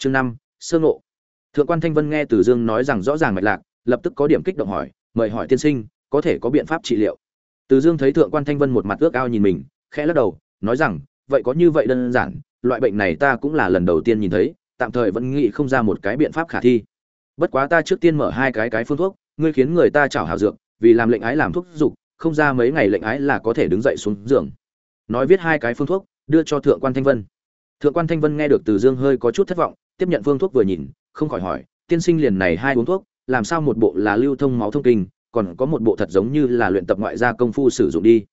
chương năm, sơ ngộ. Thượng quan thanh vân nghe từ dương nói rằng rõ ràng mạch lạc, lập tức có điểm kích động hỏi, mời hỏi tiên sinh, có thể có biện pháp trị liệu? Từ dương thấy thượng quan thanh vân một mặt ước ao nhìn mình, khẽ lắc đầu, nói rằng, vậy có như vậy đơn giản, loại bệnh này ta cũng là lần đầu tiên nhìn thấy, tạm thời vẫn nghĩ không ra một cái biện pháp khả thi. Bất quá ta trước tiên mở hai cái cái phương thuốc, ngươi khiến người ta chảo hào dược, vì làm lệnh ái làm thuốc dục, không ra mấy ngày lệnh ái là có thể đứng dậy xuống giường. Nói viết hai cái phương thuốc, đưa cho thượng quan thanh vân. Thượng quan thanh vân nghe được từ dương hơi có chút thất vọng tiếp nhận phương thuốc vừa nhìn, không khỏi hỏi, tiên sinh liền này hai uống thuốc, làm sao một bộ là lưu thông máu thông kinh, còn có một bộ thật giống như là luyện tập ngoại gia công phu sử dụng đi?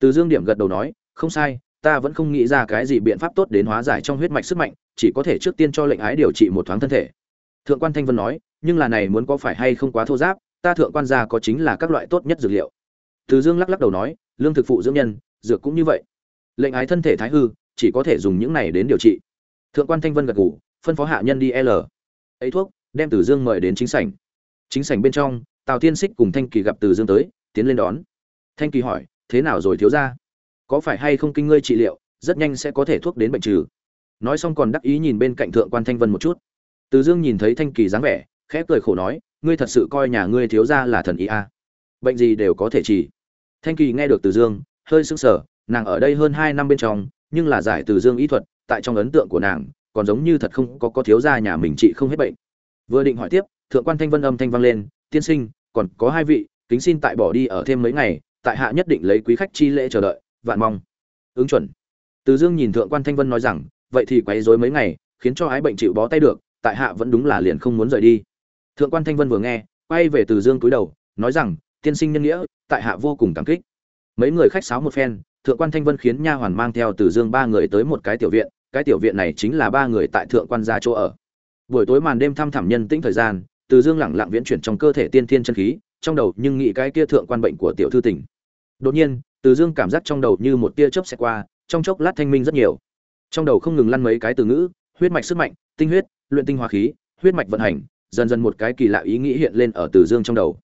Từ dương điểm gật đầu nói, không sai, ta vẫn không nghĩ ra cái gì biện pháp tốt đến hóa giải trong huyết mạch sức mạnh, chỉ có thể trước tiên cho lệnh ái điều trị một thoáng thân thể. Thượng quan thanh vân nói, nhưng là này muốn có phải hay không quá thô giáp, ta thượng quan gia có chính là các loại tốt nhất dược liệu. Từ dương lắc lắc đầu nói, lương thực phụ dưỡng nhân, dược cũng như vậy. Lệnh ái thân thể thái hư, chỉ có thể dùng những này đến điều trị. Thượng quan thanh vân gật gù phân phó hạ nhân đi l. Ấy thuốc, đem từ dương mời đến chính sảnh. Chính sảnh bên trong, tào tiên xích cùng thanh kỳ gặp từ dương tới, tiến lên đón. Thanh kỳ hỏi, thế nào rồi thiếu ra có phải hay không kinh ngươi trị liệu, rất nhanh sẽ có thể thuốc đến bệnh trừ? Nói xong còn đắc ý nhìn bên cạnh thượng quan thanh vân một chút. Từ dương nhìn thấy thanh kỳ dáng vẻ, khẽ cười khổ nói, ngươi thật sự coi nhà ngươi thiếu ra là thần ý a. À. bệnh gì đều có thể trị thanh kỳ nghe được từ dương, hơi sững sờ, nàng ở đây hơn hai năm bên trong, nhưng là giải từ dương ý thuật, tại trong ấn tượng của nàng còn giống như thật không có có thiếu gia nhà mình trị không hết bệnh. Vừa định hỏi tiếp, thượng quan thanh vân âm thanh vang lên, tiên sinh, còn có hai vị, kính xin tại bỏ đi ở thêm mấy ngày, tại hạ nhất định lấy quý khách chi lễ chờ đợi, vạn mong. Ứng chuẩn. Từ dương nhìn thượng quan thanh vân nói rằng, vậy thì quấy rối mấy ngày, khiến cho ái bệnh chịu bó tay được, tại hạ vẫn đúng là liền không muốn rời đi. Thượng quan thanh vân vừa nghe, quay về từ dương cúi đầu, nói rằng, tiên sinh nhân nghĩa, tại hạ vô cùng cảm kích. Mấy người khách sáo một phen, thượng quan thanh vân khiến nha hoàn mang theo từ dương ba người tới một cái tiểu viện cái tiểu viện này chính là ba người tại thượng quan gia chỗ ở. Buổi tối màn đêm thăm thẳm nhân tĩnh thời gian, từ dương lẳng lặng viễn chuyển trong cơ thể tiên thiên chân khí, trong đầu nhưng nghĩ cái kia thượng quan bệnh của tiểu thư tỉnh. Đột nhiên, từ dương cảm giác trong đầu như một tia chớp xẹt qua, trong chốc lát thanh minh rất nhiều. Trong đầu không ngừng lăn mấy cái từ ngữ, huyết mạch sức mạnh, tinh huyết, luyện tinh hóa khí, huyết mạch vận hành, dần dần một cái kỳ lạ ý nghĩ hiện lên ở từ dương trong đầu.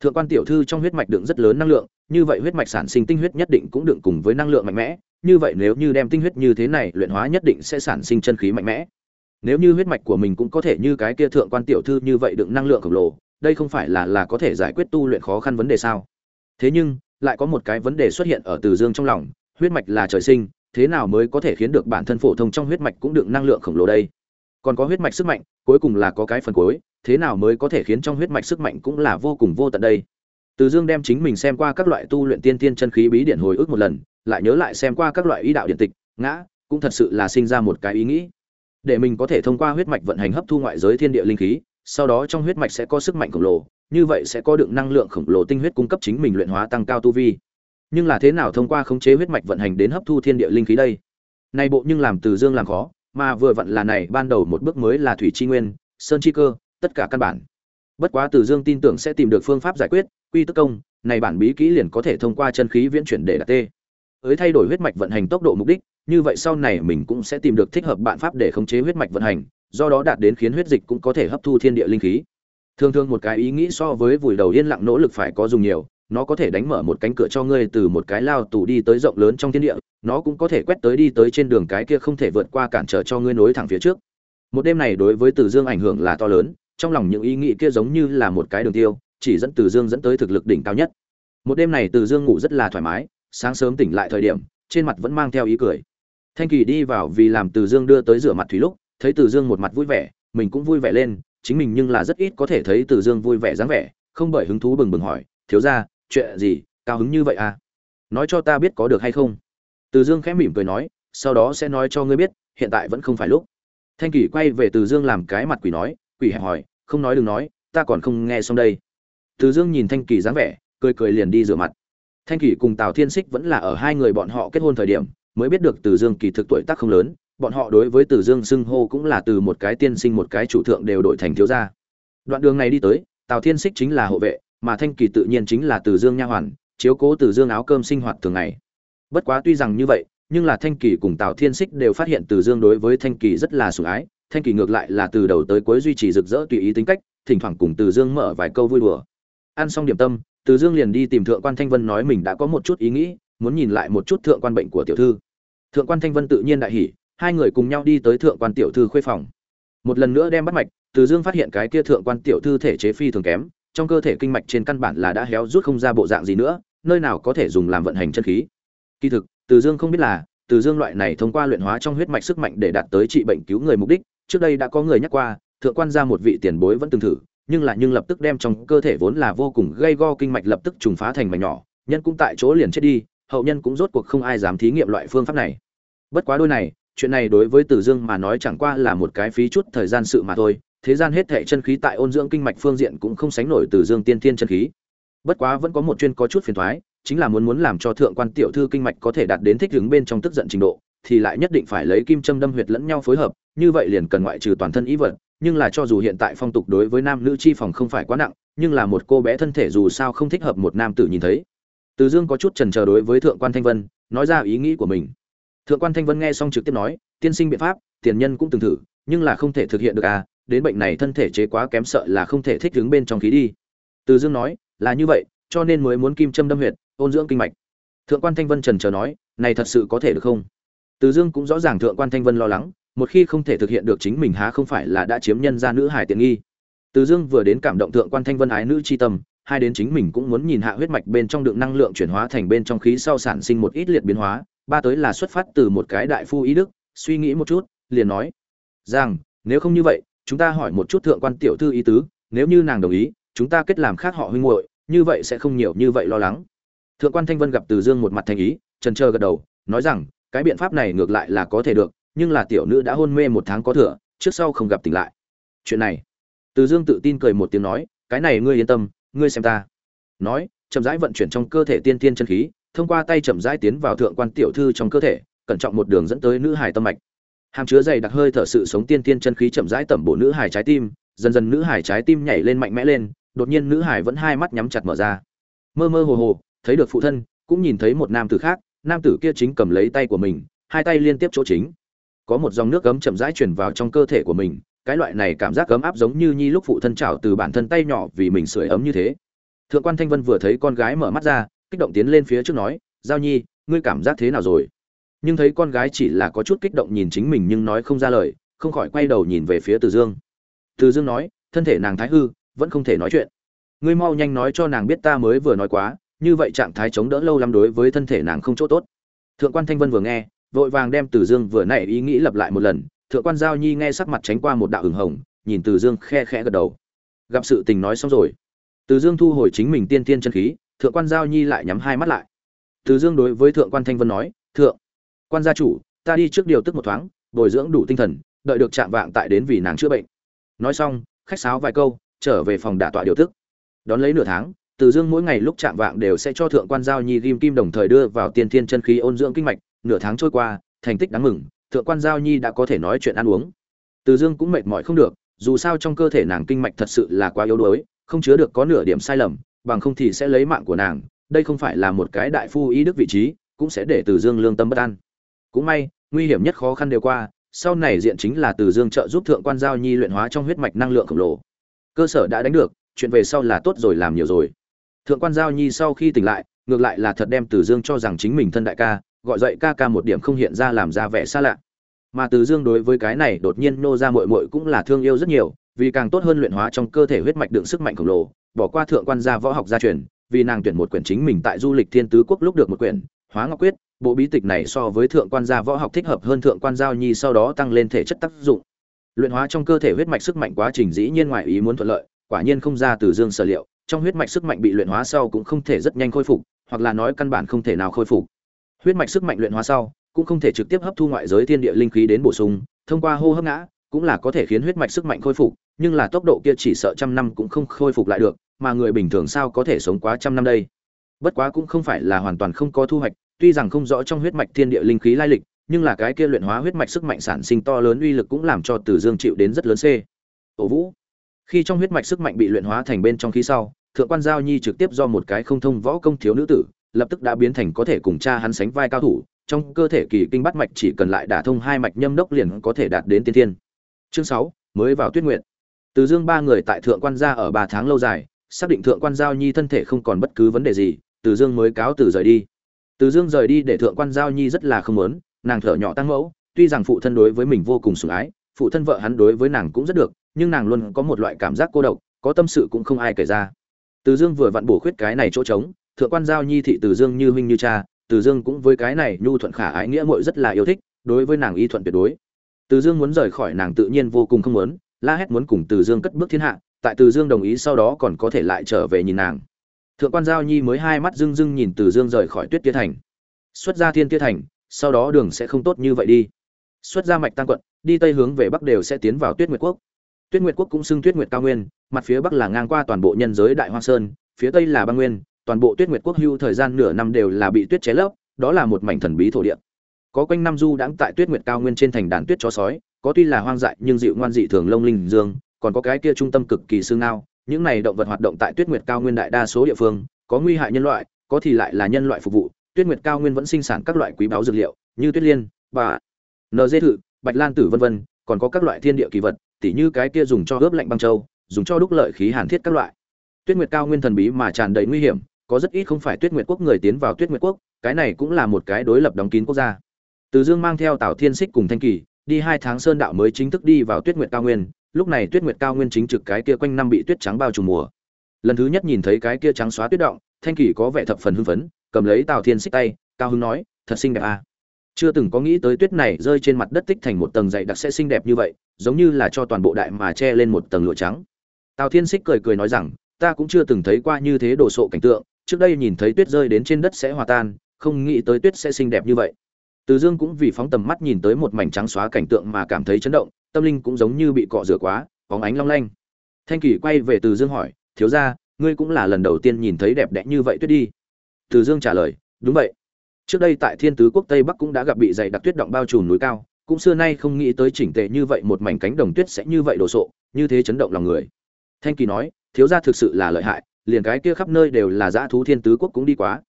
Thượng quan tiểu thư trong huyết mạch đựng rất lớn năng lượng như vậy huyết mạch sản sinh tinh huyết nhất định cũng đựng cùng với năng lượng mạnh mẽ. Như vậy nếu như đem tinh huyết như thế này luyện hóa nhất định sẽ sản sinh chân khí mạnh mẽ. Nếu như huyết mạch của mình cũng có thể như cái kia thượng quan tiểu thư như vậy đựng năng lượng khổng lồ, đây không phải là là có thể giải quyết tu luyện khó khăn vấn đề sao? Thế nhưng, lại có một cái vấn đề xuất hiện ở từ dương trong lòng, huyết mạch là trời sinh, thế nào mới có thể khiến được bản thân phổ thông trong huyết mạch cũng đựng năng lượng khổng lồ đây? Còn có huyết mạch sức mạnh, cuối cùng là có cái phần cuối, thế nào mới có thể khiến trong huyết mạch sức mạnh cũng là vô cùng vô tận đây? Từ dương đem chính mình xem qua các loại tu luyện tiên tiên chân khí bí điển hồi ức một lần, lại nhớ lại xem qua các loại ý đạo điện tịch, ngã, cũng thật sự là sinh ra một cái ý nghĩ. Để mình có thể thông qua huyết mạch vận hành hấp thu ngoại giới thiên địa linh khí, sau đó trong huyết mạch sẽ có sức mạnh khổng lồ, như vậy sẽ có được năng lượng khổng lồ tinh huyết cung cấp chính mình luyện hóa tăng cao tu vi. Nhưng là thế nào thông qua khống chế huyết mạch vận hành đến hấp thu thiên địa linh khí đây? Nay bộ nhưng làm từ dương làm khó, mà vừa vặn là này, ban đầu một bước mới là thủy chi nguyên, sơn chi cơ, tất cả căn bản. Bất quá từ dương tin tưởng sẽ tìm được phương pháp giải quyết quy tức công, này bản bí kỹ liền có thể thông qua chân khí viễn chuyển để đạt tê ới thay đổi huyết mạch vận hành tốc độ mục đích, như vậy sau này mình cũng sẽ tìm được thích hợp biện pháp để khống chế huyết mạch vận hành, do đó đạt đến khiến huyết dịch cũng có thể hấp thu thiên địa linh khí. Thường thường một cái ý nghĩ so với vùi đầu yên lặng nỗ lực phải có dùng nhiều, nó có thể đánh mở một cánh cửa cho ngươi từ một cái lao tù đi tới rộng lớn trong thiên địa, nó cũng có thể quét tới đi tới trên đường cái kia không thể vượt qua cản trở cho ngươi nối thẳng phía trước. Một đêm này đối với từ dương ảnh hưởng là to lớn, trong lòng những ý nghĩ kia giống như là một cái đường tiêu chỉ dẫn từ dương dẫn tới thực lực đỉnh cao nhất. Một đêm này từ dương ngủ rất là thoải mái, sáng sớm tỉnh lại thời điểm, trên mặt vẫn mang theo ý cười. Thanh kỳ đi vào vì làm từ dương đưa tới rửa mặt thủy lúc, thấy từ dương một mặt vui vẻ, mình cũng vui vẻ lên, chính mình nhưng là rất ít có thể thấy từ dương vui vẻ dáng vẻ, không bởi hứng thú bừng bừng hỏi, thiếu ra chuyện gì, cao hứng như vậy à? Nói cho ta biết có được hay không? Từ dương khẽ mỉm cười nói, sau đó sẽ nói cho ngươi biết, hiện tại vẫn không phải lúc. Thanh kỳ quay về từ dương làm cái mặt quỷ nói, quỷ hẹp hỏi, không nói đừng nói, ta còn không nghe xong đây từ dương nhìn thanh kỳ dáng vẻ, cười cười liền đi rửa mặt. Thanh kỳ cùng tào thiên xích vẫn là ở hai người bọn họ kết hôn thời điểm, mới biết được từ dương kỳ thực tuổi tác không lớn, bọn họ đối với từ dương xưng hô cũng là từ một cái tiên sinh một cái chủ thượng đều đổi thành thiếu gia. Đoạn đường này đi tới, tào thiên xích chính là hộ vệ, mà thanh kỳ tự nhiên chính là từ dương nha hoàn, chiếu cố từ dương áo cơm sinh hoạt thường ngày. Bất quá tuy rằng như vậy, nhưng là thanh kỳ cùng tào thiên xích đều phát hiện từ dương đối với thanh kỳ rất là sủng ái, thanh kỳ ngược lại là từ đầu tới cuối duy trì rực rỡ tùy ý tính cách, thỉnh thoảng cùng từ dương mở vài câu vui đùa ăn xong điểm tâm, từ dương liền đi tìm thượng quan thanh vân nói mình đã có một chút ý nghĩ, muốn nhìn lại một chút thượng quan bệnh của tiểu thư. Thượng quan thanh vân tự nhiên đại hỉ, hai người cùng nhau đi tới thượng quan tiểu thư khuê phòng. Một lần nữa đem bắt mạch, từ dương phát hiện cái kia thượng quan tiểu thư thể chế phi thường kém, trong cơ thể kinh mạch trên căn bản là đã héo rút không ra bộ dạng gì nữa, nơi nào có thể dùng làm vận hành chân khí. Kỳ thực, từ dương không biết là, từ dương loại này thông qua luyện hóa trong huyết mạch sức mạnh để đạt tới trị bệnh cứu người mục đích, trước đây đã có người nhắc qua, thượng quan ra một vị tiền bối vẫn từng thử nhưng là nhưng lập tức đem trong cơ thể vốn là vô cùng gây go kinh mạch lập tức trùng phá thành mảnh nhỏ nhân cũng tại chỗ liền chết đi hậu nhân cũng rốt cuộc không ai dám thí nghiệm loại phương pháp này bất quá đôi này chuyện này đối với tử Dương mà nói chẳng qua là một cái phí chút thời gian sự mà thôi, thế gian hết thảy chân khí tại ôn dưỡng kinh mạch phương diện cũng không sánh nổi tử Dương tiên tiên chân khí. Bất quá vẫn có một chuyên có chút phiền toái, chính là muốn muốn làm cho thượng quan tiểu thư kinh mạch có thể đạt đến thích ứng bên trong tức giận trình độ, thì lại nhất định phải lấy kim châm đâm huyệt lẫn nhau phối hợp, như vậy liền cần ngoại trừ toàn thân ý vật, nhưng là cho dù hiện tại phong tục đối với nam nữ chi phòng không phải quá nặng, nhưng là một cô bé thân thể dù sao không thích hợp một nam tử nhìn thấy. Từ Dương có chút chần chờ đối với thượng quan Thanh Vân, nói ra ý nghĩ của mình. Thượng quan thanh vân nghe xong trực tiếp nói tiên sinh biện pháp tiền nhân cũng từng thử nhưng là không thể thực hiện được à đến bệnh này thân thể chế quá kém sợ là không thể thích ứng bên trong khí đi. Từ dương nói là như vậy cho nên mới muốn kim châm đâm huyệt ôn dưỡng kinh mạch. Thượng quan thanh vân trần chờ nói này thật sự có thể được không? Từ dương cũng rõ ràng thượng quan thanh vân lo lắng một khi không thể thực hiện được chính mình há không phải là đã chiếm nhân ra nữ hải tiện nghi. Từ dương vừa đến cảm động thượng quan thanh vân ái nữ chi tâm, hai đến chính mình cũng muốn nhìn hạ huyết mạch bên trong đựng năng lượng chuyển hóa thành bên trong khí sau sản sinh một ít liệt biến hóa, ba tới là xuất phát từ một cái đại phu ý đức, suy nghĩ một chút, liền nói rằng nếu không như vậy, chúng ta hỏi một chút thượng quan tiểu thư ý tứ, nếu như nàng đồng ý, chúng ta kết làm khác họ huynh muội, như vậy sẽ không nhiều như vậy lo lắng. Thượng quan thanh vân gặp từ dương một mặt thành ý, trần trơ gật đầu, nói rằng, cái biện pháp này ngược lại là có thể được nhưng là tiểu nữ đã hôn mê một tháng có thừa, trước sau không gặp tỉnh lại. Chuyện này. Từ dương tự tin cười một tiếng nói, cái này ngươi yên tâm, ngươi xem ta. Nói, chậm rãi vận chuyển trong cơ thể tiên tiên chân khí, thông qua tay chậm rãi tiến vào thượng quan tiểu thư trong cơ thể, cẩn trọng một đường dẫn tới nữ hải tâm mạch. Hàm chứa dày đặc hơi thở sự sống tiên tiên chân khí chậm rãi tẩm bổ nữ hải trái tim, dần dần nữ hải trái tim nhảy lên mạnh mẽ lên, đột nhiên nữ hải vẫn hai mắt nhắm chặt mở ra. Mơ mơ hồ hồ, thấy được phụ thân, cũng nhìn thấy một nam tử khác, nam tử kia chính cầm lấy tay của mình, hai tay liên tiếp chỗ chính có một dòng nước cấm chậm rãi chuyển vào trong cơ thể của mình, cái loại này cảm giác ấm áp giống như nhi lúc phụ thân trào từ bản thân tay nhỏ vì mình sưởi ấm như thế. Thượng quan thanh vân vừa thấy con gái mở mắt ra, kích động tiến lên phía trước nói, giao nhi, ngươi cảm giác thế nào rồi? Nhưng thấy con gái chỉ là có chút kích động nhìn chính mình nhưng nói không ra lời, không khỏi quay đầu nhìn về phía từ dương. Từ dương nói, thân thể nàng thái hư, vẫn không thể nói chuyện. Ngươi mau nhanh nói cho nàng biết ta mới vừa nói quá, như vậy trạng thái chống đỡ lâu lắm đối với thân thể nàng không chỗ tốt. Thượng quan thanh vân vừa nghe vội vàng đem từ dương vừa nãy ý nghĩ lặp lại một lần, thượng quan giao nhi nghe sắc mặt tránh qua một đạo ửng hồng, nhìn từ dương khe khẽ gật đầu. Gặp sự tình nói xong rồi, từ dương thu hồi chính mình tiên tiên chân khí, thượng quan giao nhi lại nhắm hai mắt lại. Từ dương đối với thượng quan thanh vân nói, thượng quan gia chủ, ta đi trước điều tức một thoáng, bồi dưỡng đủ tinh thần, đợi được chạm vạng tại đến vì nàng chữa bệnh. Nói xong, khách sáo vài câu, trở về phòng đả tọa điều tức. Đón lấy nửa tháng, từ dương mỗi ngày lúc chạm vạng đều sẽ cho thượng quan giao nhi ghim kim đồng thời đưa vào tiên thiên chân khí ôn dưỡng kinh mạch nửa tháng trôi qua, thành tích đáng mừng, thượng quan giao nhi đã có thể nói chuyện ăn uống. Từ dương cũng mệt mỏi không được, dù sao trong cơ thể nàng kinh mạch thật sự là quá yếu đuối, không chứa được có nửa điểm sai lầm, bằng không thì sẽ lấy mạng của nàng, đây không phải là một cái đại phu ý đức vị trí, cũng sẽ để từ dương lương tâm bất an. Cũng may, nguy hiểm nhất khó khăn đều qua, sau này diện chính là từ dương trợ giúp thượng quan giao nhi luyện hóa trong huyết mạch năng lượng khổng lồ. Cơ sở đã đánh được, chuyện về sau là tốt rồi làm nhiều rồi. Thượng quan giao nhi sau khi tỉnh lại, ngược lại là thật đem từ dương cho rằng chính mình thân đại ca gọi dậy ca ca một điểm không hiện ra làm ra vẻ xa lạ mà từ dương đối với cái này đột nhiên nô ra mội mội cũng là thương yêu rất nhiều vì càng tốt hơn luyện hóa trong cơ thể huyết mạch đựng sức mạnh khổng lồ bỏ qua thượng quan gia võ học gia truyền, vì nàng tuyển một quyển chính mình tại du lịch thiên tứ quốc lúc được một quyển, Hóa Ngọc Quyết, bộ bí tịch này so với thượng quan gia võ học thích hợp hơn thượng quan giao nhi sau đó tăng lên thể chất tác dụng. Luyện hóa trong cơ thể huyết mạch sức mạnh quá trình dĩ nhiên ngoài ý muốn thuận lợi, quả nhiên không ra từ dương sở liệu, trong huyết mạch sức mạnh bị luyện hóa sau cũng không thể rất nhanh khôi phục, hoặc là nói căn bản không thể nào khôi phục. Huyết mạch sức mạnh luyện hóa sau, cũng không thể trực tiếp hấp thu ngoại giới thiên địa linh khí đến bổ sung, thông qua hô hấp ngã, cũng là có thể khiến huyết mạch sức mạnh khôi phục, nhưng là tốc độ kia chỉ sợ trăm năm cũng không khôi phục lại được, mà người bình thường sao có thể sống quá trăm năm đây bất quá cũng không phải là hoàn toàn không có thu hoạch tuy rằng không rõ trong huyết mạch thiên địa linh khí lai lịch nhưng là cái kia luyện hóa huyết mạch sức mạnh sản sinh to lớn uy lực cũng làm cho Từ Dương chịu đến rất lớn c. Tổ Vũ. Khi trong huyết mạch sức mạnh bị luyện hóa thành bên trong khí sau, thượng quan giao nhi trực tiếp do một cái không thông võ công thiếu nữ tử, lập tức đã biến thành có thể cùng cha hắn sánh vai cao thủ, trong cơ thể kỳ kinh bắt mạch chỉ cần lại đả thông hai mạch nhâm đốc liền có thể đạt đến tiên thiên. Chương sáu mới vào tuyết nguyện. Từ Dương ba người tại thượng quan gia ở ba tháng lâu dài, xác định thượng quan giao nhi thân thể không còn bất cứ vấn đề gì từ dương mới cáo từ rời đi từ dương rời đi để thượng quan giao nhi rất là không muốn nàng thở nhỏ tăng mẫu tuy rằng phụ thân đối với mình vô cùng sủng ái phụ thân vợ hắn đối với nàng cũng rất được nhưng nàng luôn có một loại cảm giác cô độc có tâm sự cũng không ai kể ra từ dương vừa vặn bổ khuyết cái này chỗ trống thượng quan giao nhi thị từ dương như huynh như cha, từ dương cũng với cái này nhu thuận khả ái nghĩa muội rất là yêu thích, đối với nàng y thuận tuyệt đối. Từ dương muốn rời khỏi nàng tự nhiên vô cùng không muốn, la hét muốn cùng từ dương cất bước thiên hạ, tại từ dương đồng ý sau đó còn có thể lại trở về nhìn nàng. Thượng quan giao nhi mới hai mắt dưng dưng nhìn từ dương rời khỏi tuyết tiết thành. Xuất ra thiên tiết thành, sau đó đường sẽ không tốt như vậy đi. Xuất ra mạch tăng quận, đi tây hướng về bắc đều sẽ tiến vào tuyết nguyệt quốc. Tuyết nguyệt quốc cũng xưng tuyết nguyệt cao nguyên, mặt phía bắc là ngang qua toàn bộ nhân giới đại hoa sơn, phía tây là băng nguyên toàn bộ tuyết nguyệt quốc hưu thời gian nửa năm đều là bị tuyết chế lấp, đó là một mảnh thần bí thổ địa. Có quanh năm du đãng tại tuyết nguyệt cao nguyên trên thành đàn tuyết chó sói, có tuy là hoang dại nhưng dịu ngoan dị thường lông linh dương, còn có cái kia trung tâm cực kỳ xương ngao những này động vật hoạt động tại tuyết nguyệt cao nguyên đại đa số địa phương, có nguy hại nhân loại, có thì lại là nhân loại phục vụ. Tuyết nguyệt cao nguyên vẫn sinh sản các loại quý báu dược liệu như tuyết liên, bà nd thự, bạch lan tử vân vân, còn có các loại thiên địa kỳ vật, tỉ như cái kia dùng cho ướp lạnh băng châu, dùng cho đúc lợi khí hàn thiết các loại. Tuyết nguyệt cao nguyên thần bí mà tràn đầy nguy hiểm có rất ít không phải tuyết nguyệt quốc người tiến vào tuyết nguyệt quốc, cái này cũng là một cái đối lập đóng kín quốc gia. Từ dương mang theo tào thiên Sích cùng thanh kỳ, đi hai tháng sơn đạo mới chính thức đi vào tuyết nguyệt cao nguyên, lúc này tuyết nguyệt cao nguyên chính trực cái kia quanh năm bị tuyết trắng bao trùm mùa. Lần thứ nhất nhìn thấy cái kia trắng xóa tuyết động, thanh kỳ có vẻ thập phần hưng phấn, cầm lấy tào thiên Sích tay, cao hưng nói, thật xinh đẹp à. chưa từng có nghĩ tới tuyết này rơi trên mặt đất tích thành một tầng dày đặc sẽ xinh đẹp như vậy, giống như là cho toàn bộ đại mà che lên một tầng lụa trắng. Tào thiên Sích cười cười nói rằng, ta cũng chưa từng thấy qua như thế đồ sộ cảnh tượng trước đây nhìn thấy tuyết rơi đến trên đất sẽ hòa tan, không nghĩ tới tuyết sẽ xinh đẹp như vậy. Từ dương cũng vì phóng tầm mắt nhìn tới một mảnh trắng xóa cảnh tượng mà cảm thấy chấn động, tâm linh cũng giống như bị cọ rửa quá, bóng ánh long lanh. Thanh kỳ quay về từ dương hỏi, thiếu ra ngươi cũng là lần đầu tiên nhìn thấy đẹp đẽ như vậy tuyết đi? Từ dương trả lời, đúng vậy. Trước đây tại thiên tứ quốc tây bắc cũng đã gặp bị dày đặc tuyết động bao trùm núi cao, cũng xưa nay không nghĩ tới chỉnh tề như vậy một mảnh cánh đồng tuyết sẽ như vậy đồ sộ, như thế chấn động lòng người. Thanh kỳ nói, thiếu gia thực sự là lợi hại liền cái kia khắp nơi đều là dã thú thiên tứ quốc cũng đi quá.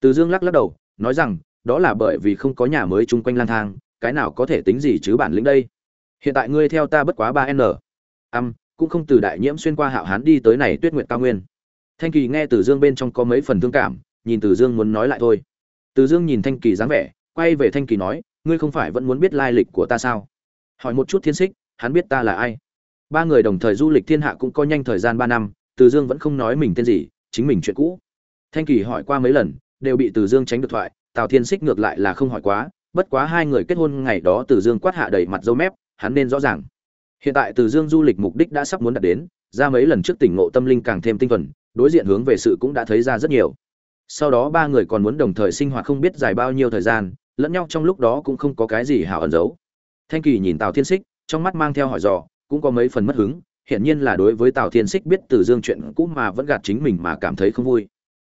Từ dương lắc lắc đầu, nói rằng, đó là bởi vì không có nhà mới chung quanh lang thang, cái nào có thể tính gì chứ bản lĩnh đây? Hiện tại ngươi theo ta bất quá ba n. Âm, cũng không từ đại nhiễm xuyên qua hạo hán đi tới này tuyết nguyệt cao nguyên. Thanh kỳ nghe từ dương bên trong có mấy phần thương cảm, nhìn từ dương muốn nói lại thôi. Từ dương nhìn thanh kỳ dáng vẻ, quay về thanh kỳ nói, ngươi không phải vẫn muốn biết lai lịch của ta sao? Hỏi một chút thiên xích, hắn biết ta là ai? Ba người đồng thời du lịch thiên hạ cũng có nhanh thời gian ba năm từ dương vẫn không nói mình tên gì, chính mình chuyện cũ. Thanh kỳ hỏi qua mấy lần, đều bị từ dương tránh được thoại, tào thiên xích ngược lại là không hỏi quá, bất quá hai người kết hôn ngày đó từ dương quát hạ đầy mặt dâu mép, hắn nên rõ ràng. Hiện tại từ dương du lịch mục đích đã sắp muốn đạt đến, ra mấy lần trước tỉnh ngộ tâm linh càng thêm tinh thuần, đối diện hướng về sự cũng đã thấy ra rất nhiều. Sau đó ba người còn muốn đồng thời sinh hoạt không biết dài bao nhiêu thời gian, lẫn nhau trong lúc đó cũng không có cái gì hảo ẩn giấu. Thanh kỳ nhìn tào thiên xích trong mắt mang theo hỏi dò, cũng có mấy phần mất hứng hiển nhiên là đối với tào thiên Sích biết từ dương chuyện cũ mà vẫn gạt chính mình mà cảm thấy không vui.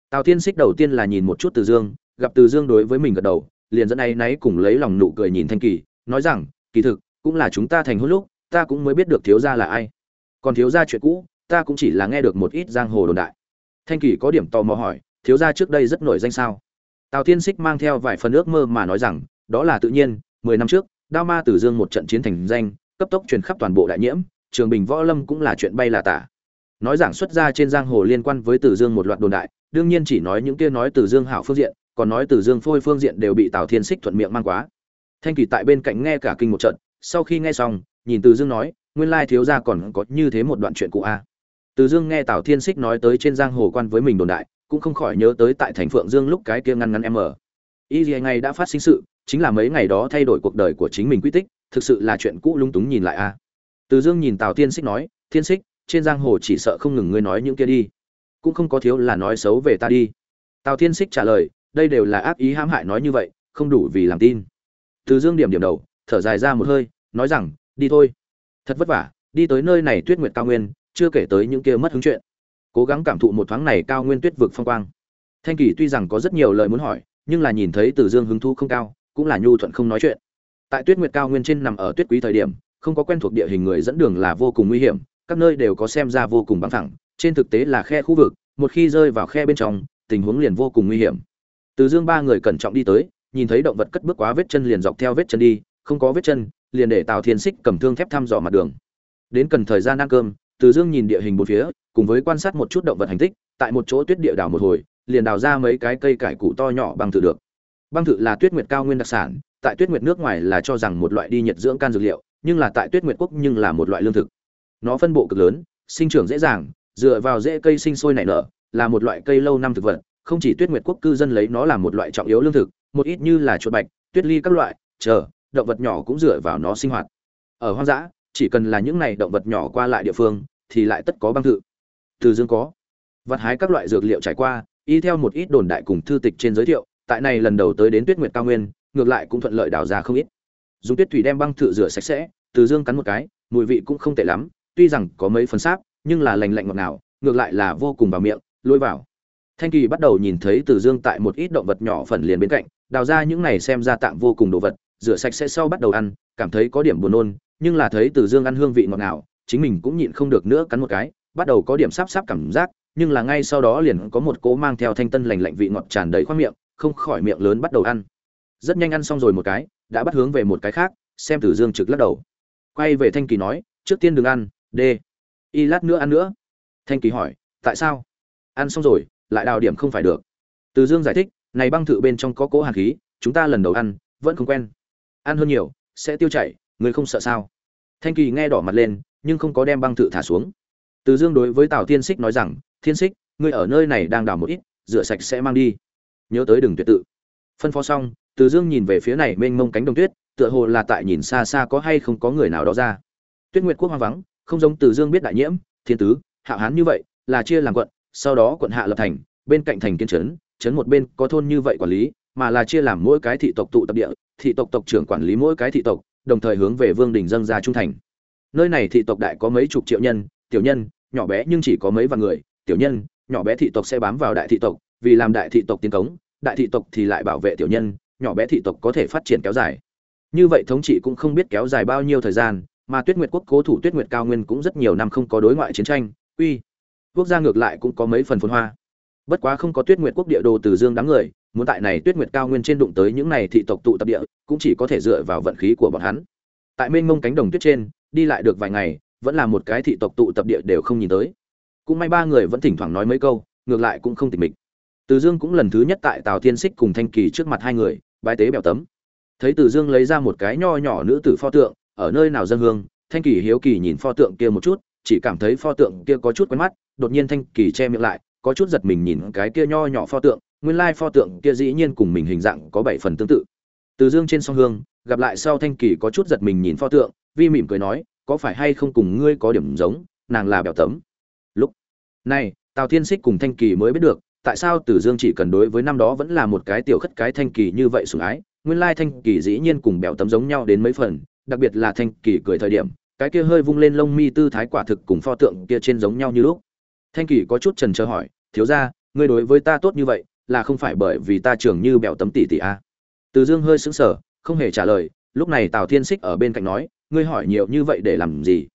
Tào thiên Sích đầu tiên là nhìn một chút từ dương, gặp từ dương đối với mình gật đầu, liền dẫn ấy náy cùng lấy lòng nụ cười nhìn thanh kỳ, nói rằng, kỳ thực, cũng là chúng ta thành hôn lúc, ta cũng mới biết được thiếu gia là ai. Còn thiếu gia chuyện cũ, ta cũng chỉ là nghe được một ít giang hồ đồn đại. Thanh kỳ có điểm tò mò hỏi, thiếu gia trước đây rất nổi danh sao? Tào thiên Sích mang theo vài phần ước mơ mà nói rằng, đó là tự nhiên, mười năm trước, đao ma tử dương một trận chiến thành danh, cấp tốc truyền khắp toàn bộ đại nhiễm trường bình võ lâm cũng là chuyện bay là tả. Nói giảng xuất ra trên giang hồ liên quan với tử dương một loạt đồn đại, đương nhiên chỉ nói những kia nói tử dương hảo phương diện, còn nói tử dương phôi phương diện đều bị tào thiên xích thuận miệng mang quá. Thanh kỳ tại bên cạnh nghe cả kinh một trận, sau khi nghe xong, nhìn từ dương nói, nguyên lai thiếu gia còn có như thế một đoạn chuyện cũ a. Từ dương nghe tào thiên xích nói tới trên giang hồ quan với mình đồn đại, cũng không khỏi nhớ tới tại thành phượng dương lúc cái kia ngăn ngăn em ở. Y gì ngày đã phát sinh sự, chính là mấy ngày đó thay đổi cuộc đời của chính mình quy tích, thực sự là chuyện cũ lung túng nhìn lại a từ dương nhìn tào thiên xích nói thiên xích trên giang hồ chỉ sợ không ngừng ngươi nói những kia đi, cũng không có thiếu là nói xấu về ta đi. Tào thiên xích trả lời, đây đều là ác ý hãm hại nói như vậy, không đủ vì làm tin. Từ dương điểm điểm đầu, thở dài ra một hơi, nói rằng, đi thôi. Thật vất vả, đi tới nơi này tuyết nguyệt cao nguyên, chưa kể tới những kia mất hứng chuyện. Cố gắng cảm thụ một thoáng này cao nguyên tuyết vực phong quang. Thanh kỳ tuy rằng có rất nhiều lời muốn hỏi, nhưng là nhìn thấy từ dương hứng thú không cao, cũng là nhu thuận không nói chuyện. Tại tuyết nguyệt cao nguyên trên nằm ở tuyết quý thời điểm không có quen thuộc địa hình người dẫn đường là vô cùng nguy hiểm, các nơi đều có xem ra vô cùng bằng thẳng trên thực tế là khe khu vực, một khi rơi vào khe bên trong, tình huống liền vô cùng nguy hiểm. Từ dương ba người cẩn trọng đi tới, nhìn thấy động vật cất bước quá vết chân liền dọc theo vết chân đi, không có vết chân, liền để tào thiên xích cầm thương thép thăm dò mặt đường. Đến cần thời gian ăn cơm, từ dương nhìn địa hình bốn phía, cùng với quan sát một chút động vật hành tích, tại một chỗ tuyết địa đào một hồi, liền đào ra mấy cái cây cải củ to nhỏ bằng thử được. Băng thử là tuyết nguyệt cao nguyên đặc sản, tại tuyết nguyệt nước ngoài là cho rằng một loại đi nhiệt dưỡng can dược liệu nhưng là tại tuyết nguyệt quốc nhưng là một loại lương thực. Nó phân bộ cực lớn sinh trưởng dễ dàng dựa vào rễ cây sinh sôi nảy nở là một loại cây lâu năm thực vật không chỉ tuyết nguyệt quốc cư dân lấy nó làm một loại trọng yếu lương thực một ít như là chuột bạch tuyết ly các loại chờ động vật nhỏ cũng dựa vào nó sinh hoạt. Ở hoang dã chỉ cần là những này động vật nhỏ qua lại địa phương thì lại tất có băng tự, từ dương có vật hái các loại dược liệu trải qua y theo một ít đồn đại cùng thư tịch trên giới thiệu tại này lần đầu tới đến tuyết nguyệt cao nguyên ngược lại cũng thuận lợi đào ra không ít dùng tuyết thủy đem băng thự rửa sạch sẽ, từ dương cắn một cái, mùi vị cũng không tệ lắm, tuy rằng có mấy phần sáp, nhưng là lành lạnh ngọt ngào, ngược lại là vô cùng vào miệng, lôi vào. Thanh kỳ bắt đầu nhìn thấy từ dương tại một ít động vật nhỏ phần liền bên cạnh, đào ra những này xem ra tạm vô cùng đồ vật, rửa sạch sẽ sau bắt đầu ăn, cảm thấy có điểm buồn nôn, nhưng là thấy từ dương ăn hương vị ngọt ngào, chính mình cũng nhịn không được nữa cắn một cái, bắt đầu có điểm sáp sáp cảm giác, nhưng là ngay sau đó liền có một cỗ mang theo thanh tân lành lạnh vị ngọt tràn đầy khoang miệng, không khỏi miệng lớn bắt đầu ăn. Rất nhanh ăn xong rồi một cái đã bắt hướng về một cái khác, xem từ dương trực lắc đầu. Quay về thanh kỳ nói, trước tiên đừng ăn, đê. Y lát nữa ăn nữa. Thanh kỳ hỏi, tại sao? Ăn xong rồi, lại đào điểm không phải được. Từ dương giải thích, này băng thự bên trong có cỗ hàn khí, chúng ta lần đầu ăn, vẫn không quen. Ăn hơn nhiều, sẽ tiêu chảy, người không sợ sao? Thanh kỳ nghe đỏ mặt lên, nhưng không có đem băng thự thả xuống. Từ dương đối với tào thiên xích nói rằng, thiên xích ngươi ở nơi này đang đào một ít, rửa sạch sẽ mang đi. Nhớ tới đừng tuyệt tự. Phân phó xong từ dương nhìn về phía này mênh mông cánh đồng tuyết, tựa hồ là tại nhìn xa xa có hay không có người nào đó ra. Tuyết nguyệt quốc hoang vắng, không giống từ dương biết đại nhiễm, thiên tứ hạo hán như vậy, là chia làm quận, sau đó quận hạ lập thành, bên cạnh thành kiên trấn trấn một bên có thôn như vậy quản lý, mà là chia làm mỗi cái thị tộc tụ tập địa, thị tộc tộc trưởng quản lý mỗi cái thị tộc, đồng thời hướng về vương đình dâng ra trung thành. Nơi này thị tộc đại có mấy chục triệu nhân, tiểu nhân, nhỏ bé nhưng chỉ có mấy vạn người, tiểu nhân, nhỏ bé thị tộc sẽ bám vào đại thị tộc, vì làm đại thị tộc tiến cống, đại thị tộc thì lại bảo vệ tiểu nhân nhỏ bé thị tộc có thể phát triển kéo dài. Như vậy thống trị cũng không biết kéo dài bao nhiêu thời gian, mà tuyết nguyệt quốc cố thủ tuyết nguyệt cao nguyên cũng rất nhiều năm không có đối ngoại chiến tranh, uy. Quốc gia ngược lại cũng có mấy phần phồn hoa. Bất quá không có tuyết nguyệt quốc địa đồ từ dương đám người, muốn tại này tuyết nguyệt cao nguyên trên đụng tới những này thị tộc tụ tập địa, cũng chỉ có thể dựa vào vận khí của bọn hắn. Tại mênh mông cánh đồng tuyết trên, đi lại được vài ngày, vẫn là một cái thị tộc tụ tập địa đều không nhìn tới. Cũng may ba người vẫn thỉnh thoảng nói mấy câu, ngược lại cũng không tịch mịch từ dương cũng lần thứ nhất tại tào thiên xích cùng thanh kỳ trước mặt hai người, bái tế bèo tấm. Thấy từ dương lấy ra một cái nho nhỏ nữ tử pho tượng, ở nơi nào dân hương, thanh kỳ hiếu kỳ nhìn pho tượng kia một chút, chỉ cảm thấy pho tượng kia có chút quen mắt, đột nhiên thanh kỳ che miệng lại, có chút giật mình nhìn cái kia nho nhỏ pho tượng, nguyên lai pho tượng kia dĩ nhiên cùng mình hình dạng có bảy phần tương tự. Từ dương trên song hương, gặp lại sau thanh kỳ có chút giật mình nhìn pho tượng, vi mỉm cười nói, có phải hay không cùng ngươi có điểm giống, nàng là bèo tấm? Lúc này, tào thiên xích cùng thanh kỳ mới biết được tại sao tử dương chỉ cần đối với năm đó vẫn là một cái tiểu khất cái thanh kỳ như vậy sủng ái nguyên lai thanh kỳ dĩ nhiên cùng bèo tấm giống nhau đến mấy phần đặc biệt là thanh kỳ cười thời điểm cái kia hơi vung lên lông mi tư thái quả thực cùng pho tượng kia trên giống nhau như lúc. Thanh kỳ có chút chần chờ hỏi thiếu gia, ngươi đối với ta tốt như vậy là không phải bởi vì ta trưởng như bèo tấm tỷ tỷ a à? từ dương hơi sững sờ không hề trả lời lúc này tào thiên xích ở bên cạnh nói ngươi hỏi nhiều như vậy để làm gì?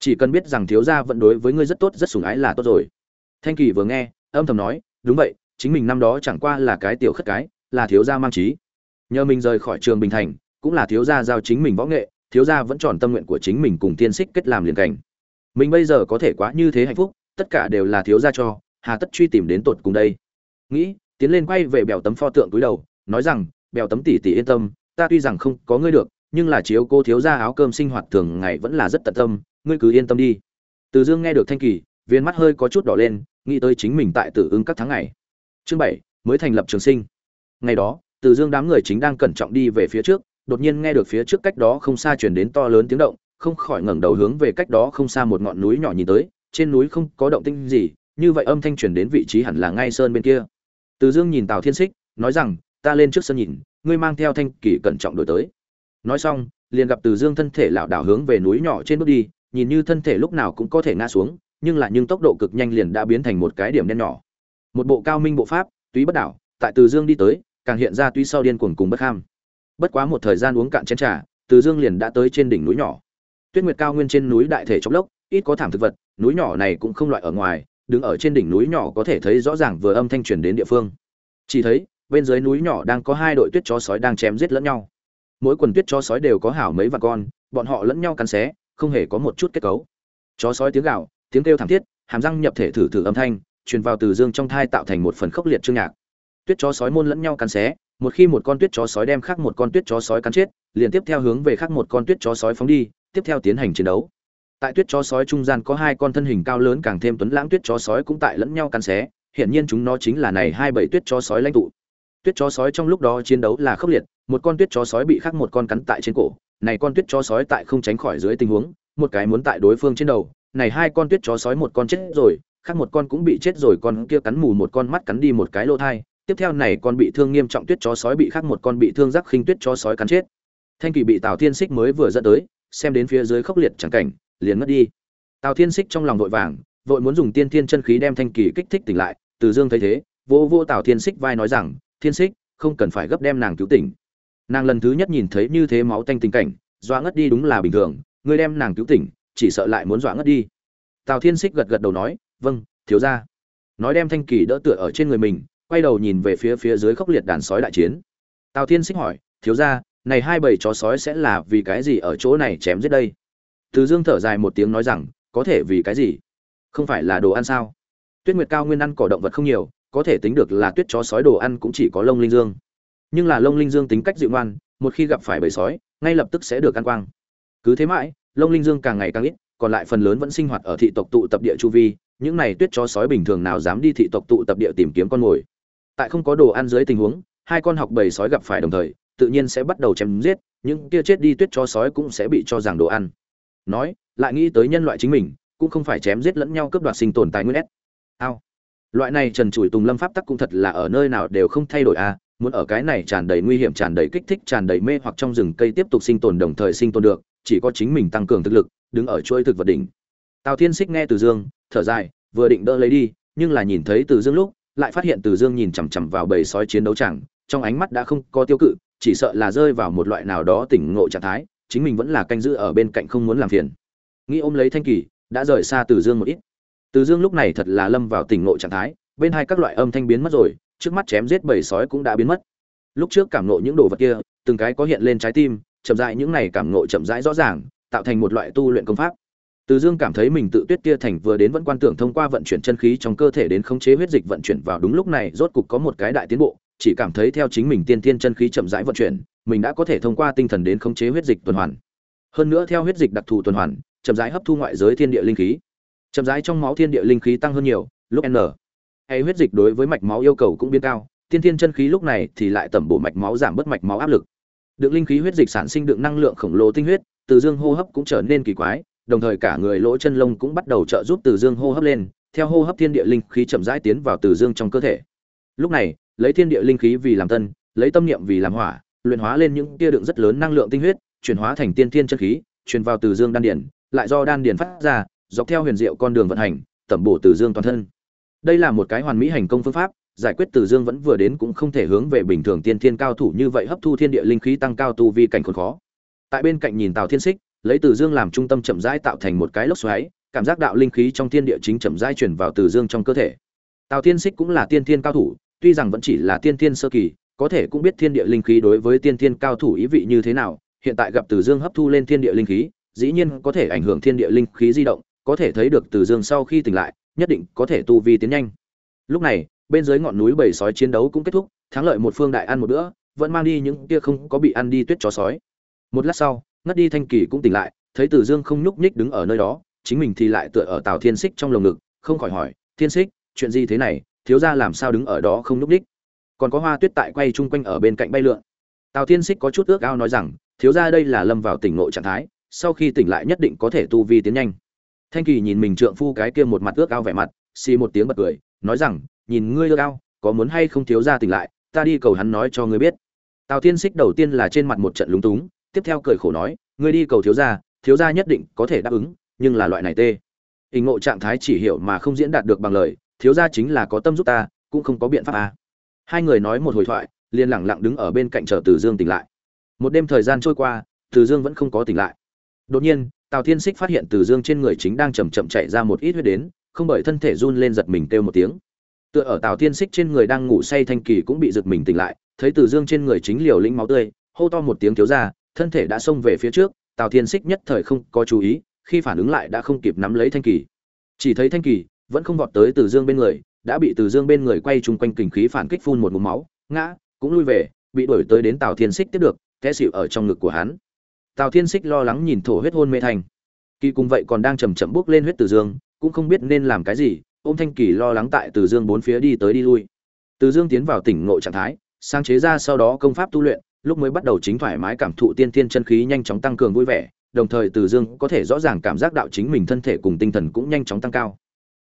Chỉ cần biết rằng thiếu gia vẫn đối với ngươi rất tốt rất sủng ái là tốt rồi. Thanh kỳ vừa nghe âm thầm nói đúng vậy, chính mình năm đó chẳng qua là cái tiểu khất cái, là thiếu gia mang trí. Nhờ mình rời khỏi trường bình thành, cũng là thiếu gia giao chính mình võ nghệ, thiếu gia vẫn tròn tâm nguyện của chính mình cùng tiên xích kết làm liền cảnh. Mình bây giờ có thể quá như thế hạnh phúc, tất cả đều là thiếu gia cho, hà tất truy tìm đến tột cùng đây. Nghĩ, tiến lên quay về bèo tấm pho tượng túi đầu, nói rằng, bèo tấm tỷ tỷ yên tâm, ta tuy rằng không có ngươi được, nhưng là chiếu cô thiếu gia áo cơm sinh hoạt thường ngày vẫn là rất tận tâm, ngươi cứ yên tâm đi. Từ dương nghe được thanh kỳ, viên mắt hơi có chút đỏ lên nghĩ tới chính mình tại tử ứng các tháng ngày. Chương bảy, mới thành lập trường sinh. Ngày đó, từ dương đám người chính đang cẩn trọng đi về phía trước, đột nhiên nghe được phía trước cách đó không xa chuyển đến to lớn tiếng động, không khỏi ngẩng đầu hướng về cách đó không xa một ngọn núi nhỏ nhìn tới, trên núi không có động tinh gì, như vậy âm thanh truyền đến vị trí hẳn là ngay sơn bên kia. Từ dương nhìn tào thiên xích nói rằng, ta lên trước sân nhìn, ngươi mang theo thanh kỳ cẩn trọng đổi tới. Nói xong, liền gặp từ dương thân thể lảo đảo hướng về núi nhỏ trên bước đi, nhìn như thân thể lúc nào cũng có thể ngã xuống nhưng lại nhưng tốc độ cực nhanh liền đã biến thành một cái điểm đen nhỏ. Một bộ cao minh bộ pháp, túy bất đảo, tại từ dương đi tới, càng hiện ra tuy sau điên cuồng cùng bất ham. Bất quá một thời gian uống cạn chén trà, từ dương liền đã tới trên đỉnh núi nhỏ. Tuyết nguyệt cao nguyên trên núi đại thể chốc lốc, ít có thảm thực vật, núi nhỏ này cũng không loại ở ngoài, đứng ở trên đỉnh núi nhỏ có thể thấy rõ ràng vừa âm thanh truyền đến địa phương. Chỉ thấy, bên dưới núi nhỏ đang có hai đội tuyết chó sói đang chém giết lẫn nhau. Mỗi quần tuyết chó sói đều có hảo mấy vạn con, bọn họ lẫn nhau cắn xé, không hề có một chút kết cấu. Chó sói tiếng gạo tiếng kêu thảm thiết hàm răng nhập thể thử thử âm thanh truyền vào từ dương trong thai tạo thành một phần khốc liệt trương nhạc tuyết chó sói môn lẫn nhau cắn xé một khi một con tuyết chó sói đem khác một con tuyết chó sói cắn chết liền tiếp theo hướng về khác một con tuyết chó sói phóng đi tiếp theo tiến hành chiến đấu tại tuyết chó sói trung gian có hai con thân hình cao lớn càng thêm tuấn lãng tuyết chó sói cũng tại lẫn nhau cắn xé hiển nhiên chúng nó chính là này hai bảy tuyết chó sói lãnh tụ tuyết chó sói trong lúc đó chiến đấu là khốc liệt một con tuyết chó sói bị khắc một con cắn tại trên cổ này con tuyết chó sói tại không tránh khỏi dưới tình huống một cái muốn tại đối phương trên đầu này hai con tuyết chó sói một con chết rồi, khác một con cũng bị chết rồi, con kia cắn mù một con mắt cắn đi một cái lỗ thai. Tiếp theo này con bị thương nghiêm trọng tuyết chó sói bị khác một con bị thương giác khinh tuyết chó sói cắn chết. Thanh kỳ bị tào thiên xích mới vừa dẫn tới, xem đến phía dưới khốc liệt chẳng cảnh, liền mất đi. Tào thiên xích trong lòng vội vàng, vội muốn dùng tiên thiên chân khí đem thanh kỳ kích thích tỉnh lại, từ dương thấy thế, vô vô tào thiên xích vai nói rằng, thiên xích không cần phải gấp đem nàng cứu tỉnh. Nàng lần thứ nhất nhìn thấy như thế máu tanh tình cảnh doa ngất đi đúng là bình thường, ngươi đem nàng cứu tỉnh chỉ sợ lại muốn dọa ngất đi. Tào thiên xích gật gật đầu nói vâng thiếu ra nói đem thanh kỳ đỡ tựa ở trên người mình, quay đầu nhìn về phía phía dưới khốc liệt đàn sói đại chiến. Tào thiên xích hỏi, thiếu ra này hai bầy chó sói sẽ là vì cái gì ở chỗ này chém giết đây? Từ dương thở dài một tiếng nói rằng, có thể vì cái gì? Không phải là đồ ăn sao? Tuyết nguyệt cao nguyên ăn cỏ động vật không nhiều, có thể tính được là tuyết chó sói đồ ăn cũng chỉ có lông linh dương. Nhưng là lông linh dương tính cách dịu ngoan, một khi gặp phải bầy sói, ngay lập tức sẽ được ăn quang. Cứ thế mãi lông linh dương càng ngày càng ít còn lại phần lớn vẫn sinh hoạt ở thị tộc tụ tập địa chu vi những này tuyết chó sói bình thường nào dám đi thị tộc tụ tập địa tìm kiếm con mồi. Tại không có đồ ăn dưới tình huống hai con học bầy sói gặp phải đồng thời tự nhiên sẽ bắt đầu chém giết những kia chết đi tuyết chó sói cũng sẽ bị cho rằng đồ ăn. Nói lại nghĩ tới nhân loại chính mình cũng không phải chém giết lẫn nhau cướp đoạt sinh tồn tài nguyên s ao. Loại này trần trụi tùng lâm pháp tắc cũng thật là ở nơi nào đều không thay đổi a à, muốn ở cái này tràn đầy nguy hiểm tràn đầy kích thích tràn đầy mê hoặc trong rừng cây tiếp tục sinh tồn đồng thời sinh tồn được chỉ có chính mình tăng cường thực lực, đứng ở chuỗi thực vật đỉnh. Tào thiên Sích nghe từ dương, thở dài, vừa định đỡ lấy đi, nhưng là nhìn thấy từ dương lúc, lại phát hiện từ dương nhìn chằm chằm vào bầy sói chiến đấu chẳng, trong ánh mắt đã không có tiêu cự, chỉ sợ là rơi vào một loại nào đó tỉnh ngộ trạng thái, chính mình vẫn là canh giữ ở bên cạnh không muốn làm phiền. Nghĩ ôm lấy thanh kỳ, đã rời xa từ dương một ít. Từ dương lúc này thật là lâm vào tỉnh ngộ trạng thái, bên hai các loại âm thanh biến mất rồi, trước mắt chém giết bầy sói cũng đã biến mất. Lúc trước cảm nộ những đồ vật kia, từng cái có hiện lên trái tim chậm rãi những này cảm ngộ chậm rãi rõ ràng tạo thành một loại tu luyện công pháp từ Dương cảm thấy mình tự tuyết kia thành vừa đến vẫn quan tưởng thông qua vận chuyển chân khí trong cơ thể đến khống chế huyết dịch vận chuyển vào đúng lúc này, rốt cục có một cái đại tiến bộ, chỉ cảm thấy theo chính mình tiên tiên chân khí chậm rãi vận chuyển, mình đã có thể thông qua tinh thần đến khống chế huyết dịch tuần hoàn. Hơn nữa theo huyết dịch đặc thù tuần hoàn, chậm rãi hấp thu ngoại giới thiên địa linh khí. Chậm rãi trong máu thiên địa linh khí tăng hơn nhiều, lúc n hay huyết dịch đối với mạch máu yêu cầu cũng biến cao, tiên tiên chân khí lúc này thì lại tẩm bổ mạch máu giảm bớt mạch máu áp lực. Được linh khí huyết dịch sản sinh được năng lượng khổng lồ tinh huyết, từ dương hô hấp cũng trở nên kỳ quái, đồng thời cả người lỗ chân lông cũng bắt đầu trợ giúp từ dương hô hấp lên theo hô hấp thiên địa linh khí chậm rãi tiến vào từ dương trong cơ thể. Lúc này lấy thiên địa linh khí vì làm thân lấy tâm niệm vì làm hỏa luyện hóa lên những tia đựng rất lớn năng lượng tinh huyết chuyển hóa thành tiên thiên chân khí truyền vào từ dương đan điển lại do đan điển phát ra dọc theo huyền diệu con đường vận hành tẩm bổ từ dương toàn thân. Đây là một cái hoàn mỹ hành công phương pháp giải quyết từ dương vẫn vừa đến cũng không thể hướng về bình thường tiên thiên cao thủ như vậy hấp thu thiên địa linh khí tăng cao tu vi cảnh khốn khó. Tại bên cạnh nhìn tào thiên xích lấy từ dương làm trung tâm chậm rãi tạo thành một cái lốc xoáy, cảm giác đạo linh khí trong thiên địa chính chậm rãi chuyển vào từ dương trong cơ thể. Tào thiên xích cũng là tiên thiên cao thủ, tuy rằng vẫn chỉ là tiên thiên sơ kỳ, có thể cũng biết thiên địa linh khí đối với tiên thiên cao thủ ý vị như thế nào, hiện tại gặp từ dương hấp thu lên thiên địa linh khí, dĩ nhiên có thể ảnh hưởng thiên địa linh khí di động, có thể thấy được từ dương sau khi tỉnh lại, nhất định có thể tu vi tiến nhanh. Lúc này bên dưới ngọn núi bầy sói chiến đấu cũng kết thúc, thắng lợi một phương đại ăn một bữa, vẫn mang đi những kia không có bị ăn đi tuyết chó sói. Một lát sau, ngất đi thanh kỳ cũng tỉnh lại, thấy từ dương không nhúc nhích đứng ở nơi đó, chính mình thì lại tựa ở tào thiên xích trong lồng ngực, không khỏi hỏi, thiên xích chuyện gì thế này? Thiếu ra làm sao đứng ở đó không nhúc nhích? Còn có hoa tuyết tại quay chung quanh ở bên cạnh bay lượn. Tào thiên xích có chút ước ao nói rằng, thiếu ra đây là lâm vào tỉnh ngộ trạng thái, sau khi tỉnh lại nhất định có thể tu vi tiến nhanh. Thanh kỳ nhìn mình trượng phu cái kia một mặt ước ao vẻ mặt, xì một tiếng bật cười, nói rằng nhìn ngươi ước cao có muốn hay không thiếu ra tỉnh lại, ta đi cầu hắn nói cho ngươi biết. Tào thiên xích đầu tiên là trên mặt một trận lúng túng, tiếp theo cười khổ nói, ngươi đi cầu thiếu gia thiếu gia nhất định có thể đáp ứng, nhưng là loại này tê. Hình ngộ trạng thái chỉ hiểu mà không diễn đạt được bằng lời, thiếu gia chính là có tâm giúp ta, cũng không có biện pháp à. hai người nói một hồi thoại, liền lẳng lặng đứng ở bên cạnh chờ từ dương tỉnh lại. Một đêm thời gian trôi qua, từ dương vẫn không có tỉnh lại. Đột nhiên, tào thiên xích phát hiện từ dương trên người chính đang chầm chậm chạy ra một ít huyết đến, không bởi thân thể run lên giật mình kêu một tiếng tựa ở tào thiên xích trên người đang ngủ say thanh kỳ cũng bị giật mình tỉnh lại, thấy từ dương trên người chính liều lĩnh máu tươi, hô to một tiếng thiếu ra, thân thể đã xông về phía trước, tào thiên xích nhất thời không có chú ý, khi phản ứng lại đã không kịp nắm lấy thanh kỳ. Chỉ thấy thanh kỳ vẫn không vọt tới từ dương bên người, đã bị từ dương bên người quay chung quanh kình khí phản kích phun một ngụm máu, ngã, cũng lui về, bị đuổi tới đến tào thiên xích tiếp được, té xịu ở trong ngực của hắn. Tào thiên xích lo lắng nhìn thổ huyết hôn mê thành. Kỳ cùng vậy còn đang chầm chậm bước lên huyết từ dương, cũng không biết nên làm cái gì ôm thanh kỳ lo lắng tại từ dương bốn phía đi tới đi lui. Từ dương tiến vào tỉnh ngộ trạng thái, sáng chế ra sau đó công pháp tu luyện, lúc mới bắt đầu chính thoải mái cảm thụ tiên thiên chân khí nhanh chóng tăng cường vui vẻ, đồng thời từ dương có thể rõ ràng cảm giác đạo chính mình thân thể cùng tinh thần cũng nhanh chóng tăng cao.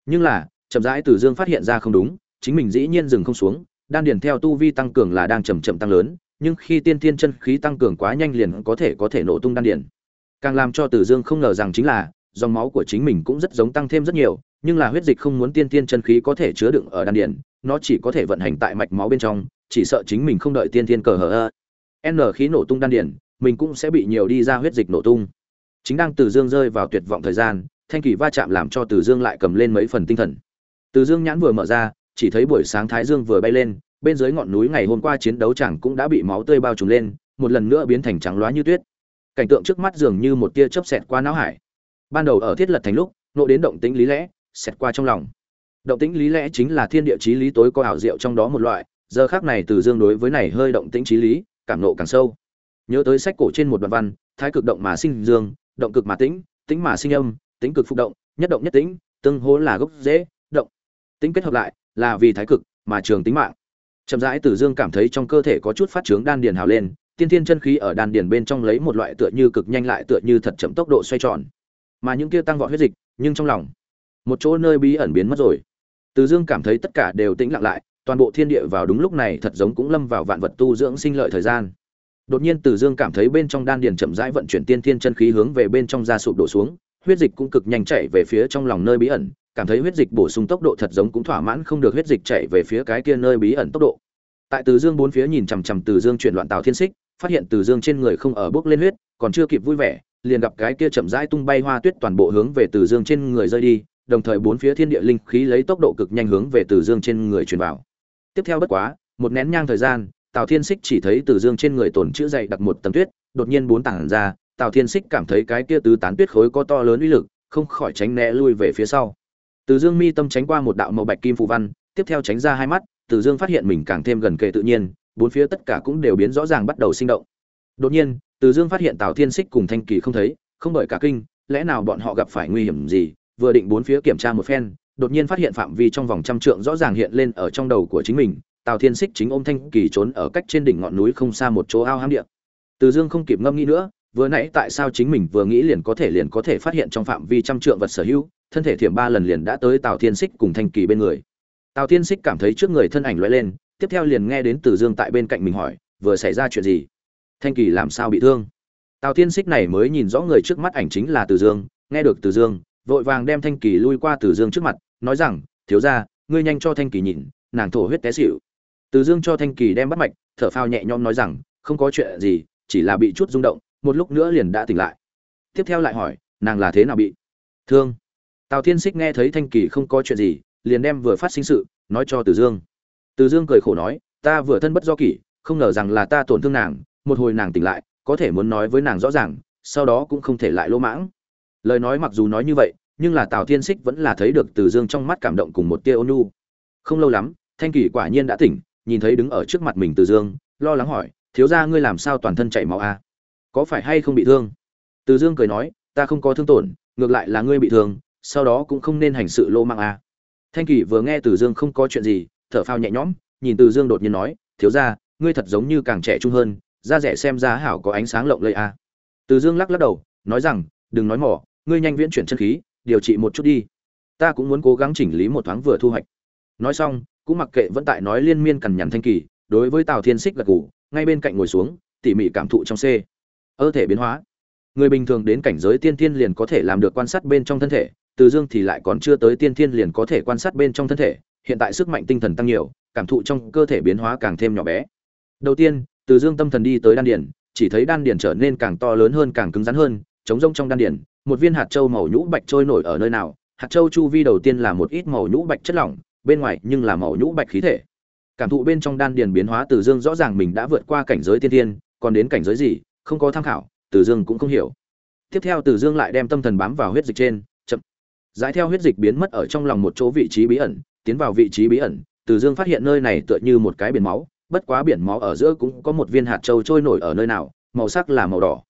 Nhưng là, chậm rãi từ dương phát hiện ra không đúng, chính mình dĩ nhiên dừng không xuống, đan điền theo tu vi tăng cường là đang chậm chậm tăng lớn, nhưng khi tiên thiên chân khí tăng cường quá nhanh liền có thể có thể nổ tung đan điền. Càng làm cho từ dương không ngờ rằng chính là, dòng máu của chính mình cũng rất giống tăng thêm rất nhiều nhưng là huyết dịch không muốn tiên tiên chân khí có thể chứa đựng ở đan điền, nó chỉ có thể vận hành tại mạch máu bên trong, chỉ sợ chính mình không đợi tiên tiên cờ hở n khí nổ tung đan điền, mình cũng sẽ bị nhiều đi ra huyết dịch nổ tung. Chính đang từ dương rơi vào tuyệt vọng thời gian, thanh kỳ va chạm làm cho từ dương lại cầm lên mấy phần tinh thần. Từ dương nhãn vừa mở ra, chỉ thấy buổi sáng thái dương vừa bay lên, bên dưới ngọn núi ngày hôm qua chiến đấu chẳng cũng đã bị máu tươi bao trùm lên, một lần nữa biến thành trắng loá như tuyết. Cảnh tượng trước mắt dường như một tia chớp xẹt qua não hải. Ban đầu ở thiết lật thành lúc, nộ đến động tĩnh lý lẽ xẹt qua trong lòng. Động tĩnh lý lẽ chính là thiên địa chí lý tối có ảo diệu trong đó một loại, giờ khác này từ dương đối với này hơi động tĩnh chí lý, cảm nộ càng sâu. Nhớ tới sách cổ trên một đoạn văn, thái cực động mà sinh dương, động cực mà tĩnh tĩnh mà sinh âm, tĩnh cực phục động, nhất động nhất tĩnh, tương hỗ là gốc dễ động. Tĩnh kết hợp lại, là vì thái cực mà trường tính mạng. Chậm rãi tử dương cảm thấy trong cơ thể có chút phát trướng đan điền hào lên, tiên thiên chân khí ở đan điền bên trong lấy một loại tựa như cực nhanh lại tựa như thật chậm tốc độ xoay tròn. Mà những kia tăng vọt huyết dịch, nhưng trong lòng một chỗ nơi bí ẩn biến mất rồi. Từ dương cảm thấy tất cả đều tĩnh lặng lại, toàn bộ thiên địa vào đúng lúc này thật giống cũng lâm vào vạn vật tu dưỡng sinh lợi thời gian. Đột nhiên từ dương cảm thấy bên trong đan điền chậm rãi vận chuyển tiên thiên chân khí hướng về bên trong da sụp đổ xuống, huyết dịch cũng cực nhanh chạy về phía trong lòng nơi bí ẩn, cảm thấy huyết dịch bổ sung tốc độ thật giống cũng thỏa mãn không được huyết dịch chạy về phía cái kia nơi bí ẩn tốc độ. Tại từ dương bốn phía nhìn chằm chằm từ dương chuyển loạn tào thiên xích phát hiện từ dương trên người không ở bước lên huyết, còn chưa kịp vui vẻ, liền gặp cái kia chậm rãi tung bay hoa tuyết toàn bộ hướng về từ dương trên người rơi đi đồng thời bốn phía thiên địa linh khí lấy tốc độ cực nhanh hướng về từ dương trên người truyền vào. Tiếp theo bất quá, một nén nhang thời gian, tào thiên xích chỉ thấy từ dương trên người tổn chữ dày đặc một tấm tuyết, đột nhiên bốn tảng ra, tào thiên xích cảm thấy cái kia tứ tán tuyết khối có to lớn uy lực, không khỏi tránh né lui về phía sau. Từ dương mi tâm tránh qua một đạo màu bạch kim phù văn, tiếp theo tránh ra hai mắt, từ dương phát hiện mình càng thêm gần kề tự nhiên, bốn phía tất cả cũng đều biến rõ ràng bắt đầu sinh động. Đột nhiên, từ dương phát hiện tào thiên xích cùng thanh kỳ không thấy, không bởi cả kinh, lẽ nào bọn họ gặp phải nguy hiểm gì vừa định bốn phía kiểm tra một phen, đột nhiên phát hiện phạm vi trong vòng trăm trượng rõ ràng hiện lên ở trong đầu của chính mình, tào thiên xích chính ôm thanh kỳ trốn ở cách trên đỉnh ngọn núi không xa một chỗ ao hám địa. Từ dương không kịp ngâm nghĩ nữa, vừa nãy tại sao chính mình vừa nghĩ liền có thể liền có thể phát hiện trong phạm vi trăm trượng vật sở hữu, thân thể thiểm ba lần liền đã tới tào thiên xích cùng thanh kỳ bên người. Tào thiên xích cảm thấy trước người thân ảnh lóe lên, tiếp theo liền nghe đến từ dương tại bên cạnh mình hỏi, vừa xảy ra chuyện gì? Thanh kỳ làm sao bị thương? Tào thiên xích này mới nhìn rõ người trước mắt ảnh chính là từ dương, nghe được từ dương vội vàng đem thanh kỳ lui qua từ dương trước mặt, nói rằng, thiếu ra ngươi nhanh cho thanh kỳ nhìn, nàng thổ huyết té xịu từ dương cho thanh kỳ đem bắt mạch, thở phao nhẹ nhõm nói rằng, không có chuyện gì, chỉ là bị chút rung động, một lúc nữa liền đã tỉnh lại. Tiếp theo lại hỏi, nàng là thế nào bị? Thương. Tào thiên xích nghe thấy thanh kỳ không có chuyện gì, liền đem vừa phát sinh sự, nói cho từ dương. Từ dương cười khổ nói, ta vừa thân bất do kỷ, không ngờ rằng là ta tổn thương nàng, một hồi nàng tỉnh lại, có thể muốn nói với nàng rõ ràng, sau đó cũng không thể lại lỗ mãng lời nói mặc dù nói như vậy, nhưng là tào thiên xích vẫn là thấy được từ dương trong mắt cảm động cùng một tia ônu không lâu lắm, thanh kỳ quả nhiên đã tỉnh, nhìn thấy đứng ở trước mặt mình từ dương, lo lắng hỏi, thiếu ra ngươi làm sao toàn thân chảy máu a à? có phải hay không bị thương từ dương cười nói, ta không có thương tổn, ngược lại là ngươi bị thương, sau đó cũng không nên hành sự lô mạng a à. thanh kỳ vừa nghe từ dương không có chuyện gì, thở phao nhẹ nhõm, nhìn từ dương đột nhiên nói, thiếu ra ngươi thật giống như càng trẻ trung hơn, da rẻ xem ra hảo có ánh sáng lộng lẫy a à. từ dương lắc lắc đầu, nói rằng, đừng nói mỏ ngươi nhanh viễn chuyển chân khí điều trị một chút đi. Ta cũng muốn cố gắng chỉnh lý một thoáng vừa thu hoạch. Nói xong cũng mặc kệ vẫn tại nói liên miên cằn nhằn thanh kỳ đối với tào thiên xích gật gù ngay bên cạnh ngồi xuống tỉ mỉ cảm thụ trong c. Ơ thể biến hóa. Người bình thường đến cảnh giới tiên thiên liền có thể làm được quan sát bên trong thân thể từ dương thì lại còn chưa tới tiên thiên liền có thể quan sát bên trong thân thể hiện tại sức mạnh tinh thần tăng nhiều cảm thụ trong cơ thể biến hóa càng thêm nhỏ bé. Đầu tiên từ dương tâm thần đi tới đan điển, chỉ thấy đan điển trở nên càng to lớn hơn càng cứng rắn hơn chống rông trong đan điển một viên hạt châu màu nhũ bạch trôi nổi ở nơi nào. Hạt châu chu vi đầu tiên là một ít màu nhũ bạch chất lỏng, bên ngoài nhưng là màu nhũ bạch khí thể. Cảm thụ bên trong đan điền biến hóa từ dương rõ ràng mình đã vượt qua cảnh giới tiên tiên còn đến cảnh giới gì, không có tham khảo, từ dương cũng không hiểu. Tiếp theo từ dương lại đem tâm thần bám vào huyết dịch trên, chậm. Giải theo huyết dịch biến mất ở trong lòng một chỗ vị trí bí ẩn, tiến vào vị trí bí ẩn, từ dương phát hiện nơi này tựa như một cái biển máu, bất quá biển máu ở giữa cũng có một viên hạt châu trôi nổi ở nơi nào, màu sắc là màu đỏ.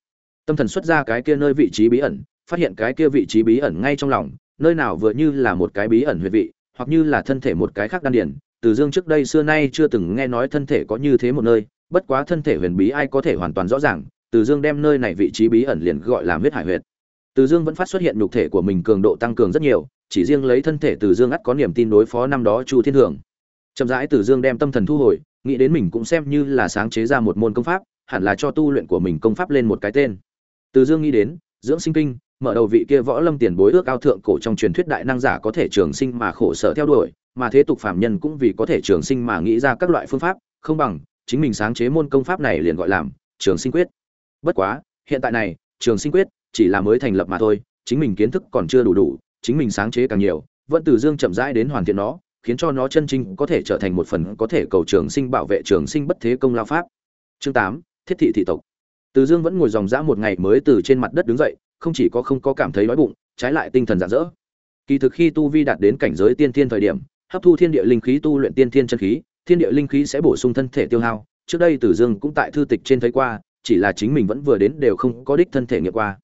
Tâm thần xuất ra cái kia nơi vị trí bí ẩn phát hiện cái kia vị trí bí ẩn ngay trong lòng, nơi nào vừa như là một cái bí ẩn huyệt vị, hoặc như là thân thể một cái khác đan điền. Từ dương trước đây xưa nay chưa từng nghe nói thân thể có như thế một nơi, bất quá thân thể huyền bí ai có thể hoàn toàn rõ ràng, từ dương đem nơi này vị trí bí ẩn liền gọi là huyết hải huyệt. Từ dương vẫn phát xuất hiện nhục thể của mình cường độ tăng cường rất nhiều, chỉ riêng lấy thân thể từ dương ắt có niềm tin đối phó năm đó chu thiên hưởng. Chậm rãi từ dương đem tâm thần thu hồi, nghĩ đến mình cũng xem như là sáng chế ra một môn công pháp, hẳn là cho tu luyện của mình công pháp lên một cái tên. Từ dương nghĩ đến, dưỡng sinh kinh mở đầu vị kia võ lâm tiền bối ước ao thượng cổ trong truyền thuyết đại năng giả có thể trường sinh mà khổ sở theo đuổi, mà thế tục phàm nhân cũng vì có thể trường sinh mà nghĩ ra các loại phương pháp, không bằng, chính mình sáng chế môn công pháp này liền gọi làm, trường sinh quyết. Bất quá, hiện tại này, trường sinh quyết, chỉ là mới thành lập mà thôi, chính mình kiến thức còn chưa đủ đủ, chính mình sáng chế càng nhiều, vẫn từ dương chậm rãi đến hoàn thiện nó, khiến cho nó chân chính có thể trở thành một phần có thể cầu trường sinh bảo vệ trường sinh bất thế công lao pháp. Chương tám, thiết thị thị tộc. Từ dương vẫn ngồi dòng dã một ngày mới từ trên mặt đất đứng dậy không chỉ có không có cảm thấy đói bụng trái lại tinh thần rạng rỡ kỳ thực khi tu vi đạt đến cảnh giới tiên thiên thời điểm hấp thu thiên địa linh khí tu luyện tiên thiên chân khí thiên địa linh khí sẽ bổ sung thân thể tiêu hao trước đây Từ Dương cũng tại thư tịch trên thấy qua, chỉ là chính mình vẫn vừa đến đều không có đích thân thể nghiệm qua.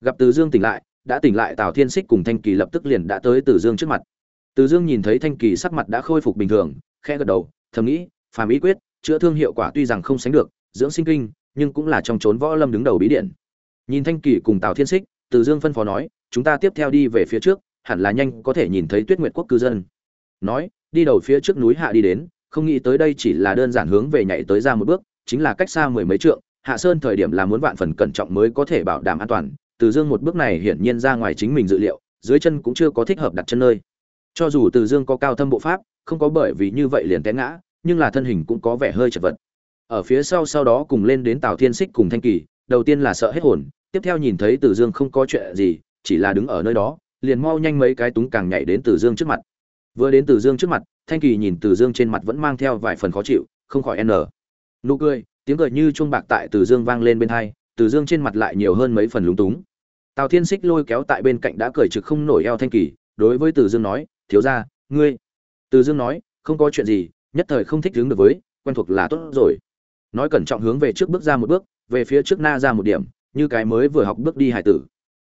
Gặp Từ Dương tỉnh lại, đã tỉnh lại Tào Thiên Sích cùng Thanh Kỳ lập tức liền đã tới Từ Dương trước mặt. Từ Dương nhìn thấy Thanh Kỳ sắc mặt đã khôi phục bình thường, khẽ gật đầu, thầm nghĩ, phàm ý quyết, chữa thương hiệu quả tuy rằng không sánh được, dưỡng sinh kinh, nhưng cũng là trong chốn võ lâm đứng đầu bí điển. Nhìn Thanh Kỳ cùng Tào Thiên xích Từ Dương phân phó nói, chúng ta tiếp theo đi về phía trước, hẳn là nhanh có thể nhìn thấy Tuyết Nguyệt quốc cư dân. Nói, đi đầu phía trước núi hạ đi đến, không nghĩ tới đây chỉ là đơn giản hướng về nhảy tới ra một bước chính là cách xa mười mấy trượng hạ sơn thời điểm là muốn vạn phần cẩn trọng mới có thể bảo đảm an toàn từ dương một bước này hiển nhiên ra ngoài chính mình dự liệu dưới chân cũng chưa có thích hợp đặt chân nơi cho dù từ dương có cao thâm bộ pháp không có bởi vì như vậy liền té ngã nhưng là thân hình cũng có vẻ hơi chật vật ở phía sau sau đó cùng lên đến tào thiên xích cùng thanh kỳ đầu tiên là sợ hết hồn, tiếp theo nhìn thấy Tử dương không có chuyện gì, chỉ là đứng ở nơi đó, liền mau nhanh mấy cái túng càng nhảy đến Tử dương trước mặt. Vừa đến Tử dương trước mặt, thanh kỳ nhìn Tử dương trên mặt vẫn mang theo vài phần khó chịu, không khỏi n. Nụ cười, tiếng cười như chuông bạc tại Tử dương vang lên bên hai Tử dương trên mặt lại nhiều hơn mấy phần lúng túng. Tào thiên xích lôi kéo tại bên cạnh đã cười trực không nổi eo thanh kỳ, đối với Tử dương nói, thiếu ra ngươi Tử dương nói, không có chuyện gì, nhất thời không thích đứng được với, quen thuộc là tốt rồi. Nói cẩn trọng hướng về trước bước ra một bước về phía trước na ra một điểm, như cái mới vừa học bước đi hải tử.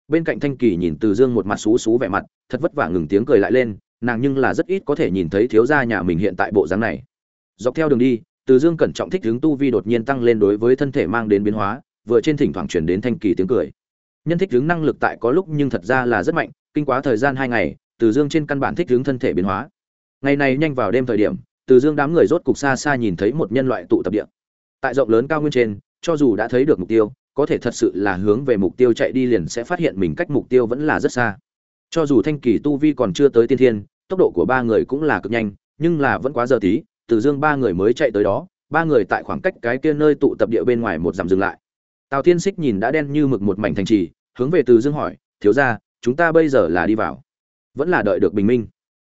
Bên cạnh thanh kỳ nhìn từ dương một mặt xú xú vẻ mặt, thật vất vả ngừng tiếng cười lại lên, nàng nhưng là rất ít có thể nhìn thấy thiếu gia nhà mình hiện tại bộ dáng này. Dọc theo đường đi, từ dương cẩn trọng thích hướng tu vi đột nhiên tăng lên đối với thân thể mang đến biến hóa, vừa trên thỉnh thoảng chuyển đến thanh kỳ tiếng cười. Nhân thích hướng năng lực tại có lúc nhưng thật ra là rất mạnh, kinh quá thời gian hai ngày, từ dương trên căn bản thích hướng thân thể biến hóa. Ngày này nhanh vào đêm thời điểm, từ dương đám người rốt cục xa xa nhìn thấy một nhân loại tụ tập địa. Tại rộng lớn cao nguyên trên cho dù đã thấy được mục tiêu, có thể thật sự là hướng về mục tiêu chạy đi liền sẽ phát hiện mình cách mục tiêu vẫn là rất xa. Cho dù thanh kỳ tu vi còn chưa tới tiên thiên, tốc độ của ba người cũng là cực nhanh, nhưng là vẫn quá giờ tí, từ dương ba người mới chạy tới đó, ba người tại khoảng cách cái kia nơi tụ tập địa bên ngoài một dặm dừng lại. Tào thiên xích nhìn đã đen như mực một mảnh thành trì, hướng về từ dương hỏi, thiếu ra chúng ta bây giờ là đi vào? Vẫn là đợi được bình minh?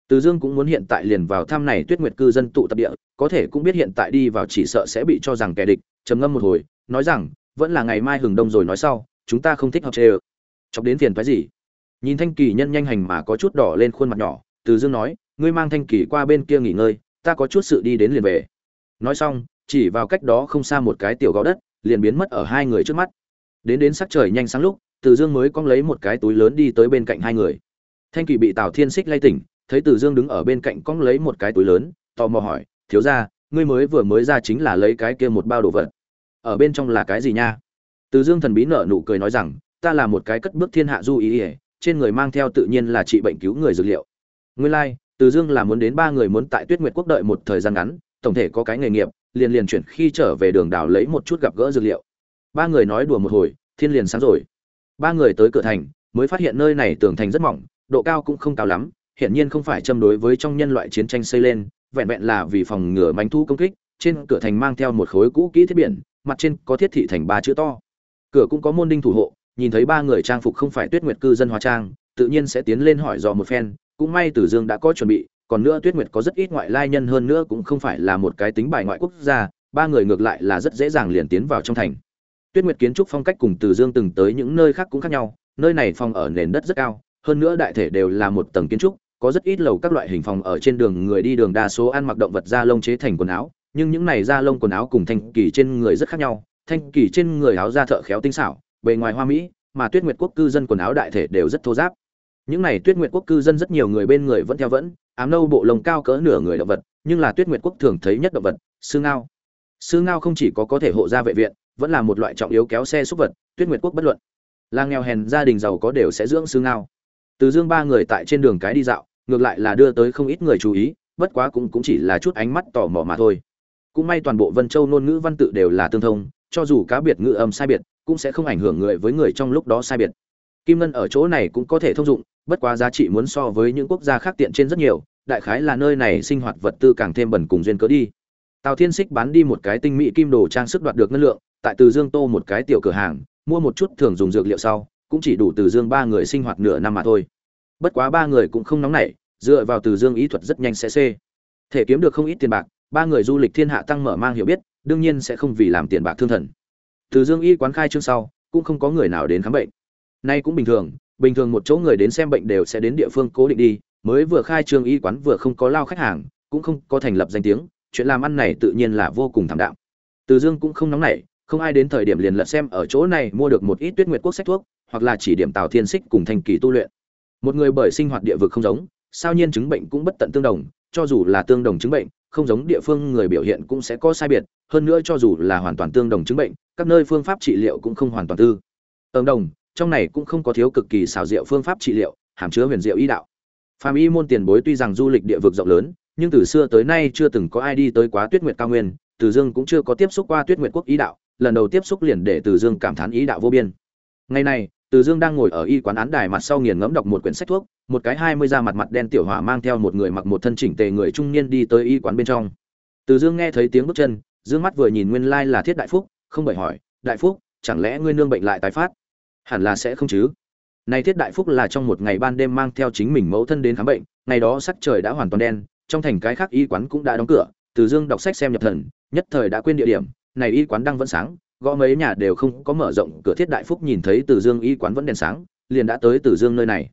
Từ dương cũng muốn hiện tại liền vào thăm này tuyết nguyệt cư dân tụ tập địa, có thể cũng biết hiện tại đi vào chỉ sợ sẽ bị cho rằng kẻ địch, trầm ngâm một hồi nói rằng, vẫn là ngày mai hừng đông rồi nói sau, chúng ta không thích học chê ơ. Chọc đến phiền phái gì? Nhìn thanh kỳ nhân nhanh hành mà có chút đỏ lên khuôn mặt nhỏ, từ dương nói, ngươi mang thanh kỳ qua bên kia nghỉ ngơi, ta có chút sự đi đến liền về. Nói xong, chỉ vào cách đó không xa một cái tiểu gò đất, liền biến mất ở hai người trước mắt. Đến đến sắc trời nhanh sáng lúc, từ dương mới cong lấy một cái túi lớn đi tới bên cạnh hai người. Thanh kỳ bị tào thiên xích lay tỉnh, thấy từ dương đứng ở bên cạnh cong lấy một cái túi lớn, tò mò hỏi, thiếu ra ngươi mới vừa mới ra chính là lấy cái kia một bao đồ vật ở bên trong là cái gì nha? Từ dương thần bí nở nụ cười nói rằng, ta là một cái cất bước thiên hạ du ý ỉa trên người mang theo tự nhiên là trị bệnh cứu người dược liệu. Nguyên lai, từ dương là muốn đến ba người muốn tại tuyết nguyệt quốc đợi một thời gian ngắn, tổng thể có cái nghề nghiệp, liền liền chuyển khi trở về đường đảo lấy một chút gặp gỡ dược liệu. Ba người nói đùa một hồi, thiên liền sáng rồi. Ba người tới cửa thành, mới phát hiện nơi này tường thành rất mỏng, độ cao cũng không cao lắm, hiển nhiên không phải châm đối với trong nhân loại chiến tranh xây lên, vẹn vẹn là vì phòng ngừa mánh thu công kích, trên cửa thành mang theo một khối cũ kỹ thiết biển mặt trên có thiết thị thành ba chữ to cửa cũng có môn đinh thủ hộ nhìn thấy ba người trang phục không phải tuyết nguyệt cư dân hóa trang tự nhiên sẽ tiến lên hỏi dò một phen cũng may Tử Dương đã có chuẩn bị, còn nữa Tuyết Nguyệt có rất ít ngoại lai nhân hơn nữa cũng không phải là một cái tính bài ngoại quốc gia, ba người ngược lại là rất dễ dàng liền tiến vào trong thành. Tuyết Nguyệt kiến trúc phong cách cùng Tử Dương từng tới những nơi khác cũng khác nhau, nơi này phòng ở nền đất rất cao, hơn nữa đại thể đều là một tầng kiến trúc, có rất ít lầu các loại hình phòng ở trên đường người đi đường đa số ăn mặc động vật da lông chế thành quần áo, nhưng những này da lông quần áo cùng thanh kỳ trên người rất khác nhau, thanh kỳ trên người áo da thợ khéo tinh xảo, bề ngoài hoa mỹ mà tuyết nguyệt quốc cư dân quần áo đại thể đều rất thô giáp. Những này tuyết nguyệt quốc cư dân rất nhiều người bên người vẫn theo vẫn ám nâu bộ lông cao cỡ nửa người động vật nhưng là tuyết nguyệt quốc thường thấy nhất động vật sư ngao. Sư ngao không chỉ có có thể hộ ra vệ viện vẫn là một loại trọng yếu kéo xe xúc vật tuyết nguyệt quốc bất luận. Là nghèo hèn gia đình giàu có đều sẽ dưỡng sư ngao. Từ dương ba người tại trên đường cái đi dạo ngược lại là đưa tới không ít người chú ý bất quá cũng cũng chỉ là chút ánh mắt tò mò mà thôi cũng may toàn bộ vân châu ngôn ngữ văn tự đều là tương thông, cho dù cá biệt ngữ âm sai biệt, cũng sẽ không ảnh hưởng người với người trong lúc đó sai biệt. Kim ngân ở chỗ này cũng có thể thông dụng, bất quá giá trị muốn so với những quốc gia khác tiện trên rất nhiều, đại khái là nơi này sinh hoạt vật tư càng thêm bẩn cùng duyên cớ đi. Tào thiên xích bán đi một cái tinh mỹ kim đồ trang sức đoạt được ngân lượng, tại từ dương tô một cái tiểu cửa hàng, mua một chút thường dùng dược liệu sau, cũng chỉ đủ từ dương ba người sinh hoạt nửa năm mà thôi. Bất quá ba người cũng không nóng nảy, dựa vào từ dương ý thuật rất nhanh sẽ xê. Thể kiếm được không ít tiền bạc ba người du lịch thiên hạ tăng mở mang hiểu biết, đương nhiên sẽ không vì làm tiền bạc thương thần. Từ dương y quán khai trương sau, cũng không có người nào đến khám bệnh. Nay cũng bình thường bình thường một chỗ người đến xem bệnh đều sẽ đến địa phương cố định đi, mới vừa khai trương y quán vừa không có lao khách hàng, cũng không có thành lập danh tiếng, chuyện làm ăn này tự nhiên là vô cùng thảm đạm. Từ dương cũng không nóng nảy, không ai đến thời điểm liền lật xem ở chỗ này mua được một ít tuyết nguyệt quốc sách thuốc, hoặc là chỉ điểm tào thiên xích cùng thành kỳ tu luyện. Một người bởi sinh hoạt địa vực không giống, sao nhiên chứng bệnh cũng bất tận tương đồng, cho dù là tương đồng chứng bệnh không giống địa phương người biểu hiện cũng sẽ có sai biệt, hơn nữa cho dù là hoàn toàn tương đồng chứng bệnh, các nơi phương pháp trị liệu cũng không hoàn toàn tư. Tương đồng, trong này cũng không có thiếu cực kỳ xảo diệu phương pháp trị liệu, hàm chứa huyền diệu y đạo. Phàm y môn tiền bối tuy rằng du lịch địa vực rộng lớn, nhưng từ xưa tới nay chưa từng có ai đi tới quá tuyết nguyệt cao nguyên, từ dương cũng chưa có tiếp xúc qua tuyết nguyệt quốc ý đạo, lần đầu tiếp xúc liền để từ dương cảm thán ý đạo vô biên. Ngày này từ dương đang ngồi ở y quán án đài mặt sau nghiền ngẫm đọc một quyển sách thuốc, một cái hai mươi da mặt mặt đen tiểu hỏa mang theo một người mặc một thân chỉnh tề người trung niên đi tới y quán bên trong. Từ dương nghe thấy tiếng bước chân, dương mắt vừa nhìn nguyên lai là thiết đại phúc, không bởi hỏi, đại phúc, chẳng lẽ ngươi nương bệnh lại tái phát? Hẳn là sẽ không chứ. Này thiết đại phúc là trong một ngày ban đêm mang theo chính mình mẫu thân đến khám bệnh, ngày đó sắc trời đã hoàn toàn đen, trong thành cái khác y quán cũng đã đóng cửa, từ dương đọc sách xem nhập thần, nhất thời đã quên địa điểm, này y quán đang vẫn sáng gõ mấy nhà đều không có mở rộng cửa thiết đại phúc nhìn thấy từ dương y quán vẫn đèn sáng, liền đã tới từ dương nơi này.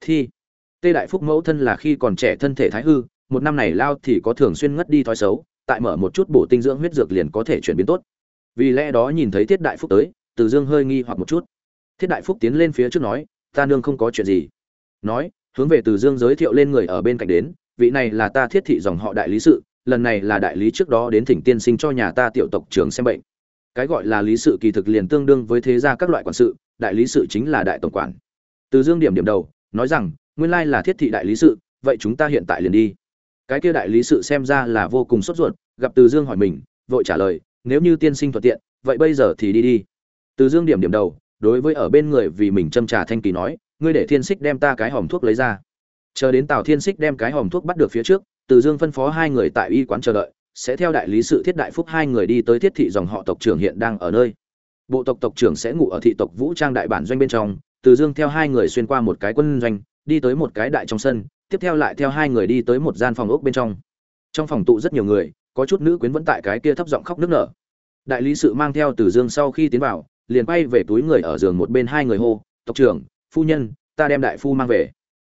Thi, tê đại phúc mẫu thân là khi còn trẻ thân thể thái hư, một năm này lao thì có thường xuyên ngất đi thói xấu, tại mở một chút bổ tinh dưỡng huyết dược liền có thể chuyển biến tốt. Vì lẽ đó nhìn thấy thiết đại phúc tới, từ dương hơi nghi hoặc một chút. Thiết đại phúc tiến lên phía trước nói, ta nương không có chuyện gì. Nói, hướng về từ dương giới thiệu lên người ở bên cạnh đến, vị này là ta thiết thị dòng họ đại lý sự, lần này là đại lý trước đó đến thỉnh tiên sinh cho nhà ta tiểu tộc trưởng xem bệnh cái gọi là lý sự kỳ thực liền tương đương với thế gia các loại quản sự, đại lý sự chính là đại tổng quản. Từ dương điểm điểm đầu, nói rằng, nguyên lai là thiết thị đại lý sự, vậy chúng ta hiện tại liền đi. Cái kia đại lý sự xem ra là vô cùng sốt ruột, gặp từ dương hỏi mình, vội trả lời, nếu như tiên sinh thuận tiện, vậy bây giờ thì đi đi. Từ dương điểm điểm đầu, đối với ở bên người vì mình châm trà thanh kỳ nói, ngươi để thiên xích đem ta cái hòm thuốc lấy ra. Chờ đến tào thiên xích đem cái hòm thuốc bắt được phía trước, từ dương phân phó hai người tại y quán chờ đợi sẽ theo đại lý sự thiết đại phúc hai người đi tới thiết thị dòng họ tộc trưởng hiện đang ở nơi. Bộ tộc tộc trưởng sẽ ngủ ở thị tộc vũ trang đại bản doanh bên trong, từ dương theo hai người xuyên qua một cái quân doanh, đi tới một cái đại trong sân, tiếp theo lại theo hai người đi tới một gian phòng ốc bên trong. Trong phòng tụ rất nhiều người, có chút nữ quyến vẫn tại cái kia thấp giọng khóc nức nở. Đại lý sự mang theo từ dương sau khi tiến vào, liền quay về túi người ở giường một bên hai người hô, tộc trưởng, phu nhân, ta đem đại phu mang về.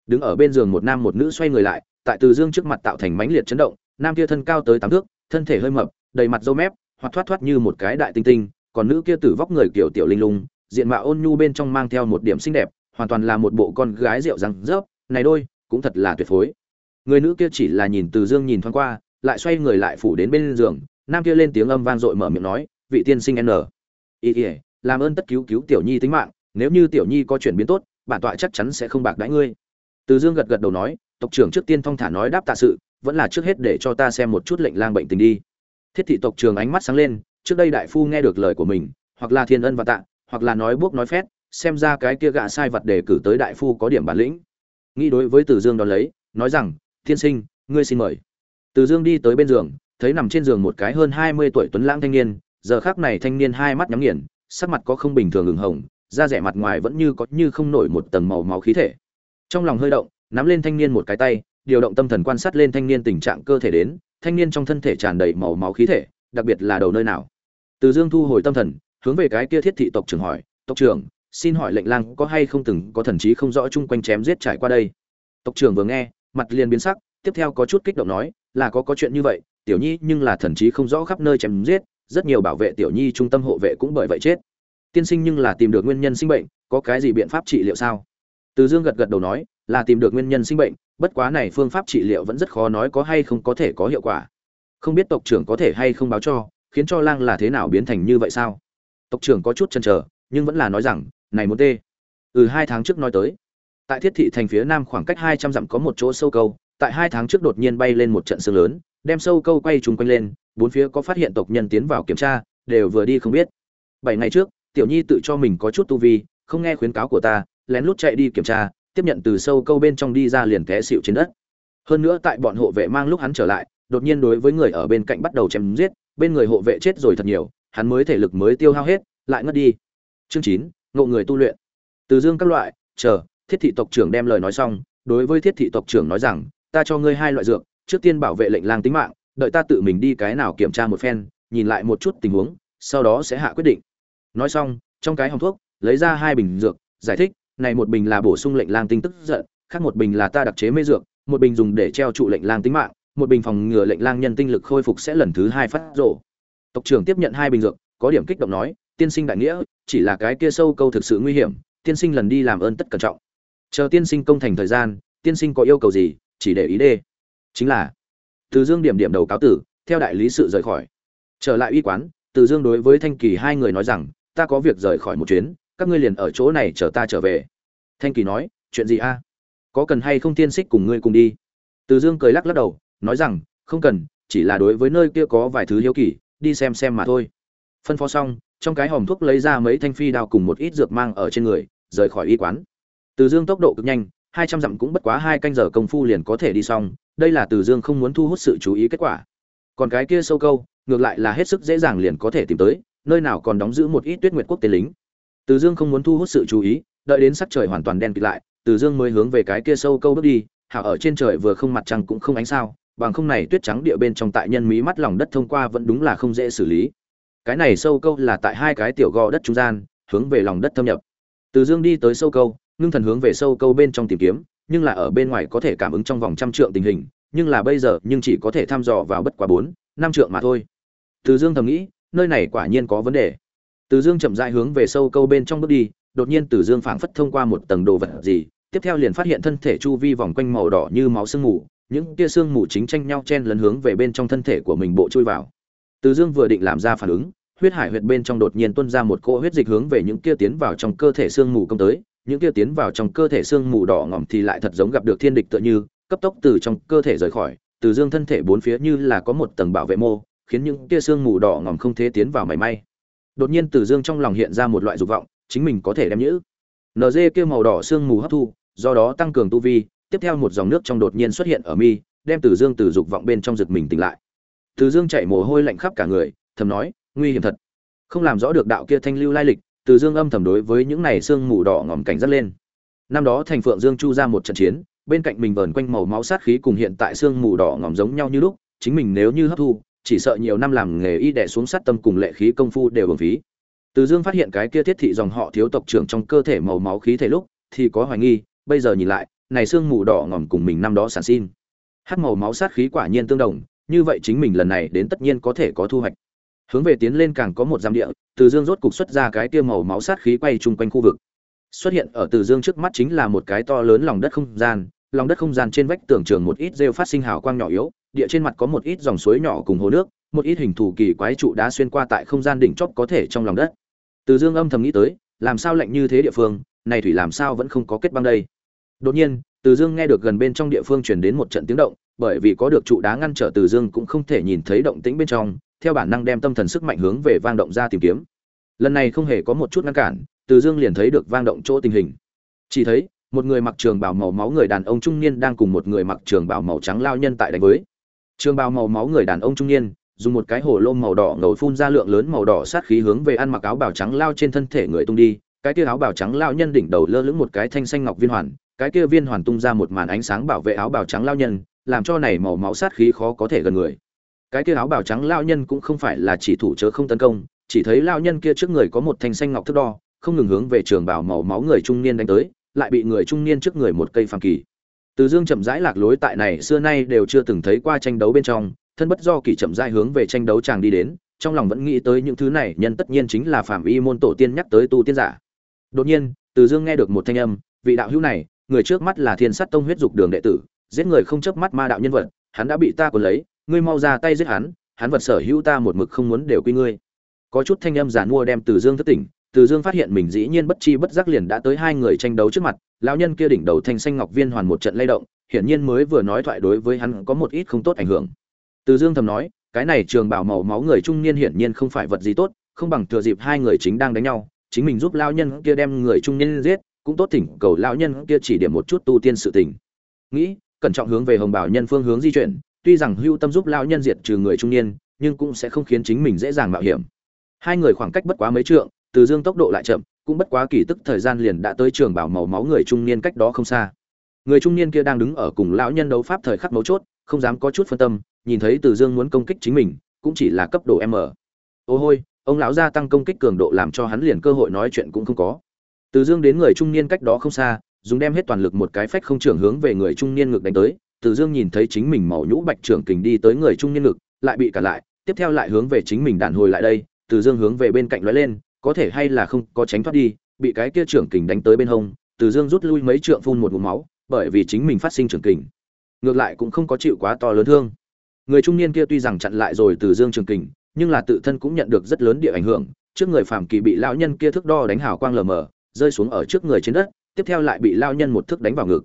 Đứng ở bên giường một nam một nữ xoay người lại, tại từ dương trước mặt tạo thành mãnh liệt chấn động nam kia thân cao tới tám thước, thân thể hơi mập, đầy mặt râu mép, hoặc thoát thoát như một cái đại tinh tinh, còn nữ kia tử vóc người kiểu tiểu linh lung, diện mạo ôn nhu bên trong mang theo một điểm xinh đẹp, hoàn toàn là một bộ con gái rượu răng rớp, này đôi, cũng thật là tuyệt phối. Người nữ kia chỉ là nhìn từ dương nhìn thoáng qua, lại xoay người lại phủ đến bên giường, nam kia lên tiếng âm vang dội mở miệng nói, vị tiên sinh n. Ý ỉa làm ơn tất cứu cứu tiểu nhi tính mạng, nếu như tiểu nhi có chuyển biến tốt, bản tọa chắc chắn sẽ không bạc đãi ngươi. Từ dương gật gật đầu nói, tộc trưởng trước tiên thong thả nói đáp tạ sự vẫn là trước hết để cho ta xem một chút lệnh lang bệnh tình đi. Thiết thị tộc trường ánh mắt sáng lên, trước đây đại phu nghe được lời của mình, hoặc là thiên ân và tạ, hoặc là nói buốc nói phét, xem ra cái kia gạ sai vật để cử tới đại phu có điểm bản lĩnh. Nghĩ đối với từ dương đón lấy, nói rằng thiên sinh, ngươi xin mời. Từ dương đi tới bên giường, thấy nằm trên giường một cái hơn hai mươi tuổi tuấn lãng thanh niên, giờ khác này thanh niên hai mắt nhắm nghiền, sắc mặt có không bình thường ửng hồng, da rẻ mặt ngoài vẫn như có như không nổi một tầng màu máu khí thể. Trong lòng hơi động, nắm lên thanh niên một cái tay điều động tâm thần quan sát lên thanh niên tình trạng cơ thể đến, thanh niên trong thân thể tràn đầy màu máu khí thể, đặc biệt là đầu nơi nào. Từ dương thu hồi tâm thần, hướng về cái kia thiết thị tộc trưởng hỏi, tộc trưởng, xin hỏi lệnh lang có hay không từng có thần trí không rõ chung quanh chém giết trải qua đây? Tộc trưởng vừa nghe, mặt liền biến sắc, tiếp theo có chút kích động nói, là có có chuyện như vậy, tiểu nhi nhưng là thần trí không rõ khắp nơi chém giết, rất nhiều bảo vệ tiểu nhi trung tâm hộ vệ cũng bởi vậy chết. Tiên sinh nhưng là tìm được nguyên nhân sinh bệnh, có cái gì biện pháp trị liệu sao? Từ dương gật gật đầu nói, là tìm được nguyên nhân sinh bệnh bất quá này phương pháp trị liệu vẫn rất khó nói có hay không có thể có hiệu quả. Không biết tộc trưởng có thể hay không báo cho, khiến cho lang là thế nào biến thành như vậy sao? Tộc trưởng có chút chần chờ, nhưng vẫn là nói rằng, này muốn tê. Ừ hai tháng trước nói tới. Tại thiết thị thành phía nam khoảng cách hai trăm dặm có một chỗ sâu câu, tại hai tháng trước đột nhiên bay lên một trận sương lớn, đem sâu câu quay trùng quanh lên, bốn phía có phát hiện tộc nhân tiến vào kiểm tra, đều vừa đi không biết. Bảy ngày trước, tiểu nhi tự cho mình có chút tu vi, không nghe khuyến cáo của ta, lén lút chạy đi kiểm tra tiếp nhận từ sâu câu bên trong đi ra liền té xịu trên đất. Hơn nữa tại bọn hộ vệ mang lúc hắn trở lại, đột nhiên đối với người ở bên cạnh bắt đầu chém giết, bên người hộ vệ chết rồi thật nhiều, hắn mới thể lực mới tiêu hao hết, lại ngất đi. Chương chín, ngộ người tu luyện. Từ dương các loại, chờ, thiết thị tộc trưởng đem lời nói xong, đối với thiết thị tộc trưởng nói rằng, ta cho ngươi hai loại dược, trước tiên bảo vệ lệnh lang tính mạng, đợi ta tự mình đi cái nào kiểm tra một phen, nhìn lại một chút tình huống, sau đó sẽ hạ quyết định. Nói xong, trong cái hòm thuốc, lấy ra hai bình dược, giải thích này một bình là bổ sung lệnh lang tinh tức giận, khác một bình là ta đặc chế mê dược, một bình dùng để treo trụ lệnh lang tính mạng, một bình phòng ngừa lệnh lang nhân tinh lực khôi phục sẽ lần thứ hai phát rổ tộc trưởng tiếp nhận hai bình dược, có điểm kích động nói, tiên sinh đại nghĩa, chỉ là cái kia sâu câu thực sự nguy hiểm, tiên sinh lần đi làm ơn tất cẩn trọng. Chờ tiên sinh công thành thời gian, tiên sinh có yêu cầu gì, chỉ để ý đê. Chính là, từ dương điểm điểm đầu cáo tử, theo đại lý sự rời khỏi. Trở lại uy quán, từ dương đối với thanh kỳ hai người nói rằng, ta có việc rời khỏi một chuyến các ngươi liền ở chỗ này chờ ta trở về. Thanh kỳ nói, chuyện gì a? Có cần hay không tiên xích cùng ngươi cùng đi? Từ dương cười lắc lắc đầu, nói rằng, không cần, chỉ là đối với nơi kia có vài thứ hiếu kỳ, đi xem xem mà thôi. Phân phó xong, trong cái hòm thuốc lấy ra mấy thanh phi đao cùng một ít dược mang ở trên người, rời khỏi y quán. Từ dương tốc độ cực nhanh, hai trăm dặm cũng bất quá hai canh giờ công phu liền có thể đi xong, đây là từ dương không muốn thu hút sự chú ý kết quả. Còn cái kia sâu câu, ngược lại là hết sức dễ dàng liền có thể tìm tới, nơi nào còn đóng giữ một ít tuyết nguyệt quốc tế lính từ dương không muốn thu hút sự chú ý, đợi đến sắc trời hoàn toàn đen kịt lại, từ dương mới hướng về cái kia sâu câu bước đi, hảo ở trên trời vừa không mặt trăng cũng không ánh sao, bằng không này tuyết trắng địa bên trong tại nhân mí mắt lòng đất thông qua vẫn đúng là không dễ xử lý. Cái này sâu câu là tại hai cái tiểu gò đất trung gian, hướng về lòng đất thâm nhập. Từ dương đi tới sâu câu, ngưng thần hướng về sâu câu bên trong tìm kiếm, nhưng là ở bên ngoài có thể cảm ứng trong vòng trăm trượng tình hình, nhưng là bây giờ nhưng chỉ có thể thăm dò vào bất quá bốn, năm trượng mà thôi. Từ dương thầm nghĩ, nơi này quả nhiên có vấn đề từ dương chậm rãi hướng về sâu câu bên trong bước đi, đột nhiên từ dương phảng phất thông qua một tầng đồ vật gì, tiếp theo liền phát hiện thân thể chu vi vòng quanh màu đỏ như máu sương mù, những tia sương mù chính tranh nhau chen lấn hướng về bên trong thân thể của mình bộ chui vào. Từ dương vừa định làm ra phản ứng, huyết hải huyệt bên trong đột nhiên tuôn ra một cỗ huyết dịch hướng về những kia tiến vào trong cơ thể sương mù công tới, những kia tiến vào trong cơ thể sương mù đỏ ngỏm thì lại thật giống gặp được thiên địch tựa như, cấp tốc từ trong cơ thể rời khỏi, từ dương thân thể bốn phía như là có một tầng bảo vệ mô, khiến những kia sương mù đỏ ngỏm không thể tiến vào mảy may đột nhiên từ dương trong lòng hiện ra một loại dục vọng, chính mình có thể đem nhữ. Nd kia màu đỏ sương mù hấp thu, do đó tăng cường tu vi, tiếp theo một dòng nước trong đột nhiên xuất hiện ở mi, đem từ dương từ dục vọng bên trong rực mình tỉnh lại. Từ dương chạy mồ hôi lạnh khắp cả người, thầm nói, nguy hiểm thật. Không làm rõ được đạo kia thanh lưu lai lịch, từ dương âm thầm đối với những này sương mù đỏ ngòm cảnh rất lên. Năm đó thành phượng dương chu ra một trận chiến, bên cạnh mình vờn quanh màu máu sát khí cùng hiện tại sương mù đỏ ngòm giống nhau như lúc, chính mình nếu như hấp thu chỉ sợ nhiều năm làm nghề y đẻ xuống sát tâm cùng lệ khí công phu đều bổng phí. Từ dương phát hiện cái kia thiết thị dòng họ thiếu tộc trưởng trong cơ thể màu máu khí thể lúc, thì có hoài nghi, bây giờ nhìn lại, này xương mù đỏ ngòm cùng mình năm đó sản sinh. Hát màu máu sát khí quả nhiên tương đồng, như vậy chính mình lần này đến tất nhiên có thể có thu hoạch. Hướng về tiến lên càng có một giam địa, từ dương rốt cục xuất ra cái kia màu máu sát khí quay chung quanh khu vực. Xuất hiện ở từ dương trước mắt chính là một cái to lớn lòng đất không gian lòng đất không gian trên vách tường trường một ít rêu phát sinh hào quang nhỏ yếu, địa trên mặt có một ít dòng suối nhỏ cùng hồ nước, một ít hình thù kỳ quái trụ đá xuyên qua tại không gian đỉnh chóp có thể trong lòng đất. Từ dương âm thầm nghĩ tới, làm sao lạnh như thế địa phương, này thủy làm sao vẫn không có kết băng đây? Đột nhiên, từ dương nghe được gần bên trong địa phương truyền đến một trận tiếng động, bởi vì có được trụ đá ngăn trở từ dương cũng không thể nhìn thấy động tĩnh bên trong, theo bản năng đem tâm thần sức mạnh hướng về vang động ra tìm kiếm. Lần này không hề có một chút ngăn cản, từ dương liền thấy được vang động chỗ tình hình. Chỉ thấy một người mặc trường bào màu máu người đàn ông trung niên đang cùng một người mặc trường bào màu trắng lao nhân tại đánh với. Trường bào màu máu người đàn ông trung niên, dùng một cái hồ lô màu đỏ ngầu phun ra lượng lớn màu đỏ sát khí hướng về ăn mặc áo bào trắng lao trên thân thể người tung đi. Cái kia áo bào trắng lao nhân đỉnh đầu lơ lửng một cái thanh xanh ngọc viên hoàn, cái kia viên hoàn tung ra một màn ánh sáng bảo vệ áo bào trắng lao nhân, làm cho này màu máu sát khí khó có thể gần người. Cái kia áo bào trắng lao nhân cũng không phải là chỉ thủ chớ không tấn công, chỉ thấy lao nhân kia trước người có một thanh xanh ngọc thước đo, không ngừng hướng về trường bảo màu máu người trung niên đánh tới lại bị người trung niên trước người một cây phàm kỳ. Từ dương chậm rãi lạc lối tại này, xưa nay đều chưa từng thấy qua tranh đấu bên trong, thân bất do kỳ chậm rãi hướng về tranh đấu chàng đi đến, trong lòng vẫn nghĩ tới những thứ này, nhân tất nhiên chính là phạm y môn tổ tiên nhắc tới tu tiên giả. Đột nhiên, từ dương nghe được một thanh âm, vị đạo hữu này, người trước mắt là thiên Sắt tông huyết dục đường đệ tử, giết người không chớp mắt ma đạo nhân vật, hắn đã bị ta cuốn lấy, ngươi mau ra tay giết hắn hắn vật sở hữu ta một mực không muốn đều quy ngươi. Có chút thanh âm giản mua đem từ dương thất tỉnh từ dương phát hiện mình dĩ nhiên bất chi bất giác liền đã tới hai người tranh đấu trước mặt, lão nhân kia đỉnh đầu thanh xanh ngọc viên hoàn một trận lay động, hiển nhiên mới vừa nói thoại đối với hắn có một ít không tốt ảnh hưởng. Từ dương thầm nói, cái này trường bảo màu máu người trung niên hiển nhiên không phải vật gì tốt, không bằng thừa dịp hai người chính đang đánh nhau, chính mình giúp lão nhân kia đem người trung niên giết, cũng tốt thỉnh cầu lão nhân kia chỉ điểm một chút tu tiên sự tình. Nghĩ, cẩn trọng hướng về hồng bảo nhân phương hướng di chuyển, tuy rằng hưu tâm giúp lão nhân diệt trừ người trung niên, nhưng cũng sẽ không khiến chính mình dễ dàng mạo hiểm. Hai người khoảng cách bất quá mấy trượng từ dương tốc độ lại chậm, cũng bất quá kỳ tức thời gian liền đã tới trường bảo màu máu người trung niên cách đó không xa. Người trung niên kia đang đứng ở cùng lão nhân đấu pháp thời khắc mấu chốt, không dám có chút phân tâm, nhìn thấy từ dương muốn công kích chính mình, cũng chỉ là cấp độ m. Ô hôi, ông lão gia tăng công kích cường độ làm cho hắn liền cơ hội nói chuyện cũng không có. Từ dương đến người trung niên cách đó không xa, dùng đem hết toàn lực một cái phách không trưởng hướng về người trung niên ngực đánh tới. Từ dương nhìn thấy chính mình màu nhũ bạch trưởng kình đi tới người trung niên ngực, lại bị cả lại, tiếp theo lại hướng về chính mình đàn hồi lại đây. Từ dương hướng về bên cạnh lóe lên có thể hay là không có tránh thoát đi, bị cái kia trưởng kình đánh tới bên hông, từ dương rút lui mấy trượng phun một ngụm máu, bởi vì chính mình phát sinh trưởng kình. Ngược lại cũng không có chịu quá to lớn thương. Người trung niên kia tuy rằng chặn lại rồi từ dương trường kình, nhưng là tự thân cũng nhận được rất lớn địa ảnh hưởng, trước người phạm kỳ bị lão nhân kia thước đo đánh hào quang lờ mờ, rơi xuống ở trước người trên đất, tiếp theo lại bị lão nhân một thước đánh vào ngực.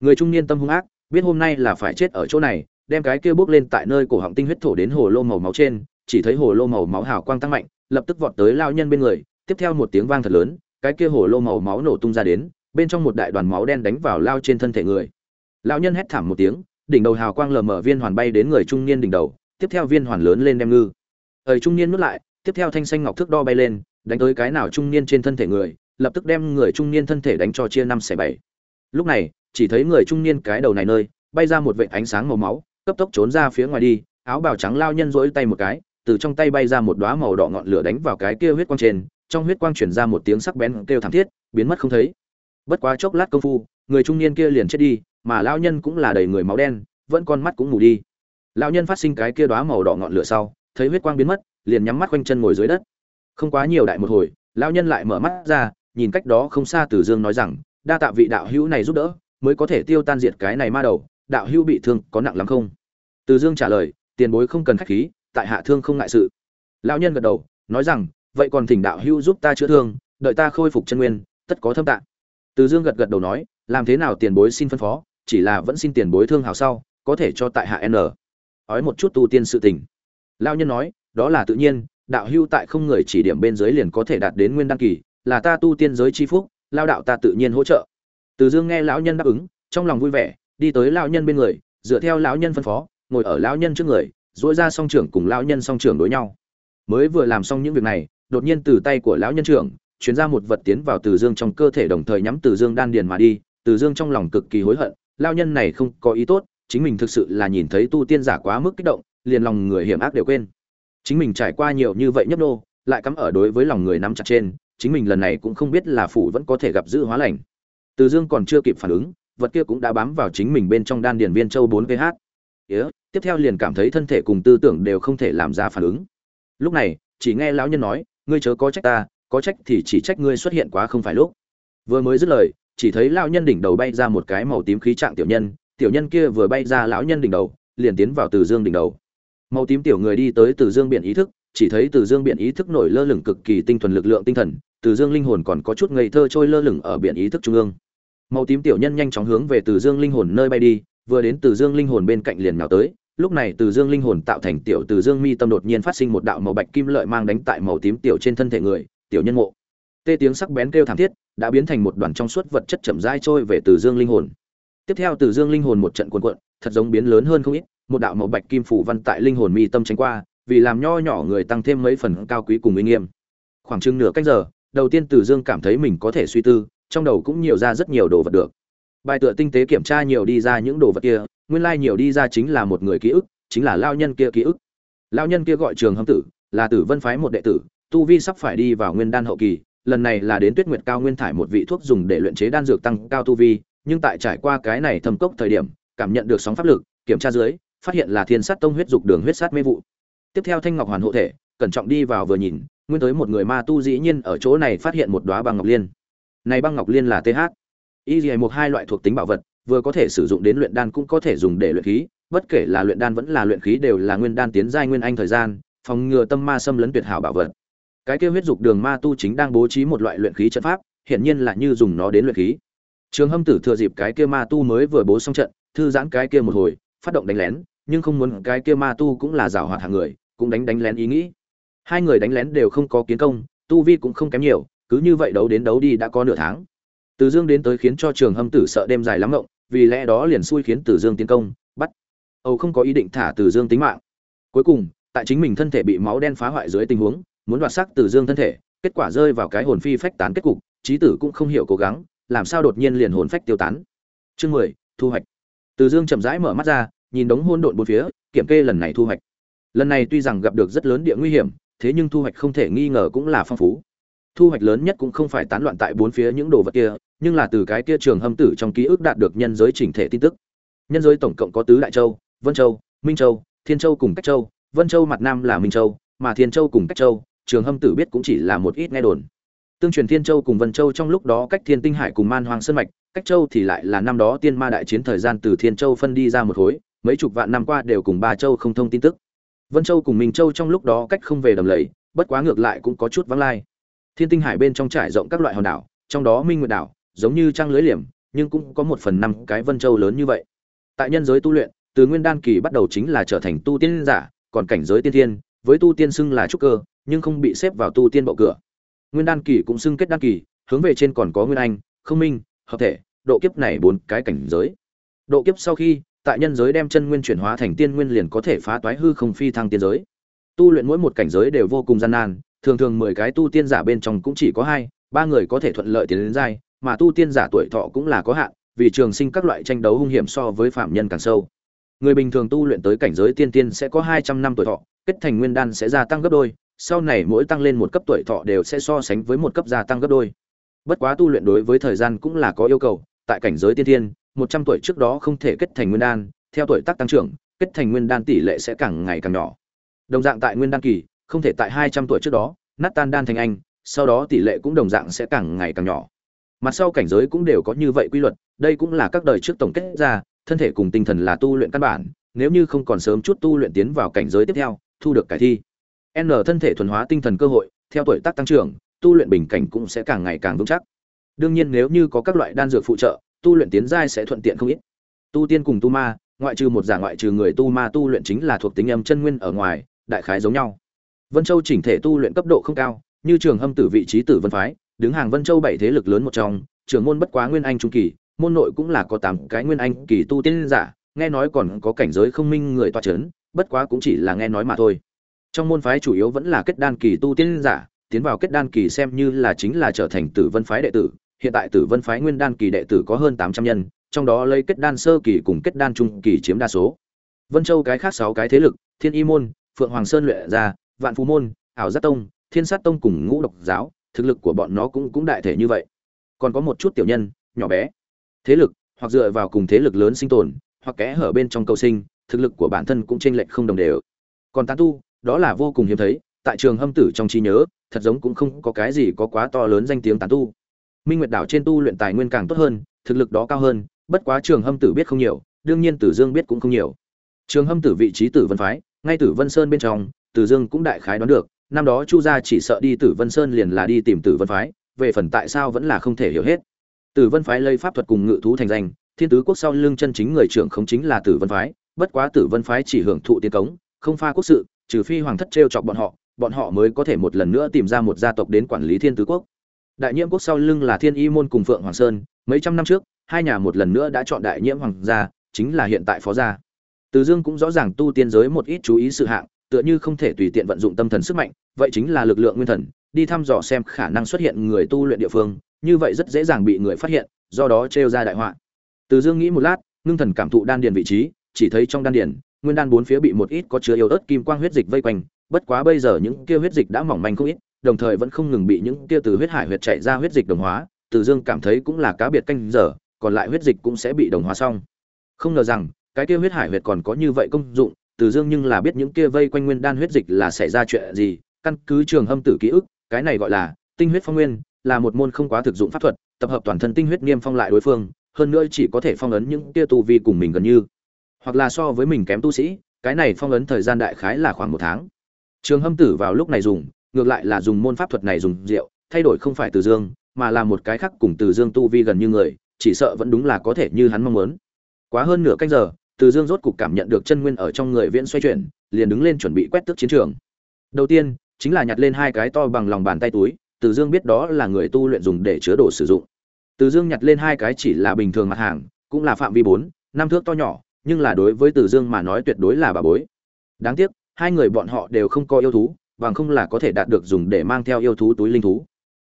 Người trung niên tâm hung ác, biết hôm nay là phải chết ở chỗ này, đem cái kia bước lên tại nơi cổ họng tinh huyết thổ đến hồ lô màu máu trên chỉ thấy hồ lô màu máu hào quang tăng mạnh, lập tức vọt tới lao nhân bên người, tiếp theo một tiếng vang thật lớn, cái kia hồ lô màu máu nổ tung ra đến, bên trong một đại đoàn máu đen đánh vào lao trên thân thể người. Lão nhân hét thảm một tiếng, đỉnh đầu hào quang lờ mờ viên hoàn bay đến người trung niên đỉnh đầu, tiếp theo viên hoàn lớn lên đem ngư. Thời trung niên nuốt lại, tiếp theo thanh xanh ngọc thước đo bay lên, đánh tới cái nào trung niên trên thân thể người, lập tức đem người trung niên thân thể đánh cho chia năm xẻ bảy. Lúc này, chỉ thấy người trung niên cái đầu này nơi, bay ra một vệt ánh sáng màu máu, cấp tốc trốn ra phía ngoài đi, áo bào trắng lao nhân rỗi tay một cái từ trong tay bay ra một đóa màu đỏ ngọn lửa đánh vào cái kia huyết quang trên, trong huyết quang truyền ra một tiếng sắc bén kêu thảm thiết, biến mất không thấy. Bất quá chốc lát công phu, người trung niên kia liền chết đi, mà lão nhân cũng là đầy người máu đen, vẫn con mắt cũng mù đi. Lão nhân phát sinh cái kia đóa màu đỏ ngọn lửa sau, thấy huyết quang biến mất, liền nhắm mắt quanh chân ngồi dưới đất. Không quá nhiều đại một hồi, lão nhân lại mở mắt ra, nhìn cách đó không xa từ dương nói rằng, đa tạ vị đạo hữu này giúp đỡ, mới có thể tiêu tan diệt cái này ma đầu, đạo hữu bị thương có nặng lắm không? Từ dương trả lời, tiền bối không cần khách khí tại hạ thương không ngại sự. Lão nhân gật đầu, nói rằng, vậy còn thỉnh đạo hưu giúp ta chữa thương, đợi ta khôi phục chân nguyên, tất có thâm tạng. Từ dương gật gật đầu nói, làm thế nào tiền bối xin phân phó, chỉ là vẫn xin tiền bối thương hào sau, có thể cho tại hạ n. Ói một chút tu tiên sự tình. Lão nhân nói, đó là tự nhiên, đạo hưu tại không người chỉ điểm bên dưới liền có thể đạt đến nguyên đăng kỳ, là ta tu tiên giới chi phúc, lao đạo ta tự nhiên hỗ trợ. Từ dương nghe lão nhân đáp ứng, trong lòng vui vẻ, đi tới lão nhân bên người, dựa theo lão nhân phân phó, ngồi ở lão nhân trước người dỗi ra song trưởng cùng lão nhân song trưởng đối nhau. Mới vừa làm xong những việc này, đột nhiên từ tay của lão nhân trưởng, chuyển ra một vật tiến vào từ dương trong cơ thể đồng thời nhắm từ dương đan điền mà đi, từ dương trong lòng cực kỳ hối hận lao nhân này không có ý tốt, chính mình thực sự là nhìn thấy tu tiên giả quá mức kích động, liền lòng người hiểm ác đều quên. Chính mình trải qua nhiều như vậy nhấp nô, lại cắm ở đối với lòng người nắm chặt trên, chính mình lần này cũng không biết là phủ vẫn có thể gặp giữ hóa lành. Từ dương còn chưa kịp phản ứng, vật kia cũng đã bám vào chính mình bên trong đan điền viên châu 4 vh Ế, tiếp theo liền cảm thấy thân thể cùng tư tưởng đều không thể làm ra phản ứng. Lúc này chỉ nghe lão nhân nói ngươi chớ có trách ta có trách thì chỉ trách ngươi xuất hiện quá không phải lúc. Vừa mới dứt lời chỉ thấy lão nhân đỉnh đầu bay ra một cái màu tím khí trạng tiểu nhân tiểu nhân kia vừa bay ra lão nhân đỉnh đầu liền tiến vào từ dương đỉnh đầu. Màu tím tiểu người đi tới từ dương biển ý thức chỉ thấy từ dương biển ý thức nổi lơ lửng cực kỳ tinh thuần lực lượng tinh thần từ dương linh hồn còn có chút ngây thơ trôi lơ lửng ở biển ý thức trung ương. Màu tím tiểu nhân nhanh chóng hướng về từ dương linh hồn nơi bay đi vừa đến từ dương linh hồn bên cạnh liền nhào tới, lúc này từ dương linh hồn tạo thành tiểu từ dương mi tâm đột nhiên phát sinh một đạo màu bạch kim lợi mang đánh tại màu tím tiểu trên thân thể người, tiểu nhân mộ. Tê tiếng sắc bén kêu thảm thiết, đã biến thành một đoàn trong suốt vật chất chậm rãi trôi về từ dương linh hồn. Tiếp theo từ dương linh hồn một trận cuồn cuộn, thật giống biến lớn hơn không ít, một đạo màu bạch kim phủ văn tại linh hồn mi tâm tránh qua, vì làm nho nhỏ người tăng thêm mấy phần cao quý cùng uy nghiêm. Khoảng chừng nửa cách giờ, đầu tiên từ dương cảm thấy mình có thể suy tư, trong đầu cũng nhiều ra rất nhiều đồ vật được bài tựa tinh tế kiểm tra nhiều đi ra những đồ vật kia, nguyên lai nhiều đi ra chính là một người ký ức, chính là lao nhân kia ký ức. Lao nhân kia gọi trường hâm tử, là tử vân phái một đệ tử, tu vi sắp phải đi vào nguyên đan hậu kỳ, lần này là đến tuyết nguyệt cao nguyên thải một vị thuốc dùng để luyện chế đan dược tăng cao tu vi, nhưng tại trải qua cái này thâm cốc thời điểm, cảm nhận được sóng pháp lực, kiểm tra dưới, phát hiện là thiên sát tông huyết dục đường huyết sát mê vụ. Tiếp theo thanh ngọc hoàn hộ thể, cẩn trọng đi vào vừa nhìn, nguyên tới một người ma tu dĩ nhiên ở chỗ này phát hiện một đóa băng ngọc liên. Này băng ngọc liên là th y dì một hai loại thuộc tính bảo vật, vừa có thể sử dụng đến luyện đan cũng có thể dùng để luyện khí, bất kể là luyện đan vẫn là luyện khí đều là nguyên đan tiến giai nguyên anh thời gian, phòng ngừa tâm ma xâm lấn tuyệt hảo bảo vật. Cái kia huyết dục đường ma tu chính đang bố trí một loại luyện khí trận pháp hiện nhiên là như dùng nó đến luyện khí. Trường hâm tử thừa dịp cái kia ma tu mới vừa bố xong trận, thư giãn cái kia một hồi, phát động đánh lén, nhưng không muốn cái kia ma tu cũng là giảo hoạt hạng người, cũng đánh đánh lén ý nghĩ. Hai người đánh lén đều không có kiến công, tu vi cũng không kém nhiều, cứ như vậy đấu đến đấu đi đã có nửa tháng từ dương đến tới khiến cho trường hâm tử sợ đêm dài lắm ngộng, vì lẽ đó liền xui khiến từ dương tiến công, bắt. Âu không có ý định thả từ dương tính mạng. Cuối cùng, tại chính mình thân thể bị máu đen phá hoại dưới tình huống, muốn đoạt xác từ dương thân thể, kết quả rơi vào cái hồn phi phách tán kết cục trí tử cũng không hiểu cố gắng, làm sao đột nhiên liền hồn phách tiêu tán. Chương mười, thu hoạch. Từ dương chậm rãi mở mắt ra, nhìn đống hôn độn bốn phía, kiểm kê lần này thu hoạch. Lần này tuy rằng gặp được rất lớn địa nguy hiểm, thế nhưng thu hoạch không thể nghi ngờ cũng là phong phú. Thu hoạch lớn nhất cũng không phải tán loạn tại bốn phía những đồ vật kia nhưng là từ cái kia trường hâm tử trong ký ức đạt được nhân giới chỉnh thể tin tức. Nhân giới tổng cộng có tứ đại châu, vân châu, minh châu, thiên châu cùng cách châu, vân châu mặt nam là minh châu, mà thiên châu cùng cách châu, trường hâm tử biết cũng chỉ là một ít nghe đồn. Tương truyền thiên châu cùng vân châu trong lúc đó cách thiên tinh hải cùng man hoang sơn mạch, cách châu thì lại là năm đó tiên ma đại chiến thời gian từ thiên châu phân đi ra một khối, mấy chục vạn năm qua đều cùng ba châu không thông tin tức. Vân châu cùng minh châu trong lúc đó cách không về đầm lầy, bất quá ngược lại cũng có chút vắng lai. Thiên tinh hải bên trong trải rộng các loại hòn đảo, trong đó minh nguyệt đảo giống như trang lưới liềm, nhưng cũng có một phần năm cái vân châu lớn như vậy. Tại nhân giới tu luyện, từ nguyên đan kỳ bắt đầu chính là trở thành tu tiên giả, còn cảnh giới tiên thiên, với tu tiên xưng là trúc cơ, nhưng không bị xếp vào tu tiên bậu cửa. Nguyên đan kỳ cũng xưng kết đan kỳ, hướng về trên còn có nguyên anh, không minh, hợp thể, độ kiếp này bốn cái cảnh giới. Độ kiếp sau khi, tại nhân giới đem chân nguyên chuyển hóa thành tiên nguyên liền có thể phá toái hư không phi thăng tiên giới. Tu luyện mỗi một cảnh giới đều vô cùng gian nan, thường thường mười cái tu tiên giả bên trong cũng chỉ có hai, ba người có thể thuận lợi tiến đến giai mà tu tiên giả tuổi thọ cũng là có hạn, vì trường sinh các loại tranh đấu hung hiểm so với phạm nhân càng sâu. Người bình thường tu luyện tới cảnh giới tiên tiên sẽ có hai trăm năm tuổi thọ, kết thành nguyên đan sẽ gia tăng gấp đôi, sau này mỗi tăng lên một cấp tuổi thọ đều sẽ so sánh với một cấp gia tăng gấp đôi. Bất quá tu luyện đối với thời gian cũng là có yêu cầu, tại cảnh giới tiên tiên, một trăm tuổi trước đó không thể kết thành nguyên đan, theo tuổi tác tăng trưởng, kết thành nguyên đan tỷ lệ sẽ càng ngày càng nhỏ. Đồng dạng tại nguyên đan kỳ, không thể tại hai trăm tuổi trước đó, nát tan đan thành anh, sau đó tỷ lệ cũng đồng dạng sẽ càng ngày càng nhỏ mặt sau cảnh giới cũng đều có như vậy quy luật, đây cũng là các đời trước tổng kết ra, thân thể cùng tinh thần là tu luyện căn bản, nếu như không còn sớm chút tu luyện tiến vào cảnh giới tiếp theo, thu được cải thi. N thân thể thuần hóa tinh thần cơ hội, theo tuổi tác tăng trưởng, tu luyện bình cảnh cũng sẽ càng ngày càng vững chắc. Đương nhiên nếu như có các loại đan dược phụ trợ, tu luyện tiến giai sẽ thuận tiện không ít. Tu tiên cùng tu ma, ngoại trừ một giả ngoại trừ người tu ma tu luyện chính là thuộc tính âm chân nguyên ở ngoài, đại khái giống nhau. Vân châu chỉnh thể tu luyện cấp độ không cao, như trường hâm tử vị trí tử vân phái đứng hàng vân châu bảy thế lực lớn một trong, trưởng môn bất quá nguyên anh trung kỳ, môn nội cũng là có tám cái nguyên anh kỳ tu tiên giả, nghe nói còn có cảnh giới không minh người toa chấn, bất quá cũng chỉ là nghe nói mà thôi. Trong môn phái chủ yếu vẫn là kết đan kỳ tu tiên giả, tiến vào kết đan kỳ xem như là chính là trở thành tử vân phái đệ tử. Hiện tại tử vân phái nguyên đan kỳ đệ tử có hơn tám trăm nhân, trong đó lấy kết đan sơ kỳ cùng kết đan trung kỳ chiếm đa số. Vân châu cái khác sáu cái thế lực, thiên y môn, phượng hoàng sơn luyện ra, vạn phú môn, ảo giác tông, thiên sát tông cùng ngũ độc giáo thực lực của bọn nó cũng cũng đại thể như vậy. Còn có một chút tiểu nhân, nhỏ bé. Thế lực, hoặc dựa vào cùng thế lực lớn sinh tồn, hoặc kẽ hở bên trong cầu sinh, thực lực của bản thân cũng chênh lệch không đồng đều. Còn tán tu, đó là vô cùng hiếm thấy, tại trường hâm tử trong trí nhớ, thật giống cũng không có cái gì có quá to lớn danh tiếng tán tu. Minh nguyệt đảo trên tu luyện tài nguyên càng tốt hơn, thực lực đó cao hơn, bất quá trường hâm tử biết không nhiều, đương nhiên tử dương biết cũng không nhiều. Trường hâm tử vị trí tử vân phái, ngay tử vân sơn bên trong, tử dương cũng đại khái đoán được năm đó chu gia chỉ sợ đi tử vân sơn liền là đi tìm tử vân phái, về phần tại sao vẫn là không thể hiểu hết. Tử vân phái lấy pháp thuật cùng ngự thú thành danh, thiên tứ quốc sau lưng chân chính người trưởng không chính là tử vân phái, bất quá tử vân phái chỉ hưởng thụ tiến cống, không pha quốc sự, trừ phi hoàng thất t chọc bọn họ bọn họ mới có thể một lần nữa tìm ra một gia tộc đến quản lý thiên tứ quốc. Đại nhiễm quốc sau lưng là thiên y môn cùng phượng hoàng sơn, mấy trăm năm trước, hai nhà một lần nữa đã chọn đại nhiễm hoàng gia, chính là hiện tại phó gia. Từ dương cũng rõ ràng tu tiên giới một ít chú ý sự hạng tựa như không thể tùy tiện vận dụng tâm thần sức mạnh, vậy chính là lực lượng nguyên thần, đi thăm dò xem khả năng xuất hiện người tu luyện địa phương, như vậy rất dễ dàng bị người phát hiện, do đó trêu ra đại họa. Từ dương nghĩ một lát, ngưng thần cảm thụ đan điền vị trí, chỉ thấy trong đan điền, nguyên đan bốn phía bị một ít có chứa yêu ớt kim quang huyết dịch vây quanh, bất quá bây giờ những kia huyết dịch đã mỏng manh không ít, đồng thời vẫn không ngừng bị những kia từ huyết hải huyết chạy ra huyết dịch đồng hóa, từ dương cảm thấy cũng là cá biệt canh giờ, còn lại huyết dịch cũng sẽ bị đồng hóa xong. Không ngờ rằng, cái kia huyết hải huyết còn có như vậy công dụng từ dương nhưng là biết những kia vây quanh nguyên đan huyết dịch là xảy ra chuyện gì, căn cứ trường hâm tử ký ức, cái này gọi là tinh huyết phong nguyên, là một môn không quá thực dụng pháp thuật, tập hợp toàn thân tinh huyết niêm phong lại đối phương, hơn nữa chỉ có thể phong ấn những kia tu vi cùng mình gần như. Hoặc là so với mình kém tu sĩ, cái này phong ấn thời gian đại khái là khoảng một tháng. Trường hâm tử vào lúc này dùng, ngược lại là dùng môn pháp thuật này dùng rượu, thay đổi không phải từ dương, mà là một cái khác cùng từ dương tu vi gần như người, chỉ sợ vẫn đúng là có thể như hắn mong muốn. Quá hơn nửa canh giờ từ dương rốt cục cảm nhận được chân nguyên ở trong người viễn xoay chuyển, liền đứng lên chuẩn bị quét tước chiến trường. Đầu tiên, chính là nhặt lên hai cái to bằng lòng bàn tay túi, từ dương biết đó là người tu luyện dùng để chứa đồ sử dụng. Từ dương nhặt lên hai cái chỉ là bình thường mặt hàng, cũng là phạm vi bốn, năm thước to nhỏ, nhưng là đối với từ dương mà nói tuyệt đối là bà bối. Đáng tiếc, hai người bọn họ đều không có yêu thú, bằng không là có thể đạt được dùng để mang theo yêu thú túi linh thú.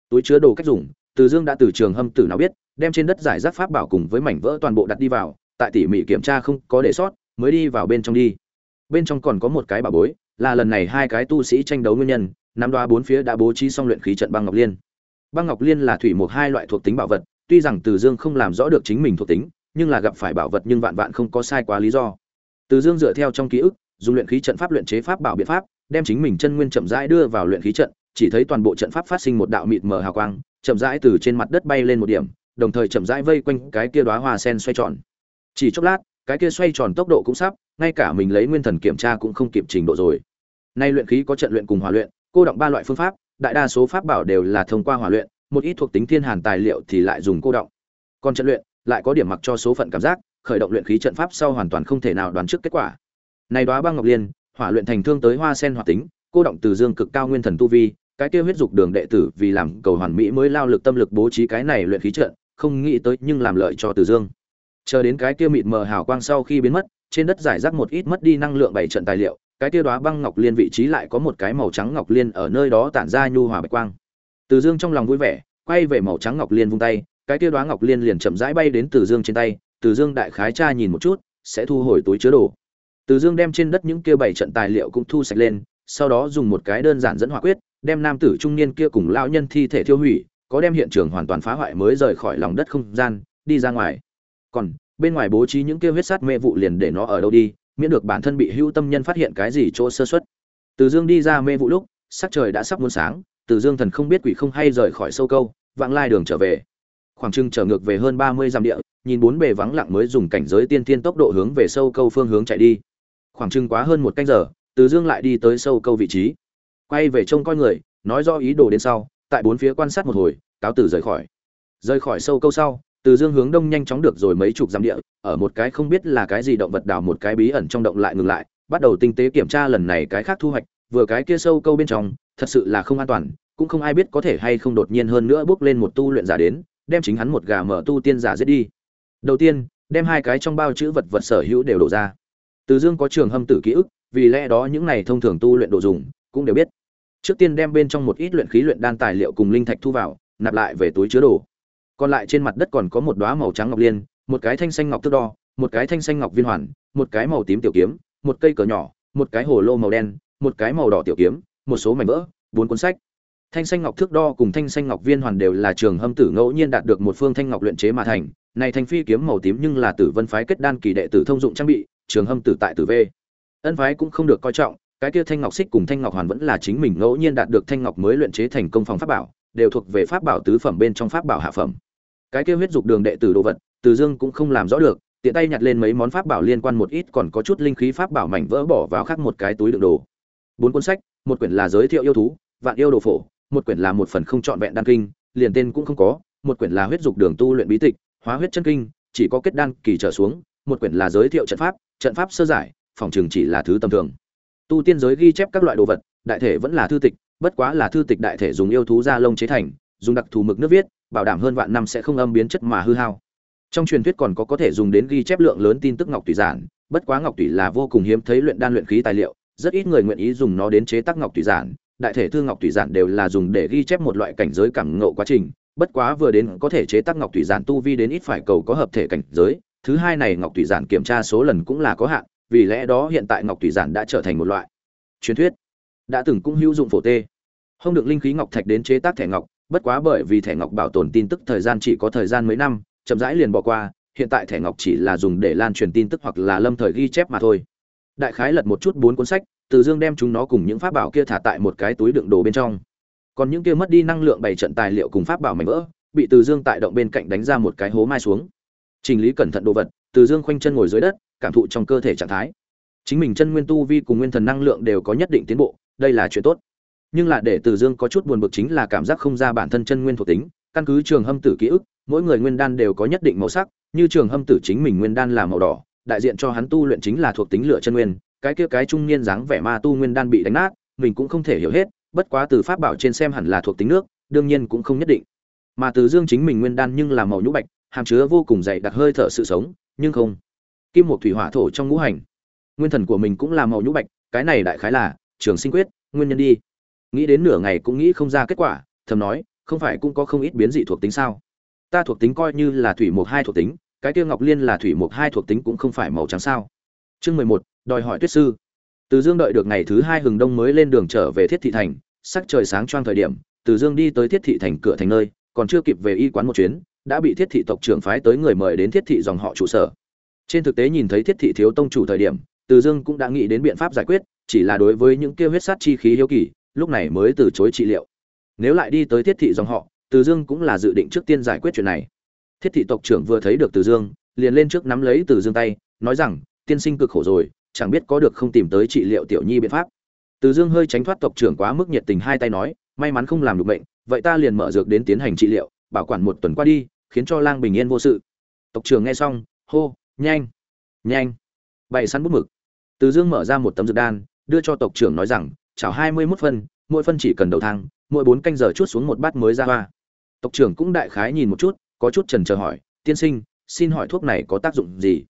Túi chứa đồ cách dùng, từ dương đã từ trường hâm tử nào biết, đem trên đất giải rác pháp bảo cùng với mảnh vỡ toàn bộ đặt đi vào tại tỉ mỉ kiểm tra không có để sót, mới đi vào bên trong đi. Bên trong còn có một cái bảo bối, là lần này hai cái tu sĩ tranh đấu nguyên nhân năm đoá bốn phía đã bố trí xong luyện khí trận băng ngọc liên. Băng ngọc liên là thủy một hai loại thuộc tính bảo vật, tuy rằng từ dương không làm rõ được chính mình thuộc tính, nhưng là gặp phải bảo vật nhưng vạn vạn không có sai quá lý do. Từ dương dựa theo trong ký ức, dùng luyện khí trận pháp luyện chế pháp bảo biện pháp, đem chính mình chân nguyên chậm rãi đưa vào luyện khí trận, chỉ thấy toàn bộ trận pháp phát sinh một đạo mịt mờ hào quang, chậm rãi từ trên mặt đất bay lên một điểm, đồng thời chậm rãi vây quanh cái kia đóa hoa sen xoay tròn chỉ chốc lát, cái kia xoay tròn tốc độ cũng sắp, ngay cả mình lấy nguyên thần kiểm tra cũng không kịp trình độ rồi. Nay luyện khí có trận luyện cùng hòa luyện, cô động ba loại phương pháp, đại đa số pháp bảo đều là thông qua hòa luyện, một ít thuộc tính thiên hàn tài liệu thì lại dùng cô động. Còn trận luyện, lại có điểm mặc cho số phận cảm giác, khởi động luyện khí trận pháp sau hoàn toàn không thể nào đoán trước kết quả. Này đóa băng ngọc liên, hỏa luyện thành thương tới hoa sen hoạt tính, cô động từ dương cực cao nguyên thần tu vi, cái kia huyết dục đường đệ tử vì làm cầu hoàn mỹ mới lao lực tâm lực bố trí cái này luyện khí trận, không nghĩ tới nhưng làm lợi cho từ dương chờ đến cái kia mịt mờ hào quang sau khi biến mất, trên đất giải rác một ít mất đi năng lượng bảy trận tài liệu, cái kia đóa băng ngọc liên vị trí lại có một cái màu trắng ngọc liên ở nơi đó tản ra nhu hòa bạch quang. Từ dương trong lòng vui vẻ, quay về màu trắng ngọc liên vung tay, cái kia đóa ngọc liên liền chậm rãi bay đến từ dương trên tay, từ dương đại khái tra nhìn một chút, sẽ thu hồi túi chứa đồ. Từ dương đem trên đất những kia bảy trận tài liệu cũng thu sạch lên, sau đó dùng một cái đơn giản dẫn hỏa quyết, đem nam tử trung niên kia cùng lão nhân thi thể thiêu hủy, có đem hiện trường hoàn toàn phá hoại mới rời khỏi lòng đất không gian, đi ra ngoài còn bên ngoài bố trí những kia huyết sát mê vụ liền để nó ở đâu đi, miễn được bản thân bị hữu tâm nhân phát hiện cái gì chỗ sơ xuất từ dương đi ra mê vụ lúc, sắc trời đã sắp muốn sáng, từ dương thần không biết quỷ không hay rời khỏi sâu câu, vãng lai đường trở về. Khoảng trưng trở ngược về hơn ba mươi dặm địa, nhìn bốn bề vắng lặng mới dùng cảnh giới tiên tiên tốc độ hướng về sâu câu phương hướng chạy đi. Khoảng trưng quá hơn một canh giờ, từ dương lại đi tới sâu câu vị trí. Quay về trông coi người, nói do ý đồ đến sau, tại bốn phía quan sát một hồi, cáo từ rời khỏi. Rời khỏi sâu câu sau từ dương hướng đông nhanh chóng được rồi mấy chục dặm địa, ở một cái không biết là cái gì động vật đào một cái bí ẩn trong động lại ngừng lại, bắt đầu tinh tế kiểm tra lần này cái khác thu hoạch, vừa cái kia sâu câu bên trong, thật sự là không an toàn, cũng không ai biết có thể hay không đột nhiên hơn nữa bước lên một tu luyện giả đến, đem chính hắn một gà mở tu tiên giả giết đi. Đầu tiên, đem hai cái trong bao chữ vật vật sở hữu đều đổ ra. Từ dương có trường hâm tử ký ức, vì lẽ đó những này thông thường tu luyện đồ dùng, cũng đều biết. Trước tiên đem bên trong một ít luyện khí luyện đan tài liệu cùng linh thạch thu vào, nạp lại về túi chứa đồ còn lại trên mặt đất còn có một đóa màu trắng ngọc liên, một cái thanh xanh ngọc thước đo, một cái thanh xanh ngọc viên hoàn, một cái màu tím tiểu kiếm, một cây cờ nhỏ, một cái hồ lô màu đen, một cái màu đỏ tiểu kiếm, một số mảnh vỡ, bốn cuốn sách. Thanh xanh ngọc thước đo cùng thanh xanh ngọc viên hoàn đều là trường hâm tử ngẫu nhiên đạt được một phương thanh ngọc luyện chế mà thành. Này thanh phi kiếm màu tím nhưng là tử vân phái kết đan kỳ đệ tử thông dụng trang bị, trường hâm tử tại tử v ân phái cũng không được coi trọng, cái kia thanh ngọc xích cùng thanh ngọc hoàn vẫn là chính mình ngẫu nhiên đạt được thanh ngọc mới luyện chế thành công phòng pháp bảo, đều thuộc về pháp bảo tứ phẩm bên trong pháp bảo hạ phẩm cái kia huyết dục đường đệ tử đồ vật, từ dương cũng không làm rõ được, tiện tay nhặt lên mấy món pháp bảo liên quan một ít còn có chút linh khí pháp bảo mảnh vỡ bỏ vào khác một cái túi đựng đồ. Bốn cuốn sách, một quyển là giới thiệu yêu thú, vạn yêu đồ phổ, một quyển là một phần không trọn vẹn đan kinh, liền tên cũng không có, một quyển là huyết dục đường tu luyện bí tịch, hóa huyết chân kinh, chỉ có kết đan kỳ trở xuống, một quyển là giới thiệu trận pháp trận pháp sơ giải, phòng trường chỉ là thứ tầm thường. Tu tiên giới ghi chép các loại đồ vật, đại thể vẫn là thư tịch, bất quá là thư tịch đại thể dùng yêu thú da lông chế thành, dùng đặc thù mực nước viết bảo đảm hơn vạn năm sẽ không âm biến chất mà hư hao. Trong truyền thuyết còn có có thể dùng đến ghi chép lượng lớn tin tức ngọc tùy giản, bất quá ngọc tùy là vô cùng hiếm thấy luyện đan luyện khí tài liệu, rất ít người nguyện ý dùng nó đến chế tác ngọc tùy giản, đại thể thư ngọc tùy giản đều là dùng để ghi chép một loại cảnh giới cảm ngộ quá trình, bất quá vừa đến có thể chế tác ngọc tùy giản tu vi đến ít phải cầu có hợp thể cảnh giới, thứ hai này ngọc tùy giản kiểm tra số lần cũng là có hạn, vì lẽ đó hiện tại ngọc tùy giản đã trở thành một loại truyền thuyết, đã từng cũng hữu dụng phổ tê. Không được linh khí ngọc thạch đến chế tác thẻ ngọc bất quá bởi vì thẻ ngọc bảo tồn tin tức thời gian chỉ có thời gian mấy năm, chậm rãi liền bỏ qua, hiện tại thẻ ngọc chỉ là dùng để lan truyền tin tức hoặc là lâm thời ghi chép mà thôi. Đại khái lật một chút bốn cuốn sách, từ dương đem chúng nó cùng những pháp bảo kia thả tại một cái túi đựng đồ bên trong. Còn những kia mất đi năng lượng bảy trận tài liệu cùng pháp bảo mảnh vỡ, bị từ dương tại động bên cạnh đánh ra một cái hố mai xuống. Trình lý cẩn thận đồ vật, từ dương khoanh chân ngồi dưới đất, cảm thụ trong cơ thể trạng thái. Chính mình chân nguyên tu vi cùng nguyên thần năng lượng đều có nhất định tiến bộ, đây là chuyện tốt nhưng là để từ dương có chút buồn bực chính là cảm giác không ra bản thân chân nguyên thuộc tính, căn cứ trường hâm tử ký ức, mỗi người nguyên đan đều có nhất định màu sắc, như trường hâm tử chính mình nguyên đan là màu đỏ, đại diện cho hắn tu luyện chính là thuộc tính lửa chân nguyên, cái kia cái trung niên dáng vẻ ma tu nguyên đan bị đánh nát, mình cũng không thể hiểu hết, bất quá từ pháp bảo trên xem hẳn là thuộc tính nước, đương nhiên cũng không nhất định. Mà từ dương chính mình nguyên đan nhưng là màu nhũ bạch, hàm chứa vô cùng dày đặc hơi thở sự sống, nhưng không. Kim một thủy hỏa thổ trong ngũ hành. Nguyên thần của mình cũng là màu nhũ bạch, cái này đại khái là trường sinh quyết, nguyên nhân đi nghĩ đến nửa ngày cũng nghĩ không ra kết quả, thầm nói, không phải cũng có không ít biến dị thuộc tính sao? Ta thuộc tính coi như là thủy một hai thuộc tính, cái kia ngọc liên là thủy một hai thuộc tính cũng không phải màu trắng sao? Chương mười một, đòi hỏi tuyết sư. Từ dương đợi được ngày thứ hai hừng đông mới lên đường trở về thiết thị thành, sắc trời sáng choang thời điểm, từ dương đi tới thiết thị thành cửa thành nơi, còn chưa kịp về y quán một chuyến, đã bị thiết thị tộc trưởng phái tới người mời đến thiết thị dòng họ trụ sở. Trên thực tế nhìn thấy thiết thị thiếu tông chủ thời điểm, từ dương cũng đã nghĩ đến biện pháp giải quyết, chỉ là đối với những kia huyết sát chi khí hiếu kỳ lúc này mới từ chối trị liệu. Nếu lại đi tới thiết thị dòng họ, từ dương cũng là dự định trước tiên giải quyết chuyện này. Thiết thị tộc trưởng vừa thấy được từ dương, liền lên trước nắm lấy từ dương tay, nói rằng, tiên sinh cực khổ rồi, chẳng biết có được không tìm tới trị liệu tiểu nhi biện pháp. Từ dương hơi tránh thoát tộc trưởng quá mức nhiệt tình hai tay nói, may mắn không làm được bệnh, vậy ta liền mở dược đến tiến hành trị liệu, bảo quản một tuần qua đi, khiến cho lang bình yên vô sự. Tộc trưởng nghe xong, hô, nhanh nhanh. Bày săn bút mực. Từ dương mở ra một tấm dược đan, đưa cho tộc trưởng nói rằng chào hai mươi phân, mỗi phân chỉ cần đầu thang, mỗi bốn canh giờ chút xuống một bát mới ra hoa. Tộc trưởng cũng đại khái nhìn một chút, có chút chần chờ hỏi, tiên sinh, xin hỏi thuốc này có tác dụng gì?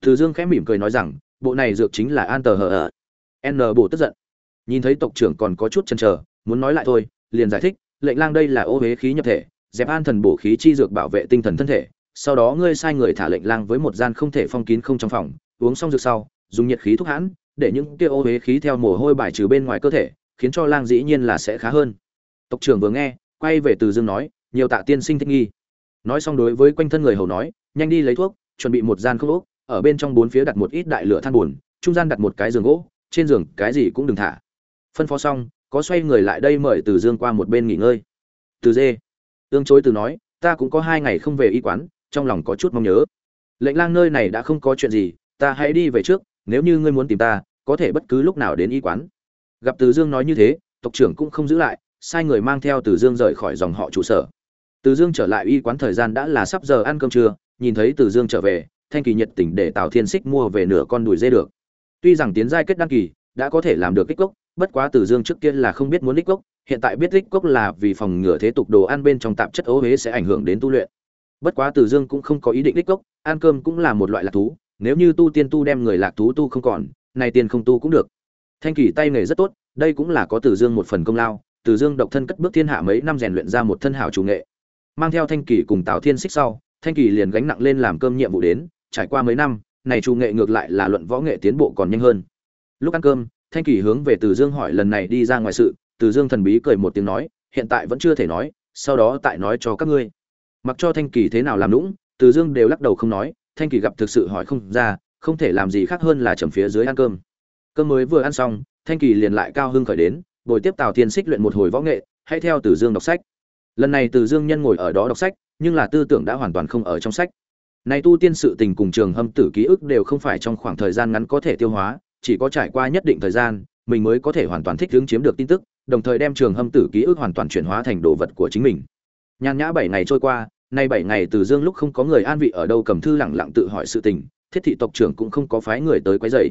Từ dương khẽ mỉm cười nói rằng, bộ này dược chính là an tờ hờ ở n bộ tức giận. Nhìn thấy tộc trưởng còn có chút chần chờ, muốn nói lại thôi, liền giải thích, lệnh lang đây là ô hế khí nhập thể, dẹp an thần bổ khí chi dược bảo vệ tinh thần thân thể, sau đó ngươi sai người thả lệnh lang với một gian không thể phong kín không trong phòng, uống xong dược sau, dùng nhiệt khí thuốc hãn để những kia ô huế khí theo mồ hôi bài trừ bên ngoài cơ thể, khiến cho lang dĩ nhiên là sẽ khá hơn. Tộc trưởng vừa nghe, quay về từ dương nói, nhiều tạ tiên sinh thích nghi. Nói xong đối với quanh thân người hầu nói, nhanh đi lấy thuốc, chuẩn bị một gian không ốc, ở bên trong bốn phía đặt một ít đại lửa than buồn trung gian đặt một cái giường gỗ, trên giường cái gì cũng đừng thả. Phân phó xong, có xoay người lại đây mời từ dương qua một bên nghỉ ngơi. Từ dê. Tương chối từ nói, ta cũng có hai ngày không về y quán, trong lòng có chút mong nhớ. Lệnh lang nơi này đã không có chuyện gì, ta hãy đi về trước, nếu như ngươi muốn tìm ta có thể bất cứ lúc nào đến y quán. Gặp từ dương nói như thế, tộc trưởng cũng không giữ lại, sai người mang theo từ dương rời khỏi dòng họ trụ sở. Từ dương trở lại y quán thời gian đã là sắp giờ ăn cơm trưa, nhìn thấy từ dương trở về, thanh kỳ nhiệt tình để tào thiên xích mua về nửa con đùi dê được. Tuy rằng tiến giai kết đăng kỳ, đã có thể làm được kích cốc, bất quá từ dương trước kia là không biết muốn kích cốc, hiện tại biết kích cốc là vì phòng ngừa thế tục đồ ăn bên trong tạp chất ố huế sẽ ảnh hưởng đến tu luyện. Bất quá từ dương cũng không có ý định kích cốc, ăn cơm cũng là một loại lạc thú, nếu như tu tiên tu đem người lạc thú tu không còn này tiền không tu cũng được. Thanh kỳ tay nghề rất tốt, đây cũng là có từ dương một phần công lao, từ dương độc thân cất bước thiên hạ mấy năm rèn luyện ra một thân hảo chủ nghệ. Mang theo thanh kỳ cùng tào thiên xích sau, thanh kỳ liền gánh nặng lên làm cơm nhiệm vụ đến, trải qua mấy năm, này chủ nghệ ngược lại là luận võ nghệ tiến bộ còn nhanh hơn. Lúc ăn cơm, thanh kỳ hướng về từ dương hỏi lần này đi ra ngoài sự, từ dương thần bí cười một tiếng nói, hiện tại vẫn chưa thể nói, sau đó tại nói cho các ngươi. Mặc cho thanh kỳ thế nào làm lũng từ dương đều lắc đầu không nói, thanh kỳ gặp thực sự hỏi không ra không thể làm gì khác hơn là trầm phía dưới ăn cơm. Cơm mới vừa ăn xong, thanh kỳ liền lại cao hưng khởi đến, bồi tiếp tào thiên xích luyện một hồi võ nghệ, hãy theo từ dương đọc sách. Lần này từ dương nhân ngồi ở đó đọc sách, nhưng là tư tưởng đã hoàn toàn không ở trong sách. Này tu tiên sự tình cùng trường hâm tử ký ức đều không phải trong khoảng thời gian ngắn có thể tiêu hóa, chỉ có trải qua nhất định thời gian, mình mới có thể hoàn toàn thích ứng chiếm được tin tức, đồng thời đem trường hâm tử ký ức hoàn toàn chuyển hóa thành đồ vật của chính mình. Nhàn nhã bảy ngày trôi qua, nay bảy ngày từ dương lúc không có người an vị ở đâu cầm thư lẳng lặng tự hỏi sự tình thiết thị tộc trưởng cũng không có phái người tới quấy rầy.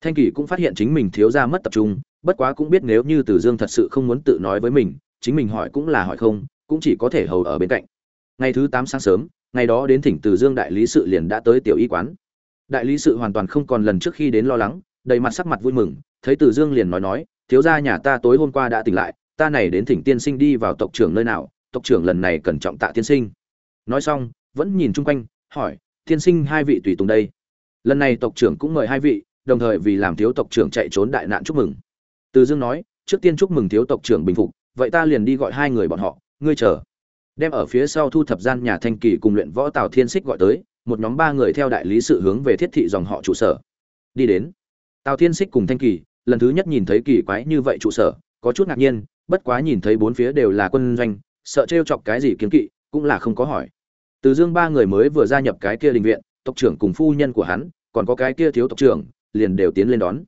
Thanh kỳ cũng phát hiện chính mình thiếu ra mất tập trung, bất quá cũng biết nếu như từ dương thật sự không muốn tự nói với mình, chính mình hỏi cũng là hỏi không, cũng chỉ có thể hầu ở bên cạnh. Ngày thứ tám sáng sớm, ngày đó đến thỉnh từ dương đại lý sự liền đã tới tiểu y quán. Đại lý sự hoàn toàn không còn lần trước khi đến lo lắng, đầy mặt sắc mặt vui mừng, thấy từ dương liền nói nói, thiếu gia nhà ta tối hôm qua đã tỉnh lại, ta này đến thỉnh tiên sinh đi vào tộc trưởng nơi nào, tộc trưởng lần này cần trọng tạ tiên sinh. Nói xong, vẫn nhìn chung quanh, hỏi tiên sinh hai vị tùy tùng đây. Lần này tộc trưởng cũng mời hai vị, đồng thời vì làm thiếu tộc trưởng chạy trốn đại nạn chúc mừng. Từ dương nói, trước tiên chúc mừng thiếu tộc trưởng bình phục, vậy ta liền đi gọi hai người bọn họ, ngươi chờ. Đem ở phía sau thu thập gian nhà thanh kỳ cùng luyện võ tào thiên xích gọi tới, một nhóm ba người theo đại lý sự hướng về thiết thị dòng họ trụ sở. Đi đến. Tào thiên xích cùng thanh kỳ, lần thứ nhất nhìn thấy kỳ quái như vậy trụ sở, có chút ngạc nhiên, bất quá nhìn thấy bốn phía đều là quân doanh, sợ trêu chọc cái gì kiến kỵ, cũng là không có hỏi từ dương ba người mới vừa gia nhập cái kia đình viện, tộc trưởng cùng phu nhân của hắn, còn có cái kia thiếu tộc trưởng, liền đều tiến lên đón.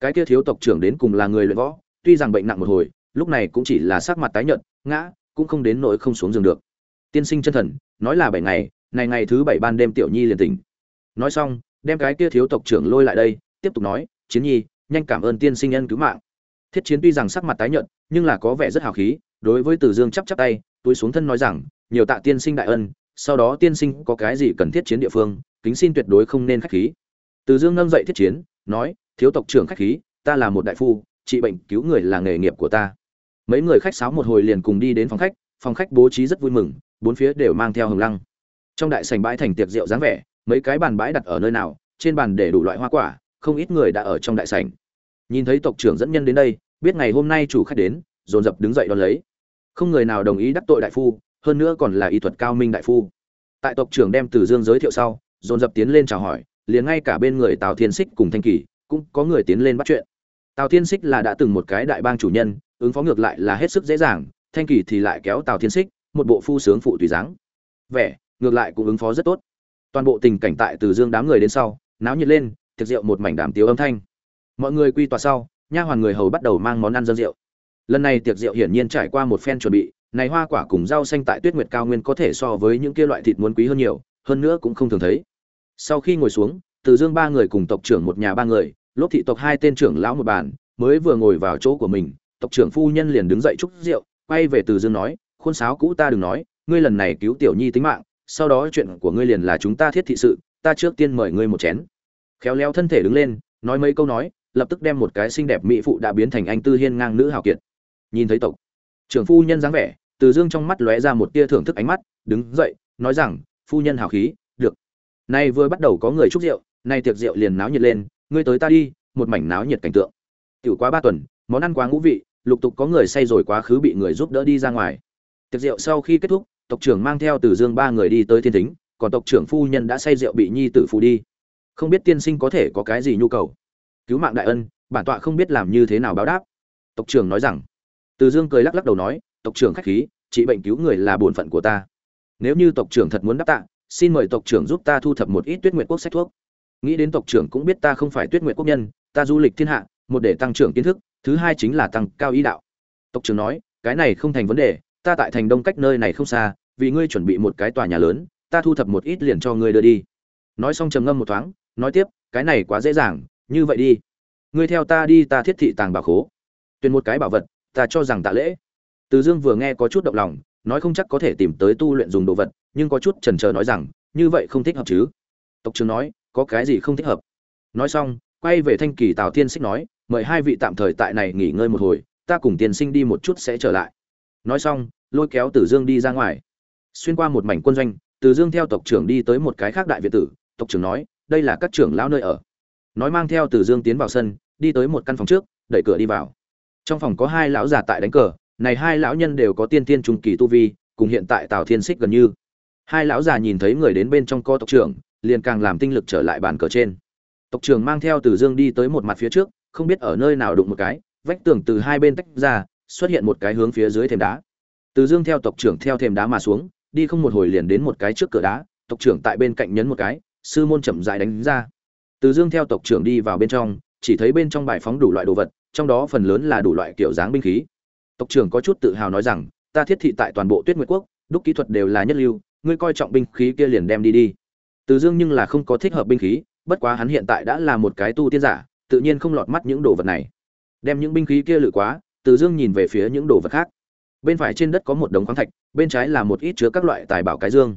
Cái kia thiếu tộc trưởng đến cùng là người luyện võ, tuy rằng bệnh nặng một hồi, lúc này cũng chỉ là sắc mặt tái nhợt, ngã, cũng không đến nỗi không xuống giường được. Tiên sinh chân thần, nói là bảy ngày, này ngày thứ bảy ban đêm tiểu nhi liền tỉnh. Nói xong, đem cái kia thiếu tộc trưởng lôi lại đây, tiếp tục nói, chiến nhi, nhanh cảm ơn tiên sinh nhân cứu mạng. Thiết chiến tuy rằng sắc mặt tái nhợt, nhưng là có vẻ rất hào khí, đối với từ dương chắp chắp tay, túi xuống thân nói rằng, nhiều tạ tiên sinh đại ân sau đó tiên sinh có cái gì cần thiết chiến địa phương, kính xin tuyệt đối không nên khách khí. Từ dương nâng dậy thiết chiến, nói, thiếu tộc trưởng khách khí, ta là một đại phu, trị bệnh cứu người là nghề nghiệp của ta. Mấy người khách sáo một hồi liền cùng đi đến phòng khách phòng khách bố trí rất vui mừng, bốn phía đều mang theo hồng lăng. Trong đại sành bãi thành tiệc rượu dáng vẻ, mấy cái bàn bãi đặt ở nơi nào, trên bàn để đủ loại hoa quả, không ít người đã ở trong đại sảnh. Nhìn thấy tộc trưởng dẫn nhân đến đây, biết ngày hôm nay chủ khách đến, dồn dập đứng dậy đón lấy. Không người nào đồng ý đắc tội đại phu hơn nữa còn là y thuật cao minh đại phu. Tại tộc trưởng đem từ dương giới thiệu sau, dồn dập tiến lên chào hỏi, liền ngay cả bên người tào thiên xích cùng thanh kỳ cũng có người tiến lên bắt chuyện. Tào thiên xích là đã từng một cái đại bang chủ nhân, ứng phó ngược lại là hết sức dễ dàng, thanh kỳ thì lại kéo tào thiên xích một bộ phu sướng phụ tùy dáng. Vẻ, ngược lại cũng ứng phó rất tốt. Toàn bộ tình cảnh tại từ dương đám người đến sau, náo nhiệt lên, tiệc rượu một mảnh đàm tiếu âm thanh. Mọi người quy tòa sau, nha hoàn người hầu bắt đầu mang món ăn dân rượu. Lần này tiệc rượu hiển nhiên trải qua một phen chuẩn bị này hoa quả cùng rau xanh tại tuyết nguyệt cao nguyên có thể so với những kia loại thịt muốn quý hơn nhiều, hơn nữa cũng không thường thấy. Sau khi ngồi xuống, từ dương ba người cùng tộc trưởng một nhà ba người, lốp thị tộc hai tên trưởng lão một bàn, mới vừa ngồi vào chỗ của mình, tộc trưởng phu nhân liền đứng dậy chúc rượu, quay về từ dương nói, khuôn sáo cũ ta đừng nói, ngươi lần này cứu tiểu nhi tính mạng, sau đó chuyện của ngươi liền là chúng ta thiết thị sự, ta trước tiên mời ngươi một chén. Khéo léo thân thể đứng lên, nói mấy câu nói, lập tức đem một cái xinh đẹp mỹ phụ đã biến thành anh tư hiên ngang nữ hào kiệt. Nhìn thấy tộc trưởng phu nhân dáng vẻ từ dương trong mắt lóe ra một tia thưởng thức ánh mắt, đứng dậy, nói rằng, phu nhân hào khí, được. Nay vừa bắt đầu có người chúc rượu, nay tiệc rượu liền náo nhiệt lên, ngươi tới ta đi, một mảnh náo nhiệt cảnh tượng. Tiểu quá ba tuần, món ăn quá ngũ vị, lục tục có người say rồi quá khứ bị người giúp đỡ đi ra ngoài. Tiệc rượu sau khi kết thúc, tộc trưởng mang theo từ dương ba người đi tới thiên thính, còn tộc trưởng phu nhân đã say rượu bị nhi tử phụ đi. Không biết tiên sinh có thể có cái gì nhu cầu? Cứu mạng đại ân, bản tọa không biết làm như thế nào báo đáp. Tộc trưởng nói rằng, từ dương cười lắc lắc đầu nói tộc trưởng khách khí trị bệnh cứu người là bổn phận của ta. Nếu như tộc trưởng thật muốn đáp tạ, xin mời tộc trưởng giúp ta thu thập một ít tuyết nguyện quốc sách thuốc. Nghĩ đến tộc trưởng cũng biết ta không phải tuyết nguyện quốc nhân, ta du lịch thiên hạ, một để tăng trưởng kiến thức, thứ hai chính là tăng cao ý đạo. Tộc trưởng nói, cái này không thành vấn đề, ta tại thành đông cách nơi này không xa, vì ngươi chuẩn bị một cái tòa nhà lớn, ta thu thập một ít liền cho ngươi đưa đi. Nói xong trầm ngâm một thoáng, nói tiếp, cái này quá dễ dàng, như vậy đi. Ngươi theo ta đi ta thiết thị tàng bảo khố. Tuyển một cái bảo vật, ta cho rằng tạ lễ từ dương vừa nghe có chút động lòng, nói không chắc có thể tìm tới tu luyện dùng đồ vật, nhưng có chút chần chờ nói rằng, như vậy không thích hợp chứ? Tộc trưởng nói, có cái gì không thích hợp? Nói xong, quay về thanh kỳ tào tiên xích nói, mời hai vị tạm thời tại này nghỉ ngơi một hồi, ta cùng tiên sinh đi một chút sẽ trở lại. Nói xong, lôi kéo tử dương đi ra ngoài. Xuyên qua một mảnh quân doanh tử dương theo tộc trưởng đi tới một cái khác đại viện tử. Tộc trưởng nói, đây là các trưởng lão nơi ở. Nói mang theo tử dương tiến vào sân, đi tới một căn phòng trước, đẩy cửa đi vào. Trong phòng có hai lão già tại đánh cờ này hai lão nhân đều có tiên tiên trung kỳ tu vi, cùng hiện tại tào thiên xích gần như. Hai lão già nhìn thấy người đến bên trong co tộc trưởng, liền càng làm tinh lực trở lại bàn cờ trên. Tộc trưởng mang theo từ dương đi tới một mặt phía trước, không biết ở nơi nào đụng một cái, vách tường từ hai bên tách ra, xuất hiện một cái hướng phía dưới thềm đá. Từ dương theo tộc trưởng theo thềm đá mà xuống, đi không một hồi liền đến một cái trước cửa đá, tộc trưởng tại bên cạnh nhấn một cái, sư môn chậm dại đánh ra. Từ dương theo tộc trưởng đi vào bên trong, chỉ thấy bên trong bài phóng đủ loại đồ vật, trong đó phần lớn là đủ loại kiểu dáng binh khí tộc trưởng có chút tự hào nói rằng, ta thiết thị tại toàn bộ tuyết nguyệt quốc, đúc kỹ thuật đều là nhất lưu, ngươi coi trọng binh khí kia liền đem đi đi. Từ dương nhưng là không có thích hợp binh khí, bất quá hắn hiện tại đã là một cái tu tiên giả, tự nhiên không lọt mắt những đồ vật này. Đem những binh khí kia lự quá, từ dương nhìn về phía những đồ vật khác. Bên phải trên đất có một đống khoáng thạch, bên trái là một ít chứa các loại tài bảo cái dương.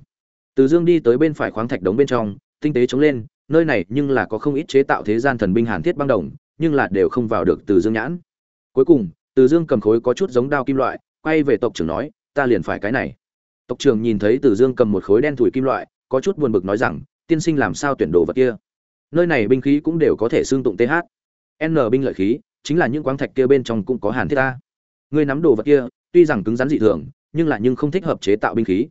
Từ dương đi tới bên phải khoáng thạch đống bên trong, tinh tế chống lên, nơi này nhưng là có không ít chế tạo thế gian thần binh hàn thiết băng đồng, nhưng là đều không vào được từ dương nhãn. Cuối cùng từ dương cầm khối có chút giống đao kim loại, quay về tộc trưởng nói, ta liền phải cái này. Tộc trưởng nhìn thấy từ dương cầm một khối đen thủi kim loại, có chút buồn bực nói rằng, tiên sinh làm sao tuyển đồ vật kia? Nơi này binh khí cũng đều có thể xương tụng th n binh lợi khí, chính là những quáng thạch kia bên trong cũng có hàn thiết ta ngươi nắm đồ vật kia, tuy rằng cứng rắn dị thường, nhưng lại nhưng không thích hợp chế tạo binh khí.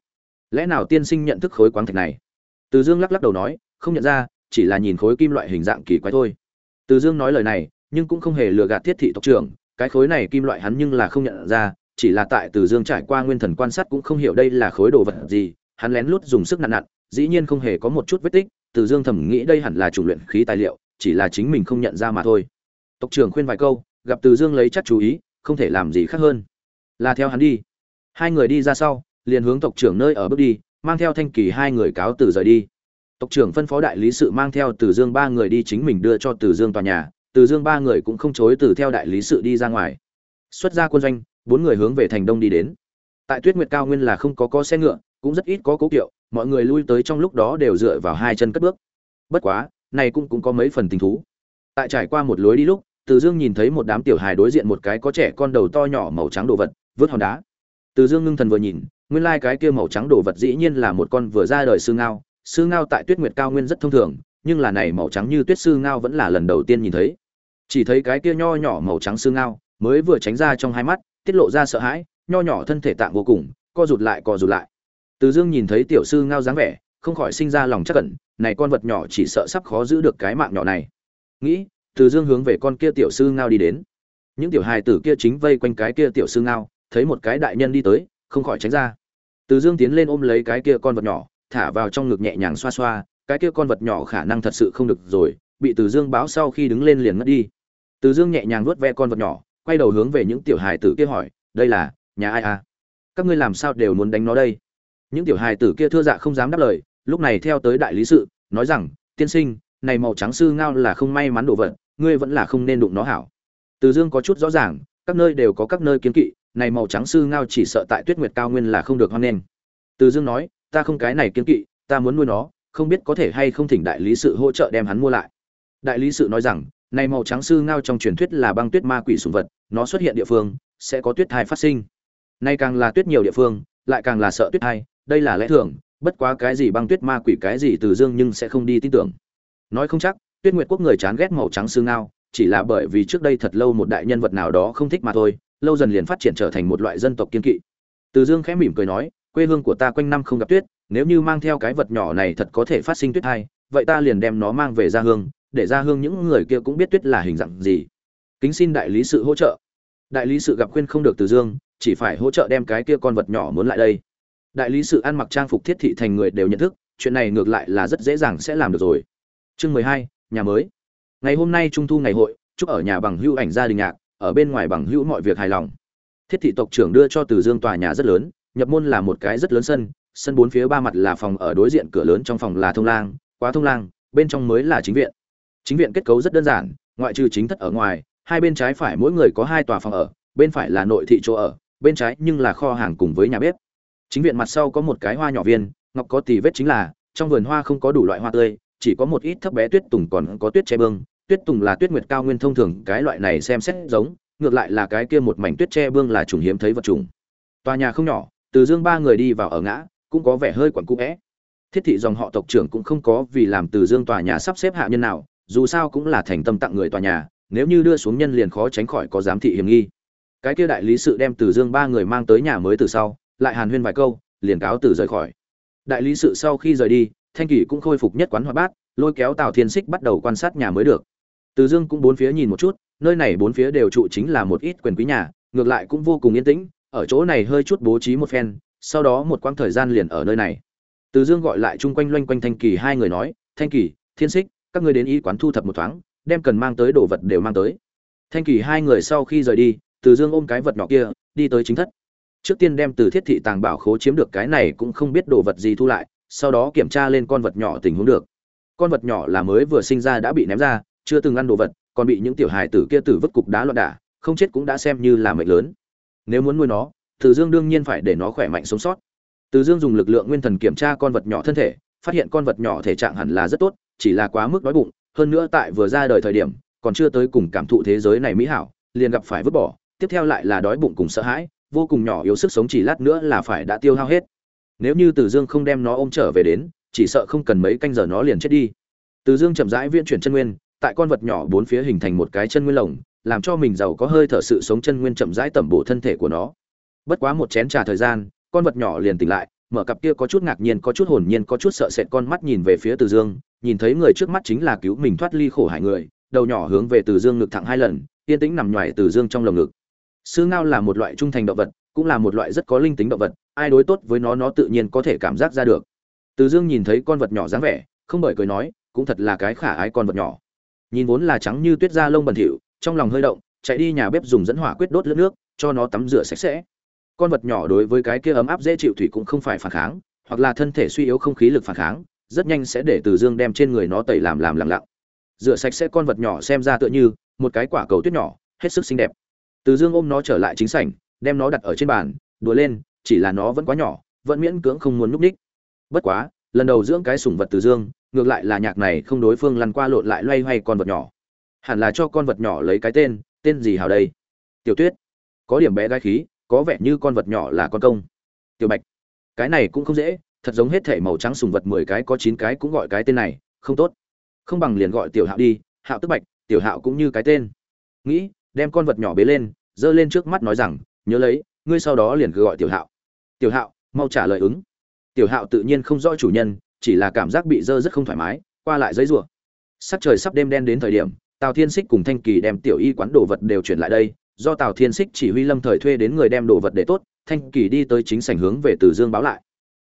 Lẽ nào tiên sinh nhận thức khối quáng thạch này? Từ dương lắc lắc đầu nói, không nhận ra, chỉ là nhìn khối kim loại hình dạng kỳ quái thôi. Từ dương nói lời này, nhưng cũng không hề lừa gạt thiết thị tộc trưởng cái khối này kim loại hắn nhưng là không nhận ra, chỉ là tại từ dương trải qua nguyên thần quan sát cũng không hiểu đây là khối đồ vật gì, hắn lén lút dùng sức nặn nặn, dĩ nhiên không hề có một chút vết tích, từ dương thầm nghĩ đây hẳn là chủ luyện khí tài liệu, chỉ là chính mình không nhận ra mà thôi. Tộc trưởng khuyên vài câu, gặp từ dương lấy chắc chú ý, không thể làm gì khác hơn. Là theo hắn đi. Hai người đi ra sau, liền hướng tộc trưởng nơi ở bước đi, mang theo thanh kỳ hai người cáo từ rời đi. Tộc trưởng phân phó đại lý sự mang theo từ dương ba người đi chính mình đưa cho từ dương tòa nhà từ dương ba người cũng không chối từ theo đại lý sự đi ra ngoài. Xuất ra quân doanh, bốn người hướng về thành đông đi đến. Tại tuyết nguyệt cao nguyên là không có có xe ngựa, cũng rất ít có cố kiệu, mọi người lui tới trong lúc đó đều dựa vào hai chân cất bước. Bất quá, này cũng cũng có mấy phần tình thú. Tại trải qua một lối đi lúc, từ dương nhìn thấy một đám tiểu hài đối diện một cái có trẻ con đầu to nhỏ màu trắng đồ vật vớt hòn đá. Từ dương ngưng thần vừa nhìn, nguyên lai cái kia màu trắng đồ vật dĩ nhiên là một con vừa ra đời sư ngao. Sư ngao tại tuyết nguyệt cao nguyên rất thông thường, nhưng là này màu trắng như tuyết sư ngao vẫn là lần đầu tiên nhìn thấy chỉ thấy cái kia nho nhỏ màu trắng xương ngao mới vừa tránh ra trong hai mắt, tiết lộ ra sợ hãi, nho nhỏ thân thể tạng vô cùng, co rụt lại, co rụt lại. Từ dương nhìn thấy tiểu sư ngao dáng vẻ, không khỏi sinh ra lòng chắc cẩn này con vật nhỏ chỉ sợ sắp khó giữ được cái mạng nhỏ này. Nghĩ, từ dương hướng về con kia tiểu sư ngao đi đến. Những tiểu hài tử kia chính vây quanh cái kia tiểu sư ngao, thấy một cái đại nhân đi tới, không khỏi tránh ra. Từ dương tiến lên ôm lấy cái kia con vật nhỏ, thả vào trong ngực nhẹ nhàng xoa xoa, cái kia con vật nhỏ khả năng thật sự không được rồi, bị từ dương báo sau khi đứng lên liền ngất đi từ dương nhẹ nhàng nuốt ve con vật nhỏ, quay đầu hướng về những tiểu hài tử kia hỏi, đây là nhà ai à? Các ngươi làm sao đều muốn đánh nó đây? Những tiểu hài tử kia thưa dạ không dám đáp lời, lúc này theo tới đại lý sự, nói rằng, tiên sinh, này màu trắng sư ngao là không may mắn đồ vật, ngươi vẫn là không nên đụng nó hảo. Từ dương có chút rõ ràng, các nơi đều có các nơi kiến kỵ, này màu trắng sư ngao chỉ sợ tại tuyết nguyệt cao nguyên là không được hoan nghênh. Từ dương nói, ta không cái này kiến kỵ, ta muốn nuôi nó, không biết có thể hay không thỉnh đại lý sự hỗ trợ đem hắn mua lại. Đại lý sự nói rằng này màu trắng sư ngao trong truyền thuyết là băng tuyết ma quỷ sủng vật, nó xuất hiện địa phương, sẽ có tuyết thai phát sinh. Nay càng là tuyết nhiều địa phương, lại càng là sợ tuyết thai, đây là lẽ thường, bất quá cái gì băng tuyết ma quỷ cái gì từ dương nhưng sẽ không đi tin tưởng. Nói không chắc, tuyết nguyệt quốc người chán ghét màu trắng sư ngao, chỉ là bởi vì trước đây thật lâu một đại nhân vật nào đó không thích mà thôi, lâu dần liền phát triển trở thành một loại dân tộc kiên kỵ. Từ dương khẽ mỉm cười nói, quê hương của ta quanh năm không gặp tuyết, nếu như mang theo cái vật nhỏ này thật có thể phát sinh tuyết hay vậy ta liền đem nó mang về gia hương để ra hương những người kia cũng biết tuyết là hình dạng gì. Kính xin đại lý sự hỗ trợ. Đại lý sự gặp khuyên không được từ dương, chỉ phải hỗ trợ đem cái kia con vật nhỏ muốn lại đây. Đại lý sự ăn mặc trang phục thiết thị thành người đều nhận thức, chuyện này ngược lại là rất dễ dàng sẽ làm được rồi. Chương mười hai, nhà mới. Ngày hôm nay trung thu ngày hội, chúc ở nhà bằng hữu ảnh gia đình nhạc, ở bên ngoài bằng hữu mọi việc hài lòng. Thiết thị tộc trưởng đưa cho từ dương tòa nhà rất lớn, nhập môn là một cái rất lớn sân sân bốn phía ba mặt là phòng ở đối diện, cửa lớn trong phòng là thông lang, quá thông lang, bên trong mới là chính viện chính viện kết cấu rất đơn giản, ngoại trừ chính thất ở ngoài, hai bên trái phải mỗi người có hai tòa phòng ở, bên phải là nội thị chỗ ở, bên trái nhưng là kho hàng cùng với nhà bếp. Chính viện mặt sau có một cái hoa nhỏ viên, ngọc có tì vết chính là, trong vườn hoa không có đủ loại hoa tươi, chỉ có một ít thấp bé tuyết tùng còn có tuyết che bương. Tuyết tùng là tuyết nguyệt cao nguyên thông thường, cái loại này xem xét giống, ngược lại là cái kia một mảnh tuyết che bương là trùng hiếm thấy vật trùng. Tòa nhà không nhỏ, từ dương ba người đi vào ở ngã, cũng có vẻ hơi quẩn cũ vẽ. Thiết thị dòng họ tộc trưởng cũng không có vì làm từ dương tòa nhà sắp xếp hạ nhân nào dù sao cũng là thành tâm tặng người tòa nhà, nếu như đưa xuống nhân liền khó tránh khỏi có giám thị hiểm nghi. Cái kia đại lý sự đem từ dương ba người mang tới nhà mới từ sau, lại hàn huyên vài câu, liền cáo từ rời khỏi. Đại lý sự sau khi rời đi, thanh kỳ cũng khôi phục nhất quán hoạt bát, lôi kéo tào thiên xích bắt đầu quan sát nhà mới được. Từ dương cũng bốn phía nhìn một chút, nơi này bốn phía đều trụ chính là một ít quyền quý nhà, ngược lại cũng vô cùng yên tĩnh, ở chỗ này hơi chút bố trí một phen, sau đó một quãng thời gian liền ở nơi này. Từ dương gọi lại chung quanh loanh quanh thanh kỳ hai người nói, thanh kỳ thiên xích các ngươi đến y quán thu thập một thoáng, đem cần mang tới đồ vật đều mang tới. Thanh kỳ hai người sau khi rời đi, từ dương ôm cái vật nhỏ kia, đi tới chính thất. Trước tiên đem từ thiết thị tàng bảo khố chiếm được, cái này cũng không biết đồ vật gì thu lại, sau đó kiểm tra lên con vật nhỏ tình huống được. Con vật nhỏ là mới vừa sinh ra đã bị ném ra, chưa từng ăn đồ vật, còn bị những tiểu hài tử kia tử vứt cục đá loạn đả, không chết cũng đã xem như là mệnh lớn. Nếu muốn nuôi nó, từ dương đương nhiên phải để nó khỏe mạnh sống sót. Từ dương dùng lực lượng nguyên thần kiểm tra con vật nhỏ thân thể, phát hiện con vật nhỏ thể trạng hẳn là rất tốt chỉ là quá mức đói bụng, hơn nữa tại vừa ra đời thời điểm, còn chưa tới cùng cảm thụ thế giới này mỹ hảo, liền gặp phải vứt bỏ, tiếp theo lại là đói bụng cùng sợ hãi, vô cùng nhỏ yếu sức sống chỉ lát nữa là phải đã tiêu hao hết. Nếu như từ dương không đem nó ôm trở về đến, chỉ sợ không cần mấy canh giờ nó liền chết đi. Từ dương chậm rãi viên chuyển chân nguyên, tại con vật nhỏ bốn phía hình thành một cái chân nguyên lồng, làm cho mình giàu có hơi thở sự sống chân nguyên chậm rãi tẩm bổ thân thể của nó. Bất quá một chén trà thời gian, con vật nhỏ liền tỉnh lại, mở cặp kia có chút ngạc nhiên, có chút hồn nhiên, có chút sợ sệt con mắt nhìn về phía từ dương nhìn thấy người trước mắt chính là cứu mình thoát ly khổ hải người, đầu nhỏ hướng về từ dương ngực thẳng hai lần, yên tĩnh nằm nhoài từ dương trong lồng ngực. Sư ngao là một loại trung thành động vật, cũng là một loại rất có linh tính động vật, ai đối tốt với nó nó tự nhiên có thể cảm giác ra được. Từ dương nhìn thấy con vật nhỏ dáng vẻ, không bởi cười nói, cũng thật là cái khả ái con vật nhỏ. Nhìn vốn là trắng như tuyết da lông bẩn thỉu, trong lòng hơi động, chạy đi nhà bếp dùng dẫn hỏa quyết đốt lướt nước, cho nó tắm rửa sạch sẽ. Con vật nhỏ đối với cái kia ấm áp dễ chịu thủy cũng không phải phản kháng, hoặc là thân thể suy yếu không khí lực phản kháng rất nhanh sẽ để từ dương đem trên người nó tẩy làm làm lặng lặng. Rửa sạch sẽ con vật nhỏ xem ra tựa như một cái quả cầu tuyết nhỏ, hết sức xinh đẹp. Từ dương ôm nó trở lại chính sảnh, đem nó đặt ở trên bàn, đùa lên, chỉ là nó vẫn quá nhỏ, vẫn miễn cưỡng không muốn núp ních bất quá, lần đầu dưỡng cái sủng vật từ dương, ngược lại là nhạc này không đối phương lăn qua lộn lại loay hoay con vật nhỏ. Hẳn là cho con vật nhỏ lấy cái tên tên gì hào đây? Tiểu tuyết. Có điểm bé gai khí, có vẻ như con vật nhỏ là con công. Tiểu bạch. Cái này cũng không dễ thật giống hết thể màu trắng sùng vật mười cái có chín cái cũng gọi cái tên này, không tốt. Không bằng liền gọi tiểu hạo đi, hạo tức bạch, tiểu hạo cũng như cái tên. Nghĩ, đem con vật nhỏ bế lên, giơ lên trước mắt nói rằng, nhớ lấy, ngươi sau đó liền cứ gọi tiểu hạo. Tiểu hạo, mau trả lời ứng. Tiểu hạo tự nhiên không rõ chủ nhân, chỉ là cảm giác bị dơ rất không thoải mái, qua lại giấy rủa. Sắc trời sắp đêm đen đến thời điểm, tào thiên xích cùng thanh kỳ đem tiểu y quán đồ vật đều chuyển lại đây, do tào thiên xích chỉ huy lâm thời thuê đến người đem đồ vật để tốt, thanh kỳ đi tới chính sảnh hướng về từ dương báo lại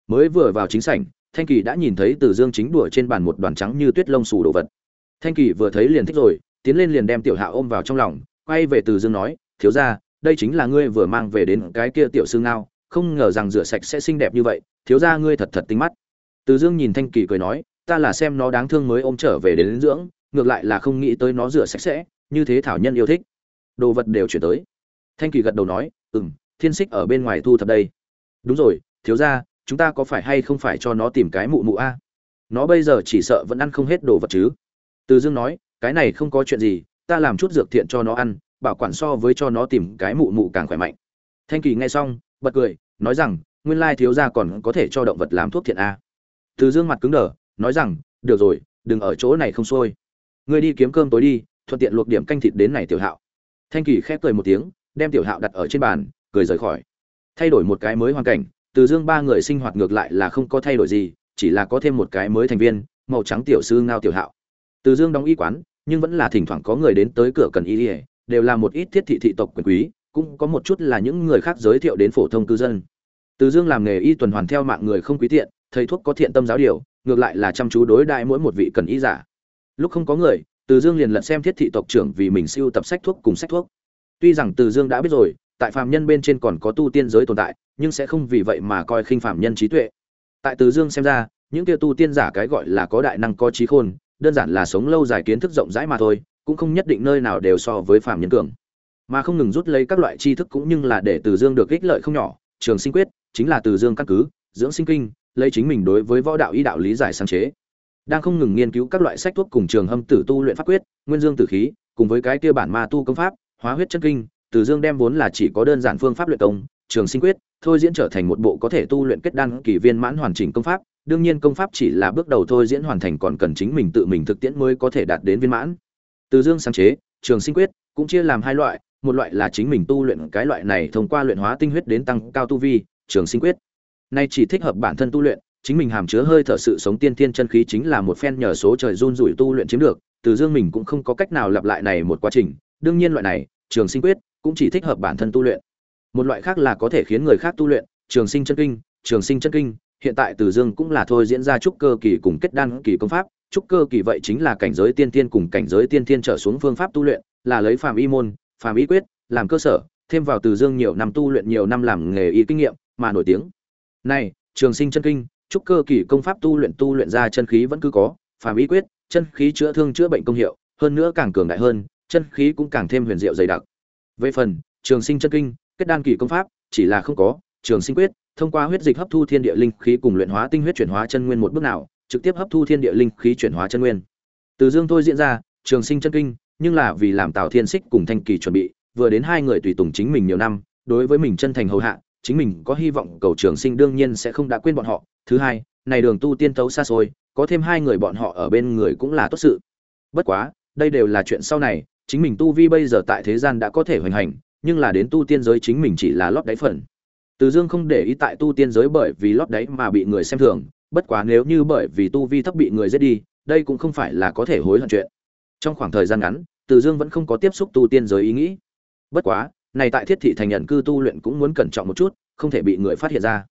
mới vừa vào chính sảnh thanh kỳ đã nhìn thấy từ dương chính đùa trên bàn một đoàn trắng như tuyết lông xù đồ vật. Thanh kỳ vừa thấy liền thích rồi tiến lên liền đem tiểu hạ ôm vào trong lòng quay về từ dương nói thiếu ra đây chính là ngươi vừa mang về đến cái kia tiểu sư ngao không ngờ rằng rửa sạch sẽ xinh đẹp như vậy thiếu ra ngươi thật thật tinh mắt. Từ dương nhìn thanh kỳ cười nói ta là xem nó đáng thương mới ôm trở về đến, đến dưỡng ngược lại là không nghĩ tới nó rửa sạch sẽ như thế thảo nhân yêu thích. Đồ vật đều chuyển tới. Thanh kỳ gật đầu nói ừ m thiên xích ở bên ngoài thu thập đây. Đúng rồi thiếu ra chúng ta có phải hay không phải cho nó tìm cái mụ mụ a? Nó bây giờ chỉ sợ vẫn ăn không hết đồ vật chứ. Từ dương nói, cái này không có chuyện gì, ta làm chút dược thiện cho nó ăn, bảo quản so với cho nó tìm cái mụ mụ càng khỏe mạnh. Thanh kỳ nghe xong, bật cười, nói rằng, nguyên lai thiếu gia còn có thể cho động vật làm thuốc thiện a. Từ dương mặt cứng đờ, nói rằng, được rồi, đừng ở chỗ này không xuôi. Ngươi đi kiếm cơm tối đi, thuận tiện luộc điểm canh thịt đến này tiểu hạo. Thanh kỳ khép cười một tiếng, đem tiểu hạo đặt ở trên bàn, cười rời khỏi. Thay đổi một cái mới hoàn cảnh từ dương ba người sinh hoạt ngược lại là không có thay đổi gì, chỉ là có thêm một cái mới thành viên, màu trắng tiểu sư ngao tiểu hạo. Từ dương đóng y quán, nhưng vẫn là thỉnh thoảng có người đến tới cửa cần y ỉa đều là một ít thiết thị thị tộc quyền quý, cũng có một chút là những người khác giới thiệu đến phổ thông cư dân. Từ dương làm nghề y tuần hoàn theo mạng người không quý tiện, thầy thuốc có thiện tâm giáo điều, ngược lại là chăm chú đối đại mỗi một vị cần y giả. Lúc không có người, từ dương liền lật xem thiết thị tộc trưởng vì mình siêu tập sách thuốc cùng sách thuốc. Tuy rằng từ dương đã biết rồi, tại phàm nhân bên trên còn có tu tiên giới tồn tại nhưng sẽ không vì vậy mà coi khinh phạm nhân trí tuệ. Tại từ dương xem ra, những kia tu tiên giả cái gọi là có đại năng có trí khôn, đơn giản là sống lâu dài kiến thức rộng rãi mà thôi, cũng không nhất định nơi nào đều so với Phạm nhân cường. Mà không ngừng rút lấy các loại tri thức cũng như là để từ dương được ích lợi không nhỏ. Trường sinh quyết chính là từ dương căn cứ, dưỡng sinh kinh lấy chính mình đối với võ đạo y đạo lý giải sáng chế. Đang không ngừng nghiên cứu các loại sách thuốc cùng trường hâm tử tu luyện pháp quyết, nguyên dương tử khí, cùng với cái kia bản ma tu công pháp, hóa huyết chân kinh, từ dương đem vốn là chỉ có đơn giản phương pháp luyện công trường sinh quyết, thôi diễn trở thành một bộ có thể tu luyện kết đan kỳ viên mãn hoàn chỉnh công pháp, đương nhiên công pháp chỉ là bước đầu thôi diễn hoàn thành còn cần chính mình tự mình thực tiễn mới có thể đạt đến viên mãn. Từ dương sáng chế, trường sinh quyết cũng chia làm hai loại, một loại là chính mình tu luyện cái loại này thông qua luyện hóa tinh huyết đến tăng cao tu vi, trường sinh quyết. Nay chỉ thích hợp bản thân tu luyện, chính mình hàm chứa hơi thở sự sống tiên thiên chân khí chính là một phen nhờ số trời run rủi tu luyện chiếm được, từ dương mình cũng không có cách nào lặp lại này một quá trình, đương nhiên loại này, trường sinh quyết cũng chỉ thích hợp bản thân tu luyện một loại khác là có thể khiến người khác tu luyện, trường sinh chân kinh, trường sinh chân kinh, hiện tại từ dương cũng là thôi diễn ra trúc cơ kỳ cùng kết đan kỳ công pháp, trúc cơ kỳ vậy chính là cảnh giới tiên tiên cùng cảnh giới tiên tiên trở xuống phương pháp tu luyện, là lấy phàm y môn, phàm y quyết, làm cơ sở, thêm vào từ dương nhiều năm tu luyện nhiều năm làm nghề y kinh nghiệm mà nổi tiếng. Này, trường sinh chân kinh, trúc cơ kỳ công pháp tu luyện tu luyện ra chân khí vẫn cứ có, phàm y quyết, chân khí chữa thương chữa bệnh công hiệu, hơn nữa càng cường đại hơn, chân khí cũng càng thêm huyền diệu dày đặc. Về phần, trường sinh chân kinh kết đan kỳ công pháp, chỉ là không có, trường sinh quyết, thông qua huyết dịch hấp thu thiên địa linh khí cùng luyện hóa tinh huyết chuyển hóa chân nguyên một bước nào, trực tiếp hấp thu thiên địa linh khí chuyển hóa chân nguyên. Từ dương thôi diễn ra, trường sinh chân kinh, nhưng là vì làm tào thiên xích cùng thanh kỳ chuẩn bị, vừa đến hai người tùy tùng chính mình nhiều năm, đối với mình chân thành hầu hạ, chính mình có hy vọng cầu trường sinh đương nhiên sẽ không đã quên bọn họ. Thứ hai, này đường tu tiên tấu xa xôi, có thêm hai người bọn họ ở bên người cũng là tốt sự. Bất quá, đây đều là chuyện sau này, chính mình tu vi bây giờ tại thế gian đã có thể hoành hành nhưng là đến tu tiên giới chính mình chỉ là lót đáy phần. Từ dương không để ý tại tu tiên giới bởi vì lót đáy mà bị người xem thường, bất quá nếu như bởi vì tu vi thấp bị người giết đi, đây cũng không phải là có thể hối hận chuyện. Trong khoảng thời gian ngắn, từ dương vẫn không có tiếp xúc tu tiên giới ý nghĩ. Bất quá, này tại thiết thị thành nhận cư tu luyện cũng muốn cẩn trọng một chút, không thể bị người phát hiện ra.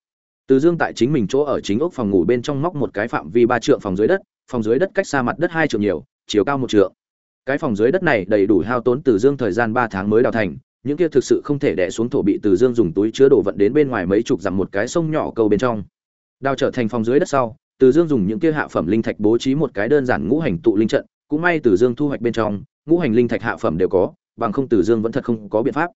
Từ dương tại chính mình chỗ ở chính ốc phòng ngủ bên trong móc một cái phạm vi ba trượng phòng dưới đất, phòng dưới đất cách xa mặt đất hai trượng nhiều, chiều cao một trượng. Cái phòng dưới đất này đầy đủ hao tốn từ dương thời gian ba tháng mới đào thành những kia thực sự không thể đè xuống thổ bị từ dương dùng túi chứa đồ vận đến bên ngoài mấy chục dặm một cái sông nhỏ câu bên trong. Đào trở thành phòng dưới đất sau, từ dương dùng những kia hạ phẩm linh thạch bố trí một cái đơn giản ngũ hành tụ linh trận, cũng may từ dương thu hoạch bên trong, ngũ hành linh thạch hạ phẩm đều có, bằng không từ dương vẫn thật không có biện pháp.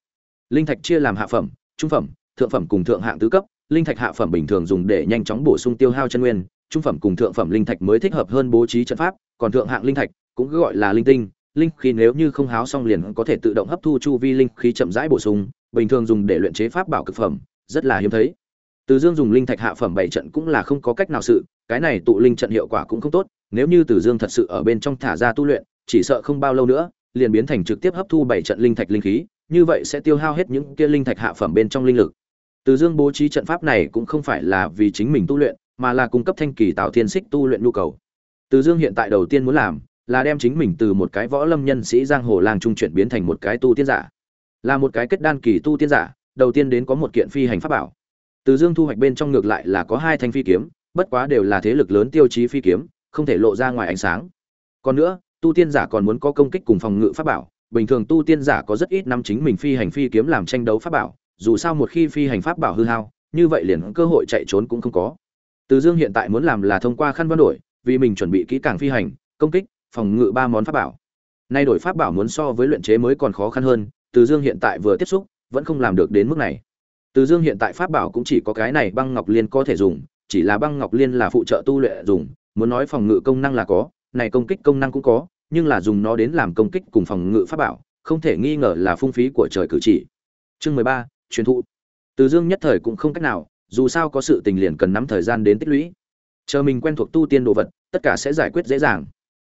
Linh thạch chia làm hạ phẩm, trung phẩm, thượng phẩm cùng thượng hạng tứ cấp, linh thạch hạ phẩm bình thường dùng để nhanh chóng bổ sung tiêu hao chân nguyên, trung phẩm cùng thượng phẩm linh thạch mới thích hợp hơn bố trí trận pháp, còn thượng hạng linh thạch cũng gọi là linh tinh linh khí nếu như không háo xong liền có thể tự động hấp thu chu vi linh khí chậm rãi bổ sung, bình thường dùng để luyện chế pháp bảo cực phẩm, rất là hiếm thấy. Từ dương dùng linh thạch hạ phẩm bảy trận cũng là không có cách nào sự, cái này tụ linh trận hiệu quả cũng không tốt, nếu như từ dương thật sự ở bên trong thả ra tu luyện, chỉ sợ không bao lâu nữa, liền biến thành trực tiếp hấp thu bảy trận linh thạch linh khí, như vậy sẽ tiêu hao hết những kia linh thạch hạ phẩm bên trong linh lực. Từ dương bố trí trận pháp này cũng không phải là vì chính mình tu luyện, mà là cung cấp thanh kỳ tạo thiên xích tu luyện nhu cầu. Từ dương hiện tại đầu tiên muốn làm là đem chính mình từ một cái võ lâm nhân sĩ giang hồ làng trung chuyển biến thành một cái tu tiên giả. Là một cái kết đan kỳ tu tiên giả, đầu tiên đến có một kiện phi hành pháp bảo. Từ dương thu hoạch bên trong ngược lại là có hai thanh phi kiếm, bất quá đều là thế lực lớn tiêu chí phi kiếm, không thể lộ ra ngoài ánh sáng. Còn nữa, tu tiên giả còn muốn có công kích cùng phòng ngự pháp bảo, bình thường tu tiên giả có rất ít năm chính mình phi hành phi kiếm làm tranh đấu pháp bảo, dù sao một khi phi hành pháp bảo hư hao, như vậy liền cơ hội chạy trốn cũng không có. Từ dương hiện tại muốn làm là thông qua khăn văn đổi, vì mình chuẩn bị kỹ càng phi hành, công kích phòng ngự ba món pháp bảo. Nay đổi pháp bảo muốn so với luyện chế mới còn khó khăn hơn, từ dương hiện tại vừa tiếp xúc, vẫn không làm được đến mức này. Từ dương hiện tại pháp bảo cũng chỉ có cái này băng ngọc liên có thể dùng, chỉ là băng ngọc liên là phụ trợ tu luyện dùng, muốn nói phòng ngự công năng là có, này công kích công năng cũng có, nhưng là dùng nó đến làm công kích cùng phòng ngự pháp bảo, không thể nghi ngờ là phung phí của trời cử chỉ. Chương mười ba, truyền thụ. Từ dương nhất thời cũng không cách nào, dù sao có sự tình liền cần nắm thời gian đến tích lũy. Chờ mình quen thuộc tu tiên đồ vật, tất cả sẽ giải quyết dễ dàng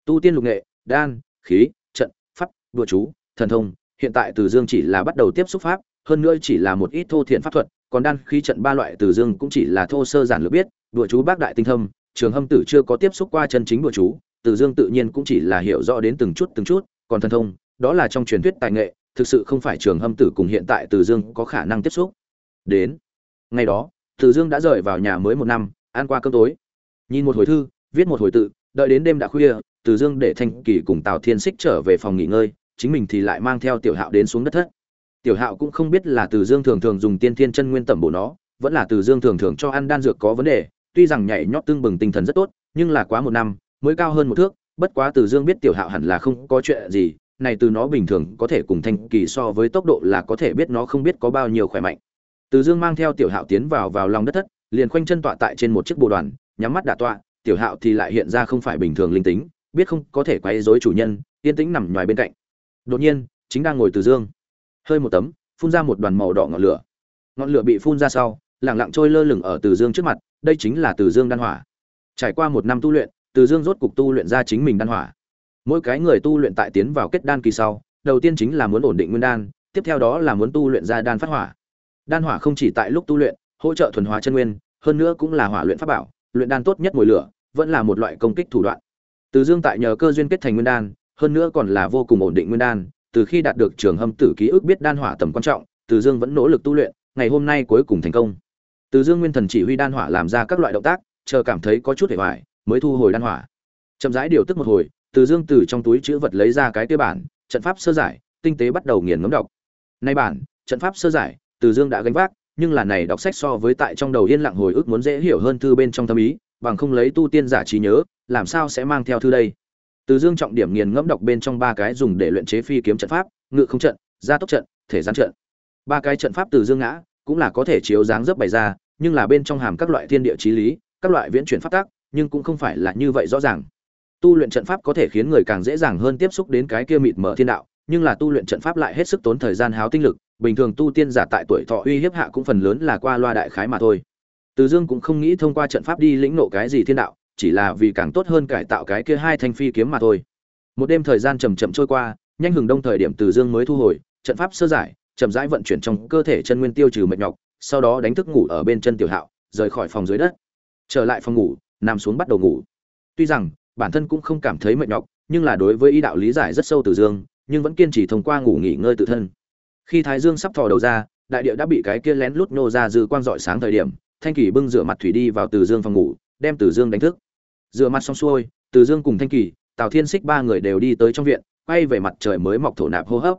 tu tiên lục nghệ, đan, khí, trận, pháp, đùa chú, thần thông, hiện tại từ dương chỉ là bắt đầu tiếp xúc pháp, hơn nữa chỉ là một ít thô thiện pháp thuật, còn đan, khí, trận ba loại từ dương cũng chỉ là thô sơ giản lược biết, đùa chú bác đại tinh thâm, trường hâm tử chưa có tiếp xúc qua chân chính đùa chú, từ dương tự nhiên cũng chỉ là hiểu rõ đến từng chút từng chút, còn thần thông, đó là trong truyền thuyết tài nghệ, thực sự không phải trường hâm tử cùng hiện tại từ dương có khả năng tiếp xúc. Đến, ngày đó, từ dương đã rời vào nhà mới một năm, ăn qua cơm tối. Nhìn một hồi thư, viết một hồi tự, đợi đến đêm đã khuya từ dương để thanh kỳ cùng tào thiên xích trở về phòng nghỉ ngơi, chính mình thì lại mang theo tiểu hạo đến xuống đất thất. Tiểu hạo cũng không biết là từ dương thường thường dùng tiên thiên chân nguyên tẩm bổ nó, vẫn là từ dương thường thường cho ăn đan dược có vấn đề, tuy rằng nhảy nhót tương bừng tinh thần rất tốt, nhưng là quá một năm, mới cao hơn một thước, bất quá từ dương biết tiểu hạo hẳn là không có chuyện gì, này từ nó bình thường có thể cùng thanh kỳ so với tốc độ là có thể biết nó không biết có bao nhiêu khỏe mạnh. Từ dương mang theo tiểu hạo tiến vào vào lòng đất thất, liền khoanh chân tọa tại trên một chiếc bồ đoàn, nhắm mắt đả tọa, tiểu hạo thì lại hiện ra không phải bình thường linh tính biết không, có thể quấy rối chủ nhân, yên tĩnh nằm ngoài bên cạnh. Đột nhiên, chính đang ngồi từ dương. Hơi một tấm, phun ra một đoàn màu đỏ ngọn lửa. Ngọn lửa bị phun ra sau lẳng lặng trôi lơ lửng ở từ dương trước mặt, đây chính là từ dương đan hỏa. Trải qua một năm tu luyện, từ dương rốt cục tu luyện ra chính mình đan hỏa. Mỗi cái người tu luyện tại tiến vào kết đan kỳ sau, đầu tiên chính là muốn ổn định nguyên đan, tiếp theo đó là muốn tu luyện ra đan phát hỏa. Đan hỏa không chỉ tại lúc tu luyện, hỗ trợ thuần hóa chân nguyên, hơn nữa cũng là hỏa luyện pháp bảo, luyện đan tốt nhất mùi lửa, vẫn là một loại công kích thủ đoạn từ dương tại nhờ cơ duyên kết thành nguyên đan hơn nữa còn là vô cùng ổn định nguyên đan từ khi đạt được trường hâm tử ký ức biết đan hỏa tầm quan trọng từ dương vẫn nỗ lực tu luyện ngày hôm nay cuối cùng thành công. Từ dương nguyên thần chỉ huy đan hỏa làm ra các loại động tác chờ cảm thấy có chút hề bại, mới thu hồi đan hỏa. Chậm rãi điều tức một hồi từ dương từ trong túi chữ vật lấy ra cái tiêu bản trận pháp sơ giải tinh tế bắt đầu nghiền ngẫm đọc. Nay bản trận pháp sơ giải từ dương đã gánh vác nhưng là này đọc sách so với tại trong đầu yên lặng hồi ức muốn dễ hiểu hơn thư bên trong tâm ý bằng không lấy tu tiên giả trí nhớ, làm sao sẽ mang theo thư đây? Từ dương trọng điểm nghiền ngẫm đọc bên trong ba cái dùng để luyện chế phi kiếm trận pháp, ngự không trận, gia tốc trận, thể gián trận. Ba cái trận pháp từ dương ngã, cũng là có thể chiếu dáng dấp bày ra, nhưng là bên trong hàm các loại thiên địa trí lý, các loại viễn chuyển pháp tắc, nhưng cũng không phải là như vậy rõ ràng. Tu luyện trận pháp có thể khiến người càng dễ dàng hơn tiếp xúc đến cái kia mịt mở thiên đạo, nhưng là tu luyện trận pháp lại hết sức tốn thời gian háo tinh lực, bình thường tu tiên giả tại tuổi thọ uy hiếp hạ cũng phần lớn là qua loa đại khái mà thôi từ dương cũng không nghĩ thông qua trận pháp đi lĩnh ngộ cái gì thiên đạo, chỉ là vì càng tốt hơn cải tạo cái kia hai thanh phi kiếm mà thôi. Một đêm thời gian chậm chậm trôi qua, nhanh hừng đông thời điểm từ dương mới thu hồi, trận pháp sơ giải, chậm rãi vận chuyển trong cơ thể chân nguyên tiêu trừ mệt nhọc, sau đó đánh thức ngủ ở bên chân tiểu hạo, rời khỏi phòng dưới đất. Trở lại phòng ngủ, nằm xuống bắt đầu ngủ. Tuy rằng, bản thân cũng không cảm thấy mệt nhọc, nhưng là đối với ý đạo lý giải rất sâu từ dương, nhưng vẫn kiên trì thông qua ngủ nghỉ ngơi tự thân. Khi thái dương sắp thò đầu ra, đại địa đã bị cái kia lén lút nô ra dư quang rọi sáng thời điểm thanh kỳ bưng rửa mặt thủy đi vào từ dương phòng ngủ, đem từ dương đánh thức. Rửa mặt xong xuôi, từ dương cùng thanh kỳ, tào thiên xích ba người đều đi tới trong viện, quay về mặt trời mới mọc thổ nạp hô hấp.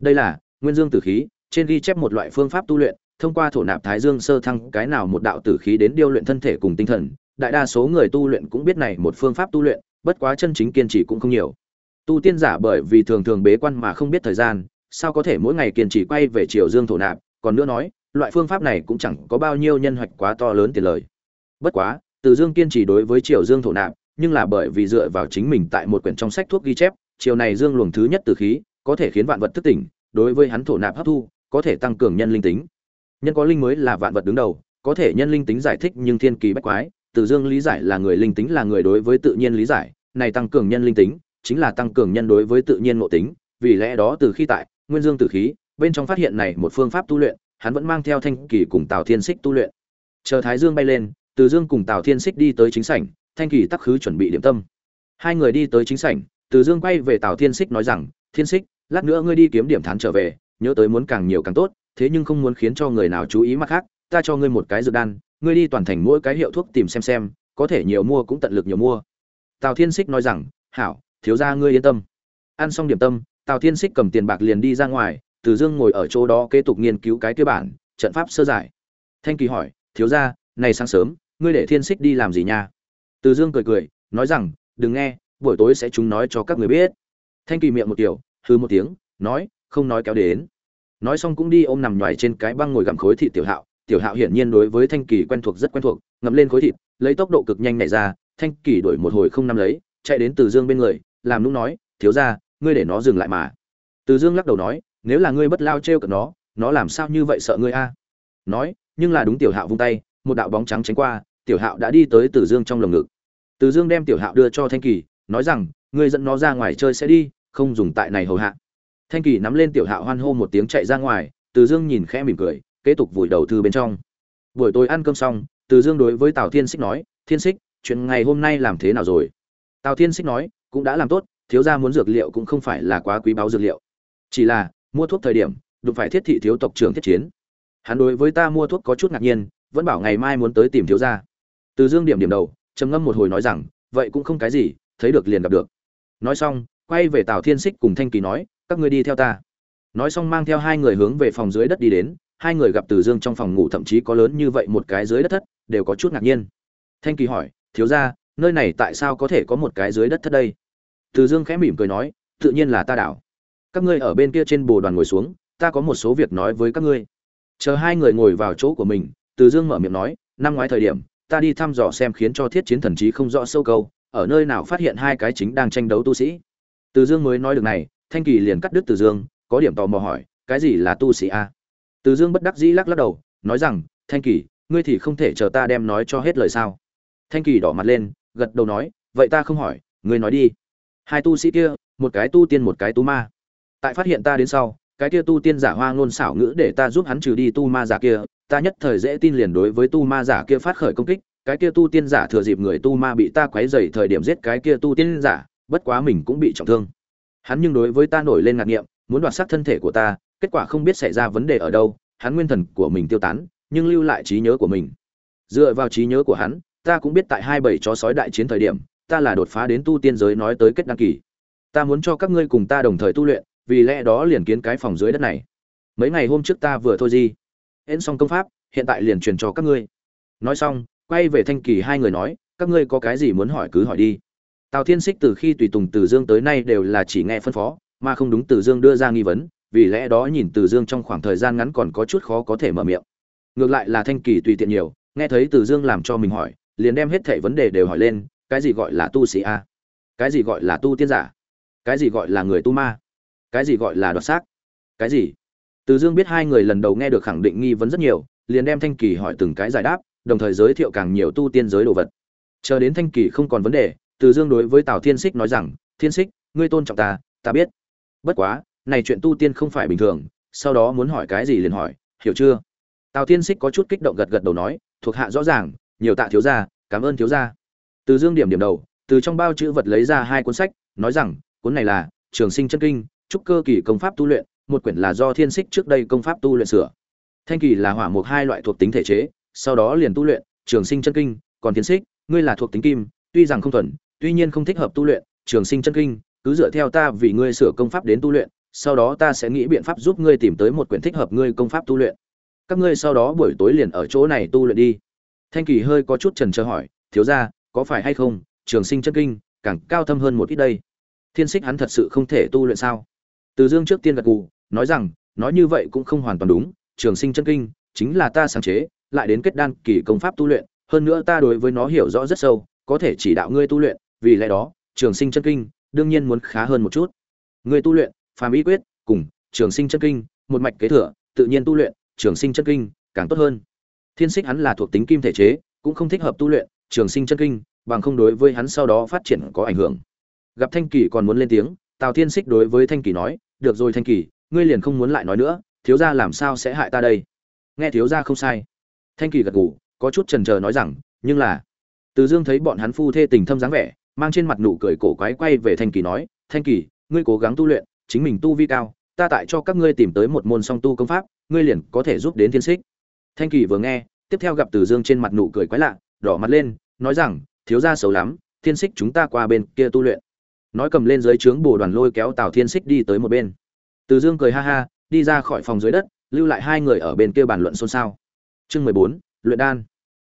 Đây là nguyên dương tử khí, trên ghi chép một loại phương pháp tu luyện, thông qua thổ nạp thái dương sơ thăng, cái nào một đạo tử khí đến điêu luyện thân thể cùng tinh thần, đại đa số người tu luyện cũng biết này một phương pháp tu luyện, bất quá chân chính kiên trì cũng không nhiều. Tu tiên giả bởi vì thường thường bế quan mà không biết thời gian, sao có thể mỗi ngày kiên trì quay về triều dương thổ nạp, còn nữa nói loại phương pháp này cũng chẳng có bao nhiêu nhân hoạch quá to lớn tiền lời. Bất quá, từ dương kiên trì đối với triều dương thổ nạp, nhưng là bởi vì dựa vào chính mình tại một quyển trong sách thuốc ghi chép chiều này dương luồng thứ nhất từ khí, có thể khiến vạn vật thức tỉnh, đối với hắn thổ nạp hấp thu, có thể tăng cường nhân linh tính. Nhân có linh mới là vạn vật đứng đầu, có thể nhân linh tính giải thích nhưng thiên kỳ bách quái, từ dương lý giải là người linh tính là người đối với tự nhiên lý giải, này tăng cường nhân linh tính, chính là tăng cường nhân đối với tự nhiên ngộ tính, vì lẽ đó từ khi tại, nguyên dương tử khí, bên trong phát hiện này một phương pháp tu luyện hắn vẫn mang theo thanh kỳ cùng tào thiên xích tu luyện. Chờ thái dương bay lên, từ dương cùng tào thiên xích đi tới chính sảnh, thanh kỳ tắc khứ chuẩn bị điểm tâm. Hai người đi tới chính sảnh, từ dương quay về tào thiên xích nói rằng, thiên xích lát nữa ngươi đi kiếm điểm thán trở về, nhớ tới muốn càng nhiều càng tốt, thế nhưng không muốn khiến cho người nào chú ý mặt khác, ta cho ngươi một cái dược đan, ngươi đi toàn thành mỗi cái hiệu thuốc tìm xem xem, có thể nhiều mua cũng tận lực nhiều mua. Tào thiên xích nói rằng, hảo, thiếu gia ngươi yên tâm. Ăn xong điểm tâm, tào thiên xích cầm tiền bạc liền đi ra ngoài từ dương ngồi ở chỗ đó kế tục nghiên cứu cái kia bản trận pháp sơ giải. Thanh kỳ hỏi thiếu gia này sáng sớm ngươi để thiên Sích đi làm gì nha? Từ dương cười cười nói rằng đừng nghe buổi tối sẽ chúng nói cho các người biết. Thanh kỳ miệng một tiểu, hừ một tiếng nói không nói kéo đến. Nói xong cũng đi ôm nằm nhòi trên cái băng ngồi gặm khối thịt tiểu hạo. Tiểu hạo hiển nhiên đối với thanh kỳ quen thuộc rất quen thuộc ngậm lên khối thịt lấy tốc độ cực nhanh nhảy ra. Thanh kỳ đuổi một hồi không nắm lấy chạy đến từ dương bên người làm nũng nói thiếu gia, ngươi để nó dừng lại mà. Từ dương lắc đầu nói nếu là ngươi bất lao t r cận nó nó làm sao như vậy sợ ngươi a? Nói, nhưng là đúng tiểu hạo vung tay, một đạo bóng trắng tránh qua, tiểu hạo đã đi tới từ dương trong lồng ngực. Từ dương đem tiểu hạo đưa cho thanh kỳ, nói rằng, ngươi dẫn nó ra ngoài chơi sẽ đi, không dùng tại này hầu hạ. Thanh kỳ nắm lên tiểu hạo hoan hô một tiếng chạy ra ngoài từ dương nhìn khẽ mỉm cười, kế tục vùi đầu thư bên trong. Buổi tối ăn cơm xong từ dương đối với tào thiên xích nói, thiên xích chuyện ngày hôm nay làm thế nào rồi? Tào thiên xích nói, cũng đã làm tốt, thiếu gia muốn dược liệu cũng không phải là quá quý báu dược liệu. Chỉ là mua thuốc thời điểm, đụng phải thiết thị thiếu tộc trưởng thiết chiến. Hắn đối với ta mua thuốc có chút ngạc nhiên, vẫn bảo ngày mai muốn tới tìm thiếu gia. Từ dương điểm điểm đầu, trầm ngâm một hồi nói rằng, vậy cũng không cái gì, thấy được liền gặp được. Nói xong, quay về tào thiên xích cùng thanh kỳ nói, các ngươi đi theo ta. Nói xong mang theo hai người hướng về phòng dưới đất đi đến, hai người gặp từ dương trong phòng ngủ thậm chí có lớn như vậy một cái dưới đất thất, đều có chút ngạc nhiên. Thanh kỳ hỏi, thiếu ra nơi này tại sao có thể có một cái dưới đất thất đây? Từ dương khẽ mỉm cười nói, tự nhiên là ta đảo các ngươi ở bên kia trên bồ đoàn ngồi xuống, ta có một số việc nói với các ngươi. Chờ hai người ngồi vào chỗ của mình, từ dương mở miệng nói, năm ngoái thời điểm, ta đi thăm dò xem khiến cho thiết chiến thần trí không rõ sâu câu, ở nơi nào phát hiện hai cái chính đang tranh đấu tu sĩ. Từ dương mới nói được này, thanh kỳ liền cắt đứt từ dương, có điểm tò mò hỏi, cái gì là tu sĩ a? Từ dương bất đắc dĩ lắc lắc đầu, nói rằng, thanh kỳ, ngươi thì không thể chờ ta đem nói cho hết lời sao? Thanh kỳ đỏ mặt lên, gật đầu nói, vậy ta không hỏi, ngươi nói đi. Hai tu sĩ kia, một cái tu tiên một cái tu ma tại phát hiện ta đến sau, cái kia tu tiên giả hoa ngôn xảo ngữ để ta giúp hắn trừ đi tu ma giả kia, ta nhất thời dễ tin liền đối với tu ma giả kia phát khởi công kích, cái kia tu tiên giả thừa dịp người tu ma bị ta quấy dày thời điểm giết cái kia tu tiên giả, bất quá mình cũng bị trọng thương. Hắn nhưng đối với ta nổi lên ngạc nghiệm, muốn đoạt xác thân thể của ta, kết quả không biết xảy ra vấn đề ở đâu, hắn nguyên thần của mình tiêu tán, nhưng lưu lại trí nhớ của mình. Dựa vào trí nhớ của hắn, ta cũng biết tại hai bảy chó sói đại chiến thời điểm, ta là đột phá đến tu tiên giới nói tới kết đăng kỳ. Ta muốn cho các ngươi cùng ta đồng thời tu luyện vì lẽ đó liền kiến cái phòng dưới đất này. Mấy ngày hôm trước ta vừa thôi gì hễn xong công pháp, hiện tại liền truyền cho các ngươi. Nói xong, quay về thanh kỳ hai người nói, các ngươi có cái gì muốn hỏi cứ hỏi đi. Tào thiên xích từ khi tùy tùng từ dương tới nay đều là chỉ nghe phân phó, mà không đúng từ dương đưa ra nghi vấn, vì lẽ đó nhìn từ dương trong khoảng thời gian ngắn còn có chút khó có thể mở miệng. Ngược lại là thanh kỳ tùy tiện nhiều, nghe thấy từ dương làm cho mình hỏi, liền đem hết thảy vấn đề đều hỏi lên, cái gì gọi là tu sĩ a? Cái gì gọi là tu tiên giả? Cái gì gọi là người tu ma? Cái gì gọi là đoạt xác? Cái gì? Từ dương biết hai người lần đầu nghe được khẳng định nghi vấn rất nhiều, liền đem thanh kỳ hỏi từng cái giải đáp, đồng thời giới thiệu càng nhiều tu tiên giới đồ vật. Chờ đến thanh kỳ không còn vấn đề, từ dương đối với tào thiên xích nói rằng, thiên xích ngươi tôn trọng ta ta biết. Bất quá, này chuyện tu tiên không phải bình thường, sau đó muốn hỏi cái gì liền hỏi, hiểu chưa? Tào thiên xích có chút kích động gật gật đầu nói, thuộc hạ rõ ràng, nhiều tạ thiếu gia, cảm ơn thiếu gia. Từ dương điểm điểm đầu, từ trong bao chữ vật lấy ra hai cuốn sách, nói rằng, cuốn này là trường sinh chân kinh trúc cơ kỳ công pháp tu luyện, một quyển là do thiên xích trước đây công pháp tu luyện sửa. Thanh kỳ là hỏa mục hai loại thuộc tính thể chế, sau đó liền tu luyện, trường sinh chân kinh, còn thiên xích, ngươi là thuộc tính kim, tuy rằng không thuần, tuy nhiên không thích hợp tu luyện, trường sinh chân kinh, cứ dựa theo ta vì ngươi sửa công pháp đến tu luyện, sau đó ta sẽ nghĩ biện pháp giúp ngươi tìm tới một quyển thích hợp ngươi công pháp tu luyện. Các ngươi sau đó buổi tối liền ở chỗ này tu luyện đi. Thanh kỳ hơi có chút trần trờ hỏi, thiếu ra có phải hay không, trường sinh chân kinh càng cao thâm hơn một ít đây? Thiên xích hắn thật sự không thể tu luyện sao? Từ dương trước tiên gật gù, nói rằng, nói như vậy cũng không hoàn toàn đúng, trường sinh chân kinh, chính là ta sáng chế, lại đến kết đan kỳ công pháp tu luyện, hơn nữa ta đối với nó hiểu rõ rất sâu, có thể chỉ đạo ngươi tu luyện, vì lẽ đó, trường sinh chân kinh, đương nhiên muốn khá hơn một chút. Ngươi tu luyện, phàm ý quyết, cùng, trường sinh chân kinh, một mạch kế thừa, tự nhiên tu luyện, trường sinh chân kinh, càng tốt hơn. Thiên Sích hắn là thuộc tính kim thể chế, cũng không thích hợp tu luyện, trường sinh chân kinh, bằng không đối với hắn sau đó phát triển có ảnh hưởng. Gặp thanh kỳ còn muốn lên tiếng tào thiên xích đối với thanh kỳ nói, được rồi thanh kỳ, ngươi liền không muốn lại nói nữa, thiếu gia làm sao sẽ hại ta đây? Nghe thiếu gia không sai. Thanh kỳ gật gù, có chút chần chờ nói rằng, nhưng là từ dương thấy bọn hắn phu thê tình thâm dáng vẻ, mang trên mặt nụ cười cổ quái quay về thanh kỳ nói, thanh kỳ, ngươi cố gắng tu luyện, chính mình tu vi cao, ta tại cho các ngươi tìm tới một môn song tu công pháp, ngươi liền có thể giúp đến thiên xích thanh kỳ vừa nghe, tiếp theo gặp từ dương trên mặt nụ cười quái lạ, đỏ mặt lên, nói rằng, thiếu gia xấu lắm, thiên xích chúng ta qua bên kia tu luyện nói cầm lên dưới trướng bồ đoàn lôi kéo tào thiên xích đi tới một bên. Từ dương cười ha ha, đi ra khỏi phòng dưới đất, lưu lại hai người ở bên kia bàn luận xôn xao. Chương mười bốn, luyện đan.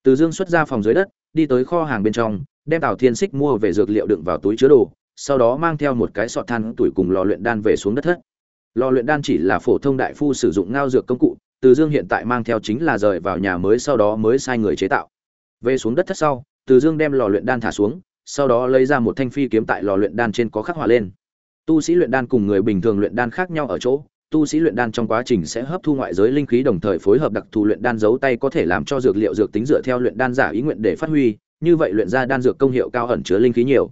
Từ dương xuất ra phòng dưới đất, đi tới kho hàng bên trong, đem tào thiên xích mua về dược liệu đựng vào túi chứa đồ, sau đó mang theo một cái sọt than tuổi cùng lò luyện đan về xuống đất thất. Lò luyện đan chỉ là phổ thông đại phu sử dụng ngao dược công cụ, từ dương hiện tại mang theo chính là rời vào nhà mới sau đó mới sai người chế tạo. Về xuống đất thất sau, từ dương đem lò luyện đan thả xuống sau đó lấy ra một thanh phi kiếm tại lò luyện đan trên có khắc họa lên. Tu sĩ luyện đan cùng người bình thường luyện đan khác nhau ở chỗ, tu sĩ luyện đan trong quá trình sẽ hấp thu ngoại giới linh khí đồng thời phối hợp đặc thù luyện đan giấu tay có thể làm cho dược liệu dược tính dựa theo luyện đan giả ý nguyện để phát huy, như vậy luyện ra đan dược công hiệu cao ẩn chứa linh khí nhiều.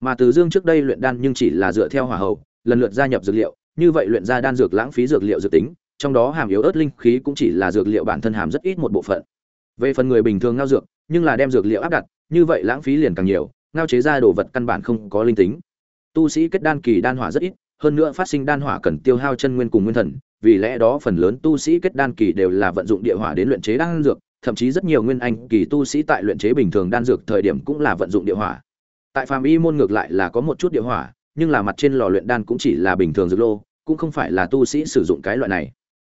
Mà từ dương trước đây luyện đan nhưng chỉ là dựa theo hỏa hậu, lần lượt gia nhập dược liệu, như vậy luyện ra đan dược lãng phí dược liệu dược tính, trong đó hàm yếu ớt linh khí cũng chỉ là dược liệu bản thân hàm rất ít một bộ phận. Về phần người bình thường ngao dược, nhưng là đem dược liệu áp đặt, như vậy lãng phí liền càng nhiều ngao chế ra đồ vật căn bản không có linh tính. Tu sĩ kết đan kỳ đan hỏa rất ít, hơn nữa phát sinh đan hỏa cần tiêu hao chân nguyên cùng nguyên thần, vì lẽ đó phần lớn tu sĩ kết đan kỳ đều là vận dụng địa hỏa đến luyện chế đan dược, thậm chí rất nhiều nguyên anh kỳ tu sĩ tại luyện chế bình thường đan dược thời điểm cũng là vận dụng địa hỏa. Tại phàm y môn ngược lại là có một chút địa hỏa, nhưng là mặt trên lò luyện đan cũng chỉ là bình thường dược lô, cũng không phải là tu sĩ sử dụng cái loại này.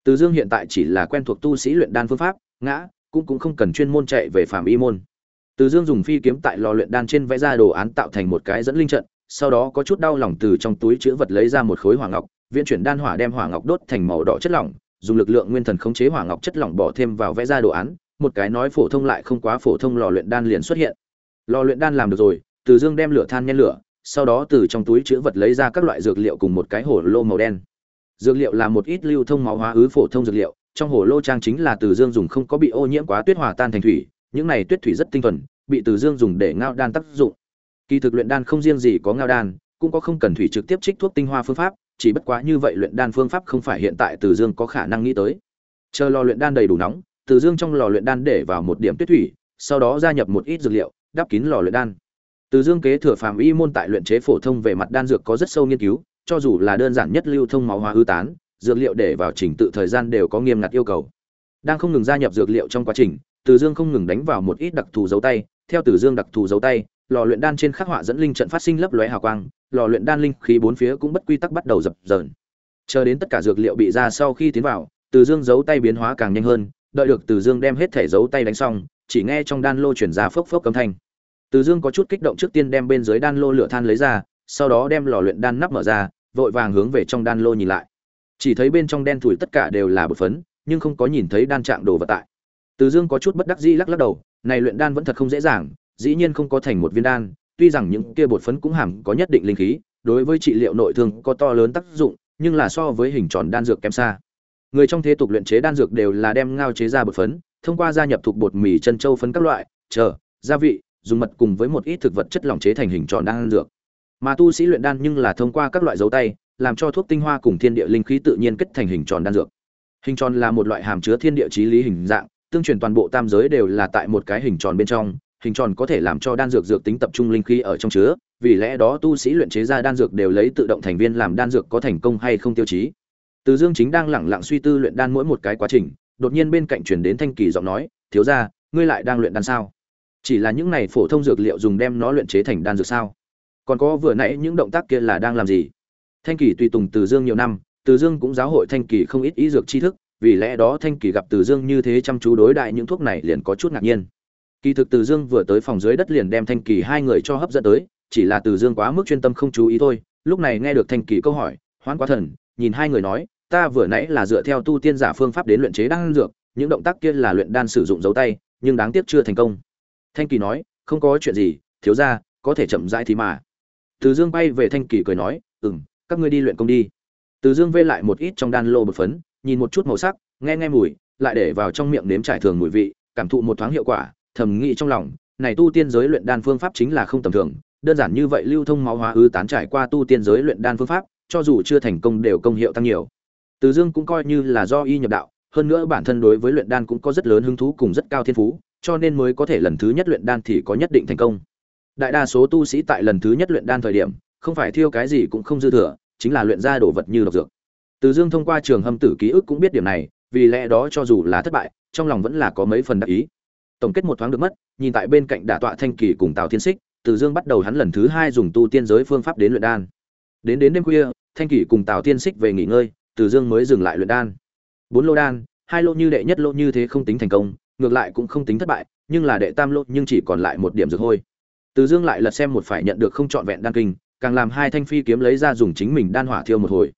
Từ dương hiện tại chỉ là quen thuộc tu sĩ luyện đan phương pháp, ngã, cũng cũng không cần chuyên môn chạy về phàm y môn từ dương dùng phi kiếm tại lò luyện đan trên vẽ ra đồ án tạo thành một cái dẫn linh trận, sau đó có chút đau lòng từ trong túi chứa vật lấy ra một khối hỏa ngọc, viễn chuyển đan hỏa đem hỏa ngọc đốt thành màu đỏ chất lỏng, dùng lực lượng nguyên thần khống chế hỏa ngọc chất lỏng bỏ thêm vào vẽ ra đồ án, một cái nói phổ thông lại không quá phổ thông lò luyện đan liền xuất hiện. Lò luyện đan làm được rồi, từ dương đem lửa than nhen lửa, sau đó từ trong túi chứa vật lấy ra các loại dược liệu cùng một cái hồ lô màu đen. Dược liệu là một ít lưu thông máu hóa ứ phổ thông dược liệu, trong hồ lô trang chính là từ dương dùng không có bị ô nhiễm quá tuyết hòa tan thành thủy những này tuyết thủy rất tinh thuần, bị từ dương dùng để ngao đan tác dụng. Kỳ thực luyện đan không riêng gì có ngao đan, cũng có không cần thủy trực tiếp trích thuốc tinh hoa phương pháp, chỉ bất quá như vậy luyện đan phương pháp không phải hiện tại từ dương có khả năng nghĩ tới. Chờ lò luyện đan đầy đủ nóng, từ dương trong lò luyện đan để vào một điểm tuyết thủy, sau đó gia nhập một ít dược liệu, đắp kín lò luyện đan. Từ dương kế thừa phàm y môn tại luyện chế phổ thông về mặt đan dược có rất sâu nghiên cứu, cho dù là đơn giản nhất lưu thông máu hóa hư tán, dược liệu để vào trình tự thời gian đều có nghiêm ngặt yêu cầu. Đang không ngừng gia nhập dược liệu trong quá trình từ dương không ngừng đánh vào một ít đặc thù dấu tay, theo từ dương đặc thù dấu tay, lò luyện đan trên khắc họa dẫn linh trận phát sinh lấp lóe hào quang, lò luyện đan linh khí bốn phía cũng bất quy tắc bắt đầu dập dờn. Chờ đến tất cả dược liệu bị ra sau khi tiến vào, từ dương giấu tay biến hóa càng nhanh hơn, đợi được từ dương đem hết thể giấu tay đánh xong, chỉ nghe trong đan lô chuyển ra phốc phốc cấm thanh. Từ dương có chút kích động trước tiên đem bên dưới đan lô lửa than lấy ra, sau đó đem lò luyện đan nắp mở ra, vội vàng hướng về trong đan lô nhìn lại. Chỉ thấy bên trong đen thủi tất cả đều là bột phấn, nhưng không có nhìn thấy đan trạng đồ vật tại từ dương có chút bất đắc dĩ lắc lắc đầu, này luyện đan vẫn thật không dễ dàng, dĩ nhiên không có thành một viên đan, tuy rằng những kia bột phấn cũng hàm có nhất định linh khí, đối với trị liệu nội thương có to lớn tác dụng, nhưng là so với hình tròn đan dược kém xa. Người trong thế tục luyện chế đan dược đều là đem ngao chế ra bột phấn, thông qua gia nhập thuộc bột mì chân châu phấn các loại, chờ, gia vị, dùng mật cùng với một ít thực vật chất lỏng chế thành hình tròn đan dược. Mà tu sĩ luyện đan nhưng là thông qua các loại dấu tay, làm cho thuốc tinh hoa cùng thiên địa linh khí tự nhiên kết thành hình tròn đan dược. Hình tròn là một loại hàm chứa thiên địa chí lý hình dạng tương truyền toàn bộ tam giới đều là tại một cái hình tròn bên trong, hình tròn có thể làm cho đan dược dược tính tập trung linh khí ở trong chứa, vì lẽ đó tu sĩ luyện chế ra đan dược đều lấy tự động thành viên làm đan dược có thành công hay không tiêu chí. Từ dương chính đang lẳng lặng suy tư luyện đan mỗi một cái quá trình, đột nhiên bên cạnh chuyển đến thanh kỳ giọng nói, thiếu ra ngươi lại đang luyện đan sao? Chỉ là những này phổ thông dược liệu dùng đem nó luyện chế thành đan dược sao? Còn có vừa nãy những động tác kia là đang làm gì? Thanh kỳ tùy tùng từ dương nhiều năm, từ dương cũng giáo hội thanh kỳ không ít ý dược tri thức vì lẽ đó thanh kỳ gặp từ dương như thế chăm chú đối đại những thuốc này liền có chút ngạc nhiên. Kỳ thực từ dương vừa tới phòng dưới đất liền đem thanh kỳ hai người cho hấp dẫn tới, chỉ là từ dương quá mức chuyên tâm không chú ý thôi. Lúc này nghe được thanh kỳ câu hỏi hoãn quá thần, nhìn hai người nói, ta vừa nãy là dựa theo tu tiên giả phương pháp đến luyện chế đan dược, những động tác kia là luyện đan sử dụng dấu tay, nhưng đáng tiếc chưa thành công. Thanh kỳ nói, không có chuyện gì, thiếu ra có thể chậm rãi thì mà. Từ dương bay về thanh kỳ cười nói ừ m các ngươi đi luyện công đi. Từ dương vê lại một ít trong đan lô bột phấn nhìn một chút màu sắc, nghe nghe mùi, lại để vào trong miệng nếm trải thường mùi vị, cảm thụ một thoáng hiệu quả, thầm nghĩ trong lòng, này tu tiên giới luyện đan phương pháp chính là không tầm thường, đơn giản như vậy lưu thông máu hóa ư tán trải qua tu tiên giới luyện đan phương pháp, cho dù chưa thành công đều công hiệu tăng nhiều. Từ dương cũng coi như là do y nhập đạo, hơn nữa bản thân đối với luyện đan cũng có rất lớn hứng thú cùng rất cao thiên phú, cho nên mới có thể lần thứ nhất luyện đan thì có nhất định thành công. Đại đa số tu sĩ tại lần thứ nhất luyện đan thời điểm, không phải thiêu cái gì cũng không dư thừa, chính là luyện ra đồ vật như độc dược từ dương thông qua trường hâm tử ký ức cũng biết điểm này, vì lẽ đó cho dù là thất bại, trong lòng vẫn là có mấy phần đắc ý. Tổng kết một thoáng được mất, nhìn tại bên cạnh đả tọa thanh kỳ cùng tào thiên xích từ dương bắt đầu hắn lần thứ hai dùng tu tiên giới phương pháp đến luyện đan. Đến đến đêm khuya, thanh kỳ cùng tào thiên xích về nghỉ ngơi, từ dương mới dừng lại luyện đan. Bốn lô đan, hai lô như đệ nhất lô như thế không tính thành công, ngược lại cũng không tính thất bại, nhưng là đệ tam lô nhưng chỉ còn lại một điểm dược hôi. Từ dương lại lật xem một phải nhận được không trọn vẹn đan kinh, càng làm hai thanh phi kiếm lấy ra dùng chính mình đan hỏa thiêu một hồi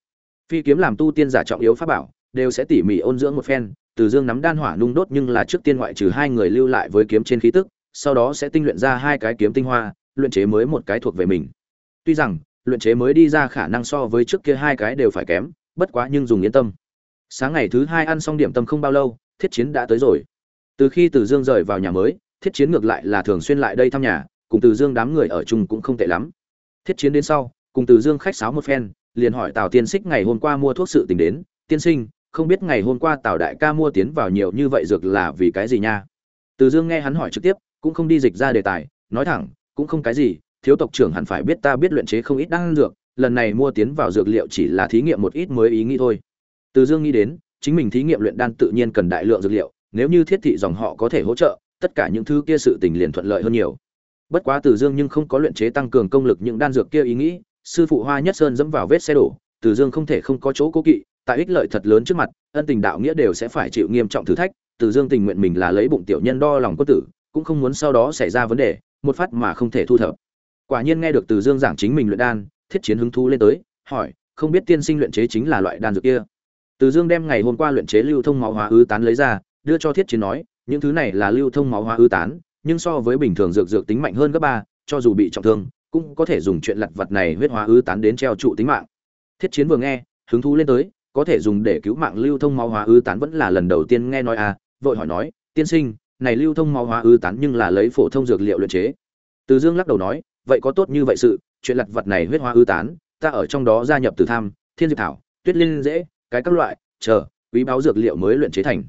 phi kiếm làm tu tiên giả trọng yếu pháp bảo, đều sẽ tỉ mỉ ôn dưỡng một phen, từ dương nắm đan hỏa nung đốt nhưng là trước tiên ngoại trừ hai người lưu lại với kiếm trên khí tức, sau đó sẽ tinh luyện ra hai cái kiếm tinh hoa, luyện chế mới một cái thuộc về mình. Tuy rằng, luyện chế mới đi ra khả năng so với trước kia hai cái đều phải kém, bất quá nhưng dùng yên tâm. Sáng ngày thứ hai ăn xong điểm tâm không bao lâu, thiết chiến đã tới rồi. Từ khi từ dương rời vào nhà mới, thiết chiến ngược lại là thường xuyên lại đây thăm nhà, cùng từ dương đám người ở chung cũng không tệ lắm. Thiết chiến đến sau, cùng từ dương khách sáo một phen liền hỏi tào tiên xích ngày hôm qua mua thuốc sự tình đến. Tiên sinh, không biết ngày hôm qua tào đại ca mua tiến vào nhiều như vậy dược là vì cái gì nha? Từ dương nghe hắn hỏi trực tiếp, cũng không đi dịch ra đề tài, nói thẳng, cũng không cái gì, thiếu tộc trưởng hẳn phải biết ta biết luyện chế không ít đan dược, lần này mua tiến vào dược liệu chỉ là thí nghiệm một ít mới ý nghĩ thôi. Từ dương nghĩ đến, chính mình thí nghiệm luyện đan tự nhiên cần đại lượng dược liệu, nếu như thiết thị dòng họ có thể hỗ trợ, tất cả những thứ kia sự tình liền thuận lợi hơn nhiều. Bất quá từ dương nhưng không có luyện chế tăng cường công lực những đan dược kia ý nghĩ sư phụ hoa nhất sơn dẫm vào vết xe đổ, từ dương không thể không có chỗ cố kỵ, tại ích lợi thật lớn trước mặt, ân tình đạo nghĩa đều sẽ phải chịu nghiêm trọng thử thách, từ dương tình nguyện mình là lấy bụng tiểu nhân đo lòng quân tử, cũng không muốn sau đó xảy ra vấn đề, một phát mà không thể thu thập. Quả nhiên nghe được từ dương giảng chính mình luyện đan, thiết chiến hứng thú lên tới, hỏi, không biết tiên sinh luyện chế chính là loại đan dược kia? Từ dương đem ngày hôm qua luyện chế lưu thông máu hóa ứ tán lấy ra, đưa cho thiết chiến nói, những thứ này là lưu thông máu hóa ứ tán, nhưng so với bình thường dược dược tính mạnh hơn gấp ba, cho dù bị trọng thương cũng có thể dùng chuyện lặt vặt này huyết hóa ứ tán đến treo trụ tính mạng. Thiết chiến vừa nghe, hứng thú lên tới, có thể dùng để cứu mạng lưu thông máu hóa ứ tán vẫn là lần đầu tiên nghe nói à vội hỏi nói, tiên sinh, này lưu thông máu hóa ứ tán nhưng là lấy phổ thông dược liệu luyện chế. Từ dương lắc đầu nói, vậy có tốt như vậy sự, chuyện lặt vặt này huyết hóa ứ tán, ta ở trong đó gia nhập từ tham, thiên diệp thảo, tuyết liên dễ, cái các loại, chờ, quý báo dược liệu mới luyện chế thành.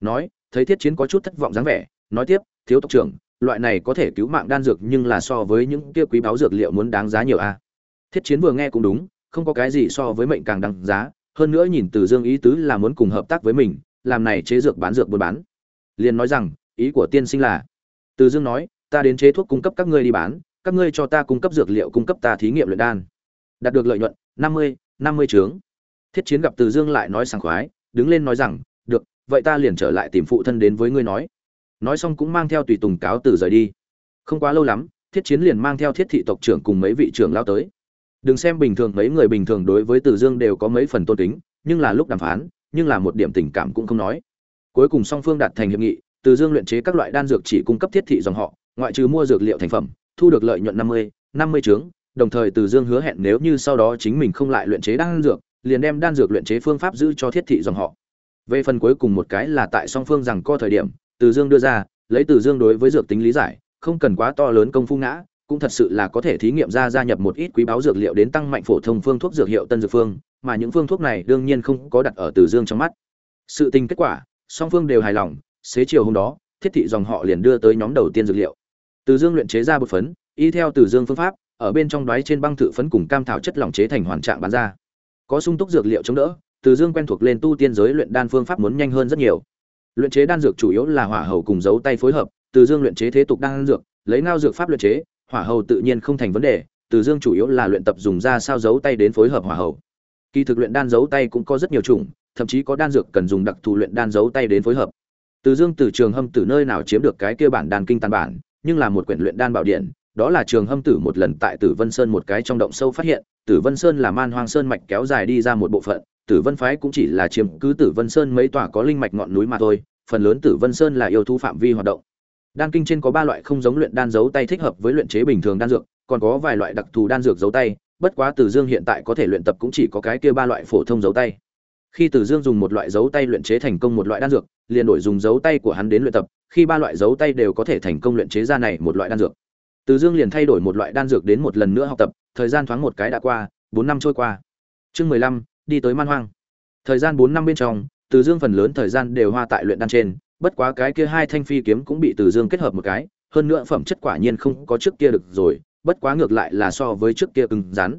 Nói, thấy thiết chiến có chút thất vọng dáng vẻ, nói tiếp, thiếu tộc trưởng loại này có thể cứu mạng đan dược nhưng là so với những kia quý báo dược liệu muốn đáng giá nhiều a. Thiết chiến vừa nghe cũng đúng, không có cái gì so với mệnh càng đáng giá, hơn nữa nhìn từ dương ý tứ là muốn cùng hợp tác với mình, làm này chế dược bán dược buôn bán. Liền nói rằng, ý của tiên sinh là, từ dương nói, ta đến chế thuốc cung cấp các ngươi đi bán, các ngươi cho ta cung cấp dược liệu cung cấp ta thí nghiệm luyện đan. Đạt được lợi nhuận, năm mươi năm mươi trướng. Thiết chiến gặp từ dương lại nói sảng khoái, đứng lên nói rằng, được, vậy ta liền trở lại tìm phụ thân đến với ngươi nói nói xong cũng mang theo tùy tùng cáo từ rời đi. Không quá lâu lắm, thiết chiến liền mang theo thiết thị tộc trưởng cùng mấy vị trưởng lao tới. Đừng xem bình thường, mấy người bình thường đối với từ dương đều có mấy phần tôn kính, nhưng là lúc đàm phán, nhưng là một điểm tình cảm cũng không nói. Cuối cùng song phương đạt thành hiệp nghị, từ dương luyện chế các loại đan dược chỉ cung cấp thiết thị dòng họ, ngoại trừ mua dược liệu thành phẩm, thu được lợi nhuận năm mươi năm mươi trướng, đồng thời từ dương hứa hẹn nếu như sau đó chính mình không lại luyện chế đan dược, liền đem đan dược luyện chế phương pháp giữ cho thiết thị dòng họ. Về phần cuối cùng một cái là tại song phương rằng co thời điểm từ dương đưa ra, lấy từ dương đối với dược tính lý giải, không cần quá to lớn công phu ngã, cũng thật sự là có thể thí nghiệm ra gia nhập một ít quý báo dược liệu đến tăng mạnh phổ thông phương thuốc dược hiệu tân dược phương, mà những phương thuốc này đương nhiên không có đặt ở từ dương trong mắt. Sự tình kết quả, song phương đều hài lòng, xế chiều hôm đó, thiết thị dòng họ liền đưa tới nhóm đầu tiên dược liệu. Từ dương luyện chế ra bột phấn, y theo từ dương phương pháp, ở bên trong đoái trên băng thự phấn cùng cam thảo chất lỏng chế thành hoàn trạng bán ra. Có sung túc dược liệu chống đỡ, từ dương quen thuộc lên tu tiên giới luyện đan phương pháp muốn nhanh hơn rất nhiều luyện chế đan dược chủ yếu là hỏa hầu cùng dấu tay phối hợp, từ dương luyện chế thế tục đan dược, lấy ngao dược pháp luyện chế, hỏa hầu tự nhiên không thành vấn đề, từ dương chủ yếu là luyện tập dùng ra sao dấu tay đến phối hợp hỏa hầu. Kỳ thực luyện đan dấu tay cũng có rất nhiều chủng, thậm chí có đan dược cần dùng đặc thù luyện đan dấu tay đến phối hợp. Từ dương từ trường hâm từ nơi nào chiếm được cái kia bản đan kinh tàn bản, nhưng là một quyển luyện đan bảo điện đó là trường hâm tử một lần tại tử vân sơn một cái trong động sâu phát hiện, tử vân sơn là man hoang sơn mạch kéo dài đi ra một bộ phận tử vân phái cũng chỉ là chiếm cứ tử vân sơn mấy tòa có linh mạch ngọn núi mà thôi phần lớn tử vân sơn là yêu thú phạm vi hoạt động đan kinh trên có ba loại không giống luyện đan dấu tay thích hợp với luyện chế bình thường đan dược còn có vài loại đặc thù đan dược dấu tay bất quá Tử Dương hiện tại có thể luyện tập cũng chỉ có cái kia ba loại phổ thông dấu tay. Khi Tử Dương dùng một loại dấu tay luyện chế thành công một loại đan dược, liền đổi dùng dấu tay của hắn đến luyện tập, khi ba loại dấu tay đều có thể thành công luyện chế ra này một loại đan dược. Tử Dương liền thay đổi một loại đan dược đến một lần nữa học tập, thời gian thoáng một cái đã qua, bốn năm trôi qua. Chương mười lăm đi tới Man Hoang. Thời gian bốn năm bên trong, Tử Dương phần lớn thời gian đều hoa tại luyện đan trên, bất quá cái kia hai thanh phi kiếm cũng bị Tử Dương kết hợp một cái, hơn nữa phẩm chất quả nhiên không có trước kia được rồi, bất quá ngược lại là so với trước kia cứng rắn.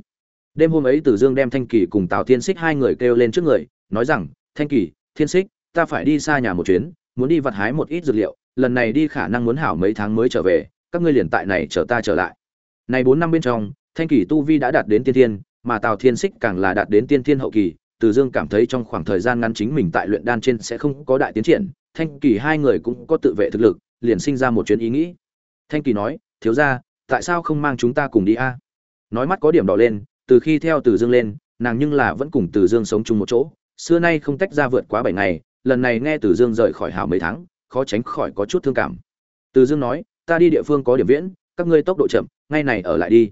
Đêm hôm ấy Tử Dương đem Thanh Kỳ cùng Tào Thiên Xích hai người kêu lên trước người, nói rằng: "Thanh Kỳ, Thiên Xích ta phải đi xa nhà một chuyến, muốn đi vặt hái một ít dược liệu, lần này đi khả năng muốn hảo mấy tháng mới trở về, các ngươi liền tại này chờ ta trở lại." Này bốn năm bên trong, Thanh Kỳ tu vi đã đạt đến tiên thiên, mà Tào Thiên Sích càng là đạt đến tiên thiên hậu kỳ, Từ Dương cảm thấy trong khoảng thời gian ngắn chính mình tại luyện đan trên sẽ không có đại tiến triển, Thanh Kỳ hai người cũng có tự vệ thực lực, liền sinh ra một chuyến ý nghĩ. Thanh Kỳ nói: "Thiếu gia, tại sao không mang chúng ta cùng đi a? Nói mắt có điểm đỏ lên từ khi theo từ dương lên nàng nhưng là vẫn cùng từ dương sống chung một chỗ xưa nay không tách ra vượt quá bảy ngày lần này nghe từ dương rời khỏi hảo mấy tháng khó tránh khỏi có chút thương cảm. Từ dương nói ta đi địa phương có điểm viễn các ngươi tốc độ chậm ngay này ở lại đi.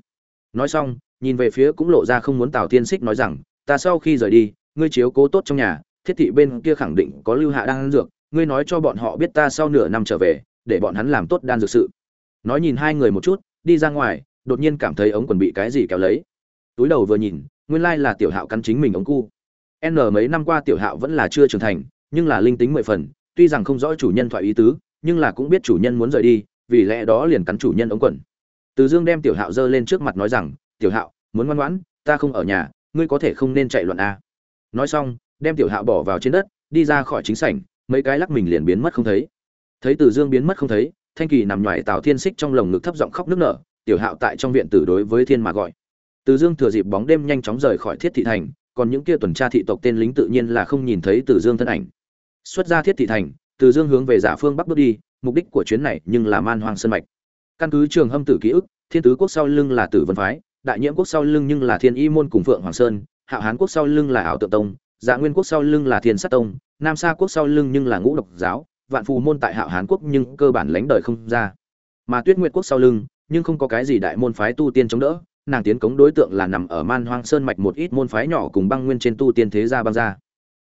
Nói xong nhìn về phía cũng lộ ra không muốn tào tiên xích nói rằng, ta sau khi rời đi, ngươi chiếu cố tốt trong nhà, thiết thị bên kia khẳng định có lưu hạ đang ăn dược, ngươi nói cho bọn họ biết ta sau nửa năm trở về, để bọn hắn làm tốt đan dược sự. Nói nhìn hai người một chút, đi ra ngoài, đột nhiên cảm thấy ống quần bị cái gì kéo lấy. Túi đầu vừa nhìn, nguyên lai là tiểu hạo cắn chính mình ống cu. N mấy năm qua tiểu hạo vẫn là chưa trưởng thành, nhưng là linh tính mười phần, tuy rằng không rõ chủ nhân thoại ý tứ, nhưng là cũng biết chủ nhân muốn rời đi, vì lẽ đó liền cắn chủ nhân ống quần. Từ dương đem tiểu hạo giơ lên trước mặt nói rằng, tiểu hạo muốn ngoan ngoãn, ta không ở nhà, ngươi có thể không nên chạy loạn a. Nói xong, đem tiểu hạo bỏ vào trên đất, đi ra khỏi chính sảnh, mấy cái lắc mình liền biến mất không thấy. Thấy từ dương biến mất không thấy, thanh kỳ nằm ngoài tào thiên xích trong lồng ngực thấp giọng khóc nức nở, tiểu hạo tại trong viện tử đối với thiên mà gọi. Từ dương thừa dịp bóng đêm nhanh chóng rời khỏi thiết thị thành, còn những kia tuần tra thị tộc tên lính tự nhiên là không nhìn thấy từ dương thân ảnh. Xuất ra thiết thị thành, từ dương hướng về giả phương bắc bước đi, mục đích của chuyến này nhưng là man hoang sơn mạch. Căn cứ trường hâm tử ký ức, thiên tứ quốc sau lưng là tử vân phái đại nhiễm quốc sau lưng nhưng là thiên y môn cùng phượng hoàng sơn, hạo hán quốc sau lưng là ảo tự tông dạ nguyên quốc sau lưng là thiên sát tông, nam sa quốc sau lưng nhưng là ngũ độc giáo, vạn phù môn tại hạo hán quốc nhưng cơ bản lánh đời không ra. Mà tuyết nguyệt quốc sau lưng, nhưng không có cái gì đại môn phái tu tiên chống đỡ, nàng tiến cống đối tượng là nằm ở man hoang sơn mạch một ít môn phái nhỏ cùng băng nguyên trên tu tiên thế gia băng gia.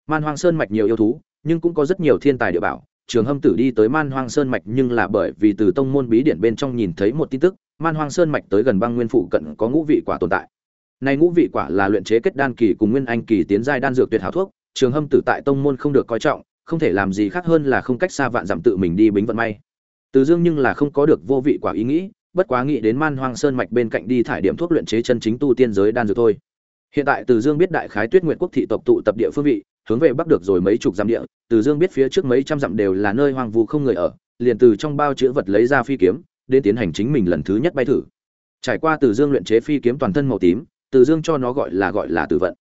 Man hoang sơn mạch nhiều yêu thú, nhưng cũng có rất nhiều thiên tài địa bảo, trường hâm tử đi tới man hoang sơn mạch nhưng là bởi vì từ tông môn bí điển bên trong nhìn thấy một tin tức man hoang sơn mạch tới gần băng nguyên phụ cận có ngũ vị quả tồn tại. Này ngũ vị quả là luyện chế kết đan kỳ cùng nguyên anh kỳ tiến giai đan dược tuyệt hảo thuốc, trường hâm tử tại tông môn không được coi trọng, không thể làm gì khác hơn là không cách xa vạn dặm tự mình đi bính vận may. Từ dương nhưng là không có được vô vị quả ý nghĩ, bất quá nghĩ đến man hoang sơn mạch bên cạnh đi thải điểm thuốc luyện chế chân chính tu tiên giới đan dược thôi. Hiện tại từ dương biết đại khái tuyết nguyện quốc thị tộc tụ tập địa phương vị, hướng về bắc được rồi mấy chục dặm địa, từ dương biết phía trước mấy trăm dặm đều là nơi hoang vu không người ở, liền từ trong bao chữ vật lấy ra phi kiếm đến tiến hành chính mình lần thứ nhất bay thử. Trải qua từ dương luyện chế phi kiếm toàn thân màu tím, từ dương cho nó gọi là gọi là tử vận.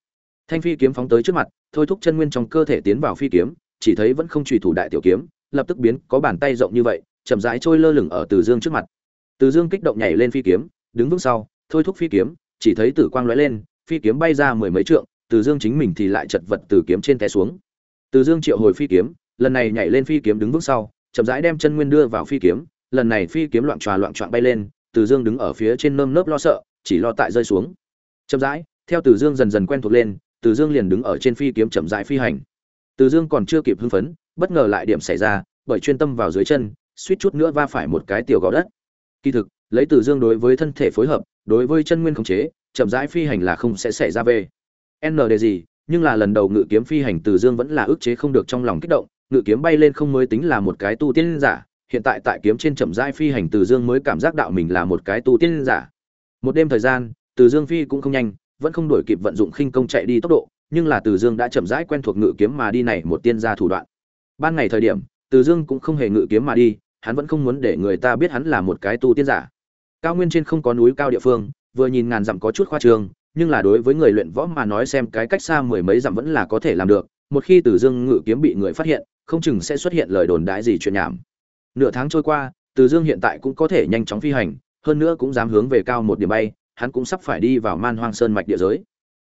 Thanh phi kiếm phóng tới trước mặt, thôi thúc chân nguyên trong cơ thể tiến vào phi kiếm, chỉ thấy vẫn không trùy thủ đại tiểu kiếm, lập tức biến có bàn tay rộng như vậy, chậm rãi trôi lơ lửng ở từ dương trước mặt. Từ dương kích động nhảy lên phi kiếm, đứng vững sau, thôi thúc phi kiếm, chỉ thấy tử quang lóe lên, phi kiếm bay ra mười mấy trượng, từ dương chính mình thì lại chật vật từ kiếm trên té xuống. Từ dương triệu hồi phi kiếm, lần này nhảy lên phi kiếm đứng vững sau, chậm rãi đem chân nguyên đưa vào phi kiếm lần này phi kiếm loạn tròa loạn trọn bay lên, từ dương đứng ở phía trên nơm nớp lo sợ, chỉ lo tại rơi xuống. Chậm rãi, theo từ dương dần dần quen thuộc lên, từ dương liền đứng ở trên phi kiếm chậm rãi phi hành. Từ dương còn chưa kịp hưng phấn, bất ngờ lại điểm xảy ra, bởi chuyên tâm vào dưới chân, suýt chút nữa va phải một cái tiểu gò đất. Kỳ thực, lấy từ dương đối với thân thể phối hợp, đối với chân nguyên khống chế, chậm rãi phi hành là không sẽ xảy ra về n đề gì, nhưng là lần đầu ngự kiếm phi hành từ dương vẫn là ức chế không được trong lòng kích động, ngự kiếm bay lên không mới tính là một cái tu tiên giả hiện tại tại kiếm trên chậm rãi phi hành từ dương mới cảm giác đạo mình là một cái tu tiên giả. Một đêm thời gian, từ dương phi cũng không nhanh, vẫn không đổi kịp vận dụng khinh công chạy đi tốc độ, nhưng là từ dương đã chậm rãi quen thuộc ngự kiếm mà đi này một tiên gia thủ đoạn. Ban ngày thời điểm, từ dương cũng không hề ngự kiếm mà đi, hắn vẫn không muốn để người ta biết hắn là một cái tu tiên giả. Cao nguyên trên không có núi cao địa phương, vừa nhìn ngàn dặm có chút khoa trương, nhưng là đối với người luyện võ mà nói xem cái cách xa mười mấy dặm vẫn là có thể làm được, một khi từ dương ngự kiếm bị người phát hiện, không chừng sẽ xuất hiện lời đồn đãi gì chuyện nhảm nửa tháng trôi qua, từ dương hiện tại cũng có thể nhanh chóng phi hành, hơn nữa cũng dám hướng về cao một điểm bay, hắn cũng sắp phải đi vào man hoang sơn mạch địa giới.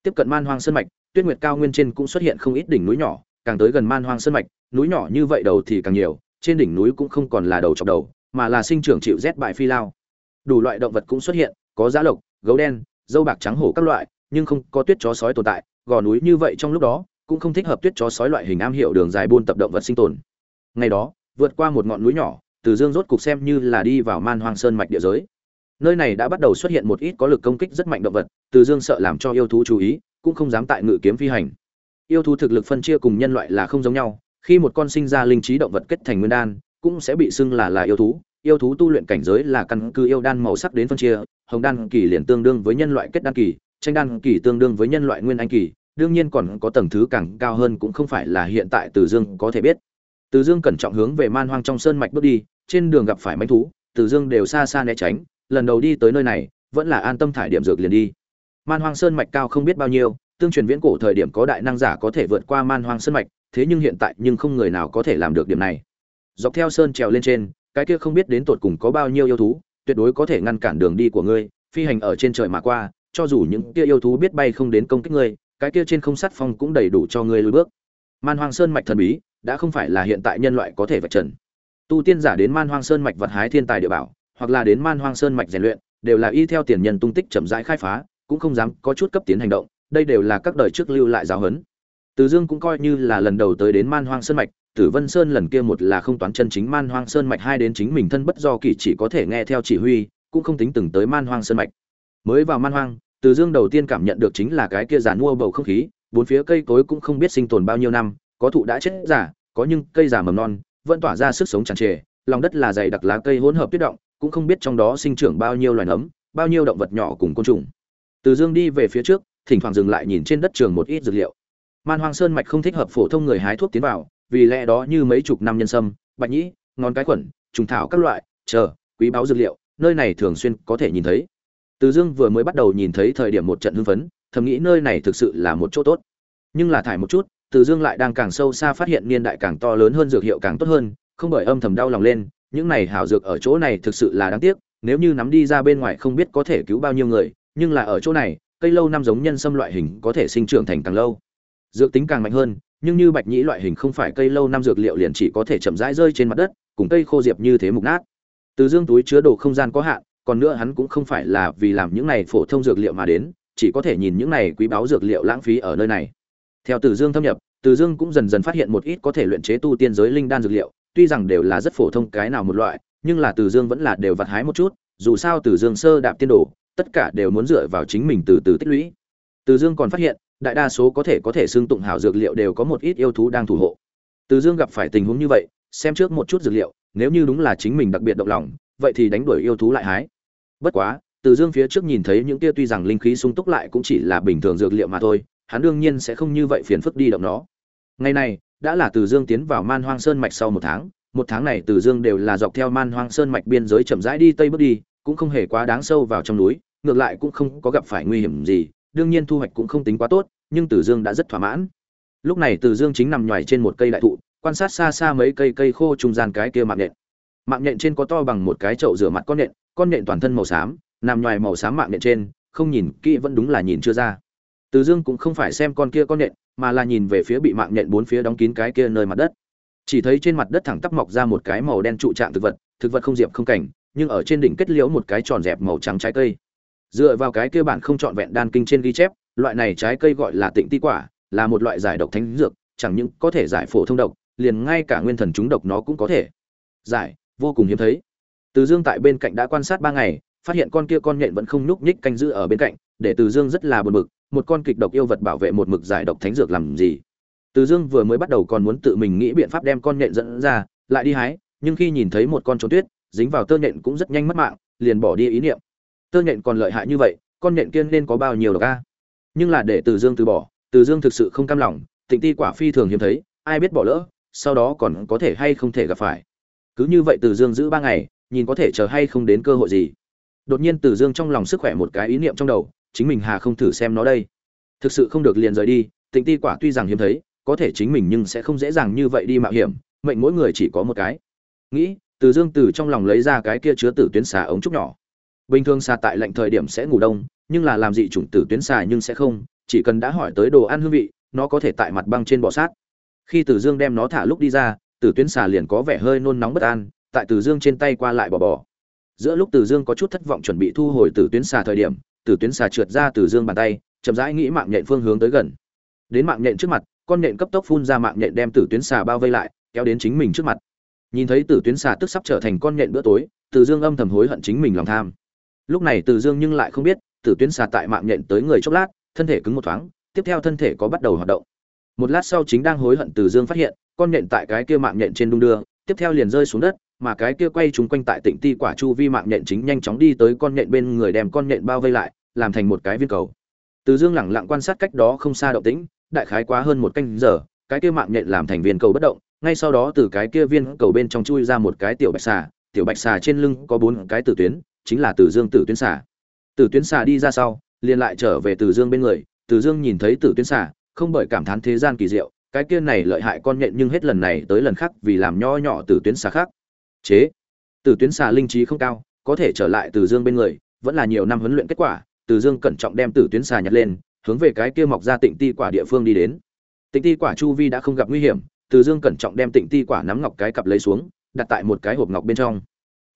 Tiếp cận man hoang sơn mạch, tuyết nguyệt cao nguyên trên cũng xuất hiện không ít đỉnh núi nhỏ, càng tới gần man hoang sơn mạch, núi nhỏ như vậy đầu thì càng nhiều, trên đỉnh núi cũng không còn là đầu chọc đầu, mà là sinh trưởng chịu rét bại phi lao. Đủ loại động vật cũng xuất hiện, có giá lộc, gấu đen, dâu bạc trắng hổ các loại, nhưng không có tuyết chó sói tồn tại, gò núi như vậy trong lúc đó, cũng không thích hợp tuyết chó sói loại hình am hiểu đường dài buôn tập động vật sinh tồn. Ngày đó vượt qua một ngọn núi nhỏ, từ dương rốt cục xem như là đi vào man hoang sơn mạch địa giới. Nơi này đã bắt đầu xuất hiện một ít có lực công kích rất mạnh động vật, từ dương sợ làm cho yêu thú chú ý, cũng không dám tại ngự kiếm phi hành. Yêu thú thực lực phân chia cùng nhân loại là không giống nhau, khi một con sinh ra linh trí động vật kết thành nguyên đan, cũng sẽ bị xưng là là yêu thú. Yêu thú tu luyện cảnh giới là căn cứ yêu đan màu sắc đến phân chia, hồng đan kỳ liền tương đương với nhân loại kết đan kỳ, tranh đan kỳ tương đương với nhân loại nguyên anh kỳ, đương nhiên còn có tầng thứ càng cao hơn cũng không phải là hiện tại từ dương có thể biết từ dương cẩn trọng hướng về man hoang trong sơn mạch bước đi, trên đường gặp phải manh thú, từ dương đều xa xa né tránh, lần đầu đi tới nơi này, vẫn là an tâm thải điểm dược liền đi. Man hoang sơn mạch cao không biết bao nhiêu, tương truyền viễn cổ thời điểm có đại năng giả có thể vượt qua man hoang sơn mạch, thế nhưng hiện tại nhưng không người nào có thể làm được điểm này. Dọc theo sơn trèo lên trên, cái kia không biết đến tột cùng có bao nhiêu yêu thú, tuyệt đối có thể ngăn cản đường đi của ngươi, phi hành ở trên trời mà qua, cho dù những kia yêu thú biết bay không đến công kích ngươi, cái kia trên không sắt phong cũng đầy đủ cho ngươi lùi bước. Man hoang sơn mạch thần bí đã không phải là hiện tại nhân loại có thể vạch trần. Tu tiên giả đến man hoang sơn mạch vật hái thiên tài địa bảo, hoặc là đến man hoang sơn mạch rèn luyện, đều là y theo tiền nhân tung tích chậm rãi khai phá, cũng không dám có chút cấp tiến hành động, đây đều là các đời trước lưu lại giáo huấn. Từ dương cũng coi như là lần đầu tới đến man hoang sơn mạch, tử vân sơn lần kia một là không toán chân chính man hoang sơn mạch hai đến chính mình thân bất do kỳ chỉ có thể nghe theo chỉ huy, cũng không tính từng tới man hoang sơn mạch. Mới vào man hoang, từ dương đầu tiên cảm nhận được chính là cái kia giàn mua bầu không khí, bốn phía cây cối cũng không biết sinh tồn bao nhiêu năm có thụ đã chết giả có nhưng cây giả mầm non, vẫn tỏa ra sức sống tràn trề, lòng đất là dày đặc lá cây hỗn hợp tuyết động, cũng không biết trong đó sinh trưởng bao nhiêu loài nấm, bao nhiêu động vật nhỏ cùng côn trùng. Từ dương đi về phía trước, thỉnh thoảng dừng lại nhìn trên đất trường một ít dược liệu. Man hoang sơn mạch không thích hợp phổ thông người hái thuốc tiến vào, vì lẽ đó như mấy chục năm nhân sâm, bạch nhĩ, ngón cái khuẩn, trùng thảo các loại, chờ, quý báo dược liệu, nơi này thường xuyên có thể nhìn thấy. Từ dương vừa mới bắt đầu nhìn thấy thời điểm một trận hưng phấn, thầm nghĩ nơi này thực sự là một chỗ tốt. Nhưng là thải một chút từ dương lại đang càng sâu xa phát hiện niên đại càng to lớn hơn dược hiệu càng tốt hơn, không bởi âm thầm đau lòng lên, những này hảo dược ở chỗ này thực sự là đáng tiếc, nếu như nắm đi ra bên ngoài không biết có thể cứu bao nhiêu người, nhưng là ở chỗ này, cây lâu năm giống nhân sâm loại hình có thể sinh trưởng thành càng lâu. Dược tính càng mạnh hơn, nhưng như bạch nhĩ loại hình không phải cây lâu năm dược liệu liền chỉ có thể chậm rãi rơi trên mặt đất, cùng cây khô diệp như thế mục nát. Từ dương túi chứa đồ không gian có hạn, còn nữa hắn cũng không phải là vì làm những này phổ thông dược liệu mà đến, chỉ có thể nhìn những này quý báu dược liệu lãng phí ở nơi này theo từ dương thâm nhập, từ dương cũng dần dần phát hiện một ít có thể luyện chế tu tiên giới linh đan dược liệu, tuy rằng đều là rất phổ thông cái nào một loại, nhưng là từ dương vẫn là đều vặt hái một chút, dù sao từ dương sơ đạp tiên đồ, tất cả đều muốn dựa vào chính mình từ từ tích lũy. Từ dương còn phát hiện, đại đa số có thể có thể xương tụng hảo dược liệu đều có một ít yêu thú đang thủ hộ. Từ dương gặp phải tình huống như vậy, xem trước một chút dược liệu, nếu như đúng là chính mình đặc biệt động lòng, vậy thì đánh đuổi yêu thú lại hái. Bất quá, từ dương phía trước nhìn thấy những kia tuy rằng linh khí sung túc lại cũng chỉ là bình thường dược liệu mà thôi hắn đương nhiên sẽ không như vậy phiền phức đi động nó. Ngày này, đã là từ dương tiến vào man hoang sơn mạch sau một tháng một tháng này từ dương đều là dọc theo man hoang sơn mạch biên giới chậm rãi đi tây bước đi, cũng không hề quá đáng sâu vào trong núi, ngược lại cũng không có gặp phải nguy hiểm gì, đương nhiên thu hoạch cũng không tính quá tốt, nhưng từ dương đã rất thỏa mãn. Lúc này từ dương chính nằm nhoài trên một cây đại thụ, quan sát xa xa mấy cây cây khô trung gian cái kia mạng nhện. Mạng nhện trên có to bằng một cái chậu rửa mặt con nhện con nhện toàn thân màu xám, nằm nhoài màu xám mạng nhện trên, không nhìn kỹ vẫn đúng là nhìn chưa ra từ dương cũng không phải xem con kia con nhện, mà là nhìn về phía bị mạng nhện bốn phía đóng kín cái kia nơi mặt đất. Chỉ thấy trên mặt đất thẳng tắp mọc ra một cái màu đen trụ trạng thực vật thực vật không diệp không cảnh, nhưng ở trên đỉnh kết liễu một cái tròn dẹp màu trắng trái cây. Dựa vào cái kia bản không trọn vẹn đan kinh trên ghi chép, loại này trái cây gọi là tịnh ti quả, là một loại giải độc thánh dược, chẳng những có thể giải phổ thông độc, liền ngay cả nguyên thần chúng độc nó cũng có thể giải, vô cùng hiếm thấy. Từ dương tại bên cạnh đã quan sát ba ngày, phát hiện con kia con nhện vẫn không nhúc nhích canh giữ ở bên cạnh, để từ dương rất là buồn bực một con kịch độc yêu vật bảo vệ một mực giải độc thánh dược làm gì? Từ dương vừa mới bắt đầu còn muốn tự mình nghĩ biện pháp đem con nhện dẫn ra, lại đi hái, nhưng khi nhìn thấy một con trốn tuyết, dính vào tơ nhện cũng rất nhanh mất mạng, liền bỏ đi ý niệm. Tơ nhện còn lợi hại như vậy, con nhện kia nên có bao nhiêu độc a? Nhưng là để từ dương từ bỏ, từ dương thực sự không cam lòng, tịnh ti quả phi thường hiếm thấy, ai biết bỏ lỡ, sau đó còn có thể hay không thể gặp phải. Cứ như vậy từ dương giữ ba ngày, nhìn có thể chờ hay không đến cơ hội gì. Đột nhiên từ dương trong lòng sức khỏe một cái ý niệm trong đầu chính mình hà không thử xem nó đây. Thực sự không được liền rời đi, tịnh ti quả tuy rằng hiếm thấy, có thể chính mình nhưng sẽ không dễ dàng như vậy đi mạo hiểm, mệnh mỗi người chỉ có một cái. Nghĩ, từ dương từ trong lòng lấy ra cái kia chứa tử tuyến xà ống trúc nhỏ. Bình thường xà tại lạnh thời điểm sẽ ngủ đông, nhưng là làm gì chủng tử tuyến xà nhưng sẽ không, chỉ cần đã hỏi tới đồ ăn hương vị, nó có thể tại mặt băng trên bọ sát. Khi tử dương đem nó thả lúc đi ra, tử tuyến xà liền có vẻ hơi nôn nóng bất an, tại tử dương trên tay qua lại bò bò. Giữa lúc tử dương có chút thất vọng chuẩn bị thu hồi tử tuyến xà thời điểm tử tuyến xà trượt ra từ dương bàn tay, chậm rãi nghĩ mạng nhện phương hướng tới gần. Đến mạng nhện trước mặt, con nhện cấp tốc phun ra mạng nhện đem tử tuyến xà bao vây lại, kéo đến chính mình trước mặt. Nhìn thấy tử tuyến xà tức sắp trở thành con nhện bữa tối, từ dương âm thầm hối hận chính mình lòng tham. Lúc này từ dương nhưng lại không biết tử tuyến xà tại mạng nhện tới người chốc lát, thân thể cứng một thoáng, tiếp theo thân thể có bắt đầu hoạt động. Một lát sau chính đang hối hận từ dương phát hiện, con nhện tại cái kia mạng nhện trên đung đưa, tiếp theo liền rơi xuống đất, mà cái kia quay chúng quanh tại tỉnh ti quả chu vi mạng nhện chính nhanh chóng đi tới con nhện bên người đem con nhện bao vây lại làm thành một cái viên cầu. Từ dương lẳng lặng quan sát cách đó không xa động tĩnh, đại khái quá hơn một canh giờ, cái kia mạng nhện làm thành viên cầu bất động, ngay sau đó từ cái kia viên cầu bên trong chui ra một cái tiểu bạch xà, tiểu bạch xà trên lưng có bốn cái tử tuyến, chính là tử dương tử tuyến xà. Tử tuyến xà đi ra sau, liền lại trở về tử dương bên người tử dương nhìn thấy tử tuyến xà, không bởi cảm thán thế gian kỳ diệu, cái kia này lợi hại con nhện nhưng hết lần này tới lần khác vì làm nho nhỏ tử tuyến xà khác. Chế. Tử tuyến xà linh trí không cao, có thể trở lại tử dương bên người, vẫn là nhiều năm huấn luyện kết quả từ dương cẩn trọng đem tử tuyến xà nhặt lên, hướng về cái kia mọc ra tịnh ti quả địa phương đi đến. Tịnh ti quả chu vi đã không gặp nguy hiểm, từ dương cẩn trọng đem tịnh ti quả nắm ngọc cái cặp lấy xuống, đặt tại một cái hộp ngọc bên trong.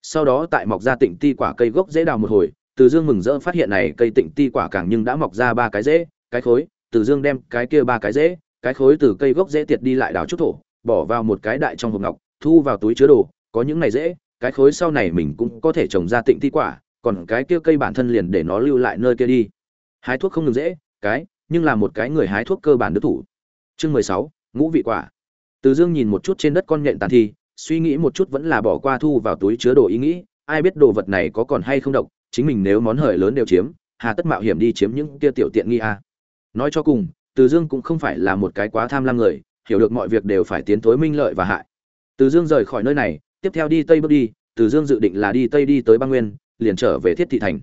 Sau đó tại mọc ra tịnh ti quả cây gốc dễ đào một hồi, từ dương mừng rỡ phát hiện này cây tịnh ti quả càng nhưng đã mọc ra ba cái rễ cái khối, từ dương đem cái kia ba cái rễ cái khối từ cây gốc dễ tiệt đi lại đào chút thổ, bỏ vào một cái đại trong hộp ngọc, thu vào túi chứa đồ, có những này dễ, cái khối sau này mình cũng có thể trồng ra tịnh ti quả còn cái kia cây bản thân liền để nó lưu lại nơi kia đi. Hái thuốc không ngừng dễ, cái, nhưng là một cái người hái thuốc cơ bản đứa thủ. Chương mười sáu, ngũ vị quả. Từ dương nhìn một chút trên đất con nhện tàn thi, suy nghĩ một chút vẫn là bỏ qua thu vào túi chứa đồ ý nghĩ, ai biết đồ vật này có còn hay không độc, chính mình nếu món hời lớn đều chiếm, hà tất mạo hiểm đi chiếm những kia tiểu tiện nghi a à. nói cho cùng, từ dương cũng không phải là một cái quá tham lam người, hiểu được mọi việc đều phải tiến tối minh lợi và hại. Từ dương rời khỏi nơi này, tiếp theo đi tây bước đi, từ dương dự định là đi tây đi tới băng nguyên liền trở về thiết thị thành.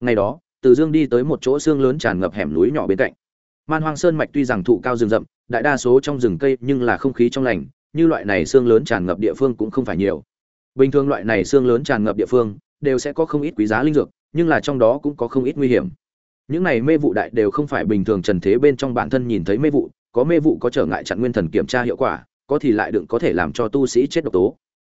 Ngày đó, từ dương đi tới một chỗ xương lớn tràn ngập hẻm núi nhỏ bên cạnh. Man hoang sơn mạch tuy rằng thụ cao rừng rậm, đại đa số trong rừng cây nhưng là không khí trong lành, như loại này xương lớn tràn ngập địa phương cũng không phải nhiều. Bình thường loại này xương lớn tràn ngập địa phương đều sẽ có không ít quý giá linh dược, nhưng là trong đó cũng có không ít nguy hiểm. Những này mê vụ đại đều không phải bình thường trần thế bên trong bản thân nhìn thấy mê vụ, có mê vụ có trở ngại chặn nguyên thần kiểm tra hiệu quả, có thì lại đựng có thể làm cho tu sĩ chết độc tố.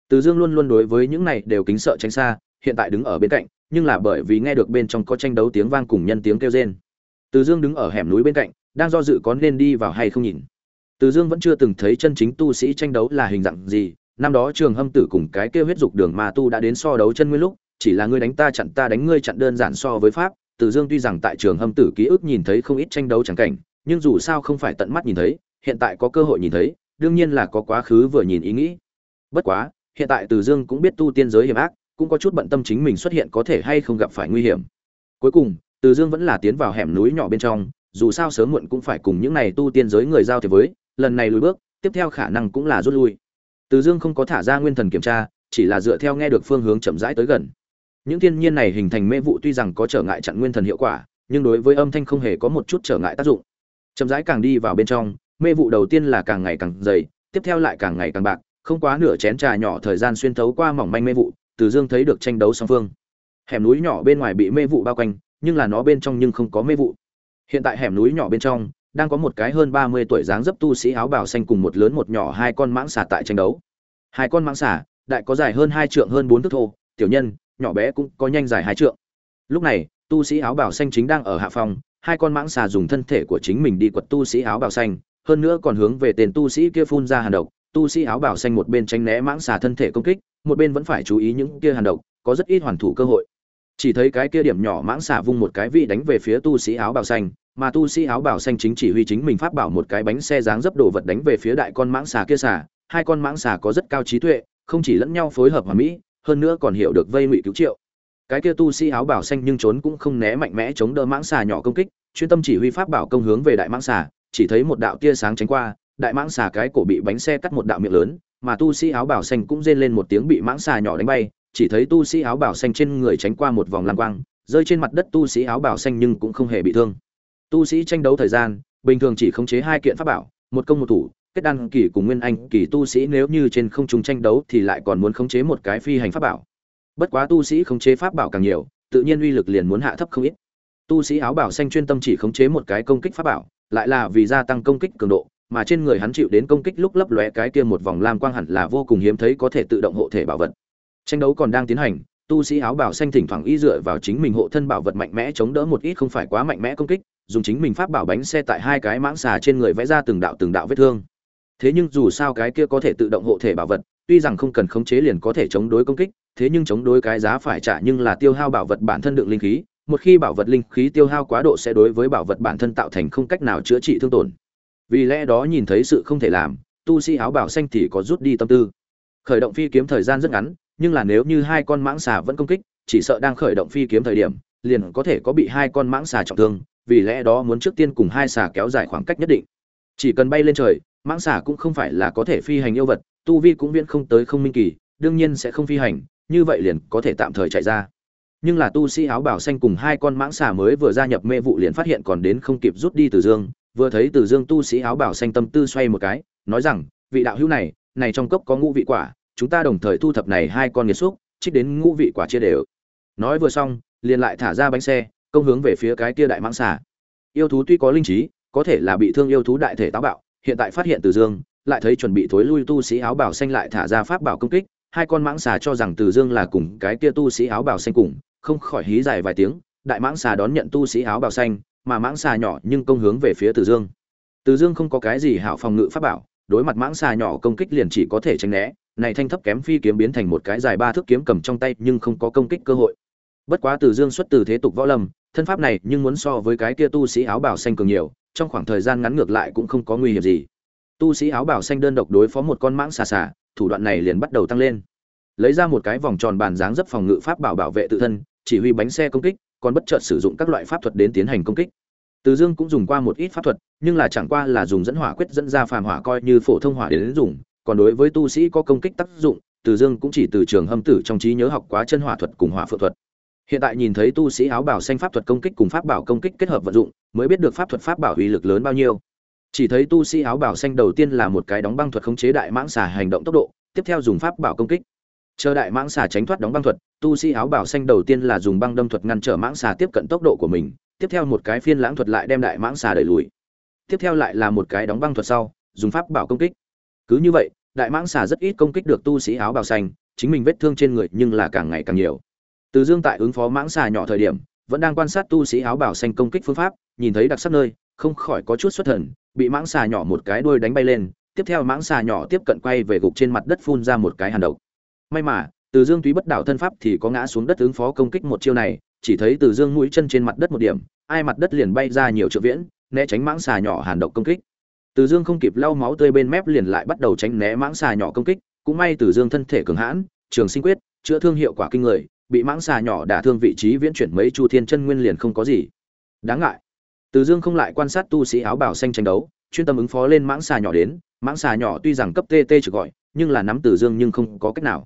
Từ dương luôn luôn đối với những này đều kính sợ tránh xa hiện tại đứng ở bên cạnh, nhưng là bởi vì nghe được bên trong có tranh đấu tiếng vang cùng nhân tiếng kêu rên. Từ dương đứng ở hẻm núi bên cạnh, đang do dự có nên đi vào hay không nhìn. Từ dương vẫn chưa từng thấy chân chính tu sĩ tranh đấu là hình dạng gì, năm đó trường hâm tử cùng cái kêu huyết dục đường mà tu đã đến so đấu chân nguyên lúc, chỉ là ngươi đánh ta chặn ta đánh ngươi chặn đơn giản so với pháp, từ dương tuy rằng tại trường hâm tử ký ức nhìn thấy không ít tranh đấu chẳng cảnh, nhưng dù sao không phải tận mắt nhìn thấy, hiện tại có cơ hội nhìn thấy, đương nhiên là có quá khứ vừa nhìn ý nghĩ. Bất quá, hiện tại từ dương cũng biết tu tiên giới hiểm ác cũng có chút bận tâm chính mình xuất hiện có thể hay không gặp phải nguy hiểm. Cuối cùng, từ dương vẫn là tiến vào hẻm núi nhỏ bên trong, dù sao sớm muộn cũng phải cùng những này tu tiên giới người giao thế với, lần này lùi bước, tiếp theo khả năng cũng là rút lui. Từ dương không có thả ra nguyên thần kiểm tra, chỉ là dựa theo nghe được phương hướng chậm rãi tới gần. Những thiên nhiên này hình thành mê vụ tuy rằng có trở ngại chặn nguyên thần hiệu quả, nhưng đối với âm thanh không hề có một chút trở ngại tác dụng. Chậm rãi càng đi vào bên trong, mê vụ đầu tiên là càng ngày càng dày, tiếp theo lại càng ngày càng bạc, không quá nửa chén trà nhỏ thời gian xuyên thấu qua mỏng manh mê vụ từ dương thấy được tranh đấu song phương. Hẻm núi nhỏ bên ngoài bị mê vụ bao quanh, nhưng là nó bên trong nhưng không có mê vụ. Hiện tại hẻm núi nhỏ bên trong, đang có một cái hơn ba mươi tuổi dáng dấp tu sĩ áo bào xanh cùng một lớn một nhỏ hai con mãng xà tại tranh đấu. Hai con mãng xà, đại có dài hơn hai trượng hơn bốn thước thô, tiểu nhân, nhỏ bé cũng có nhanh dài hai trượng. Lúc này, tu sĩ áo bào xanh chính đang ở hạ phòng, hai con mãng xà dùng thân thể của chính mình đi quật tu sĩ áo bào xanh, hơn nữa còn hướng về tên tu sĩ kia phun ra hàn độc. Tu sĩ áo bào xanh một bên tránh né mãng xà thân thể công kích một bên vẫn phải chú ý những kia hàn độc, có rất ít hoàn thủ cơ hội. Chỉ thấy cái kia điểm nhỏ mãng xà vung một cái vị đánh về phía tu sĩ áo bào xanh, mà tu sĩ áo bào xanh chính chỉ huy chính mình pháp bảo một cái bánh xe dáng dấp đồ vật đánh về phía đại con mãng xà kia xà. Hai con mãng xà có rất cao trí tuệ, không chỉ lẫn nhau phối hợp hòa mỹ, hơn nữa còn hiểu được vây ngụy cứu triệu. Cái kia tu sĩ áo bảo xanh nhưng trốn cũng không né mạnh mẽ chống đỡ mãng xà nhỏ công kích, chuyên tâm chỉ huy pháp bảo công hướng về đại mãng xà, chỉ thấy một đạo tia sáng tránh qua, đại mãng xà cái cổ bị bánh xe cắt một đạo miệng lớn mà tu sĩ áo bảo xanh cũng rên lên một tiếng bị mãng xà nhỏ đánh bay. Chỉ thấy tu sĩ áo bảo xanh trên người tránh qua một vòng lam quang, rơi trên mặt đất tu sĩ áo bảo xanh nhưng cũng không hề bị thương. Tu sĩ tranh đấu thời gian, bình thường chỉ khống chế hai kiện pháp bảo, một công một thủ, kết đan kỳ cùng nguyên anh kỳ tu sĩ nếu như trên không trung tranh đấu thì lại còn muốn khống chế một cái phi hành pháp bảo. Bất quá tu sĩ khống chế pháp bảo càng nhiều, tự nhiên uy lực liền muốn hạ thấp không ít. Tu sĩ áo bảo xanh chuyên tâm chỉ khống chế một cái công kích pháp bảo, lại là vì gia tăng công kích cường độ mà trên người hắn chịu đến công kích lúc lấp lóe cái kia một vòng lam quang hẳn là vô cùng hiếm thấy có thể tự động hộ thể bảo vật. Tranh đấu còn đang tiến hành, tu sĩ áo bảo xanh thỉnh thoảng y dựa vào chính mình hộ thân bảo vật mạnh mẽ chống đỡ một ít không phải quá mạnh mẽ công kích, dùng chính mình pháp bảo bánh xe tại hai cái mãng xà trên người vẽ ra từng đạo từng đạo vết thương. Thế nhưng dù sao cái kia có thể tự động hộ thể bảo vật, tuy rằng không cần khống chế liền có thể chống đối công kích, thế nhưng chống đối cái giá phải trả nhưng là tiêu hao bảo vật bản thân đựng linh khí, một khi bảo vật linh khí tiêu hao quá độ sẽ đối với bảo vật bản thân tạo thành không cách nào chữa trị thương tổn vì lẽ đó nhìn thấy sự không thể làm, tu sĩ áo bảo xanh thì có rút đi tâm tư. Khởi động phi kiếm thời gian rất ngắn, nhưng là nếu như hai con mãng xà vẫn công kích, chỉ sợ đang khởi động phi kiếm thời điểm, liền có thể có bị hai con mãng xà trọng thương, vì lẽ đó muốn trước tiên cùng hai xà kéo dài khoảng cách nhất định. Chỉ cần bay lên trời, mãng xà cũng không phải là có thể phi hành yêu vật, tu vi cũng viễn không tới không minh kỳ, đương nhiên sẽ không phi hành, như vậy liền có thể tạm thời chạy ra. Nhưng là tu sĩ áo bảo xanh cùng hai con mãng xà mới vừa gia nhập mê vụ liền phát hiện còn đến không kịp rút đi từ dương vừa thấy từ dương tu sĩ áo bảo xanh tâm tư xoay một cái, nói rằng, vị đạo hữu này này trong cốc có ngũ vị quả, chúng ta đồng thời thu thập này hai con nghiệt xúc, trích đến ngũ vị quả chia đều. Nói vừa xong, liền lại thả ra bánh xe, công hướng về phía cái kia đại mãng xà. Yêu thú tuy có linh trí, có thể là bị thương yêu thú đại thể táo bạo, hiện tại phát hiện từ dương, lại thấy chuẩn bị thối lui tu sĩ áo bảo xanh lại thả ra pháp bảo công kích, hai con mãng xà cho rằng từ dương là cùng cái kia tu sĩ áo bảo xanh cùng, không khỏi hí dài vài tiếng, đại mãng xà đón nhận tu sĩ áo bảo xanh mà mãng xà nhỏ nhưng công hướng về phía từ dương. Từ dương không có cái gì hảo phòng ngự pháp bảo, đối mặt mãng xà nhỏ công kích liền chỉ có thể tránh né, này thanh thấp kém phi kiếm biến thành một cái dài ba thước kiếm cầm trong tay nhưng không có công kích cơ hội. Bất quá từ dương xuất từ thế tục võ lâm, thân pháp này nhưng muốn so với cái kia tu sĩ áo bảo xanh cường nhiều, trong khoảng thời gian ngắn ngược lại cũng không có nguy hiểm gì. Tu sĩ áo bảo xanh đơn độc đối phó một con mãng xà xà, thủ đoạn này liền bắt đầu tăng lên. Lấy ra một cái vòng tròn bàn dáng dấp phòng ngự pháp bảo bảo vệ tự thân, chỉ huy bánh xe công kích còn bất chợt sử dụng các loại pháp thuật đến tiến hành công kích. Từ dương cũng dùng qua một ít pháp thuật, nhưng là chẳng qua là dùng dẫn hỏa quyết dẫn ra phàm hỏa coi như phổ thông hỏa đến dùng, còn đối với tu sĩ có công kích tác dụng, từ dương cũng chỉ từ trường hâm tử trong trí nhớ học quá chân hỏa thuật cùng hỏa phượng thuật. Hiện tại nhìn thấy tu sĩ áo bảo xanh pháp thuật công kích cùng pháp bảo công kích kết hợp vận dụng, mới biết được pháp thuật pháp bảo uy lực lớn bao nhiêu. Chỉ thấy tu sĩ áo bảo xanh đầu tiên là một cái đóng băng thuật khống chế đại mãng xà hành động tốc độ, tiếp theo dùng pháp bảo công kích chờ đại mãng xà tránh thoát đóng băng thuật, tu sĩ áo bảo xanh đầu tiên là dùng băng đâm thuật ngăn trở mãng xà tiếp cận tốc độ của mình, tiếp theo một cái phiên lãng thuật lại đem đại mãng xà đẩy lùi. Tiếp theo lại là một cái đóng băng thuật sau, dùng pháp bảo công kích. Cứ như vậy, đại mãng xà rất ít công kích được tu sĩ áo bào xanh, chính mình vết thương trên người nhưng là càng ngày càng nhiều. Từ dương tại ứng phó mãng xà nhỏ thời điểm, vẫn đang quan sát tu sĩ áo bào xanh công kích phương pháp, nhìn thấy đặc sắc nơi, không khỏi có chút xuất thần, bị mãng xà nhỏ một cái đuôi đánh bay lên, tiếp theo mãng xà nhỏ tiếp cận quay về gục trên mặt đất phun ra một cái hàn độc may mà, từ dương túy bất đảo thân pháp thì có ngã xuống đất ứng phó công kích một chiêu này, chỉ thấy từ dương mũi chân trên mặt đất một điểm, ai mặt đất liền bay ra nhiều triệu viễn, né tránh mãng xà nhỏ hàn độc công kích. Từ dương không kịp lau máu tươi bên mép liền lại bắt đầu tránh né mãng xà nhỏ công kích, cũng may từ dương thân thể cường hãn, trường sinh quyết, chữa thương hiệu quả kinh người, bị mãng xà nhỏ đả thương vị trí viễn chuyển mấy chu thiên chân nguyên liền không có gì. Đáng ngại. Từ dương không lại quan sát tu sĩ áo bảo xanh tranh đấu, chuyên tâm ứng phó lên mãng xà nhỏ đến. Mãng xà nhỏ tuy rằng cấp tt trực gọi, nhưng là nắm từ dương nhưng không có cách nào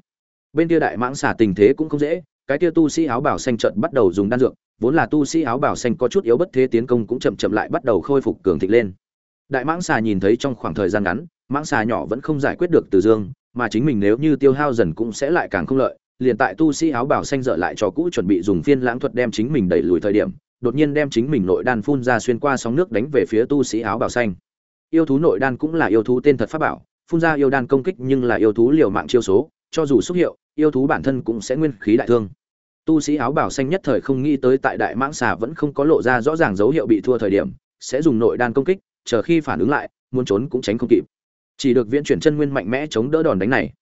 bên kia đại mãng xà tình thế cũng không dễ, cái kia tu sĩ áo bảo xanh trận bắt đầu dùng đan dược, vốn là tu sĩ áo bảo xanh có chút yếu bất thế tiến công cũng chậm chậm lại bắt đầu khôi phục cường thịnh lên. Đại mãng xà nhìn thấy trong khoảng thời gian ngắn, mãng xà nhỏ vẫn không giải quyết được từ dương, mà chính mình nếu như tiêu hao dần cũng sẽ lại càng không lợi, liền tại tu sĩ áo bảo xanh dở lại cho cũ chuẩn bị dùng phiên lãng thuật đem chính mình đẩy lùi thời điểm, đột nhiên đem chính mình nội đan phun ra xuyên qua sóng nước đánh về phía tu sĩ áo bảo xanh. Yêu thú nội đan cũng là yêu thú tên thật pháp bảo, phun ra yêu đan công kích nhưng là yêu thú liều mạng chiêu số cho dù xúc hiệu, yêu thú bản thân cũng sẽ nguyên khí đại thương. Tu sĩ áo bảo xanh nhất thời không nghĩ tới tại đại mãng xà vẫn không có lộ ra rõ ràng dấu hiệu bị thua thời điểm, sẽ dùng nội đan công kích, chờ khi phản ứng lại, muốn trốn cũng tránh không kịp. Chỉ được viễn chuyển chân nguyên mạnh mẽ chống đỡ đòn đánh này.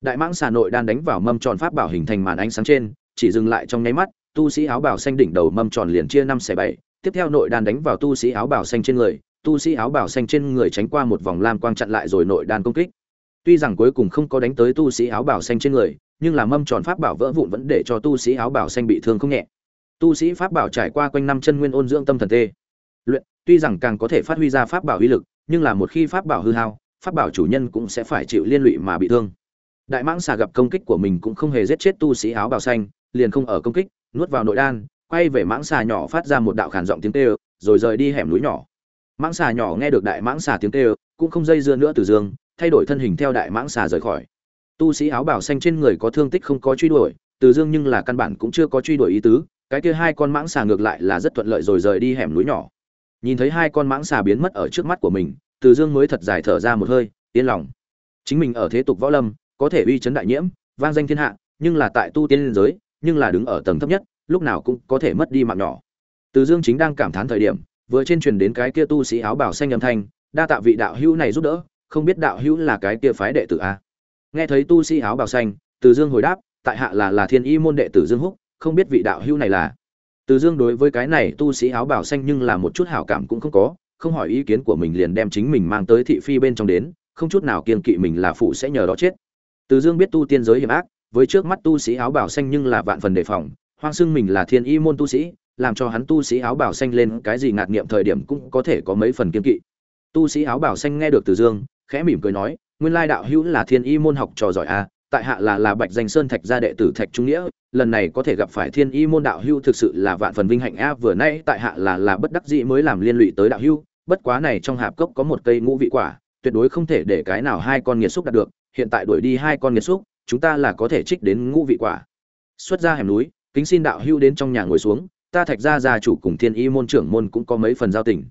Đại mãng xà nội đan đánh vào mâm tròn pháp bảo hình thành màn ánh sáng trên, chỉ dừng lại trong nháy mắt, tu sĩ áo bảo xanh đỉnh đầu mâm tròn liền chia năm xẻ bảy, tiếp theo nội đan đánh vào tu sĩ áo bảo xanh trên người, tu sĩ áo bảo xanh trên người tránh qua một vòng lam quang chặn lại rồi nội đan công kích tuy rằng cuối cùng không có đánh tới tu sĩ áo bảo xanh trên người, nhưng là mâm tròn pháp bảo vỡ vụn vẫn để cho tu sĩ áo bảo xanh bị thương không nhẹ. Tu sĩ pháp bảo trải qua quanh năm chân nguyên ôn dưỡng tâm thần tê. Luyện, tuy rằng càng có thể phát huy ra pháp bảo uy lực, nhưng là một khi pháp bảo hư hao, pháp bảo chủ nhân cũng sẽ phải chịu liên lụy mà bị thương. Đại mãng xà gặp công kích của mình cũng không hề giết chết tu sĩ áo bào xanh, liền không ở công kích, nuốt vào nội đan, quay về mãng xà nhỏ phát ra một đạo khản giọng tiếng kêu rồi rời đi hẻm núi nhỏ. Mãng xà nhỏ nghe được đại mãng xà tiếng kêu cũng không dây dưa nữa từ dương thay đổi thân hình theo đại mãng xà rời khỏi. Tu sĩ áo bào xanh trên người có thương tích không có truy đuổi, từ dương nhưng là căn bản cũng chưa có truy đuổi ý tứ, cái kia hai con mãng xà ngược lại là rất thuận lợi rồi rời đi hẻm núi nhỏ. Nhìn thấy hai con mãng xà biến mất ở trước mắt của mình, từ dương mới thật dài thở ra một hơi, yên lòng. Chính mình ở thế tục võ lâm, có thể uy chấn đại nhiễm, vang danh thiên hạ, nhưng là tại tu tiên liên giới, nhưng là đứng ở tầng thấp nhất, lúc nào cũng có thể mất đi mạng nhỏ. Từ dương chính đang cảm thán thời điểm, vừa trên truyền đến cái kia tu sĩ áo bảo xanh âm thanh, đa tạ vị đạo hữu này giúp đỡ không biết đạo hữu là cái kia phái đệ tử a. Nghe thấy tu sĩ áo bào xanh, từ dương hồi đáp, tại hạ là là thiên y môn đệ tử dương húc, không biết vị đạo hữu này là. Từ dương đối với cái này tu sĩ áo bào xanh nhưng là một chút hảo cảm cũng không có, không hỏi ý kiến của mình liền đem chính mình mang tới thị phi bên trong đến, không chút nào kiên kỵ mình là phụ sẽ nhờ đó chết. Từ dương biết tu tiên giới hiểm ác, với trước mắt tu sĩ áo bào xanh nhưng là vạn phần đề phòng, hoang xưng mình là thiên y môn tu sĩ, làm cho hắn tu sĩ áo bào xanh lên cái gì ngạt niệm thời điểm cũng có thể có mấy phần kiên kỵ. Tu sĩ áo bào xanh nghe được từ dương khẽ mỉm cười nói, nguyên lai đạo hữu là thiên y môn học trò giỏi a, tại hạ là là bạch danh sơn thạch gia đệ tử thạch trung nghĩa, lần này có thể gặp phải thiên y môn đạo hữu thực sự là vạn phần vinh hạnh a, vừa nay tại hạ là là bất đắc dĩ mới làm liên lụy tới đạo hữu, bất quá này trong hạp cốc có một cây ngũ vị quả, tuyệt đối không thể để cái nào hai con nghiệt xúc đạt được, hiện tại đuổi đi hai con nghiệt xúc, chúng ta là có thể trích đến ngũ vị quả. Xuất ra hẻm núi, kính xin đạo hữu đến trong nhà ngồi xuống, ta thạch gia gia chủ cùng thiên y môn trưởng môn cũng có mấy phần giao tình.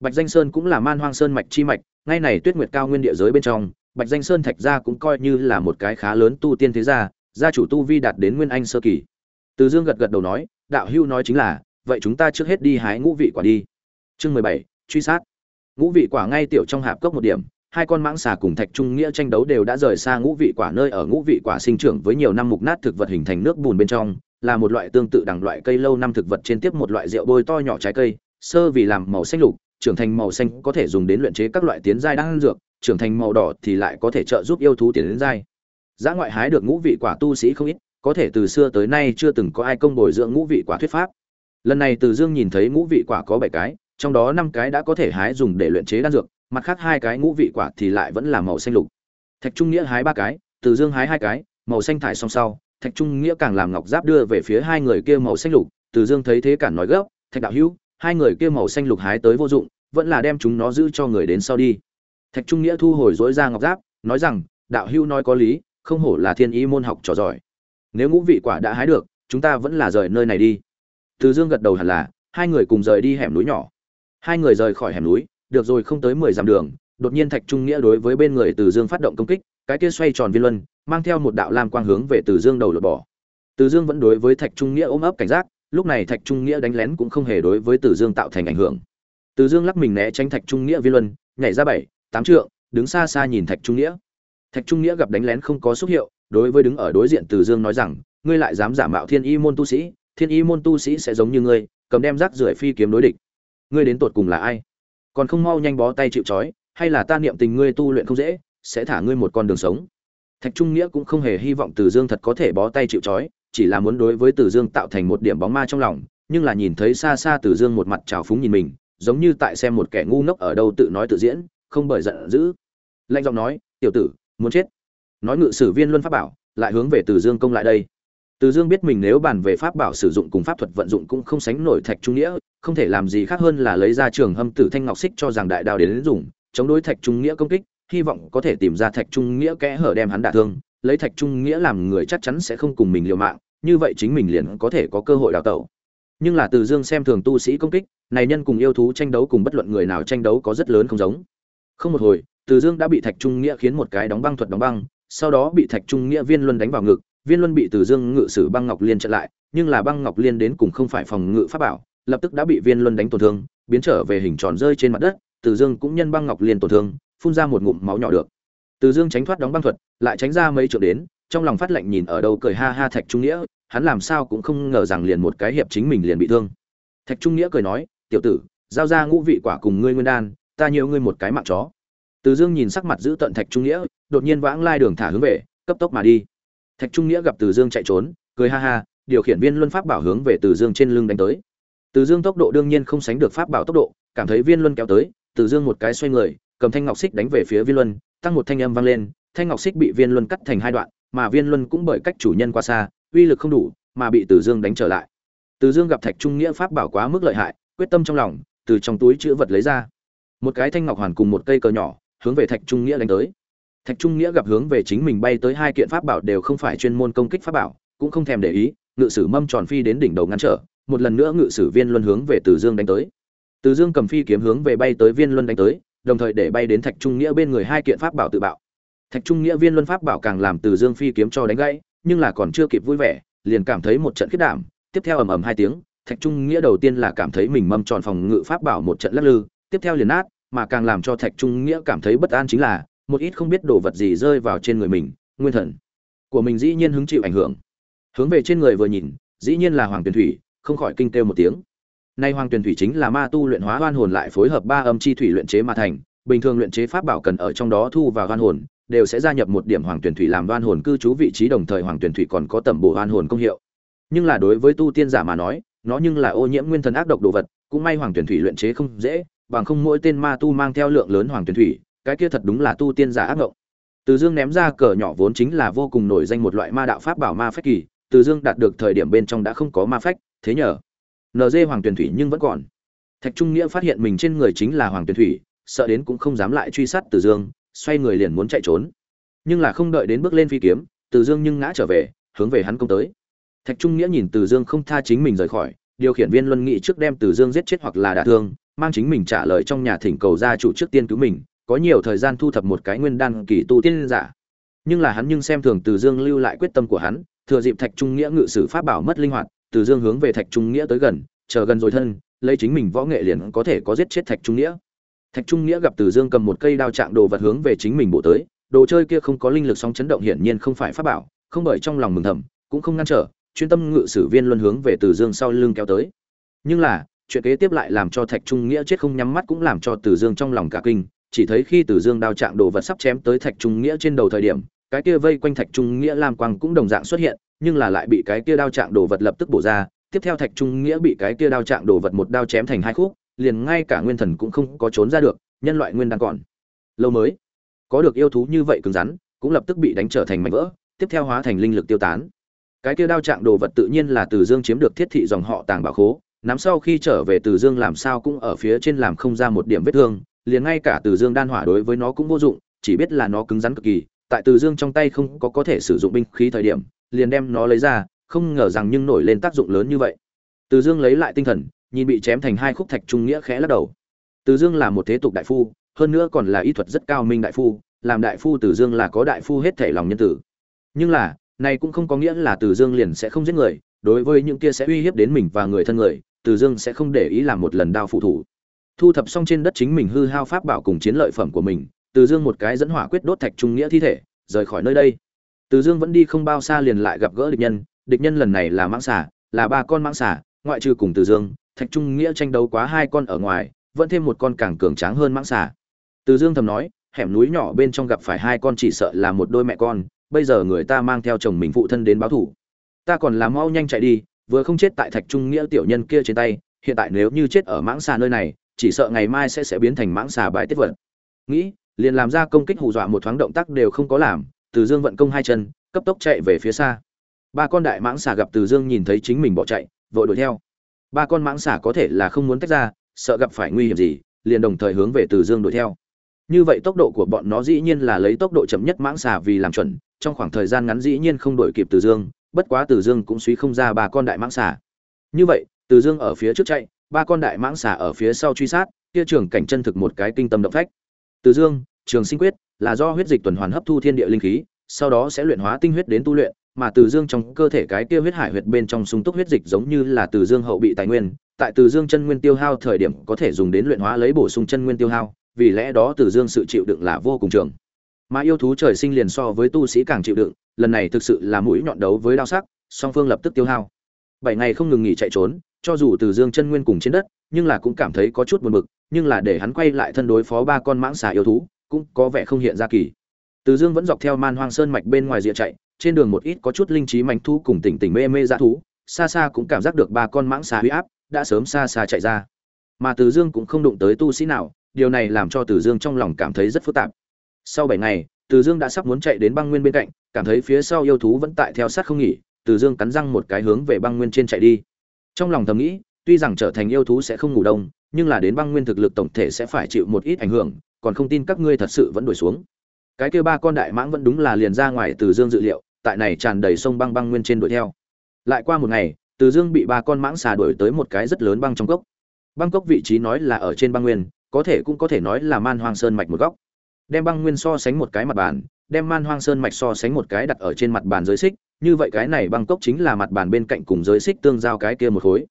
Bạch danh sơn cũng là man hoang sơn mạch chi mạch ngay này tuyết nguyệt cao nguyên địa giới bên trong, bạch danh sơn thạch gia cũng coi như là một cái khá lớn tu tiên thế gia gia chủ tu vi đạt đến nguyên anh sơ kỳ. Từ dương gật gật đầu nói, đạo hưu nói chính là, vậy chúng ta trước hết đi hái ngũ vị quả đi. Chương mười bảy, truy sát. Ngũ vị quả ngay tiểu trong hạp cốc một điểm, hai con mãng xà cùng thạch trung nghĩa tranh đấu đều đã rời xa ngũ vị quả nơi ở ngũ vị quả sinh trưởng với nhiều năm mục nát thực vật hình thành nước bùn bên trong, là một loại tương tự đằng loại cây lâu năm thực vật trên tiếp một loại rượu bôi to nhỏ trái cây, sơ vì làm màu xanh lục trưởng thành màu xanh có thể dùng đến luyện chế các loại tiến giai đan dược, trưởng thành màu đỏ thì lại có thể trợ giúp yêu thú tiến đến giai. Giã ngoại hái được ngũ vị quả tu sĩ không ít, có thể từ xưa tới nay chưa từng có ai công bồi dưỡng ngũ vị quả thuyết pháp. Lần này từ dương nhìn thấy ngũ vị quả có bảy cái, trong đó năm cái đã có thể hái dùng để luyện chế đan dược, mặt khác hai cái ngũ vị quả thì lại vẫn là màu xanh lục. Thạch trung nghĩa hái ba cái, từ dương hái hai cái, màu xanh thải song sau, thạch trung nghĩa càng làm ngọc giáp đưa về phía hai người kia màu xanh lục, từ dương thấy thế cản nói gấp, thạch đạo hữu hai người kia màu xanh lục hái tới vô dụng, vẫn là đem chúng nó giữ cho người đến sau đi. Thạch trung nghĩa thu hồi dối ra ngọc giáp, nói rằng, đạo hưu nói có lý, không hổ là thiên ý môn học trò giỏi. Nếu ngũ vị quả đã hái được, chúng ta vẫn là rời nơi này đi. Từ dương gật đầu hẳn là, hai người cùng rời đi hẻm núi nhỏ. Hai người rời khỏi hẻm núi, được rồi không tới mười dặm đường, đột nhiên thạch trung nghĩa đối với bên người từ dương phát động công kích, cái kia xoay tròn viên luân, mang theo một đạo lam quang hướng về từ dương đầu lột bỏ. Từ dương vẫn đối với thạch trung nghĩa ôm ấp cảnh giác lúc này thạch trung nghĩa đánh lén cũng không hề đối với tử dương tạo thành ảnh hưởng. Tử dương lắc mình né tránh thạch trung nghĩa viên luân, nhảy ra bảy, tám trượng, đứng xa xa nhìn thạch trung nghĩa. Thạch trung nghĩa gặp đánh lén không có xúc hiệu, đối với đứng ở đối diện tử dương nói rằng, ngươi lại dám giả mạo thiên y môn tu sĩ, thiên y môn tu sĩ sẽ giống như ngươi, cầm đem rác rưởi phi kiếm đối địch. Ngươi đến tột cùng là ai? Còn không mau nhanh bó tay chịu trói, hay là ta niệm tình ngươi tu luyện không dễ, sẽ thả ngươi một con đường sống. Thạch trung nghĩa cũng không hề hy vọng từ dương thật có thể bó tay chịu trói chỉ là muốn đối với từ dương tạo thành một điểm bóng ma trong lòng, nhưng là nhìn thấy xa xa từ dương một mặt trào phúng nhìn mình, giống như tại xem một kẻ ngu ngốc ở đâu tự nói tự diễn, không bởi giận dữ. Lạnh giọng nói, tiểu tử, muốn chết. Nói ngự sử viên luân pháp bảo, lại hướng về từ dương công lại đây. Từ dương biết mình nếu bàn về pháp bảo sử dụng cùng pháp thuật vận dụng cũng không sánh nổi thạch trung nghĩa, không thể làm gì khác hơn là lấy ra trường hâm tử thanh ngọc xích cho rằng đại đao đến dùng, chống đối thạch trung nghĩa công kích, hy vọng có thể tìm ra thạch trung nghĩa kẽ hở đem hắn đả thương, lấy thạch trung nghĩa làm người chắc chắn sẽ không cùng mình liều mạng như vậy chính mình liền có thể có cơ hội đào tẩu. Nhưng là từ dương xem thường tu sĩ công kích, này nhân cùng yêu thú tranh đấu cùng bất luận người nào tranh đấu có rất lớn không giống. Không một hồi, từ dương đã bị thạch trung nghĩa khiến một cái đóng băng thuật đóng băng, sau đó bị thạch trung nghĩa viên luân đánh vào ngực, viên luân bị từ dương ngự sử băng ngọc liên chặn lại, nhưng là băng ngọc liên đến cùng không phải phòng ngự pháp bảo, lập tức đã bị viên luân đánh tổn thương, biến trở về hình tròn rơi trên mặt đất, từ dương cũng nhân băng ngọc liên tổn thương, phun ra một ngụm máu nhỏ được. Từ dương tránh thoát đóng băng thuật, lại tránh ra mấy trượng đến trong lòng phát lệnh nhìn ở đâu cười ha ha thạch trung nghĩa, hắn làm sao cũng không ngờ rằng liền một cái hiệp chính mình liền bị thương. Thạch trung nghĩa cười nói, tiểu tử, giao ra ngũ vị quả cùng ngươi nguyên đan, ta nhiều ngươi một cái mạng chó. Từ dương nhìn sắc mặt giữ tận thạch trung nghĩa, đột nhiên vãng lai đường thả hướng về, cấp tốc mà đi. Thạch trung nghĩa gặp từ dương chạy trốn, cười ha ha, điều khiển viên luân pháp bảo hướng về từ dương trên lưng đánh tới. Từ dương tốc độ đương nhiên không sánh được pháp bảo tốc độ, cảm thấy viên luân kéo tới, từ dương một cái xoay người, cầm thanh ngọc xích đánh về phía viên luân, tăng một thanh âm vang lên, thanh ngọc xích bị viên luân cắt thành hai đoạn mà viên luân cũng bởi cách chủ nhân qua xa, uy lực không đủ, mà bị từ dương đánh trở lại. Từ dương gặp thạch trung nghĩa pháp bảo quá mức lợi hại, quyết tâm trong lòng, từ trong túi chữ vật lấy ra. Một cái thanh ngọc hoàn cùng một cây cờ nhỏ, hướng về thạch trung nghĩa đánh tới. Thạch trung nghĩa gặp hướng về chính mình bay tới hai kiện pháp bảo đều không phải chuyên môn công kích pháp bảo, cũng không thèm để ý, ngự sử mâm tròn phi đến đỉnh đầu ngăn trở, một lần nữa ngự sử viên luân hướng về từ dương đánh tới. Từ dương cầm phi kiếm hướng về bay tới viên luân đánh tới, đồng thời để bay đến thạch trung nghĩa bên người hai kiện pháp bảo tự bạo thạch trung nghĩa viên luân pháp bảo càng làm từ dương phi kiếm cho đánh gãy, nhưng là còn chưa kịp vui vẻ, liền cảm thấy một trận khiết đảm. Tiếp theo ầm ầm hai tiếng, thạch trung nghĩa đầu tiên là cảm thấy mình mâm tròn phòng ngự pháp bảo một trận lắc lư, tiếp theo liền nát, mà càng làm cho thạch trung nghĩa cảm thấy bất an chính là, một ít không biết đồ vật gì rơi vào trên người mình, nguyên thần của mình dĩ nhiên hứng chịu ảnh hưởng. Hướng về trên người vừa nhìn, dĩ nhiên là hoàng tuyền thủy, không khỏi kinh kêu một tiếng. Nay hoàng tuyền thủy chính là ma tu luyện hóa hoan hồn lại phối hợp ba âm chi thủy luyện chế mà thành, bình thường luyện chế pháp bảo cần ở trong đó thu vào hoan hồn đều sẽ gia nhập một điểm hoàng tuyển thủy làm đoan hồn cư trú vị trí, đồng thời hoàng tuyển thủy còn có tầm bổ đoan hồn công hiệu. Nhưng là đối với tu tiên giả mà nói, nó nhưng là ô nhiễm nguyên thần ác độc đồ vật, cũng may hoàng tuyển thủy luyện chế không dễ, bằng không mỗi tên ma tu mang theo lượng lớn hoàng tuyển thủy, cái kia thật đúng là tu tiên giả ác ngộng. Từ dương ném ra cờ nhỏ vốn chính là vô cùng nổi danh một loại ma đạo pháp bảo ma phách kỳ, từ dương đạt được thời điểm bên trong đã không có ma phách, thế nhờ. Nd hoàng tuyển thủy nhưng vẫn còn. Thạch trung nghĩa phát hiện mình trên người chính là hoàng tuyển thủy, sợ đến cũng không dám lại truy sát từ dương xoay người liền muốn chạy trốn. Nhưng là không đợi đến bước lên phi kiếm, từ dương nhưng ngã trở về, hướng về hắn công tới. Thạch trung nghĩa nhìn từ dương không tha chính mình rời khỏi, điều khiển viên luân nghị trước đem từ dương giết chết hoặc là đả thương, mang chính mình trả lời trong nhà thỉnh cầu gia chủ trước tiên cứu mình, có nhiều thời gian thu thập một cái nguyên đan kỳ tu tiên giả. Nhưng là hắn nhưng xem thường từ dương lưu lại quyết tâm của hắn, thừa dịp thạch trung nghĩa ngự sử pháp bảo mất linh hoạt, từ dương hướng về thạch trung nghĩa tới gần, chờ gần rồi thân, lấy chính mình võ nghệ liền có thể có giết chết thạch trung nghĩa thạch trung nghĩa gặp từ dương cầm một cây đao trạng đồ vật hướng về chính mình bổ tới, đồ chơi kia không có linh lực sóng chấn động hiển nhiên không phải pháp bảo, không bởi trong lòng mừng thầm, cũng không ngăn trở, chuyên tâm ngự sử viên luân hướng về từ dương sau lưng kéo tới. Nhưng là, chuyện kế tiếp lại làm cho thạch trung nghĩa chết không nhắm mắt cũng làm cho từ dương trong lòng cả kinh, chỉ thấy khi từ dương đao trạng đồ vật sắp chém tới thạch trung nghĩa trên đầu thời điểm, cái kia vây quanh thạch trung nghĩa lam quang cũng đồng dạng xuất hiện, nhưng là lại bị cái kia đao trạng đồ vật lập tức bổ ra, tiếp theo thạch trung nghĩa bị cái kia đao trạng đồ vật một đao chém thành hai khúc liền ngay cả nguyên thần cũng không có trốn ra được, nhân loại nguyên đang còn. Lâu mới, có được yêu thú như vậy cứng rắn, cũng lập tức bị đánh trở thành mảnh vỡ, tiếp theo hóa thành linh lực tiêu tán. Cái kia đao trạng đồ vật tự nhiên là từ dương chiếm được thiết thị dòng họ tàng bảo khố, nắm sau khi trở về từ dương làm sao cũng ở phía trên làm không ra một điểm vết thương, liền ngay cả từ dương đan hỏa đối với nó cũng vô dụng, chỉ biết là nó cứng rắn cực kỳ, tại từ dương trong tay không có có thể sử dụng binh khí thời điểm, liền đem nó lấy ra, không ngờ rằng nhưng nổi lên tác dụng lớn như vậy. Từ dương lấy lại tinh thần nhìn bị chém thành hai khúc thạch trung nghĩa khẽ lắc đầu. Từ dương là một thế tục đại phu, hơn nữa còn là y thuật rất cao minh đại phu, làm đại phu từ dương là có đại phu hết thể lòng nhân tử. Nhưng là, này cũng không có nghĩa là từ dương liền sẽ không giết người, đối với những kia sẽ uy hiếp đến mình và người thân người, từ dương sẽ không để ý làm một lần đao phụ thủ. Thu thập xong trên đất chính mình hư hao pháp bảo cùng chiến lợi phẩm của mình, từ dương một cái dẫn hỏa quyết đốt thạch trung nghĩa thi thể, rời khỏi nơi đây. Từ dương vẫn đi không bao xa liền lại gặp gỡ địch nhân địch nhân lần này là mãng xà, là ba con mãng xà, ngoại trừ cùng từ dương thạch trung nghĩa tranh đấu quá hai con ở ngoài, vẫn thêm một con càng cường tráng hơn mãng xà. Từ dương thầm nói, hẻm núi nhỏ bên trong gặp phải hai con chỉ sợ là một đôi mẹ con, bây giờ người ta mang theo chồng mình phụ thân đến báo thủ. Ta còn làm mau nhanh chạy đi, vừa không chết tại thạch trung nghĩa tiểu nhân kia trên tay, hiện tại nếu như chết ở mãng xà nơi này, chỉ sợ ngày mai sẽ sẽ biến thành mãng xà bãi tiết vật. Nghĩ, liền làm ra công kích hù dọa một thoáng động tác đều không có làm, từ dương vận công hai chân, cấp tốc chạy về phía xa. Ba con đại mãng xà gặp từ dương nhìn thấy chính mình bỏ chạy, vội đuổi theo ba con mãng xà có thể là không muốn tách ra, sợ gặp phải nguy hiểm gì, liền đồng thời hướng về từ dương đuổi theo. Như vậy tốc độ của bọn nó dĩ nhiên là lấy tốc độ chậm nhất mãng xà vì làm chuẩn, trong khoảng thời gian ngắn dĩ nhiên không đuổi kịp từ dương, bất quá từ dương cũng suy không ra ba con đại mãng xà như vậy, từ dương ở phía trước chạy, ba con đại mãng xà ở phía sau truy sát, kia trường cảnh chân thực một cái kinh tâm động phách. Từ dương, trường sinh quyết, là do huyết dịch tuần hoàn hấp thu thiên địa linh khí, sau đó sẽ luyện hóa tinh huyết đến tu luyện mà từ dương trong cơ thể cái kia huyết hải huyết bên trong sung túc huyết dịch giống như là từ dương hậu bị tài nguyên, tại từ dương chân nguyên tiêu hao thời điểm có thể dùng đến luyện hóa lấy bổ sung chân nguyên tiêu hao, vì lẽ đó từ dương sự chịu đựng là vô cùng trường. Mà yêu thú trời sinh liền so với tu sĩ càng chịu đựng, lần này thực sự là mũi nhọn đấu với đao sắc, song phương lập tức tiêu hao. Bảy ngày không ngừng nghỉ chạy trốn, cho dù từ dương chân nguyên cùng trên đất, nhưng là cũng cảm thấy có chút buồn bực, nhưng là để hắn quay lại thân đối phó ba con mãng xà yêu thú, cũng có vẻ không hiện ra kỳ. Từ dương vẫn dọc theo man hoang sơn mạch bên ngoài rìa chạy trên đường một ít có chút linh trí manh thu cùng tỉnh tỉnh mê mê dã thú, xa xa cũng cảm giác được ba con mãng xà huy áp đã sớm xa xa chạy ra. Mà từ dương cũng không đụng tới tu sĩ nào, điều này làm cho từ dương trong lòng cảm thấy rất phức tạp. Sau bảy ngày, từ dương đã sắp muốn chạy đến băng nguyên bên cạnh, cảm thấy phía sau yêu thú vẫn tại theo sát không nghỉ, từ dương cắn răng một cái hướng về băng nguyên trên chạy đi. Trong lòng thầm nghĩ, tuy rằng trở thành yêu thú sẽ không ngủ đông, nhưng là đến băng nguyên thực lực tổng thể sẽ phải chịu một ít ảnh hưởng, còn không tin các ngươi thật sự vẫn đuổi xuống cái kia ba con đại mãng vẫn đúng là liền ra ngoài từ dương dự liệu, tại này tràn đầy sông băng băng nguyên trên đuổi theo. Lại qua một ngày, từ dương bị ba con mãng xà đuổi tới một cái rất lớn băng trong cốc. Băng cốc vị trí nói là ở trên băng nguyên, có thể cũng có thể nói là man hoang sơn mạch một góc. Đem băng nguyên so sánh một cái mặt bàn, đem man hoang sơn mạch so sánh một cái đặt ở trên mặt bàn giới xích, như vậy cái này băng cốc chính là mặt bàn bên cạnh cùng giới xích tương giao cái kia một khối.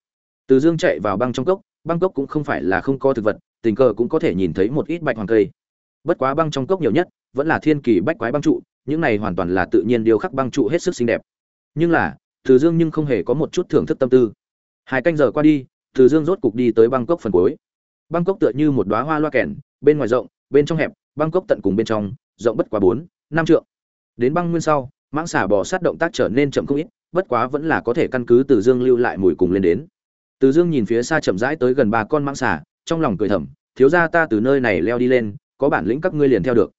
Từ dương chạy vào băng trong cốc, băng cốc cũng không phải là không có thực vật, tình cờ cũng có thể nhìn thấy một ít bạch hoàng cây. Bất quá băng trong cốc nhiều nhất vẫn là thiên kỳ bách quái băng trụ, những này hoàn toàn là tự nhiên điều khắc băng trụ hết sức xinh đẹp. Nhưng là, từ dương nhưng không hề có một chút thưởng thức tâm tư. Hai canh giờ qua đi, từ dương rốt cục đi tới băng cốc phần cuối. Băng cốc tựa như một đóa hoa loa kèn, bên ngoài rộng, bên trong hẹp băng cốc tận cùng bên trong, rộng bất quá bốn, năm trượng. Đến băng nguyên sau, mãng xả bò sát động tác trở nên chậm không ít, bất quá vẫn là có thể căn cứ từ dương lưu lại mùi cùng lên đến. Từ dương nhìn phía xa chậm rãi tới gần ba con mãng xả trong lòng cười thầm, thiếu gia ta từ nơi này leo đi lên, có bản lĩnh các ngươi liền theo được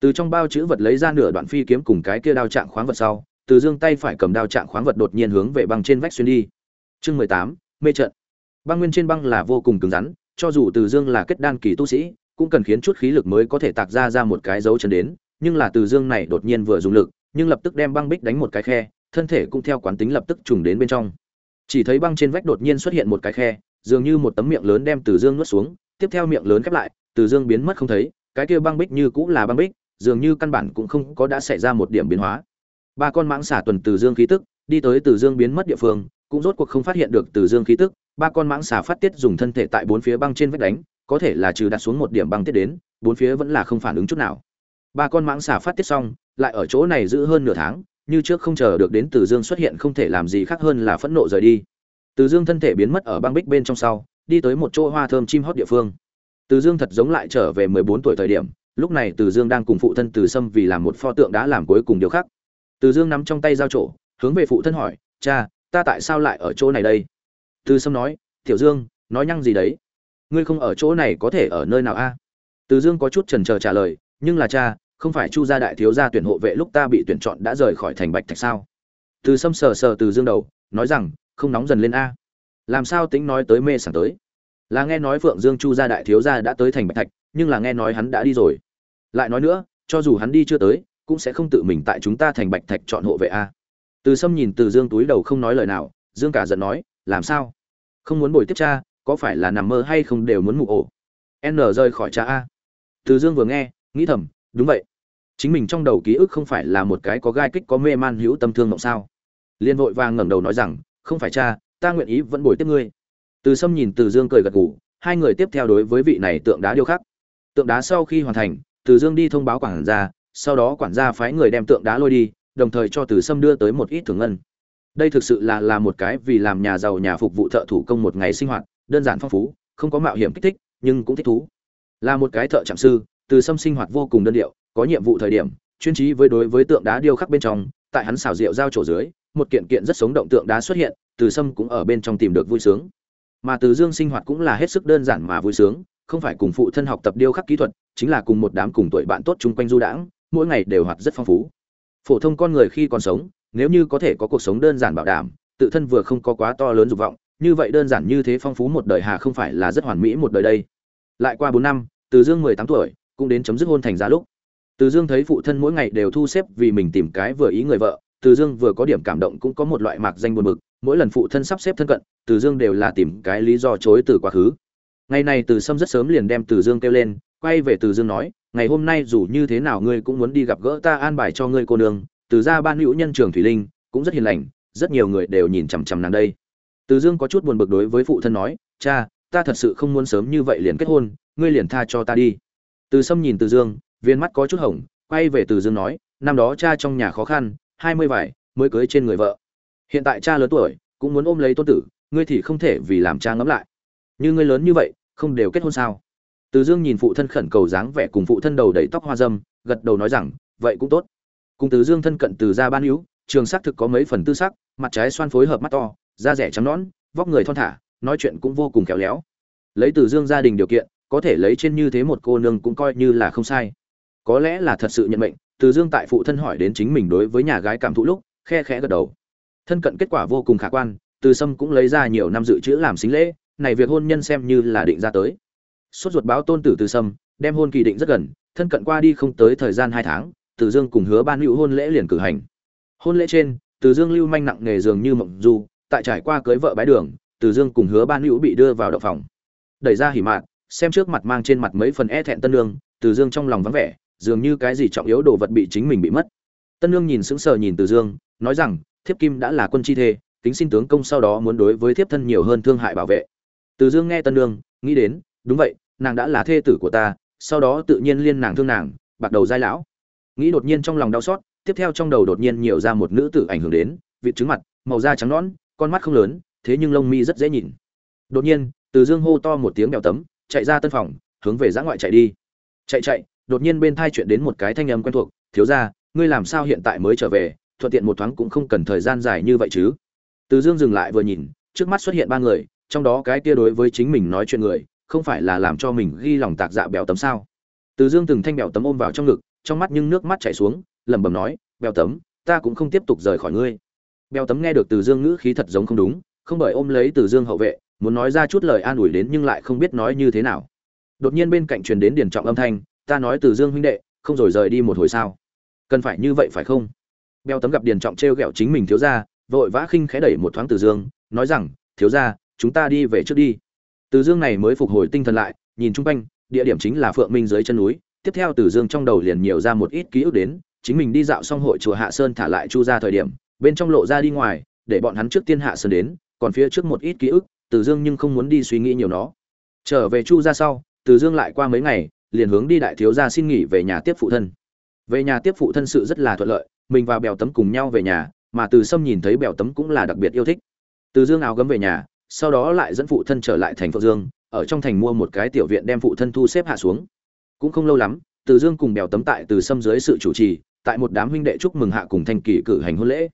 từ trong bao chữ vật lấy ra nửa đoạn phi kiếm cùng cái kia đao trạng khoáng vật sau, từ dương tay phải cầm đao trạng khoáng vật đột nhiên hướng về băng trên vách xuyên đi. Chương mười tám, mê trận. Băng nguyên trên băng là vô cùng cứng rắn, cho dù từ dương là kết đan kỳ tu sĩ, cũng cần khiến chút khí lực mới có thể tạc ra ra một cái dấu chân đến, nhưng là từ dương này đột nhiên vừa dùng lực, nhưng lập tức đem băng bích đánh một cái khe, thân thể cũng theo quán tính lập tức trùng đến bên trong. Chỉ thấy băng trên vách đột nhiên xuất hiện một cái khe, dường như một tấm miệng lớn đem từ dương nuốt xuống, tiếp theo miệng lớn khép lại, từ dương biến mất không thấy, cái kia băng bích như cũng là băng bích dường như căn bản cũng không có đã xảy ra một điểm biến hóa. Ba con mãng xả tuần từ dương khí tức, đi tới từ dương biến mất địa phương, cũng rốt cuộc không phát hiện được từ dương khí tức. Ba con mãng xà phát tiết dùng thân thể tại bốn phía băng trên vách đánh, có thể là trừ đặt xuống một điểm băng tiết đến, bốn phía vẫn là không phản ứng chút nào. Ba con mãng xà phát tiết xong, lại ở chỗ này giữ hơn nửa tháng, như trước không chờ được đến từ dương xuất hiện không thể làm gì khác hơn là phẫn nộ rời đi. Từ dương thân thể biến mất ở băng bích bên trong sau, đi tới một chỗ hoa thơm chim hót địa phương. Từ dương thật giống lại trở về mười bốn tuổi thời điểm lúc này từ dương đang cùng phụ thân từ sâm vì làm một pho tượng đã làm cuối cùng điều khác từ dương nắm trong tay dao trổ, hướng về phụ thân hỏi, cha, ta tại sao lại ở chỗ này đây? Từ sâm nói, tiểu dương, nói nhăng gì đấy? Ngươi không ở chỗ này có thể ở nơi nào a? Từ dương có chút trần trờ trả lời, nhưng là cha, không phải chu gia đại thiếu gia tuyển hộ vệ lúc ta bị tuyển chọn đã rời khỏi thành bạch thạch sao? Từ sâm sờ sờ từ dương đầu, nói rằng, không nóng dần lên a. Làm sao tính nói tới mê sảng tới? Là nghe nói phượng dương chu gia đại thiếu gia đã tới thành bạch thạch, nhưng là nghe nói hắn đã đi rồi lại nói nữa, cho dù hắn đi chưa tới, cũng sẽ không tự mình tại chúng ta thành bạch thạch chọn hộ vệ a. Từ sâm nhìn từ dương túi đầu không nói lời nào, dương cả giận nói, làm sao? Không muốn bồi tiếp cha, có phải là nằm mơ hay không đều muốn ngủ ổ? N rời khỏi cha a. Từ dương vừa nghe, nghĩ thầm, đúng vậy. Chính mình trong đầu ký ức không phải là một cái có gai kích, có mê man hữu tâm thương mộng sao? Liên vội vàng ngẩng đầu nói rằng, không phải cha, ta nguyện ý vẫn bồi tiếp ngươi. Từ sâm nhìn từ dương cười gật gù, hai người tiếp theo đối với vị này tượng đá điêu khắc. Tượng đá sau khi hoàn thành từ dương đi thông báo quản gia, sau đó quản gia phái người đem tượng đá lôi đi, đồng thời cho từ sâm đưa tới một ít thưởng ngân. Đây thực sự là là một cái vì làm nhà giàu nhà phục vụ thợ thủ công một ngày sinh hoạt, đơn giản phong phú, không có mạo hiểm kích thích, nhưng cũng thích thú. Là một cái thợ trạm sư, từ sâm sinh hoạt vô cùng đơn điệu, có nhiệm vụ thời điểm, chuyên trí với đối với tượng đá điêu khắc bên trong, tại hắn xào rượu giao trổ dưới, một kiện kiện rất sống động tượng đá xuất hiện, từ sâm cũng ở bên trong tìm được vui sướng. Mà từ dương sinh hoạt cũng là hết sức đơn giản mà vui sướng, không phải cùng phụ thân học tập điêu khắc kỹ thuật chính là cùng một đám cùng tuổi bạn tốt chung quanh du đãng, mỗi ngày đều hoạt rất phong phú. Phổ thông con người khi còn sống, nếu như có thể có cuộc sống đơn giản bảo đảm, tự thân vừa không có quá to lớn dục vọng, như vậy đơn giản như thế phong phú một đời hà không phải là rất hoàn mỹ một đời đây. Lại qua bốn năm, từ dương mười tám tuổi, cũng đến chấm dứt hôn thành ra lúc. Từ dương thấy phụ thân mỗi ngày đều thu xếp vì mình tìm cái vừa ý người vợ, từ dương vừa có điểm cảm động cũng có một loại mạc danh buồn bực, mỗi lần phụ thân sắp xếp thân cận, từ dương đều là tìm cái lý do chối từ quá khứ. Ngày này từ sâm rất sớm liền đem từ dương kêu lên quay về từ dương nói, ngày hôm nay dù như thế nào ngươi cũng muốn đi gặp gỡ ta an bài cho ngươi cô nương. Từ ra ban hữu nhân trường thủy linh cũng rất hiền lành, rất nhiều người đều nhìn chằm chằm nàng đây. Từ dương có chút buồn bực đối với phụ thân nói, cha, ta thật sự không muốn sớm như vậy liền kết hôn, ngươi liền tha cho ta đi. Từ sâm nhìn từ dương, viên mắt có chút hồng, quay về từ dương nói, năm đó cha trong nhà khó khăn, hai mươi vải mới cưới trên người vợ. Hiện tại cha lớn tuổi, cũng muốn ôm lấy tôn tử, ngươi thì không thể vì làm cha ngẫm lại. Như ngươi lớn như vậy, không đều kết hôn sao? Từ dương nhìn phụ thân khẩn cầu dáng vẻ cùng phụ thân đầu đầy tóc hoa dâm, gật đầu nói rằng, vậy cũng tốt. Cùng từ dương thân cận từ ra ban hữu, trường sắc thực có mấy phần tư sắc, mặt trái xoan phối hợp mắt to, da rẻ trắng nõn, vóc người thon thả, nói chuyện cũng vô cùng khéo léo. Lấy từ dương gia đình điều kiện, có thể lấy trên như thế một cô nương cũng coi như là không sai. Có lẽ là thật sự nhận mệnh, từ dương tại phụ thân hỏi đến chính mình đối với nhà gái cảm thụ lúc, khe khẽ gật đầu. Thân cận kết quả vô cùng khả quan, từ sâm cũng lấy ra nhiều năm dự trữ làm xính lễ, này việc hôn nhân xem như là định ra tới sốt ruột báo tôn tử từ sâm, đem hôn kỳ định rất gần, thân cận qua đi không tới thời gian hai tháng, từ dương cùng hứa ban hữu hôn lễ liền cử hành. Hôn lễ trên, từ dương lưu manh nặng nghề dường như mộng du, tại trải qua cưới vợ bái đường, từ dương cùng hứa ban hữu bị đưa vào đậu phòng. Đẩy ra hỉ mạn, xem trước mặt mang trên mặt mấy phần e thẹn tân lương, từ dương trong lòng vắng vẻ, dường như cái gì trọng yếu đồ vật bị chính mình bị mất. Tân lương nhìn sững sờ nhìn từ dương, nói rằng, thiếp kim đã là quân chi thê, kính xin tướng công sau đó muốn đối với thiếp thân nhiều hơn thương hại bảo vệ. Từ dương nghe tân lương, nghĩ đến đúng vậy, nàng đã là thê tử của ta, sau đó tự nhiên liên nàng thương nàng, bạc đầu giai lão. Nghĩ đột nhiên trong lòng đau xót, tiếp theo trong đầu đột nhiên nhiều ra một nữ tử ảnh hưởng đến vịt trứng mặt, màu da trắng nõn, con mắt không lớn, thế nhưng lông mi rất dễ nhìn. Đột nhiên, từ dương hô to một tiếng bèo tấm, chạy ra tân phòng, hướng về giã ngoại chạy đi. Chạy chạy, đột nhiên bên thai chuyện đến một cái thanh âm quen thuộc, thiếu ra ngươi làm sao hiện tại mới trở về, thuận tiện một thoáng cũng không cần thời gian dài như vậy chứ. Từ dương dừng lại vừa nhìn, trước mắt xuất hiện ba người, trong đó cái kia đối với chính mình nói chuyện người không phải là làm cho mình ghi lòng tạc dạ bèo tấm sao? Từ dương từng thanh bèo tấm ôm vào trong ngực, trong mắt nhưng nước mắt chảy xuống, lẩm bẩm nói, bèo tấm, ta cũng không tiếp tục rời khỏi ngươi. Bèo tấm nghe được từ dương ngữ khí thật giống không đúng, không bởi ôm lấy từ dương hậu vệ, muốn nói ra chút lời an ủi đến nhưng lại không biết nói như thế nào. Đột nhiên bên cạnh truyền đến điền trọng âm thanh, ta nói từ dương huynh đệ, không rồi rời đi một hồi sao? Cần phải như vậy phải không? Bèo tấm gặp Điền trọng t r e o g ẹ o chính mình thiếu ra vội vã khinh khẽ đẩy một thoáng từ dương, nói rằng, thiếu ra chúng ta đi về trước đi từ dương này mới phục hồi tinh thần lại, nhìn chung quanh, địa điểm chính là phượng minh dưới chân núi, tiếp theo từ dương trong đầu liền nhiều ra một ít ký ức đến, chính mình đi dạo xong hội chùa hạ sơn thả lại chu ra thời điểm, bên trong lộ ra đi ngoài, để bọn hắn trước tiên hạ sơn đến, còn phía trước một ít ký ức, từ dương nhưng không muốn đi suy nghĩ nhiều nó. Trở về chu ra sau, từ dương lại qua mấy ngày, liền hướng đi đại thiếu gia xin nghỉ về nhà tiếp phụ thân. Về nhà tiếp phụ thân sự rất là thuận lợi, mình và bèo tấm cùng nhau về nhà, mà từ sâm nhìn thấy bèo tấm cũng là đặc biệt yêu thích. Từ dương áo gấm về nhà sau đó lại dẫn phụ thân trở lại thành phượng dương, ở trong thành mua một cái tiểu viện đem phụ thân thu xếp hạ xuống. Cũng không lâu lắm, từ dương cùng bèo tấm tại từ sâm dưới sự chủ trì, tại một đám huynh đệ chúc mừng hạ cùng thanh kỳ cử hành hôn lễ.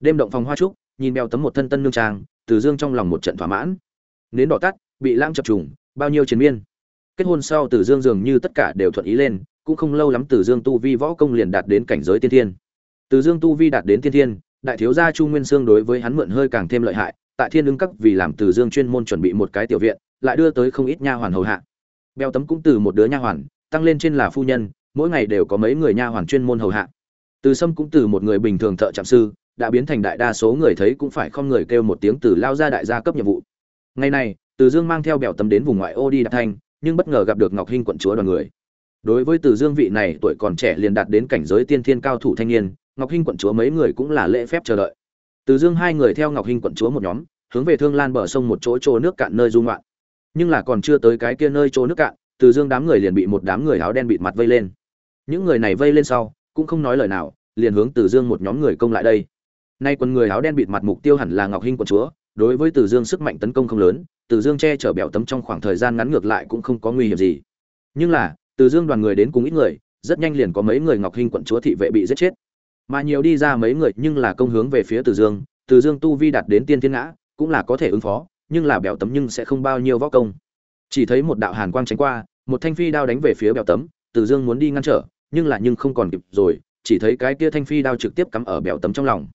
Đêm động phòng hoa trúc, nhìn bèo tấm một thân tân nương trang, từ dương trong lòng một trận thỏa mãn. Nến đỏ tắt, bị lãng chập trùng, bao nhiêu chiến miên. Kết hôn sau từ dương dường như tất cả đều thuận ý lên, cũng không lâu lắm từ dương tu vi võ công liền đạt đến cảnh giới tiên thiên. Từ dương tu vi đạt đến tiên thiên, đại thiếu gia chu nguyên sương đối với hắn mượn hơi càng thêm lợi hại tại thiên ứng các vì làm từ dương chuyên môn chuẩn bị một cái tiểu viện, lại đưa tới không ít nha hoàn hầu hạ. Bèo tấm cũng từ một đứa nha hoàn, tăng lên trên là phu nhân, mỗi ngày đều có mấy người nha hoàn chuyên môn hầu hạ. Từ sâm cũng từ một người bình thường thợ trạm sư, đã biến thành đại đa số người thấy cũng phải không người kêu một tiếng từ lao ra đại gia cấp nhiệm vụ. Ngày này, từ dương mang theo bèo tấm đến vùng ngoại ô đi đạp thanh, nhưng bất ngờ gặp được ngọc hinh quận chúa đoàn người. Đối với từ dương vị này tuổi còn trẻ liền đạt đến cảnh giới tiên thiên cao thủ thanh niên, ngọc hinh quận chúa mấy người cũng là lễ phép chờ đợi từ dương hai người theo ngọc hinh quận chúa một nhóm, hướng về thương lan bờ sông một chỗ chỗ nước cạn nơi du ngoạn. Nhưng là còn chưa tới cái kia nơi chỗ nước cạn, từ dương đám người liền bị một đám người áo đen bịt mặt vây lên. Những người này vây lên sau, cũng không nói lời nào, liền hướng từ dương một nhóm người công lại đây. Nay quân người áo đen bịt mặt mục tiêu hẳn là ngọc hinh quận chúa, đối với từ dương sức mạnh tấn công không lớn, từ dương che chở bèo tấm trong khoảng thời gian ngắn ngược lại cũng không có nguy hiểm gì. Nhưng là, từ dương đoàn người đến cùng ít người, rất nhanh liền có mấy người ngọc hinh quận chúa thị vệ bị giết chết mà nhiều đi ra mấy người nhưng là công hướng về phía từ dương từ dương tu vi đạt đến tiên thiên ngã, cũng là có thể ứng phó, nhưng là bèo tấm nhưng sẽ không bao nhiêu võ công. Chỉ thấy một đạo hàn quang tránh qua, một thanh phi đao đánh về phía bèo tấm, từ dương muốn đi ngăn trở, nhưng là nhưng không còn kịp rồi, chỉ thấy cái kia thanh phi đao trực tiếp cắm ở bèo tấm trong lòng.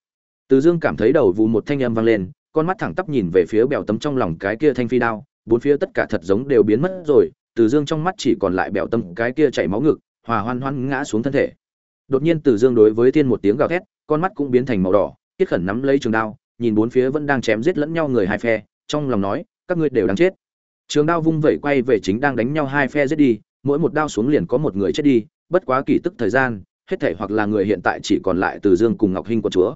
Từ dương cảm thấy đầu vụ một thanh âm vang lên, con mắt thẳng tắp nhìn về phía bèo tấm trong lòng cái kia thanh phi đao, bốn phía tất cả thật giống đều biến mất rồi, từ dương trong mắt chỉ còn lại bèo tấm cái kia chảy máu ngực, hòa hoan hoan ngã xuống thân thể đột nhiên từ dương đối với thiên một tiếng gào thét, con mắt cũng biến thành màu đỏ tiết khẩn nắm lấy trường đao, nhìn bốn phía vẫn đang chém giết lẫn nhau người hai phe, trong lòng nói, các ngươi đều đáng chết. Trường đao vung vẩy quay về chính đang đánh nhau hai phe giết đi, mỗi một đao xuống liền có một người chết đi, bất quá kỳ tức thời gian, hết thể hoặc là người hiện tại chỉ còn lại từ dương cùng ngọc hinh quận chúa.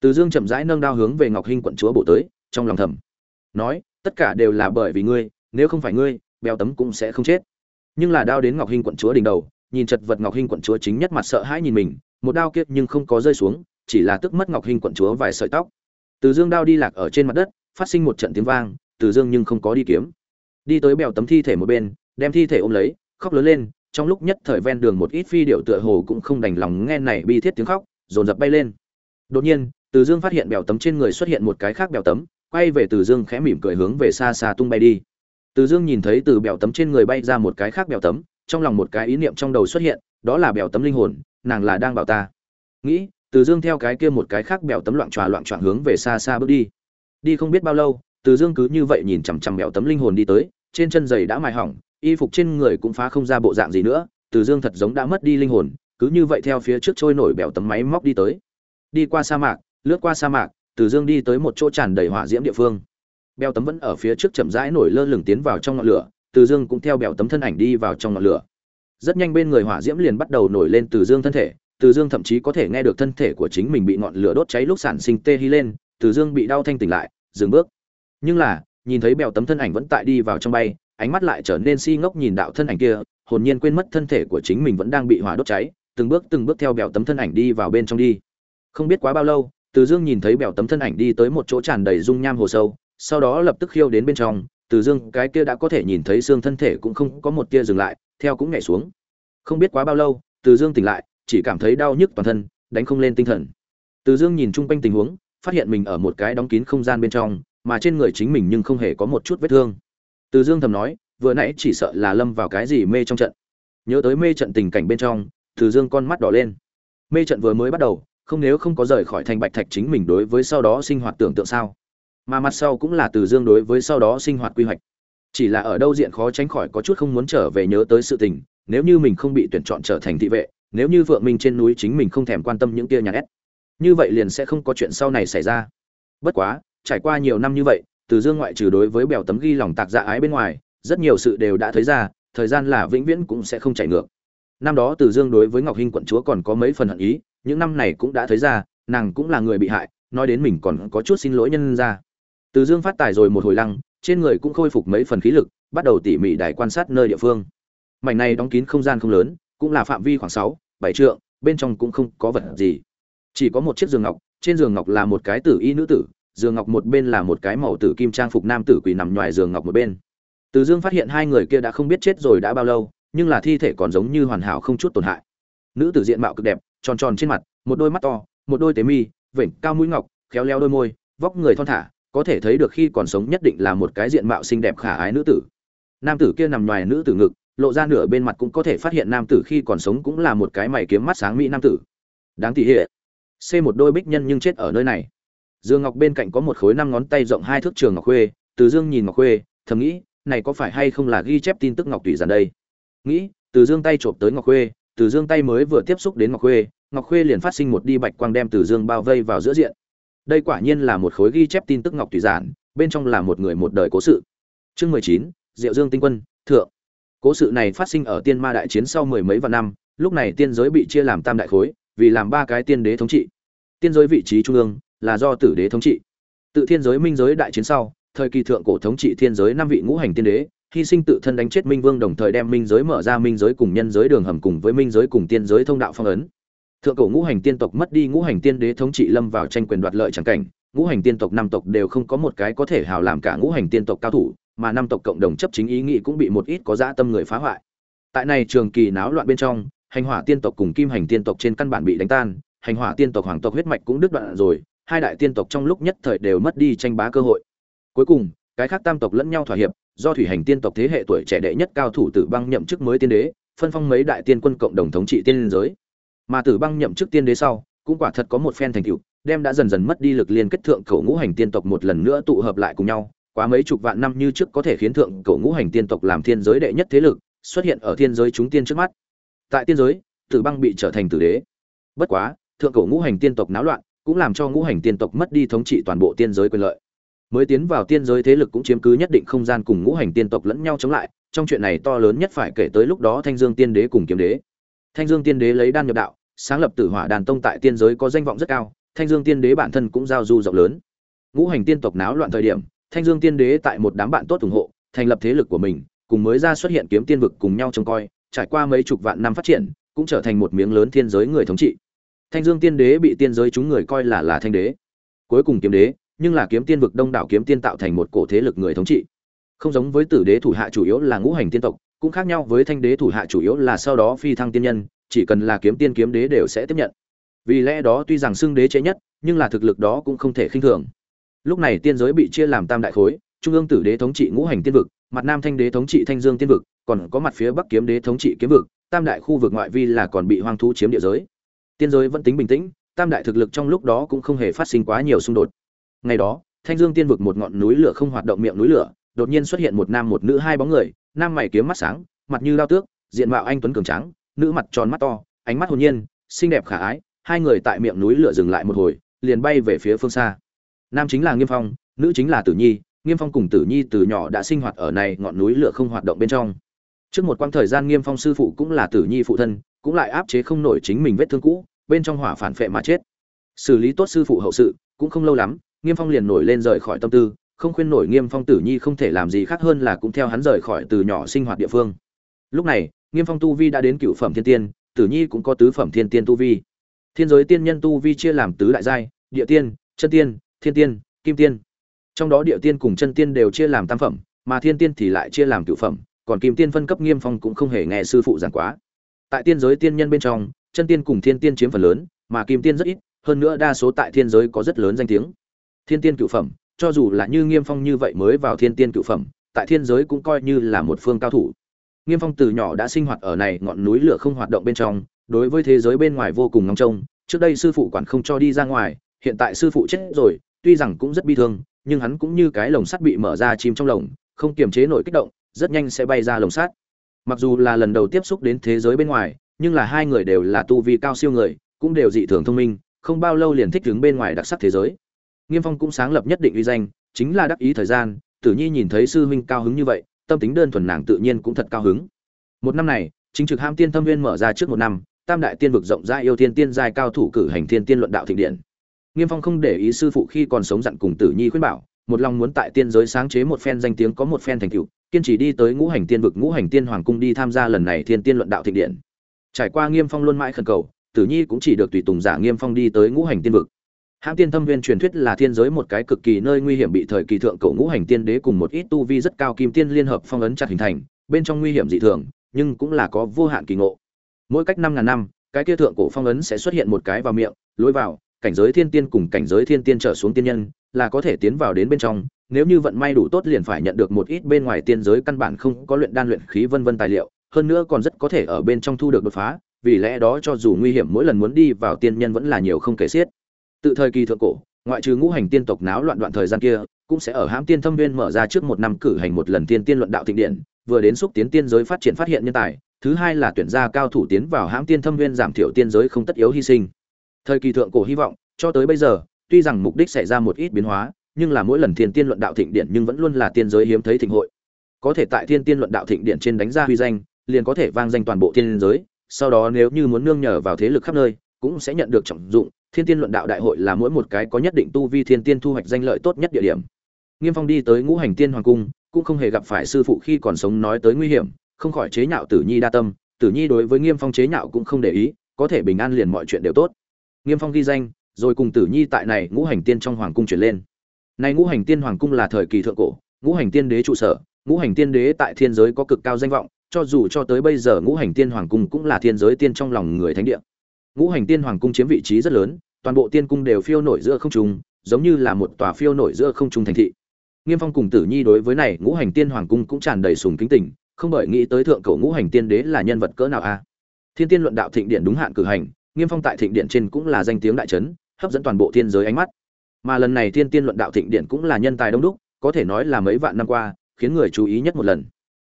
Từ dương chậm rãi nâng đao hướng về ngọc hinh quận chúa bổ tới, trong lòng thầm, nói, tất cả đều là bởi vì ngươi, nếu không phải ngươi, Béo tấm cũng sẽ không chết. Nhưng là đao đến ngọc hinh quận chúa đỉnh đầu nhìn chật vật ngọc hình quận chúa chính nhất mặt sợ hãi nhìn mình, một đao kiếp nhưng không có rơi xuống, chỉ là tức mất ngọc hình quận chúa vài sợi tóc. Từ dương đao đi lạc ở trên mặt đất, phát sinh một trận tiếng vang, từ dương nhưng không có đi kiếm. Đi tới bèo tấm thi thể một bên, đem thi thể ôm lấy, khóc lớn lên, trong lúc nhất thời ven đường một ít phi điệu tựa hồ cũng không đành lòng nghe này bi thiết tiếng khóc, dồn dập bay lên. Đột nhiên, từ dương phát hiện bèo tấm trên người xuất hiện một cái khác bèo tấm, quay về từ dương khẽ mỉm cười hướng về xa xa tung bay đi. Từ dương nhìn thấy từ bèo tấm trên người bay ra một cái khác bèo tấm trong lòng một cái ý niệm trong đầu xuất hiện, đó là bèo tấm linh hồn, nàng là đang bảo ta. Nghĩ, từ dương theo cái kia một cái khác bèo tấm loạn tròa loạn trọn hướng về xa xa bước đi. Đi không biết bao lâu, từ dương cứ như vậy nhìn chằm chằm bèo tấm linh hồn đi tới, trên chân giày đã mài hỏng, y phục trên người cũng phá không ra bộ dạng gì nữa, từ dương thật giống đã mất đi linh hồn, cứ như vậy theo phía trước trôi nổi bèo tấm máy móc đi tới. Đi qua sa mạc, lướt qua sa mạc, từ dương đi tới một chỗ tràn đầy hỏa diễm địa phương. Bèo tấm vẫn ở phía trước chậm rãi nổi lơ lửng tiến vào trong ngọn lửa từ dương cũng theo bèo tấm thân ảnh đi vào trong ngọn lửa. Rất nhanh bên người hỏa diễm liền bắt đầu nổi lên từ dương thân thể. Từ dương thậm chí có thể nghe được thân thể của chính mình bị ngọn lửa đốt cháy lúc sản sinh tê hy lên. Từ dương bị đau thanh tỉnh lại, dừng bước. Nhưng là, nhìn thấy bèo tấm thân ảnh vẫn tại đi vào trong bay, ánh mắt lại trở nên si ngốc nhìn đạo thân ảnh kia, hồn nhiên quên mất thân thể của chính mình vẫn đang bị hỏa đốt cháy, từng bước từng bước theo bèo tấm thân ảnh đi vào bên trong đi. Không biết quá bao lâu, từ dương nhìn thấy bèo tấm thân ảnh đi tới một chỗ tràn đầy dung nham hồ sâu, sau đó lập tức khiêu đến bên trong từ dương cái kia đã có thể nhìn thấy xương thân thể cũng không có một tia dừng lại, theo cũng nhảy xuống. Không biết quá bao lâu, từ dương tỉnh lại, chỉ cảm thấy đau nhức toàn thân, đánh không lên tinh thần. Từ dương nhìn chung quanh tình huống, phát hiện mình ở một cái đóng kín không gian bên trong, mà trên người chính mình nhưng không hề có một chút vết thương. Từ dương thầm nói, vừa nãy chỉ sợ là lâm vào cái gì mê trong trận. Nhớ tới mê trận tình cảnh bên trong, từ dương con mắt đỏ lên. Mê trận vừa mới bắt đầu, không nếu không có rời khỏi thành bạch thạch chính mình đối với sau đó sinh hoạt tưởng tượng sao? Mà mặt sau cũng là từ dương đối với sau đó sinh hoạt quy hoạch. Chỉ là ở đâu diện khó tránh khỏi có chút không muốn trở về nhớ tới sự tình, nếu như mình không bị tuyển chọn trở thành thị vệ, nếu như vợ mình trên núi chính mình không thèm quan tâm những kia nhà ép như vậy liền sẽ không có chuyện sau này xảy ra. Bất quá, trải qua nhiều năm như vậy, từ dương ngoại trừ đối với bèo tấm ghi lòng tạc dạ ái bên ngoài, rất nhiều sự đều đã thấy ra, thời gian là vĩnh viễn cũng sẽ không chạy ngược. Năm đó từ dương đối với ngọc hinh quận chúa còn có mấy phần hận ý, những năm này cũng đã thấy ra, nàng cũng là người bị hại, nói đến mình còn có chút xin lỗi nhân ra từ dương phát tài rồi một hồi lăng, trên người cũng khôi phục mấy phần khí lực, bắt đầu tỉ mỉ đài quan sát nơi địa phương. Mảnh này đóng kín không gian không lớn, cũng là phạm vi khoảng sáu, bảy trượng, bên trong cũng không có vật gì. Chỉ có một chiếc giường ngọc, trên giường ngọc là một cái tử y nữ tử, giường ngọc một bên là một cái màu tử kim trang phục nam tử quỳ nằm ngoài giường ngọc một bên. Từ dương phát hiện hai người kia đã không biết chết rồi đã bao lâu, nhưng là thi thể còn giống như hoàn hảo không chút tổn hại. Nữ tử diện mạo cực đẹp, tròn tròn trên mặt, một đôi mắt to, một đôi tế mi, vểnh cao mũi ngọc, khéo léo đôi môi, vóc người thon thả có thể thấy được khi còn sống nhất định là một cái diện mạo xinh đẹp khả ái nữ tử. Nam tử kia nằm ngoài nữ tử ngực, lộ ra nửa bên mặt cũng có thể phát hiện nam tử khi còn sống cũng là một cái mày kiếm mắt sáng mỹ nam tử. Đáng tỉ hệ c một đôi bích nhân nhưng chết ở nơi này. Dương ngọc bên cạnh có một khối năm ngón tay rộng hai thước trường ngọc khuê, từ dương nhìn ngọc khuê, thầm nghĩ, này có phải hay không là ghi chép tin tức ngọc tùy giản đây? Nghĩ, từ dương tay trộm tới ngọc khuê, từ dương tay mới vừa tiếp xúc đến ngọc khuê ngọc khuê liền phát sinh một đi bạch quang đem từ dương bao vây vào giữa diện đây quả nhiên là một khối ghi chép tin tức ngọc thủy giản, bên trong là một người một đời cố sự. Chương mười chín, diệu dương tinh quân, thượng. Cố sự này phát sinh ở tiên ma đại chiến sau mười mấy vạn năm, lúc này tiên giới bị chia làm tam đại khối, vì làm ba cái tiên đế thống trị. Tiên giới vị trí trung ương là do tử đế thống trị. Tự thiên giới minh giới đại chiến sau, thời kỳ thượng cổ thống trị thiên giới năm vị ngũ hành tiên đế, hy sinh tự thân đánh chết minh vương đồng thời đem minh giới mở ra minh giới cùng nhân giới đường hầm cùng với minh giới cùng tiên giới thông đạo phong ấn thượng cổ ngũ hành tiên tộc mất đi ngũ hành tiên đế thống trị lâm vào tranh quyền đoạt lợi chẳng cảnh, ngũ hành tiên tộc năm tộc đều không có một cái có thể hào làm cả ngũ hành tiên tộc cao thủ, mà năm tộc cộng đồng chấp chính ý nghĩ cũng bị một ít có dã tâm người phá hoại. Tại này trường kỳ náo loạn bên trong, hành hỏa tiên tộc cùng kim hành tiên tộc trên căn bản bị đánh tan, hành hỏa tiên tộc hoàng tộc huyết mạch cũng đứt đoạn rồi, hai đại tiên tộc trong lúc nhất thời đều mất đi tranh bá cơ hội. Cuối cùng, cái khác tam tộc lẫn nhau thỏa hiệp, do thủy hành tiên tộc thế hệ tuổi trẻ đệ nhất cao thủ tử băng nhậm chức mới tiên đế, phân phong mấy đại tiên quân cộng đồng thống trị tiên giới mà tử băng nhậm chức tiên đế sau, cũng quả thật có một phen thành tựu, đem đã dần dần mất đi lực liên kết thượng cổ ngũ hành tiên tộc một lần nữa tụ hợp lại cùng nhau. Quá mấy chục vạn năm như trước có thể khiến thượng cổ ngũ hành tiên tộc làm thiên giới đệ nhất thế lực, xuất hiện ở thiên giới chúng tiên trước mắt. Tại tiên giới, tử băng bị trở thành tử đế. Bất quá, thượng cổ ngũ hành tiên tộc náo loạn, cũng làm cho ngũ hành tiên tộc mất đi thống trị toàn bộ tiên giới quyền lợi. Mới tiến vào tiên giới thế lực cũng chiếm cứ nhất định không gian cùng ngũ hành tiên tộc lẫn nhau chống lại, trong chuyện này to lớn nhất phải kể tới lúc đó thanh dương tiên đế cùng kiếm đế. Thanh dương tiên đế lấy đan nhập đạo sáng lập tử hỏa đàn tông tại tiên giới có danh vọng rất cao, thanh dương tiên đế bản thân cũng giao du rộng lớn. Ngũ hành tiên tộc náo loạn thời điểm, thanh dương tiên đế tại một đám bạn tốt ủng hộ, thành lập thế lực của mình, cùng mới ra xuất hiện kiếm tiên vực cùng nhau trông coi, trải qua mấy chục vạn năm phát triển, cũng trở thành một miếng lớn thiên giới người thống trị. Thanh dương tiên đế bị tiên giới chúng người coi là là thanh đế. Cuối cùng kiếm đế, nhưng là kiếm tiên vực đông đảo kiếm tiên tạo thành một cổ thế lực người thống trị. Không giống với tử đế thủ hạ chủ yếu là ngũ hành tiên tộc, cũng khác nhau với thanh đế thủ hạ chủ yếu là sau đó phi thăng tiên nhân chỉ cần là kiếm tiên kiếm đế đều sẽ tiếp nhận. Vì lẽ đó tuy rằng xưng đế chế nhất, nhưng là thực lực đó cũng không thể khinh thường. Lúc này tiên giới bị chia làm tam đại khối, trung ương tử đế thống trị ngũ hành tiên vực, mặt nam thanh đế thống trị thanh dương tiên vực, còn có mặt phía bắc kiếm đế thống trị kiếm vực, tam đại khu vực ngoại vi là còn bị hoang thú chiếm địa giới. Tiên giới vẫn tính bình tĩnh, tam đại thực lực trong lúc đó cũng không hề phát sinh quá nhiều xung đột. Ngày đó, thanh dương tiên vực một ngọn núi lửa không hoạt động miệng núi lửa, đột nhiên xuất hiện một nam một nữ hai bóng người, nam mày kiếm mắt sáng, mặt như lao tước, diện mạo anh tuấn cường trắng nữ mặt tròn mắt to, ánh mắt hồn nhiên, xinh đẹp khả ái, hai người tại miệng núi lửa dừng lại một hồi, liền bay về phía phương xa. Nam chính là nghiêm phong, nữ chính là tử nhi, nghiêm phong cùng tử nhi từ nhỏ đã sinh hoạt ở này ngọn núi lửa không hoạt động bên trong. Trước một quãng thời gian nghiêm phong sư phụ cũng là tử nhi phụ thân, cũng lại áp chế không nổi chính mình vết thương cũ, bên trong hỏa phản phệ mà chết. Xử lý tốt sư phụ hậu sự, cũng không lâu lắm, nghiêm phong liền nổi lên rời khỏi tâm tư, không khuyên nổi nghiêm phong tử nhi không thể làm gì khác hơn là cũng theo hắn rời khỏi từ nhỏ sinh hoạt địa phương. Lúc này nghiêm phong tu vi đã đến cựu phẩm thiên tiên, tử nhi cũng có tứ phẩm thiên tiên tu vi. Thiên giới tiên nhân tu vi chia làm tứ đại giai, địa tiên, chân tiên, thiên tiên, kim tiên. Trong đó địa tiên cùng chân tiên đều chia làm tam phẩm, mà thiên tiên thì lại chia làm cựu phẩm, còn kim tiên phân cấp nghiêm phong cũng không hề nghe sư phụ giảng quá. Tại tiên giới tiên nhân bên trong, chân tiên cùng thiên tiên chiếm phần lớn, mà kim tiên rất ít, hơn nữa đa số tại thiên giới có rất lớn danh tiếng. Thiên tiên cựu phẩm, cho dù là như nghiêm phong như vậy mới vào thiên tiên cựu phẩm, tại thiên giới cũng coi như là một phương cao thủ nghiêm phong từ nhỏ đã sinh hoạt ở này ngọn núi lửa không hoạt động bên trong, đối với thế giới bên ngoài vô cùng ngóng trông. Trước đây sư phụ quản không cho đi ra ngoài, hiện tại sư phụ chết rồi, tuy rằng cũng rất bi thương, nhưng hắn cũng như cái lồng sắt bị mở ra chìm trong lồng, không kiềm chế nổi kích động, rất nhanh sẽ bay ra lồng sắt. Mặc dù là lần đầu tiếp xúc đến thế giới bên ngoài, nhưng là hai người đều là tu vi cao siêu người, cũng đều dị thường thông minh, không bao lâu liền thích ứng bên ngoài đặc sắc thế giới. Nghiêm phong cũng sáng lập nhất định uy danh, chính là đắc ý thời gian, tử nhi nhìn thấy sư huynh cao hứng như vậy tâm tính đơn thuần nàng tự nhiên cũng thật cao hứng. Một năm này, chính trực ham tiên thâm viên mở ra trước một năm, tam đại tiên vực rộng rãi yêu thiên tiên giai cao thủ cử hành thiên tiên luận đạo thịnh điện. Nghiêm phong không để ý sư phụ khi còn sống dặn cùng tử nhi khuyên bảo, một lòng muốn tại tiên giới sáng chế một phen danh tiếng có một phen thành tựu, kiên trì đi tới ngũ hành tiên vực, ngũ hành tiên hoàng cung đi tham gia lần này thiên tiên luận đạo thịnh điện. Trải qua nghiêm phong luôn mãi khẩn cầu, tử nhi cũng chỉ được tùy tùng giả nghiêm phong đi tới ngũ hành tiên vực hãng tiên thâm viên truyền thuyết là thiên giới một cái cực kỳ nơi nguy hiểm bị thời kỳ thượng cổ ngũ hành tiên đế cùng một ít tu vi rất cao kim tiên liên hợp phong ấn chặt hình thành, bên trong nguy hiểm dị thường, nhưng cũng là có vô hạn kỳ ngộ. Mỗi cách năm ngàn năm, cái kia thượng cổ phong ấn sẽ xuất hiện một cái vào miệng, lối vào, cảnh giới thiên tiên cùng cảnh giới thiên tiên trở xuống tiên nhân, là có thể tiến vào đến bên trong, nếu như vận may đủ tốt liền phải nhận được một ít bên ngoài tiên giới căn bản không có luyện đan luyện khí vân vân tài liệu, hơn nữa còn rất có thể ở bên trong thu được đột phá, vì lẽ đó cho dù nguy hiểm mỗi lần muốn đi vào tiên nhân vẫn là nhiều không kể xiết tự thời kỳ thượng cổ, ngoại trừ ngũ hành tiên tộc náo loạn đoạn thời gian kia, cũng sẽ ở hãm tiên thâm viên mở ra trước một năm cử hành một lần tiên tiên luận đạo thịnh điện, vừa đến xúc tiến tiên giới phát triển phát hiện nhân tài, thứ hai là tuyển ra cao thủ tiến vào hãm tiên thâm viên giảm thiểu tiên giới không tất yếu hy sinh. Thời kỳ thượng cổ hy vọng, cho tới bây giờ, tuy rằng mục đích xảy ra một ít biến hóa, nhưng là mỗi lần thiên tiên luận đạo thịnh điện nhưng vẫn luôn là tiên giới hiếm thấy thịnh hội. Có thể tại thiên tiên luận đạo thịnh điện trên đánh ra huy danh, liền có thể vang danh toàn bộ tiên giới, sau đó nếu như muốn nương nhờ vào thế lực khắp nơi, cũng sẽ nhận được trọng dụng thiên tiên luận đạo đại hội là mỗi một cái có nhất định tu vi thiên tiên thu hoạch danh lợi tốt nhất địa điểm. Nghiêm phong đi tới ngũ hành tiên hoàng cung, cũng không hề gặp phải sư phụ khi còn sống nói tới nguy hiểm, không khỏi chế nhạo tử nhi đa tâm. Tử nhi đối với nghiêm phong chế nhạo cũng không để ý, có thể bình an liền mọi chuyện đều tốt. Nghiêm phong ghi danh, rồi cùng tử nhi tại này ngũ hành tiên trong hoàng cung chuyển lên. Này ngũ hành tiên hoàng cung là thời kỳ thượng cổ, ngũ hành tiên đế trụ sở, ngũ hành tiên đế tại thiên giới có cực cao danh vọng, cho dù cho tới bây giờ ngũ hành tiên hoàng cung cũng là thiên giới tiên trong lòng người thánh địa ngũ hành tiên hoàng cung chiếm vị trí rất lớn, toàn bộ tiên cung đều phiêu nổi giữa không trung, giống như là một tòa phiêu nổi giữa không trung thành thị. Nghiêm phong cùng tử nhi đối với này ngũ hành tiên hoàng cung cũng tràn đầy sùng kính tình, không bởi nghĩ tới thượng cổ ngũ hành tiên đế là nhân vật cỡ nào a. Thiên tiên luận đạo thịnh điện đúng hạn cử hành, nghiêm phong tại thịnh điện trên cũng là danh tiếng đại trấn, hấp dẫn toàn bộ thiên giới ánh mắt. Mà lần này thiên tiên luận đạo thịnh điện cũng là nhân tài đông đúc, có thể nói là mấy vạn năm qua, khiến người chú ý nhất một lần.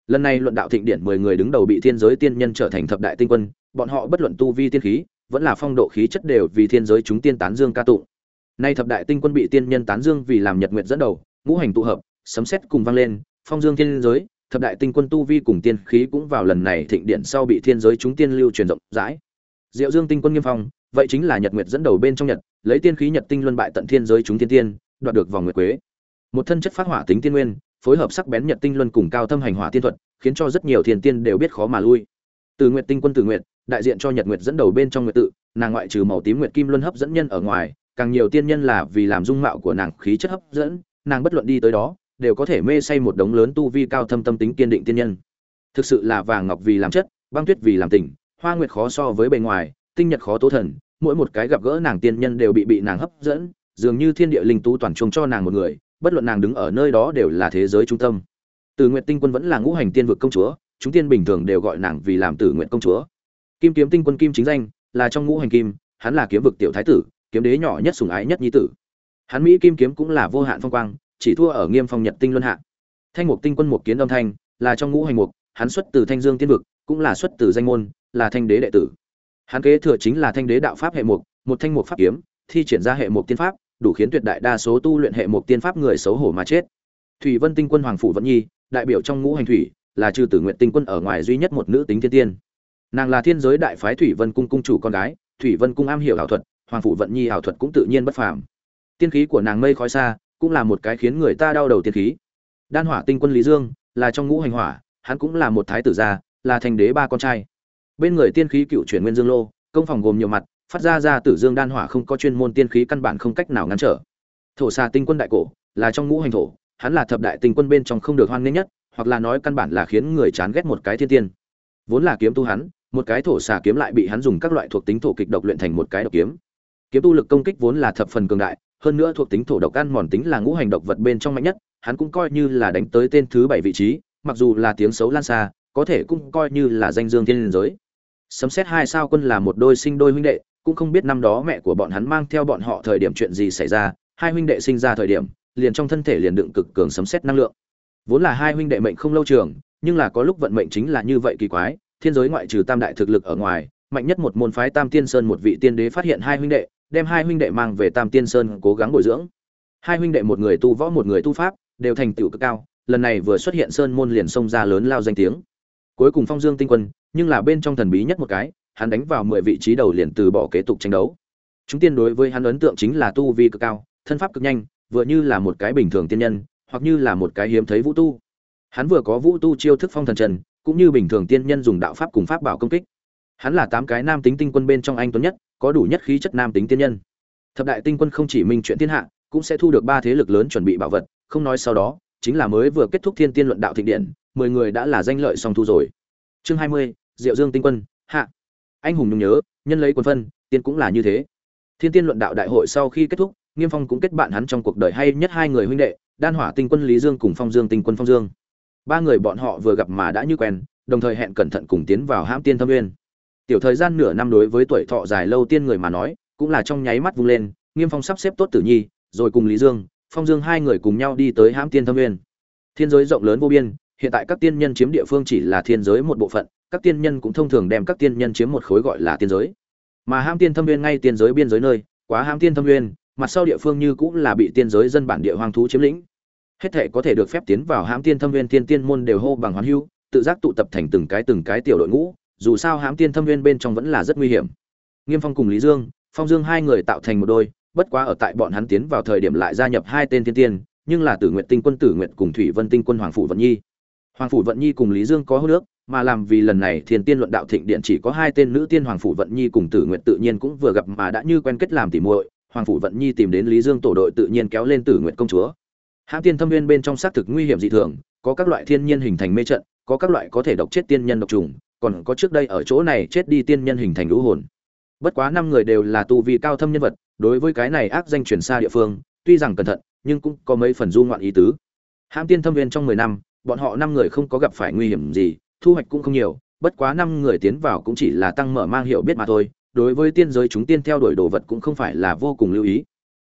Lần này luận đạo thịnh điện mười người đứng đầu bị thiên giới tiên nhân trở thành thập đại tinh quân, bọn họ bất luận tu vi tiên khí vẫn là phong độ khí chất đều vì thiên giới chúng tiên tán dương ca tụng. Nay thập đại tinh quân bị tiên nhân tán dương vì làm nhật nguyện dẫn đầu, ngũ hành tụ hợp, sấm xét cùng vang lên, phong dương thiên giới, thập đại tinh quân tu vi cùng tiên khí cũng vào lần này thịnh điện sau bị thiên giới chúng tiên lưu truyền rộng rãi. Diệu dương tinh quân nghiêm phong, vậy chính là nhật nguyệt dẫn đầu bên trong nhật, lấy tiên khí nhật tinh luân bại tận thiên giới chúng tiên tiên, đoạt được vòng nguyệt quế. Một thân chất phát hỏa tính tiên nguyên, phối hợp sắc bén nhật tinh luân cùng cao thâm hành hỏa tiên thuật, khiến cho rất nhiều thiên tiên đều biết khó mà lui. Từ nguyệt tinh quân từ nguyệt đại diện cho nhật nguyệt dẫn đầu bên trong nguyệt tự, nàng ngoại trừ màu tím nguyệt kim luân hấp dẫn nhân ở ngoài, càng nhiều tiên nhân là vì làm dung mạo của nàng khí chất hấp dẫn, nàng bất luận đi tới đó, đều có thể mê say một đống lớn tu vi cao thâm tâm tính kiên định tiên nhân. Thực sự là vàng ngọc vì làm chất, băng tuyết vì làm tình hoa nguyệt khó so với bề ngoài, tinh nhật khó tố thần, mỗi một cái gặp gỡ nàng tiên nhân đều bị bị nàng hấp dẫn, dường như thiên địa linh tú toàn chung cho nàng một người, bất luận nàng đứng ở nơi đó đều là thế giới trung tâm. Từ nguyện tinh quân vẫn là ngũ hành tiên vực công chúa, chúng tiên bình thường đều gọi nàng vì làm tử nguyện công chúa kim kiếm tinh quân kim chính danh, là trong ngũ hành kim, hắn là kiếm vực tiểu thái tử, kiếm đế nhỏ nhất sùng ái nhất nhi tử. Hắn mỹ kim kiếm cũng là vô hạn phong quang, chỉ thua ở nghiêm phong nhật tinh luân hạ. Thanh mục tinh quân một kiến âm thanh, là trong ngũ hành mục, hắn xuất từ thanh dương tiên vực, cũng là xuất từ danh môn, là thanh đế đệ tử. Hắn kế thừa chính là thanh đế đạo pháp hệ mục, một thanh mục pháp kiếm, thi triển ra hệ mục tiên pháp, đủ khiến tuyệt đại đa số tu luyện hệ mục tiên pháp người xấu hổ mà chết. Thủy vân tinh quân hoàng phủ vẫn nhi, đại biểu trong ngũ hành thủy, là trừ tử nguyện tinh quân ở ngoài duy nhất một nữ tính thiên tiên nàng là thiên giới đại phái thủy vân cung cung chủ con gái, thủy vân cung am hiểu ảo thuật, hoàng phủ vận nhi ảo thuật cũng tự nhiên bất phàm. Tiên khí của nàng mây khói xa, cũng là một cái khiến người ta đau đầu tiên khí. Đan hỏa tinh quân lý dương là trong ngũ hành hỏa, hắn cũng là một thái tử gia, là thành đế ba con trai. Bên người tiên khí cựu chuyển nguyên dương lô, công phòng gồm nhiều mặt, phát ra ra tử dương đan hỏa không có chuyên môn tiên khí căn bản không cách nào ngăn trở. Thổ xà tinh quân đại cổ là trong ngũ hành thổ, hắn là thập đại tinh quân bên trong không được hoan nghênh nhất, hoặc là nói căn bản là khiến người chán ghét một cái thiên tiên. Vốn là kiếm tu hắn một cái thổ xà kiếm lại bị hắn dùng các loại thuộc tính thổ kịch độc luyện thành một cái độc kiếm. Kiếm tu lực công kích vốn là thập phần cường đại, hơn nữa thuộc tính thổ độc ăn mòn tính là ngũ hành độc vật bên trong mạnh nhất, hắn cũng coi như là đánh tới tên thứ bảy vị trí, mặc dù là tiếng xấu lan xa, có thể cũng coi như là danh dương thiên giới. Sấm xét hai sao quân là một đôi sinh đôi huynh đệ, cũng không biết năm đó mẹ của bọn hắn mang theo bọn họ thời điểm chuyện gì xảy ra, hai huynh đệ sinh ra thời điểm, liền trong thân thể liền đựng cực cường sấm xét năng lượng. Vốn là hai huynh đệ mệnh không lâu trường, nhưng là có lúc vận mệnh chính là như vậy kỳ quái thiên giới ngoại trừ tam đại thực lực ở ngoài, mạnh nhất một môn phái tam tiên sơn một vị tiên đế phát hiện hai huynh đệ, đem hai huynh đệ mang về tam tiên sơn cố gắng bồi dưỡng. Hai huynh đệ một người tu võ một người tu pháp, đều thành tựu cực cao, lần này vừa xuất hiện sơn môn liền xông ra lớn lao danh tiếng. Cuối cùng phong dương tinh quân, nhưng là bên trong thần bí nhất một cái, hắn đánh vào mười vị trí đầu liền từ bỏ kế tục tranh đấu. Chúng tiên đối với hắn ấn tượng chính là tu vi cực cao, thân pháp cực nhanh, vừa như là một cái bình thường tiên nhân, hoặc như là một cái hiếm thấy vũ tu. Hắn vừa có vũ tu chiêu thức phong thần trần cũng như bình thường tiên nhân dùng đạo pháp cùng pháp bảo công kích. Hắn là tám cái nam tính tinh quân bên trong anh tuấn nhất, có đủ nhất khí chất nam tính tiên nhân. Thập đại tinh quân không chỉ minh chuyện thiên hạ, cũng sẽ thu được ba thế lực lớn chuẩn bị bảo vật, không nói sau đó, chính là mới vừa kết thúc thiên tiên luận đạo thịnh điện, mười người đã là danh lợi song thu rồi. Chương hai mươi, diệu dương tinh quân, hạ. Anh hùng nhung nhớ, nhân lấy quân phân, tiên cũng là như thế. Thiên tiên luận đạo đại hội sau khi kết thúc, nghiêm phong cũng kết bạn hắn trong cuộc đời hay nhất hai người huynh đệ, đan hỏa tinh quân lý dương cùng phong dương tinh quân phong dương ba người bọn họ vừa gặp mà đã như quen, đồng thời hẹn cẩn thận cùng tiến vào hãm tiên thâm nguyên. Tiểu thời gian nửa năm đối với tuổi thọ dài lâu tiên người mà nói, cũng là trong nháy mắt vung lên, nghiêm phong sắp xếp tốt tử nhi, rồi cùng lý dương, phong dương hai người cùng nhau đi tới hãm tiên thâm nguyên. Thiên giới rộng lớn vô biên, hiện tại các tiên nhân chiếm địa phương chỉ là thiên giới một bộ phận, các tiên nhân cũng thông thường đem các tiên nhân chiếm một khối gọi là tiên giới. Mà hãm tiên thâm nguyên ngay tiên giới biên giới nơi, quá hãm tiên thâm nguyên, mặt sau địa phương như cũng là bị tiên giới dân bản địa hoang thú chiếm lĩnh hết thể có thể được phép tiến vào hãm tiên thâm viên tiên tiên môn đều hô bằng hoán hưu tự giác tụ tập thành từng cái từng cái tiểu đội ngũ, dù sao hãm tiên thâm viên bên trong vẫn là rất nguy hiểm. Nghiêm phong cùng lý dương, phong dương hai người tạo thành một đôi, bất quá ở tại bọn hắn tiến vào thời điểm lại gia nhập hai tên tiên tiên, nhưng là tử nguyện tinh quân, tử nguyện cùng thủy vân tinh quân, hoàng phủ vận nhi. Hoàng phủ vận nhi cùng lý dương có hô nước mà làm vì lần này thiên tiên luận đạo thịnh điện chỉ có hai tên nữ tiên hoàng phủ vận nhi cùng tử nguyện tự nhiên cũng vừa gặp mà đã như quen kết làm tỉ muội. Hoàng phủ vận nhi tìm đến lý dương tổ đội tự nhiên kéo lên tử nguyện công chúa hãng tiên thâm viên bên trong xác thực nguy hiểm dị thường, có các loại thiên nhiên hình thành mê trận, có các loại có thể độc chết tiên nhân độc trùng, còn có trước đây ở chỗ này chết đi tiên nhân hình thành lũ hồn. Bất quá năm người đều là tu vi cao thâm nhân vật, đối với cái này ác danh chuyển xa địa phương, tuy rằng cẩn thận, nhưng cũng có mấy phần du ngoạn ý tứ. Hãng tiên thâm viên trong mười năm, bọn họ năm người không có gặp phải nguy hiểm gì, thu hoạch cũng không nhiều, bất quá năm người tiến vào cũng chỉ là tăng mở mang hiểu biết mà thôi, đối với tiên giới chúng tiên theo đuổi đồ vật cũng không phải là vô cùng lưu ý.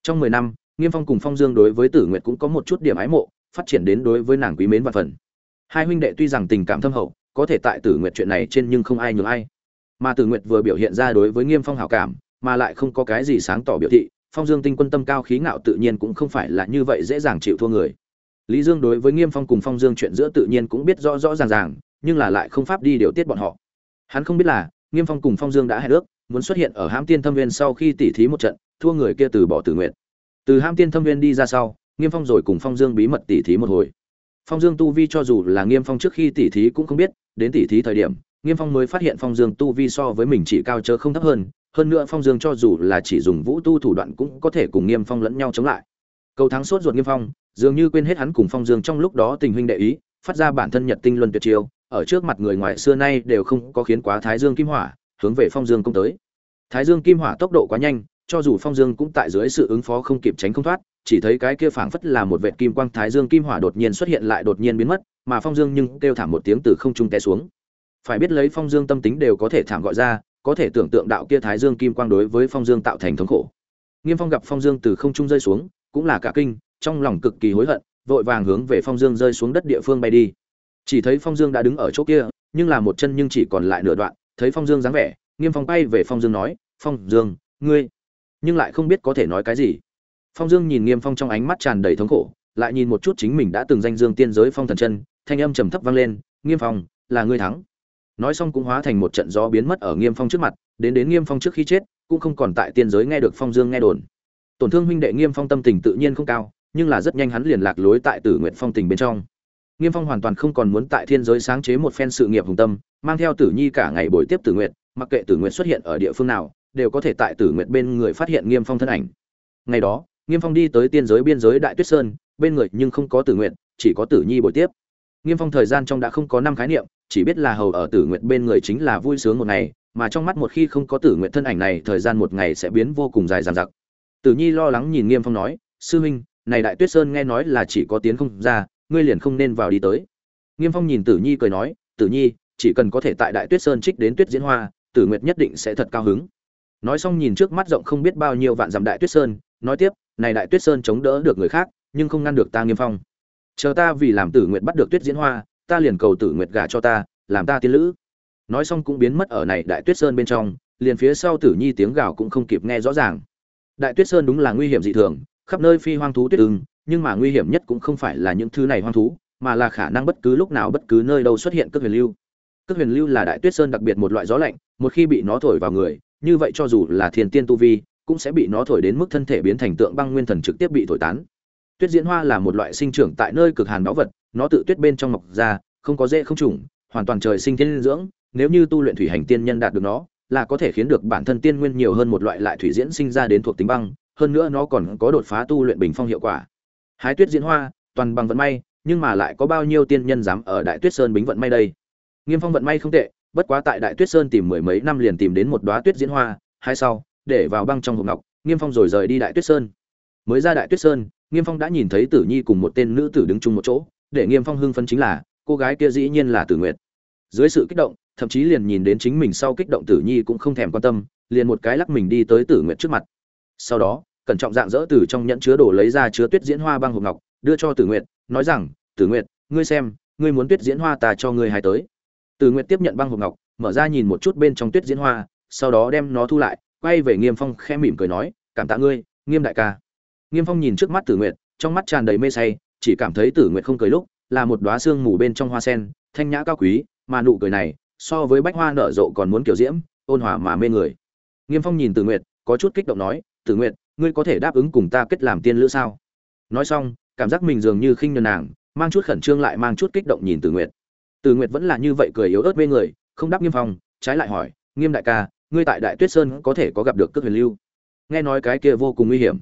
Trong mười năm nghiêm phong cùng phong dương đối với tử nguyệt cũng có một chút điểm ái mộ, phát triển đến đối với nàng quý mến và phần. Hai huynh đệ tuy rằng tình cảm thâm hậu, có thể tại tử nguyệt chuyện này trên nhưng không ai nhường ai. Mà tử nguyệt vừa biểu hiện ra đối với nghiêm phong hảo cảm, mà lại không có cái gì sáng tỏ biểu thị, phong dương tinh quân tâm cao khí ngạo tự nhiên cũng không phải là như vậy dễ dàng chịu thua người. Lý dương đối với nghiêm phong cùng phong dương chuyện giữa tự nhiên cũng biết rõ rõ ràng ràng, nhưng là lại không pháp đi điều tiết bọn họ. Hắn không biết là, nghiêm phong cùng phong dương đã hẹn ước, muốn xuất hiện ở hãm tiên thâm viên sau khi tỉ thí một trận, thua người kia từ bỏ tử Nguyệt từ Ham tiên thâm viên đi ra sau, nghiêm phong rồi cùng phong dương bí mật tỉ thí một hồi. Phong dương tu vi cho dù là nghiêm phong trước khi tỉ thí cũng không biết, đến tỉ thí thời điểm, nghiêm phong mới phát hiện phong dương tu vi so với mình chỉ cao chớ không thấp hơn hơn nữa phong dương cho dù là chỉ dùng vũ tu thủ đoạn cũng có thể cùng nghiêm phong lẫn nhau chống lại. Cầu thắng sốt ruột nghiêm phong, dường như quên hết hắn cùng phong dương trong lúc đó tình huynh đệ ý, phát ra bản thân nhật tinh luân tuyệt chiêu, ở trước mặt người ngoài xưa nay đều không có khiến quá thái dương kim hỏa hướng về phong dương công tới. Thái dương kim hỏa tốc độ quá nhanh cho dù phong dương cũng tại dưới sự ứng phó không kịp tránh không thoát, chỉ thấy cái kia phảng phất là một vệt kim quang thái dương kim hỏa đột nhiên xuất hiện lại đột nhiên biến mất, mà phong dương nhưng kêu thảm một tiếng từ không trung té xuống. Phải biết lấy phong dương tâm tính đều có thể thảm gọi ra, có thể tưởng tượng đạo kia thái dương kim quang đối với phong dương tạo thành thống khổ. Nghiêm phong gặp phong dương từ không trung rơi xuống, cũng là cả kinh, trong lòng cực kỳ hối hận, vội vàng hướng về phong dương rơi xuống đất địa phương bay đi. Chỉ thấy phong dương đã đứng ở chỗ kia, nhưng là một chân nhưng chỉ còn lại nửa đoạn, thấy phong dương dáng vẻ, nghiêm phong bay về phong dương nói, phong dương, ngươi nhưng lại không biết có thể nói cái gì. Phong dương nhìn nghiêm phong trong ánh mắt tràn đầy thống khổ, lại nhìn một chút chính mình đã từng danh dương tiên giới phong thần chân, thanh âm trầm thấp vang lên, nghiêm phong, là ngươi thắng. Nói xong cũng hóa thành một trận gió biến mất ở nghiêm phong trước mặt, đến đến nghiêm phong trước khi chết, cũng không còn tại tiên giới nghe được phong dương nghe đồn. Tổn thương huynh đệ nghiêm phong tâm tình tự nhiên không cao, nhưng là rất nhanh hắn liền lạc lối tại tử nguyện phong tình bên trong. Nghiêm phong hoàn toàn không còn muốn tại thiên giới sáng chế một phen sự nghiệp hùng tâm, mang theo tử nhi cả ngày buổi tiếp tử nguyện mặc kệ tử nguyện xuất hiện ở địa phương nào đều có thể tại tử nguyện bên người phát hiện nghiêm phong thân ảnh. Ngày đó, nghiêm phong đi tới tiên giới biên giới đại tuyết sơn, bên người nhưng không có tử nguyện chỉ có tử nhi buổi tiếp. Nghiêm phong thời gian trong đã không có năm khái niệm, chỉ biết là hầu ở tử nguyện bên người chính là vui sướng một ngày, mà trong mắt một khi không có tử nguyện thân ảnh này, thời gian một ngày sẽ biến vô cùng dài dằng dặc. Tử nhi lo lắng nhìn nghiêm phong nói, sư huynh, này đại tuyết sơn nghe nói là chỉ có tiến không ra, ngươi liền không nên vào đi tới. Nghiêm phong nhìn tử nhi cười nói, tử nhi, chỉ cần có thể tại đại tuyết sơn trích đến tuyết diễn hoa, tử nguyệt nhất định sẽ thật cao hứng nói xong nhìn trước mắt rộng không biết bao nhiêu vạn dặm đại tuyết sơn, nói tiếp, này đại tuyết sơn chống đỡ được người khác, nhưng không ngăn được ta nghiêm phong. Chờ ta vì làm tử nguyệt bắt được tuyết diễn hoa, ta liền cầu tử nguyệt gả cho ta, làm ta tiên lữ. Nói xong cũng biến mất ở này đại tuyết sơn bên trong, liền phía sau tử nhi tiếng gào cũng không kịp nghe rõ ràng. Đại tuyết sơn đúng là nguy hiểm dị thường, khắp nơi phi hoang thú tuyết ưng, nhưng mà nguy hiểm nhất cũng không phải là những thứ này hoang thú, mà là khả năng bất cứ lúc nào bất cứ nơi đâu xuất hiện cước huyền lưu. Cước huyền lưu là đại tuyết sơn đặc biệt một loại gió lạnh, một khi bị nó thổi vào người như vậy cho dù là thiên tiên tu vi, cũng sẽ bị nó thổi đến mức thân thể biến thành tượng băng nguyên thần trực tiếp bị thổi tán. Tuyết diễn hoa là một loại sinh trưởng tại nơi cực hàn báu vật, nó tự tuyết bên trong mọc ra, không có dễ không trùng, hoàn toàn trời sinh thiên dưỡng, nếu như tu luyện thủy hành tiên nhân đạt được nó, là có thể khiến được bản thân tiên nguyên nhiều hơn một loại lại thủy diễn sinh ra đến thuộc tính băng, hơn nữa nó còn có đột phá tu luyện bình phong hiệu quả. Hái tuyết diễn hoa, toàn bằng vận may, nhưng mà lại có bao nhiêu tiên nhân dám ở đại tuyết sơn bính vận may đây? Nghiêm phong vận may không tệ bất quá tại đại tuyết sơn tìm mười mấy năm liền tìm đến một đóa tuyết diễn hoa, hai sau, để vào băng trong hộp ngọc, nghiêm phong rồi rời đi đại tuyết sơn. Mới ra đại tuyết sơn, nghiêm phong đã nhìn thấy tử nhi cùng một tên nữ tử đứng chung một chỗ, để nghiêm phong hưng phấn chính là, cô gái kia dĩ nhiên là tử nguyệt. Dưới sự kích động, thậm chí liền nhìn đến chính mình sau kích động tử nhi cũng không thèm quan tâm, liền một cái lắc mình đi tới tử nguyệt trước mặt. Sau đó, cẩn trọng dạng dỡ từ trong nhẫn chứa đồ lấy ra chứa tuyết diễn hoa băng hộp ngọc, đưa cho tử nguyệt, nói rằng, tử nguyệt, ngươi xem, ngươi muốn tuyết diễn hoa ta cho ngươi hai tới tử nguyệt tiếp nhận băng hộp ngọc, mở ra nhìn một chút bên trong tuyết diễn hoa, sau đó đem nó thu lại, quay về nghiêm phong khẽ mỉm cười nói, cảm tạ ngươi, nghiêm đại ca. Nghiêm phong nhìn trước mắt tử nguyệt, trong mắt tràn đầy mê say, chỉ cảm thấy tử nguyệt không cười lúc, là một đóa xương mù bên trong hoa sen, thanh nhã cao quý, mà nụ cười này, so với bách hoa nở rộ còn muốn kiểu diễm, ôn hòa mà mê người. Nghiêm phong nhìn tử nguyệt, có chút kích động nói tử nguyệt, ngươi có thể đáp ứng cùng ta kết làm tiên lữ sao? Nói xong, cảm giác mình dường như khinh nhường nàng, mang chút khẩn trương lại mang chút kích động nhìn tử nguyệt tử nguyệt vẫn là như vậy cười yếu ớt bên người, không đáp nghiêm phong, trái lại hỏi, nghiêm đại ca, ngươi tại đại tuyết sơn có thể có gặp được cước huyền lưu? Nghe nói cái kia vô cùng nguy hiểm.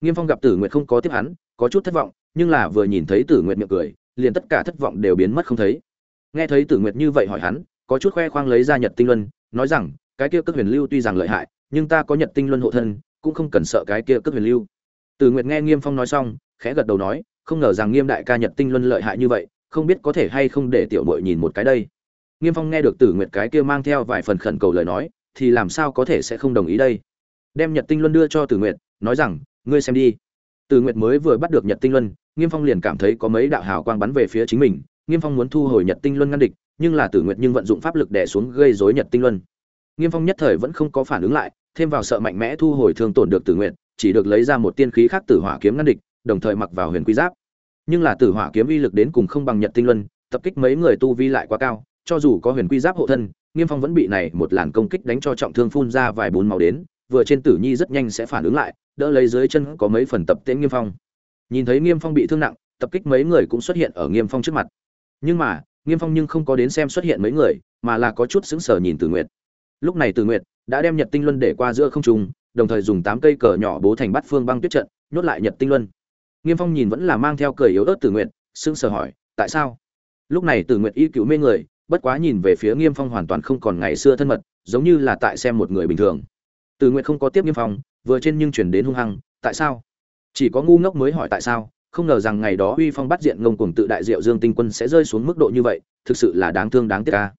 Nghiêm phong gặp tử nguyệt không có tiếp hắn, có chút thất vọng, nhưng là vừa nhìn thấy tử nguyệt miệng cười, liền tất cả thất vọng đều biến mất không thấy. Nghe thấy tử nguyệt như vậy hỏi hắn, có chút khoe khoang lấy ra nhật tinh luân, nói rằng, cái kia cước huyền lưu tuy rằng lợi hại, nhưng ta có nhật tinh luân hộ thân, cũng không cần sợ cái kia cước huyền lưu. Tử nguyệt nghe nghiêm phong nói xong, khẽ gật đầu nói, không ngờ rằng nghiêm đại ca nhật tinh luân lợi hại như vậy không biết có thể hay không để tiểu muội nhìn một cái đây. Nghiêm phong nghe được tử nguyệt cái kia mang theo vài phần khẩn cầu lời nói, thì làm sao có thể sẽ không đồng ý đây? Đem nhật tinh luân đưa cho tử nguyệt, nói rằng, ngươi xem đi. Tử nguyệt mới vừa bắt được nhật tinh luân, nghiêm phong liền cảm thấy có mấy đạo hào quang bắn về phía chính mình, nghiêm phong muốn thu hồi nhật tinh luân ngăn địch, nhưng là tử nguyệt nhưng vận dụng pháp lực đè xuống gây rối nhật tinh luân. Nghiêm phong nhất thời vẫn không có phản ứng lại, thêm vào sợ mạnh mẽ thu hồi thương tổn được tử nguyệt, chỉ được lấy ra một tiên khí khác tử hỏa kiếm ngăn địch, đồng thời mặc vào huyền quy giáp nhưng là tử hỏa kiếm uy lực đến cùng không bằng nhật tinh luân, tập kích mấy người tu vi lại quá cao, cho dù có huyền quy giáp hộ thân, nghiêm phong vẫn bị này một làn công kích đánh cho trọng thương phun ra vài bốn màu đến, vừa trên tử nhi rất nhanh sẽ phản ứng lại, đỡ lấy dưới chân có mấy phần tập tễnh nghiêm phong. Nhìn thấy nghiêm phong bị thương nặng, tập kích mấy người cũng xuất hiện ở nghiêm phong trước mặt. Nhưng mà, nghiêm phong nhưng không có đến xem xuất hiện mấy người, mà là có chút sững sờ nhìn tử nguyệt. Lúc này tử nguyệt đã đem nhật tinh luân để qua giữa không trung, đồng thời dùng tám cây cờ nhỏ bố thành bát phương băng tuyết trận, nhốt lại nhật tinh luân nghiêm phong nhìn vẫn là mang theo cười yếu ớt tử nguyệt sững sờ hỏi tại sao? Lúc này tử nguyệt y cứu mê người bất quá nhìn về phía Nghiêm Phong hoàn toàn không còn ngày xưa thân mật, giống như là tại xem một người bình thường. từ nguyện không có tiếp nghiêm phong vừa trên nhưng chuyển đến hung hăng tại sao? Chỉ có ngu ngốc mới hỏi tại sao không ngờ rằng ngày đó uy phong bắt diện ngông cuồng tự đại diệu dương tinh quân sẽ rơi xuống mức độ như vậy thực sự là đáng thương đáng tiếc ca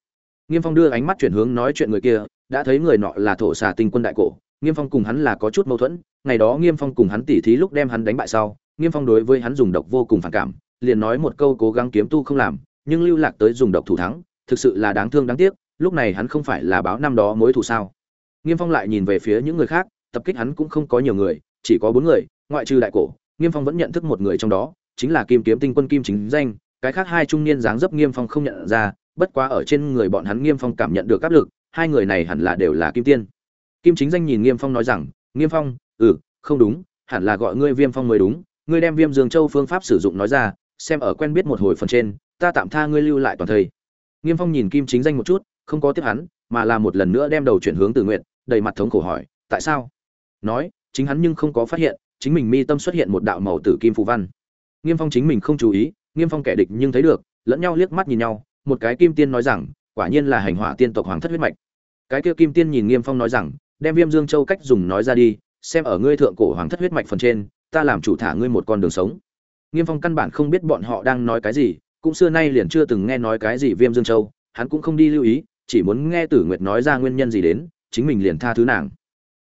nghiêm phong đưa ánh mắt chuyển hướng nói chuyện người kia đã thấy người nọ là thổ xà tinh quân đại cổ nghiêm phong cùng hắn là có chút mâu thuẫn ngày đó nghiêm phong cùng hắn tỉ thí lúc đem hắn đánh bại sau nghiêm phong đối với hắn dùng độc vô cùng phản cảm, liền nói một câu cố gắng kiếm tu không làm, nhưng lưu lạc tới dùng độc thủ thắng, thực sự là đáng thương đáng tiếc, lúc này hắn không phải là báo năm đó mối thù sao? Nghiêm phong lại nhìn về phía những người khác, tập kích hắn cũng không có nhiều người, chỉ có bốn người, ngoại trừ đại cổ, nghiêm phong vẫn nhận thức một người trong đó, chính là kim kiếm tinh quân kim chính danh, cái khác hai trung niên dáng dấp nghiêm phong không nhận ra, bất quá ở trên người bọn hắn nghiêm phong cảm nhận được áp lực, hai người này hẳn là đều là kim tiên. Kim chính danh nhìn nghiêm phong nói rằng, nghiêm phong ừ không đúng, hẳn là gọi ngươi viêm phong mới đúng ngươi đem viêm dương châu phương pháp sử dụng nói ra, xem ở quen biết một hồi phần trên, ta tạm tha ngươi lưu lại toàn thây. Nghiêm phong nhìn kim chính danh một chút, không có tiếp hắn, mà là một lần nữa đem đầu chuyển hướng từ nguyện đầy mặt thống khổ hỏi, tại sao? Nói, chính hắn nhưng không có phát hiện, chính mình mi tâm xuất hiện một đạo màu tử kim phù văn. Nghiêm phong chính mình không chú ý, nghiêm phong kẻ địch nhưng thấy được, lẫn nhau liếc mắt nhìn nhau, một cái kim tiên nói rằng, quả nhiên là hành hỏa tiên tộc hoàng thất huyết mạch. Cái kia kim tiên nhìn nghiêm phong nói rằng, đem viêm dương châu cách dùng nói ra đi, xem ở ngươi thượng cổ hoàng thất huyết mạch phần trên ta làm chủ thả ngươi một con đường sống. Nghiêm phong căn bản không biết bọn họ đang nói cái gì, cũng xưa nay liền chưa từng nghe nói cái gì viêm dương châu, hắn cũng không đi lưu ý, chỉ muốn nghe tử nguyệt nói ra nguyên nhân gì đến, chính mình liền tha thứ nàng.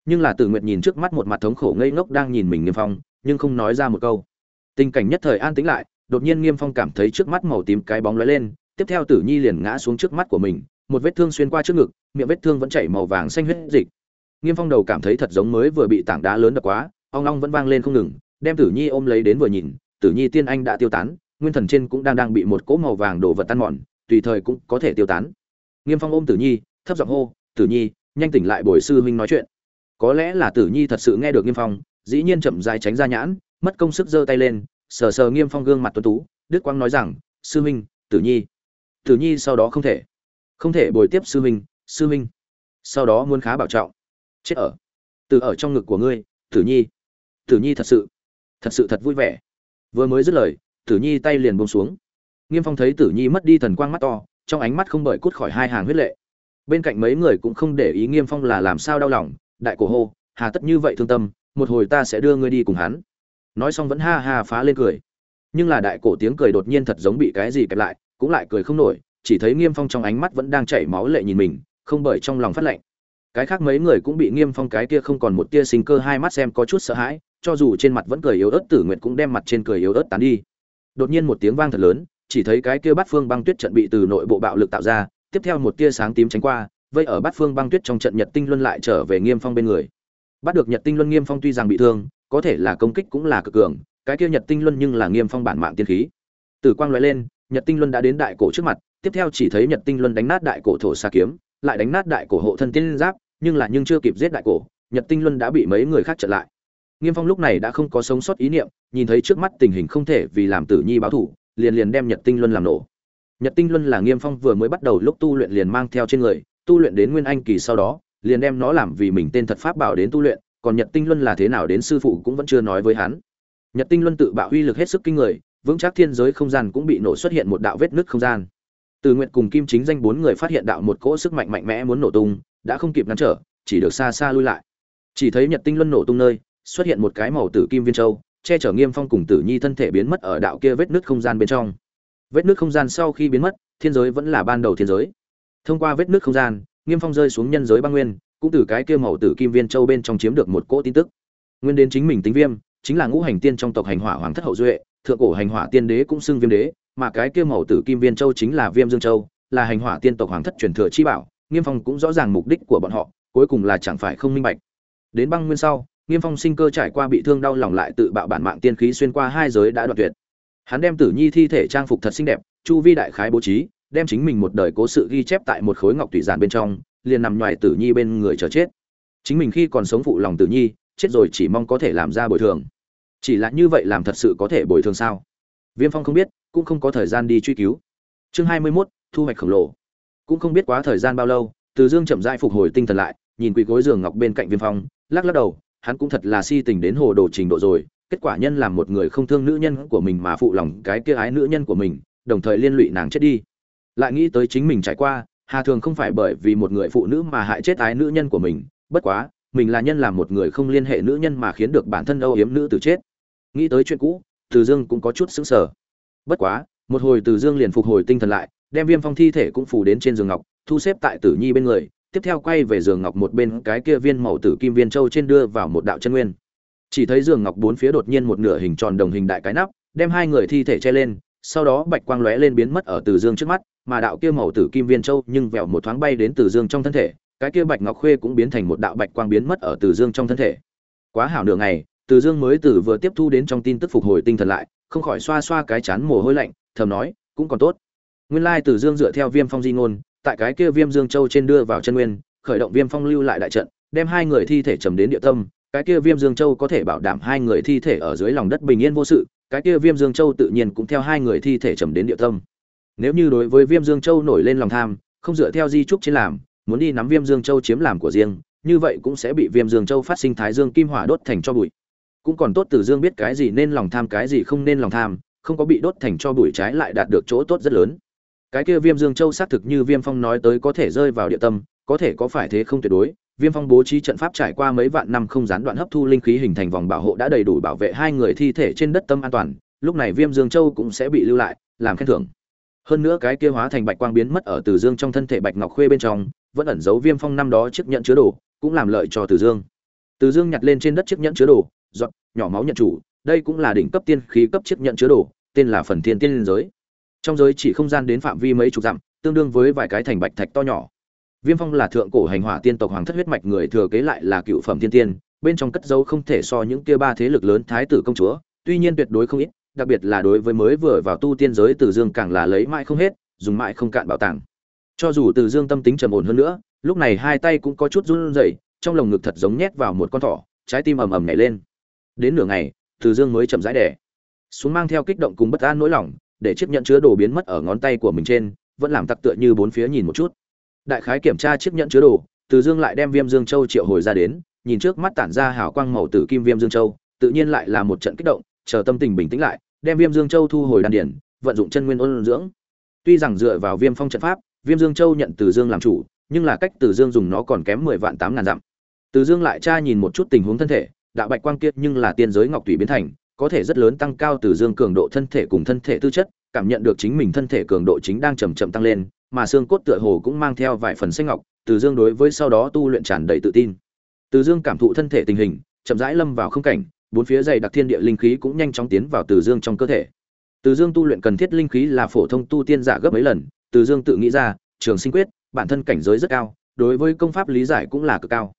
Nhưng là tử nguyệt nhìn trước mắt một mặt thống khổ ngây ngốc đang nhìn mình nghiêm phong, nhưng không nói ra một câu. Tình cảnh nhất thời an tĩnh lại, đột nhiên nghiêm phong cảm thấy trước mắt màu tím cái bóng lóe lên, tiếp theo tử nhi liền ngã xuống trước mắt của mình, một vết thương xuyên qua trước ngực, miệng vết thương vẫn chảy màu vàng xanh huyết dịch. Nghiêm phong đầu cảm thấy thật giống mới vừa bị tảng đá lớn đập quá ong ong vẫn vang lên không ngừng, đem tử nhi ôm lấy đến vừa nhìn, tử nhi tiên anh đã tiêu tán, nguyên thần trên cũng đang đang bị một cỗ màu vàng đổ vật tan mòn, tùy thời cũng có thể tiêu tán. Nghiêm phong ôm tử nhi, thấp giọng hô, tử nhi, nhanh tỉnh lại bồi sư huynh nói chuyện. Có lẽ là tử nhi thật sự nghe được nghiêm phong, dĩ nhiên chậm rãi tránh ra nhãn, mất công sức giơ tay lên, sờ sờ nghiêm phong gương mặt tuấn tú, đức quang nói rằng, sư huynh, tử nhi. Tử nhi sau đó không thể. Không thể bồi tiếp sư huynh sư huynh. Sau đó muốn khá bảo trọng. Chết ở. Từ ở trong ngực của ngươi, tử nhi tử nhi thật sự thật sự thật vui vẻ. Vừa mới dứt lời, tử nhi tay liền buông xuống. Nghiêm phong thấy tử nhi mất đi thần quang mắt to, trong ánh mắt không bởi cút khỏi hai hàng huyết lệ. Bên cạnh mấy người cũng không để ý nghiêm phong là làm sao đau lòng, đại cổ hô, hà tất như vậy thương tâm, một hồi ta sẽ đưa ngươi đi cùng hắn. Nói xong vẫn ha ha phá lên cười. Nhưng là đại cổ tiếng cười đột nhiên thật giống bị cái gì kẹp lại, cũng lại cười không nổi, chỉ thấy nghiêm phong trong ánh mắt vẫn đang chảy máu lệ nhìn mình, không bởi trong lòng phát lạnh cái khác mấy người cũng bị nghiêm phong cái kia không còn một tia sinh cơ hai mắt xem có chút sợ hãi cho dù trên mặt vẫn cười yếu ớt, tử nguyện cũng đem mặt trên cười yếu ớt tán đi. Đột nhiên một tiếng vang thật lớn, chỉ thấy cái kia bát phương băng tuyết trận bị từ nội bộ bạo lực tạo ra, tiếp theo một tia sáng tím tránh qua, vây ở bát phương băng tuyết trong trận nhật tinh luân lại trở về nghiêm phong bên người. Bắt được nhật tinh luân, nghiêm phong tuy rằng bị thương, có thể là công kích cũng là cực cường, cái kia nhật tinh luân nhưng là nghiêm phong bản mạng tiên khí. Tử quang loại lên, nhật tinh luân đã đến đại cổ trước mặt, tiếp theo chỉ thấy nhật tinh luân đánh nát đại cổ thổ xa kiếm, lại đánh nát đại cổ hộ thân tiên giáp, nhưng là nhưng chưa kịp giết đại cổ, nhật tinh luân đã bị mấy người khác chặn lại nghiêm phong lúc này đã không có sống sót ý niệm, nhìn thấy trước mắt tình hình không thể vì làm tử nhi báo thủ liền liền đem nhật tinh luân làm nổ. Nhật tinh luân là nghiêm phong vừa mới bắt đầu lúc tu luyện liền mang theo trên người, tu luyện đến nguyên anh kỳ sau đó, liền đem nó làm vì mình tên thật pháp bảo đến tu luyện, còn nhật tinh luân là thế nào đến sư phụ cũng vẫn chưa nói với hắn. Nhật tinh luân tự bạo uy lực hết sức kinh người, vững chắc thiên giới không gian cũng bị nổ xuất hiện một đạo vết nứt không gian. Từ Nguyệt cùng kim chính danh bốn người phát hiện đạo một cỗ sức mạnh mạnh mẽ muốn nổ tung, đã không kịp ngăn trở, chỉ được xa xa lui lại. Chỉ thấy nhật tinh luân nổ tung nơi xuất hiện một cái màu tử kim viên châu, che chở nghiêm phong cùng tử nhi thân thể biến mất ở đạo kia vết nứt không gian bên trong. Vết nứt không gian sau khi biến mất, thiên giới vẫn là ban đầu thiên giới. Thông qua vết nứt không gian, nghiêm phong rơi xuống nhân giới băng nguyên, cũng từ cái kia màu tử kim viên châu bên trong chiếm được một cỗ tin tức. Nguyên đến chính mình tính viêm, chính là ngũ hành tiên trong tộc hành hỏa hoàng thất hậu duệ, thượng cổ hành hỏa tiên đế cũng xưng viêm đế, mà cái kia màu tử kim viên châu chính là viêm dương châu, là hành hỏa tiên tộc hoàng thất truyền thừa chi bảo, nghiêm phong cũng rõ ràng mục đích của bọn họ, cuối cùng là chẳng phải không minh bạch. Đến băng nguyên sau nghiêm phong sinh cơ trải qua bị thương đau lòng lại tự bạo bản mạng tiên khí xuyên qua hai giới đã đoạt tuyệt. Hắn đem tử nhi thi thể trang phục thật xinh đẹp chu vi đại khái bố trí đem chính mình một đời cố sự ghi chép tại một khối ngọc thủy giản bên trong liền nằm ngoài tử nhi bên người chờ chết. Chính mình khi còn sống phụ lòng tử nhi chết rồi chỉ mong có thể làm ra bồi thường. Chỉ là như vậy làm thật sự có thể bồi thường sao? Viêm phong không biết cũng không có thời gian đi truy cứu. Chương hai mươi 21, thu hoạch khổng lồ. Cũng không biết quá thời gian bao lâu từ dương chậm rãi phục hồi tinh thần lại nhìn quỳ gối giường ngọc bên cạnh viêm phong lắc lắc đầu hắn cũng thật là si tình đến hồ đồ trình độ rồi, kết quả nhân làm một người không thương nữ nhân của mình mà phụ lòng cái kia ái nữ nhân của mình, đồng thời liên lụy nàng chết đi. Lại nghĩ tới chính mình trải qua, hà thường không phải bởi vì một người phụ nữ mà hại chết ái nữ nhân của mình, bất quá, mình là nhân làm một người không liên hệ nữ nhân mà khiến được bản thân âu yếm nữ tử chết. Nghĩ tới chuyện cũ, từ dương cũng có chút sững sờ. Bất quá, một hồi từ dương liền phục hồi tinh thần lại, đem viêm phong thi thể cũng phủ đến trên giường ngọc, thu xếp tại tử nhi bên người tiếp theo quay về giường ngọc một bên, cái kia viên màu tử kim viên châu trên đưa vào một đạo chân nguyên. Chỉ thấy giường ngọc bốn phía đột nhiên một nửa hình tròn đồng hình đại cái nắp, đem hai người thi thể che lên, sau đó bạch quang lóe lên biến mất ở từ dương trước mắt, mà đạo kia màu tử kim viên châu nhưng vẹo một thoáng bay đến từ dương trong thân thể, cái kia bạch ngọc khuê cũng biến thành một đạo bạch quang biến mất ở từ dương trong thân thể. Quá hảo nửa ngày, từ dương mới từ vừa tiếp thu đến trong tin tức phục hồi tinh thần lại, không khỏi xoa xoa cái chán mồ hôi lạnh, thầm nói, cũng còn tốt. Nguyên lai từ dương dựa theo viêm phong di ngôn tại cái kia viêm dương châu trên đưa vào chân nguyên, khởi động viêm phong lưu lại đại trận, đem hai người thi thể trầm đến địa tâm. Cái kia viêm dương châu có thể bảo đảm hai người thi thể ở dưới lòng đất bình yên vô sự, cái kia viêm dương châu tự nhiên cũng theo hai người thi thể trầm đến địa tâm. Nếu như đối với viêm dương châu nổi lên lòng tham, không dựa theo di trúc trên làm, muốn đi nắm viêm dương châu chiếm làm của riêng, như vậy cũng sẽ bị viêm dương châu phát sinh thái dương kim hỏa đốt thành cho bụi. Cũng còn tốt tử dương biết cái gì nên lòng tham, cái gì không nên lòng tham, không có bị đốt thành cho bụi trái lại đạt được chỗ tốt rất lớn cái kia viêm dương châu xác thực như viêm phong nói tới có thể rơi vào địa tâm, có thể có phải thế không tuyệt đối. Viêm phong bố trí trận pháp trải qua mấy vạn năm không gián đoạn hấp thu linh khí hình thành vòng bảo hộ đã đầy đủ bảo vệ hai người thi thể trên đất tâm an toàn, lúc này viêm dương châu cũng sẽ bị lưu lại, làm khen thưởng. Hơn nữa cái kia hóa thành bạch quang biến mất ở từ dương trong thân thể bạch ngọc khuê bên trong, vẫn ẩn giấu viêm phong năm đó chiếc nhẫn chứa đồ, cũng làm lợi cho từ dương. Từ dương nhặt lên trên đất chiếc nhẫn chứa đồ dọn nhỏ máu nhận chủ, đây cũng là đỉnh cấp tiên khí cấp chiếc nhẫn chứa đồ, tên là phần thiên tiên liên giới trong giới chỉ không gian đến phạm vi mấy chục dặm, tương đương với vài cái thành bạch thạch to nhỏ. Viêm phong là thượng cổ hành hỏa tiên tộc hoàng thất huyết mạch người thừa kế lại là cựu phẩm tiên tiên, bên trong cất dấu không thể so những kia ba thế lực lớn thái tử công chúa, tuy nhiên tuyệt đối không ít, đặc biệt là đối với mới vừa vào tu tiên giới từ dương càng là lấy mãi không hết, dùng mãi không cạn bảo tàng. Cho dù từ dương tâm tính trầm ổn hơn nữa, lúc này hai tay cũng có chút run rẩy, trong lồng ngực thật giống nhét vào một con thỏ, trái tim ầm ầm nhảy lên. Đến nửa ngày, từ dương mới chậm rãi đẻ xuống, mang theo kích động cùng bất an nỗi lòng để chiếc nhẫn chứa đồ biến mất ở ngón tay của mình trên, vẫn làm tặc tựa như bốn phía nhìn một chút. Đại khái kiểm tra chiếc nhẫn chứa đồ, từ dương lại đem viêm dương châu triệu hồi ra đến, nhìn trước mắt tản ra hào quang màu tử kim viêm dương châu, tự nhiên lại là một trận kích động, chờ tâm tình bình tĩnh lại, đem viêm dương châu thu hồi đan điển vận dụng chân nguyên ôn dưỡng. Tuy rằng dựa vào viêm phong trận pháp, viêm dương châu nhận từ dương làm chủ, nhưng là cách từ dương dùng nó còn kém mười vạn tám ngàn dặm. Từ dương lại tra nhìn một chút tình huống thân thể, đạo bạch quang kiệt nhưng là tiên giới ngọc tùy biến thành có thể rất lớn tăng cao từ dương cường độ thân thể cùng thân thể tư chất, cảm nhận được chính mình thân thể cường độ chính đang chậm chậm tăng lên, mà xương cốt tựa hồ cũng mang theo vài phần xanh ngọc, từ dương đối với sau đó tu luyện tràn đầy tự tin. Từ dương cảm thụ thân thể tình hình, chậm rãi lâm vào không cảnh, bốn phía dày đặc thiên địa linh khí cũng nhanh chóng tiến vào từ dương trong cơ thể. Từ dương tu luyện cần thiết linh khí là phổ thông tu tiên giả gấp mấy lần, từ dương tự nghĩ ra, trường sinh quyết, bản thân cảnh giới rất cao, đối với công pháp lý giải cũng là cực cao.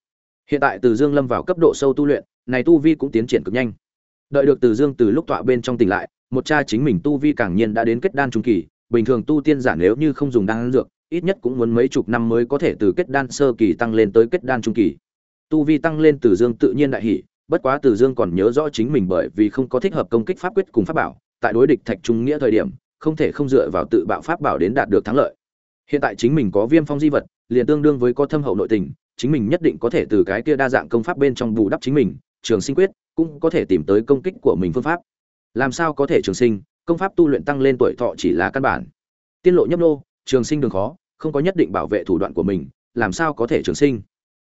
Hiện tại từ dương lâm vào cấp độ sâu tu luyện, này tu vi cũng tiến triển cực nhanh đợi được từ dương từ lúc tọa bên trong tỉnh lại, một cha chính mình tu vi càng nhiên đã đến kết đan trung kỳ, bình thường tu tiên giả nếu như không dùng đan dược, ít nhất cũng muốn mấy chục năm mới có thể từ kết đan sơ kỳ tăng lên tới kết đan trung kỳ. Tu vi tăng lên từ dương tự nhiên đại hỷ bất quá từ dương còn nhớ rõ chính mình bởi vì không có thích hợp công kích pháp quyết cùng pháp bảo, tại đối địch thạch trung nghĩa thời điểm, không thể không dựa vào tự bạo pháp bảo đến đạt được thắng lợi. Hiện tại chính mình có viêm phong di vật, liền tương đương với có thâm hậu nội tình, chính mình nhất định có thể từ cái kia đa dạng công pháp bên trong bù đắp chính mình, trường sinh quyết cũng có thể tìm tới công kích của mình phương pháp. Làm sao có thể trường sinh? Công pháp tu luyện tăng lên tuổi thọ chỉ là căn bản. Tiên lộ nhấp nô, trường sinh đường khó, không có nhất định bảo vệ thủ đoạn của mình, làm sao có thể trường sinh?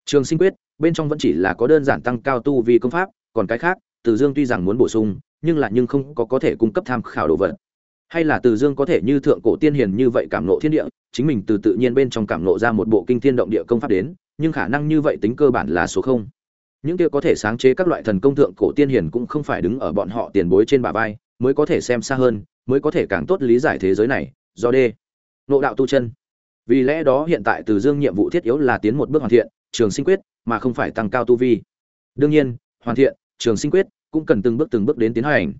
Trường sinh quyết, bên trong vẫn chỉ là có đơn giản tăng cao tu vì công pháp, còn cái khác, từ dương tuy rằng muốn bổ sung, nhưng là nhưng không có có thể cung cấp tham khảo đồ vật. Hay là từ dương có thể như thượng cổ tiên hiền như vậy cảm nộ thiên địa, chính mình từ tự nhiên bên trong cảm nộ ra một bộ kinh thiên động địa công pháp đến, nhưng khả năng như vậy tính cơ bản là số không những kia có thể sáng chế các loại thần công thượng cổ tiên hiền cũng không phải đứng ở bọn họ tiền bối trên bả vai, mới có thể xem xa hơn, mới có thể càng tốt lý giải thế giới này, do đê. Nộ đạo tu chân. Vì lẽ đó hiện tại từ dương nhiệm vụ thiết yếu là tiến một bước hoàn thiện, trường sinh quyết, mà không phải tăng cao tu vi. Đương nhiên, hoàn thiện, trường sinh quyết cũng cần từng bước từng bước đến tiến hành.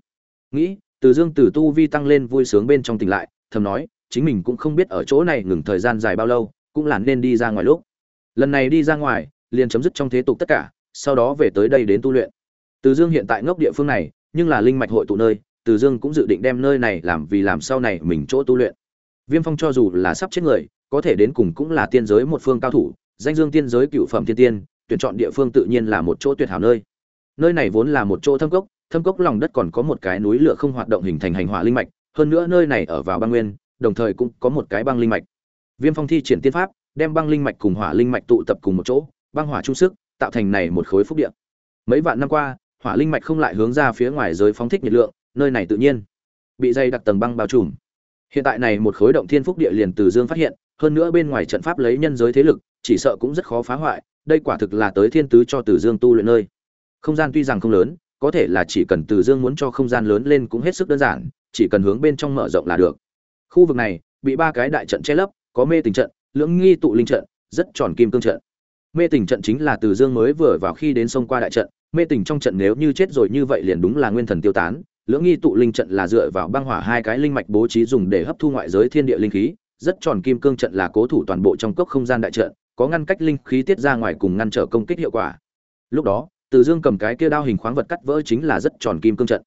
Nghĩ, từ dương từ tu vi tăng lên vui sướng bên trong tỉnh lại, thầm nói, chính mình cũng không biết ở chỗ này ngừng thời gian dài bao lâu, cũng là nên đi ra ngoài lúc. Lần này đi ra ngoài, liền chấm dứt trong thế tục tất cả sau đó về tới đây đến tu luyện. Từ dương hiện tại ngốc địa phương này, nhưng là linh mạch hội tụ nơi, từ dương cũng dự định đem nơi này làm vì làm sau này mình chỗ tu luyện. Viêm phong cho dù là sắp chết người, có thể đến cùng cũng là tiên giới một phương cao thủ, danh dương tiên giới cựu phẩm thiên tiên, tuyển chọn địa phương tự nhiên là một chỗ tuyệt hảo nơi. Nơi này vốn là một chỗ thâm cốc thâm cốc lòng đất còn có một cái núi lửa không hoạt động hình thành hành hỏa linh mạch, hơn nữa nơi này ở vào băng nguyên, đồng thời cũng có một cái băng linh mạch. Viêm phong thi triển tiên pháp, đem băng linh mạch cùng hỏa linh mạch tụ tập cùng một chỗ, băng hỏa trung sức tạo thành này một khối phúc địa. Mấy vạn năm qua, hỏa linh mạch không lại hướng ra phía ngoài giới phóng thích nhiệt lượng, nơi này tự nhiên bị dây đặc tầng băng bao trùm. Hiện tại này một khối động thiên phúc địa liền từ dương phát hiện, hơn nữa bên ngoài trận pháp lấy nhân giới thế lực, chỉ sợ cũng rất khó phá hoại, đây quả thực là tới thiên tứ cho từ dương tu luyện nơi. Không gian tuy rằng không lớn, có thể là chỉ cần từ dương muốn cho không gian lớn lên cũng hết sức đơn giản, chỉ cần hướng bên trong mở rộng là được. Khu vực này, bị ba cái đại trận che lấp, có mê tình trận, lưỡng nghi tụ linh trận, rất tròn kim cương trận mê tình trận chính là từ dương mới vừa vào khi đến sông qua đại trận, mê tình trong trận nếu như chết rồi như vậy liền đúng là nguyên thần tiêu tán, lưỡng nghi tụ linh trận là dựa vào băng hỏa hai cái linh mạch bố trí dùng để hấp thu ngoại giới thiên địa linh khí, rất tròn kim cương trận là cố thủ toàn bộ trong cốc không gian đại trận, có ngăn cách linh khí tiết ra ngoài cùng ngăn trở công kích hiệu quả. Lúc đó, từ dương cầm cái kia đao hình khoáng vật cắt vỡ chính là rất tròn kim cương trận.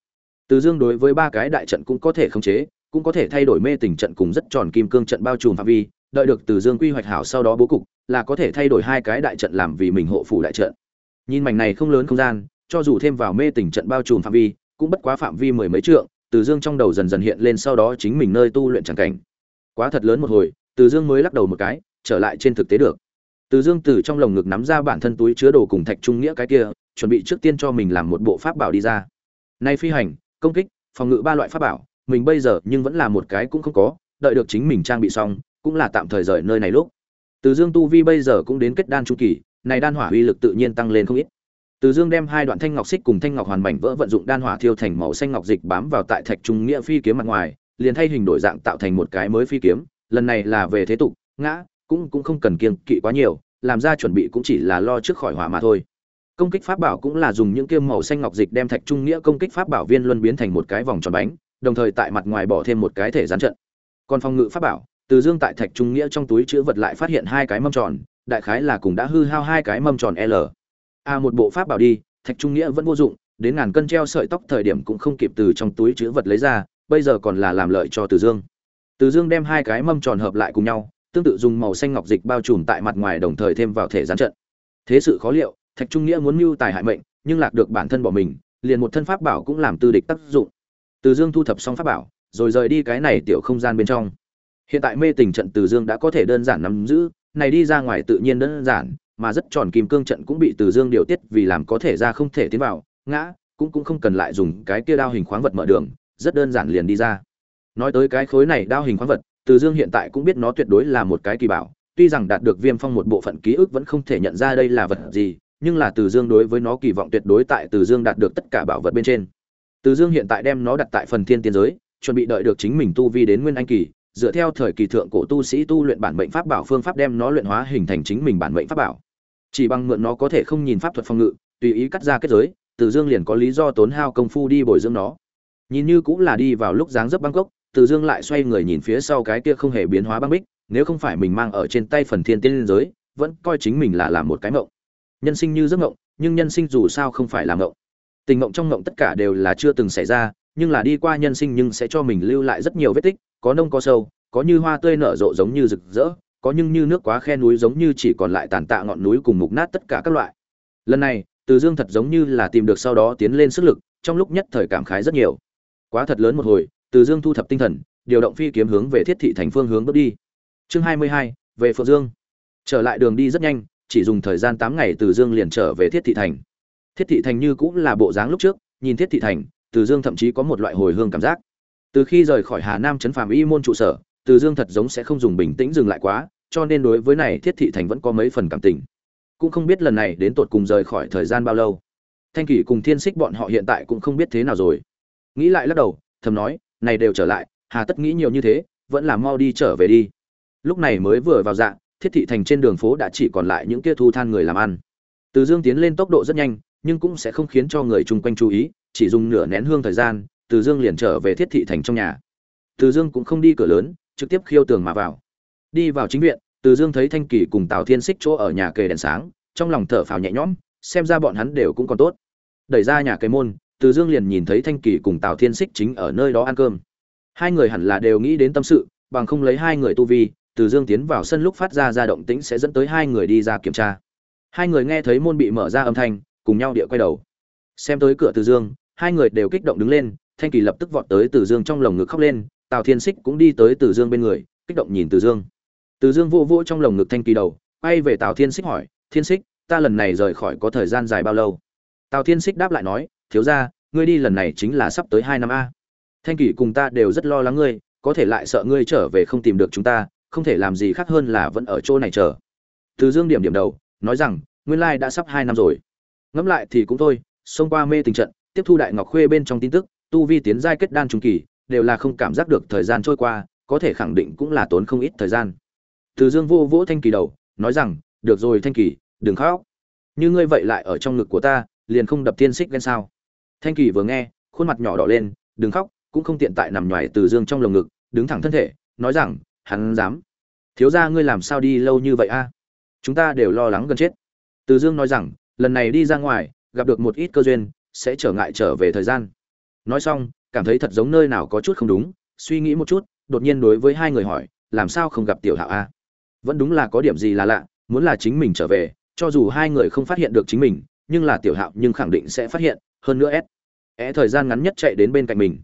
Từ dương đối với ba cái đại trận cũng có thể khống chế, cũng có thể thay đổi mê tình trận cùng rất tròn kim cương trận bao trùm phạm vi đợi được từ dương quy hoạch hảo sau đó bố cục, là có thể thay đổi hai cái đại trận làm vì mình hộ phủ đại trận. Nhìn mảnh này không lớn không gian, cho dù thêm vào mê tình trận bao trùm phạm vi, cũng bất quá phạm vi mười mấy trượng, từ dương trong đầu dần dần hiện lên sau đó chính mình nơi tu luyện chẳng cảnh. Quá thật lớn một hồi, từ dương mới lắc đầu một cái, trở lại trên thực tế được. Từ dương từ trong lồng ngực nắm ra bản thân túi chứa đồ cùng thạch trung nghĩa cái kia, chuẩn bị trước tiên cho mình làm một bộ pháp bảo đi ra. Nay phi hành, công kích, phòng ngự ba loại pháp bảo, mình bây giờ nhưng vẫn là một cái cũng không có, đợi được chính mình trang bị xong cũng là tạm thời rời nơi này lúc. Từ dương tu vi bây giờ cũng đến kết đan chu kỳ, này đan hỏa uy lực tự nhiên tăng lên không ít. Từ dương đem hai đoạn thanh ngọc xích cùng thanh ngọc hoàn mảnh vỡ vận dụng đan hỏa thiêu thành màu xanh ngọc dịch bám vào tại thạch trung nghĩa phi kiếm mặt ngoài, liền thay hình đổi dạng tạo thành một cái mới phi kiếm, lần này là về thế tục, ngã, cũng cũng không cần kiêng kỵ quá nhiều, làm ra chuẩn bị cũng chỉ là lo trước khỏi hỏa mà thôi. Công kích pháp bảo cũng là dùng những kiêm màu xanh ngọc dịch đem thạch trung nghĩa công kích pháp bảo viên luân biến thành một cái vòng tròn bánh, đồng thời tại mặt ngoài bỏ thêm một cái thể gián trận. Còn phòng ngự pháp bảo từ dương tại thạch trung nghĩa trong túi chứa vật lại phát hiện hai cái mâm tròn, đại khái là cùng đã hư hao hai cái mâm tròn l. A một bộ pháp bảo đi, thạch trung nghĩa vẫn vô dụng, đến ngàn cân treo sợi tóc thời điểm cũng không kịp từ trong túi chứa vật lấy ra, bây giờ còn là làm lợi cho từ dương. Từ dương đem hai cái mâm tròn hợp lại cùng nhau, tương tự dùng màu xanh ngọc dịch bao trùm tại mặt ngoài đồng thời thêm vào thể gián trận. Thế sự khó liệu, thạch trung nghĩa muốn mưu tài hại mệnh, nhưng lạc được bản thân bỏ mình, liền một thân pháp bảo cũng làm tư địch tác dụng. Từ dương thu thập xong pháp bảo, rồi rời đi cái này tiểu không gian bên trong hiện tại mê tình trận từ dương đã có thể đơn giản nắm giữ, này đi ra ngoài tự nhiên đơn giản, mà rất tròn kim cương trận cũng bị từ dương điều tiết vì làm có thể ra không thể tiến vào, ngã, cũng cũng không cần lại dùng cái kia đao hình khoáng vật mở đường, rất đơn giản liền đi ra. Nói tới cái khối này đao hình khoáng vật, từ dương hiện tại cũng biết nó tuyệt đối là một cái kỳ bảo, tuy rằng đạt được viêm phong một bộ phận ký ức vẫn không thể nhận ra đây là vật gì, nhưng là từ dương đối với nó kỳ vọng tuyệt đối tại từ dương đạt được tất cả bảo vật bên trên. Từ dương hiện tại đem nó đặt tại phần thiên tiên giới, chuẩn bị đợi được chính mình tu vi đến nguyên anh kỳ dựa theo thời kỳ thượng cổ tu sĩ tu luyện bản mệnh pháp bảo phương pháp đem nó luyện hóa hình thành chính mình bản mệnh pháp bảo. Chỉ bằng mượn nó có thể không nhìn pháp thuật phòng ngự, tùy ý cắt ra kết giới, từ dương liền có lý do tốn hao công phu đi bồi dưỡng nó. Nhìn như cũng là đi vào lúc dáng dấp bangkok từ dương lại xoay người nhìn phía sau cái kia không hề biến hóa băng bích, nếu không phải mình mang ở trên tay phần thiên tiên giới, vẫn coi chính mình là làm một cái mộng. Nhân sinh như giấc mộng, nhưng nhân sinh dù sao không phải là mộng. Tình mộng trong mộng tất cả đều là chưa từng xảy ra, nhưng là đi qua nhân sinh nhưng sẽ cho mình lưu lại rất nhiều vết tích có nông có sâu, có như hoa tươi nở rộ giống như rực rỡ, có nhưng như nước quá khe núi giống như chỉ còn lại tàn tạ ngọn núi cùng mục nát tất cả các loại. Lần này, từ dương thật giống như là tìm được sau đó tiến lên sức lực, trong lúc nhất thời cảm khái rất nhiều. Quá thật lớn một hồi, từ dương thu thập tinh thần, điều động phi kiếm hướng về thiết thị thành phương hướng bước đi. Chương hai mươi hai, về phượng dương. Trở lại đường đi rất nhanh, chỉ dùng thời gian tám ngày từ dương liền trở về thiết thị thành. Thiết thị thành như cũng là bộ dáng lúc trước, nhìn thiết thị thành, từ dương thậm chí có một loại hồi hương cảm giác từ khi rời khỏi hà nam trấn phàm y môn trụ sở, từ dương thật giống sẽ không dùng bình tĩnh dừng lại quá, cho nên đối với này thiết thị thành vẫn có mấy phần cảm tình. Cũng không biết lần này đến tột cùng rời khỏi thời gian bao lâu. Thanh kỷ cùng thiên xích bọn họ hiện tại cũng không biết thế nào rồi. Nghĩ lại lắc đầu, thầm nói, này đều trở lại, hà tất nghĩ nhiều như thế, vẫn là mau đi trở về đi. Lúc này mới vừa vào dạng thiết thị thành trên đường phố đã chỉ còn lại những kia thu than người làm ăn. Từ dương tiến lên tốc độ rất nhanh, nhưng cũng sẽ không khiến cho người chung quanh chú ý, chỉ dùng nửa nén hương thời gian từ dương liền trở về thiết thị thành trong nhà. Từ dương cũng không đi cửa lớn, trực tiếp khiêu tường mà vào. Đi vào chính viện, từ dương thấy thanh kỳ cùng tào thiên xích chỗ ở nhà kề đèn sáng, trong lòng thở phào nhẹ nhõm, xem ra bọn hắn đều cũng còn tốt. Đẩy ra nhà cây môn, từ dương liền nhìn thấy thanh kỳ cùng tào thiên xích chính ở nơi đó ăn cơm. Hai người hẳn là đều nghĩ đến tâm sự, bằng không lấy hai người tu vi, từ dương tiến vào sân lúc phát ra ra động tĩnh sẽ dẫn tới hai người đi ra kiểm tra. Hai người nghe thấy môn bị mở ra âm thanh, cùng nhau địa quay đầu. Xem tới cửa từ dương, hai người đều kích động đứng lên thanh kỳ lập tức vọt tới từ dương trong lồng ngực khóc lên, tào thiên xích cũng đi tới từ dương bên người, kích động nhìn từ dương. Từ dương vô vô trong lồng ngực thanh kỳ đầu, quay về tào thiên xích hỏi, thiên xích ta lần này rời khỏi có thời gian dài bao lâu? Tào thiên xích đáp lại nói, thiếu ra ngươi đi lần này chính là sắp tới hai năm a. Thanh Kỳ cùng ta đều rất lo lắng ngươi, có thể lại sợ ngươi trở về không tìm được chúng ta, không thể làm gì khác hơn là vẫn ở chỗ này chờ. Từ dương điểm điểm đầu, nói rằng, nguyên lai đã sắp hai năm rồi. Ngẫm lại thì cũng thôi, xông qua mê tình trận, tiếp thu đại ngọc khuê bên trong tin tức tu vi tiến giai kết đan trung kỳ, đều là không cảm giác được thời gian trôi qua, có thể khẳng định cũng là tốn không ít thời gian. Từ dương vô vỗ thanh kỳ đầu, nói rằng, được rồi thanh kỳ, đừng khóc. Như ngươi vậy lại ở trong ngực của ta, liền không đập thiên xích lên sao? Thanh kỳ vừa nghe, khuôn mặt nhỏ đỏ lên, đừng khóc, cũng không tiện tại nằm nhòi từ dương trong lồng ngực, đứng thẳng thân thể, nói rằng, hắn dám. Thiếu gia ngươi làm sao đi lâu như vậy a? Chúng ta đều lo lắng gần chết. Từ dương nói rằng, lần này đi ra ngoài, gặp được một ít cơ duyên, sẽ trở ngại trở về thời gian nói xong, cảm thấy thật giống nơi nào có chút không đúng, suy nghĩ một chút, đột nhiên đối với hai người hỏi, làm sao không gặp tiểu hạo a? Vẫn đúng là có điểm gì là lạ, muốn là chính mình trở về, cho dù hai người không phát hiện được chính mình, nhưng là tiểu hạo nhưng khẳng định sẽ phát hiện, hơn nữa s é thời gian ngắn nhất chạy đến bên cạnh mình.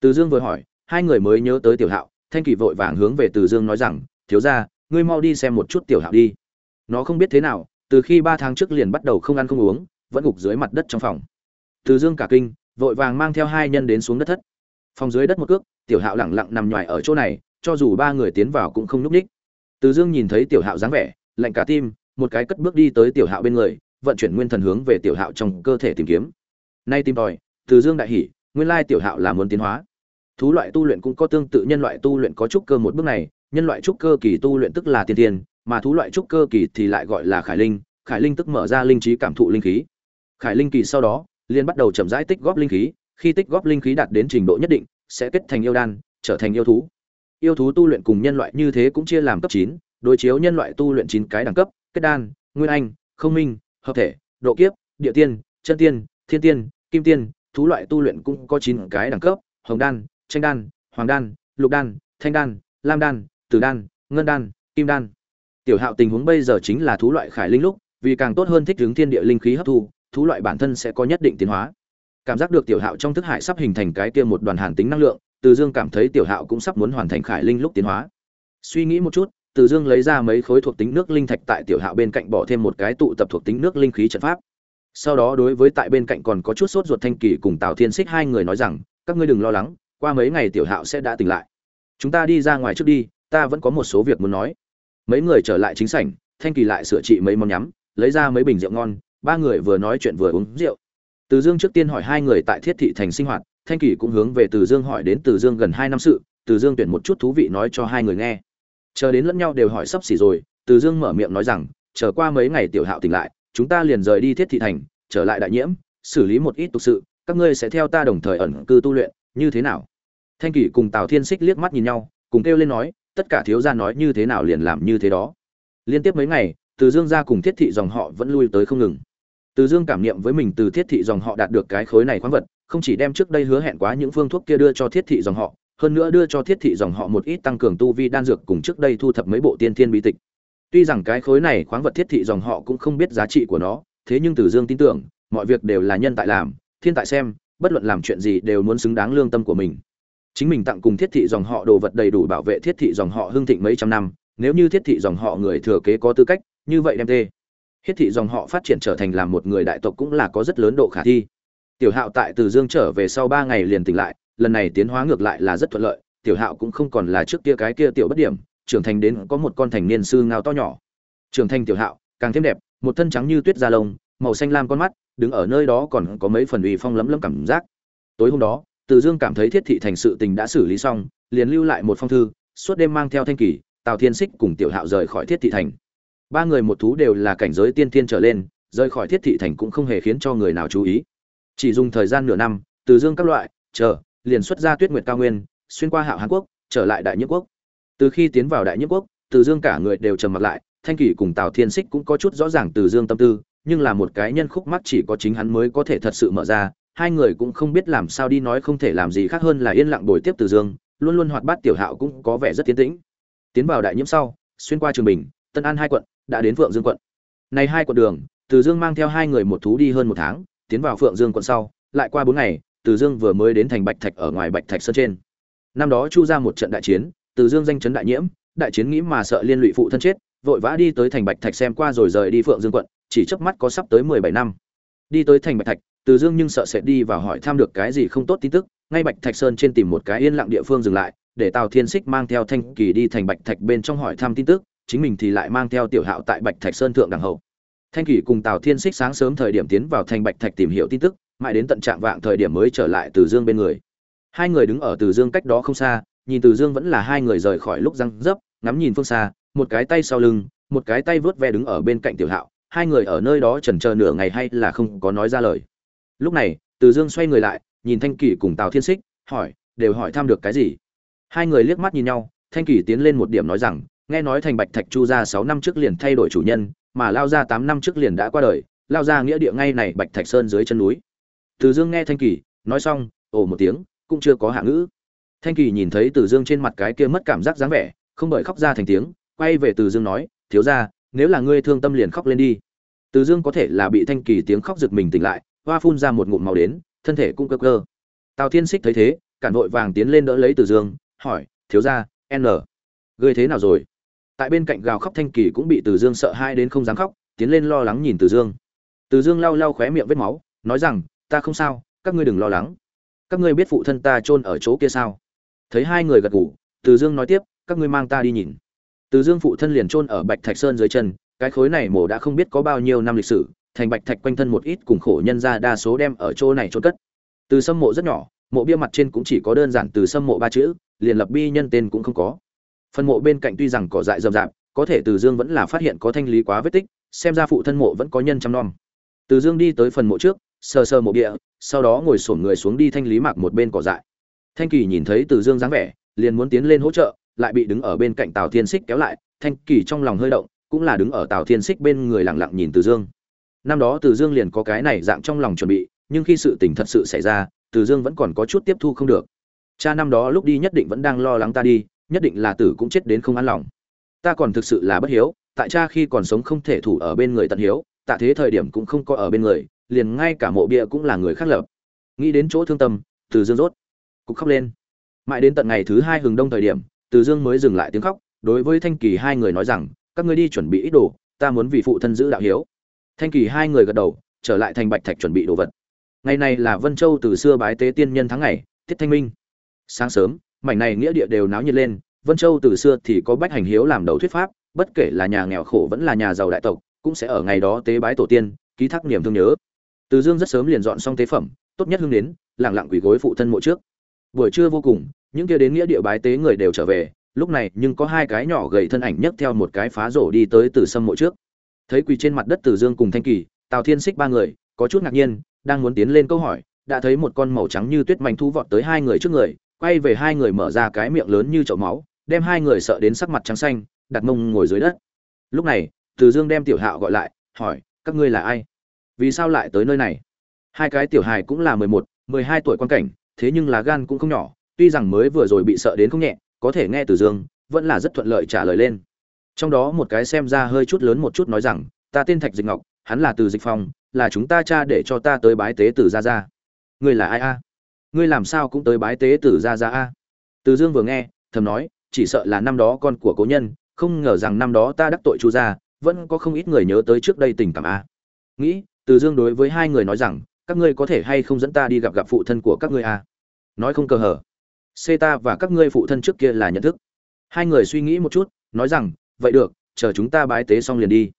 Từ dương vừa hỏi, hai người mới nhớ tới tiểu hạo, thanh kỳ vội vàng hướng về từ dương nói rằng, thiếu ra ngươi mau đi xem một chút tiểu hạo đi. Nó không biết thế nào, từ khi ba tháng trước liền bắt đầu không ăn không uống, vẫn gục dưới mặt đất trong phòng. Từ dương cả kinh vội vàng mang theo hai nhân đến xuống đất thất. Phòng dưới đất một cước, tiểu hạo lẳng lặng nằm nhoài ở chỗ này, cho dù ba người tiến vào cũng không núp ních. Từ dương nhìn thấy tiểu hạo dáng vẻ, lạnh cả tim, một cái cất bước đi tới tiểu hạo bên người, vận chuyển nguyên thần hướng về tiểu hạo trong cơ thể tìm kiếm. Nay tìm tòi, từ dương đại hỉ, nguyên lai tiểu hạo là muốn tiến hóa. Thú loại tu luyện cũng có tương tự, nhân loại tu luyện có trúc cơ một bước này, nhân loại trúc cơ kỳ tu luyện tức là tiên tiên mà thú loại trúc cơ kỳ thì lại gọi là khải linh khải linh tức mở ra linh trí cảm thụ linh khí. Khải linh kỳ sau đó liền bắt đầu chậm rãi tích góp linh khí, khi tích góp linh khí đạt đến trình độ nhất định, sẽ kết thành yêu đan, trở thành yêu thú. Yêu thú tu luyện cùng nhân loại như thế cũng chia làm cấp chín, đối chiếu nhân loại tu luyện chín cái đẳng cấp, kết đan, nguyên anh, không minh, hợp thể, độ kiếp, địa tiên, chân tiên, thiên tiên, kim tiên, thú loại tu luyện cũng có chín cái đẳng cấp, hồng đan tranh đan, hoàng đan, lục đan, thanh đan, lam đan, tử đan, ngân đan, kim đan. Tiểu hạo tình huống bây giờ chính là thú loại khải linh lúc, vì càng tốt hơn thích ứng thiên địa linh khí hấp thu thú loại bản thân sẽ có nhất định tiến hóa. Cảm giác được tiểu hạo trong thức hải sắp hình thành cái kia một đoàn hàn tính năng lượng, từ dương cảm thấy tiểu hạo cũng sắp muốn hoàn thành khải linh lúc tiến hóa. Suy nghĩ một chút, từ dương lấy ra mấy khối thuộc tính nước linh thạch tại tiểu hạo bên cạnh bỏ thêm một cái tụ tập thuộc tính nước linh khí trận pháp. Sau đó đối với tại bên cạnh còn có chút sốt ruột thanh kỳ cùng tào thiên xích hai người nói rằng, các ngươi đừng lo lắng, qua mấy ngày tiểu hạo sẽ đã tỉnh lại. Chúng ta đi ra ngoài trước đi, ta vẫn có một số việc muốn nói. Mấy người trở lại chính sảnh, thanh kỳ lại sửa trị mấy món nhắm, lấy ra mấy bình rượu ngon ba người vừa nói chuyện vừa uống rượu. Từ dương trước tiên hỏi hai người tại thiết thị thành sinh hoạt, thanh kỳ cũng hướng về từ dương hỏi đến từ dương gần hai năm sự, từ dương tuyển một chút thú vị nói cho hai người nghe. Chờ đến lẫn nhau đều hỏi sắp xỉ rồi, từ dương mở miệng nói rằng, chờ qua mấy ngày tiểu hạo tỉnh lại, chúng ta liền rời đi thiết thị thành, trở lại đại nhiễm, xử lý một ít tục sự, các ngươi sẽ theo ta đồng thời ẩn cư tu luyện, như thế nào? Thanh kỷ cùng tào thiên xích liếc mắt nhìn nhau, cùng kêu lên nói, tất cả thiếu gia nói như thế nào liền làm như thế đó. Liên tiếp mấy ngày, từ dương gia cùng thiết thị dòng họ vẫn lui tới không ngừng từ dương cảm niệm với mình từ thiết thị dòng họ đạt được cái khối này khoáng vật, không chỉ đem trước đây hứa hẹn quá những phương thuốc kia đưa cho thiết thị dòng họ, hơn nữa đưa cho thiết thị dòng họ một ít tăng cường tu vi đan dược cùng trước đây thu thập mấy bộ tiên thiên bí tịch. Tuy rằng cái khối này khoáng vật thiết thị dòng họ cũng không biết giá trị của nó, thế nhưng từ dương tin tưởng, mọi việc đều là nhân tại làm, thiên tại xem, bất luận làm chuyện gì đều muốn xứng đáng lương tâm của mình. Chính mình tặng cùng thiết thị dòng họ đồ vật đầy đủ bảo vệ thiết thị dòng họ hưng thịnh mấy trăm năm, nếu như thiết thị dòng họ người thừa kế có tư cách, như vậy đem tê thiết thị dòng họ phát triển trở thành làm một người đại tộc cũng là có rất lớn độ khả thi. Tiểu hạo tại từ dương trở về sau ba ngày liền tỉnh lại, lần này tiến hóa ngược lại là rất thuận lợi, tiểu hạo cũng không còn là trước kia cái kia tiểu bất điểm, trưởng thành đến có một con thành niên sư ngao to nhỏ. Trưởng thành tiểu hạo, càng thêm đẹp, một thân trắng như tuyết da lông, màu xanh lam con mắt, đứng ở nơi đó còn có mấy phần uy phong lấm lấm cảm giác. Tối hôm đó, từ dương cảm thấy thiết thị thành sự tình đã xử lý xong, liền lưu lại một phong thư, suốt đêm mang theo thanh kỳ, tào thiên xích cùng tiểu hạo rời khỏi thiết thị thành ba người một thú đều là cảnh giới tiên tiên trở lên, rời khỏi thiết thị thành cũng không hề khiến cho người nào chú ý. Chỉ dùng thời gian nửa năm, từ dương các loại, chờ, liền xuất ra tuyết nguyệt cao nguyên, xuyên qua hạo hàn quốc, trở lại đại nhiễm quốc. Từ khi tiến vào đại nhiễm quốc, từ dương cả người đều trầm mặt lại, thanh kỷ cùng tào thiên xích cũng có chút rõ ràng từ dương tâm tư, nhưng là một cái nhân khúc mắc chỉ có chính hắn mới có thể thật sự mở ra, hai người cũng không biết làm sao đi nói không thể làm gì khác hơn là yên lặng bồi tiếp từ dương, luôn luôn hoạt bát tiểu hạo cũng có vẻ rất tiến tĩnh. Tiến vào đại nhiễm sau, xuyên qua trường bình, tân an hai quận đã đến phượng dương quận. Này hai quận đường, từ dương mang theo hai người một thú đi hơn một tháng, tiến vào phượng dương quận sau, lại qua bốn ngày, từ dương vừa mới đến thành bạch thạch ở ngoài bạch thạch sơn trên. Năm đó chu ra một trận đại chiến, từ dương danh chấn đại nhiễm, đại chiến nghĩ mà sợ liên lụy phụ thân chết, vội vã đi tới thành bạch thạch xem qua rồi rời đi phượng dương quận, chỉ chớp mắt có sắp tới mười bảy năm. Đi tới thành bạch thạch, từ dương nhưng sợ sẽ đi vào hỏi thăm được cái gì không tốt tin tức, ngay bạch thạch sơn trên tìm một cái yên lặng địa phương dừng lại, để tào thiên xích mang theo thanh kỳ đi thành bạch thạch bên trong hỏi thăm tin tức chính mình thì lại mang theo tiểu hạo tại bạch thạch sơn thượng đằng hậu. Thanh kỷ cùng tào thiên xích sáng sớm thời điểm tiến vào thành bạch thạch tìm hiểu tin tức, mãi đến tận trạng vạng thời điểm mới trở lại từ dương bên người. Hai người đứng ở từ dương cách đó không xa, nhìn từ dương vẫn là hai người rời khỏi lúc răng dấp, ngắm nhìn phương xa, một cái tay sau lưng, một cái tay vớt ve đứng ở bên cạnh tiểu hạo, hai người ở nơi đó chần chờ nửa ngày hay là không có nói ra lời. Lúc này, từ dương xoay người lại, nhìn thanh kỷ cùng tào thiên xích hỏi, đều hỏi thăm được cái gì? Hai người liếc mắt nhìn nhau, thanh kỷ tiến lên một điểm nói rằng nghe nói thành bạch thạch chu ra sáu năm trước liền thay đổi chủ nhân, mà lao ra tám năm trước liền đã qua đời, lao ra nghĩa địa ngay này bạch thạch sơn dưới chân núi. Từ dương nghe thanh kỳ, nói xong, ồ một tiếng, cũng chưa có hạ ngữ. Thanh kỳ nhìn thấy từ dương trên mặt cái kia mất cảm giác dáng vẻ, không bởi khóc ra thành tiếng, quay về từ dương nói, thiếu ra nếu là ngươi thương tâm liền khóc lên đi. Từ dương có thể là bị thanh kỳ tiếng khóc giật mình tỉnh lại, hoa phun ra một ngụm màu đến, thân thể cũng cơ cơ. Tào thiên xích thấy thế, cản vội vàng tiến lên đỡ lấy từ dương, hỏi, thiếu ra n, ngươi thế nào rồi? Tại bên cạnh gào khóc thanh kỳ cũng bị từ dương sợ hai đến không dám khóc, tiến lên lo lắng nhìn từ dương. Từ dương lau lau khóe miệng vết máu, nói rằng, ta không sao, các ngươi đừng lo lắng. Các ngươi biết phụ thân ta chôn ở chỗ kia sao? Thấy hai người gật gù, từ dương nói tiếp, các ngươi mang ta đi nhìn. Từ dương phụ thân liền chôn ở bạch thạch sơn dưới chân, cái khối này mổ đã không biết có bao nhiêu năm lịch sử, thành bạch thạch quanh thân một ít cùng khổ nhân ra đa số đem ở chỗ này chôn cất. Từ sâm mộ rất nhỏ, mộ bia mặt trên cũng chỉ có đơn giản từ sâm mộ ba chữ, liền lập bi nhân tên cũng không có phần mộ bên cạnh tuy rằng cỏ dại rậm rạp, có thể từ dương vẫn là phát hiện có thanh lý quá vết tích, xem ra phụ thân mộ vẫn có nhân chăm nom. Từ dương đi tới phần mộ trước, sờ sờ mộ địa sau đó ngồi xổm người xuống đi thanh lý mạc một bên cỏ dại. Thanh kỳ nhìn thấy từ dương dáng vẻ, liền muốn tiến lên hỗ trợ, lại bị đứng ở bên cạnh tào thiên xích kéo lại, thanh kỳ trong lòng hơi động, cũng là đứng ở tào thiên xích bên người lặng lặng nhìn từ dương. Năm đó từ dương liền có cái này dạng trong lòng chuẩn bị, nhưng khi sự tình thật sự xảy ra, từ dương vẫn còn có chút tiếp thu không được. Cha năm đó lúc đi nhất định vẫn đang lo lắng ta đi nhất định là tử cũng chết đến không an lòng. Ta còn thực sự là bất hiếu, tại cha khi còn sống không thể thủ ở bên người tận hiếu, tạ thế thời điểm cũng không có ở bên người, liền ngay cả mộ bia cũng là người khác lập. Nghĩ đến chỗ thương tâm, từ dương rốt cục khóc lên. Mãi đến tận ngày thứ hai hừng đông thời điểm, từ dương mới dừng lại tiếng khóc, đối với thanh kỳ hai người nói rằng, các ngươi đi chuẩn bị ít đồ, ta muốn vì phụ thân giữ đạo hiếu. Thanh kỳ hai người gật đầu, trở lại thành bạch thạch chuẩn bị đồ vật. Ngày này là vân châu từ xưa bái tế tiên nhân tháng ngày, tiết thanh minh. Sáng sớm mảnh này nghĩa địa đều náo nhiệt lên, vân châu từ xưa thì có bách hành hiếu làm đầu thuyết pháp, bất kể là nhà nghèo khổ vẫn là nhà giàu đại tộc, cũng sẽ ở ngày đó tế bái tổ tiên, ký thác niềm thương nhớ. Từ dương rất sớm liền dọn xong tế phẩm, tốt nhất hương đến lẳng lặng quỳ gối phụ thân mộ trước. Buổi trưa vô cùng, những kia đến nghĩa địa bái tế người đều trở về, lúc này nhưng có hai cái nhỏ gầy thân ảnh nhấc theo một cái phá rổ đi tới từ sâm mộ trước. Thấy quỳ trên mặt đất từ dương cùng thanh kỳ, tào thiên xích ba người, có chút ngạc nhiên, đang muốn tiến lên câu hỏi, đã thấy một con màu trắng như tuyết mảnh thu vọt tới hai người trước người quay về hai người mở ra cái miệng lớn như chậu máu, đem hai người sợ đến sắc mặt trắng xanh, đặt mông ngồi dưới đất. Lúc này, từ dương đem tiểu hạo gọi lại, hỏi, các ngươi là ai? Vì sao lại tới nơi này? Hai cái tiểu hài cũng là mười một, mười hai tuổi quan cảnh, thế nhưng là gan cũng không nhỏ, tuy rằng mới vừa rồi bị sợ đến không nhẹ, có thể nghe từ dương, vẫn là rất thuận lợi trả lời lên. Trong đó một cái xem ra hơi chút lớn một chút nói rằng, ta tên thạch dịch ngọc, hắn là từ dịch phong, là chúng ta cha để cho ta tới bái tế từ gia gia. Ngươi là ai a? Ngươi làm sao cũng tới bái tế tử gia gia a. Từ dương vừa nghe, thầm nói, chỉ sợ là năm đó con của cố nhân, không ngờ rằng năm đó ta đắc tội chu gia, vẫn có không ít người nhớ tới trước đây tình cảm a. Nghĩ, từ dương đối với hai người nói rằng, các ngươi có thể hay không dẫn ta đi gặp gặp phụ thân của các ngươi a? Nói không cờ hở xê ta và các ngươi phụ thân trước kia là nhận thức. Hai người suy nghĩ một chút, nói rằng, vậy được, chờ chúng ta bái tế xong liền đi.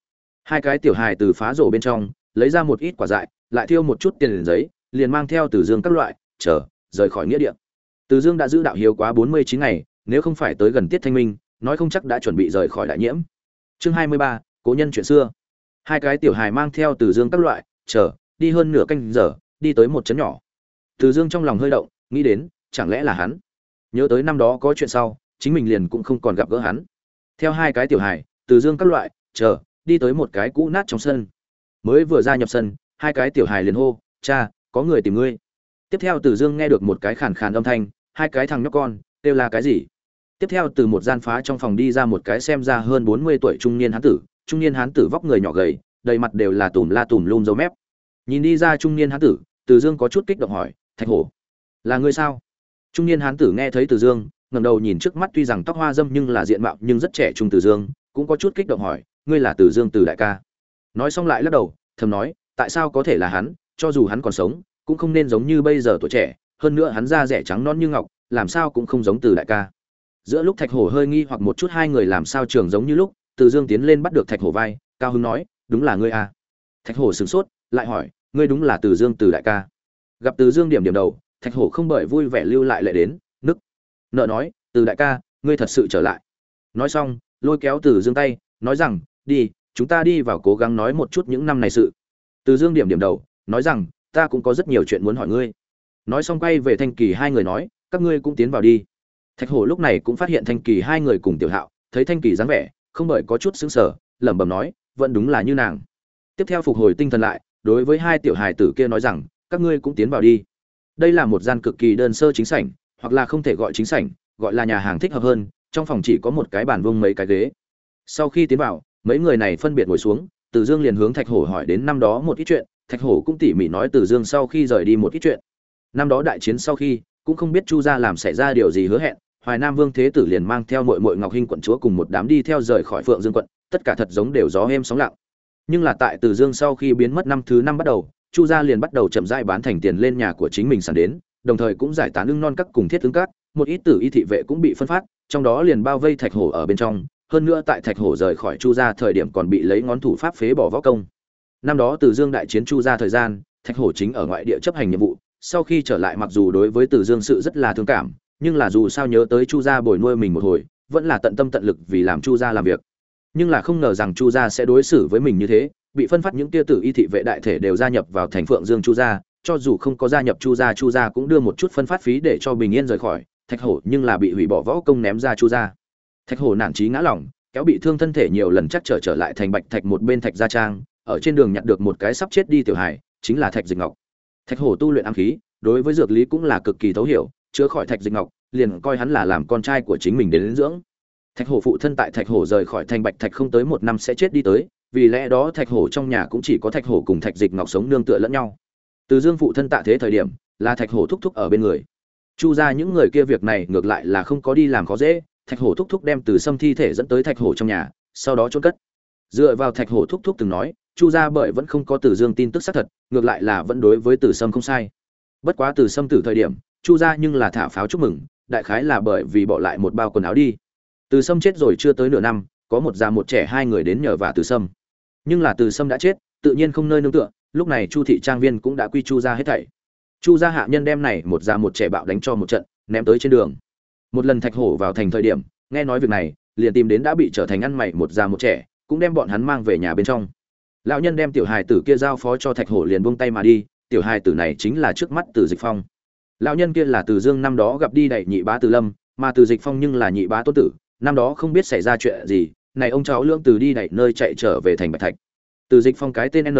Hai cái tiểu hài từ phá rổ bên trong, lấy ra một ít quả dại, lại thiêu một chút tiền liền giấy, liền mang theo từ dương các loại chờ, rời khỏi nghĩa địa. Từ dương đã giữ đạo hiếu quá bốn mươi chín ngày, nếu không phải tới gần tiết thanh minh, nói không chắc đã chuẩn bị rời khỏi đại nhiễm. Chương hai mươi ba, cố nhân chuyện xưa. Hai cái tiểu hài mang theo từ dương các loại, chờ, đi hơn nửa canh giờ, đi tới một trấn nhỏ. Từ dương trong lòng hơi động, nghĩ đến, chẳng lẽ là hắn? Nhớ tới năm đó có chuyện sau, chính mình liền cũng không còn gặp gỡ hắn. Theo hai cái tiểu hài, từ dương các loại, chờ, đi tới một cái cũ nát trong sân. Mới vừa ra nhập sân, hai cái tiểu hài liền hô, cha, có người tìm ngươi tiếp theo từ dương nghe được một cái khàn khàn âm thanh, hai cái thằng nhóc con, kêu là cái gì? Tiếp theo từ một gian phá trong phòng đi ra một cái xem ra hơn bốn mươi tuổi trung niên hán tử, trung niên hán tử vóc người nhỏ gầy, đầy mặt đều là tùm la tùm lum dấu mép. Nhìn đi ra trung niên hán tử, từ dương có chút kích động hỏi, thạch hổ, là ngươi sao? Trung niên hán tử nghe thấy từ dương, ngẩng đầu nhìn trước mắt tuy rằng tóc hoa dâm nhưng là diện mạo nhưng rất trẻ trung từ dương, cũng có chút kích động hỏi, ngươi là từ dương từ đại ca? Nói xong lại lắc đầu, thầm nói, tại sao có thể là hắn, cho dù hắn còn sống cũng không nên giống như bây giờ tuổi trẻ, hơn nữa hắn da rẻ trắng non như ngọc, làm sao cũng không giống từ đại ca. Giữa lúc thạch hổ hơi nghi hoặc một chút hai người làm sao trường giống như lúc, từ dương tiến lên bắt được thạch hổ vai, cao hưng nói, đúng là ngươi à. thạch hổ sửng sốt, lại hỏi, ngươi đúng là từ dương từ đại ca? Gặp từ dương điểm điểm đầu, thạch hổ không bởi vui vẻ lưu lại lệ đến, nức. Nợ nói, từ đại ca, ngươi thật sự trở lại. Nói xong, lôi kéo từ dương tay, nói rằng, đi, chúng ta đi vào cố gắng nói một chút những năm này sự. Từ dương điểm điểm đầu, nói rằng ta cũng có rất nhiều chuyện muốn hỏi ngươi. Nói xong quay về thanh kỳ hai người nói, các ngươi cũng tiến vào đi. Thạch hổ lúc này cũng phát hiện thanh kỳ hai người cùng tiểu hạo, thấy thanh kỳ dáng vẻ, không bởi có chút xứng sở lẩm bẩm nói, vẫn đúng là như nàng. Tiếp theo phục hồi tinh thần lại, đối với hai tiểu hài tử kia nói rằng, các ngươi cũng tiến vào đi. Đây là một gian cực kỳ đơn sơ chính sảnh, hoặc là không thể gọi chính sảnh, gọi là nhà hàng thích hợp hơn, trong phòng chỉ có một cái bàn vông mấy cái ghế. Sau khi tiến vào, mấy người này phân biệt ngồi xuống, từ dương liền hướng thạch hổ hỏi đến năm đó một ít chuyện thạch hổ cũng tỉ mỉ nói từ dương sau khi rời đi một ít chuyện. Năm đó đại chiến sau khi, cũng không biết chu gia làm xảy ra điều gì hứa hẹn, hoài nam vương thế tử liền mang theo mội mội ngọc hinh quận chúa cùng một đám đi theo rời khỏi phượng dương quận, tất cả thật giống đều gió êm sóng lặng. Nhưng là tại từ dương sau khi biến mất năm thứ năm bắt đầu, chu gia liền bắt đầu chậm rãi bán thành tiền lên nhà của chính mình sàn đến, đồng thời cũng giải tán ưng non các cùng thiết tướng các, một ít tử y thị vệ cũng bị phân phát, trong đó liền bao vây thạch hổ ở bên trong, hơn nữa tại thạch hổ rời khỏi chu gia thời điểm còn bị lấy ngón thủ pháp phế bỏ võ công năm đó từ dương đại chiến chu gia thời gian, thạch hổ chính ở ngoại địa chấp hành nhiệm vụ, sau khi trở lại mặc dù đối với từ dương sự rất là thương cảm, nhưng là dù sao nhớ tới chu gia bồi nuôi mình một hồi, vẫn là tận tâm tận lực vì làm chu gia làm việc. Nhưng là không ngờ rằng chu gia sẽ đối xử với mình như thế, bị phân phát những tia tử y thị vệ đại thể đều gia nhập vào thành phượng dương chu gia cho dù không có gia nhập chu gia chu gia cũng đưa một chút phân phát phí để cho bình yên rời khỏi, thạch hổ nhưng là bị hủy bỏ võ công ném ra chu gia thạch hổ nản trí ngã lỏng, kéo bị thương thân thể nhiều lần chắc trở trở lại thành bạch thạch một bên thạch gia trang ở trên đường nhặt được một cái sắp chết đi tiểu hải chính là thạch dịch ngọc. Thạch hổ tu luyện ám khí đối với dược lý cũng là cực kỳ thấu hiểu chữa khỏi thạch dịch ngọc liền coi hắn là làm con trai của chính mình đến, đến dưỡng. Thạch hổ phụ thân tại thạch hổ rời khỏi thành bạch thạch không tới một năm sẽ chết đi tới vì lẽ đó thạch hổ trong nhà cũng chỉ có thạch hổ cùng thạch dịch ngọc sống nương tựa lẫn nhau. Từ dương phụ thân tạ thế thời điểm là thạch hổ thúc thúc ở bên người. Chu ra những người kia việc này ngược lại là không có đi làm khó dễ thạch hổ thúc thúc đem từ sâm thi thể dẫn tới thạch hổ trong nhà sau đó trôn cất. Dựa vào thạch hổ thúc thúc từng nói chu gia bởi vẫn không có từ dương tin tức xác thật, ngược lại là vẫn đối với từ sâm không sai. Bất quá từ sâm tử thời điểm, chu gia nhưng là thả pháo chúc mừng, đại khái là bởi vì bỏ lại một bao quần áo đi. Từ sâm chết rồi chưa tới nửa năm, có một già một trẻ hai người đến nhờ vả từ sâm. Nhưng là từ sâm đã chết, tự nhiên không nơi nương tựa, lúc này chu thị trang viên cũng đã quy chu ra hết thảy. Chu gia hạ nhân đem này một già một trẻ bạo đánh cho một trận, ném tới trên đường. Một lần thạch hổ vào thành thời điểm, nghe nói việc này, liền tìm đến đã bị trở thành ăn mày một già một trẻ, cũng đem bọn hắn mang về nhà bên trong lão nhân đem tiểu hài tử kia giao phó cho thạch hổ liền buông tay mà đi, tiểu hài tử này chính là trước mắt từ dịch phong. Lão nhân kia là từ dương năm đó gặp đi đẩy nhị bá từ lâm, mà từ dịch phong nhưng là nhị bá tôn tử, năm đó không biết xảy ra chuyện gì, này ông cháu lương từ đi đẩy nơi chạy trở về thành bạch thạch. Từ dịch phong cái tên n.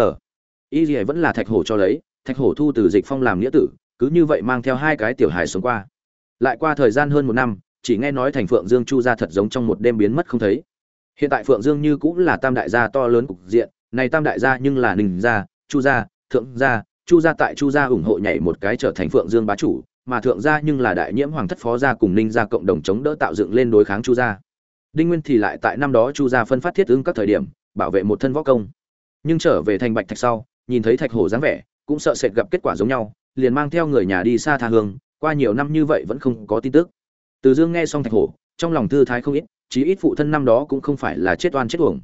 Y gì vẫn là thạch hổ cho lấy, thạch hổ thu từ dịch phong làm nghĩa tử, cứ như vậy mang theo hai cái tiểu hài xuống qua. Lại qua thời gian hơn một năm, chỉ nghe nói thành phượng dương chu ra thật giống trong một đêm biến mất không thấy. Hiện tại phượng dương như cũng là tam đại gia to lớn cục diện này tam đại gia nhưng là ninh gia, chu gia, thượng gia, chu gia tại chu gia ủng hộ nhảy một cái trở thành phượng dương bá chủ, mà thượng gia nhưng là đại nhiễm hoàng thất phó gia cùng ninh gia cộng đồng chống đỡ tạo dựng lên đối kháng chu gia. Đinh nguyên thì lại tại năm đó chu gia phân phát thiết ứng các thời điểm, bảo vệ một thân võ công. Nhưng trở về thành bạch thạch sau, nhìn thấy thạch hổ dáng vẻ, cũng sợ sệt gặp kết quả giống nhau, liền mang theo người nhà đi xa tha hương, qua nhiều năm như vậy vẫn không có tin tức. Từ dương nghe xong thạch hổ, trong lòng thư thái không ít, chí ít phụ thân năm đó cũng không phải là chết oan chết uổng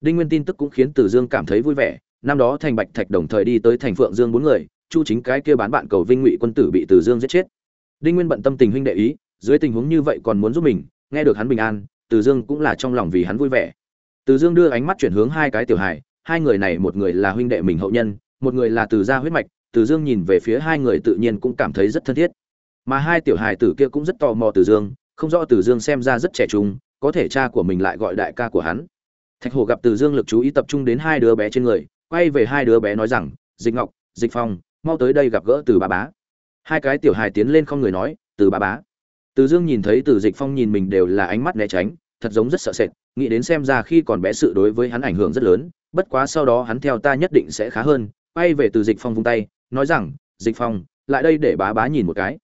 đinh nguyên tin tức cũng khiến từ dương cảm thấy vui vẻ. Năm đó thành bạch thạch đồng thời đi tới thành phượng dương bốn người, chu chính cái kia bán bạn cầu vinh ngụy quân tử bị từ dương giết chết. Đinh nguyên bận tâm tình huynh đệ ý, dưới tình huống như vậy còn muốn giúp mình, nghe được hắn bình an, từ dương cũng là trong lòng vì hắn vui vẻ. Từ dương đưa ánh mắt chuyển hướng hai cái tiểu hài, hai người này một người là huynh đệ mình hậu nhân, một người là từ gia huyết mạch, từ dương nhìn về phía hai người tự nhiên cũng cảm thấy rất thân thiết. Mà hai tiểu hài tử kia cũng rất tò mò từ dương, không rõ từ dương xem ra rất trẻ trung, có thể cha của mình lại gọi đại ca của hắn thạch hổ gặp từ dương lực chú ý tập trung đến hai đứa bé trên người, quay về hai đứa bé nói rằng, dịch ngọc, dịch phong, mau tới đây gặp gỡ từ Bá bá. Hai cái tiểu hài tiến lên không người nói, từ Bá bá. Từ dương nhìn thấy từ dịch phong nhìn mình đều là ánh mắt né tránh, thật giống rất sợ sệt, nghĩ đến xem ra khi còn bé sự đối với hắn ảnh hưởng rất lớn, bất quá sau đó hắn theo ta nhất định sẽ khá hơn, quay về từ dịch phong vung tay, nói rằng, dịch phong, lại đây để bá bá nhìn một cái.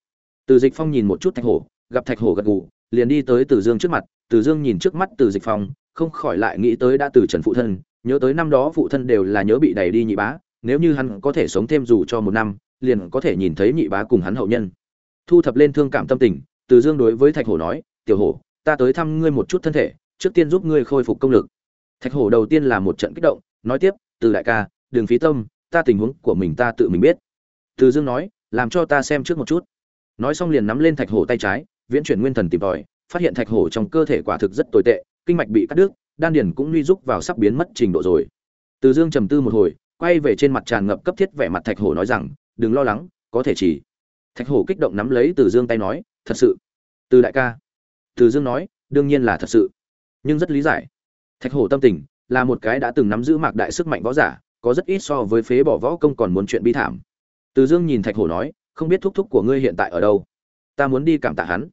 Từ dịch phong nhìn một chút thạch hổ, gặp thạch hổ gật gù, liền đi tới từ dương trước mặt, từ dương nhìn trước mắt từ dịch phong không khỏi lại nghĩ tới đã từ trần phụ thân, nhớ tới năm đó phụ thân đều là nhớ bị đẩy đi nhị bá, nếu như hắn có thể sống thêm dù cho một năm, liền có thể nhìn thấy nhị bá cùng hắn hậu nhân. Thu thập lên thương cảm tâm tình, từ dương đối với thạch hổ nói, tiểu hổ, ta tới thăm ngươi một chút thân thể, trước tiên giúp ngươi khôi phục công lực. Thạch hổ đầu tiên là một trận kích động, nói tiếp, từ đại ca đường phí tâm, ta tình huống của mình ta tự mình biết. Từ dương nói, làm cho ta xem trước một chút. Nói xong liền nắm lên thạch hổ tay trái, viễn chuyển nguyên thần tìm tòi, phát hiện thạch hổ trong cơ thể quả thực rất tồi tệ kinh mạch bị cắt đứt, đan điền cũng nguy rúc vào sắp biến mất trình độ rồi. Từ dương trầm tư một hồi, quay về trên mặt tràn ngập cấp thiết vẻ mặt thạch hổ nói rằng, đừng lo lắng, có thể chỉ. Thạch hổ kích động nắm lấy từ dương tay nói, thật sự. Từ đại ca. Từ dương nói, đương nhiên là thật sự. Nhưng rất lý giải. Thạch hổ tâm tình là một cái đã từng nắm giữ mạc đại sức mạnh võ giả, có rất ít so với phế bỏ võ công còn muốn chuyện bi thảm. Từ dương nhìn thạch hổ nói, không biết thúc thúc của ngươi hiện tại ở đâu? Ta muốn đi cảm tạ hắn.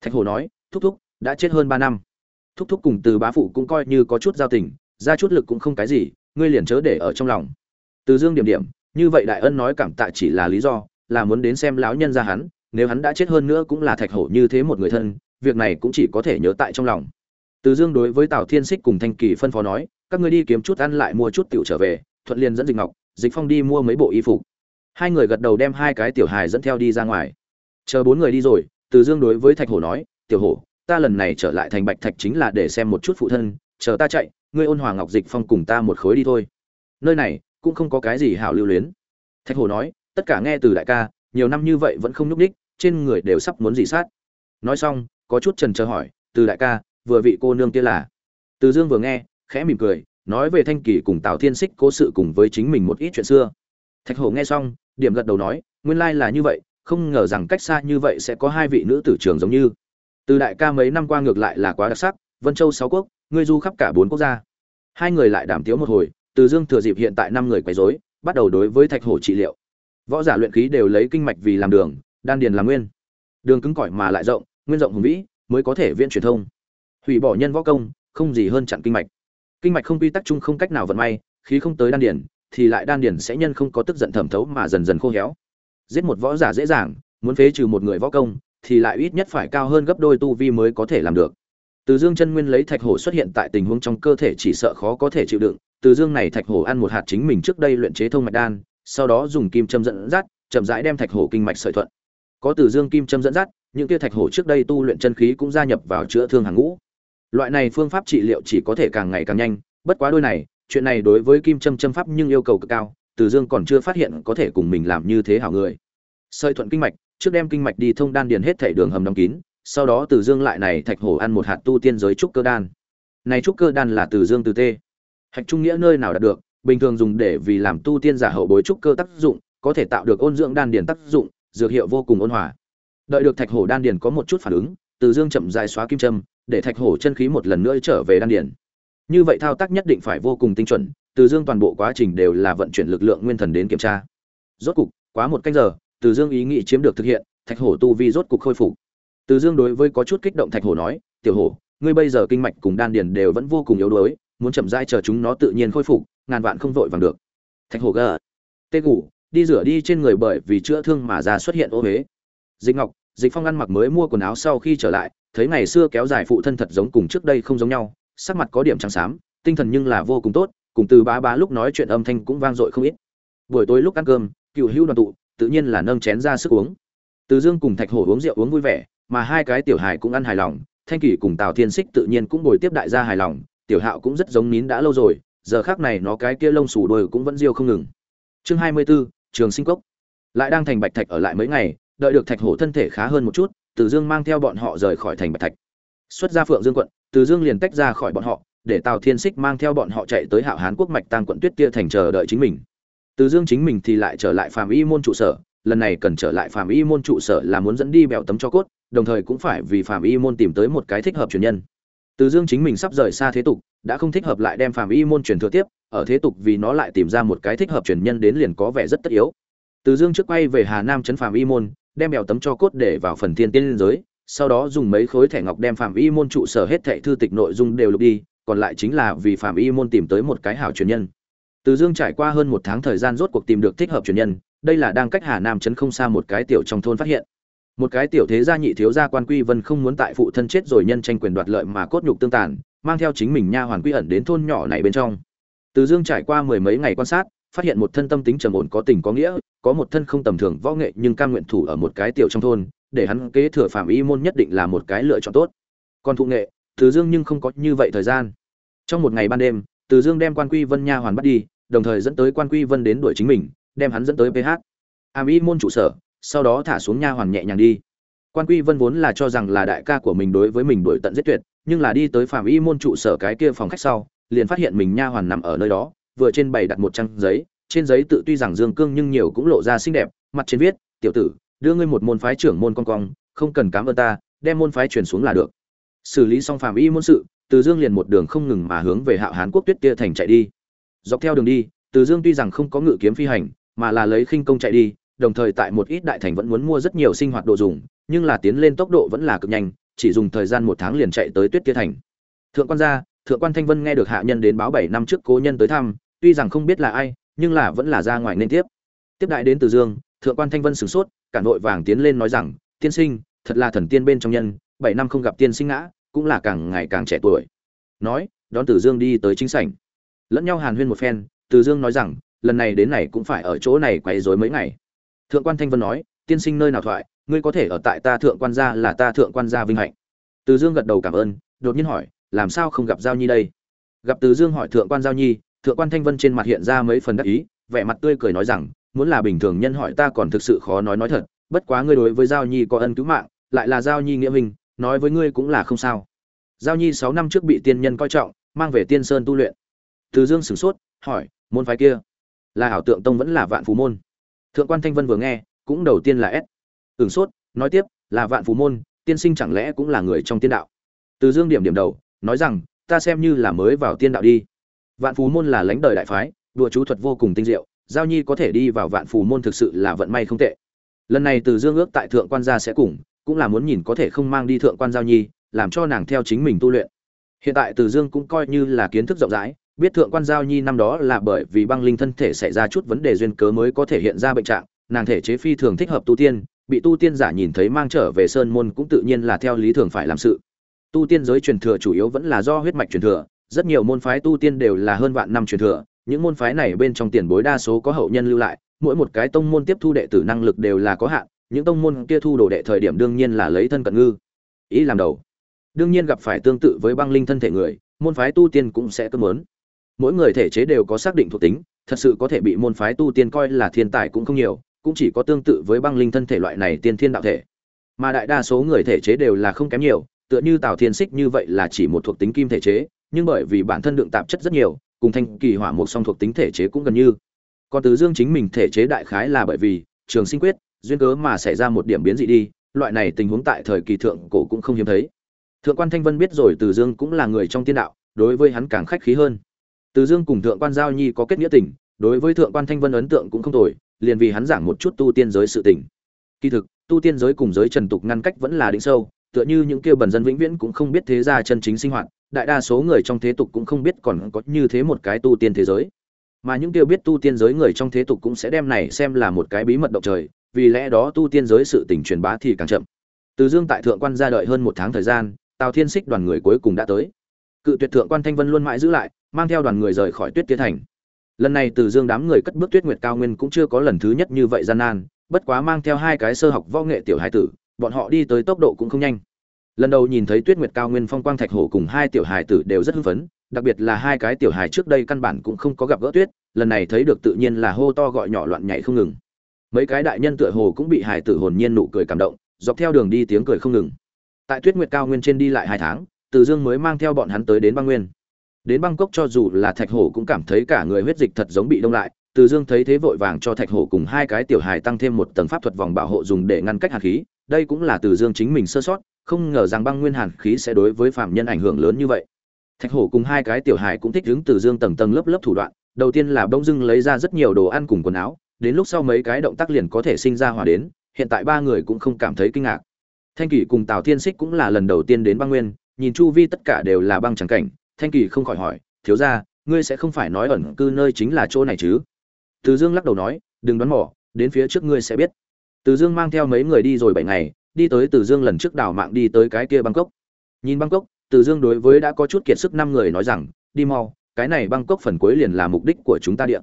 Thạch hổ nói, thúc thúc, đã chết hơn ba năm thúc thúc cùng từ bá phụ cũng coi như có chút giao tình, ra chút lực cũng không cái gì, ngươi liền chớ để ở trong lòng. Từ dương điểm điểm, như vậy đại ân nói cảm tạ chỉ là lý do, là muốn đến xem lão nhân ra hắn, nếu hắn đã chết hơn nữa cũng là thạch hổ như thế một người thân, việc này cũng chỉ có thể nhớ tại trong lòng. Từ dương đối với tào thiên xích cùng thanh kỳ phân phó nói, các ngươi đi kiếm chút ăn lại mua chút tiểu trở về, thuận liền dẫn dịch ngọc, dịch phong đi mua mấy bộ y phục. Hai người gật đầu đem hai cái tiểu hài dẫn theo đi ra ngoài. Chờ bốn người đi rồi, từ dương đối với thạch hổ nói, tiểu hổ ta lần này trở lại thành bạch thạch chính là để xem một chút phụ thân, chờ ta chạy, ngươi ôn hòa ngọc dịch phong cùng ta một khối đi thôi. Nơi này, cũng không có cái gì hảo lưu luyến. Thạch hổ nói, tất cả nghe từ đại ca, nhiều năm như vậy vẫn không nhúc ních trên người đều sắp muốn dị sát. Nói xong, có chút trần chờ hỏi, từ đại ca, vừa vị cô nương kia là? Từ dương vừa nghe, khẽ mỉm cười, nói về thanh kỳ cùng tào thiên xích cố sự cùng với chính mình một ít chuyện xưa. Thạch hổ nghe xong, điểm gật đầu nói, nguyên lai là như vậy, không ngờ rằng cách xa như vậy sẽ có hai vị nữ tử trường giống như từ đại ca mấy năm qua ngược lại là quá đặc sắc, vân châu sáu quốc, ngươi du khắp cả bốn quốc gia. Hai người lại đàm tiếu một hồi, từ dương thừa dịp hiện tại năm người quấy rối, bắt đầu đối với thạch hổ trị liệu. Võ giả luyện khí đều lấy kinh mạch vì làm đường, đan điền làm nguyên. Đường cứng cỏi mà lại rộng, nguyên rộng hùng vĩ, mới có thể viễn truyền thông. Hủy bỏ nhân võ công, không gì hơn chặn kinh mạch. Kinh mạch không quy tắc chung không cách nào vận may, khí không tới đan điền, thì lại đan điền sẽ nhân không có tức giận thẩm thấu mà dần dần khô héo. Giết một võ giả dễ dàng, muốn phế trừ một người võ công thì lại ít nhất phải cao hơn gấp đôi tu vi mới có thể làm được. Từ dương chân nguyên lấy thạch hổ xuất hiện tại tình huống trong cơ thể chỉ sợ khó có thể chịu đựng, từ dương này thạch hổ ăn một hạt chính mình trước đây luyện chế thông mạch đan, sau đó dùng kim châm dẫn dắt, chậm rãi đem thạch hổ kinh mạch sợi thuận. Có từ dương kim châm dẫn dắt, những kia thạch hổ trước đây tu luyện chân khí cũng gia nhập vào chữa thương hàng ngũ. Loại này phương pháp trị liệu chỉ có thể càng ngày càng nhanh, bất quá đôi này, chuyện này đối với kim châm châm pháp nhưng yêu cầu cực cao, từ dương còn chưa phát hiện có thể cùng mình làm như thế hảo người. Sợi thuận kinh mạch trước đem kinh mạch đi thông đan điền hết thể đường hầm đóng kín, sau đó từ dương lại này thạch hổ ăn một hạt tu tiên giới trúc cơ đan. Này trúc cơ đan là từ dương từ tê. Hạch trung nghĩa nơi nào đạt được, bình thường dùng để vì làm tu tiên giả hậu bối trúc cơ tác dụng, có thể tạo được ôn dưỡng đan điền tác dụng, dược hiệu vô cùng ôn hòa. Đợi được thạch hổ đan điền có một chút phản ứng, từ dương chậm rãi xóa kim châm, để thạch hổ chân khí một lần nữa trở về đan điền. Như vậy thao tác nhất định phải vô cùng tinh chuẩn, từ dương toàn bộ quá trình đều là vận chuyển lực lượng nguyên thần đến kiểm tra. Rốt cục, quá một canh giờ từ dương ý nghĩ chiếm được thực hiện, thạch hổ tu vi rốt cục khôi phục. Từ dương đối với có chút kích động thạch hổ nói, tiểu hổ, ngươi bây giờ kinh mạch cùng đan điền đều vẫn vô cùng yếu đuối, muốn chậm rãi chờ chúng nó tự nhiên khôi phục, ngàn vạn không vội vàng được. Thạch hổ gờ tê ngủ, đi rửa đi trên người bởi vì chữa thương mà ra xuất hiện ô huế dịch ngọc, dịch phong ăn mặc mới mua quần áo sau khi trở lại, thấy ngày xưa kéo dài phụ thân thật giống cùng trước đây không giống nhau, sắc mặt có điểm trắng xám, tinh thần nhưng là vô cùng tốt, cùng từ bá bá lúc nói chuyện âm thanh cũng vang dội không ít. Buổi tối lúc ăn cơm, cựu hữu đoàn tụ tự nhiên là nâng chén ra sức uống. Từ dương cùng thạch hổ uống rượu uống vui vẻ mà hai cái tiểu hài cũng ăn hài lòng thanh kỷ cùng tào thiên xích tự nhiên cũng ngồi tiếp đại gia hài lòng tiểu hạo cũng rất giống nín đã lâu rồi giờ khác này nó cái kia lông xù đôi cũng vẫn riêu không ngừng. Chương hai mươi 24, trường sinh cốc. Lại đang thành bạch thạch ở lại mấy ngày đợi được thạch hổ thân thể khá hơn một chút từ dương mang theo bọn họ rời khỏi thành bạch thạch. Xuất ra phượng dương quận từ dương liền tách ra khỏi bọn họ để tào thiên xích mang theo bọn họ chạy tới hạo hán quốc mạch tăng quận tuyết tia thành chờ đợi chính mình từ dương chính mình thì lại trở lại phàm y môn trụ sở, lần này cần trở lại phàm y môn trụ sở là muốn dẫn đi bèo tấm cho cốt, đồng thời cũng phải vì phàm y môn tìm tới một cái thích hợp truyền nhân. Từ dương chính mình sắp rời xa thế tục, đã không thích hợp lại đem phàm y môn truyền thừa tiếp, ở thế tục vì nó lại tìm ra một cái thích hợp truyền nhân đến liền có vẻ rất tất yếu. Từ dương trước quay về hà nam trấn phàm y môn, đem bèo tấm cho cốt để vào phần thiên tiên liên giới, sau đó dùng mấy khối thẻ ngọc đem Phạm y môn trụ sở hết thẻ thư tịch nội dung đều lục đi, còn lại chính là vì Phạm y môn tìm tới một cái hảo truyền nhân từ dương trải qua hơn một tháng thời gian rốt cuộc tìm được thích hợp truyền nhân, đây là đang cách hà nam trấn không xa một cái tiểu trong thôn phát hiện. Một cái tiểu thế gia nhị thiếu gia quan quy vân không muốn tại phụ thân chết rồi nhân tranh quyền đoạt lợi mà cốt nhục tương tàn, mang theo chính mình nha hoàn quy ẩn đến thôn nhỏ này bên trong. Từ dương trải qua mười mấy ngày quan sát, phát hiện một thân tâm tính trầm ổn có tình có nghĩa, có một thân không tầm thường võ nghệ nhưng cam nguyện thủ ở một cái tiểu trong thôn, để hắn kế thừa phạm y môn nhất định là một cái lựa chọn tốt. Còn thụ nghệ, từ dương nhưng không có như vậy thời gian. Trong một ngày ban đêm, từ dương đem quan quy vân nha hoàn bắt đi đồng thời dẫn tới quan quy vân đến đuổi chính mình, đem hắn dẫn tới ph hàm y môn trụ sở, sau đó thả xuống nha hoàn nhẹ nhàng đi. Quan quy vân vốn là cho rằng là đại ca của mình đối với mình đuổi tận giết tuyệt, nhưng là đi tới phạm y môn trụ sở cái kia phòng khách sau, liền phát hiện mình nha hoàn nằm ở nơi đó, vừa trên bày đặt một trang giấy, trên giấy tự tuy rằng dương cương nhưng nhiều cũng lộ ra xinh đẹp, mặt trên viết, tiểu tử, đưa ngươi một môn phái trưởng môn con cong, không cần cám ơn ta, đem môn phái truyền xuống là được. Xử lý xong phạm y môn sự, từ dương liền một đường không ngừng mà hướng về hạo hán quốc tuyết kia thành chạy đi dọc theo đường đi, từ dương tuy rằng không có ngự kiếm phi hành, mà là lấy khinh công chạy đi, đồng thời tại một ít đại thành vẫn muốn mua rất nhiều sinh hoạt đồ dùng, nhưng là tiến lên tốc độ vẫn là cực nhanh, chỉ dùng thời gian một tháng liền chạy tới tuyết kia thành. Thượng quan gia, thượng quan thanh vân nghe được hạ nhân đến báo bảy năm trước cố nhân tới thăm, tuy rằng không biết là ai, nhưng là vẫn là ra ngoài nên tiếp. Tiếp đại đến từ dương, thượng quan thanh vân sửng sốt cản nội vàng tiến lên nói rằng, tiên sinh, thật là thần tiên bên trong nhân, bảy năm không gặp tiên sinh ngã, cũng là càng ngày càng trẻ tuổi. Nói, đón từ dương đi tới chính sảnh lẫn nhau hàn huyên một phen, từ dương nói rằng, lần này đến này cũng phải ở chỗ này quấy rối mấy ngày. Thượng quan thanh vân nói, tiên sinh nơi nào thoại, ngươi có thể ở tại ta thượng quan gia là ta thượng quan gia vinh hạnh. Từ dương gật đầu cảm ơn, đột nhiên hỏi, làm sao không gặp giao nhi đây? Gặp từ dương hỏi thượng quan giao nhi, thượng quan thanh vân trên mặt hiện ra mấy phần đắc ý, vẻ mặt tươi cười nói rằng, muốn là bình thường nhân hỏi ta còn thực sự khó nói nói thật, bất quá ngươi đối với giao nhi có ân cứu mạng, lại là giao nhi nghĩa minh nói với ngươi cũng là không sao. Giao nhi sáu năm trước bị tiên nhân coi trọng, mang về tiên sơn tu luyện từ dương sửng sốt, hỏi, môn phái kia là ảo tượng tông vẫn là vạn phú môn? Thượng quan thanh vân vừa nghe, cũng đầu tiên là s ửng sốt, nói tiếp, là vạn phú môn, tiên sinh chẳng lẽ cũng là người trong tiên đạo? Từ dương điểm điểm đầu, nói rằng, ta xem như là mới vào tiên đạo đi. Vạn phú môn là lãnh đời đại phái, đùa chú thuật vô cùng tinh diệu, giao nhi có thể đi vào vạn phù môn thực sự là vận may không tệ. Lần này từ dương ước tại thượng quan gia sẽ cùng, cũng là muốn nhìn có thể không mang đi thượng quan giao nhi, làm cho nàng theo chính mình tu luyện. Hiện tại từ dương cũng coi như là kiến thức rộng rãi biết thượng quan giao nhi năm đó là bởi vì băng linh thân thể xảy ra chút vấn đề duyên cớ mới có thể hiện ra bệnh trạng, nàng thể chế phi thường thích hợp tu tiên, bị tu tiên giả nhìn thấy mang trở về sơn môn cũng tự nhiên là theo lý thường phải làm sự. Tu tiên giới truyền thừa chủ yếu vẫn là do huyết mạch truyền thừa, rất nhiều môn phái tu tiên đều là hơn vạn năm truyền thừa, những môn phái này bên trong tiền bối đa số có hậu nhân lưu lại, mỗi một cái tông môn tiếp thu đệ tử năng lực đều là có hạn, những tông môn kia thu đồ đệ thời điểm đương nhiên là lấy thân cận ngư. Ý làm đầu. Đương nhiên gặp phải tương tự với băng linh thân thể người, môn phái tu tiên cũng sẽ cơn lớn mỗi người thể chế đều có xác định thuộc tính, thật sự có thể bị môn phái tu tiên coi là thiên tài cũng không nhiều, cũng chỉ có tương tự với băng linh thân thể loại này tiên thiên đạo thể. Mà đại đa số người thể chế đều là không kém nhiều, tựa như tào thiên xích như vậy là chỉ một thuộc tính kim thể chế, nhưng bởi vì bản thân lượng tạp chất rất nhiều, cùng thanh kỳ hỏa một song thuộc tính thể chế cũng gần như. Còn tứ dương chính mình thể chế đại khái là bởi vì, trường sinh quyết, duyên cớ mà xảy ra một điểm biến dị đi, loại này tình huống tại thời kỳ thượng cổ cũng không hiếm thấy. Thượng quan thanh vân biết rồi từ dương cũng là người trong tiên đạo, đối với hắn càng khách khí hơn từ dương cùng thượng quan giao nhi có kết nghĩa tình, đối với thượng quan thanh vân ấn tượng cũng không tồi, liền vì hắn giảng một chút tu tiên giới sự tình. Kỳ thực, tu tiên giới cùng giới trần tục ngăn cách vẫn là đỉnh sâu, tựa như những kia bần dân vĩnh viễn cũng không biết thế gia chân chính sinh hoạt, đại đa số người trong thế tục cũng không biết còn có như thế một cái tu tiên thế giới. Mà những kia biết tu tiên giới người trong thế tục cũng sẽ đem này xem là một cái bí mật động trời, vì lẽ đó tu tiên giới sự tình truyền bá thì càng chậm. Từ dương tại thượng quan ra đợi hơn một tháng thời gian, tào thiên xích đoàn người cuối cùng đã tới. Cự tuyệt thượng quan thanh vân luôn mãi giữ lại mang theo đoàn người rời khỏi tuyết tiến thành. Lần này từ dương đám người cất bước tuyết nguyệt cao nguyên cũng chưa có lần thứ nhất như vậy gian nan, bất quá mang theo hai cái sơ học võ nghệ tiểu hải tử, bọn họ đi tới tốc độ cũng không nhanh. Lần đầu nhìn thấy tuyết nguyệt cao nguyên phong quang thạch hổ cùng hai tiểu hài tử đều rất hưng phấn, đặc biệt là hai cái tiểu hài trước đây căn bản cũng không có gặp gỡ tuyết, lần này thấy được tự nhiên là hô to gọi nhỏ loạn nhảy không ngừng. Mấy cái đại nhân tựa hồ cũng bị hài tử hồn nhiên nụ cười cảm động, dọc theo đường đi tiếng cười không ngừng. Tại tuyết nguyệt cao nguyên trên đi lại hai tháng, từ dương mới mang theo bọn hắn tới đến băng nguyên đến bangkok cho dù là thạch hổ cũng cảm thấy cả người huyết dịch thật giống bị đông lại, từ dương thấy thế vội vàng cho thạch hổ cùng hai cái tiểu hài tăng thêm một tầng pháp thuật vòng bảo hộ dùng để ngăn cách hạt khí, đây cũng là từ dương chính mình sơ sót, không ngờ rằng băng nguyên hàn khí sẽ đối với phạm nhân ảnh hưởng lớn như vậy. Thạch hổ cùng hai cái tiểu hài cũng thích đứng từ dương tầng tầng lớp lớp thủ đoạn, đầu tiên là bông dưng lấy ra rất nhiều đồ ăn cùng quần áo, đến lúc sau mấy cái động tác liền có thể sinh ra hòa đến, hiện tại ba người cũng không cảm thấy kinh ngạc. Thanh kỷ cùng tào thiên xích cũng là lần đầu tiên đến băng nguyên, nhìn chu vi tất cả đều là băng trắng cảnh thanh kỳ không khỏi hỏi thiếu ra ngươi sẽ không phải nói ẩn cư nơi chính là chỗ này chứ? Từ dương lắc đầu nói đừng đoán mò đến phía trước ngươi sẽ biết. Từ dương mang theo mấy người đi rồi bảy ngày đi tới Từ Dương lần trước đảo mạng đi tới cái kia Bangkok. Nhìn Bangkok, Từ Dương đối với đã có chút kiệt sức năm người nói rằng, đi mau, cái này bangkok phần cuối liền là mục đích của chúng ta địa.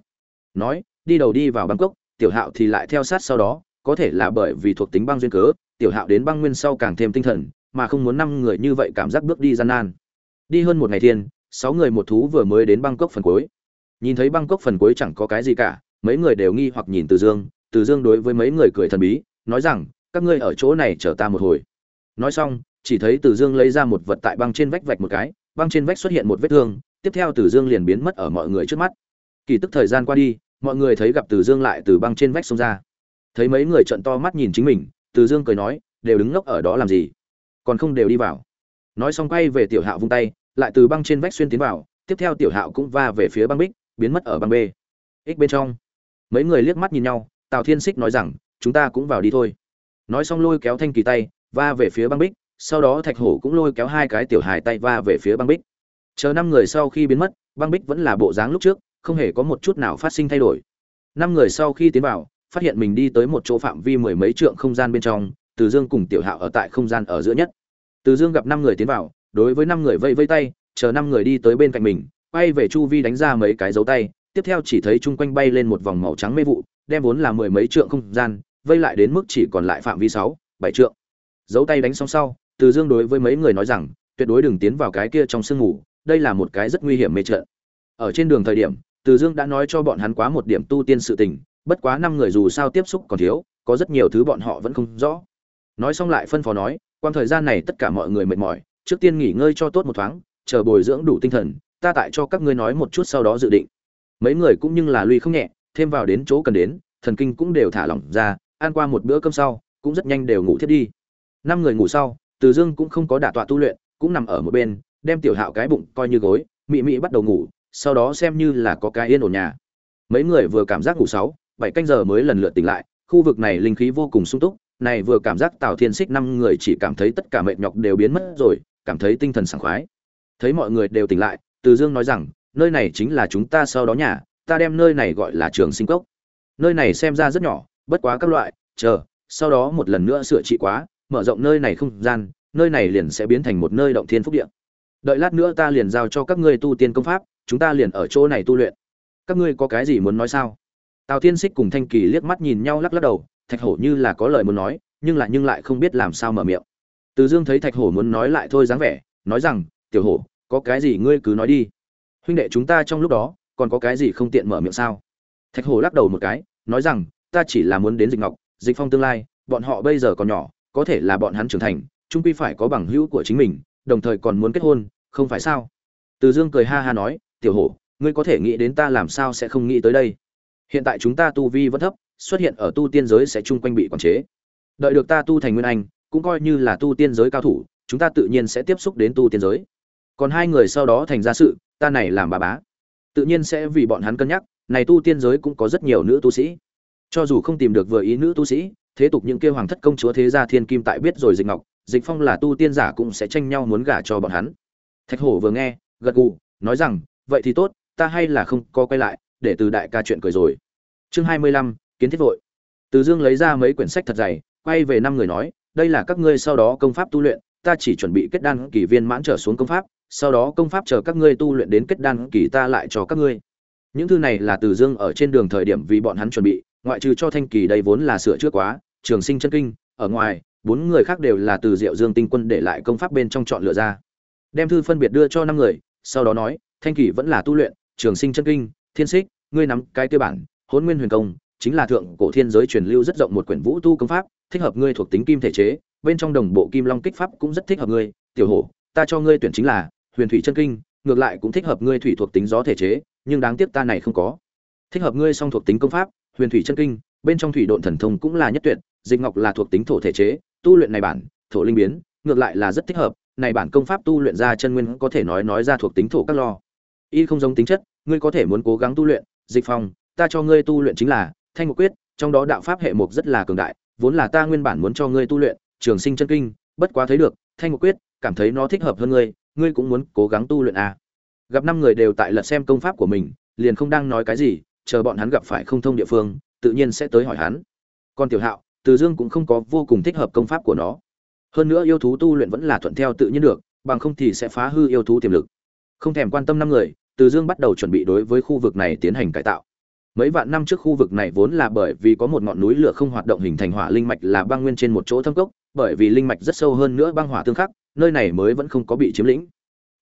Nói đi đầu đi vào bangkok tiểu hạo thì lại theo sát sau đó có thể là bởi vì thuộc tính băng duyên cớ tiểu hạo đến băng nguyên sau càng thêm tinh thần mà không muốn năm người như vậy cảm giác bước đi gian nan đi hơn một ngày thiên, sáu người một thú vừa mới đến bangkok phần cuối. Nhìn thấy bangkok phần cuối chẳng có cái gì cả, mấy người đều nghi hoặc nhìn từ dương. Từ dương đối với mấy người cười thần bí, nói rằng, các ngươi ở chỗ này chờ ta một hồi. Nói xong, chỉ thấy từ dương lấy ra một vật tại băng trên vách vạch một cái, băng trên vách xuất hiện một vết thương, tiếp theo từ dương liền biến mất ở mọi người trước mắt. Kỳ tức thời gian qua đi, mọi người thấy gặp từ dương lại từ băng trên vách xông ra. Thấy mấy người trận to mắt nhìn chính mình, từ dương cười nói, đều đứng ngốc ở đó làm gì? Còn không đều đi vào. Nói xong quay về tiểu hạo vung tay lại từ băng trên vách xuyên tiến vào, tiếp theo tiểu hạo cũng va về phía băng bích, biến mất ở băng b. Ích bên trong. Mấy người liếc mắt nhìn nhau, tào thiên xích nói rằng, chúng ta cũng vào đi thôi. Nói xong lôi kéo thanh kỳ tay, va về phía băng bích, sau đó thạch hổ cũng lôi kéo hai cái tiểu hài tay va về phía băng bích. Chờ năm người sau khi biến mất, băng bích vẫn là bộ dáng lúc trước, không hề có một chút nào phát sinh thay đổi. Năm người sau khi tiến vào, phát hiện mình đi tới một chỗ phạm vi mười mấy trượng không gian bên trong, từ dương cùng tiểu hạo ở tại không gian ở giữa nhất. Từ dương gặp năm người tiến vào đối với năm người vây vây tay, chờ năm người đi tới bên cạnh mình, quay về chu vi đánh ra mấy cái dấu tay, tiếp theo chỉ thấy chung quanh bay lên một vòng màu trắng mê vụ, đem vốn là mười mấy trượng không gian, vây lại đến mức chỉ còn lại phạm vi sáu, bảy trượng. Dấu tay đánh xong sau, từ dương đối với mấy người nói rằng, tuyệt đối đừng tiến vào cái kia trong sương ngủ, đây là một cái rất nguy hiểm mê trận. Ở trên đường thời điểm, từ dương đã nói cho bọn hắn quá một điểm tu tiên sự tình, bất quá năm người dù sao tiếp xúc còn thiếu, có rất nhiều thứ bọn họ vẫn không rõ. Nói xong lại phân phó nói quan thời gian này tất cả mọi người mệt mỏi trước tiên nghỉ ngơi cho tốt một thoáng, chờ bồi dưỡng đủ tinh thần, ta tại cho các ngươi nói một chút sau đó dự định. Mấy người cũng nhưng là lui không nhẹ, thêm vào đến chỗ cần đến, thần kinh cũng đều thả lỏng ra, ăn qua một bữa cơm sau, cũng rất nhanh đều ngủ thiết đi. Năm người ngủ sau, từ dương cũng không có đả tọa tu luyện, cũng nằm ở một bên, đem tiểu hạo cái bụng coi như gối, mị mị bắt đầu ngủ, sau đó xem như là có cái yên ổn nhà. Mấy người vừa cảm giác ngủ sáu, bảy canh giờ mới lần lượt tỉnh lại, khu vực này linh khí vô cùng sung túc, này vừa cảm giác tào thiên xích năm người chỉ cảm thấy tất cả mệt nhọc đều biến mất rồi cảm thấy tinh thần sảng khoái. Thấy mọi người đều tỉnh lại, từ dương nói rằng, nơi này chính là chúng ta sau đó nhà, ta đem nơi này gọi là trường sinh cốc. Nơi này xem ra rất nhỏ, bất quá các loại, chờ, sau đó một lần nữa sửa trị quá, mở rộng nơi này không gian, nơi này liền sẽ biến thành một nơi động thiên phúc địa. Đợi lát nữa ta liền giao cho các ngươi tu tiên công pháp, chúng ta liền ở chỗ này tu luyện. Các ngươi có cái gì muốn nói sao? Tào thiên xích cùng thanh kỳ liếc mắt nhìn nhau lắc lắc đầu, thạch hổ như là có lời muốn nói, nhưng lại nhưng lại không biết làm sao mở miệng từ dương thấy thạch hổ muốn nói lại thôi dáng vẻ, nói rằng, tiểu hổ, có cái gì ngươi cứ nói đi. Huynh đệ chúng ta trong lúc đó, còn có cái gì không tiện mở miệng sao? Thạch hổ lắc đầu một cái, nói rằng, ta chỉ là muốn đến dịch ngọc, dịch phong tương lai, bọn họ bây giờ còn nhỏ, có thể là bọn hắn trưởng thành trung quy phải có bằng hữu của chính mình, đồng thời còn muốn kết hôn, không phải sao? Từ dương cười ha ha nói, tiểu hổ, ngươi có thể nghĩ đến ta làm sao sẽ không nghĩ tới đây. Hiện tại chúng ta tu vi vẫn thấp, xuất hiện ở tu tiên giới sẽ chung quanh bị quản chế. Đợi được ta tu thành nguyên anh cũng coi như là tu tiên giới cao thủ, chúng ta tự nhiên sẽ tiếp xúc đến tu tiên giới. Còn hai người sau đó thành ra sự, ta này làm bà bá. Tự nhiên sẽ vì bọn hắn cân nhắc, này tu tiên giới cũng có rất nhiều nữ tu sĩ. Cho dù không tìm được vừa ý nữ tu sĩ, thế tục những kêu hoàng thất công chúa thế gia thiên kim tại biết rồi dịch ngọc, dịch phong là tu tiên giả cũng sẽ tranh nhau muốn gả cho bọn hắn. Thạch hổ vừa nghe, gật gù, nói rằng, vậy thì tốt, ta hay là không có quay lại, để từ đại ca chuyện cười rồi. Chương hai mươi lăm, kiến thiết vội. Từ dương lấy ra mấy quyển sách thật dày, quay về năm người nói đây là các ngươi sau đó công pháp tu luyện, ta chỉ chuẩn bị kết đan kỳ viên mãn trở xuống công pháp, sau đó công pháp chờ các ngươi tu luyện đến kết đan kỳ ta lại cho các ngươi. Những thư này là từ dương ở trên đường thời điểm vì bọn hắn chuẩn bị, ngoại trừ cho thanh kỳ đây vốn là sửa chữa quá, trường sinh chân kinh, ở ngoài, bốn người khác đều là từ diệu dương tinh quân để lại công pháp bên trong chọn lựa ra. Đem thư phân biệt đưa cho năm người, sau đó nói, thanh kỳ vẫn là tu luyện, trường sinh chân kinh, thiên xích, ngươi nắm cái tiêu bản hôn nguyên huyền công chính là thượng cổ thiên giới truyền lưu rất rộng một quyển vũ tu công pháp, thích hợp ngươi thuộc tính kim thể chế, bên trong đồng bộ kim long kích pháp cũng rất thích hợp ngươi. Tiểu hổ, ta cho ngươi tuyển chính là huyền thủy chân kinh, ngược lại cũng thích hợp ngươi thủy thuộc tính gió thể chế, nhưng đáng tiếc ta này không có. Thích hợp ngươi song thuộc tính công pháp, huyền thủy chân kinh, bên trong thủy độn thần thông cũng là nhất tuyệt, dịch ngọc là thuộc tính thổ thể chế, tu luyện này bản, thổ linh biến, ngược lại là rất thích hợp, này bản công pháp tu luyện ra chân nguyên có thể nói nói ra thuộc tính thổ các lo. Y không giống tính chất, ngươi có thể muốn cố gắng tu luyện, dịch phong, ta cho ngươi tu luyện chính là thanh một quyết, trong đó đạo pháp hệ mục rất là cường đại, vốn là ta nguyên bản muốn cho ngươi tu luyện, trường sinh chân kinh, bất quá thấy được, thanh một quyết, cảm thấy nó thích hợp hơn ngươi ngươi cũng muốn cố gắng tu luyện à. gặp năm người đều tại lật xem công pháp của mình, liền không đang nói cái gì, chờ bọn hắn gặp phải không thông địa phương, tự nhiên sẽ tới hỏi hắn còn tiểu hạo, từ dương cũng không có vô cùng thích hợp công pháp của nó hơn nữa yêu thú tu luyện vẫn là thuận theo tự nhiên được, bằng không thì sẽ phá hư yêu thú tiềm lực không thèm quan tâm năm người, Từ Dương bắt đầu chuẩn bị đối với khu vực này tiến hành cải tạo. Mấy vạn năm trước khu vực này vốn là bởi vì có một ngọn núi lửa không hoạt động hình thành hỏa linh mạch là băng nguyên trên một chỗ thâm cốc, bởi vì linh mạch rất sâu hơn nữa băng hỏa tương khắc, nơi này mới vẫn không có bị chiếm lĩnh.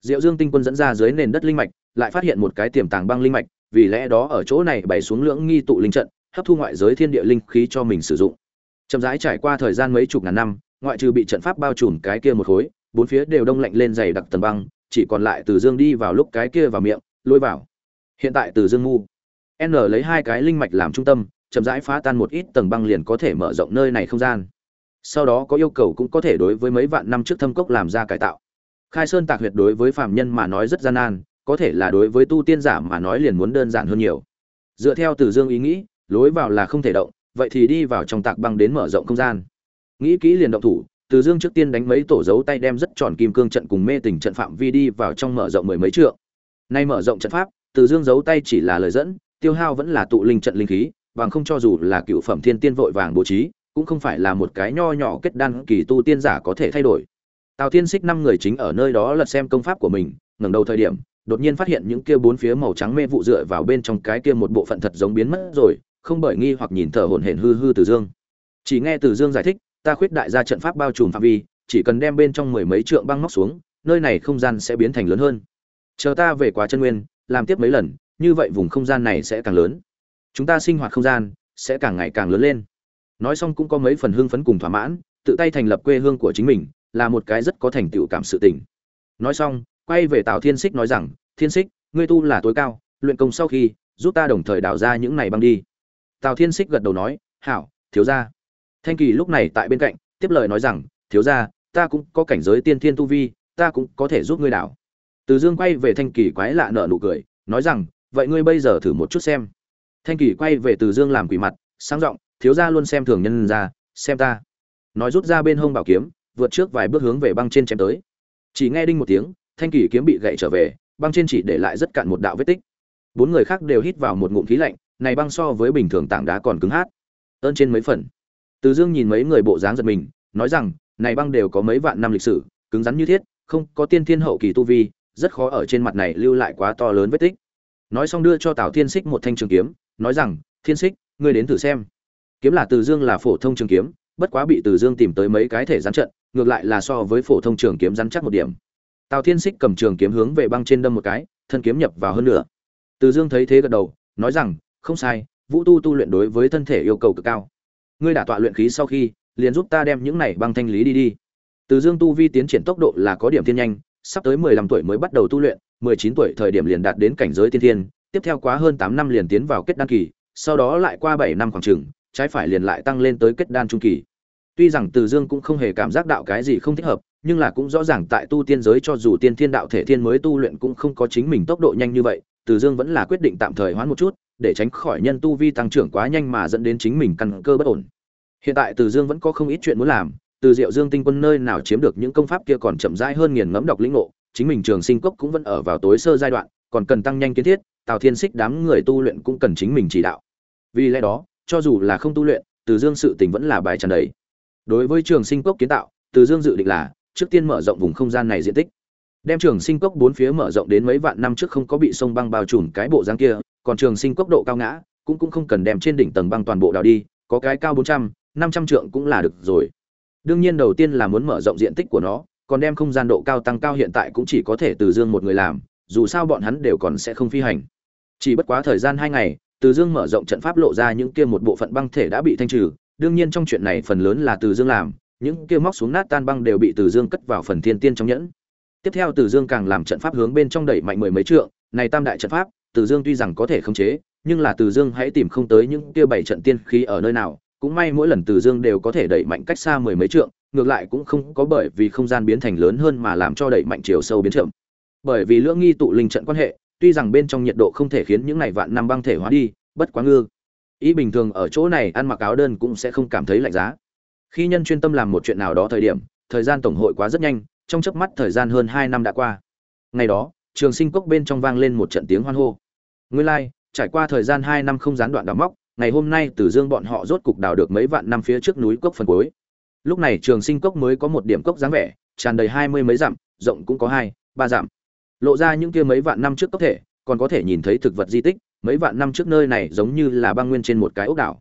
Diệu Dương Tinh Quân dẫn ra dưới nền đất linh mạch, lại phát hiện một cái tiềm tàng băng linh mạch, vì lẽ đó ở chỗ này bày xuống lưỡng nghi tụ linh trận, hấp thu ngoại giới thiên địa linh khí cho mình sử dụng. Chậm rãi trải qua thời gian mấy chục ngàn năm, ngoại trừ bị trận pháp bao trùm cái kia một khối, bốn phía đều đông lạnh lên dày đặc tầng băng, chỉ còn lại Từ Dương đi vào lúc cái kia vào miệng, lôi vào. Hiện tại Từ Dương ngu, N lấy hai cái linh mạch làm trung tâm, chậm rãi phá tan một ít tầng băng liền có thể mở rộng nơi này không gian. Sau đó có yêu cầu cũng có thể đối với mấy vạn năm trước thâm cốc làm ra cải tạo. Khai Sơn Tạc huyệt đối với phàm nhân mà nói rất gian nan, có thể là đối với tu tiên giả mà nói liền muốn đơn giản hơn nhiều. Dựa theo Từ Dương ý nghĩ, lối vào là không thể động, vậy thì đi vào trong tạc băng đến mở rộng không gian. Nghĩ kỹ liền động thủ, Từ Dương trước tiên đánh mấy tổ dấu tay đem rất tròn kim cương trận cùng mê tình trận phạm vi đi vào trong mở rộng mười mấy trượng. Nay mở rộng trận pháp, Từ Dương giấu tay chỉ là lời dẫn, tiêu hao vẫn là tụ linh trận linh khí, bằng không cho dù là cựu phẩm thiên tiên vội vàng bố trí, cũng không phải là một cái nho nhỏ kết đan kỳ tu tiên giả có thể thay đổi. Tào Thiên xích năm người chính ở nơi đó lật xem công pháp của mình, ngẩng đầu thời điểm, đột nhiên phát hiện những kia bốn phía màu trắng mê vụ dựa vào bên trong cái kia một bộ phận thật giống biến mất rồi, không bởi nghi hoặc nhìn thở hổn hển hư hư Từ Dương. Chỉ nghe Từ Dương giải thích, ta khuyết đại ra trận pháp bao trùm phạm vi, chỉ cần đem bên trong mười mấy trượng băng móc xuống, nơi này không gian sẽ biến thành lớn hơn. Chờ ta về quá chân nguyên, làm tiếp mấy lần, như vậy vùng không gian này sẽ càng lớn. Chúng ta sinh hoạt không gian sẽ càng ngày càng lớn lên. Nói xong cũng có mấy phần hưng phấn cùng thỏa mãn, tự tay thành lập quê hương của chính mình, là một cái rất có thành tựu cảm sự tình. Nói xong, quay về tào thiên xích nói rằng, thiên xích ngươi tu là tối cao, luyện công sau khi, giúp ta đồng thời đào ra những này băng đi. Tào thiên xích gật đầu nói, hảo, thiếu gia. Thanh kỳ lúc này tại bên cạnh, tiếp lời nói rằng, thiếu gia, ta cũng có cảnh giới tiên thiên tu vi, ta cũng có thể giúp ngươi đảo từ dương quay về thanh kỳ quái lạ nở nụ cười, nói rằng vậy ngươi bây giờ thử một chút xem. Thanh kỳ quay về từ dương làm quỷ mặt sang giọng, thiếu gia luôn xem thường nhân ra xem ta. Nói rút ra bên hông bảo kiếm, vượt trước vài bước hướng về băng trên chém tới. Chỉ nghe đinh một tiếng, thanh kỳ kiếm bị gậy trở về, băng trên chỉ để lại rất cạn một đạo vết tích. Bốn người khác đều hít vào một ngụm khí lạnh, này băng so với bình thường tảng đá còn cứng hát. Ơn trên mấy phần. Từ dương nhìn mấy người bộ dáng giật mình, nói rằng, này băng đều có mấy vạn năm lịch sử, cứng rắn như thiết, không có tiên thiên hậu kỳ tu vi, rất khó ở trên mặt này lưu lại quá to lớn vết tích nói xong đưa cho tào thiên xích một thanh trường kiếm, nói rằng, thiên xích ngươi đến thử xem. Kiếm là từ dương là phổ thông trường kiếm, bất quá bị từ dương tìm tới mấy cái thể rắn trận, ngược lại là so với phổ thông trường kiếm rắn chắc một điểm. Tào thiên xích cầm trường kiếm hướng về băng trên đâm một cái, thân kiếm nhập vào hơn nửa. Từ dương thấy thế gật đầu, nói rằng, không sai, vũ tu tu luyện đối với thân thể yêu cầu cực cao. Ngươi đả tọa luyện khí sau khi, liền giúp ta đem những này băng thanh lý đi đi. Từ dương tu vi tiến triển tốc độ là có điểm thiên nhanh sắp tới mười lăm tuổi mới bắt đầu tu luyện 19 tuổi thời điểm liền đạt đến cảnh giới tiên thiên, tiếp theo quá hơn 8 năm liền tiến vào kết đan kỳ, sau đó lại qua 7 năm khoảng chừng, trái phải liền lại tăng lên tới kết đan trung kỳ. Tuy rằng Từ Dương cũng không hề cảm giác đạo cái gì không thích hợp, nhưng là cũng rõ ràng tại tu tiên giới cho dù tiên thiên đạo thể thiên mới tu luyện cũng không có chính mình tốc độ nhanh như vậy, Từ Dương vẫn là quyết định tạm thời hoãn một chút, để tránh khỏi nhân tu vi tăng trưởng quá nhanh mà dẫn đến chính mình căn cơ bất ổn. Hiện tại Từ Dương vẫn có không ít chuyện muốn làm, từ Diệu Dương Tinh Quân nơi nào chiếm được những công pháp kia còn chậm rãi hơn nghiền ngẫm đọc lĩnh ngộ, chính mình trường sinh cốc cũng vẫn ở vào tối sơ giai đoạn còn cần tăng nhanh kiến thiết tào thiên xích đám người tu luyện cũng cần chính mình chỉ đạo. Vì lẽ đó cho dù là không tu luyện từ dương sự tình vẫn là bài tràn đầy. Đối với trường sinh cốc kiến tạo từ dương dự định là trước tiên mở rộng vùng không gian này diện tích. Đem trường sinh cốc bốn phía mở rộng đến mấy vạn năm trước không có bị sông băng bao trùm cái bộ dáng kia còn trường sinh cốc độ cao ngã cũng cũng không cần đem trên đỉnh tầng băng toàn bộ đào đi có cái cao bốn trăm năm trăm trượng cũng là được rồi đương nhiên đầu tiên là muốn mở rộng diện tích của nó, còn đem không gian độ cao tăng cao hiện tại cũng chỉ có thể từ dương một người làm, dù sao bọn hắn đều còn sẽ không phi hành. Chỉ bất quá thời gian hai ngày, từ dương mở rộng trận pháp lộ ra những kia một bộ phận băng thể đã bị thanh trừ, đương nhiên trong chuyện này phần lớn là từ dương làm, những kia móc xuống nát tan băng đều bị từ dương cất vào phần thiên tiên trong nhẫn. Tiếp theo từ dương càng làm trận pháp hướng bên trong đẩy mạnh mười mấy trượng, này tam đại trận pháp, từ dương tuy rằng có thể khống chế, nhưng là từ dương hãy tìm không tới những kia bảy trận tiên khí ở nơi nào cũng may mỗi lần từ dương đều có thể đẩy mạnh cách xa mười mấy trượng ngược lại cũng không có bởi vì không gian biến thành lớn hơn mà làm cho đẩy mạnh chiều sâu biến chậm. Bởi vì lưỡng nghi tụ linh trận quan hệ, tuy rằng bên trong nhiệt độ không thể khiến những này vạn năm băng thể hóa đi, bất quá ngư. Ý bình thường ở chỗ này ăn mặc áo đơn cũng sẽ không cảm thấy lạnh giá. Khi nhân chuyên tâm làm một chuyện nào đó thời điểm, thời gian tổng hội quá rất nhanh, trong chớp mắt thời gian hơn hai năm đã qua. Ngày đó, Trường Sinh Cốc bên trong vang lên một trận tiếng hoan hô. Nguyên lai、like, trải qua thời gian hai năm không gián đoạn đào móc, ngày hôm nay Tử Dương bọn họ rốt cục đào được mấy vạn năm phía trước núi cốc phần cuối. Lúc này trường sinh cốc mới có một điểm cốc dáng vẻ, tràn đầy hai mươi mấy dặm, rộng cũng có hai, ba dặm. Lộ ra những kia mấy vạn năm trước cốc thể, còn có thể nhìn thấy thực vật di tích, mấy vạn năm trước nơi này giống như là băng nguyên trên một cái ốc đảo.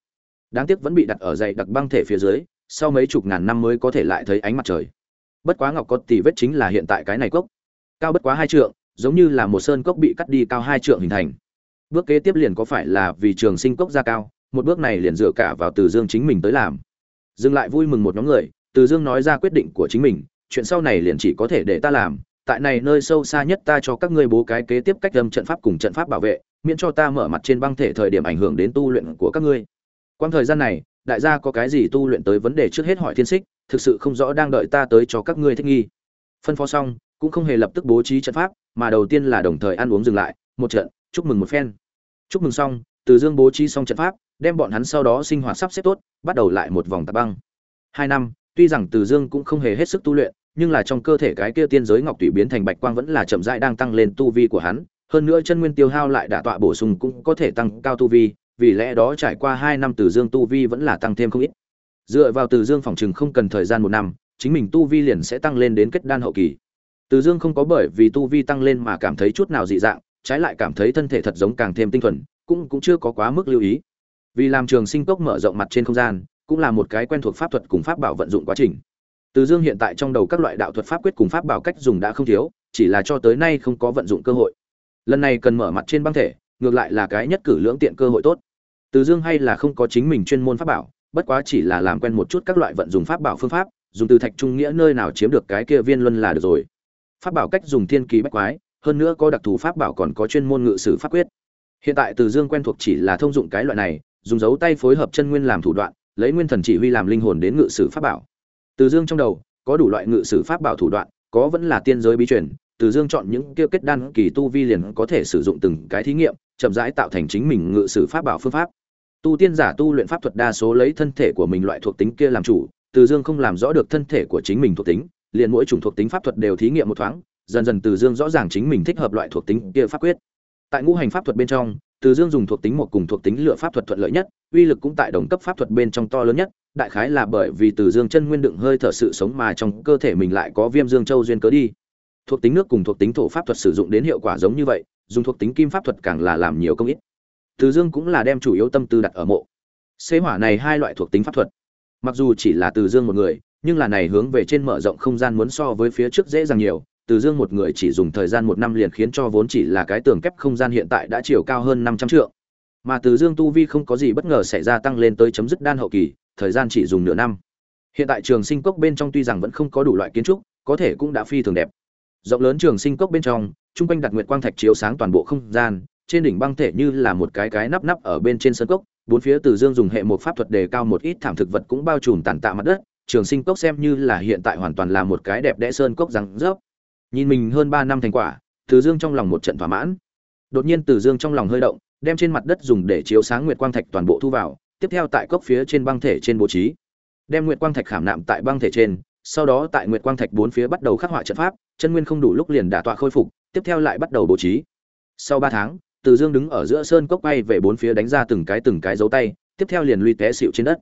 Đáng tiếc vẫn bị đặt ở dày đặc băng thể phía dưới, sau mấy chục ngàn năm mới có thể lại thấy ánh mặt trời. Bất quá ngọc có tỷ vết chính là hiện tại cái này cốc. Cao bất quá hai trượng, giống như là một sơn cốc bị cắt đi cao hai trượng hình thành bước kế tiếp liền có phải là vì trường sinh cốc ra cao, một bước này liền dựa cả vào từ dương chính mình tới làm. Dừng lại vui mừng một nhóm người, từ dương nói ra quyết định của chính mình, chuyện sau này liền chỉ có thể để ta làm, tại này nơi sâu xa nhất ta cho các ngươi bố cái kế tiếp cách âm trận pháp cùng trận pháp bảo vệ, miễn cho ta mở mặt trên băng thể thời điểm ảnh hưởng đến tu luyện của các ngươi. Quang thời gian này, đại gia có cái gì tu luyện tới vấn đề trước hết hỏi thiên xích, thực sự không rõ đang đợi ta tới cho các ngươi thích nghi. Phân phó xong, cũng không hề lập tức bố trí trận pháp, mà đầu tiên là đồng thời ăn uống dừng lại, một trận chúc mừng một phen. Chúc mừng xong, từ dương bố trí xong trận pháp, đem bọn hắn sau đó sinh hoạt sắp xếp tốt, bắt đầu lại một vòng tạp băng. Hai năm, tuy rằng từ dương cũng không hề hết sức tu luyện, nhưng là trong cơ thể cái kia tiên giới ngọc tủy biến thành bạch quang vẫn là chậm rãi đang tăng lên tu vi của hắn. Hơn nữa chân nguyên tiêu hao lại đả tọa bổ sung cũng có thể tăng cao tu vi, vì lẽ đó trải qua hai năm từ dương tu vi vẫn là tăng thêm không ít. Dựa vào từ dương phòng chừng không cần thời gian một năm, chính mình tu vi liền sẽ tăng lên đến kết đan hậu kỳ. Từ dương không có bởi vì tu vi tăng lên mà cảm thấy chút nào dị dạng trái lại cảm thấy thân thể thật giống càng thêm tinh thuần, cũng cũng chưa có quá mức lưu ý. Vì làm trường sinh cốc mở rộng mặt trên không gian, cũng là một cái quen thuộc pháp thuật cùng pháp bảo vận dụng quá trình. Từ dương hiện tại trong đầu các loại đạo thuật pháp quyết cùng pháp bảo cách dùng đã không thiếu, chỉ là cho tới nay không có vận dụng cơ hội. Lần này cần mở mặt trên băng thể, ngược lại là cái nhất cử lưỡng tiện cơ hội tốt. Từ dương hay là không có chính mình chuyên môn pháp bảo, bất quá chỉ là làm quen một chút các loại vận dụng pháp bảo phương pháp, dùng từ thạch trung nghĩa nơi nào chiếm được cái kia viên luân là được rồi. Pháp bảo cách dùng thiên kỳ bách quái hơn nữa có đặc thù pháp bảo còn có chuyên môn ngự sử pháp quyết. Hiện tại từ dương quen thuộc chỉ là thông dụng cái loại này, dùng dấu tay phối hợp chân nguyên làm thủ đoạn, lấy nguyên thần chỉ huy làm linh hồn đến ngự sử pháp bảo. Từ dương trong đầu, có đủ loại ngự sử pháp bảo thủ đoạn, có vẫn là tiên giới bí truyền, từ dương chọn những kia kết đan kỳ tu vi liền có thể sử dụng từng cái thí nghiệm, chậm rãi tạo thành chính mình ngự sử pháp bảo phương pháp. Tu tiên giả tu luyện pháp thuật đa số lấy thân thể của mình loại thuộc tính kia làm chủ, từ dương không làm rõ được thân thể của chính mình thuộc tính, liền mỗi chủng thuộc tính pháp thuật đều thí nghiệm một thoáng dần dần từ dương rõ ràng chính mình thích hợp loại thuộc tính kia pháp quyết. Tại ngũ hành pháp thuật bên trong, từ dương dùng thuộc tính một cùng thuộc tính lựa pháp thuật thuận lợi nhất, uy lực cũng tại đồng cấp pháp thuật bên trong to lớn nhất, đại khái là bởi vì từ dương chân nguyên đựng hơi thở sự sống mà trong cơ thể mình lại có viêm dương châu duyên cớ đi. Thuộc tính nước cùng thuộc tính thổ pháp thuật sử dụng đến hiệu quả giống như vậy, dùng thuộc tính kim pháp thuật càng là làm nhiều công ít. Từ dương cũng là đem chủ yếu tâm tư đặt ở mộ. Xế hỏa này hai loại thuộc tính pháp thuật. Mặc dù chỉ là từ dương một người, nhưng là này hướng về trên mở rộng không gian muốn so với phía trước dễ dàng nhiều từ dương một người chỉ dùng thời gian một năm liền khiến cho vốn chỉ là cái tường kép không gian hiện tại đã chiều cao hơn năm trăm triệu mà từ dương tu vi không có gì bất ngờ xảy ra tăng lên tới chấm dứt đan hậu kỳ, thời gian chỉ dùng nửa năm. Hiện tại trường sinh cốc bên trong tuy rằng vẫn không có đủ loại kiến trúc, có thể cũng đã phi thường đẹp. Rộng lớn trường sinh cốc bên trong chung quanh đặt nguyện quang thạch chiếu sáng toàn bộ không gian, trên đỉnh băng thể như là một cái cái nắp nắp ở bên trên sân cốc, bốn phía từ dương dùng hệ một pháp thuật đề cao một ít thảm thực vật cũng bao trùm tàn tạ mặt đất, trường sinh cốc xem như là hiện tại hoàn toàn là một cái đẹp đẽ sơn cốc răng rớp nhìn mình hơn ba năm thành quả, từ dương trong lòng một trận thỏa mãn. Đột nhiên từ dương trong lòng hơi động, đem trên mặt đất dùng để chiếu sáng nguyệt quang thạch toàn bộ thu vào, tiếp theo tại cốc phía trên băng thể trên bố trí. Đem nguyệt quang thạch khảm nạm tại băng thể trên, sau đó tại nguyệt quang thạch bốn phía bắt đầu khắc họa trận pháp, chân nguyên không đủ lúc liền đả tọa khôi phục, tiếp theo lại bắt đầu bố trí. Sau ba tháng, từ dương đứng ở giữa sơn cốc bay về bốn phía đánh ra từng cái từng cái dấu tay, tiếp theo liền lui té xịu trên đất.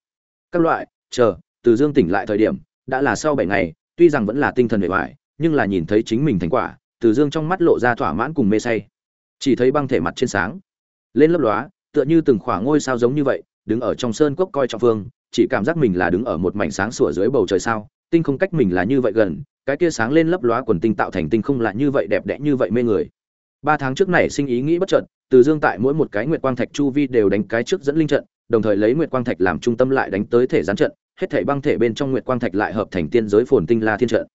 Các loại, chờ, từ dương tỉnh lại thời điểm, đã là sau bảy ngày, tuy rằng vẫn là tinh thần bề ngoài nhưng là nhìn thấy chính mình thành quả, từ dương trong mắt lộ ra thỏa mãn cùng mê say. Chỉ thấy băng thể mặt trên sáng, lên lấp lóa, tựa như từng khoảng ngôi sao giống như vậy, đứng ở trong sơn cốc coi trọng phương, chỉ cảm giác mình là đứng ở một mảnh sáng sủa dưới bầu trời sao, tinh không cách mình là như vậy gần, cái kia sáng lên lấp lóa quần tinh tạo thành tinh không là như vậy đẹp đẽ như vậy mê người. Ba tháng trước này sinh ý nghĩ bất chợt, từ dương tại mỗi một cái nguyệt quang thạch chu vi đều đánh cái trước dẫn linh trận, đồng thời lấy nguyệt quang thạch làm trung tâm lại đánh tới thể gián trận, hết thảy băng thể bên trong nguyệt quang thạch lại hợp thành tiên giới phồn tinh la thiên trận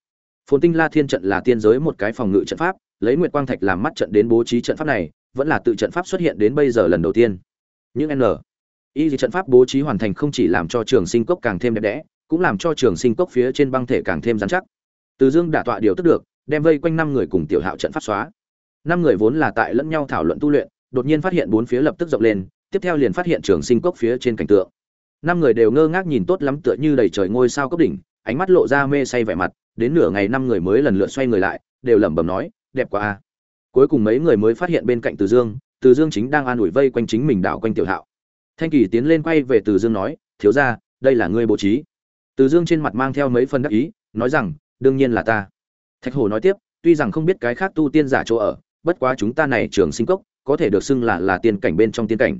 phồn tinh la thiên trận là tiên giới một cái phòng ngự trận pháp, lấy nguyệt quang thạch làm mắt trận đến bố trí trận pháp này, vẫn là tự trận pháp xuất hiện đến bây giờ lần đầu tiên. Những n. Y trận pháp bố trí hoàn thành không chỉ làm cho trường sinh cốc càng thêm đẹp đẽ, cũng làm cho trường sinh cốc phía trên băng thể càng thêm dán chắc. Từ dương đả tọa điều tức được, đem vây quanh năm người cùng tiểu hạo trận pháp xóa. Năm người vốn là tại lẫn nhau thảo luận tu luyện, đột nhiên phát hiện bốn phía lập tức rộng lên, tiếp theo liền phát hiện trường sinh cốc phía trên cảnh tượng. Năm người đều ngơ ngác nhìn tốt lắm tựa như đầy trời ngôi sao cốc đỉnh, ánh mắt lộ ra mê say vẻ mặt đến nửa ngày năm người mới lần lượt xoay người lại, đều lẩm bẩm nói, đẹp quá a cuối cùng mấy người mới phát hiện bên cạnh từ dương từ dương chính đang an ủi vây quanh chính mình đảo quanh tiểu hạo. Thanh kỳ tiến lên quay về từ dương nói, thiếu ra đây là ngươi bố trí. Từ dương trên mặt mang theo mấy phần đắc ý, nói rằng, đương nhiên là ta. Thạch hổ nói tiếp, tuy rằng không biết cái khác tu tiên giả chỗ ở, bất quá chúng ta này trường sinh cốc, có thể được xưng là là tiên cảnh bên trong tiên cảnh.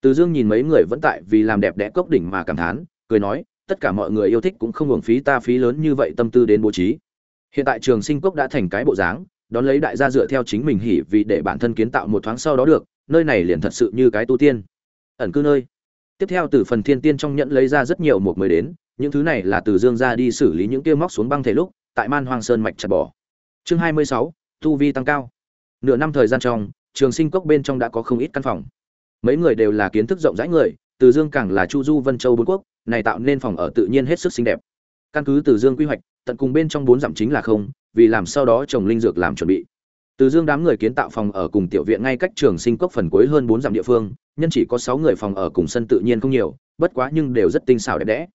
Từ dương nhìn mấy người vẫn tại vì làm đẹp đẽ cốc đỉnh mà cảm thán, cười nói tất cả mọi người yêu thích cũng không hưởng phí ta phí lớn như vậy tâm tư đến bố trí. Hiện tại trường sinh cốc đã thành cái bộ dáng, đón lấy đại gia dựa theo chính mình hỉ vì để bản thân kiến tạo một thoáng sau đó được, nơi này liền thật sự như cái tu tiên. Ẩn cư nơi. Tiếp theo từ phần thiên tiên trong nhận lấy ra rất nhiều một mới đến, những thứ này là từ dương ra đi xử lý những kia móc xuống băng thể lúc, tại man hoang sơn mạch chặt bỏ. Chương hai mươi sáu, tu vi tăng cao. Nửa năm thời gian trong, trường sinh cốc bên trong đã có không ít căn phòng. Mấy người đều là kiến thức rộng rãi người từ dương càng là chu du vân châu bốn quốc, này tạo nên phòng ở tự nhiên hết sức xinh đẹp. Căn cứ từ dương quy hoạch, tận cùng bên trong bốn dặm chính là không, vì làm sau đó trồng linh dược làm chuẩn bị. Từ dương đám người kiến tạo phòng ở cùng tiểu viện ngay cách trường sinh cốc phần cuối hơn bốn dặm địa phương, nhân chỉ có sáu người phòng ở cùng sân tự nhiên không nhiều, bất quá nhưng đều rất tinh xảo đẹp đẽ.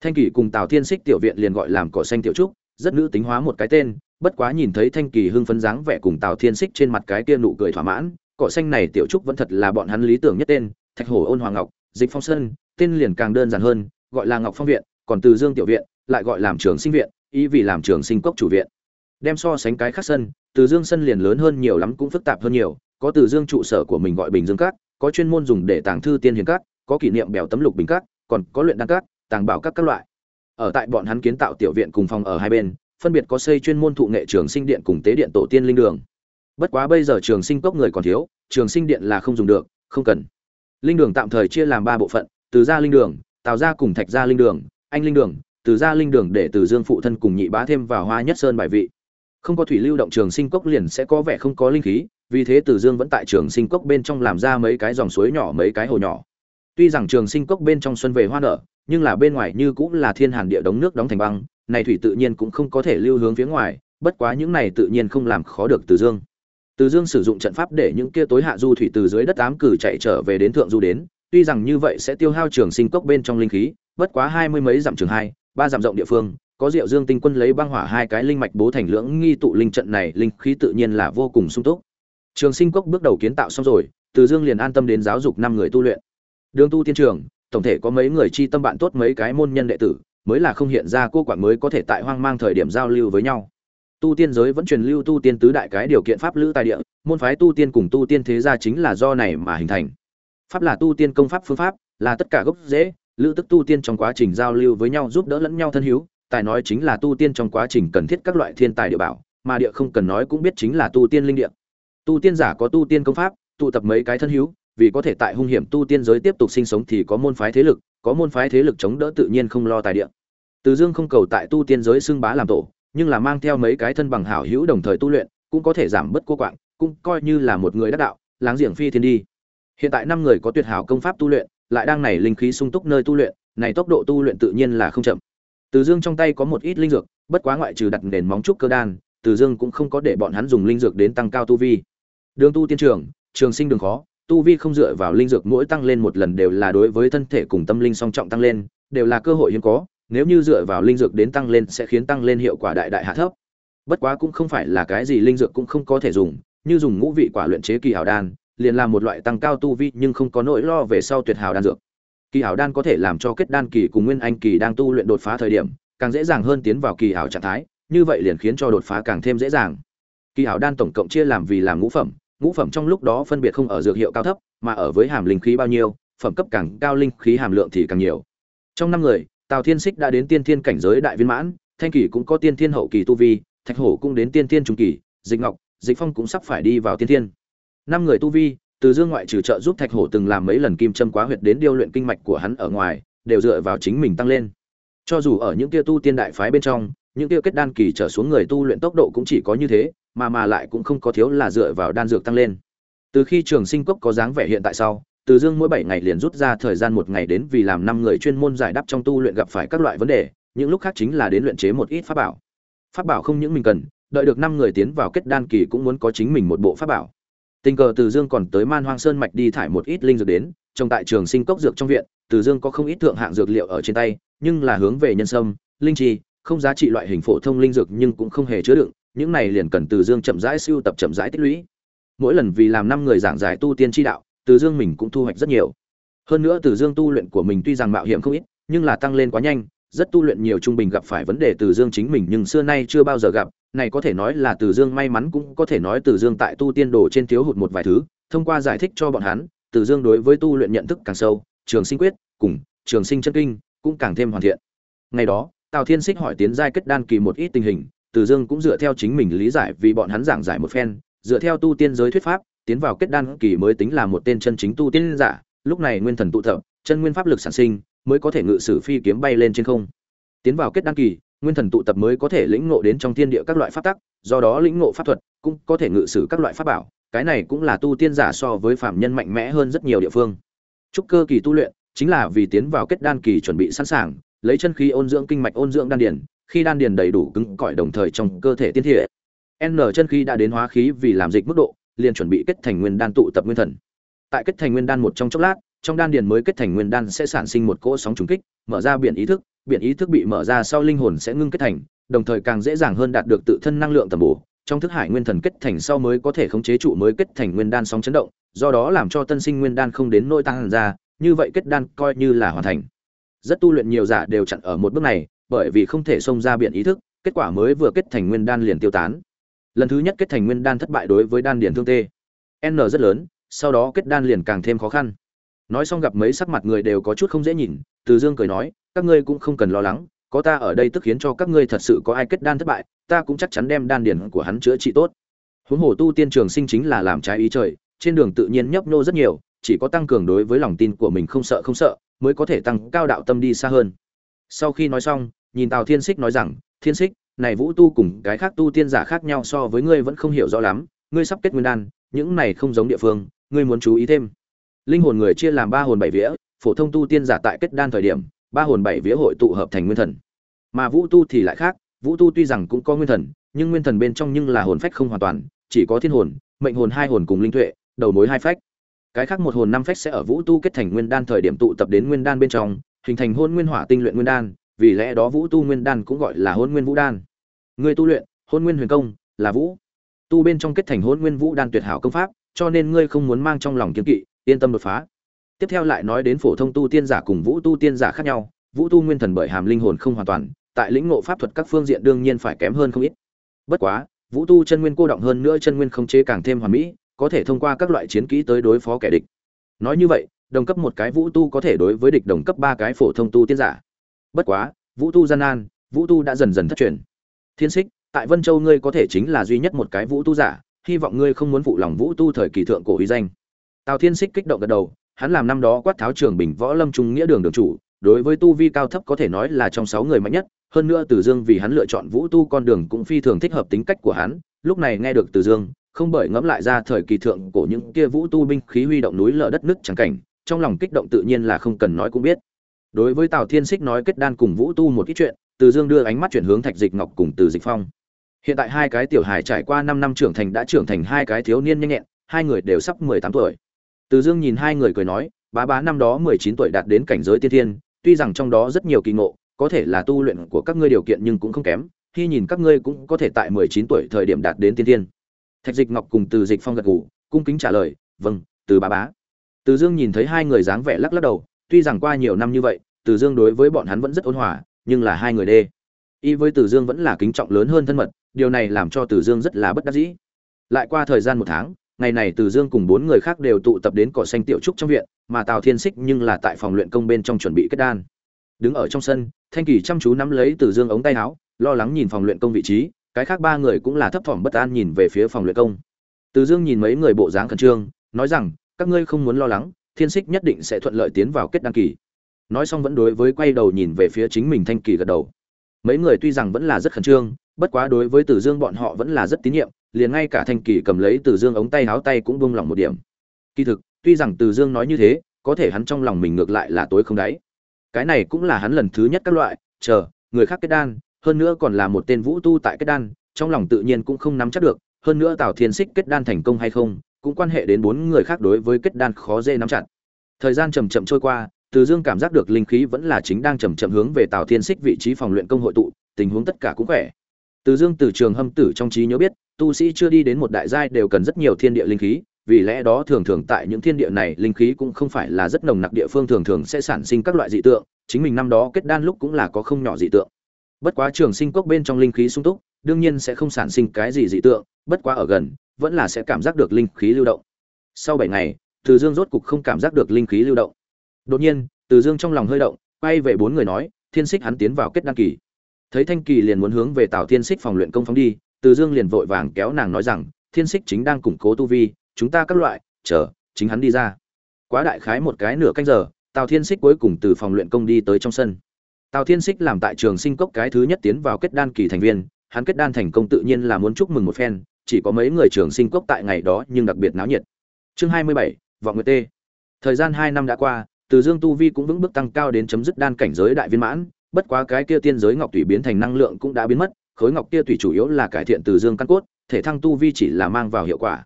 Thanh kỳ cùng tào thiên xích tiểu viện liền gọi làm cỏ xanh tiểu trúc, rất nữ tính hóa một cái tên, bất quá nhìn thấy thanh kỳ hưng phấn dáng vẻ cùng tào thiên xích trên mặt cái kia nụ cười thỏa mãn, cỏ xanh này tiểu trúc vẫn thật là bọn hắn lý tưởng nhất tên, thạch hổ ôn hoàng ngọc dịch phong sơn, tên liền càng đơn giản hơn, gọi là ngọc phong viện, còn từ dương tiểu viện, lại gọi làm trường sinh viện, ý vì làm trường sinh cốc chủ viện. Đem so sánh cái khác sân, từ dương sân liền lớn hơn nhiều lắm cũng phức tạp hơn nhiều, có từ dương trụ sở của mình gọi bình dương các có chuyên môn dùng để tàng thư tiên hiền các có kỷ niệm bèo tấm lục bình các còn có luyện đan các tàng bảo các các loại. Ở tại bọn hắn kiến tạo tiểu viện cùng phòng ở hai bên, phân biệt có xây chuyên môn thụ nghệ trường sinh điện cùng tế điện tổ tiên linh đường. Bất quá bây giờ trường sinh cốc người còn thiếu, trường sinh điện là không dùng được, không cần linh đường tạm thời chia làm ba bộ phận, từ gia linh đường, tào gia cùng thạch gia linh đường, anh linh đường, từ gia linh đường để từ dương phụ thân cùng nhị bá thêm vào hoa nhất sơn bài vị. Không có thủy lưu động trường sinh cốc liền sẽ có vẻ không có linh khí, vì thế từ dương vẫn tại trường sinh cốc bên trong làm ra mấy cái dòng suối nhỏ, mấy cái hồ nhỏ. Tuy rằng trường sinh cốc bên trong xuân về hoa nở, nhưng là bên ngoài như cũng là thiên hàn địa đống nước đóng thành băng, này thủy tự nhiên cũng không có thể lưu hướng phía ngoài, bất quá những này tự nhiên không làm khó được từ dương từ dương sử dụng trận pháp để những kia tối hạ du thủy từ dưới đất ám cử chạy trở về đến thượng du đến tuy rằng như vậy sẽ tiêu hao trường sinh cốc bên trong linh khí bất quá hai mươi mấy dặm trường hai ba dặm rộng địa phương có Diệu Dương Tinh Quân lấy băng hỏa hai cái linh mạch bố thành lưỡng nghi tụ linh trận này, linh khí tự nhiên là vô cùng sung túc. Trường Sinh Cốc bước đầu kiến tạo xong rồi, Từ Dương liền an tâm đến giáo dục năm người tu luyện. Đường tu tiên trường, tổng thể có mấy người chi tâm bạn tốt mấy cái môn nhân đệ tử, mới là không hiện ra cô quản mới có thể tại hoang mang thời điểm giao lưu với nhau. Tu tiên giới vẫn truyền lưu tu tiên tứ đại cái điều kiện pháp lữ tài địa, môn phái tu tiên cùng tu tiên thế gia chính là do này mà hình thành. Pháp là tu tiên công pháp phương pháp, là tất cả gốc rễ, lữ tức tu tiên trong quá trình giao lưu với nhau giúp đỡ lẫn nhau thân hữu, tài nói chính là tu tiên trong quá trình cần thiết các loại thiên tài địa bảo, mà địa không cần nói cũng biết chính là tu tiên linh địa. Tu tiên giả có tu tiên công pháp, tụ tập mấy cái thân hữu, vì có thể tại hung hiểm tu tiên giới tiếp tục sinh sống thì có môn phái thế lực, có môn phái thế lực chống đỡ tự nhiên không lo tài địa. Từ Dương không cầu tại tu tiên giới xưng bá làm tổ, nhưng là mang theo mấy cái thân bằng hảo hữu đồng thời tu luyện, cũng có thể giảm bớt cô quạng, cũng coi như là một người đắc đạo, láng giềng phi thiên đi. Hiện tại năm người có tuyệt hảo công pháp tu luyện, lại đang này linh khí sung túc nơi tu luyện, này tốc độ tu luyện tự nhiên là không chậm. Từ Dương trong tay có một ít linh dược, bất quá ngoại trừ đặt nền móng trúc cơ đan, Từ Dương cũng không có để bọn hắn dùng linh dược đến tăng cao tu vi. Đường tu tiên trường, trường sinh đường khó, tu vi không dựa vào linh dược mỗi tăng lên một lần đều là đối với thân thể cùng tâm linh song trọng tăng lên, đều là cơ hội hiếm có, nếu như dựa vào linh dược đến tăng lên sẽ khiến tăng lên hiệu quả đại đại hạ thấp. Bất quá cũng không phải là cái gì linh dược cũng không có thể dùng, như dùng ngũ vị quả luyện chế kỳ hảo đan, liền là một loại tăng cao tu vi nhưng không có nỗi lo về sau tuyệt hảo đan dược. Kỳ hảo đan có thể làm cho kết đan kỳ cùng nguyên anh kỳ đang tu luyện đột phá thời điểm càng dễ dàng hơn tiến vào kỳ hảo trạng thái như vậy liền khiến cho đột phá càng thêm dễ dàng. Kỳ hảo đan tổng cộng chia làm vì làm ngũ phẩm ngũ phẩm trong lúc đó phân biệt không ở dược hiệu cao thấp mà ở với hàm linh khí bao nhiêu phẩm cấp càng cao linh khí hàm lượng thì càng nhiều. Trong năm người tào thiên Sích đã đến tiên thiên cảnh giới đại viên mãn, thanh kỳ cũng có tiên thiên hậu kỳ tu vi, thạch hổ cũng đến tiên thiên trung kỳ, dịch ngọc, dịch phong cũng sắp phải đi vào tiên thiên. Năm người tu vi, từ dương ngoại trừ trợ giúp thạch hổ từng làm mấy lần kim châm quá huyệt đến điêu luyện kinh mạch của hắn ở ngoài, đều dựa vào chính mình tăng lên. Cho dù ở những kia tu tiên đại phái bên trong, những kia kết đan kỳ trở xuống người tu luyện tốc độ cũng chỉ có như thế, mà mà lại cũng không có thiếu là dựa vào đan dược tăng lên. Từ khi trường sinh cốc có dáng vẻ hiện tại sau từ dương mỗi bảy ngày liền rút ra thời gian một ngày đến vì làm năm người chuyên môn giải đáp trong tu luyện gặp phải các loại vấn đề, những lúc khác chính là đến luyện chế một ít pháp bảo. Pháp bảo không những mình cần, đợi được năm người tiến vào kết đan kỳ cũng muốn có chính mình một bộ pháp bảo. Tình cờ từ dương còn tới man hoang sơn mạch đi thải một ít linh dược đến, trồng tại trường sinh cốc dược trong viện, từ dương có không ít thượng hạng dược liệu ở trên tay, nhưng là hướng về nhân sâm, linh chi, không giá trị loại hình phổ thông linh dược nhưng cũng không hề chứa đựng, những này liền cần từ dương chậm rãi siêu tập chậm rãi tích lũy. Mỗi lần vì làm năm người giảng giải tu tiên tri đạo từ dương mình cũng thu hoạch rất nhiều. Hơn nữa từ dương tu luyện của mình tuy rằng mạo hiểm không ít, nhưng là tăng lên quá nhanh, rất tu luyện nhiều trung bình gặp phải vấn đề từ dương chính mình nhưng xưa nay chưa bao giờ gặp, này có thể nói là từ dương may mắn cũng có thể nói từ dương tại tu tiên đồ trên thiếu hụt một vài thứ, thông qua giải thích cho bọn hắn, từ dương đối với tu luyện nhận thức càng sâu, trường sinh quyết cùng trường sinh chân kinh cũng càng thêm hoàn thiện. Ngày đó, tào thiên xích hỏi tiến giai kết đan kỳ một ít tình hình, từ dương cũng dựa theo chính mình lý giải vì bọn hắn giảng giải một phen dựa theo tu tiên giới thuyết pháp, tiến vào kết đan kỳ mới tính là một tên chân chính tu tiên giả, lúc này nguyên thần tụ tập, chân nguyên pháp lực sản sinh, mới có thể ngự sử phi kiếm bay lên trên không. Tiến vào kết đan kỳ, nguyên thần tụ tập mới có thể lĩnh ngộ đến trong thiên địa các loại pháp tắc, do đó lĩnh ngộ pháp thuật, cũng có thể ngự sử các loại pháp bảo, cái này cũng là tu tiên giả so với phạm nhân mạnh mẽ hơn rất nhiều địa phương. Trúc cơ kỳ tu luyện, chính là vì tiến vào kết đan kỳ chuẩn bị sẵn sàng, lấy chân khí ôn dưỡng kinh mạch ôn dưỡng đan điền, khi đan điền đầy đủ cứng cỏi đồng thời trong cơ thể tiên thiện n chân khí đã đến hóa khí vì làm dịch mức độ, liền chuẩn bị kết thành nguyên đan tụ tập nguyên thần. Tại kết thành nguyên đan một trong chốc lát, trong đan điền mới kết thành nguyên đan sẽ sản sinh một cỗ sóng trùng kích, mở ra biển ý thức, biển ý thức bị mở ra sau linh hồn sẽ ngưng kết thành, đồng thời càng dễ dàng hơn đạt được tự thân năng lượng tầm bổ. Trong thức hải nguyên thần kết thành sau mới có thể khống chế trụ mới kết thành nguyên đan sóng chấn động, do đó làm cho tân sinh nguyên đan không đến nỗi tăng ra, như vậy kết đan coi như là hoàn thành. Rất tu luyện nhiều giả đều chặn ở một bước này, bởi vì không thể xông ra biển ý thức, kết quả mới vừa kết thành nguyên đan liền tiêu tán lần thứ nhất kết thành nguyên đan thất bại đối với đan điền thương tê. N rất lớn, sau đó kết đan liền càng thêm khó khăn. Nói xong gặp mấy sắc mặt người đều có chút không dễ nhìn, từ dương cười nói, các ngươi cũng không cần lo lắng, có ta ở đây tức khiến cho các ngươi thật sự có ai kết đan thất bại, ta cũng chắc chắn đem đan điền của hắn chữa trị tốt. Huống hồ tu tiên trường sinh chính là làm trái ý trời, trên đường tự nhiên nhấp nhô rất nhiều, chỉ có tăng cường đối với lòng tin của mình không sợ không sợ, mới có thể tăng cao đạo tâm đi xa hơn. Sau khi nói xong, nhìn tào thiên xích nói rằng, thiên xích này vũ tu cùng cái khác tu tiên giả khác nhau so với ngươi vẫn không hiểu rõ lắm, ngươi sắp kết nguyên đan, những này không giống địa phương, ngươi muốn chú ý thêm. Linh hồn người chia làm ba hồn bảy vía, phổ thông tu tiên giả tại kết đan thời điểm, ba hồn bảy vía hội tụ hợp thành nguyên thần. Mà vũ tu thì lại khác, vũ tu tuy rằng cũng có nguyên thần, nhưng nguyên thần bên trong nhưng là hồn phách không hoàn toàn, chỉ có thiên hồn, mệnh hồn hai hồn cùng linh tuệ, đầu mối hai phách. Cái khác một hồn năm phách sẽ ở vũ tu kết thành nguyên đan thời điểm tụ tập đến nguyên đan bên trong, hình thành hôn nguyên hỏa tinh luyện nguyên đan, vì lẽ đó vũ tu nguyên đan cũng gọi là hôn nguyên vũ đan. Ngươi tu luyện hôn nguyên huyền công, là vũ. Tu bên trong kết thành hôn nguyên vũ đan tuyệt hảo công pháp, cho nên ngươi không muốn mang trong lòng kiên kỵ, yên tâm đột phá. Tiếp theo lại nói đến phổ thông tu tiên giả cùng vũ tu tiên giả khác nhau, vũ tu nguyên thần bởi hàm linh hồn không hoàn toàn, tại lĩnh ngộ pháp thuật các phương diện đương nhiên phải kém hơn không ít. Bất quá, vũ tu chân nguyên cô động hơn nữa chân nguyên không chế càng thêm hoàn mỹ, có thể thông qua các loại chiến kỹ tới đối phó kẻ địch. Nói như vậy, đồng cấp một cái vũ tu có thể đối với địch đồng cấp ba cái phổ thông tu tiên giả. Bất quá, vũ tu gian nan, vũ tu đã dần dần thất truyền thiên xích tại vân châu ngươi có thể chính là duy nhất một cái vũ tu giả, hy vọng ngươi không muốn phụ lòng vũ tu thời kỳ thượng cổ uy danh. Tào thiên xích kích động gật đầu, hắn làm năm đó quát tháo trường bình võ lâm trung nghĩa đường đường chủ, đối với tu vi cao thấp có thể nói là trong sáu người mạnh nhất, hơn nữa từ dương vì hắn lựa chọn vũ tu con đường cũng phi thường thích hợp tính cách của hắn, lúc này nghe được từ dương, không bởi ngẫm lại ra thời kỳ thượng cổ những kia vũ tu binh khí huy động núi lở đất nước chẳng cảnh, trong lòng kích động tự nhiên là không cần nói cũng biết đối với tào thiên xích nói kết đan cùng vũ tu một ít chuyện, từ dương đưa ánh mắt chuyển hướng thạch dịch ngọc cùng từ dịch phong. Hiện tại hai cái tiểu hài trải qua năm năm trưởng thành đã trưởng thành hai cái thiếu niên nhanh nhẹn, hai người đều sắp mười tám tuổi. Từ dương nhìn hai người cười nói, bá bá năm đó mười chín tuổi đạt đến cảnh giới tiên thiên, tuy rằng trong đó rất nhiều kỳ ngộ, có thể là tu luyện của các ngươi điều kiện nhưng cũng không kém khi nhìn các ngươi cũng có thể tại mười chín tuổi thời điểm đạt đến tiên thiên. Thạch dịch ngọc cùng từ dịch phong gật gù, cung kính trả lời vâng từ bá bá. Từ dương nhìn thấy hai người dáng vẻ lắc lắc đầu tuy rằng qua nhiều năm như vậy, từ dương đối với bọn hắn vẫn rất ôn hòa, nhưng là hai người đê. Y với từ dương vẫn là kính trọng lớn hơn thân mật, điều này làm cho từ dương rất là bất đắc dĩ. Lại qua thời gian một tháng, ngày này từ dương cùng bốn người khác đều tụ tập đến cỏ xanh tiểu trúc trong viện, mà tào thiên xích nhưng là tại phòng luyện công bên trong chuẩn bị kết đan. Đứng ở trong sân, thanh kỳ chăm chú nắm lấy từ dương ống tay áo, lo lắng nhìn phòng luyện công vị trí, cái khác ba người cũng là thấp thỏm bất an nhìn về phía phòng luyện công. Từ dương nhìn mấy người bộ dáng khẩn trương, nói rằng, các ngươi không muốn lo lắng thiên xích nhất định sẽ thuận lợi tiến vào kết đăng kỳ. Nói xong vẫn đối với quay đầu nhìn về phía chính mình thanh kỳ gật đầu. Mấy người tuy rằng vẫn là rất khẩn trương, bất quá đối với Tử dương bọn họ vẫn là rất tín nhiệm, liền ngay cả thanh kỳ cầm lấy Tử dương ống tay háo tay cũng buông lỏng một điểm. Kỳ thực, tuy rằng Tử dương nói như thế, có thể hắn trong lòng mình ngược lại là tối không đáy. Cái này cũng là hắn lần thứ nhất các loại, chờ, người khác kết đan, hơn nữa còn là một tên vũ tu tại kết đan, trong lòng tự nhiên cũng không nắm chắc được, hơn nữa tào thiên xích kết đan thành công hay không cũng quan hệ đến bốn người khác đối với kết đan khó dễ nắm chặt. Thời gian chậm chậm trôi qua, từ dương cảm giác được linh khí vẫn là chính đang chậm chậm hướng về tào thiên xích vị trí phòng luyện công hội tụ, tình huống tất cả cũng khỏe. Từ dương từ trường hâm tử trong trí nhớ biết, tu sĩ chưa đi đến một đại giai đều cần rất nhiều thiên địa linh khí, vì lẽ đó thường thường tại những thiên địa này linh khí cũng không phải là rất nồng nặc địa phương thường thường sẽ sản sinh các loại dị tượng, chính mình năm đó kết đan lúc cũng là có không nhỏ dị tượng. Bất quá trường sinh cốc bên trong linh khí sung túc, đương nhiên sẽ không sản sinh cái gì dị tượng, bất quá ở gần vẫn là sẽ cảm giác được linh khí lưu động. Sau bảy ngày, từ dương rốt cục không cảm giác được linh khí lưu động. Đột nhiên, từ dương trong lòng hơi động, quay về bốn người nói, thiên xích hắn tiến vào kết đăng kỳ. Thấy thanh kỳ liền muốn hướng về tào thiên xích phòng luyện công phóng đi, từ dương liền vội vàng kéo nàng nói rằng, thiên xích chính đang củng cố tu vi, chúng ta các loại, chờ, chính hắn đi ra. Quá đại khái một cái nửa canh giờ, tào thiên xích cuối cùng từ phòng luyện công đi tới trong sân. Tào thiên xích làm tại trường sinh cốc cái thứ nhất tiến vào kết đan kỳ thành viên, hắn kết đan thành công tự nhiên là muốn chúc mừng một phen chỉ có mấy người trường sinh cốc tại ngày đó nhưng đặc biệt náo nhiệt. Chương hai mươi bảy, vọng nguyệt tê. Thời gian hai năm đã qua, từ dương tu vi cũng vững bước tăng cao đến chấm dứt đan cảnh giới đại viên mãn, bất quá cái kia tiên giới ngọc tùy biến thành năng lượng cũng đã biến mất, khối ngọc kia tùy chủ yếu là cải thiện từ dương căn cốt, thể thăng tu vi chỉ là mang vào hiệu quả.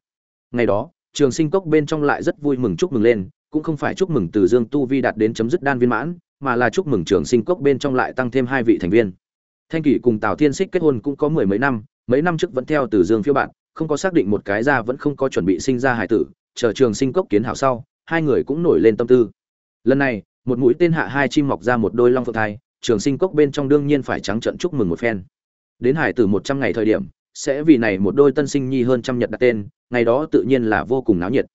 Ngày đó, trường sinh cốc bên trong lại rất vui mừng chúc mừng lên, cũng không phải chúc mừng từ dương tu vi đạt đến chấm dứt đan viên mãn, mà là chúc mừng trường sinh cốc bên trong lại tăng thêm hai vị thành viên. Thanh kỷ cùng tào thiên xích kết hôn cũng có mười mấy năm mấy năm trước vẫn theo từ dương phiêu bạn, không có xác định một cái ra vẫn không có chuẩn bị sinh ra hải tử, chờ trường sinh cốc kiến hảo sau, hai người cũng nổi lên tâm tư. Lần này, một mũi tên hạ hai chim mọc ra một đôi long phượng thai, trường sinh cốc bên trong đương nhiên phải trắng trận chúc mừng một phen. Đến hải tử một trăm ngày thời điểm, sẽ vì này một đôi tân sinh nhi hơn trăm nhật đặt tên, ngày đó tự nhiên là vô cùng náo nhiệt.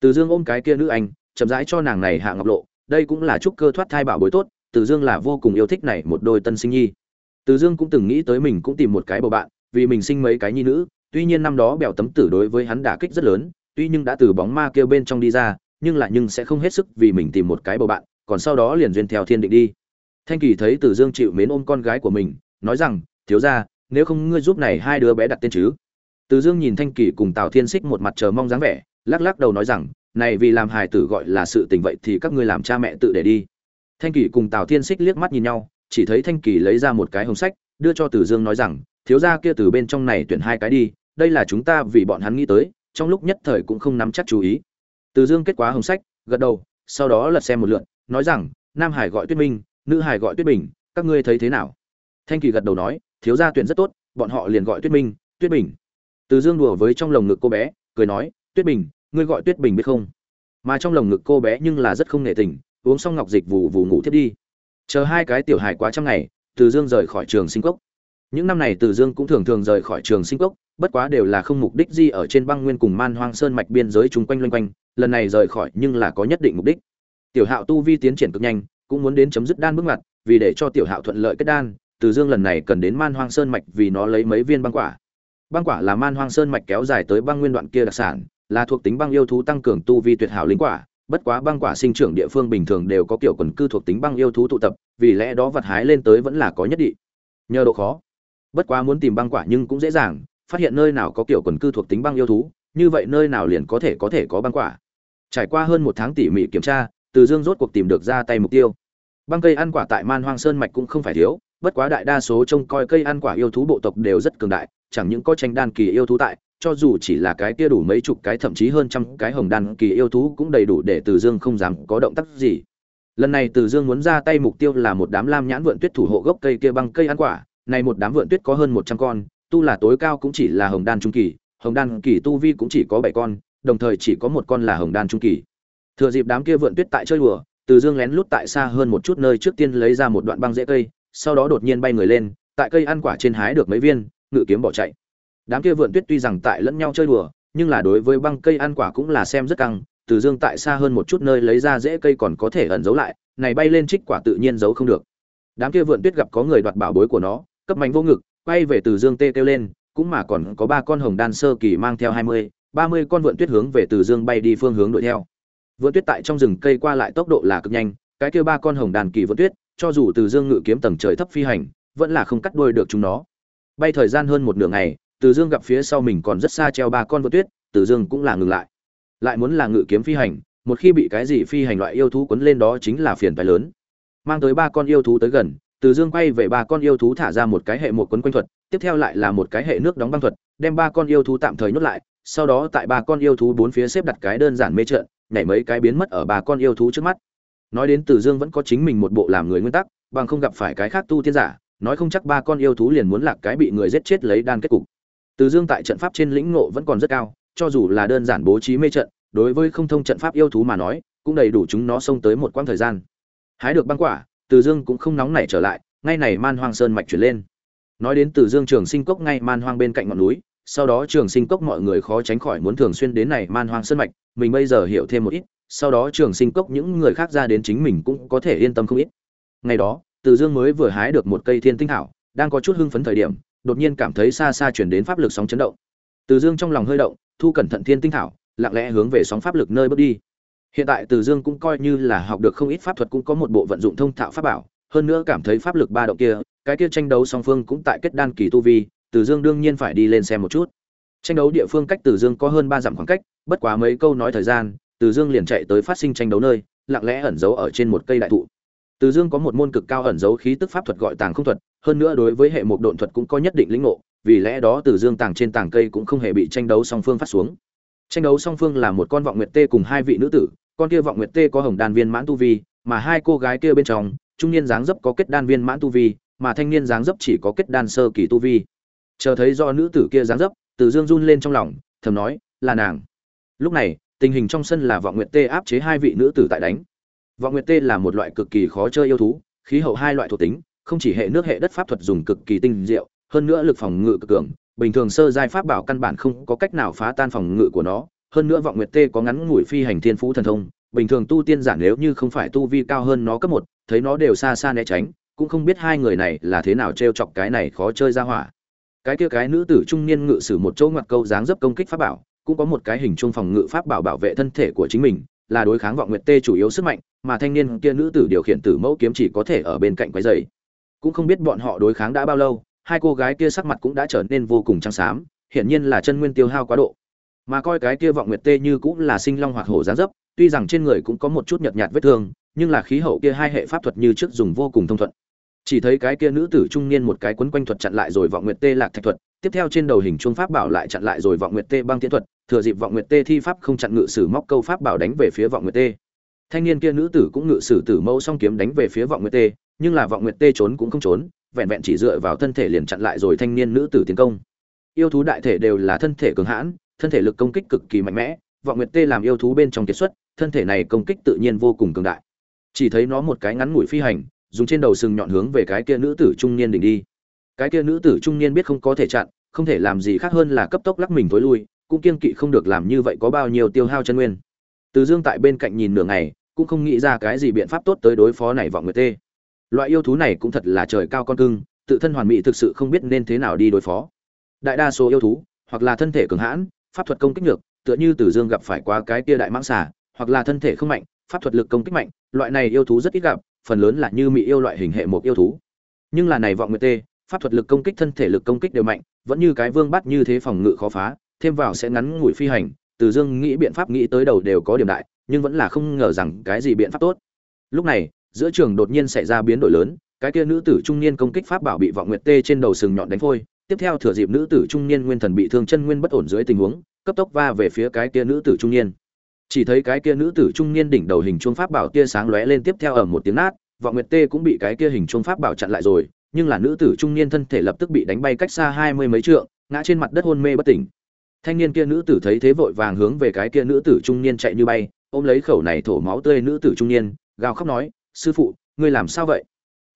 Từ dương ôm cái kia nữ anh, chậm rãi cho nàng này hạ ngọc lộ, đây cũng là chúc cơ thoát thai bảo bối tốt, từ dương là vô cùng yêu thích này một đôi tân sinh nhi. Từ dương cũng từng nghĩ tới mình cũng tìm một cái bầu bạn vì mình sinh mấy cái nhi nữ, tuy nhiên năm đó bèo tấm tử đối với hắn đả kích rất lớn, tuy nhưng đã từ bóng ma kêu bên trong đi ra, nhưng lại nhưng sẽ không hết sức vì mình tìm một cái bầu bạn, còn sau đó liền duyên theo thiên định đi. Thanh kỳ thấy từ dương chịu mến ôm con gái của mình, nói rằng, thiếu ra nếu không ngươi giúp này hai đứa bé đặt tên chứ? Từ dương nhìn thanh kỳ cùng tào thiên xích một mặt chờ mong dáng vẻ, lắc lắc đầu nói rằng, này vì làm hài tử gọi là sự tình vậy thì các ngươi làm cha mẹ tự để đi. Thanh kỳ cùng tào thiên xích liếc mắt nhìn nhau, chỉ thấy thanh kỳ lấy ra một cái hồng sách, đưa cho từ dương nói rằng thiếu gia kia từ bên trong này tuyển hai cái đi, đây là chúng ta vì bọn hắn nghĩ tới, trong lúc nhất thời cũng không nắm chắc chú ý. Từ dương kết quả hồng sách, gật đầu, sau đó lật xem một lượt, nói rằng, nam hải gọi tuyết minh, nữ hải gọi tuyết bình, các ngươi thấy thế nào? Thanh kỳ gật đầu nói, thiếu gia tuyển rất tốt, bọn họ liền gọi tuyết minh, tuyết bình. Từ dương đùa với trong lồng ngực cô bé, cười nói, tuyết bình, ngươi gọi tuyết bình biết không? Mà trong lồng ngực cô bé nhưng là rất không nể tình, uống xong ngọc dịch vù vù ngủ thiếp đi. Chờ hai cái tiểu hải quá trăm ngày, từ dương rời khỏi trường sinh cốc những năm này từ dương cũng thường thường rời khỏi trường sinh cốc, bất quá đều là không mục đích gì ở trên băng nguyên cùng man hoang sơn mạch biên giới chúng quanh loanh quanh, lần này rời khỏi nhưng là có nhất định mục đích. Tiểu hạo tu vi tiến triển cực nhanh, cũng muốn đến chấm dứt đan bước ngoặt, vì để cho tiểu hạo thuận lợi kết đan, từ dương lần này cần đến man hoang sơn mạch vì nó lấy mấy viên băng quả. Băng quả là man hoang sơn mạch kéo dài tới băng nguyên đoạn kia đặc sản, là thuộc tính băng yêu thú tăng cường tu vi tuyệt hảo linh quả, bất quá băng quả sinh trưởng địa phương bình thường đều có kiểu quần cư thuộc tính băng yêu thú tụ tập, vì lẽ đó vật hái lên tới vẫn là có nhất định. Nhờ độ khó bất quá muốn tìm băng quả nhưng cũng dễ dàng, phát hiện nơi nào có kiểu quần cư thuộc tính băng yêu thú, như vậy nơi nào liền có thể có thể có băng quả. Trải qua hơn một tháng tỉ mỉ kiểm tra, từ dương rốt cuộc tìm được ra tay mục tiêu. Băng cây ăn quả tại man hoang sơn mạch cũng không phải thiếu, bất quá đại đa số trông coi cây ăn quả yêu thú bộ tộc đều rất cường đại, chẳng những có tranh đan kỳ yêu thú tại, cho dù chỉ là cái kia đủ mấy chục cái thậm chí hơn trăm cái hồng đan kỳ yêu thú cũng đầy đủ để từ dương không dám có động tác gì. Lần này từ dương muốn ra tay mục tiêu là một đám lam nhãn vượn tuyết thủ hộ gốc cây kia băng cây ăn quả này một đám vượn tuyết có hơn một trăm con, tu là tối cao cũng chỉ là hồng đan trung kỳ, hồng đan kỳ tu vi cũng chỉ có bảy con, đồng thời chỉ có một con là hồng đan trung kỳ. Thừa dịp đám kia vượn tuyết tại chơi đùa, từ dương lén lút tại xa hơn một chút nơi trước tiên lấy ra một đoạn băng rễ cây, sau đó đột nhiên bay người lên, tại cây ăn quả trên hái được mấy viên, ngự kiếm bỏ chạy. Đám kia vượn tuyết tuy rằng tại lẫn nhau chơi đùa, nhưng là đối với băng cây ăn quả cũng là xem rất căng, từ dương tại xa hơn một chút nơi lấy ra rễ cây còn có thể ẩn giấu lại, này bay lên trích quả tự nhiên giấu không được. Đám kia vượn tuyết gặp có người đoạt bảo bối của nó cấp mạnh vô ngực, quay về từ dương tê kêu lên, cũng mà còn có ba con hồng đan sơ kỳ mang theo hai mươi, ba mươi con vượn tuyết hướng về từ dương bay đi phương hướng đuổi theo. Vượn tuyết tại trong rừng cây qua lại tốc độ là cực nhanh, cái kia ba con hồng đàn kỳ vượn tuyết, cho dù từ dương ngự kiếm tầng trời thấp phi hành, vẫn là không cắt đuôi được chúng nó. Bay thời gian hơn một nửa ngày, từ dương gặp phía sau mình còn rất xa treo ba con vượn tuyết, từ dương cũng là ngừng lại. Lại muốn là ngự kiếm phi hành, một khi bị cái gì phi hành loại yêu thú quấn lên đó chính là phiền phái lớn. Mang tới ba con yêu thú tới gần từ dương quay về ba con yêu thú thả ra một cái hệ một quấn quanh thuật, tiếp theo lại là một cái hệ nước đóng băng thuật, đem ba con yêu thú tạm thời nhốt lại, sau đó tại ba con yêu thú bốn phía xếp đặt cái đơn giản mê trận nhảy mấy cái biến mất ở ba con yêu thú trước mắt. Nói đến từ dương vẫn có chính mình một bộ làm người nguyên tắc, bằng không gặp phải cái khác tu tiên giả, nói không chắc ba con yêu thú liền muốn lạc cái bị người giết chết lấy đan kết cục. Từ dương tại trận pháp trên lĩnh ngộ vẫn còn rất cao, cho dù là đơn giản bố trí mê trận, đối với không thông trận pháp yêu thú mà nói, cũng đầy đủ chúng nó xông tới một quãng thời gian. Hái được băng quả từ dương cũng không nóng nảy trở lại, ngay này man hoang sơn mạch chuyển lên. Nói đến từ dương trường sinh cốc ngay man hoang bên cạnh ngọn núi, sau đó trường sinh cốc mọi người khó tránh khỏi muốn thường xuyên đến này man hoang sơn mạch, mình bây giờ hiểu thêm một ít, sau đó trường sinh cốc những người khác ra đến chính mình cũng có thể yên tâm không ít. Ngày đó, từ dương mới vừa hái được một cây thiên tinh thảo, đang có chút hưng phấn thời điểm, đột nhiên cảm thấy xa xa chuyển đến pháp lực sóng chấn động. Từ dương trong lòng hơi động, thu cẩn thận thiên tinh thảo, lặng lẽ hướng về sóng pháp lực nơi bước đi hiện tại từ dương cũng coi như là học được không ít pháp thuật, cũng có một bộ vận dụng thông thạo pháp bảo, hơn nữa cảm thấy pháp lực ba động kia, cái kia tranh đấu song phương cũng tại kết đan kỳ tu vi, từ dương đương nhiên phải đi lên xem một chút. Tranh đấu địa phương cách từ dương có hơn ba dặm khoảng cách, bất quá mấy câu nói thời gian, từ dương liền chạy tới phát sinh tranh đấu nơi, lặng lẽ ẩn giấu ở trên một cây đại thụ. Từ dương có một môn cực cao ẩn giấu khí tức pháp thuật gọi tàng không thuật, hơn nữa đối với hệ mục độn thuật cũng có nhất định lĩnh ngộ, vì lẽ đó từ dương tàng trên tàng cây cũng không hề bị tranh đấu song phương phát xuống tranh đấu song phương là một con vọng nguyệt tê cùng hai vị nữ tử, con kia vọng nguyệt tê có hồng đan viên mãn tu vi, mà hai cô gái kia bên trong, trung niên dáng dấp có kết đan viên mãn tu vi, mà thanh niên dáng dấp chỉ có kết đan sơ kỳ tu vi. Chờ thấy do nữ tử kia dáng dấp, từ dương run lên trong lòng, thầm nói, là nàng. Lúc này, tình hình trong sân là vọng nguyệt tê áp chế hai vị nữ tử tại đánh. Vọng nguyệt tê là một loại cực kỳ khó chơi yêu thú, khí hậu hai loại thuộc tính, không chỉ hệ nước hệ đất pháp thuật dùng cực kỳ tinh diệu, hơn nữa lực phòng ngự cực cường bình thường sơ giai pháp bảo căn bản không có cách nào phá tan phòng ngự của nó hơn nữa vọng nguyệt tê có ngắn ngủi phi hành thiên phú thần thông bình thường tu tiên giả nếu như không phải tu vi cao hơn nó cấp một thấy nó đều xa xa né tránh cũng không biết hai người này là thế nào trêu chọc cái này khó chơi ra hỏa. Cái kia cái nữ tử trung niên ngự sử một chỗ ngoặt câu dáng dấp công kích pháp bảo cũng có một cái hình trung phòng ngự pháp bảo bảo vệ thân thể của chính mình là đối kháng vọng nguyệt tê chủ yếu sức mạnh mà thanh niên kia nữ tử điều khiển tử mẫu kiếm chỉ có thể ở bên cạnh quấy rầy, cũng không biết bọn họ đối kháng đã bao lâu hai cô gái kia sắc mặt cũng đã trở nên vô cùng trắng xám, hiển nhiên là chân nguyên tiêu hao quá độ. Mà coi cái kia vọng nguyệt tê như cũng là sinh long hoặc hổ giá dấp, tuy rằng trên người cũng có một chút nhợt nhạt vết thương, nhưng là khí hậu kia hai hệ pháp thuật như trước dùng vô cùng thông thuận. Chỉ thấy cái kia nữ tử trung niên một cái quấn quanh thuật chặn lại rồi vọng nguyệt tê lạc thạch thuật, tiếp theo trên đầu hình chuông pháp bảo lại chặn lại rồi vọng nguyệt tê băng tiến thuật, thừa dịp vọng nguyệt tê thi pháp không chặn ngự sử móc câu pháp bảo đánh về phía vọng nguyệt tê. Thanh niên kia nữ tử cũng ngự sử tử mâu song kiếm đánh về phía vọng nguyệt tê, nhưng là vọng nguyệt tê trốn cũng không trốn vẹn vẹn chỉ dựa vào thân thể liền chặn lại rồi thanh niên nữ tử tiến công. Yêu thú đại thể đều là thân thể cường hãn, thân thể lực công kích cực kỳ mạnh mẽ, vọng nguyệt tê làm yêu thú bên trong kiệt xuất, thân thể này công kích tự nhiên vô cùng cường đại. Chỉ thấy nó một cái ngắn ngủi phi hành, dùng trên đầu sừng nhọn hướng về cái kia nữ tử trung niên đỉnh đi. Cái kia nữ tử trung niên biết không có thể chặn, không thể làm gì khác hơn là cấp tốc lắc mình tối lui, cũng kiên kỵ không được làm như vậy có bao nhiêu tiêu hao chân nguyên. Từ dương tại bên cạnh nhìn nửa ngày, cũng không nghĩ ra cái gì biện pháp tốt tới đối phó này vọng nguyệt tê loại yêu thú này cũng thật là trời cao con cưng tự thân hoàn mỹ thực sự không biết nên thế nào đi đối phó đại đa số yêu thú hoặc là thân thể cường hãn pháp thuật công kích được tựa như Từ Dương gặp phải qua cái kia đại mãng xà, hoặc là thân thể không mạnh, pháp thuật lực công kích mạnh, loại này yêu thú rất ít gặp, phần lớn là như mỹ yêu loại hình hệ một yêu thú. Nhưng là này vọng nguyệt tê, pháp thuật lực công kích thân thể lực công kích đều mạnh, vẫn như cái vương bắt như thế phòng ngự khó phá, thêm vào sẽ ngắn ngủi phi hành, Từ Dương nghĩ biện pháp nghĩ tới đầu đều có điểm đại, nhưng vẫn là không ngờ rằng cái gì biện pháp tốt. Lúc này, giữa trường đột nhiên xảy ra biến đổi lớn, cái kia nữ tử trung niên công kích pháp bảo bị vọng nguyệt tê trên đầu sừng nhọn đánh phôi, tiếp theo thừa dịp nữ tử trung niên nguyên thần bị thương chân nguyên bất ổn dưới tình huống, cấp tốc va về phía cái kia nữ tử trung niên. Chỉ thấy cái kia nữ tử trung niên đỉnh đầu hình chuông pháp bảo tia sáng lóe lên tiếp theo ở một tiếng nát vọng nguyệt tê cũng bị cái kia hình chuông pháp bảo chặn lại rồi nhưng là nữ tử trung niên thân thể lập tức bị đánh bay cách xa hai mươi mấy trượng ngã trên mặt đất hôn mê bất tỉnh. Thanh niên kia nữ tử thấy thế vội vàng hướng về cái kia nữ tử trung niên chạy như bay ôm lấy khẩu này thổ máu tươi nữ tử trung niên gào khóc nói sư phụ, ngươi làm sao vậy?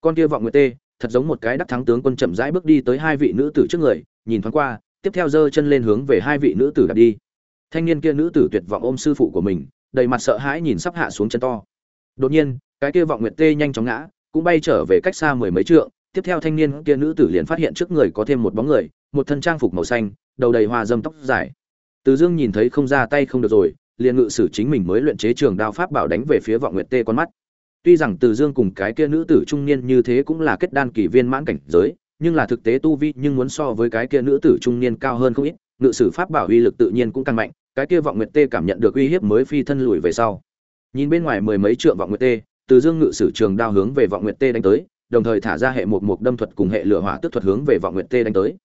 Con kia vọng nguyệt tê, thật giống một cái đắc thắng tướng quân chậm rãi bước đi tới hai vị nữ tử trước người, nhìn thoáng qua, tiếp theo giơ chân lên hướng về hai vị nữ tử đặt đi. Thanh niên kia nữ tử tuyệt vọng ôm sư phụ của mình, đầy mặt sợ hãi nhìn sắp hạ xuống chân to. Đột nhiên, cái kia vọng nguyệt tê nhanh chóng ngã, cũng bay trở về cách xa mười mấy trượng, tiếp theo thanh niên kia nữ tử liền phát hiện trước người có thêm một bóng người, một thân trang phục màu xanh, đầu đầy hoa dâm tóc dài. Từ dương nhìn thấy không ra tay không được rồi, liền ngự sử chính mình mới luyện chế trường đao pháp bảo đánh về phía vọng nguyệt tê con mắt tuy rằng từ dương cùng cái kia nữ tử trung niên như thế cũng là kết đan kỳ viên mãn cảnh giới, nhưng là thực tế tu vi nhưng muốn so với cái kia nữ tử trung niên cao hơn không ít, ngự sử pháp bảo uy lực tự nhiên cũng càng mạnh, cái kia vọng nguyệt tê cảm nhận được uy hiếp mới phi thân lùi về sau. Nhìn bên ngoài mười mấy trượng vọng nguyệt tê, từ dương ngự sử trường đao hướng về vọng nguyệt tê đánh tới, đồng thời thả ra hệ một một đâm thuật cùng hệ lửa hỏa tức thuật hướng về vọng nguyệt tê đánh tới.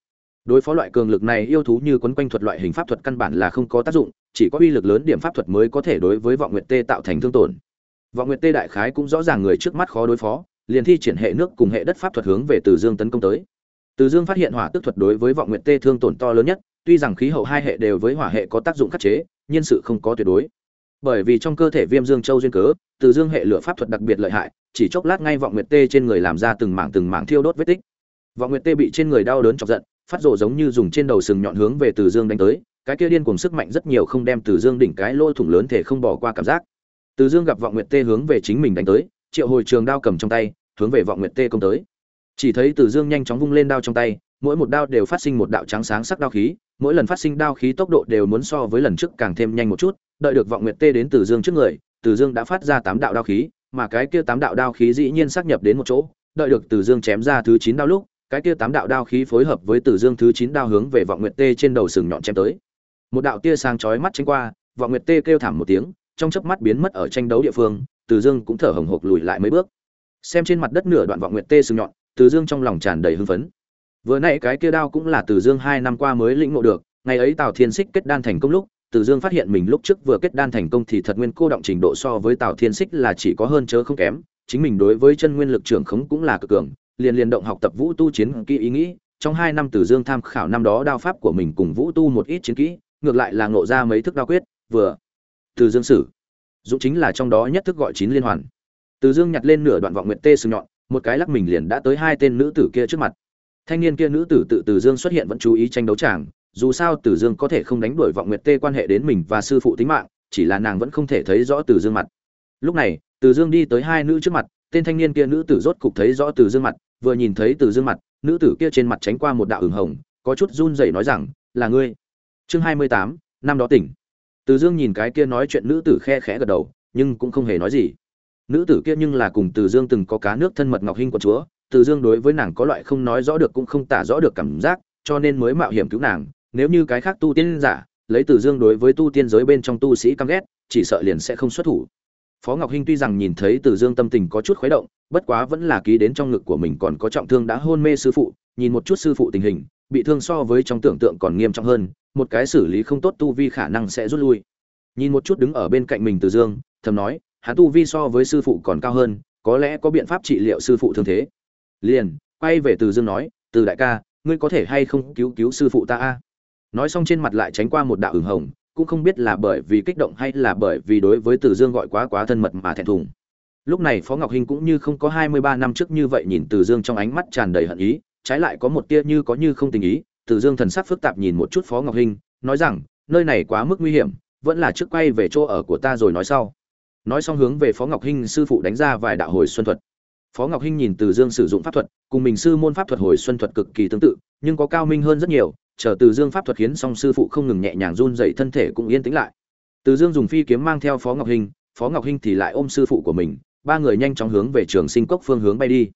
Đối phó loại cường lực này yêu thú như quấn quanh thuật loại hình pháp thuật căn bản là không có tác dụng, chỉ có uy lực lớn điểm pháp thuật mới có thể đối với vọng nguyệt tê tạo thành thương tổn vọng nguyệt tê đại khái cũng rõ ràng người trước mắt khó đối phó liền thi triển hệ nước cùng hệ đất pháp thuật hướng về từ dương tấn công tới. Từ dương phát hiện hỏa tức thuật đối với vọng nguyệt tê thương tổn to lớn nhất tuy rằng khí hậu hai hệ đều với hỏa hệ có tác dụng khắc chế nhưng sự không có tuyệt đối. Bởi vì trong cơ thể viêm dương châu duyên cớ từ dương hệ lửa pháp thuật đặc biệt lợi hại chỉ chốc lát ngay vọng nguyệt tê trên người làm ra từng mảng từng mảng thiêu đốt vết tích. Vọng nguyệt tê bị trên người đau đớn chọc giận phát rồ giống như dùng trên đầu sừng nhọn hướng về Từ Dương đánh tới, cái kia điên cuồng sức mạnh rất nhiều không đem Từ Dương đỉnh cái lỗ thủng lớn thể không bỏ qua cảm giác. Từ Dương gặp vọng nguyệt tê hướng về chính mình đánh tới, triệu hồi trường đao cầm trong tay, hướng về vọng nguyệt tê công tới. Chỉ thấy Từ Dương nhanh chóng vung lên đao trong tay, mỗi một đao đều phát sinh một đạo trắng sáng sắc đao khí, mỗi lần phát sinh đao khí tốc độ đều muốn so với lần trước càng thêm nhanh một chút, đợi được vọng nguyệt tê đến Từ Dương trước người, Từ Dương đã phát ra tám đạo đao khí, mà cái kia tám đạo đao khí dĩ nhiên xác nhập đến một chỗ, đợi được Từ Dương chém ra thứ chín đao lúc, cái kia tám đạo đao khí phối hợp với Từ Dương thứ chín đao hướng về vọng nguyệt tê trên đầu sừng nhọn chém tới. Một đạo tia sáng chói mắt tránh qua, vọng nguyệt tê kêu thảm một tiếng, trong chớp mắt biến mất ở tranh đấu địa phương, Từ Dương cũng thở hồng hộc lùi lại mấy bước. Xem trên mặt đất nửa đoạn vọng nguyệt tê sừng nhọn, Từ Dương trong lòng tràn đầy hưng phấn. Vừa nãy cái kia đao cũng là Từ Dương hai năm qua mới lĩnh ngộ được, ngày ấy Tào Thiên Sích kết đan thành công lúc, Từ Dương phát hiện mình lúc trước vừa kết đan thành công thì thật nguyên cô động trình độ so với Tào Thiên Sích là chỉ có hơn chớ không kém, chính mình đối với chân nguyên lực trưởng khống cũng là cực cường, liền liền động học tập vũ tu chiến kỹ ý nghĩ, trong hai năm Từ Dương tham khảo năm đó đao pháp của mình cùng vũ tu một ít chiến kỹ, ngược lại là ngộ ra mấy thức đao quyết, vừa từ Dương sử dũng chính là trong đó nhất thức gọi chín liên hoàn. Từ Dương nhặt lên nửa đoạn vọng nguyện tê sừng nhọn, một cái lắc mình liền đã tới hai tên nữ tử kia trước mặt. Thanh niên kia nữ tử tự Từ Dương xuất hiện vẫn chú ý tranh đấu chàng, dù sao Từ Dương có thể không đánh đuổi vọng nguyệt tê quan hệ đến mình và sư phụ tính mạng, chỉ là nàng vẫn không thể thấy rõ Từ Dương mặt. Lúc này, Từ Dương đi tới hai nữ trước mặt, tên thanh niên kia nữ tử rốt cục thấy rõ Từ Dương mặt, vừa nhìn thấy Từ Dương mặt, nữ tử kia trên mặt tránh qua một đạo ửng hồng, có chút run rẩy nói rằng, "Là ngươi." Chương hai mươi tám năm đó tỉnh. Từ Dương nhìn cái kia nói chuyện nữ tử khe khẽ gật đầu, nhưng cũng không hề nói gì. Nữ tử kia nhưng là cùng Từ Dương từng có cá nước thân mật ngọc hình của chúa, Từ Dương đối với nàng có loại không nói rõ được cũng không tả rõ được cảm giác, cho nên mới mạo hiểm cứu nàng, nếu như cái khác tu tiên giả, lấy Từ Dương đối với tu tiên giới bên trong tu sĩ căm ghét, chỉ sợ liền sẽ không xuất thủ. Phó Ngọc Hinh tuy rằng nhìn thấy Từ Dương tâm tình có chút khuấy động, bất quá vẫn là ký đến trong ngực của mình còn có trọng thương đã hôn mê sư phụ, nhìn một chút sư phụ tình hình, bị thương so với trong tưởng tượng còn nghiêm trọng hơn, một cái xử lý không tốt tu vi khả năng sẽ rút lui. Nhìn một chút đứng ở bên cạnh mình Từ Dương, thầm nói, hắn tu vi so với sư phụ còn cao hơn, có lẽ có biện pháp trị liệu sư phụ thương thế. Liền, quay về Từ Dương nói, "Từ đại ca, ngươi có thể hay không cứu cứu sư phụ ta a?" Nói xong trên mặt lại tránh qua một đạo ửng hồng, cũng không biết là bởi vì kích động hay là bởi vì đối với Từ Dương gọi quá quá thân mật mà thẹn thùng. Lúc này Phó Ngọc Hinh cũng như không có hai mươi ba năm trước như vậy nhìn Từ Dương trong ánh mắt tràn đầy hận ý, trái lại có một tia như có như không tình ý, từ Dương thần sắc phức tạp nhìn một chút Phó Ngọc Hinh, nói rằng, nơi này quá mức nguy hiểm, vẫn là trước quay về chỗ ở của ta rồi nói sau. Nói xong hướng về Phó Ngọc Hinh sư phụ đánh ra vài đạo hồi xuân thuật. Phó Ngọc Hinh nhìn Từ Dương sử dụng pháp thuật, cùng mình sư môn pháp thuật hồi xuân thuật cực kỳ tương tự, nhưng có cao minh hơn rất nhiều, chờ Từ Dương pháp thuật khiến xong sư phụ không ngừng nhẹ nhàng run rẩy thân thể cũng yên tĩnh lại. Từ Dương dùng phi kiếm mang theo Phó Ngọc Hinh, Phó Ngọc Hinh thì lại ôm sư phụ của mình, ba người nhanh chóng hướng về Trường Sinh Cốc phương hướng bay đi.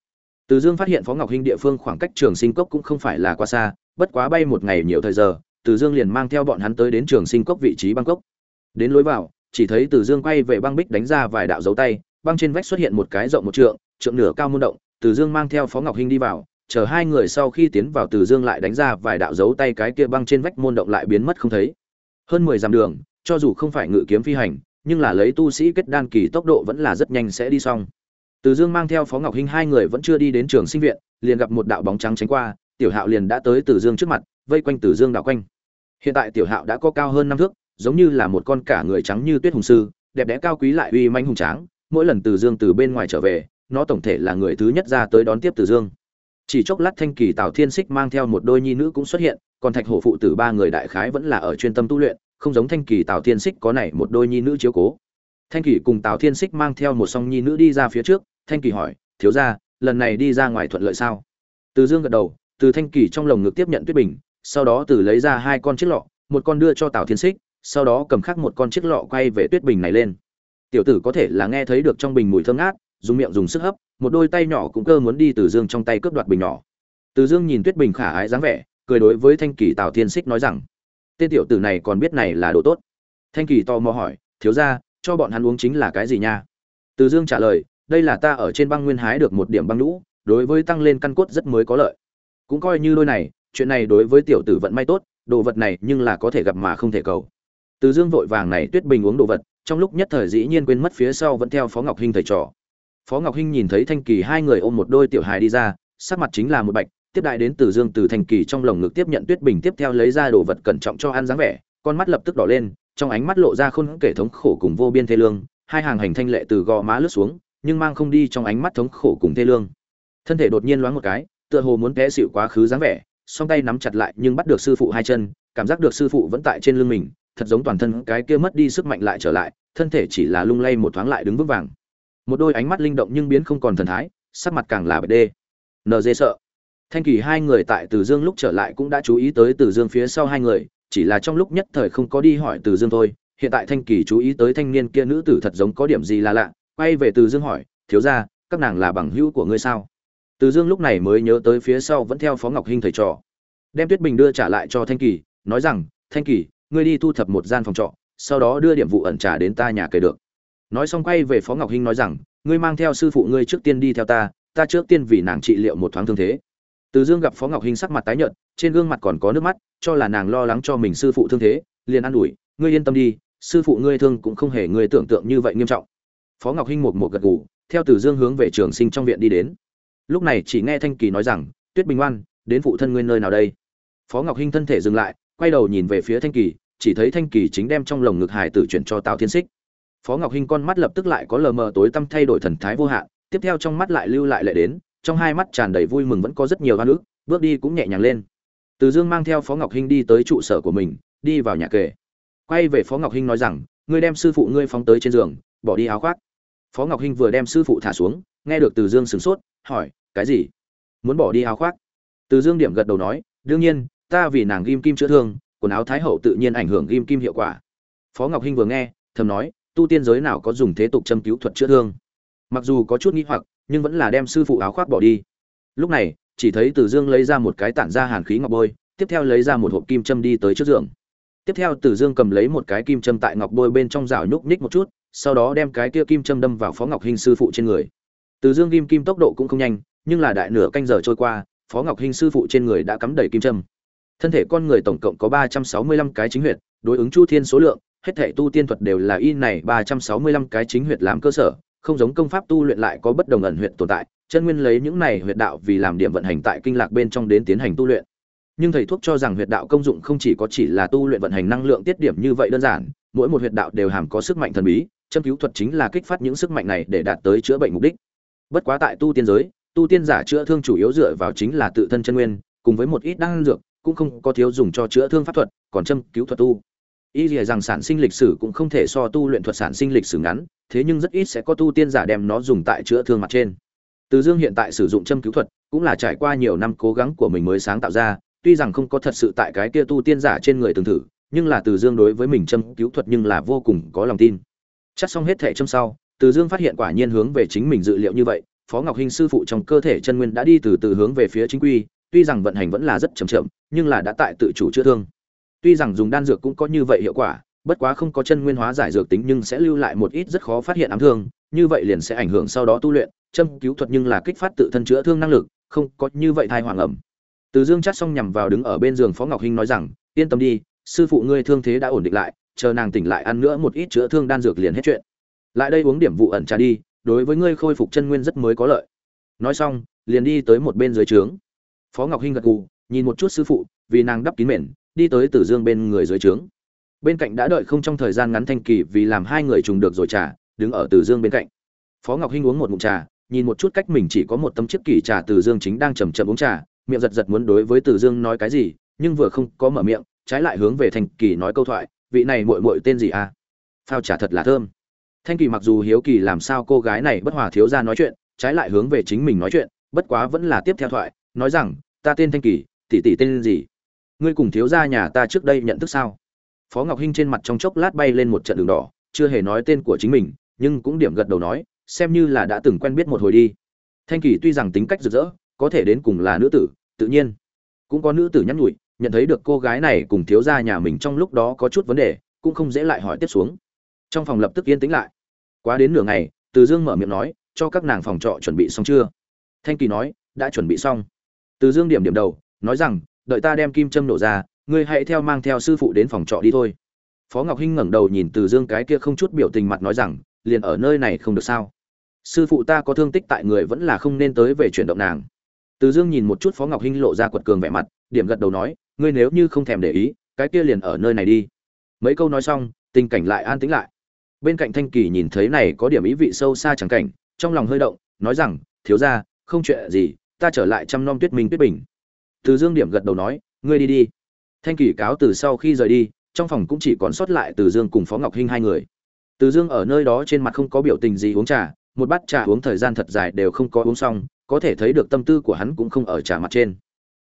Từ Dương phát hiện Phó Ngọc Hinh địa phương khoảng cách Trường Sinh Cốc cũng không phải là quá xa, bất quá bay một ngày nhiều thời giờ, Từ Dương liền mang theo bọn hắn tới đến Trường Sinh Cốc vị trí Bangkok. Đến lối vào, chỉ thấy Từ Dương quay về băng bích đánh ra vài đạo dấu tay, băng trên vách xuất hiện một cái rộng một trượng, trượng nửa cao môn động, Từ Dương mang theo Phó Ngọc Hinh đi vào, chờ hai người sau khi tiến vào Từ Dương lại đánh ra vài đạo dấu tay cái kia băng trên vách môn động lại biến mất không thấy. Hơn mười dặm đường, cho dù không phải ngự kiếm phi hành, nhưng là lấy tu sĩ kết đan kỳ tốc độ vẫn là rất nhanh sẽ đi xong. Từ Dương mang theo Phó Ngọc Hinh hai người vẫn chưa đi đến trường sinh viện, liền gặp một đạo bóng trắng tránh qua, Tiểu Hạo liền đã tới Từ Dương trước mặt, vây quanh Từ Dương đạo quanh. Hiện tại Tiểu Hạo đã có cao hơn năm thước, giống như là một con cả người trắng như tuyết hùng sư, đẹp đẽ cao quý lại uy manh hùng tráng, mỗi lần Từ Dương từ bên ngoài trở về, nó tổng thể là người thứ nhất ra tới đón tiếp Từ Dương. Chỉ chốc lát Thanh Kỳ Tào Thiên Sích mang theo một đôi nhi nữ cũng xuất hiện, còn Thạch Hổ phụ tử ba người đại khái vẫn là ở chuyên tâm tu luyện, không giống Thanh Kỳ Tào Thiên Sích có này một đôi nhi nữ chiếu cố. Thanh Kỳ cùng Tào Thiên Sích mang theo một song nhi nữ đi ra phía trước, Thanh Kỳ hỏi, "Thiếu gia, lần này đi ra ngoài thuận lợi sao?" Từ Dương gật đầu, từ Thanh Kỳ trong lồng ngực tiếp nhận tuyết bình, sau đó từ lấy ra hai con chiếc lọ, một con đưa cho Tào Thiên xích sau đó cầm khắc một con chiếc lọ quay về tuyết bình này lên. Tiểu tử có thể là nghe thấy được trong bình mùi thơm ngát, dùng miệng dùng sức hấp, một đôi tay nhỏ cũng cơ muốn đi từ Dương trong tay cướp đoạt bình nhỏ. Từ Dương nhìn Tuyết Bình khả ái dáng vẻ, cười đối với Thanh Kỳ Tào Thiên xích nói rằng: "Tên tiểu tử này còn biết này là đồ tốt." Thanh Kỳ to mò hỏi: "Thiếu gia, cho bọn hắn uống chính là cái gì nha?" Từ Dương trả lời: "Đây là ta ở trên băng nguyên hái được một điểm băng lũ, đối với tăng lên căn cốt rất mới có lợi. Cũng coi như đôi này, chuyện này đối với tiểu tử vận may tốt, đồ vật này nhưng là có thể gặp mà không thể cầu." Từ Dương vội vàng này Tuyết Bình uống đồ vật, trong lúc nhất thời dĩ nhiên quên mất phía sau vẫn theo Phó Ngọc Hinh thầy trò. Phó Ngọc Hinh nhìn thấy Thanh Kỳ hai người ôm một đôi tiểu hài đi ra, sắc mặt chính là một bạch, tiếp đại đến Từ Dương từ Thanh Kỳ trong lồng ngực tiếp nhận Tuyết Bình tiếp theo lấy ra đồ vật cẩn trọng cho ăn dáng vẻ, con mắt lập tức đỏ lên, trong ánh mắt lộ ra khôn kể thống khổ cùng vô biên thê lương, hai hàng hành thanh lệ từ gò má lướt xuống, nhưng mang không đi trong ánh mắt thống khổ cùng thê lương. Thân thể đột nhiên loáng một cái, tựa hồ muốn té xỉu quá khứ dáng vẻ, song tay nắm chặt lại nhưng bắt được sư phụ hai chân cảm giác được sư phụ vẫn tại trên lưng mình thật giống toàn thân cái kia mất đi sức mạnh lại trở lại thân thể chỉ là lung lay một thoáng lại đứng vững vàng. Một đôi ánh mắt linh động nhưng biến không còn thần thái sắc mặt càng là bệ đê. Nd sợ. Thanh kỳ hai người tại từ dương lúc trở lại cũng đã chú ý tới từ dương phía sau hai người chỉ là trong lúc nhất thời không có đi hỏi từ dương thôi. Hiện tại thanh kỳ chú ý tới thanh niên kia nữ tử thật giống có điểm gì là lạ quay về từ dương hỏi thiếu ra các nàng là bằng hữu của ngươi sao? Từ dương lúc này mới nhớ tới phía sau vẫn theo phó ngọc hinh thầy trò. Đem tuyết bình đưa trả lại cho thanh kỳ, nói rằng, thanh kỳ, ngươi đi thu thập một gian phòng trọ, sau đó đưa điểm vụ ẩn trả đến ta nhà kể được. Nói xong quay về phó ngọc hinh nói rằng, ngươi mang theo sư phụ ngươi trước tiên đi theo ta ta trước tiên vì nàng trị liệu một thoáng thương thế. Từ dương gặp phó ngọc hinh sắc mặt tái nhợt, trên gương mặt còn có nước mắt, cho là nàng lo lắng cho mình sư phụ thương thế, liền an ủi, ngươi yên tâm đi, sư phụ ngươi thương cũng không hề ngươi tưởng tượng như vậy nghiêm trọng. Phó ngọc hinh một một gật gù, theo từ dương hướng về trường sinh trong viện đi đến lúc này chỉ nghe thanh kỳ nói rằng, tuyết bình oan, đến phụ thân ngươi nơi nào đây? Phó ngọc hinh thân thể dừng lại, quay đầu nhìn về phía thanh kỳ, chỉ thấy thanh kỳ chính đem trong lồng ngực hải tử chuyển cho tào thiên xích phó ngọc hinh con mắt lập tức lại có lờ mờ tối tăm thay đổi thần thái vô hạn, tiếp theo trong mắt lại lưu lại lệ đến, trong hai mắt tràn đầy vui mừng vẫn có rất nhiều hoa nước bước đi cũng nhẹ nhàng lên. Từ dương mang theo phó ngọc hinh đi tới trụ sở của mình, đi vào nhà kề. Quay về phó ngọc hinh nói rằng, ngươi đem sư phụ ngươi phóng tới trên giường, bỏ đi áo khoác. Phó ngọc hinh vừa đem sư phụ thả xuống nghe được từ dương sửng sốt, hỏi, cái gì? Muốn bỏ đi áo khoác? Từ dương điểm gật đầu nói, đương nhiên, ta vì nàng ghim kim chữa thương, quần áo thái hậu tự nhiên ảnh hưởng ghim kim hiệu quả. Phó ngọc hinh vừa nghe, thầm nói, tu tiên giới nào có dùng thế tục châm cứu thuật chữa thương? Mặc dù có chút nghi hoặc, nhưng vẫn là đem sư phụ áo khoác bỏ đi. Lúc này, chỉ thấy từ dương lấy ra một cái tản ra hàn khí ngọc bôi, tiếp theo lấy ra một hộp kim châm đi tới trước giường. Tiếp theo từ dương cầm lấy một cái kim châm tại ngọc bôi bên trong rào nhúc nhích một chút, sau đó đem cái kia kim châm đâm vào phó ngọc hinh sư phụ trên người từ dương Kim kim tốc độ cũng không nhanh, nhưng là đại nửa canh giờ trôi qua, phó ngọc hinh sư phụ trên người đã cắm đầy kim châm. Thân thể con người tổng cộng có ba trăm sáu mươi lăm cái chính huyệt, đối ứng chu thiên số lượng, hết thể tu tiên thuật đều là y này ba trăm sáu mươi lăm cái chính huyệt làm cơ sở, không giống công pháp tu luyện lại có bất đồng ẩn huyệt tồn tại, chân nguyên lấy những này huyệt đạo vì làm điểm vận hành tại kinh lạc bên trong đến tiến hành tu luyện. Nhưng thầy thuốc cho rằng huyệt đạo công dụng không chỉ có chỉ là tu luyện vận hành năng lượng tiết điểm như vậy đơn giản, mỗi một huyệt đạo đều hàm có sức mạnh thần bí, châm cứu thuật chính là kích phát những sức mạnh này để đạt tới chữa bệnh mục đích bất quá tại tu tiên giới, tu tiên giả chữa thương chủ yếu dựa vào chính là tự thân chân nguyên, cùng với một ít đan dược, cũng không có thiếu dùng cho chữa thương pháp thuật, còn châm cứu thuật tu. Ý lìa rằng sản sinh lịch sử cũng không thể so tu luyện thuật sản sinh lịch sử ngắn, thế nhưng rất ít sẽ có tu tiên giả đem nó dùng tại chữa thương mặt trên. Từ dương hiện tại sử dụng châm cứu thuật, cũng là trải qua nhiều năm cố gắng của mình mới sáng tạo ra, tuy rằng không có thật sự tại cái kia tu tiên giả trên người từng thử, nhưng là từ dương đối với mình châm cứu thuật nhưng là vô cùng có lòng tin. Chắc xong hết thể châm sau từ dương phát hiện quả nhiên hướng về chính mình dự liệu như vậy, phó ngọc hinh sư phụ trong cơ thể chân nguyên đã đi từ từ hướng về phía chính quy, tuy rằng vận hành vẫn là rất chậm chậm, nhưng là đã tại tự chủ chữa thương. Tuy rằng dùng đan dược cũng có như vậy hiệu quả, bất quá không có chân nguyên hóa giải dược tính nhưng sẽ lưu lại một ít rất khó phát hiện ám thương, như vậy liền sẽ ảnh hưởng sau đó tu luyện, châm cứu thuật nhưng là kích phát tự thân chữa thương năng lực, không có như vậy thai hoàng ẩm. Từ dương chắt xong nhằm vào đứng ở bên giường phó ngọc hinh nói rằng, yên tâm đi, sư phụ ngươi thương thế đã ổn định lại, chờ nàng tỉnh lại ăn nữa một ít chữa thương đan dược liền hết chuyện lại đây uống điểm vụ ẩn trà đi, đối với ngươi khôi phục chân nguyên rất mới có lợi. Nói xong, liền đi tới một bên dưới trướng. Phó ngọc hinh gật gù, nhìn một chút sư phụ, vì nàng đắp kín mền, đi tới tử dương bên người dưới trướng. Bên cạnh đã đợi không trong thời gian ngắn thanh kỳ vì làm hai người trùng được rồi trà, đứng ở tử dương bên cạnh. Phó ngọc hinh uống một ngụm trà, nhìn một chút cách mình chỉ có một tấm chiếc kỳ trà tử dương chính đang chầm chậm uống trà, miệng giật giật muốn đối với tử dương nói cái gì, nhưng vừa không có mở miệng, trái lại hướng về thanh kỳ nói câu thoại, vị này muội muội tên gì à? Phao trà thật là thơm thanh kỳ mặc dù hiếu kỳ làm sao cô gái này bất hòa thiếu ra nói chuyện, trái lại hướng về chính mình nói chuyện, bất quá vẫn là tiếp theo thoại, nói rằng, ta tên thanh kỳ, tỷ tỷ tên gì? Ngươi cùng thiếu gia nhà ta trước đây nhận thức sao? Phó ngọc hinh trên mặt trong chốc lát bay lên một trận đường đỏ, chưa hề nói tên của chính mình, nhưng cũng điểm gật đầu nói, xem như là đã từng quen biết một hồi đi. Thanh kỳ tuy rằng tính cách rực rỡ, có thể đến cùng là nữ tử, tự nhiên cũng có nữ tử nhắn nhủi, nhận thấy được cô gái này cùng thiếu gia nhà mình trong lúc đó có chút vấn đề, cũng không dễ lại hỏi tiếp xuống trong phòng lập tức yên tĩnh lại. Quá đến nửa ngày, từ dương mở miệng nói, cho các nàng phòng trọ chuẩn bị xong chưa? Thanh kỳ nói, đã chuẩn bị xong. Từ dương điểm điểm đầu, nói rằng, đợi ta đem kim châm nổ ra, ngươi hãy theo mang theo sư phụ đến phòng trọ đi thôi. Phó ngọc hinh ngẩng đầu nhìn từ dương cái kia không chút biểu tình mặt nói rằng, liền ở nơi này không được sao? Sư phụ ta có thương tích tại người vẫn là không nên tới về chuyển động nàng. Từ dương nhìn một chút phó ngọc hinh lộ ra quật cường vẻ mặt, điểm gật đầu nói, ngươi nếu như không thèm để ý, cái kia liền ở nơi này đi. Mấy câu nói xong, tình cảnh lại an tĩnh lại bên cạnh thanh kỳ nhìn thấy này có điểm ý vị sâu xa chẳng cảnh, trong lòng hơi động, nói rằng, thiếu ra không chuyện gì, ta trở lại chăm nom tuyết minh tuyết bình. Từ dương điểm gật đầu nói, ngươi đi đi. Thanh kỳ cáo từ sau khi rời đi, trong phòng cũng chỉ còn sót lại từ dương cùng phó ngọc hinh hai người. Từ dương ở nơi đó trên mặt không có biểu tình gì uống trà, một bát trà uống thời gian thật dài đều không có uống xong, có thể thấy được tâm tư của hắn cũng không ở trà mặt trên.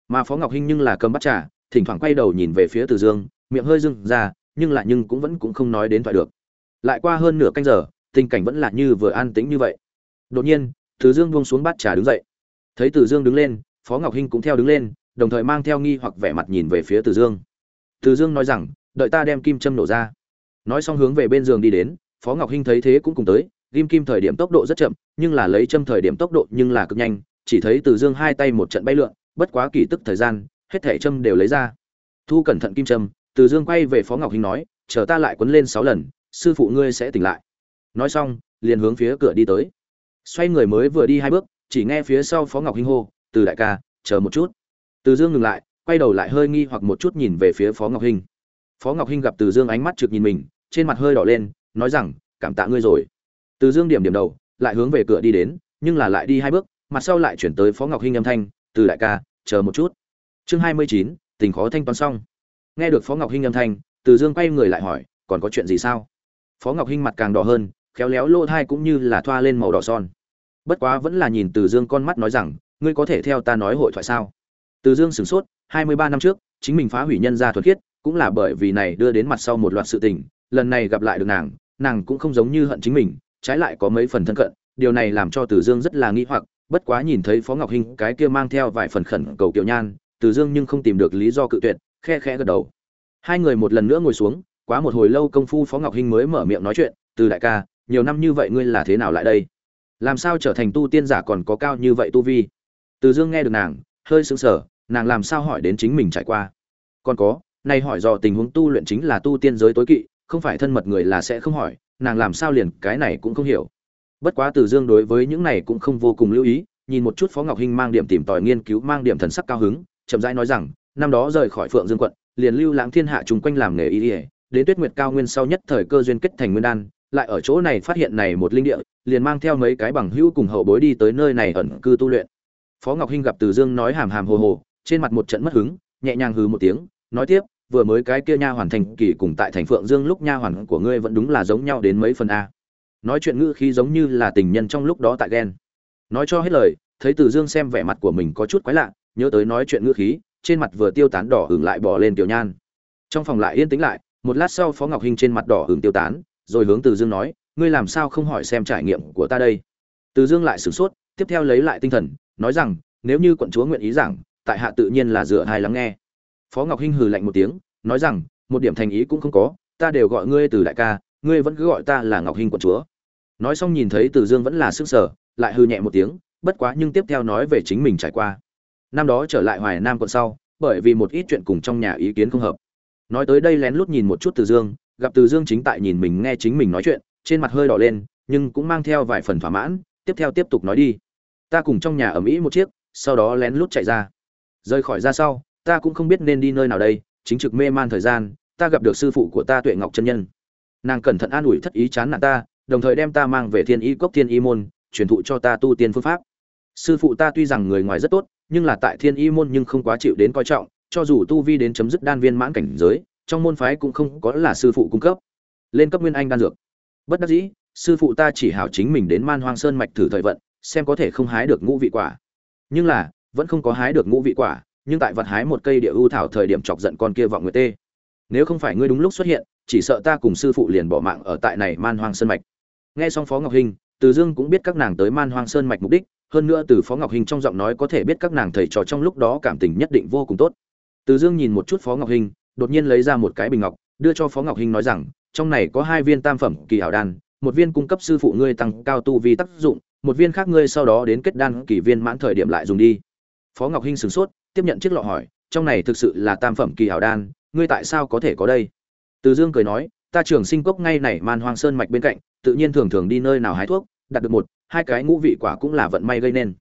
Mà phó ngọc hinh nhưng là cầm bát trà, thỉnh thoảng quay đầu nhìn về phía từ dương, miệng hơi dưng ra, nhưng lại nhưng cũng vẫn cũng không nói đến thoại được lại qua hơn nửa canh giờ, tình cảnh vẫn là như vừa an tĩnh như vậy. Đột nhiên, từ dương buông xuống bát trà đứng dậy. Thấy từ dương đứng lên, phó ngọc hinh cũng theo đứng lên, đồng thời mang theo nghi hoặc vẻ mặt nhìn về phía từ dương. Từ dương nói rằng, đợi ta đem kim châm nổ ra. Nói xong hướng về bên giường đi đến, phó ngọc hinh thấy thế cũng cùng tới ghim kim thời điểm tốc độ rất chậm, nhưng là lấy châm thời điểm tốc độ nhưng là cực nhanh, chỉ thấy từ dương hai tay một trận bay lượn, bất quá kỳ tức thời gian, hết thẻ châm đều lấy ra. Thu cẩn thận kim châm. Từ dương quay về phó ngọc hinh nói, chờ ta lại quấn lên sáu lần sư phụ ngươi sẽ tỉnh lại. Nói xong, liền hướng phía cửa đi tới. Xoay người mới vừa đi hai bước, chỉ nghe phía sau phó ngọc hinh hô, từ đại ca, chờ một chút. Từ dương ngừng lại, quay đầu lại hơi nghi hoặc một chút nhìn về phía phó ngọc hinh. Phó ngọc hinh gặp từ dương ánh mắt trực nhìn mình, trên mặt hơi đỏ lên, nói rằng, cảm tạ ngươi rồi. Từ dương điểm điểm đầu, lại hướng về cửa đi đến, nhưng là lại đi hai bước, mặt sau lại chuyển tới phó ngọc hinh âm thanh, từ đại ca, chờ một chút. Chương hai mươi chín, tình khó thanh toán xong. Nghe được phó ngọc hinh âm thanh, từ dương quay người lại hỏi, còn có chuyện gì sao? Phó ngọc hinh mặt càng đỏ hơn, khéo léo lỗ thai cũng như là thoa lên màu đỏ son. Bất quá vẫn là nhìn từ dương con mắt nói rằng, ngươi có thể theo ta nói hội thoại sao? Từ dương sửng sốt, hai mươi ba năm trước, chính mình phá hủy nhân gia thuật khiết, cũng là bởi vì này đưa đến mặt sau một loạt sự tình, lần này gặp lại được nàng nàng cũng không giống như hận chính mình, trái lại có mấy phần thân cận, điều này làm cho từ dương rất là nghi hoặc, bất quá nhìn thấy phó ngọc hinh cái kia mang theo vài phần khẩn cầu kiểu nhan, từ dương nhưng không tìm được lý do cự tuyệt, khe khẽ gật đầu. Hai người một lần nữa ngồi xuống quá một hồi lâu công phu phó ngọc hinh mới mở miệng nói chuyện, từ đại ca, nhiều năm như vậy ngươi là thế nào lại đây? Làm sao trở thành tu tiên giả còn có cao như vậy tu vi? Từ dương nghe được nàng, hơi sững sờ, nàng làm sao hỏi đến chính mình trải qua? Còn có nay hỏi do tình huống tu luyện chính là tu tiên giới tối kỵ, không phải thân mật người là sẽ không hỏi, nàng làm sao liền cái này cũng không hiểu. Bất quá từ dương đối với những này cũng không vô cùng lưu ý, nhìn một chút phó ngọc hinh mang điểm tìm tòi nghiên cứu, mang điểm thần sắc cao hứng, chậm rãi nói rằng, năm đó rời khỏi phượng dương quận, liền lưu lãng thiên hạ chung quanh làm nghề y ỉa đến tuyết nguyệt cao nguyên sau nhất thời cơ duyên kết thành nguyên đan, lại ở chỗ này phát hiện này một linh địa, liền mang theo mấy cái bằng hữu cùng hậu bối đi tới nơi này ẩn cư tu luyện. Phó ngọc hinh gặp từ dương nói hàm hàm hồ hồ, trên mặt một trận mất hứng, nhẹ nhàng hừ một tiếng, nói tiếp, vừa mới cái kia nha hoàn thành kỳ cùng tại thành phượng dương lúc nha hoàn của ngươi vẫn đúng là giống nhau đến mấy phần a. Nói chuyện ngữ khí giống như là tình nhân trong lúc đó tại ghen. Nói cho hết lời, thấy từ dương xem vẻ mặt của mình có chút quái lạ, nhớ tới nói chuyện ngữ khí, trên mặt vừa tiêu tán đỏ hưởng lại bỏ lên tiểu nhan. Trong phòng lại yên tĩnh lại một lát sau phó ngọc hinh trên mặt đỏ hưởng tiêu tán rồi hướng từ dương nói ngươi làm sao không hỏi xem trải nghiệm của ta đây? Từ dương lại sửng sốt tiếp theo lấy lại tinh thần nói rằng nếu như quận chúa nguyện ý rằng, tại hạ tự nhiên là dựa hai lắng nghe. Phó ngọc hinh hừ lạnh một tiếng nói rằng một điểm thành ý cũng không có ta đều gọi ngươi từ đại ca ngươi vẫn cứ gọi ta là ngọc hinh quận chúa. Nói xong nhìn thấy từ dương vẫn là sức sở lại hư nhẹ một tiếng bất quá nhưng tiếp theo nói về chính mình trải qua. Năm đó trở lại hoài nam quận sau bởi vì một ít chuyện cùng trong nhà ý kiến không hợp nói tới đây lén lút nhìn một chút từ dương, gặp từ dương chính tại nhìn mình nghe chính mình nói chuyện, trên mặt hơi đỏ lên, nhưng cũng mang theo vài phần thỏa mãn, tiếp theo tiếp tục nói đi. Ta cùng trong nhà ở mỹ một chiếc, sau đó lén lút chạy ra. Rời khỏi ra sau, ta cũng không biết nên đi nơi nào đây, chính trực mê man thời gian, ta gặp được sư phụ của ta tuệ ngọc chân nhân. Nàng cẩn thận an ủi thất ý chán nản ta, đồng thời đem ta mang về thiên y cốc thiên y môn, truyền thụ cho ta tu tiên phương pháp. Sư phụ ta tuy rằng người ngoài rất tốt, nhưng là tại thiên y môn nhưng không quá chịu đến coi trọng cho dù tu vi đến chấm dứt đan viên mãn cảnh giới, trong môn phái cũng không có là sư phụ cung cấp. Lên cấp nguyên anh đan dược. Bất đắc dĩ, sư phụ ta chỉ hảo chính mình đến man hoang sơn mạch thử thời vận, xem có thể không hái được ngũ vị quả. Nhưng là, vẫn không có hái được ngũ vị quả, nhưng tại vật hái một cây địa ưu thảo thời điểm chọc giận con kia vọng nguyệt tê. Nếu không phải ngươi đúng lúc xuất hiện, chỉ sợ ta cùng sư phụ liền bỏ mạng ở tại này man hoang sơn mạch. Nghe xong phó ngọc hình, từ dương cũng biết các nàng tới man hoang sơn mạch mục đích, hơn nữa từ phó ngọc hình trong giọng nói có thể biết các nàng thầy trò trong lúc đó cảm tình nhất định vô cùng tốt từ dương nhìn một chút phó ngọc Hinh, đột nhiên lấy ra một cái bình ngọc đưa cho phó ngọc Hinh nói rằng trong này có hai viên tam phẩm kỳ hảo đan một viên cung cấp sư phụ ngươi tăng cao tu vi tác dụng một viên khác ngươi sau đó đến kết đan kỳ viên mãn thời điểm lại dùng đi. Phó ngọc hinh sửng sốt tiếp nhận chiếc lọ hỏi trong này thực sự là tam phẩm kỳ hảo đan ngươi tại sao có thể có đây? Từ dương cười nói ta trưởng sinh cốc ngay này man hoang sơn mạch bên cạnh tự nhiên thường thường đi nơi nào hái thuốc đạt được một hai cái ngũ vị quả cũng là vận may gây nên.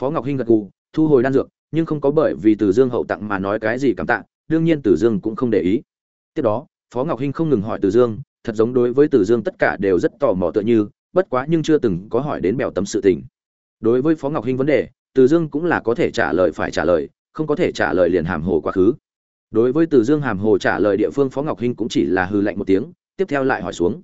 Phó ngọc hinh gật gù thu hồi đan dược nhưng không có bởi vì từ dương hậu tặng mà nói cái gì cảm tạ, đương nhiên từ dương cũng không để ý. Tiếp đó, phó ngọc hinh không ngừng hỏi từ dương, thật giống đối với từ dương tất cả đều rất tò mò tựa như, bất quá nhưng chưa từng có hỏi đến bèo tấm sự tình. Đối với phó ngọc hinh vấn đề, từ dương cũng là có thể trả lời phải trả lời, không có thể trả lời liền hàm hồ quá khứ. Đối với từ dương hàm hồ trả lời địa phương, phó ngọc hinh cũng chỉ là hư lạnh một tiếng, tiếp theo lại hỏi xuống.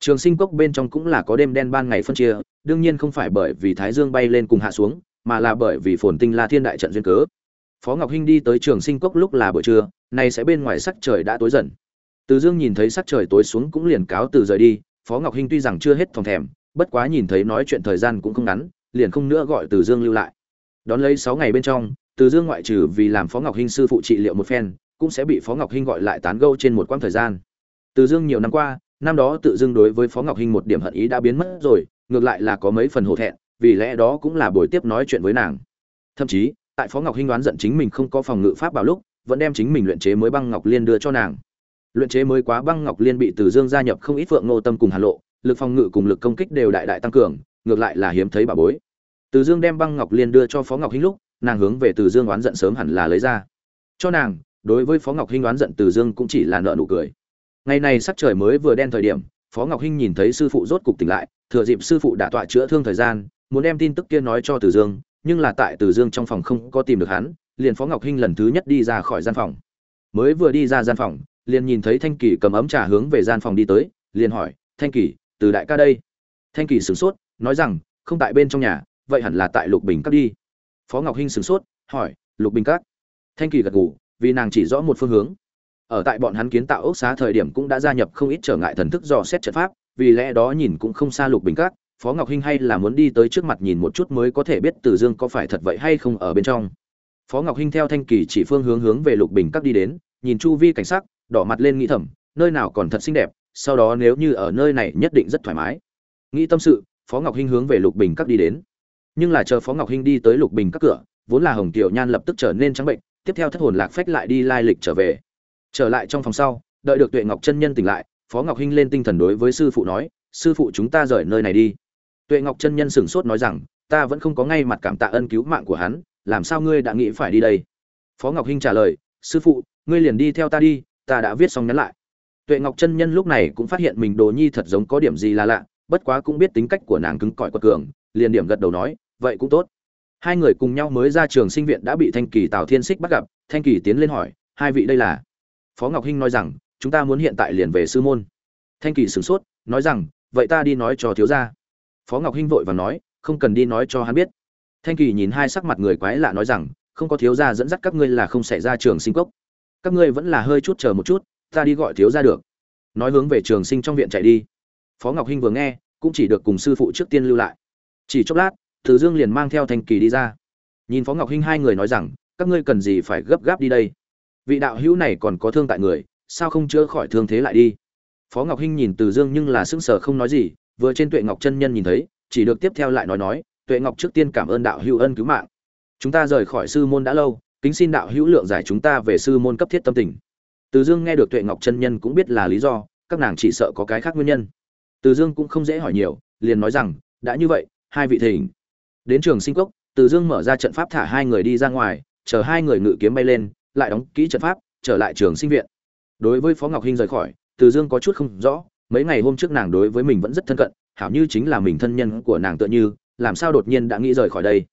Trường sinh cốc bên trong cũng là có đêm đen ban ngày phân chia, đương nhiên không phải bởi vì thái dương bay lên cùng hạ xuống mà là bởi vì phồn tinh la thiên đại trận duyên cớ. Phó ngọc hinh đi tới trường sinh cốc lúc là buổi trưa, nay sẽ bên ngoài sắc trời đã tối dần. Từ dương nhìn thấy sắc trời tối xuống cũng liền cáo từ rời đi, phó ngọc hinh tuy rằng chưa hết thòng thèm, bất quá nhìn thấy nói chuyện thời gian cũng không ngắn, liền không nữa gọi từ dương lưu lại. Đón lấy sáu ngày bên trong, từ dương ngoại trừ vì làm phó ngọc hinh sư phụ trị liệu một phen, cũng sẽ bị phó ngọc hinh gọi lại tán gẫu trên một quãng thời gian. Từ dương nhiều năm qua, năm đó tự dưng đối với phó ngọc hinh một điểm hận ý đã biến mất rồi, ngược lại là có mấy phần hổ thẹn vì lẽ đó cũng là buổi tiếp nói chuyện với nàng. Thậm chí, tại phó ngọc hinh đoán giận chính mình không có phòng ngự pháp bảo lúc, vẫn đem chính mình luyện chế mới băng ngọc liên đưa cho nàng. Luyện chế mới quá băng ngọc liên bị từ dương gia nhập không ít phượng ngô tâm cùng hà lộ, lực phòng ngự cùng lực công kích đều đại đại tăng cường, ngược lại là hiếm thấy bà bối. Từ dương đem băng ngọc liên đưa cho phó ngọc hinh lúc, nàng hướng về từ dương oán giận sớm hẳn là lấy ra. Cho nàng, đối với phó ngọc hinh oán giận từ dương cũng chỉ là nợ nụ cười. Ngày này sắc trời mới vừa đen thời điểm, phó ngọc hinh nhìn thấy sư phụ rốt cục tỉnh lại, thừa dịp sư phụ đã tọa chữa thương thời gian muốn đem tin tức kia nói cho từ dương, nhưng là tại từ dương trong phòng không có tìm được hắn, liền phó ngọc hinh lần thứ nhất đi ra khỏi gian phòng. Mới vừa đi ra gian phòng, liền nhìn thấy thanh kỳ cầm ấm trà hướng về gian phòng đi tới, liền hỏi, thanh kỳ, từ đại ca đây? Thanh kỳ sửng sốt, nói rằng, không tại bên trong nhà, vậy hẳn là tại lục bình các đi. Phó ngọc hinh sửng sốt, hỏi, lục bình các? Thanh kỳ gật gù, vì nàng chỉ rõ một phương hướng. Ở tại bọn hắn kiến tạo ốc xá thời điểm cũng đã gia nhập không ít trở ngại thần thức dò xét trận pháp, vì lẽ đó nhìn cũng không xa lục bình các phó ngọc hinh hay là muốn đi tới trước mặt nhìn một chút mới có thể biết từ dương có phải thật vậy hay không ở bên trong. Phó ngọc hinh theo thanh kỳ chỉ phương hướng hướng về lục bình các đi đến, nhìn chu vi cảnh sắc, đỏ mặt lên nghĩ thầm, nơi nào còn thật xinh đẹp, sau đó nếu như ở nơi này nhất định rất thoải mái. Nghĩ tâm sự, phó ngọc hinh hướng về lục bình các đi đến. Nhưng là chờ phó ngọc hinh đi tới lục bình các cửa, vốn là hồng tiểu nhan lập tức trở nên trắng bệnh, tiếp theo thất hồn lạc phách lại đi lai lịch trở về. Trở lại trong phòng sau, đợi được tuệ ngọc chân nhân tỉnh lại, phó ngọc hinh lên tinh thần đối với sư phụ nói, sư phụ chúng ta rời nơi này đi tuệ ngọc chân nhân sửng sốt nói rằng, ta vẫn không có ngay mặt cảm tạ ân cứu mạng của hắn, làm sao ngươi đã nghĩ phải đi đây? Phó ngọc hinh trả lời, sư phụ, ngươi liền đi theo ta đi, ta đã viết xong nhắn lại. Tuệ ngọc chân nhân lúc này cũng phát hiện mình đồ nhi thật giống có điểm gì là lạ, bất quá cũng biết tính cách của nàng cứng cỏi quật cường, liền điểm gật đầu nói, vậy cũng tốt. Hai người cùng nhau mới ra trường sinh viện đã bị thanh kỳ tào thiên xích bắt gặp, thanh kỳ tiến lên hỏi, hai vị đây là? Phó ngọc hinh nói rằng, chúng ta muốn hiện tại liền về sư môn. Thanh kỳ sửng sốt, nói rằng, vậy ta đi nói cho thiếu gia phó ngọc hinh vội và nói, không cần đi nói cho hắn biết. Thanh kỳ nhìn hai sắc mặt người quái lạ nói rằng, không có thiếu gia dẫn dắt các ngươi là không xảy ra trường sinh cốc. Các ngươi vẫn là hơi chút chờ một chút, ta đi gọi thiếu gia được. Nói hướng về trường sinh trong viện chạy đi. Phó ngọc hinh vừa nghe, cũng chỉ được cùng sư phụ trước tiên lưu lại. Chỉ chốc lát, từ dương liền mang theo thanh kỳ đi ra. Nhìn phó ngọc hinh hai người nói rằng, các ngươi cần gì phải gấp gáp đi đây? Vị đạo hữu này còn có thương tại người, sao không chữa khỏi thương thế lại đi? Phó ngọc hinh nhìn từ dương nhưng là sững sờ không nói gì vừa trên tuệ ngọc chân nhân nhìn thấy, chỉ được tiếp theo lại nói nói, tuệ ngọc trước tiên cảm ơn đạo hữu ân cứu mạng. Chúng ta rời khỏi sư môn đã lâu, kính xin đạo hữu lượng giải chúng ta về sư môn cấp thiết tâm tình. Từ dương nghe được tuệ ngọc chân nhân cũng biết là lý do, các nàng chỉ sợ có cái khác nguyên nhân. Từ dương cũng không dễ hỏi nhiều, liền nói rằng, đã như vậy, hai vị thỉnh. Đến trường sinh cốc, từ dương mở ra trận pháp thả hai người đi ra ngoài, chờ hai người ngự kiếm bay lên, lại đóng kỹ trận pháp, trở lại trường sinh viện. Đối với phó ngọc hinh rời khỏi, từ dương có chút không rõ mấy ngày hôm trước nàng đối với mình vẫn rất thân cận, hảo như chính là mình thân nhân của nàng tựa như, làm sao đột nhiên đã nghĩ rời khỏi đây?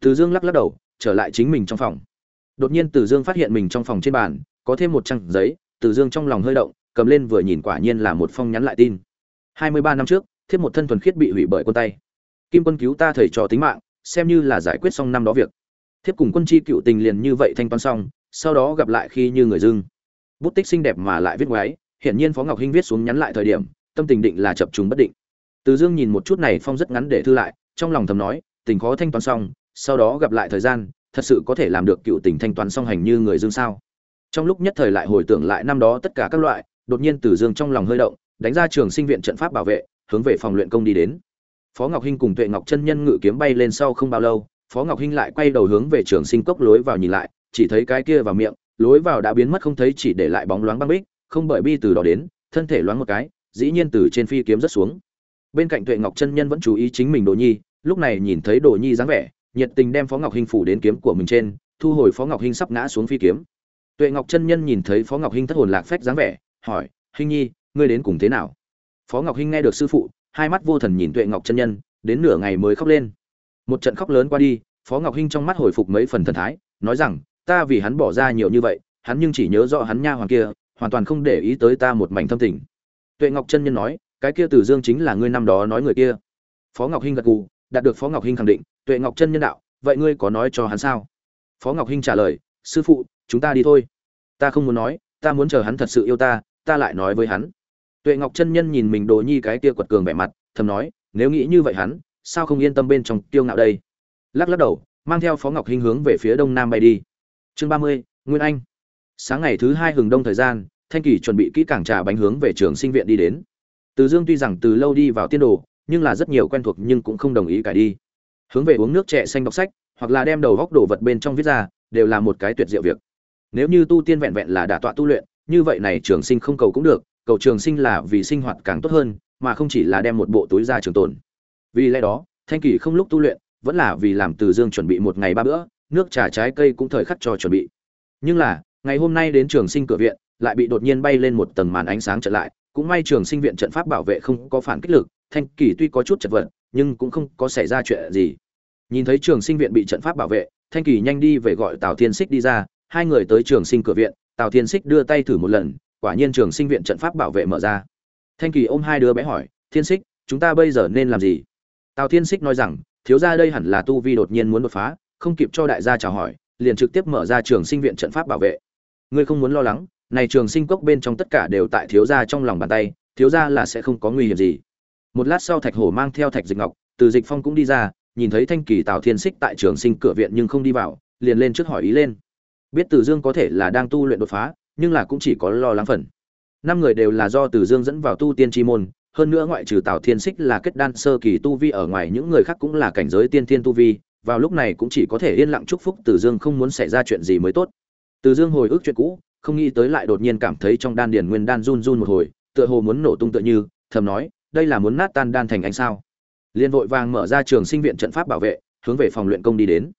Từ dương lắc lắc đầu, trở lại chính mình trong phòng. Đột nhiên từ dương phát hiện mình trong phòng trên bàn, có thêm một trang giấy, từ dương trong lòng hơi động, cầm lên vừa nhìn quả nhiên là một phong nhắn lại tin. Hai mươi ba năm trước thiếp một thân thuần khiết bị hủy bởi quân tay. Kim quân cứu ta thầy trò tính mạng, xem như là giải quyết xong năm đó việc. Thiếp cùng quân chi cựu tình liền như vậy thanh toán xong, sau đó gặp lại khi như người dưng. Bút tích xinh đẹp mà lại viết ngoái hiển nhiên phó ngọc hinh viết xuống nhắn lại thời điểm, tâm tình định là chập trùng bất định. Từ dương nhìn một chút này phong rất ngắn để thư lại, trong lòng thầm nói, tình khó thanh toán xong, sau đó gặp lại thời gian, thật sự có thể làm được cựu tình thanh toán song hành như người dương sao? Trong lúc nhất thời lại hồi tưởng lại năm đó tất cả các loại, đột nhiên từ dương trong lòng hơi động, đánh ra trường sinh viện trận pháp bảo vệ, hướng về phòng luyện công đi đến. Phó ngọc hinh cùng tuệ ngọc chân nhân ngự kiếm bay lên sau không bao lâu, phó ngọc hinh lại quay đầu hướng về trường sinh cốc lối vào nhìn lại, chỉ thấy cái kia vào miệng, lối vào đã biến mất không thấy, chỉ để lại bóng loáng băng bích không bởi bi từ đó đến, thân thể loáng một cái, dĩ nhiên từ trên phi kiếm rất xuống. Bên cạnh tuệ ngọc chân nhân vẫn chú ý chính mình đồ nhi, lúc này nhìn thấy đồ nhi dáng vẻ, nhiệt tình đem phó ngọc hinh phủ đến kiếm của mình trên, thu hồi phó ngọc hinh sắp ngã xuống phi kiếm. Tuệ ngọc chân nhân nhìn thấy phó ngọc hinh thất hồn lạc phách dáng vẻ, hỏi, hinh nhi, ngươi đến cùng thế nào? Phó ngọc hinh nghe được sư phụ, hai mắt vô thần nhìn tuệ ngọc chân nhân, đến nửa ngày mới khóc lên. Một trận khóc lớn qua đi, phó ngọc hinh trong mắt hồi phục mấy phần thần thái, nói rằng, ta vì hắn bỏ ra nhiều như vậy, hắn nhưng chỉ nhớ rõ hắn nha hoàng kia hoàn toàn không để ý tới ta một mảnh thâm tình. Tuệ ngọc chân nhân nói, cái kia từ dương chính là ngươi năm đó nói người kia. Phó ngọc hinh gật gù, đạt được phó ngọc hinh khẳng định, tuệ ngọc chân nhân đạo, vậy ngươi có nói cho hắn sao? Phó ngọc hinh trả lời, sư phụ, chúng ta đi thôi. Ta không muốn nói, ta muốn chờ hắn thật sự yêu ta ta lại nói với hắn. Tuệ ngọc chân nhân nhìn mình đồ nhi cái kia quật cường vẻ mặt, thầm nói, nếu nghĩ như vậy hắn, sao không yên tâm bên trong tiêu ngạo đây? Lắc lắc đầu, mang theo phó ngọc hinh hướng về phía đông nam bay đi. Chương ba mươi, nguyên anh sáng ngày thứ hai hừng đông thời gian, thanh kỳ chuẩn bị kỹ càng trà bánh hướng về trường sinh viện đi đến. Từ dương tuy rằng từ lâu đi vào tiên đồ, nhưng là rất nhiều quen thuộc nhưng cũng không đồng ý cải đi. Hướng về uống nước trẻ xanh đọc sách, hoặc là đem đầu góc đồ vật bên trong viết ra, đều là một cái tuyệt diệu việc. Nếu như tu tiên vẹn vẹn là đả tọa tu luyện, như vậy này trường sinh không cầu cũng được, cầu trường sinh là vì sinh hoạt càng tốt hơn, mà không chỉ là đem một bộ túi ra trường tồn. Vì lẽ đó, thanh kỳ không lúc tu luyện, vẫn là vì làm từ dương chuẩn bị một ngày ba bữa, nước trà trái cây cũng thời khắc cho chuẩn bị. Nhưng là ngày hôm nay đến trường sinh cửa viện, lại bị đột nhiên bay lên một tầng màn ánh sáng trở lại. Cũng may trường sinh viện trận pháp bảo vệ không có phản kích lực, thanh kỳ tuy có chút chật vật, nhưng cũng không có xảy ra chuyện gì. Nhìn thấy trường sinh viện bị trận pháp bảo vệ, thanh kỳ nhanh đi về gọi tào thiên xích đi ra. Hai người tới trường sinh cửa viện, tào thiên xích đưa tay thử một lần, quả nhiên trường sinh viện trận pháp bảo vệ mở ra. Thanh kỳ ôm hai đứa bé hỏi, thiên xích chúng ta bây giờ nên làm gì? Tào thiên xích nói rằng, thiếu gia đây hẳn là tu vi đột nhiên muốn đột phá, không kịp cho đại gia chào hỏi, liền trực tiếp mở ra trường sinh viện trận pháp bảo vệ ngươi không muốn lo lắng, này trường sinh cốc bên trong tất cả đều tại thiếu gia trong lòng bàn tay, thiếu gia là sẽ không có nguy hiểm gì. Một lát sau thạch hổ mang theo thạch dịch ngọc, từ dịch phong cũng đi ra, nhìn thấy thanh kỳ tào thiên xích tại trường sinh cửa viện nhưng không đi vào, liền lên trước hỏi ý lên. Biết từ dương có thể là đang tu luyện đột phá, nhưng là cũng chỉ có lo lắng phần. Năm người đều là do từ dương dẫn vào tu tiên chi môn, hơn nữa ngoại trừ tào thiên xích là kết đan sơ kỳ tu vi ở ngoài, những người khác cũng là cảnh giới tiên thiên tu vi, vào lúc này cũng chỉ có thể yên lặng chúc phúc từ dương không muốn xảy ra chuyện gì mới tốt từ dương hồi ức chuyện cũ, không nghĩ tới lại đột nhiên cảm thấy trong đan điền nguyên đan run run một hồi, tựa hồ muốn nổ tung tựa như, thầm nói, đây là muốn nát tan đan thành anh sao. Liền vội vàng mở ra trường sinh viện trận pháp bảo vệ, hướng về phòng luyện công đi đến.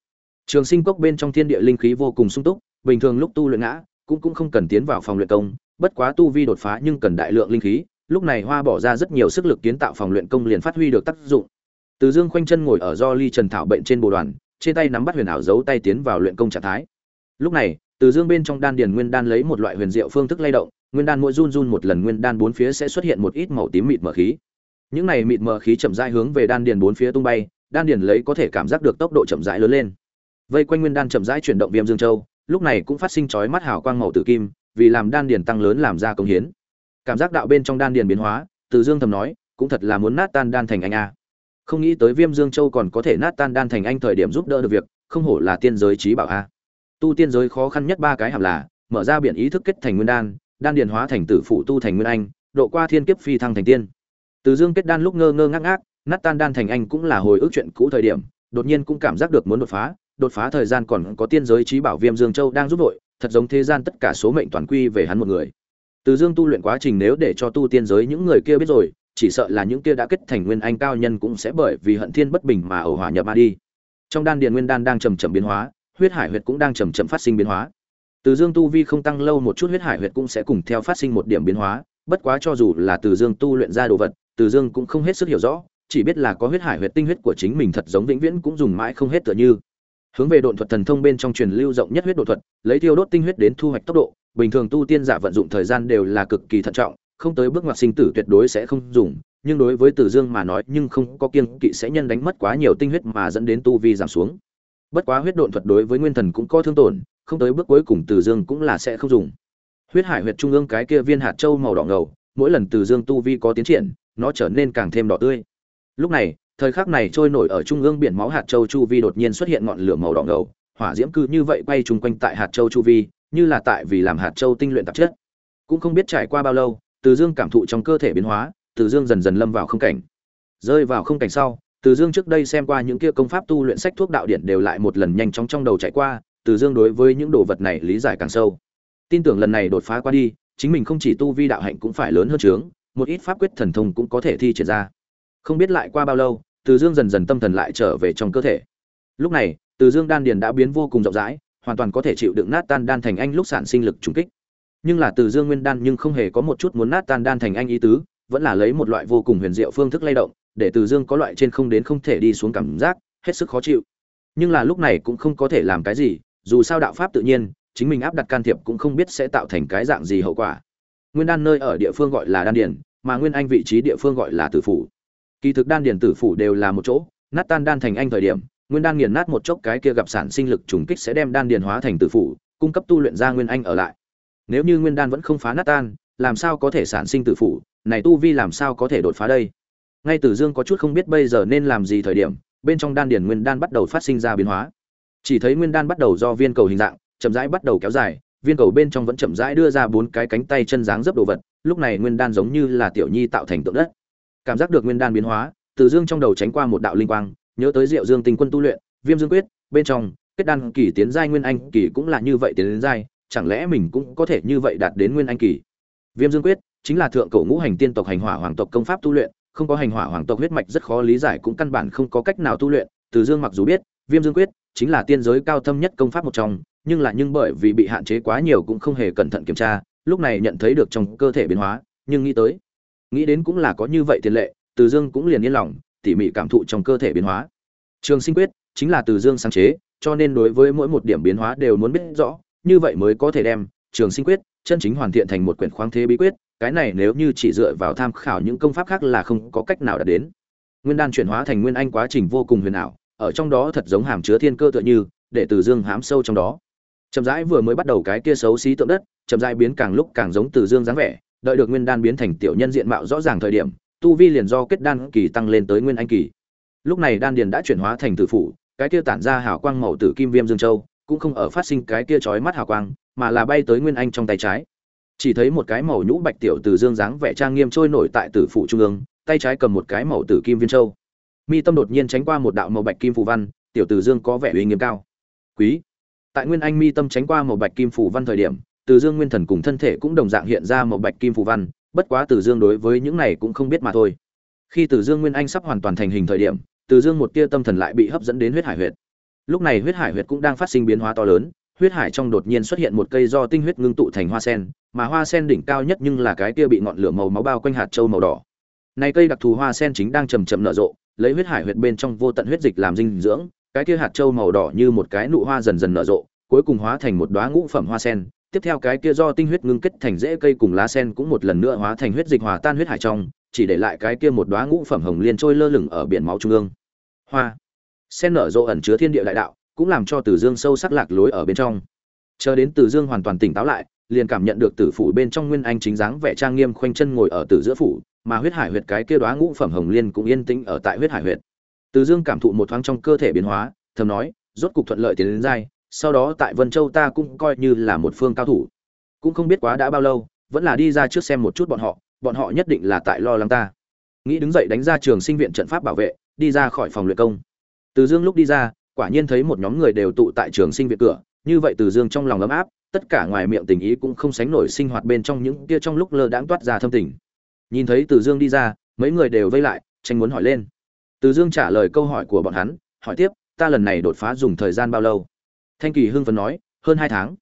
Trường sinh cốc bên trong thiên địa linh khí vô cùng sung túc, bình thường lúc tu luyện ngã, cũng cũng không cần tiến vào phòng luyện công, bất quá tu vi đột phá nhưng cần đại lượng linh khí, lúc này hoa bỏ ra rất nhiều sức lực kiến tạo phòng luyện công liền phát huy được tác dụng. Từ dương khoanh chân ngồi ở do ly trần thảo bệnh trên bồ đoàn, trên tay nắm bắt huyền ảo giấu tay tiến vào luyện công trạng thái. Lúc này từ dương bên trong đan điền nguyên đan lấy một loại huyền diệu phương thức lay động, nguyên đan mỗi run run một lần, nguyên đan bốn phía sẽ xuất hiện một ít màu tím mịt mờ khí. Những này mịt mờ khí chậm rãi hướng về đan điền bốn phía tung bay, đan điền lấy có thể cảm giác được tốc độ chậm rãi lớn lên. Vây quanh nguyên đan chậm rãi chuyển động viêm dương châu, lúc này cũng phát sinh chói mắt hào quang màu tử kim, vì làm đan điền tăng lớn làm ra công hiến. Cảm giác đạo bên trong đan điền biến hóa, từ dương thầm nói, cũng thật là muốn nát tan đan thành anh a. Không nghĩ tới viêm dương châu còn có thể nát tan đan thành anh thời điểm giúp đỡ được việc, không hổ là tiên giới trí bảo a tu tiên giới khó khăn nhất ba cái hàm là, mở ra biển ý thức kết thành nguyên đan đan điền hóa thành tử phụ tu thành nguyên anh, độ qua thiên kiếp phi thăng thành tiên. Từ dương kết đan lúc ngơ ngơ ngác ngác, nát tan đan thành anh cũng là hồi ức chuyện cũ thời điểm, đột nhiên cũng cảm giác được muốn đột phá đột phá thời gian còn có tiên giới trí bảo viêm dương châu đang giúp đội thật giống thế gian tất cả số mệnh toàn quy về hắn một người. Từ dương tu luyện quá trình nếu để cho tu tiên giới những người kia biết rồi, chỉ sợ là những kia đã kết thành nguyên anh cao nhân cũng sẽ bởi vì hận thiên bất bình mà ẩu hỏa nhập ma đi. Trong đan điền nguyên đan đang trầm chậm biến hóa huyết hải huyệt cũng đang chậm chậm phát sinh biến hóa. Từ dương tu vi không tăng lâu một chút huyết hải huyệt cũng sẽ cùng theo phát sinh một điểm biến hóa, bất quá cho dù là từ dương tu luyện ra đồ vật, từ dương cũng không hết sức hiểu rõ, chỉ biết là có huyết hải huyệt tinh huyết của chính mình thật giống vĩnh viễn cũng dùng mãi không hết tựa như. Hướng về độn thuật thần thông bên trong truyền lưu rộng nhất huyết độn thuật, lấy tiêu đốt tinh huyết đến thu hoạch tốc độ, bình thường tu tiên giả vận dụng thời gian đều là cực kỳ thận trọng, không tới bước ngoặt sinh tử tuyệt đối sẽ không dùng, nhưng đối với Từ dương mà nói, nhưng không có kiêng kỵ sẽ nhân đánh mất quá nhiều tinh huyết mà dẫn đến tu vi giảm xuống bất quá huyết độn thuật đối với nguyên thần cũng có thương tổn, không tới bước cuối cùng từ dương cũng là sẽ không dùng. Huyết hải huyệt trung ương cái kia viên hạt châu màu đỏ ngầu, mỗi lần từ dương tu vi có tiến triển, nó trở nên càng thêm đỏ tươi. Lúc này, thời khắc này trôi nổi ở trung ương biển máu hạt châu chu vi đột nhiên xuất hiện ngọn lửa màu đỏ ngầu, hỏa diễm cư như vậy quay chung quanh tại hạt châu chu vi, như là tại vì làm hạt châu tinh luyện tạp chất. Cũng không biết trải qua bao lâu, từ dương cảm thụ trong cơ thể biến hóa, từ dương dần dần lâm vào không cảnh. Rơi vào không cảnh sau từ dương trước đây xem qua những kia công pháp tu luyện sách thuốc đạo điển đều lại một lần nhanh chóng trong đầu chạy qua, từ dương đối với những đồ vật này lý giải càng sâu. Tin tưởng lần này đột phá qua đi, chính mình không chỉ tu vi đạo hạnh cũng phải lớn hơn trướng một ít pháp quyết thần thông cũng có thể thi triển ra. Không biết lại qua bao lâu, từ dương dần dần tâm thần lại trở về trong cơ thể. Lúc này, từ dương đan điền đã biến vô cùng rộng rãi, hoàn toàn có thể chịu đựng nát tan đan thành anh lúc sản sinh lực trùng kích. Nhưng là từ dương nguyên đan nhưng không hề có một chút muốn nát tan đan thành anh ý tứ, vẫn là lấy một loại vô cùng huyền diệu phương thức lay động để từ dương có loại trên không đến không thể đi xuống cảm giác, hết sức khó chịu. Nhưng là lúc này cũng không có thể làm cái gì, dù sao đạo pháp tự nhiên, chính mình áp đặt can thiệp cũng không biết sẽ tạo thành cái dạng gì hậu quả. Nguyên đan nơi ở địa phương gọi là đan điển mà nguyên anh vị trí địa phương gọi là tử phủ. Kỳ thực đan điển tử phủ đều là một chỗ, nát tan đan thành anh thời điểm, nguyên đan nghiền nát một chốc cái kia gặp sản sinh lực trùng kích sẽ đem đan điển hóa thành tử phủ, cung cấp tu luyện ra nguyên anh ở lại. Nếu như nguyên đan vẫn không phá nát tan, làm sao có thể sản sinh tử phủ? Này tu vi làm sao có thể đột phá đây? Ngay từ dương có chút không biết bây giờ nên làm gì thời điểm, bên trong đan điển nguyên đan bắt đầu phát sinh ra biến hóa. Chỉ thấy nguyên đan bắt đầu do viên cầu hình dạng, chậm rãi bắt đầu kéo dài, viên cầu bên trong vẫn chậm rãi đưa ra bốn cái cánh tay chân dáng dấp đồ vật, lúc này nguyên đan giống như là tiểu nhi tạo thành tượng đất. Cảm giác được nguyên đan biến hóa, từ dương trong đầu tránh qua một đạo linh quang, nhớ tới diệu dương tinh quân tu luyện, viêm dương quyết, bên trong, kết đan kỳ tiến giai nguyên anh kỳ cũng là như vậy tiến đến giai, chẳng lẽ mình cũng có thể như vậy đạt đến nguyên anh kỳ? Viêm dương quyết, chính là thượng cổ ngũ hành tiên tộc hành hỏa hoàng tộc công pháp tu luyện không có hành hỏa hoàng tộc huyết mạch rất khó lý giải cũng căn bản không có cách nào tu luyện. Từ dương mặc dù biết, viêm dương quyết chính là tiên giới cao thâm nhất công pháp một trong, nhưng là nhưng bởi vì bị hạn chế quá nhiều cũng không hề cẩn thận kiểm tra, lúc này nhận thấy được trong cơ thể biến hóa, nhưng nghĩ tới, nghĩ đến cũng là có như vậy tiền lệ, từ dương cũng liền yên lòng, tỉ mỉ cảm thụ trong cơ thể biến hóa. Trường sinh quyết chính là từ dương sáng chế, cho nên đối với mỗi một điểm biến hóa đều muốn biết rõ, như vậy mới có thể đem trường sinh quyết chân chính hoàn thiện thành một quyển khoáng thế bí quyết cái này nếu như chỉ dựa vào tham khảo những công pháp khác là không có cách nào đạt đến. Nguyên đan chuyển hóa thành nguyên anh quá trình vô cùng huyền ảo, ở trong đó thật giống hàm chứa thiên cơ tựa như, để từ dương hám sâu trong đó. Chậm rãi vừa mới bắt đầu cái kia xấu xí tượng đất, chậm rãi biến càng lúc càng giống từ dương dáng vẻ, đợi được nguyên đan biến thành tiểu nhân diện mạo rõ ràng thời điểm, tu vi liền do kết đan kỳ tăng lên tới nguyên anh kỳ. Lúc này đan điền đã chuyển hóa thành tử phủ, cái kia tản ra hào quang màu tử kim viêm dương châu, cũng không ở phát sinh cái kia chói mắt hào quang, mà là bay tới nguyên anh trong tay trái chỉ thấy một cái màu nhũ bạch tiểu từ dương dáng vẻ trang nghiêm trôi nổi tại tử phủ trung ương, tay trái cầm một cái màu tử kim viên châu. Mi tâm đột nhiên tránh qua một đạo màu bạch kim phù văn, tiểu từ dương có vẻ uy nghiêm cao. Quý, tại nguyên anh mi tâm tránh qua màu bạch kim phù văn thời điểm, từ dương nguyên thần cùng thân thể cũng đồng dạng hiện ra màu bạch kim phù văn, bất quá từ dương đối với những này cũng không biết mà thôi. Khi từ dương nguyên anh sắp hoàn toàn thành hình thời điểm, từ dương một tia tâm thần lại bị hấp dẫn đến huyết hải huyệt. Lúc này huyết hải huyệt cũng đang phát sinh biến hóa to lớn huyết hải trong đột nhiên xuất hiện một cây do tinh huyết ngưng tụ thành hoa sen, mà hoa sen đỉnh cao nhất nhưng là cái kia bị ngọn lửa màu máu bao quanh hạt châu màu đỏ. Này cây đặc thù hoa sen chính đang chậm chậm nở rộ, lấy huyết hải huyệt bên trong vô tận huyết dịch làm dinh dưỡng, cái kia hạt châu màu đỏ như một cái nụ hoa dần dần nở rộ, cuối cùng hóa thành một đóa ngũ phẩm hoa sen. Tiếp theo cái kia do tinh huyết ngưng kết thành rễ cây cùng lá sen cũng một lần nữa hóa thành huyết dịch hòa tan huyết hải trong, chỉ để lại cái kia một đóa ngũ phẩm hồng liên trôi lơ lửng ở biển máu trung ương. Hoa sen nở rộ ẩn chứa thiên địa đại đạo cũng làm cho Tử Dương sâu sắc lạc lối ở bên trong. Chờ đến Tử Dương hoàn toàn tỉnh táo lại, liền cảm nhận được tử phủ bên trong Nguyên Anh chính dáng vẻ trang nghiêm khoanh chân ngồi ở tử giữa phủ, mà huyết hải huyệt cái kia đóa ngũ phẩm hồng liên cũng yên tĩnh ở tại huyết hải huyệt. Tử Dương cảm thụ một thoáng trong cơ thể biến hóa, thầm nói, rốt cục thuận lợi tiến đến giai, sau đó tại Vân Châu ta cũng coi như là một phương cao thủ. Cũng không biết quá đã bao lâu, vẫn là đi ra trước xem một chút bọn họ, bọn họ nhất định là tại lo lắng ta. Nghĩ đứng dậy đánh ra trường sinh viện trận pháp bảo vệ, đi ra khỏi phòng luyện công. Từ Dương lúc đi ra, quả nhiên thấy một nhóm người đều tụ tại trường sinh viện cửa, như vậy từ dương trong lòng ấm áp, tất cả ngoài miệng tình ý cũng không sánh nổi sinh hoạt bên trong những kia trong lúc lơ đãng toát ra thâm tình. Nhìn thấy từ dương đi ra, mấy người đều vây lại, tranh muốn hỏi lên. Từ dương trả lời câu hỏi của bọn hắn, hỏi tiếp, ta lần này đột phá dùng thời gian bao lâu? Thanh kỳ hưng phấn nói, hơn hai tháng.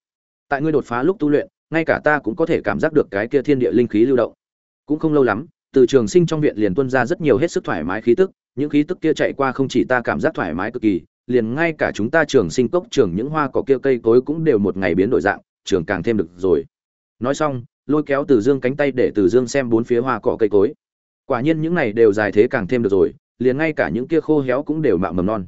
Tại ngươi đột phá lúc tu luyện, ngay cả ta cũng có thể cảm giác được cái kia thiên địa linh khí lưu động. Cũng không lâu lắm, từ trường sinh trong viện liền tuân ra rất nhiều hết sức thoải mái khí tức, những khí tức kia chạy qua không chỉ ta cảm giác thoải mái cực kỳ liền ngay cả chúng ta trường sinh cốc trường những hoa cỏ kia cây cối cũng đều một ngày biến đổi dạng, trường càng thêm được rồi. Nói xong, lôi kéo từ dương cánh tay để từ dương xem bốn phía hoa cỏ cây cối. Quả nhiên những này đều dài thế càng thêm được rồi, liền ngay cả những kia khô héo cũng đều mạo mầm non.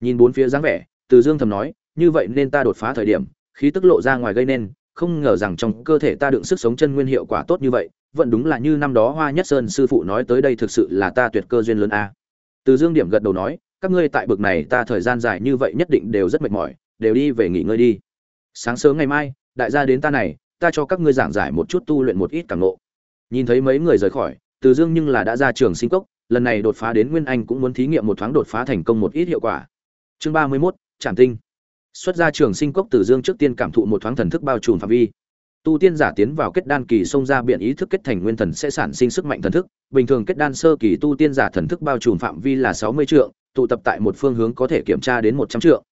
Nhìn bốn phía dáng vẻ, từ dương thầm nói, như vậy nên ta đột phá thời điểm, khí tức lộ ra ngoài gây nên, không ngờ rằng trong cơ thể ta đựng sức sống chân nguyên hiệu quả tốt như vậy, vẫn đúng là như năm đó hoa nhất sơn sư phụ nói tới đây thực sự là ta tuyệt cơ duyên lớn a. Từ dương điểm gật đầu nói các ngươi tại bực này ta thời gian dài như vậy nhất định đều rất mệt mỏi, đều đi về nghỉ ngơi đi. Sáng sớm ngày mai, đại gia đến ta này, ta cho các ngươi giảng giải một chút tu luyện một ít càng ngộ. Nhìn thấy mấy người rời khỏi, từ dương nhưng là đã ra trường sinh cốc, lần này đột phá đến nguyên anh cũng muốn thí nghiệm một thoáng đột phá thành công một ít hiệu quả. Chương ba mươi mốt, trảm tinh. Xuất ra trường sinh cốc, từ dương trước tiên cảm thụ một thoáng thần thức bao trùm phạm vi. Tu tiên giả tiến vào kết đan kỳ xông ra biện ý thức kết thành nguyên thần sẽ sản sinh sức mạnh thần thức. Bình thường kết đan sơ kỳ tu tiên giả thần thức bao trùm phạm vi là sáu mươi trượng tụ tập tại một phương hướng có thể kiểm tra đến một trăm trượng.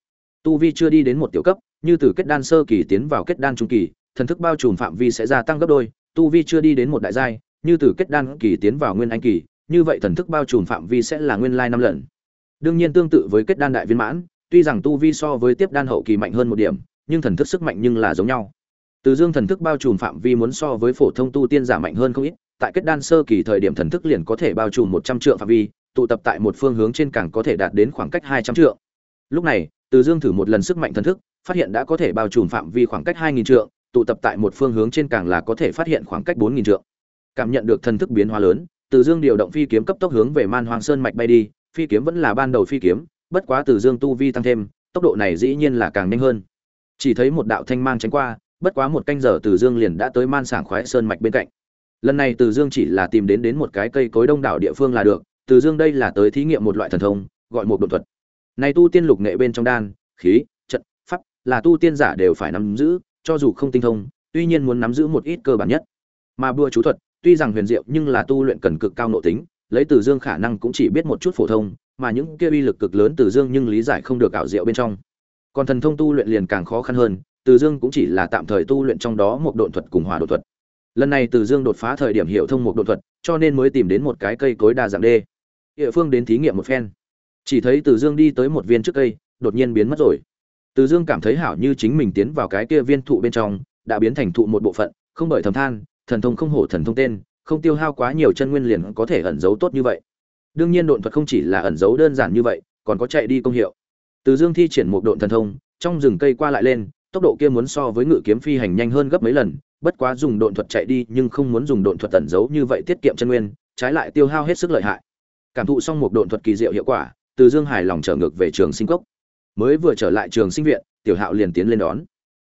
Tu vi chưa đi đến một tiểu cấp, như từ kết đan sơ kỳ tiến vào kết đan trung kỳ, thần thức bao trùm phạm vi sẽ gia tăng gấp đôi, tu vi chưa đi đến một đại giai, như từ kết đan kỳ tiến vào nguyên anh kỳ, như vậy thần thức bao trùm phạm vi sẽ là nguyên lai năm lần. Đương nhiên tương tự với kết đan đại viên mãn, tuy rằng tu vi so với tiếp đan hậu kỳ mạnh hơn một điểm, nhưng thần thức sức mạnh nhưng là giống nhau. Từ dương thần thức bao trùm phạm vi muốn so với phổ thông tu tiên giả mạnh hơn không ít, tại kết đan sơ kỳ thời điểm thần thức liền có thể bao trùm một trăm trượng phạm vi tụ tập tại một phương hướng trên càng có thể đạt đến khoảng cách hai trăm trượng. Lúc này, từ dương thử một lần sức mạnh thần thức, phát hiện đã có thể bao trùm phạm vi khoảng cách hai nghìn trượng, tụ tập tại một phương hướng trên càng là có thể phát hiện khoảng cách bốn nghìn trượng. Cảm nhận được thần thức biến hóa lớn, từ dương điều động phi kiếm cấp tốc hướng về man hoàng sơn mạch bay đi, phi kiếm vẫn là ban đầu phi kiếm, bất quá từ dương tu vi tăng thêm, tốc độ này dĩ nhiên là càng nhanh hơn. Chỉ thấy một đạo thanh mang tránh qua, bất quá một canh giờ từ dương liền đã tới man sảng khoái sơn mạch bên cạnh. Lần này từ dương chỉ là tìm đến đến một cái cây cối đông đảo địa phương là được từ dương đây là tới thí nghiệm một loại thần thông, gọi một độn thuật. Này tu tiên lục nghệ bên trong đan, khí, trận, pháp, là tu tiên giả đều phải nắm giữ, cho dù không tinh thông, tuy nhiên muốn nắm giữ một ít cơ bản nhất. Mà bùa chú thuật, tuy rằng huyền diệu nhưng là tu luyện cần cực cao nội tính, lấy từ dương khả năng cũng chỉ biết một chút phổ thông, mà những kia uy lực cực lớn từ dương nhưng lý giải không được ảo diệu bên trong. Còn thần thông tu luyện liền càng khó khăn hơn, từ dương cũng chỉ là tạm thời tu luyện trong đó một độn thuật cùng hỏa độn thuật. Lần này từ dương đột phá thời điểm hiểu thông một độn thuật, cho nên mới tìm đến một cái cây cối đa dạng đê địa phương đến thí nghiệm một phen. Chỉ thấy từ dương đi tới một viên trước cây, đột nhiên biến mất rồi. Từ dương cảm thấy hảo như chính mình tiến vào cái kia viên thụ bên trong, đã biến thành thụ một bộ phận, không bởi thầm than, thần thông không hổ thần thông tên, không tiêu hao quá nhiều chân nguyên liền có thể ẩn giấu tốt như vậy. Đương nhiên độn thuật không chỉ là ẩn giấu đơn giản như vậy, còn có chạy đi công hiệu. Từ dương thi triển một độn thần thông, trong rừng cây qua lại lên, tốc độ kia muốn so với ngự kiếm phi hành nhanh hơn gấp mấy lần, bất quá dùng độn thuật chạy đi nhưng không muốn dùng độn thuật ẩn giấu như vậy tiết kiệm chân nguyên, trái lại tiêu hao hết sức lợi hại cảm thụ xong một độn thuật kỳ diệu hiệu quả, từ dương hài lòng trở ngược về trường sinh cốc. Mới vừa trở lại trường sinh viện, tiểu hạo liền tiến lên đón.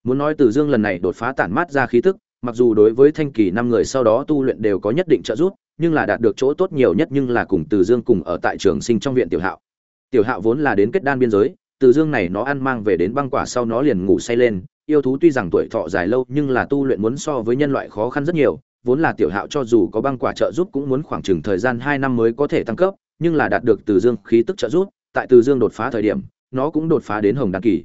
Muốn nói từ dương lần này đột phá tản mát ra khí tức, mặc dù đối với thanh kỳ năm người sau đó tu luyện đều có nhất định trợ giúp, nhưng là đạt được chỗ tốt nhiều nhất nhưng là cùng từ dương cùng ở tại trường sinh trong viện tiểu hạo. Tiểu hạo vốn là đến kết đan biên giới, từ dương này nó ăn mang về đến băng quả sau nó liền ngủ say lên, yêu thú tuy rằng tuổi thọ dài lâu nhưng là tu luyện muốn so với nhân loại khó khăn rất nhiều vốn là tiểu hạo cho dù có băng quả trợ giúp cũng muốn khoảng chừng thời gian hai năm mới có thể tăng cấp, nhưng là đạt được từ dương khí tức trợ giúp, tại từ dương đột phá thời điểm, nó cũng đột phá đến hồng đăng kỳ.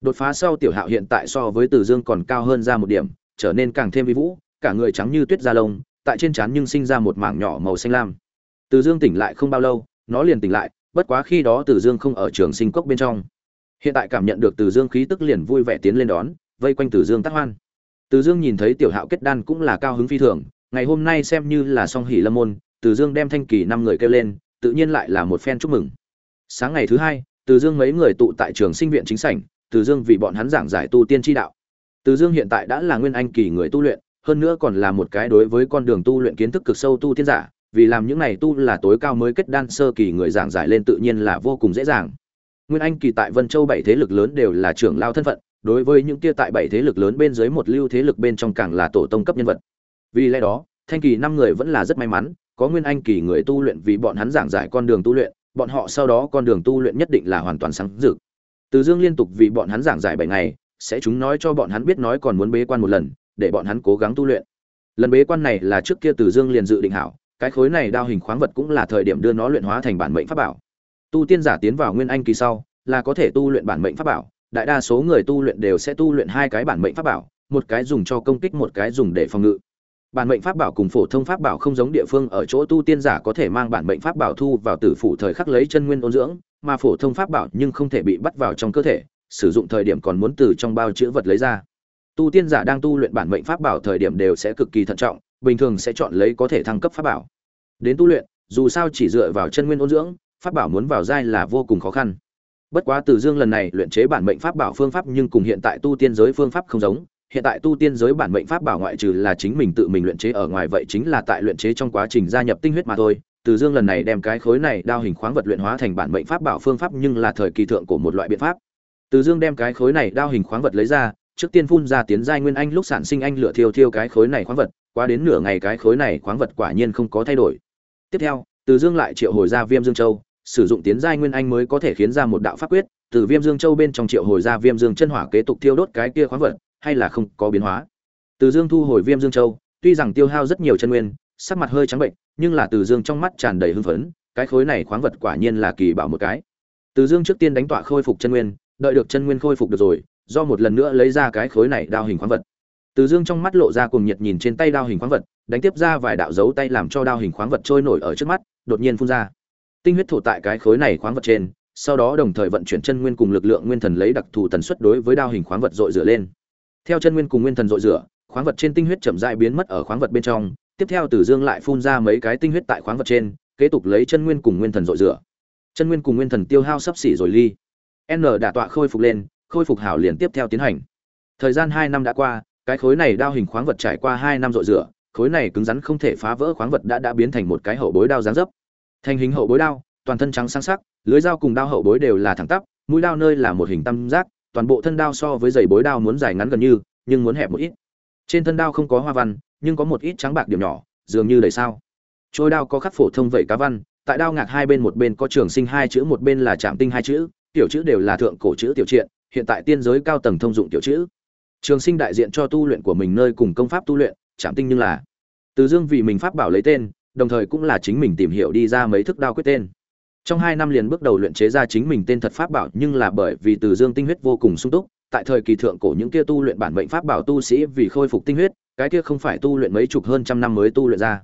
Đột phá sau tiểu hạo hiện tại so với từ dương còn cao hơn ra một điểm, trở nên càng thêm vi vũ, cả người trắng như tuyết da lông, tại trên trán nhưng sinh ra một mảng nhỏ màu xanh lam. Từ dương tỉnh lại không bao lâu, nó liền tỉnh lại, bất quá khi đó từ dương không ở trường sinh cốc bên trong. Hiện tại cảm nhận được từ dương khí tức liền vui vẻ tiến lên đón, vây quanh từ dương tác hoan từ dương nhìn thấy tiểu hạo kết đan cũng là cao hứng phi thường, ngày hôm nay xem như là song hỷ lâm môn, từ dương đem thanh kỳ năm người kêu lên, tự nhiên lại là một phen chúc mừng. Sáng ngày thứ hai, từ dương mấy người tụ tại trường sinh viện chính sảnh, từ dương vì bọn hắn giảng giải tu tiên tri đạo. Từ dương hiện tại đã là nguyên anh kỳ người tu luyện, hơn nữa còn là một cái đối với con đường tu luyện kiến thức cực sâu tu tiên giả, vì làm những này tu là tối cao mới kết đan sơ kỳ người giảng giải lên tự nhiên là vô cùng dễ dàng. Nguyên anh kỳ tại vân châu bảy thế lực lớn đều là trưởng lao thân phận đối với những kia tại bảy thế lực lớn bên dưới một lưu thế lực bên trong càng là tổ tông cấp nhân vật. Vì lẽ đó, thanh kỳ năm người vẫn là rất may mắn, có nguyên anh kỳ người tu luyện vì bọn hắn giảng giải con đường tu luyện, bọn họ sau đó con đường tu luyện nhất định là hoàn toàn sáng rực từ dương liên tục vì bọn hắn giảng giải bảy ngày, sẽ chúng nói cho bọn hắn biết nói còn muốn bế quan một lần, để bọn hắn cố gắng tu luyện. Lần bế quan này là trước kia từ dương liền dự định hảo, cái khối này đao hình khoáng vật cũng là thời điểm đưa nó luyện hóa thành bản mệnh pháp bảo. Tu tiên giả tiến vào nguyên anh kỳ sau, là có thể tu luyện bản mệnh pháp bảo đại đa số người tu luyện đều sẽ tu luyện hai cái bản mệnh pháp bảo, một cái dùng cho công kích, một cái dùng để phòng ngự. Bản mệnh pháp bảo cùng phổ thông pháp bảo không giống địa phương, ở chỗ tu tiên giả có thể mang bản mệnh pháp bảo thu vào tử phủ thời khắc lấy chân nguyên ôn dưỡng, mà phổ thông pháp bảo nhưng không thể bị bắt vào trong cơ thể, sử dụng thời điểm còn muốn từ trong bao chữ vật lấy ra. Tu tiên giả đang tu luyện bản mệnh pháp bảo thời điểm đều sẽ cực kỳ thận trọng, bình thường sẽ chọn lấy có thể thăng cấp pháp bảo. Đến tu luyện, dù sao chỉ dựa vào chân nguyên ôn dưỡng, pháp bảo muốn vào giai là vô cùng khó khăn bất quá từ dương lần này luyện chế bản mệnh pháp bảo phương pháp nhưng cùng hiện tại tu tiên giới phương pháp không giống. Hiện tại tu tiên giới bản mệnh pháp bảo ngoại trừ là chính mình tự mình luyện chế ở ngoài vậy chính là tại luyện chế trong quá trình gia nhập tinh huyết mà thôi. Từ dương lần này đem cái khối này đao hình khoáng vật luyện hóa thành bản mệnh pháp bảo phương pháp nhưng là thời kỳ thượng của một loại biện pháp. Từ dương đem cái khối này đao hình khoáng vật lấy ra, trước tiên phun ra tiến giai nguyên anh lúc sản sinh anh lửa thiêu thiêu cái khối này khoáng vật, qua đến nửa ngày cái khối này khoáng vật quả nhiên không có thay đổi. Tiếp theo, từ dương lại triệu hồi ra viêm dương châu sử dụng tiến giai nguyên anh mới có thể khiến ra một đạo pháp quyết, từ viêm dương châu bên trong triệu hồi ra viêm dương chân hỏa kế tục thiêu đốt cái kia khoáng vật, hay là không có biến hóa. Từ dương thu hồi viêm dương châu, tuy rằng tiêu hao rất nhiều chân nguyên, sắc mặt hơi trắng bệnh, nhưng là từ dương trong mắt tràn đầy hưng phấn, cái khối này khoáng vật quả nhiên là kỳ bảo một cái. Từ dương trước tiên đánh tọa khôi phục chân nguyên, đợi được chân nguyên khôi phục được rồi, do một lần nữa lấy ra cái khối này đao hình khoáng vật. Từ dương trong mắt lộ ra cùng nhiệt nhìn trên tay đao hình khoáng vật, đánh tiếp ra vài đạo dấu tay làm cho đao hình khoáng vật trôi nổi ở trước mắt, đột nhiên phun ra tinh huyết thổ tại cái khối này khoáng vật trên sau đó đồng thời vận chuyển chân nguyên cùng lực lượng nguyên thần lấy đặc thù tần suất đối với đao hình khoáng vật dội rửa lên theo chân nguyên cùng nguyên thần dội rửa khoáng vật trên tinh huyết chậm rãi biến mất ở khoáng vật bên trong tiếp theo Tử Dương lại phun ra mấy cái tinh huyết tại khoáng vật trên, kế tục lấy chân nguyên cùng nguyên thần dội rửa. Chân nguyên cùng nguyên thần tiêu hao sắp xỉ rồi ly. N đã tọa khôi phục lên, khôi phục hảo liền tiếp theo tiến hành. Thời gian hai năm đã qua, cái khối này đao hình khoáng vật trải qua hai năm dội rửa, khối này cứng rắn không thể phá vỡ khoáng vật đã đã biến thành một cái hậu bối đao giáng dấp. Thành hình hậu bối đao, toàn thân trắng sáng sắc, lưới dao cùng đao hậu bối đều là thẳng tắp, mũi đao nơi là một hình tam giác, toàn bộ thân đao so với dày bối đao muốn dài ngắn gần như, nhưng muốn hẹp một ít. Trên thân đao không có hoa văn, nhưng có một ít trắng bạc điểm nhỏ, dường như đầy sao. Trôi đao có khắc phổ thông vậy cá văn tại đao ngạc hai bên một bên có trường sinh hai chữ một bên là trạm tinh hai chữ tiểu chữ đều là thượng cổ chữ tiểu triện hiện tại tiên giới cao tầng thông dụng tiểu chữ. Trường sinh đại diện cho tu luyện của mình nơi cùng công pháp tu luyện trạm tinh nhưng là. Từ dương vì mình pháp bảo lấy tên đồng thời cũng là chính mình tìm hiểu đi ra mấy thức đao quyết tên. Trong hai năm liền bước đầu luyện chế ra chính mình tên thật pháp bảo, nhưng là bởi vì từ dương tinh huyết vô cùng sung túc, tại thời kỳ thượng cổ những kia tu luyện bản mệnh pháp bảo tu sĩ vì khôi phục tinh huyết, cái kia không phải tu luyện mấy chục hơn trăm năm mới tu luyện ra.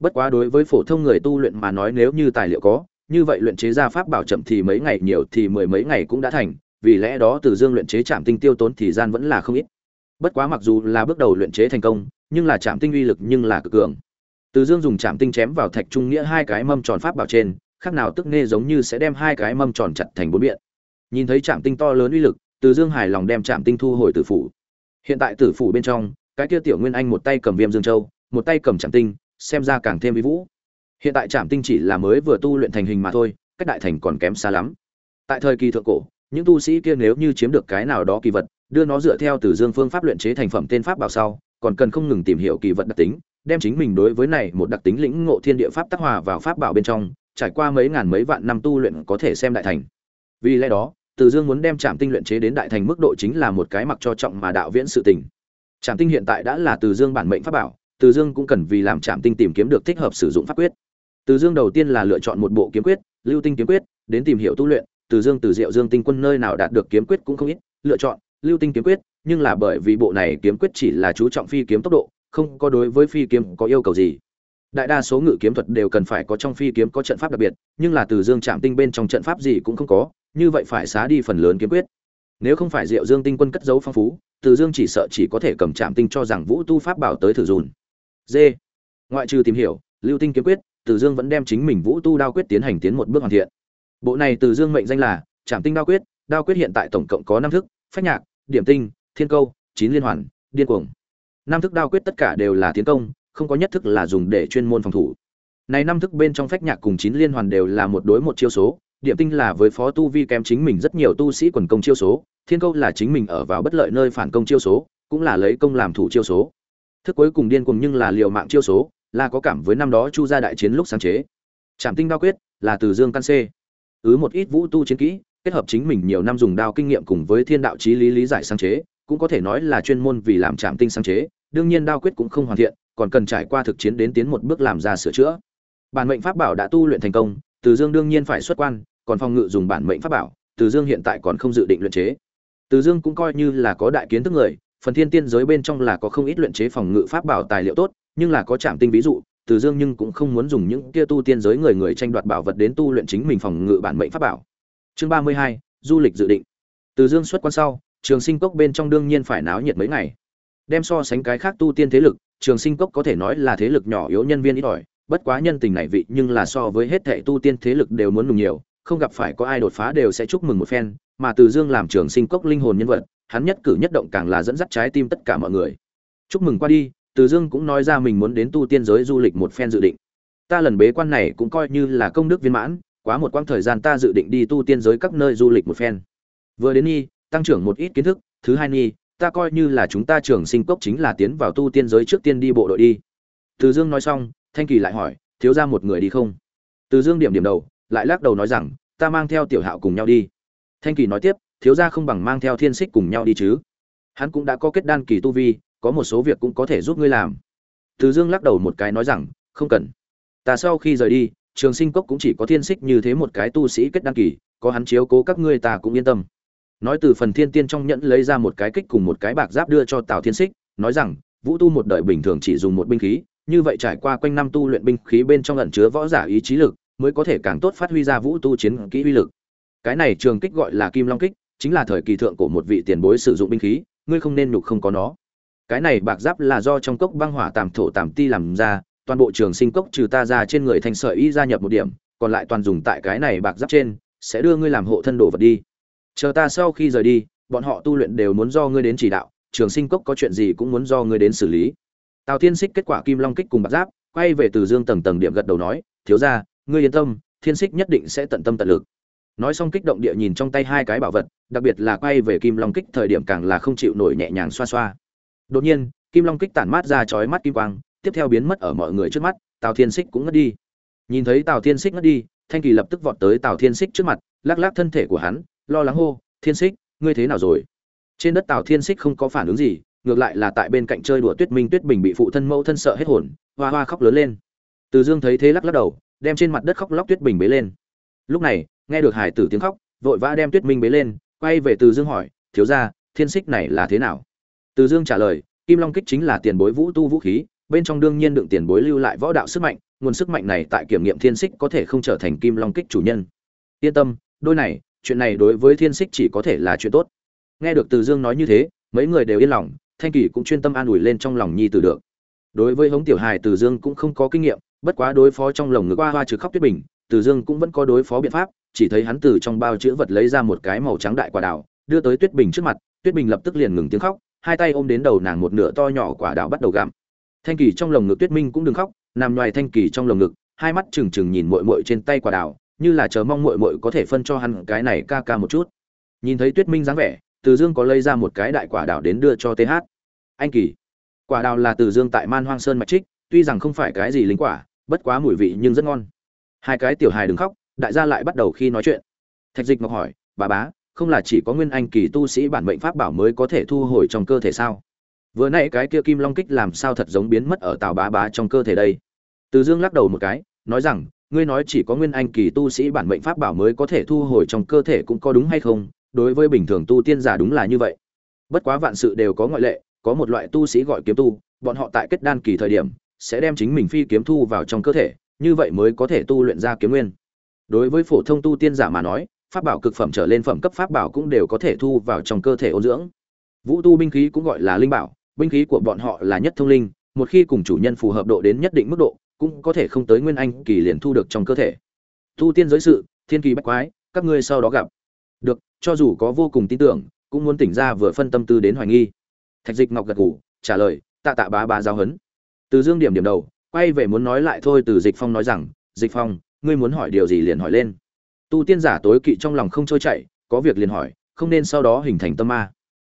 Bất quá đối với phổ thông người tu luyện mà nói nếu như tài liệu có, như vậy luyện chế ra pháp bảo chậm thì mấy ngày, nhiều thì mười mấy ngày cũng đã thành, vì lẽ đó từ dương luyện chế trạm tinh tiêu tốn thì gian vẫn là không ít. Bất quá mặc dù là bước đầu luyện chế thành công, nhưng là trạm tinh uy lực nhưng là cực cường từ dương dùng trạm tinh chém vào thạch trung nghĩa hai cái mâm tròn pháp bảo trên, khác nào tức nghe giống như sẽ đem hai cái mâm tròn chặt thành bốn biện. Nhìn thấy trạm tinh to lớn uy lực, từ dương hài lòng đem trạm tinh thu hồi tử phủ. Hiện tại tử phủ bên trong, cái kia tiểu nguyên anh một tay cầm viêm dương châu, một tay cầm trạm tinh, xem ra càng thêm vĩ vũ. Hiện tại trạm tinh chỉ là mới vừa tu luyện thành hình mà thôi, cách đại thành còn kém xa lắm. Tại thời kỳ thượng cổ, những tu sĩ kia nếu như chiếm được cái nào đó kỳ vật, đưa nó dựa theo từ dương phương pháp luyện chế thành phẩm tên pháp bảo sau, còn cần không ngừng tìm hiểu kỳ vật đặc tính đem chính mình đối với này một đặc tính lĩnh ngộ thiên địa pháp tác hòa vào pháp bảo bên trong trải qua mấy ngàn mấy vạn năm tu luyện có thể xem đại thành vì lẽ đó từ dương muốn đem Trảm tinh luyện chế đến đại thành mức độ chính là một cái mặc cho trọng mà đạo viễn sự tình Trảm tinh hiện tại đã là Từ Dương bản mệnh pháp bảo, Từ Dương cũng cần vì làm Trảm tinh tìm kiếm được thích hợp sử dụng pháp quyết. Từ Dương đầu tiên là lựa chọn một bộ kiếm quyết, Lưu Tinh kiếm quyết, đến tìm hiểu tu luyện, Từ Dương từ Diệu Dương Tinh Quân nơi nào đạt được kiếm quyết cũng không ít, lựa chọn Lưu Tinh kiếm quyết, nhưng là bởi vì bộ này kiếm quyết chỉ là chú trọng phi kiếm tốc độ, không có đối với phi kiếm có yêu cầu gì. Đại đa số ngự kiếm thuật đều cần phải có trong phi kiếm có trận pháp đặc biệt, nhưng là Từ Dương trạm tinh bên trong trận pháp gì cũng không có, như vậy phải xá đi phần lớn kiếm quyết. Nếu không phải Diệu Dương Tinh Quân cất giấu phong phú, từ dương chỉ sợ chỉ có thể cầm chạm tinh cho rằng vũ tu pháp bảo tới thử dùn d ngoại trừ tìm hiểu lưu tinh kiếm quyết từ dương vẫn đem chính mình vũ tu đao quyết tiến hành tiến một bước hoàn thiện bộ này từ dương mệnh danh là chạm tinh đao quyết đao quyết hiện tại tổng cộng có năm thức phách nhạc điểm tinh thiên câu chín liên hoàn điên cuồng năm thức đao quyết tất cả đều là tiến công, không có nhất thức là dùng để chuyên môn phòng thủ. Này năm thức bên trong phách nhạc cùng chín liên hoàn đều là một đối một chiêu số, điểm tinh là với phó tu vi kém chính mình rất nhiều tu sĩ quần công chiêu số, thiên câu là chính mình ở vào bất lợi nơi phản công chiêu số, cũng là lấy công làm thủ chiêu số. Thức cuối cùng điên cùng nhưng là liều mạng chiêu số, là có cảm với năm đó chu gia đại chiến lúc sáng chế. Trảm tinh đao quyết là từ dương căn xê. Ứ một ít vũ tu chiến kỹ, kết hợp chính mình nhiều năm dùng đao kinh nghiệm cùng với thiên đạo chí lý lý giải sáng chế, cũng có thể nói là chuyên môn vì làm trảm tinh sáng chế đương nhiên đao quyết cũng không hoàn thiện còn cần trải qua thực chiến đến tiến một bước làm ra sửa chữa bản mệnh pháp bảo đã tu luyện thành công từ dương đương nhiên phải xuất quan còn phòng ngự dùng bản mệnh pháp bảo từ dương hiện tại còn không dự định luyện chế từ Dương cũng coi như là có đại kiến thức người, phần thiên tiên giới bên trong là có không ít luyện chế phòng ngự pháp bảo tài liệu tốt, nhưng là có chạm tinh ví dụ, Từ Dương nhưng cũng không muốn dùng những kia tu tiên giới người người tranh đoạt bảo vật đến tu luyện chính mình phòng ngự bản mệnh pháp bảo. Chương ba mươi hai, du lịch dự định. Từ Dương xuất quan sau, Trường Sinh Cốc bên trong đương nhiên phải náo nhiệt mấy ngày. Đem so sánh cái khác tu tiên thế lực, Trường Sinh Cốc có thể nói là thế lực nhỏ yếu nhân viên ít ỏi, bất quá nhân tình này vị nhưng là so với hết thệ tu tiên thế lực đều muốn nùng nhiều, không gặp phải có ai đột phá đều sẽ chúc mừng một phen, mà Từ Dương làm trường sinh cốc linh hồn nhân vật, hắn nhất cử nhất động càng là dẫn dắt trái tim tất cả mọi người. Chúc mừng qua đi, Từ Dương cũng nói ra mình muốn đến tu tiên giới du lịch một phen dự định. Ta lần bế quan này cũng coi như là công đức viên mãn, quá một quãng thời gian ta dự định đi tu tiên giới các nơi du lịch một phen. Vừa đến nhi, tăng trưởng một ít kiến thức, thứ hai nhi, ta coi như là chúng ta trường sinh cốc chính là tiến vào tu tiên giới trước tiên đi bộ đội đi. Từ Dương nói xong, Thanh Kỳ lại hỏi, thiếu gia một người đi không? Từ Dương điểm điểm đầu, lại lắc đầu nói rằng, ta mang theo Tiểu Hạo cùng nhau đi. Thanh kỳ nói tiếp thiếu gia không bằng mang theo thiên xích cùng nhau đi chứ. Hắn cũng đã có kết đan kỳ tu vi có một số việc cũng có thể giúp ngươi làm. Từ dương lắc đầu một cái nói rằng không cần. Ta sau khi rời đi trường sinh cốc cũng chỉ có thiên xích như thế một cái tu sĩ kết đan kỳ có hắn chiếu cố các ngươi ta cũng yên tâm nói từ phần thiên tiên trong nhẫn lấy ra một cái kích cùng một cái bạc giáp đưa cho tào thiên xích nói rằng, vũ tu một đời bình thường chỉ dùng một binh khí, như vậy trải qua quanh năm tu luyện binh khí bên trong ẩn chứa võ giả ý chí lực, mới có thể càng tốt phát huy ra vũ tu chiến kỹ uy lực. Cái này trường kích gọi là kim long kích, chính là thời kỳ thượng của một vị tiền bối sử dụng binh khí, ngươi không nên nhục không có nó. Cái này bạc giáp là do trong cốc băng hỏa tàm thổ tàm ti làm ra, toàn bộ trường sinh cốc trừ ta ra trên người thành sợi y gia nhập một điểm, còn lại toàn dùng tại cái này bạc giáp trên, sẽ đưa ngươi làm hộ thân đồ vật đi chờ ta sau khi rời đi, bọn họ tu luyện đều muốn do ngươi đến chỉ đạo, trường sinh cốc có chuyện gì cũng muốn do ngươi đến xử lý. Tào thiên xích kết quả kim long kích cùng bạc giáp, quay về từ dương tầng tầng điểm gật đầu nói, thiếu ra ngươi yên tâm, thiên xích nhất định sẽ tận tâm tận lực. Nói xong kích động địa nhìn trong tay hai cái bảo vật, đặc biệt là quay về kim long kích thời điểm càng là không chịu nổi nhẹ nhàng xoa xoa. Đột nhiên, kim long kích tản mát ra chói mắt kim quang, tiếp theo biến mất ở mọi người trước mắt, tào thiên xích cũng ngất đi. Nhìn thấy tào thiên xích ngất đi, thanh kỳ lập tức vọt tới tào thiên xích trước mặt, lắc lắc thân thể của hắn lo lắng hô, thiên xích ngươi thế nào rồi? Trên đất tào thiên xích không có phản ứng gì, ngược lại là tại bên cạnh chơi đùa tuyết minh, tuyết bình bị phụ thân mẫu thân sợ hết hồn, hoa hoa khóc lớn lên. Từ dương thấy thế lắc lắc đầu, đem trên mặt đất khóc lóc tuyết bình bế lên. Lúc này, nghe được hải tử tiếng khóc, vội vã đem tuyết minh bế lên, quay về từ dương hỏi, thiếu ra thiên xích này là thế nào? Từ dương trả lời, kim long kích chính là tiền bối vũ tu vũ khí, bên trong đương nhiên đựng tiền bối lưu lại võ đạo sức mạnh, nguồn sức mạnh này tại kiểm nghiệm thiên xích có thể không trở thành kim long kích chủ nhân. Yên tâm, đôi này chuyện này đối với thiên xích chỉ có thể là chuyện tốt. Nghe được từ dương nói như thế, mấy người đều yên lòng, thanh kỳ cũng chuyên tâm an ủi lên trong lòng nhi Tử được. Đối với hống tiểu hài, từ dương cũng không có kinh nghiệm, bất quá đối phó trong lồng ngực qua hoa trừ khóc tuyết bình, từ dương cũng vẫn có đối phó biện pháp, chỉ thấy hắn từ trong bao chữ vật lấy ra một cái màu trắng đại quả đào, đưa tới tuyết bình trước mặt, tuyết bình lập tức liền ngừng tiếng khóc, hai tay ôm đến đầu nàng một nửa to nhỏ quả đào bắt đầu gặm. Thanh kỳ trong lồng ngực tuyết minh cũng đừng khóc, nằm ngoài thanh kỳ trong lồng ngực, hai mắt trừng trừng nhìn mội mội trên tay quả đào như là chờ mong muội muội có thể phân cho hắn cái này ca ca một chút. Nhìn thấy tuyết minh dáng vẻ, từ dương có lấy ra một cái đại quả đào đến đưa cho th anh kỳ, quả đào là từ dương tại man hoang sơn mạch trích, tuy rằng không phải cái gì linh quả, bất quá mùi vị nhưng rất ngon. Hai cái tiểu hài đừng khóc, đại gia lại bắt đầu khi nói chuyện. Thạch dịch ngọc hỏi, bà bá, không là chỉ có nguyên anh kỳ tu sĩ bản mệnh pháp bảo mới có thể thu hồi trong cơ thể sao? Vừa nãy cái kia kim long kích làm sao thật giống biến mất ở tào bá bá trong cơ thể đây? Từ dương lắc đầu một cái, nói rằng ngươi nói chỉ có nguyên anh kỳ tu sĩ bản mệnh pháp bảo mới có thể thu hồi trong cơ thể cũng có đúng hay không? Đối với bình thường tu tiên giả đúng là như vậy. Bất quá vạn sự đều có ngoại lệ, có một loại tu sĩ gọi kiếm tu, bọn họ tại kết đan kỳ thời điểm, sẽ đem chính mình phi kiếm thu vào trong cơ thể, như vậy mới có thể tu luyện ra kiếm nguyên. Đối với phổ thông tu tiên giả mà nói, pháp bảo cực phẩm trở lên phẩm cấp pháp bảo cũng đều có thể thu vào trong cơ thể ôn dưỡng. Vũ tu binh khí cũng gọi là linh bảo, binh khí của bọn họ là nhất thông linh, một khi cùng chủ nhân phù hợp độ đến nhất định mức độ cũng có thể không tới nguyên anh kỳ liền thu được trong cơ thể. Tu tiên giới sự, thiên kỳ bách quái, các ngươi sau đó gặp. Được, cho dù có vô cùng tin tưởng, cũng muốn tỉnh ra vừa phân tâm tư đến hoài nghi. Thạch dịch ngọc gật gù, trả lời, tạ tạ bá bá giáo hấn từ dương điểm điểm đầu, quay về muốn nói lại thôi từ dịch phong nói rằng, dịch phong, ngươi muốn hỏi điều gì liền hỏi lên. Tu tiên giả tối kỵ trong lòng không trôi chảy, có việc liền hỏi, không nên sau đó hình thành tâm ma.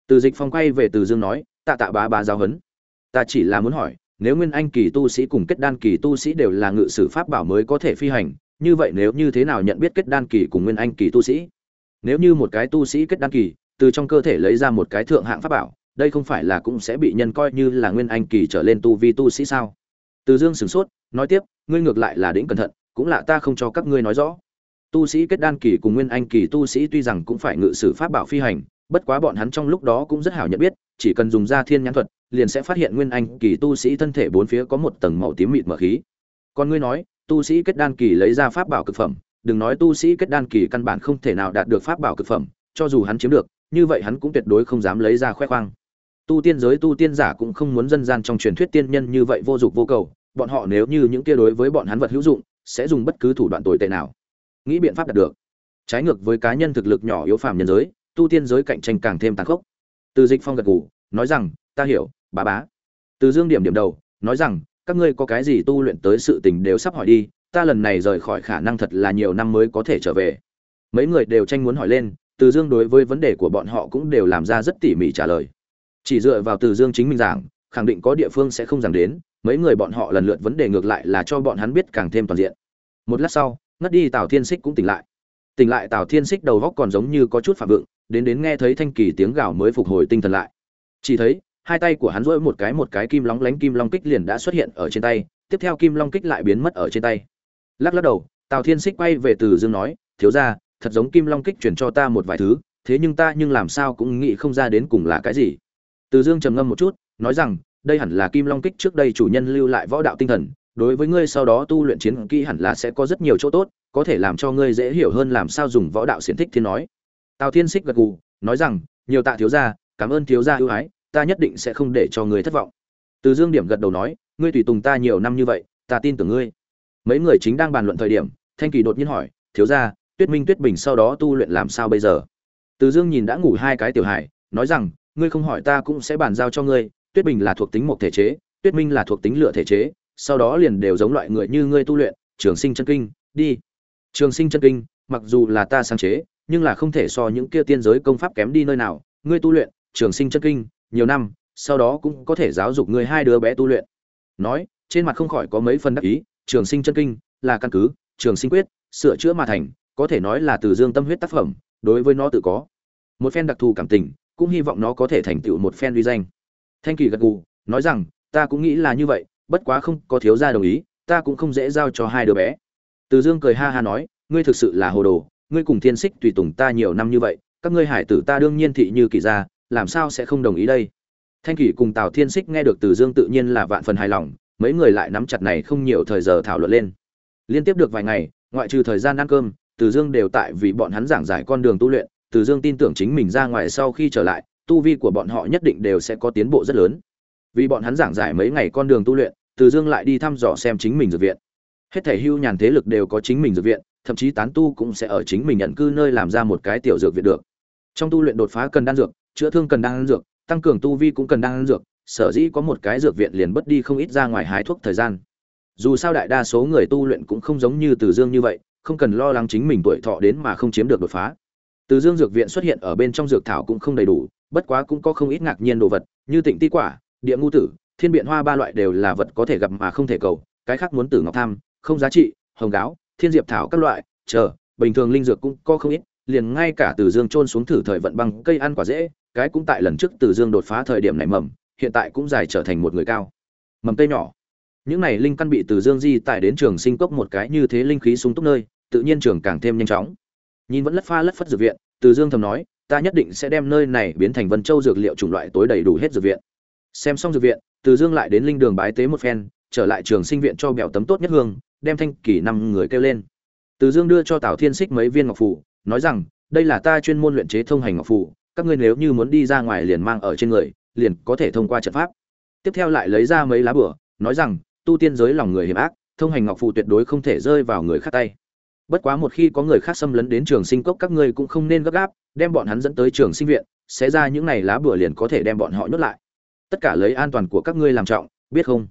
Từ dịch phong quay về từ dương nói, tạ tạ bá bá giáo hấn ta chỉ là muốn hỏi nếu nguyên anh kỳ tu sĩ cùng kết đan kỳ tu sĩ đều là ngự sử pháp bảo mới có thể phi hành, như vậy nếu như thế nào nhận biết kết đan kỳ cùng nguyên anh kỳ tu sĩ? Nếu như một cái tu sĩ kết đan kỳ, từ trong cơ thể lấy ra một cái thượng hạng pháp bảo, đây không phải là cũng sẽ bị nhân coi như là nguyên anh kỳ trở lên tu vi tu sĩ sao? Từ dương sửng sốt, nói tiếp, ngươi ngược lại là đĩnh cẩn thận, cũng là ta không cho các ngươi nói rõ. Tu sĩ kết đan kỳ cùng nguyên anh kỳ tu sĩ tuy rằng cũng phải ngự sử pháp bảo phi hành, bất quá bọn hắn trong lúc đó cũng rất hảo nhận biết, chỉ cần dùng ra thiên nhãn thuật liền sẽ phát hiện nguyên anh kỳ tu sĩ thân thể bốn phía có một tầng màu tím mịt mở khí. Còn ngươi nói, tu sĩ kết đan kỳ lấy ra pháp bảo cực phẩm, đừng nói tu sĩ kết đan kỳ căn bản không thể nào đạt được pháp bảo cực phẩm, cho dù hắn chiếm được, như vậy hắn cũng tuyệt đối không dám lấy ra khoe khoang. Tu tiên giới tu tiên giả cũng không muốn dân gian trong truyền thuyết tiên nhân như vậy vô dụng vô cầu, bọn họ nếu như những kia đối với bọn hắn vật hữu dụng, sẽ dùng bất cứ thủ đoạn tồi tệ nào. Nghĩ biện pháp đạt được. Trái ngược với cá nhân thực lực nhỏ yếu phàm nhân giới, tu tiên giới cạnh tranh càng thêm tàn khốc. Từ dịch phong gật gù, nói rằng, ta hiểu bá bá. Từ dương điểm điểm đầu, nói rằng, các ngươi có cái gì tu luyện tới sự tình đều sắp hỏi đi, ta lần này rời khỏi khả năng thật là nhiều năm mới có thể trở về. Mấy người đều tranh muốn hỏi lên, từ dương đối với vấn đề của bọn họ cũng đều làm ra rất tỉ mỉ trả lời. Chỉ dựa vào từ dương chính mình giảng, khẳng định có địa phương sẽ không giảng đến, mấy người bọn họ lần lượt vấn đề ngược lại là cho bọn hắn biết càng thêm toàn diện. Một lát sau, ngất đi tào thiên xích cũng tỉnh lại. Tỉnh lại tào thiên xích đầu góc còn giống như có chút phạm vượng, đến đến nghe thấy thanh kỳ tiếng gào mới phục hồi tinh thần lại. Chỉ thấy hai tay của hắn rỗi một cái một cái kim lóng lánh kim long kích liền đã xuất hiện ở trên tay, tiếp theo kim long kích lại biến mất ở trên tay. Lắc lắc đầu, tào thiên xích quay về từ dương nói, thiếu ra thật giống kim long kích chuyển cho ta một vài thứ, thế nhưng ta nhưng làm sao cũng nghĩ không ra đến cùng là cái gì. Từ dương trầm ngâm một chút, nói rằng, đây hẳn là kim long kích trước đây chủ nhân lưu lại võ đạo tinh thần, đối với ngươi sau đó tu luyện chiến kỹ hẳn là sẽ có rất nhiều chỗ tốt, có thể làm cho ngươi dễ hiểu hơn làm sao dùng võ đạo xiển thích thiên nói. Tào thiên xích gật gù, nói rằng, nhiều tạ thiếu gia, cảm ơn thiếu gia ưu ái ta nhất định sẽ không để cho người thất vọng. Từ dương điểm gật đầu nói, ngươi tùy tùng ta nhiều năm như vậy, ta tin tưởng ngươi. Mấy người chính đang bàn luận thời điểm, thanh kỳ đột nhiên hỏi, thiếu gia, tuyết minh, tuyết bình sau đó tu luyện làm sao bây giờ? Từ dương nhìn đã ngủ hai cái tiểu hải nói rằng, ngươi không hỏi ta cũng sẽ bàn giao cho ngươi, tuyết bình là thuộc tính một thể chế, tuyết minh là thuộc tính lửa thể chế, sau đó liền đều giống loại người như ngươi tu luyện, trường sinh chân kinh, đi. Trường sinh chân kinh, mặc dù là ta sáng chế, nhưng là không thể so những kia tiên giới công pháp kém đi nơi nào, ngươi tu luyện, trường sinh chân kinh nhiều năm, sau đó cũng có thể giáo dục ngươi hai đứa bé tu luyện. Nói, trên mặt không khỏi có mấy phần đắc ý, trường sinh chân kinh là căn cứ, trường sinh quyết, sửa chữa mà thành, có thể nói là từ dương tâm huyết tác phẩm, đối với nó tự có. Một phen đặc thù cảm tình, cũng hy vọng nó có thể thành tựu một phen uy danh. Thanh kỳ gật gù, nói rằng, ta cũng nghĩ là như vậy, bất quá không có thiếu gia đồng ý, ta cũng không dễ giao cho hai đứa bé. Từ dương cười ha ha nói, ngươi thực sự là hồ đồ, ngươi cùng thiên xích tùy tùng ta nhiều năm như vậy, các ngươi hải tử ta đương nhiên thị như kỳ gia làm sao sẽ không đồng ý đây? Thanh kỷ cùng tào thiên xích nghe được từ dương tự nhiên là vạn phần hài lòng, mấy người lại nắm chặt này không nhiều thời giờ thảo luận lên. Liên tiếp được vài ngày, ngoại trừ thời gian ăn cơm, từ dương đều tại vì bọn hắn giảng giải con đường tu luyện, từ dương tin tưởng chính mình ra ngoài sau khi trở lại, tu vi của bọn họ nhất định đều sẽ có tiến bộ rất lớn. Vì bọn hắn giảng giải mấy ngày con đường tu luyện, từ dương lại đi thăm dò xem chính mình dược viện. Hết thể hưu nhàn thế lực đều có chính mình dược viện, thậm chí tán tu cũng sẽ ở chính mình nhận cư nơi làm ra một cái tiểu dược viện được. Trong tu luyện đột phá cần đan dược chữa thương cần đan dược, tăng cường tu vi cũng cần đan dược, sở dĩ có một cái dược viện liền bất đi không ít ra ngoài hái thuốc thời gian. Dù sao đại đa số người tu luyện cũng không giống như từ dương như vậy, không cần lo lắng chính mình tuổi thọ đến mà không chiếm được đột phá. Từ dương dược viện xuất hiện ở bên trong dược thảo cũng không đầy đủ, bất quá cũng có không ít ngạc nhiên đồ vật, như tịnh ti quả, địa ngu tử, thiên biện hoa ba loại đều là vật có thể gặp mà không thể cầu, cái khác muốn tử ngọc tham, không giá trị, hồng gáo, thiên diệp thảo các loại, chờ, bình thường linh dược cũng có không ít liền ngay cả từ dương trôn xuống thử thời vận băng cây ăn quả dễ, cái cũng tại lần trước từ dương đột phá thời điểm này mầm, hiện tại cũng dài trở thành một người cao. Mầm cây nhỏ. Những này linh căn bị từ dương di tại đến trường sinh cốc một cái như thế linh khí sung túc nơi, tự nhiên trường càng thêm nhanh chóng. Nhìn vẫn lất pha lất phất dược viện, từ dương thầm nói, ta nhất định sẽ đem nơi này biến thành vân châu dược liệu chủng loại tối đầy đủ hết dược viện. Xem xong dược viện, từ dương lại đến linh đường bái tế một phen, trở lại trường sinh viện cho bèo tấm tốt nhất hương, đem thanh kỷ năm người kêu lên. Từ dương đưa cho tào thiên xích mấy viên ngọc phủ nói rằng, đây là ta chuyên môn luyện chế thông hành ngọc phủ các ngươi nếu như muốn đi ra ngoài liền mang ở trên người, liền có thể thông qua trận pháp. Tiếp theo lại lấy ra mấy lá bửa, nói rằng, tu tiên giới lòng người hiểm ác, thông hành ngọc phù tuyệt đối không thể rơi vào người khác tay. Bất quá một khi có người khác xâm lấn đến trường sinh cốc, các ngươi cũng không nên gấp gáp, đem bọn hắn dẫn tới trường sinh viện, sẽ ra những này lá bửa liền có thể đem bọn họ nhốt lại. Tất cả lấy an toàn của các ngươi làm trọng, biết không?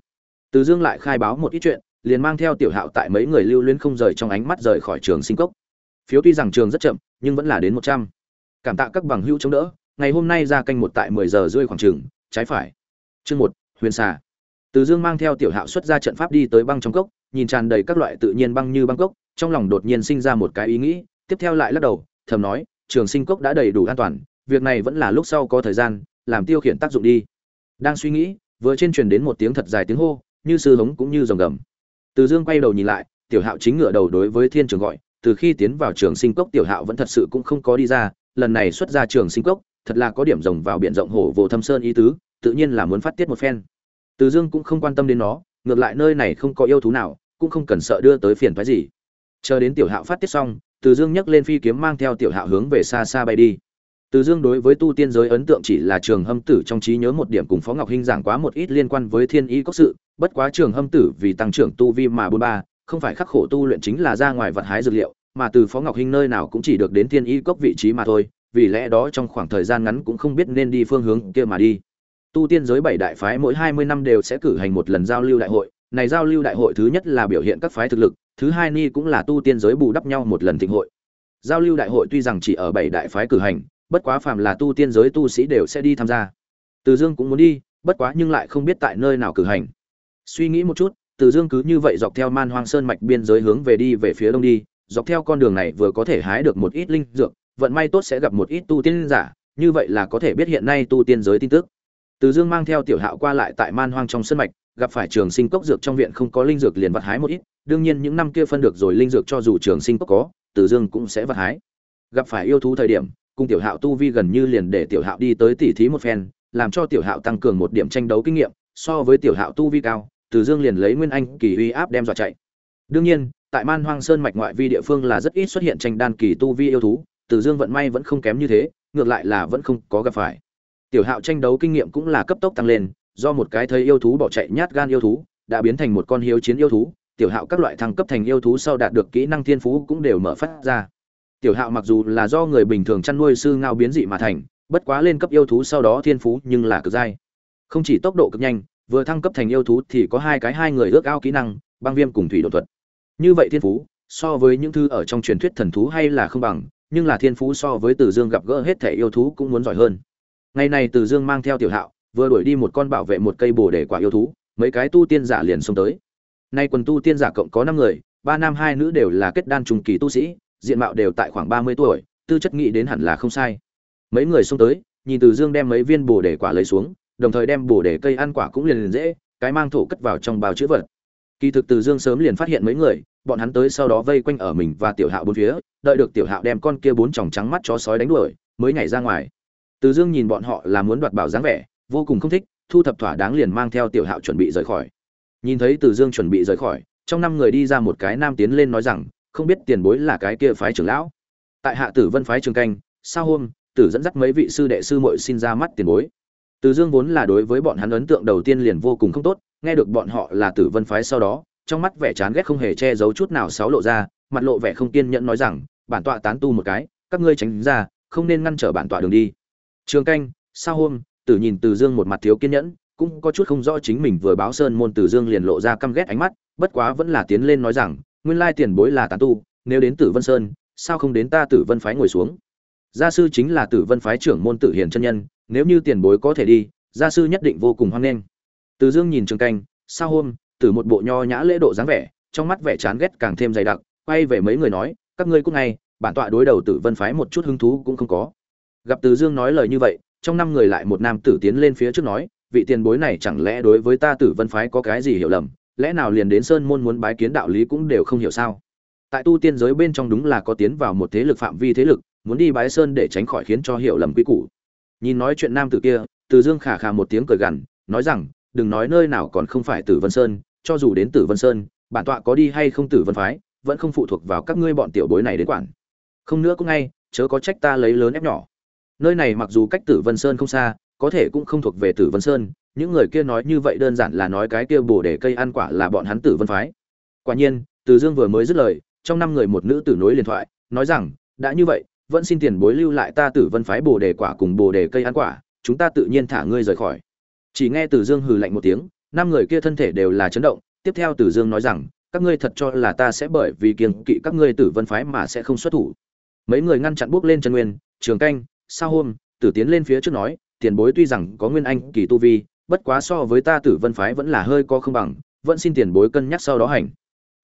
Từ dương lại khai báo một ít chuyện, liền mang theo tiểu hạo tại mấy người lưu luyến không rời trong ánh mắt rời khỏi trường sinh cốc phiếu tuy rằng trường rất chậm, nhưng vẫn là đến một trăm. Cảm tạ các bằng hữu chống đỡ, ngày hôm nay ra canh một tại mười giờ rơi khoảng trường, trái phải. Chương một, huyền xà. Từ dương mang theo tiểu hạo xuất ra trận pháp đi tới băng trong cốc, nhìn tràn đầy các loại tự nhiên băng như băng cốc, trong lòng đột nhiên sinh ra một cái ý nghĩ, tiếp theo lại lắc đầu, thầm nói, trường sinh cốc đã đầy đủ an toàn, việc này vẫn là lúc sau có thời gian, làm tiêu khiển tác dụng đi. Đang suy nghĩ, vừa trên truyền đến một tiếng thật dài tiếng hô, như sư hống cũng như rồng gầm. Từ dương quay đầu nhìn lại, tiểu hạo chính ngựa đầu đối với thiên trường gọi từ khi tiến vào trường sinh cốc tiểu hạo vẫn thật sự cũng không có đi ra, lần này xuất ra trường sinh cốc, thật là có điểm rồng vào biển rộng hổ vô thâm sơn ý tứ, tự nhiên là muốn phát tiết một phen. Từ dương cũng không quan tâm đến nó, ngược lại nơi này không có yêu thú nào, cũng không cần sợ đưa tới phiền phái gì. Chờ đến tiểu hạo phát tiết xong, từ dương nhấc lên phi kiếm mang theo tiểu hạo hướng về xa xa bay đi. Từ dương đối với tu tiên giới ấn tượng chỉ là trường hâm tử trong trí nhớ một điểm cùng phó ngọc hinh giảng quá một ít liên quan với thiên ý Cốc sự, bất quá trường hâm tử vì tăng trưởng tu vi mà bôn ba không phải khắc khổ tu luyện chính là ra ngoài vật hái dược liệu, mà từ phó ngọc hinh nơi nào cũng chỉ được đến thiên Y cốc vị trí mà thôi, vì lẽ đó trong khoảng thời gian ngắn cũng không biết nên đi phương hướng kia mà đi. Tu tiên giới bảy đại phái mỗi hai mươi năm đều sẽ cử hành một lần giao lưu đại hội, này giao lưu đại hội thứ nhất là biểu hiện các phái thực lực, thứ hai ni cũng là tu tiên giới bù đắp nhau một lần thịnh hội. Giao lưu đại hội tuy rằng chỉ ở bảy đại phái cử hành, bất quá phàm là tu tiên giới tu sĩ đều sẽ đi tham gia. Từ dương cũng muốn đi, bất quá nhưng lại không biết tại nơi nào cử hành. Suy nghĩ một chút từ dương cứ như vậy dọc theo man hoang sơn mạch biên giới hướng về đi về phía đông đi, dọc theo con đường này vừa có thể hái được một ít linh dược, vận may tốt sẽ gặp một ít tu tiên giả, như vậy là có thể biết hiện nay tu tiên giới tin tức. Từ dương mang theo tiểu hạo qua lại tại man hoang trong sơn mạch, gặp phải trường sinh cốc dược trong viện không có linh dược liền vặt hái một ít, đương nhiên những năm kia phân được rồi linh dược cho dù trường sinh cốc có, từ dương cũng sẽ vặt hái. Gặp phải yêu thú thời điểm, cùng tiểu hạo tu vi gần như liền để tiểu hạo đi tới tỉ thí một phen, làm cho tiểu hạo tăng cường một điểm tranh đấu kinh nghiệm, so với tiểu hạo tu vi cao từ Dương liền lấy Nguyên Anh kỳ uy áp đem dọa chạy. Đương nhiên, tại Man Hoang Sơn mạch ngoại vi địa phương là rất ít xuất hiện tranh đan kỳ tu vi yêu thú, Từ Dương vận may vẫn không kém như thế, ngược lại là vẫn không có gặp phải. Tiểu Hạo tranh đấu kinh nghiệm cũng là cấp tốc tăng lên, do một cái thấy yêu thú bỏ chạy nhát gan yêu thú, đã biến thành một con hiếu chiến yêu thú, tiểu Hạo các loại thăng cấp thành yêu thú sau đạt được kỹ năng thiên phú cũng đều mở phát ra. Tiểu Hạo mặc dù là do người bình thường chăn nuôi sư ngao biến dị mà thành, bất quá lên cấp yêu thú sau đó thiên phú nhưng là cực dai. Không chỉ tốc độ cực nhanh, vừa thăng cấp thành yêu thú thì có hai cái hai người ước ao kỹ năng, băng viêm cùng thủy độ thuật. Như vậy thiên phú, so với những thứ ở trong truyền thuyết thần thú hay là không bằng, nhưng là thiên phú so với Từ Dương gặp gỡ hết thể yêu thú cũng muốn giỏi hơn. Ngày này Từ Dương mang theo tiểu Hạo, vừa đuổi đi một con bảo vệ một cây bồ để quả yêu thú, mấy cái tu tiên giả liền xông tới. Nay quần tu tiên giả cộng có năm người, ba nam hai nữ đều là kết đan trùng kỳ tu sĩ, diện mạo đều tại khoảng ba mươi tuổi, tư chất nghĩ đến hẳn là không sai. Mấy người xông tới, nhìn Từ Dương đem mấy viên bồ để quả lấy xuống, đồng thời đem bổ để cây ăn quả cũng liền liền dễ, cái mang thổ cất vào trong bao chứa vật. Kỳ thực Từ Dương sớm liền phát hiện mấy người, bọn hắn tới sau đó vây quanh ở mình và Tiểu Hạo bốn phía, đợi được Tiểu Hạo đem con kia bốn tròng trắng mắt chó sói đánh đuổi, mới nhảy ra ngoài. Từ Dương nhìn bọn họ là muốn đoạt bảo dáng vẻ, vô cùng không thích, thu thập thỏa đáng liền mang theo Tiểu Hạo chuẩn bị rời khỏi. Nhìn thấy Từ Dương chuẩn bị rời khỏi, trong năm người đi ra một cái nam tiến lên nói rằng, không biết tiền bối là cái kia phái trưởng lão. Tại Hạ Tử Vân phái trường canh, sao hôm, Tử dẫn dắt mấy vị sư đệ sư muội xin ra mắt tiền bối. Từ Dương vốn là đối với bọn hắn ấn tượng đầu tiên liền vô cùng không tốt, nghe được bọn họ là Tử Vân phái sau đó, trong mắt vẻ chán ghét không hề che giấu chút nào xáo lộ ra, mặt lộ vẻ không kiên nhẫn nói rằng, bản tọa tán tu một cái, các ngươi tránh ra, không nên ngăn trở bản tọa đường đi. Trường canh, sao hôm, Tử nhìn Từ Dương một mặt thiếu kiên nhẫn, cũng có chút không rõ chính mình vừa báo sơn môn Từ Dương liền lộ ra căm ghét ánh mắt, bất quá vẫn là tiến lên nói rằng, nguyên lai tiền bối là tán tu, nếu đến Tử Vân Sơn, sao không đến ta Tử Vân phái ngồi xuống? Gia sư chính là Tử Vân phái trưởng môn Tử Hiền chân nhân, nếu như tiền bối có thể đi, gia sư nhất định vô cùng hoan nghênh. Từ Dương nhìn Trường Canh, sao hôm, từ một bộ nho nhã lễ độ dáng vẻ, trong mắt vẻ chán ghét càng thêm dày đặc, quay về mấy người nói, các ngươi cũng ngay, bản tọa đối đầu Tử Vân phái một chút hứng thú cũng không có. Gặp Từ Dương nói lời như vậy, trong năm người lại một nam tử tiến lên phía trước nói, vị tiền bối này chẳng lẽ đối với ta Tử Vân phái có cái gì hiểu lầm, lẽ nào liền đến sơn môn muốn bái kiến đạo lý cũng đều không hiểu sao? Tại tu tiên giới bên trong đúng là có tiến vào một thế lực phạm vi thế lực, muốn đi bái sơn để tránh khỏi khiến cho hiểu lầm quy củ. Nhìn nói chuyện nam tử kia, Từ Dương khả khả một tiếng cười gằn, nói rằng, đừng nói nơi nào còn không phải Tử Vân Sơn, cho dù đến Tử Vân Sơn, bản tọa có đi hay không Tử Vân phái, vẫn không phụ thuộc vào các ngươi bọn tiểu bối này đến quản. Không nữa cũng ngay, chớ có trách ta lấy lớn ép nhỏ. Nơi này mặc dù cách Tử Vân Sơn không xa, có thể cũng không thuộc về Tử Vân Sơn, những người kia nói như vậy đơn giản là nói cái kia bổ để cây ăn quả là bọn hắn Tử Vân phái. Quả nhiên, Từ Dương vừa mới dứt lời, trong năm người một nữ tử nối liền thoại, nói rằng, đã như vậy, vẫn xin tiền bối lưu lại ta Tử Vân phái bồ đề quả cùng bồ đề cây ăn quả, chúng ta tự nhiên thả ngươi rời khỏi. Chỉ nghe Từ Dương hừ lạnh một tiếng, năm người kia thân thể đều là chấn động, tiếp theo Từ Dương nói rằng, các ngươi thật cho là ta sẽ bởi vì kiêng kỵ các ngươi Tử Vân phái mà sẽ không xuất thủ. Mấy người ngăn chặn bước lên chân nguyên, Trường Canh, Sa Hôm, Tử tiến lên phía trước nói, tiền bối tuy rằng có nguyên anh kỳ tu vi, bất quá so với ta Tử Vân phái vẫn là hơi có không bằng, vẫn xin tiền bối cân nhắc sau đó hành.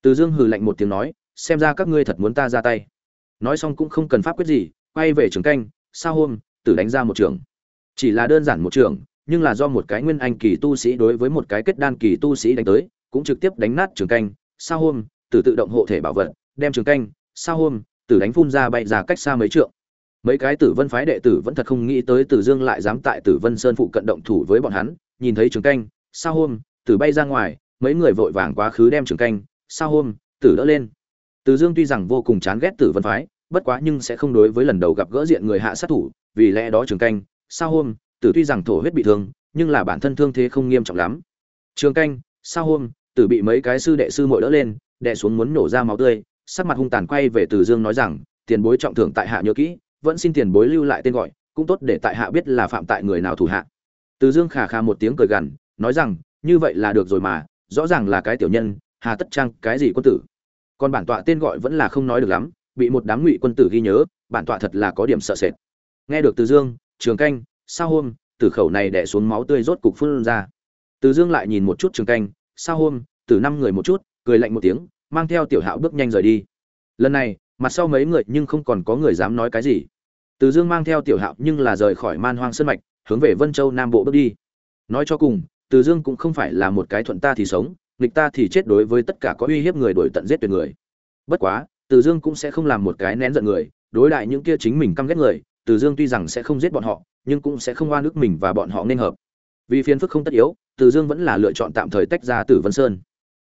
Từ Dương hừ lạnh một tiếng nói, xem ra các ngươi thật muốn ta ra tay. Nói xong cũng không cần pháp quyết gì, quay về trường canh, sao Hôm, Tử đánh ra một trường. Chỉ là đơn giản một trường, nhưng là do một cái nguyên anh kỳ tu sĩ đối với một cái kết đan kỳ tu sĩ đánh tới, cũng trực tiếp đánh nát trường canh, sao Hôm, Tử tự động hộ thể bảo vật, đem trường canh, sao Hôm, Tử đánh phun ra bay ra cách xa mấy trượng mấy cái tử vân phái đệ tử vẫn thật không nghĩ tới tử dương lại dám tại tử vân sơn phụ cận động thủ với bọn hắn nhìn thấy trường canh sao hôm tử bay ra ngoài mấy người vội vàng quá khứ đem trường canh sao hôm tử đỡ lên tử dương tuy rằng vô cùng chán ghét tử vân phái, bất quá nhưng sẽ không đối với lần đầu gặp gỡ diện người hạ sát thủ, vì lẽ đó trường canh, sao hôm, tử tuy rằng thổ huyết bị thương, nhưng là bản thân thương thế không nghiêm trọng lắm. Trường canh, sao hôm, tử bị mấy cái sư đệ sư mội đỡ lên đệ xuống muốn nổ ra máu tươi, sắc mặt hung tàn quay về tử dương nói rằng, tiền bối trọng thưởng tại hạ nhớ kỹ, vẫn xin tiền bối lưu lại tên gọi, cũng tốt để tại hạ biết là phạm tại người nào thủ hạ. Từ dương khà khà một tiếng cười gằn, nói rằng, như vậy là được rồi mà, rõ ràng là cái tiểu nhân, hà tất trang cái gì quân tử? Còn bản tọa tên gọi vẫn là không nói được lắm, bị một đám ngụy quân tử ghi nhớ, bản tọa thật là có điểm sợ sệt. Nghe được từ dương, trường canh, sao hôm, tử khẩu này đẻ xuống máu tươi rốt cục phun ra. Từ dương lại nhìn một chút trường canh, sao hôm từ năm người một chút, cười lạnh một tiếng, mang theo tiểu hạo bước nhanh rời đi. Lần này, mặt sau mấy người nhưng không còn có người dám nói cái gì. Từ dương mang theo tiểu hạo nhưng là rời khỏi man hoang sơn mạch, hướng về vân châu nam bộ bước đi. Nói cho cùng, từ dương cũng không phải là một cái thuận ta thì sống nghịch ta thì chết đối với tất cả có uy hiếp người đổi tận giết tuyệt người. Bất quá, từ dương cũng sẽ không làm một cái nén giận người, đối đại những kia chính mình căm ghét người, từ dương tuy rằng sẽ không giết bọn họ, nhưng cũng sẽ không oan ức mình và bọn họ nên hợp. Vì phiền phức không tất yếu, từ dương vẫn là lựa chọn tạm thời tách ra tử vân sơn.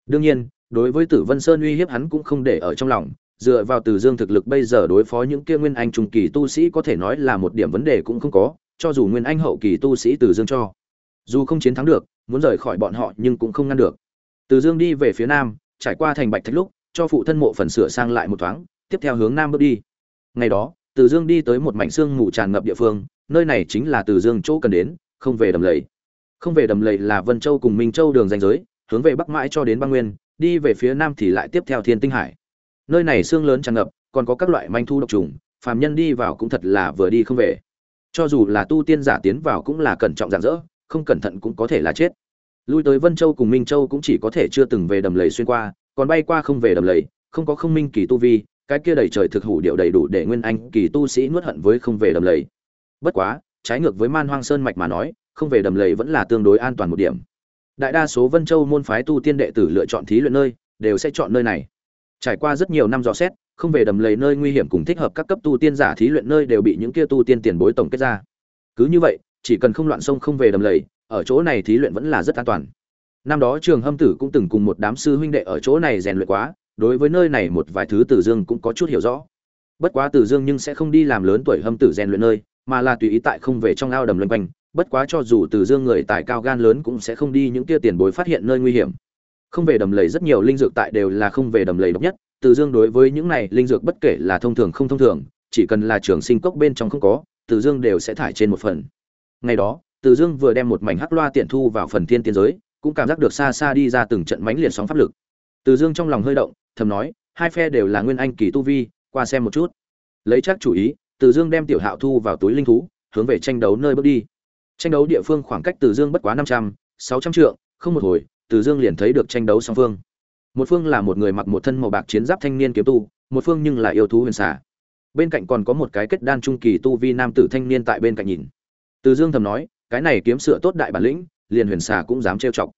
Đương nhiên, đối với tử vân sơn uy hiếp hắn cũng không để ở trong lòng, dựa vào từ dương thực lực bây giờ đối phó những kia nguyên anh trung kỳ tu sĩ có thể nói là một điểm vấn đề cũng không có, cho dù nguyên anh hậu kỳ tu sĩ từ dương cho. Dù không chiến thắng được, muốn rời khỏi bọn họ nhưng cũng không ngăn được từ dương đi về phía nam, trải qua thành bạch thạch lúc, cho phụ thân mộ phần sửa sang lại một thoáng, tiếp theo hướng nam bước đi. Ngày đó, từ dương đi tới một mảnh xương mù tràn ngập địa phương, nơi này chính là từ dương chỗ cần đến, không về đầm lầy. Không về đầm lầy là vân châu cùng minh châu đường danh giới, hướng về bắc mãi cho đến băng nguyên, đi về phía nam thì lại tiếp theo thiên tinh hải. Nơi này xương lớn tràn ngập, còn có các loại manh thu độc trùng, phàm nhân đi vào cũng thật là vừa đi không về. Cho dù là tu tiên giả tiến vào cũng là cẩn trọng dạng dỡ không cẩn thận cũng có thể là chết lui tới vân châu cùng minh châu cũng chỉ có thể chưa từng về đầm lầy xuyên qua, còn bay qua không về đầm lầy, không có không minh kỳ tu vi, cái kia đầy trời thực hủ điệu đầy đủ để nguyên anh kỳ tu sĩ nuốt hận với không về đầm lầy. Bất quá, trái ngược với man hoang sơn mạch mà nói, không về đầm lầy vẫn là tương đối an toàn một điểm. Đại đa số vân châu môn phái tu tiên đệ tử lựa chọn thí luyện nơi, đều sẽ chọn nơi này. Trải qua rất nhiều năm dò xét, không về đầm lầy nơi nguy hiểm cùng thích hợp các cấp tu tiên giả thí luyện nơi đều bị những kia tu tiên tiền bối tổng kết ra. Cứ như vậy, chỉ cần không loạn sông không về đầm lầy ở chỗ này thí luyện vẫn là rất an toàn. Năm đó trường hâm tử cũng từng cùng một đám sư huynh đệ ở chỗ này rèn luyện quá, đối với nơi này một vài thứ tử dương cũng có chút hiểu rõ. Bất quá tử dương nhưng sẽ không đi làm lớn tuổi hâm tử rèn luyện nơi, mà là tùy ý tại không về trong ao đầm loanh quanh, bất quá cho dù tử dương người tài cao gan lớn cũng sẽ không đi những kia tiền bối phát hiện nơi nguy hiểm. Không về đầm lầy rất nhiều linh dược tại đều là không về đầm lầy độc nhất, tử dương đối với những này linh dược bất kể là thông thường không thông thường, chỉ cần là trường sinh cốc bên trong không có, tử dương đều sẽ thải trên một phần. Ngày đó từ dương vừa đem một mảnh hắc loa tiện thu vào phần thiên tiên giới, cũng cảm giác được xa xa đi ra từng trận mãnh liệt sóng pháp lực. Từ dương trong lòng hơi động, thầm nói, hai phe đều là nguyên anh kỳ tu vi, qua xem một chút. Lấy chắc chủ ý, Từ dương đem tiểu hạo thu vào túi linh thú, hướng về tranh đấu nơi bước đi. Tranh đấu địa phương khoảng cách Từ dương bất quá năm trăm, sáu trăm trượng, không một hồi, Từ dương liền thấy được tranh đấu song phương. Một phương là một người mặc một thân màu bạc chiến giáp thanh niên kiếm tu, một phương nhưng là yêu thú huyền xà. Bên cạnh còn có một cái kết đan trung kỳ tu vi nam tử thanh niên tại bên cạnh nhìn. Từ dương thầm nói cái này kiếm sửa tốt đại bản lĩnh, liền huyền xà cũng dám trêu chọc.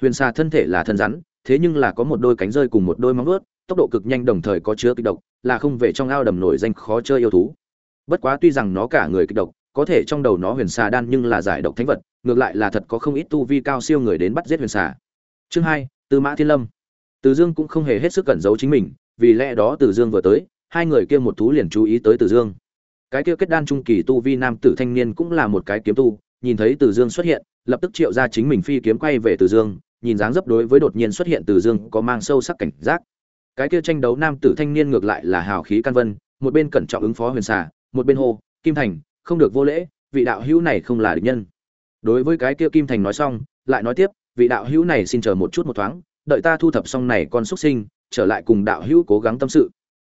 Huyền xà thân thể là thân rắn, thế nhưng là có một đôi cánh rơi cùng một đôi móng vuốt, tốc độ cực nhanh đồng thời có chứa kịch độc, là không về trong ao đầm nổi danh khó chơi yêu thú. Bất quá tuy rằng nó cả người kịch độc, có thể trong đầu nó huyền xà đan nhưng là giải độc thánh vật, ngược lại là thật có không ít tu vi cao siêu người đến bắt giết huyền xà. Chương hai, tư mã thiên lâm. Từ dương cũng không hề hết sức cẩn giấu chính mình, vì lẽ đó từ dương vừa tới, hai người kia một thú liền chú ý tới từ dương. Cái kia kết đan trung kỳ tu vi nam tử thanh niên cũng là một cái kiếm tu nhìn thấy từ dương xuất hiện, lập tức triệu ra chính mình phi kiếm quay về từ dương, nhìn dáng dấp đối với đột nhiên xuất hiện từ dương có mang sâu sắc cảnh giác. Cái kia tranh đấu nam tử thanh niên ngược lại là hào khí căn vân, một bên cẩn trọng ứng phó huyền xà, một bên hô, kim thành, không được vô lễ, vị đạo hữu này không là địch nhân. Đối với cái kia kim thành nói xong, lại nói tiếp, vị đạo hữu này xin chờ một chút một thoáng, đợi ta thu thập xong này con xuất sinh, trở lại cùng đạo hữu cố gắng tâm sự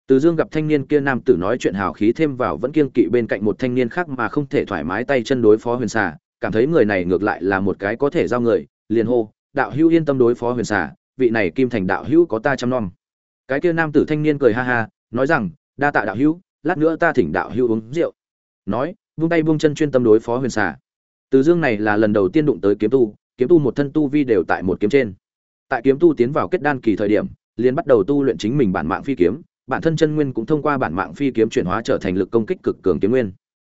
từ dương gặp thanh niên kia nam tử nói chuyện hào khí thêm vào vẫn kiên kỵ bên cạnh một thanh niên khác mà không thể thoải mái tay chân đối phó huyền xà, cảm thấy người này ngược lại là một cái có thể giao người, liền hô, đạo hữu yên tâm đối phó huyền xà, vị này kim thành đạo hữu có ta chăm nom. Cái kia nam tử thanh niên cười ha ha, nói rằng, đa tạ đạo hữu, lát nữa ta thỉnh đạo hữu uống rượu. Nói, vung tay vung chân chuyên tâm đối phó huyền xà. Từ dương này là lần đầu tiên đụng tới kiếm tu kiếm tu một thân tu vi đều tại một kiếm trên. Tại kiếm tu tiến vào kết đan kỳ thời điểm, liền bắt đầu tu luyện chính mình bản mạng phi kiếm bản thân chân nguyên cũng thông qua bản mạng phi kiếm chuyển hóa trở thành lực công kích cực cường kiếm nguyên.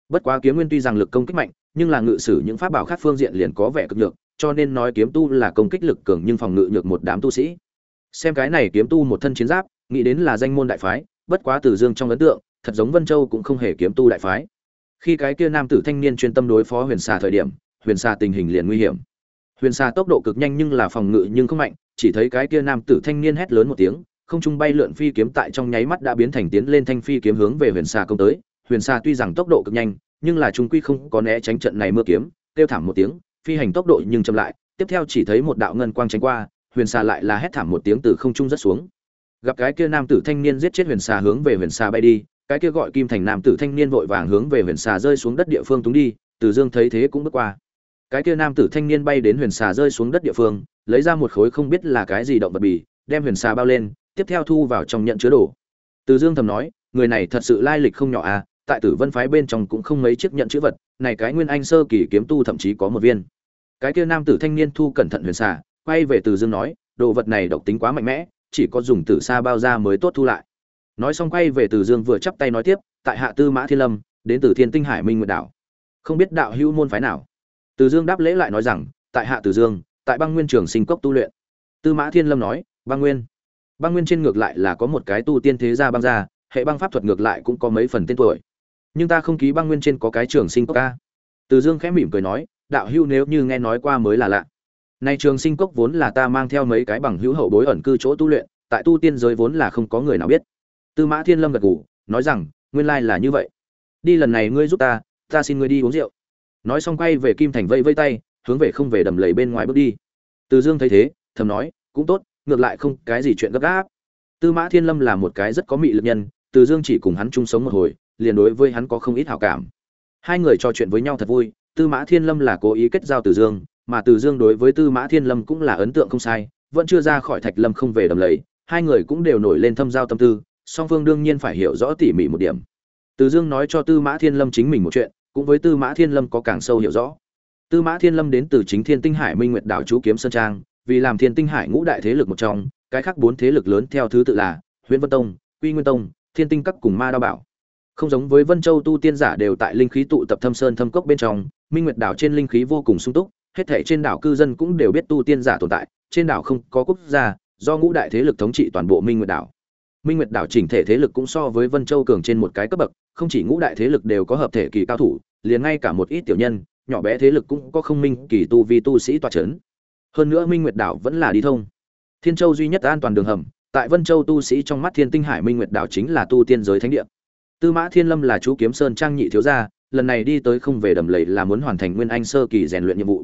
Bất quá kiếm nguyên tuy rằng lực công kích mạnh, nhưng là ngự sử những pháp bảo khác phương diện liền có vẻ cực nhược, cho nên nói kiếm tu là công kích lực cường nhưng phòng ngự nhược một đám tu sĩ. Xem cái này kiếm tu một thân chiến giáp, nghĩ đến là danh môn đại phái, bất quá từ dương trong ấn tượng, thật giống vân châu cũng không hề kiếm tu đại phái. Khi cái kia nam tử thanh niên chuyên tâm đối phó huyền Sa thời điểm, huyền Sa tình hình liền nguy hiểm. Huyền Sa tốc độ cực nhanh nhưng là phòng ngự nhưng không mạnh, chỉ thấy cái kia nam tử thanh niên hét lớn một tiếng không trung bay lượn phi kiếm tại trong nháy mắt đã biến thành tiến lên thanh phi kiếm hướng về huyền xa công tới. Huyền xa tuy rằng tốc độ cực nhanh, nhưng là chúng quy không có né tránh trận này mưa kiếm, kêu thảm một tiếng, phi hành tốc độ nhưng chậm lại. Tiếp theo chỉ thấy một đạo ngân quang tránh qua, huyền xa lại là hét thảm một tiếng từ không trung rất xuống. Gặp cái kia nam tử thanh niên giết chết huyền xa hướng về huyền xa bay đi, cái kia gọi kim thành nam tử thanh niên vội vàng hướng về huyền xà rơi xuống đất địa phương túng đi, từ dương thấy thế cũng bước qua. Cái kia nam tử thanh niên bay đến huyền xà rơi xuống đất địa phương, lấy ra một khối không biết là cái gì động vật bì, đem huyền xà bao lên tiếp theo thu vào trong nhận chứa đồ. Từ dương thầm nói, người này thật sự lai lịch không nhỏ à tại tử vân phái bên trong cũng không mấy chiếc nhận chữ vật, này cái nguyên anh sơ kỳ kiếm tu thậm chí có một viên. Cái kia nam tử thanh niên thu cẩn thận huyền xà, quay về từ dương nói, đồ vật này độc tính quá mạnh mẽ, chỉ có dùng tử xa bao ra mới tốt thu lại. Nói xong quay về từ dương vừa chắp tay nói tiếp, tại hạ tư mã thiên lâm, đến từ thiên tinh hải minh nguyệt đảo. Không biết đạo hữu môn phái nào. Từ dương đáp lễ lại nói rằng, tại hạ từ dương, tại băng nguyên trường sinh cốc tu luyện. Tư mã thiên lâm nói, băng nguyên băng nguyên trên ngược lại là có một cái tu tiên thế gia băng gia, hệ băng pháp thuật ngược lại cũng có mấy phần tên tuổi. Nhưng ta không ký băng nguyên trên có cái trường sinh cốc ca. Từ dương khẽ mỉm cười nói, đạo hữu nếu như nghe nói qua mới là lạ. Nay trường sinh cốc vốn là ta mang theo mấy cái bằng hữu hậu bối ẩn cư chỗ tu luyện, tại tu tiên giới vốn là không có người nào biết. Tư mã thiên lâm gật gù, nói rằng, nguyên lai là như vậy. Đi lần này ngươi giúp ta ta xin ngươi đi uống rượu. Nói xong quay về kim thành vây vây tay, hướng về không về đầm lầy bên ngoài bước đi. Từ dương thấy thế, thầm nói, cũng tốt ngược lại không cái gì chuyện gấp gáp. Tư mã thiên lâm là một cái rất có mị lực nhân, từ dương chỉ cùng hắn chung sống một hồi, liền đối với hắn có không ít hảo cảm. Hai người trò chuyện với nhau thật vui, tư mã thiên lâm là cố ý kết giao từ dương, mà từ dương đối với tư mã thiên lâm cũng là ấn tượng không sai, vẫn chưa ra khỏi thạch lâm không về đầm lầy, hai người cũng đều nổi lên thâm giao tâm tư, song phương đương nhiên phải hiểu rõ tỉ mỉ một điểm. Từ dương nói cho tư mã thiên lâm chính mình một chuyện, cũng với tư mã thiên lâm có càng sâu hiểu rõ. Tư mã thiên lâm đến từ chính thiên tinh hải minh nguyệt đảo chú kiếm sơn trang vì làm thiên tinh hải ngũ đại thế lực một trong, cái khác bốn thế lực lớn theo thứ tự là huyện vân tông, quy nguyên tông, thiên tinh các cùng ma đao bảo. Không giống với vân châu tu tiên giả đều tại linh khí tụ tập thâm sơn thâm cốc bên trong, minh nguyệt đảo trên linh khí vô cùng sung túc, hết thể trên đảo cư dân cũng đều biết tu tiên giả tồn tại, trên đảo không có quốc gia, do ngũ đại thế lực thống trị toàn bộ minh nguyệt đảo. Minh nguyệt đảo chỉnh thể thế lực cũng so với vân châu cường trên một cái cấp bậc, không chỉ ngũ đại thế lực đều có hợp thể kỳ cao thủ, liền ngay cả một ít tiểu nhân, nhỏ bé thế lực cũng có không minh kỳ tu vi tu sĩ tọa chấn hơn nữa minh nguyệt đảo vẫn là đi thông. Thiên châu duy nhất an toàn đường hầm, tại vân châu tu sĩ trong mắt thiên tinh hải minh nguyệt đảo chính là tu tiên giới thánh địa. Tư mã thiên lâm là chú kiếm sơn trang nhị thiếu gia, lần này đi tới không về đầm lầy là muốn hoàn thành nguyên anh sơ kỳ rèn luyện nhiệm vụ.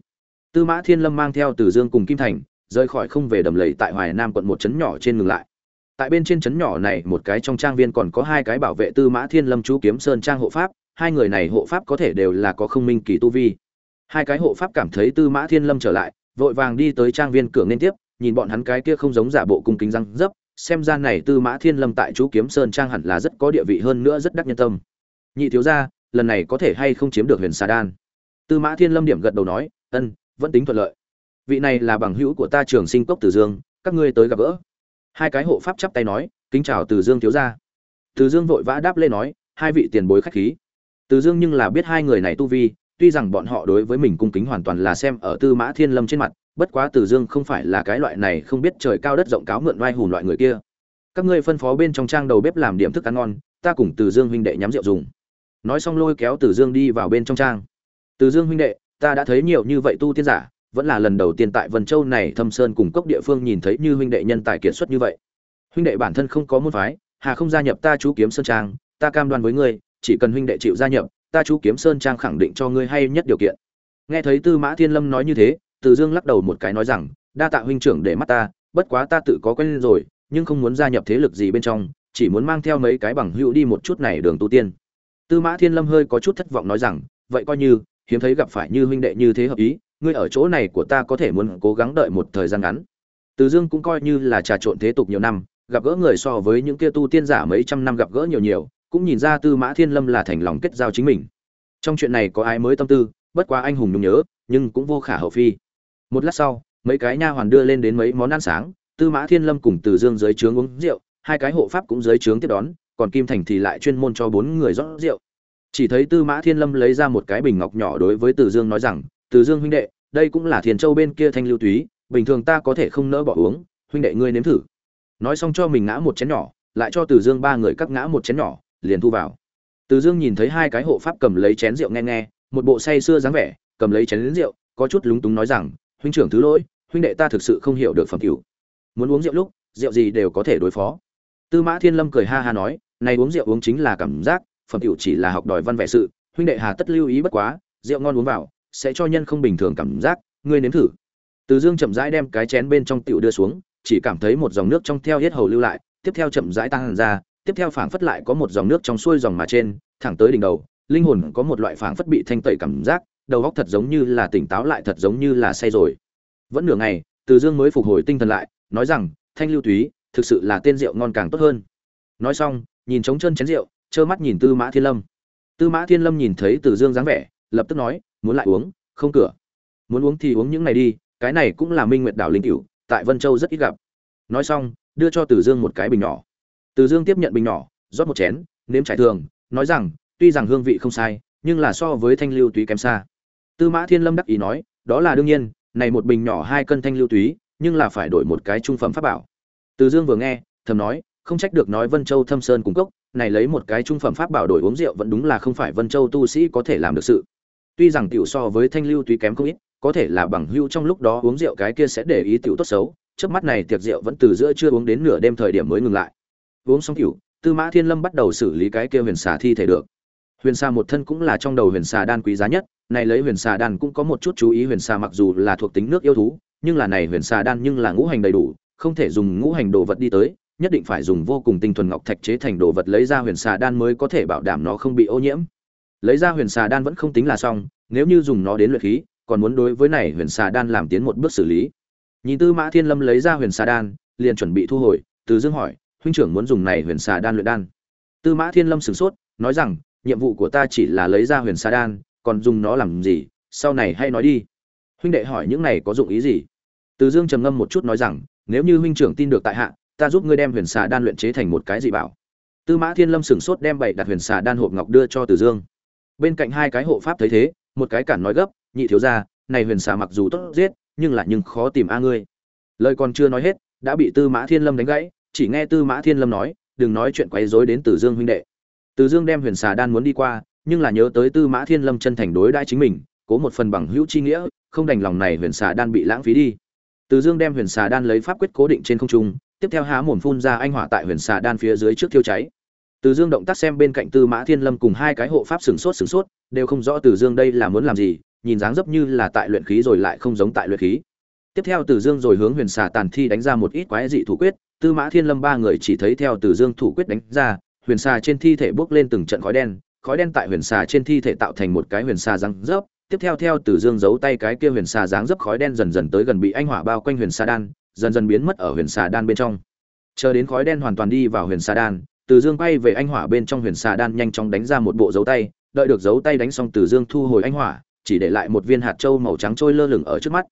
Tư mã thiên lâm mang theo từ dương cùng kim thành, rời khỏi không về đầm lầy tại hoài nam quận một trấn nhỏ trên ngừng lại. Tại bên trên trấn nhỏ này, một cái trong trang viên còn có hai cái bảo vệ tư mã thiên lâm chú kiếm sơn trang hộ pháp, hai người này hộ pháp có thể đều là có không minh kỳ tu vi. Hai cái hộ pháp cảm thấy tư mã thiên lâm trở lại vội vàng đi tới trang viên cửa nên tiếp, nhìn bọn hắn cái kia không giống giả bộ cung kính răng dấp, xem ra này tư mã thiên lâm tại chú kiếm sơn trang hẳn là rất có địa vị hơn nữa rất đắc nhân tâm. Nhị thiếu gia, lần này có thể hay không chiếm được huyền xà đan? Tư mã thiên lâm điểm gật đầu nói, ân, vẫn tính thuận lợi. Vị này là bằng hữu của ta trường sinh cốc từ dương, các ngươi tới gặp gỡ. Hai cái hộ pháp chắp tay nói, kính chào từ dương thiếu gia. Từ dương vội vã đáp lên nói, hai vị tiền bối khách khí. Từ dương nhưng là biết hai người này tu vi tuy rằng bọn họ đối với mình cung kính hoàn toàn là xem ở tư mã thiên lâm trên mặt, bất quá từ dương không phải là cái loại này không biết trời cao đất rộng cáo mượn oai hùn loại người kia. Các ngươi phân phó bên trong trang đầu bếp làm điểm thức ăn ngon, ta cùng từ dương huynh đệ nhắm rượu dùng. Nói xong lôi kéo từ dương đi vào bên trong trang. Từ dương huynh đệ, ta đã thấy nhiều như vậy tu tiên giả, vẫn là lần đầu tiên tại vân châu này thâm sơn cùng cốc địa phương nhìn thấy như huynh đệ nhân tài kiệt xuất như vậy. Huynh đệ bản thân không có môn phái, hà không gia nhập ta chú kiếm sơn trang, ta cam đoan với ngươi, chỉ cần huynh đệ chịu gia nhập ta chú kiếm sơn trang khẳng định cho ngươi hay nhất điều kiện. Nghe thấy tư mã thiên lâm nói như thế, từ dương lắc đầu một cái nói rằng, đa tạ huynh trưởng để mắt ta, bất quá ta tự có quen rồi, nhưng không muốn gia nhập thế lực gì bên trong, chỉ muốn mang theo mấy cái bằng hữu đi một chút này đường tu tiên. Tư mã thiên lâm hơi có chút thất vọng nói rằng, vậy coi như, hiếm thấy gặp phải như huynh đệ như thế hợp ý, ngươi ở chỗ này của ta có thể muốn cố gắng đợi một thời gian ngắn. Từ dương cũng coi như là trà trộn thế tục nhiều năm, gặp gỡ người so với những kia tu tiên giả mấy trăm năm gặp gỡ nhiều nhiều cũng nhìn ra tư mã thiên lâm là thành lòng kết giao chính mình. Trong chuyện này có ai mới tâm tư, bất quá anh hùng nhung nhớ, nhưng cũng vô khả hậu phi. Một lát sau, mấy cái nha hoàn đưa lên đến mấy món ăn sáng, tư mã thiên lâm cùng từ dương dưới trướng uống rượu, hai cái hộ pháp cũng dưới trướng tiếp đón, còn kim thành thì lại chuyên môn cho bốn người rót rượu. Chỉ thấy tư mã thiên lâm lấy ra một cái bình ngọc nhỏ đối với từ dương nói rằng, từ dương huynh đệ, đây cũng là thiền châu bên kia thanh lưu túy, bình thường ta có thể không nỡ bỏ uống, huynh đệ ngươi nếm thử. Nói xong cho mình ngã một chén nhỏ, lại cho từ dương ba người cắt ngã một chén nhỏ liền thu vào. Từ dương nhìn thấy hai cái hộ pháp cầm lấy chén rượu nghe nghe, một bộ say sưa dáng vẻ, cầm lấy chén lính rượu, có chút lúng túng nói rằng, huynh trưởng thứ lỗi, huynh đệ ta thực sự không hiểu được phẩm cửu. Muốn uống rượu lúc, rượu gì đều có thể đối phó. Tư mã thiên lâm cười ha ha nói, này uống rượu uống chính là cảm giác, phẩm cửu chỉ là học đòi văn vẻ sự, huynh đệ hà tất lưu ý bất quá, rượu ngon uống vào, sẽ cho nhân không bình thường cảm giác, ngươi nếm thử. Từ dương chậm rãi đem cái chén bên trong tiểu đưa xuống, chỉ cảm thấy một dòng nước trong theo hết hầu lưu lại, tiếp theo chậm rãi tăng ra tiếp theo phảng phất lại có một dòng nước trong xuôi dòng mà trên thẳng tới đỉnh đầu linh hồn có một loại phảng phất bị thanh tẩy cảm giác đầu óc thật giống như là tỉnh táo lại thật giống như là say rồi. Vẫn nửa ngày từ dương mới phục hồi tinh thần lại nói rằng thanh lưu túy thực sự là tên rượu ngon càng tốt hơn. Nói xong nhìn trống chân chén rượu trơ mắt nhìn tư mã thiên lâm. Tư mã thiên lâm nhìn thấy từ dương dáng vẻ lập tức nói muốn lại uống không cửa. Muốn uống thì uống những này đi cái này cũng là minh nguyệt đảo linh cữu, tại vân châu rất ít gặp. Nói xong đưa cho từ dương một cái bình nhỏ từ dương tiếp nhận bình nhỏ, rót một chén, nếm trải thường, nói rằng, tuy rằng hương vị không sai, nhưng là so với thanh lưu túy kém xa. Tư mã thiên lâm đắc ý nói, đó là đương nhiên, này một bình nhỏ hai cân thanh lưu túy, nhưng là phải đổi một cái trung phẩm pháp bảo. Từ dương vừa nghe, thầm nói, không trách được nói vân châu thâm sơn cung cốc, này lấy một cái trung phẩm pháp bảo đổi uống rượu vẫn đúng là không phải vân châu tu sĩ có thể làm được sự. Tuy rằng tiểu so với thanh lưu túy kém không ít, có thể là bằng hưu trong lúc đó uống rượu cái kia sẽ để ý tiểu tốt xấu, trước mắt này tiệc rượu vẫn từ giữa chưa uống đến nửa đêm thời điểm mới ngừng lại uống xong cửu tư mã thiên lâm bắt đầu xử lý cái kia huyền xà thi thể được. Huyền xà một thân cũng là trong đầu huyền xà đan quý giá nhất, này lấy huyền xà đan cũng có một chút chú ý, huyền xà mặc dù là thuộc tính nước yêu thú, nhưng là này huyền xà đan nhưng là ngũ hành đầy đủ, không thể dùng ngũ hành đồ vật đi tới, nhất định phải dùng vô cùng tinh thuần ngọc thạch chế thành đồ vật lấy ra huyền xà đan mới có thể bảo đảm nó không bị ô nhiễm. Lấy ra huyền xà đan vẫn không tính là xong, nếu như dùng nó đến luyện khí, còn muốn đối với này huyền xà đan làm tiến một bước xử lý. Nhìn tư mã thiên lâm lấy ra huyền xà đan, liền chuẩn bị thu hồi, từ dương hỏi huynh trưởng muốn dùng này huyền xà đan luyện đan. Tư mã thiên lâm sửng sốt, nói rằng, nhiệm vụ của ta chỉ là lấy ra huyền xà đan, còn dùng nó làm gì, sau này hay nói đi. Huynh đệ hỏi những này có dụng ý gì? Từ dương trầm ngâm một chút nói rằng, nếu như huynh trưởng tin được tại hạ, ta giúp ngươi đem huyền xà đan luyện chế thành một cái gì bảo. Tư mã thiên lâm sửng sốt đem bảy đặt huyền xà đan hộp ngọc đưa cho từ dương. Bên cạnh hai cái hộ pháp thấy thế, một cái cản nói gấp, nhị thiếu ra này huyền xà mặc dù tốt giết, nhưng là nhưng khó tìm a ngươi. Lời còn chưa nói hết, đã bị tư mã thiên lâm đánh gãy chỉ nghe tư mã thiên lâm nói, đừng nói chuyện quấy rối đến từ dương huynh đệ. Từ dương đem huyền xà đan muốn đi qua, nhưng là nhớ tới tư mã thiên lâm chân thành đối đãi chính mình, cố một phần bằng hữu chi nghĩa, không đành lòng này huyền xà đan bị lãng phí đi. Từ dương đem huyền xà đan lấy pháp quyết cố định trên không trung, tiếp theo há mồm phun ra anh hỏa tại huyền xà đan phía dưới trước thiêu cháy. Từ dương động tác xem bên cạnh tư mã thiên lâm cùng hai cái hộ pháp sửng sốt sửng sốt, đều không rõ từ dương đây là muốn làm gì, nhìn dáng dấp như là tại luyện khí rồi lại không giống tại luyện khí. Tiếp theo từ dương rồi hướng huyền xà tàn thi đánh ra một ít quái dị thủ quyết tư mã thiên lâm ba người chỉ thấy theo từ dương thủ quyết đánh ra, huyền xà trên thi thể bốc lên từng trận khói đen khói đen tại huyền xà trên thi thể tạo thành một cái huyền xà răng rớp tiếp theo theo từ dương giấu tay cái kia huyền xà dáng dấp khói đen dần dần tới gần bị anh hỏa bao quanh huyền xà đan, dần dần biến mất ở huyền xà đan bên trong. Chờ đến khói đen hoàn toàn đi vào huyền xà đan, từ dương quay về anh hỏa bên trong huyền xà đan nhanh chóng đánh ra một bộ dấu tay, đợi được dấu tay đánh xong từ dương thu hồi anh hỏa, chỉ để lại một viên hạt châu màu trắng trôi lơ lửng ở trước mắt.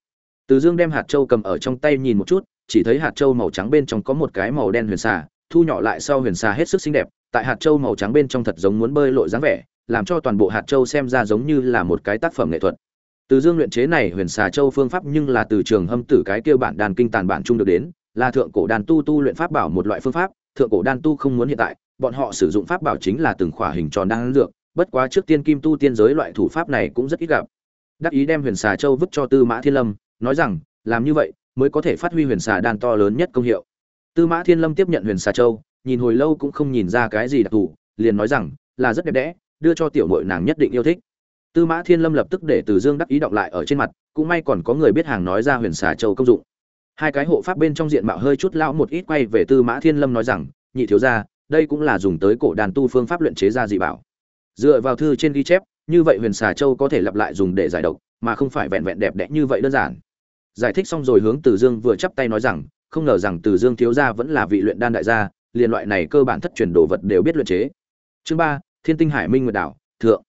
Từ dương đem hạt châu cầm ở trong tay nhìn một chút chỉ thấy hạt châu màu trắng bên trong có một cái màu đen huyền xà, thu nhỏ lại sau huyền xà hết sức xinh đẹp, tại hạt châu màu trắng bên trong thật giống muốn bơi lội dáng vẻ, làm cho toàn bộ hạt châu xem ra giống như là một cái tác phẩm nghệ thuật. Từ dương luyện chế này huyền xà châu phương pháp nhưng là từ trường hâm tử cái kia bản đàn kinh tàn bản trung được đến, là thượng cổ đàn tu tu luyện pháp bảo một loại phương pháp, thượng cổ đan tu không muốn hiện tại, bọn họ sử dụng pháp bảo chính là từng khỏa hình tròn đan dược, bất quá trước tiên kim tu tiên giới loại thủ pháp này cũng rất ít gặp. Đắc ý đem huyền xà châu vứt cho tư mã thiên lâm, nói rằng, làm như vậy mới có thể phát huy huyền xà đan to lớn nhất công hiệu. Tư mã thiên lâm tiếp nhận huyền xà châu, nhìn hồi lâu cũng không nhìn ra cái gì đặc thù, liền nói rằng, là rất đẹp đẽ, đưa cho tiểu nội nàng nhất định yêu thích. Tư mã thiên lâm lập tức để từ dương đắc ý đọc lại ở trên mặt, cũng may còn có người biết hàng nói ra huyền xà châu công dụng. Hai cái hộ pháp bên trong diện mạo hơi chút lão một ít quay về tư mã thiên lâm nói rằng, nhị thiếu gia, đây cũng là dùng tới cổ đàn tu phương pháp luyện chế ra dị bảo. Dựa vào thư trên ghi chép, như vậy huyền xà châu có thể lặp lại dùng để giải độc, mà không phải vẹn vẹn đẹp đẽ như vậy đơn giản giải thích xong rồi hướng từ dương vừa chắp tay nói rằng, không ngờ rằng từ dương thiếu gia vẫn là vị luyện đan đại gia, liền loại này cơ bản thất truyền đồ vật đều biết luyện chế. Chương ba, thiên tinh hải minh nguyệt đảo, thượng.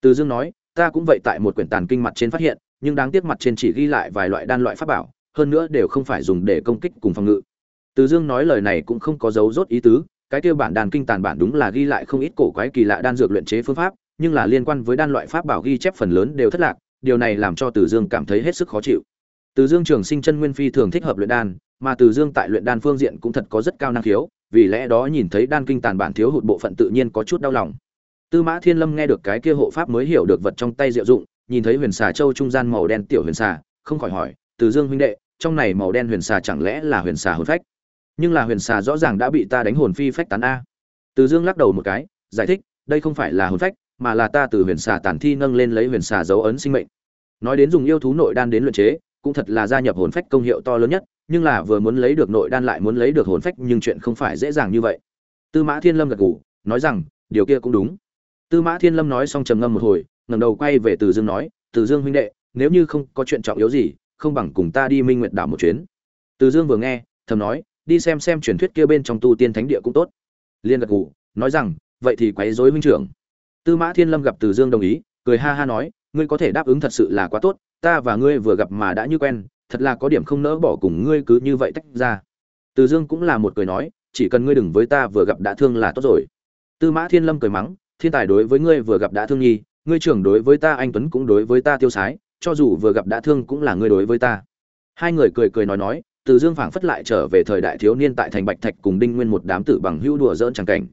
Từ dương nói, ta cũng vậy tại một quyển tàn kinh mặt trên phát hiện, nhưng đáng tiếc mặt trên chỉ ghi lại vài loại đan loại pháp bảo, hơn nữa đều không phải dùng để công kích cùng phòng ngự. Từ dương nói lời này cũng không có dấu rốt ý tứ, cái tiêu bản đàn kinh tàn bản đúng là ghi lại không ít cổ quái kỳ lạ đan dược luyện chế phương pháp, nhưng là liên quan với đan loại pháp bảo ghi chép phần lớn đều thất lạc, điều này làm cho từ dương cảm thấy hết sức khó chịu từ dương trường sinh chân nguyên phi thường thích hợp luyện đan, mà từ dương tại luyện đan phương diện cũng thật có rất cao năng khiếu, vì lẽ đó nhìn thấy đan kinh tàn bản thiếu hụt bộ phận tự nhiên có chút đau lòng. Tư mã thiên lâm nghe được cái kia hộ pháp mới hiểu được vật trong tay diệu dụng, nhìn thấy huyền xà châu trung gian màu đen tiểu huyền xà, không khỏi hỏi, từ dương huynh đệ, trong này màu đen huyền xà chẳng lẽ là huyền xà hồn phách? Nhưng là huyền xà rõ ràng đã bị ta đánh hồn phi phách tán a. Từ dương lắc đầu một cái, giải thích, đây không phải là hồn phách, mà là ta từ huyền xà tàn thi nâng lên lấy huyền xà dấu ấn sinh mệnh. Nói đến dùng yêu thú nội đan đến luyện chế cũng thật là gia nhập hồn phách công hiệu to lớn nhất, nhưng là vừa muốn lấy được nội đan lại muốn lấy được hồn phách, nhưng chuyện không phải dễ dàng như vậy. Tư mã thiên lâm gật gù, nói rằng, điều kia cũng đúng. Tư mã thiên lâm nói xong trầm ngâm một hồi, ngẩng đầu quay về từ dương nói, từ dương huynh đệ, nếu như không có chuyện trọng yếu gì, không bằng cùng ta đi minh nguyệt đảo một chuyến. Từ dương vừa nghe, thầm nói, đi xem xem truyền thuyết kia bên trong tu tiên thánh địa cũng tốt. Liên gật gù, nói rằng, vậy thì quấy rối huynh trưởng. Tư mã thiên lâm gặp từ dương đồng ý, cười ha ha nói, ngươi có thể đáp ứng thật sự là quá tốt ta và ngươi vừa gặp mà đã như quen, thật là có điểm không nỡ bỏ cùng ngươi cứ như vậy tách ra. Từ dương cũng là một cười nói, chỉ cần ngươi đừng với ta vừa gặp đã thương là tốt rồi. Tư mã thiên lâm cười mắng, thiên tài đối với ngươi vừa gặp đã thương nhi, ngươi trưởng đối với ta anh tuấn cũng đối với ta tiêu sái, cho dù vừa gặp đã thương cũng là ngươi đối với ta. Hai người cười cười nói nói, từ dương phảng phất lại trở về thời đại thiếu niên tại thành bạch thạch cùng đinh nguyên một đám tử bằng hữu đùa dỡn chẳng cảnh.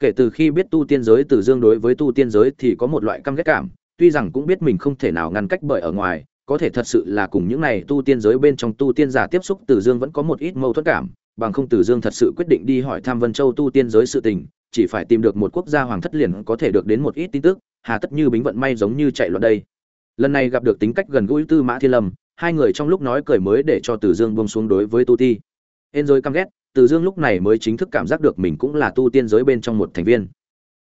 Kể từ khi biết tu tiên giới, từ dương đối với tu tiên giới thì có một loại căm ghét cảm tuy rằng cũng biết mình không thể nào ngăn cách bởi ở ngoài, có thể thật sự là cùng những này tu tiên giới bên trong tu tiên giả tiếp xúc, từ dương vẫn có một ít mâu thuẫn cảm, bằng không từ dương thật sự quyết định đi hỏi thăm vân châu tu tiên giới sự tình, chỉ phải tìm được một quốc gia hoàng thất liền có thể được đến một ít tin tức, hà tất như bính vận may giống như chạy loạn đây. Lần này gặp được tính cách gần gũi tư mã thiên lâm, hai người trong lúc nói cười mới để cho từ dương bông xuống đối với tu ti. Ên rồi căm ghét, từ dương lúc này mới chính thức cảm giác được mình cũng là tu tiên giới bên trong một thành viên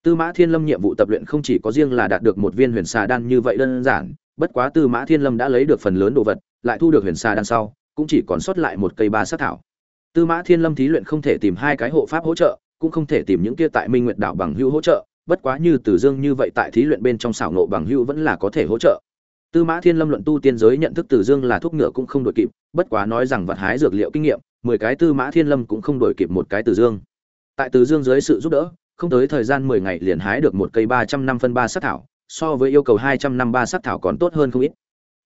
tư mã thiên lâm nhiệm vụ tập luyện không chỉ có riêng là đạt được một viên huyền xà đan như vậy đơn giản bất quá tư mã thiên lâm đã lấy được phần lớn đồ vật lại thu được huyền xà đan sau cũng chỉ còn sót lại một cây ba sát thảo tư mã thiên lâm thí luyện không thể tìm hai cái hộ pháp hỗ trợ cũng không thể tìm những kia tại minh nguyệt đảo bằng hữu hỗ trợ bất quá như Từ Dương như vậy tại thí luyện bên trong xảo nộ bằng hữu vẫn là có thể hỗ trợ. Tư Mã Thiên Lâm luận tu tiên giới nhận thức Từ Dương là thuốc ngựa cũng không đổi kịp, bất quá nói rằng vật hái dược liệu kinh nghiệm, mười cái Tư Mã Thiên Lâm cũng không đổi kịp một cái Từ Dương. Tại Từ Dương dưới sự giúp đỡ, không tới thời gian mười ngày liền hái được một cây ba trăm năm phân ba sắc thảo, so với yêu cầu hai trăm năm ba sắc thảo còn tốt hơn không ít.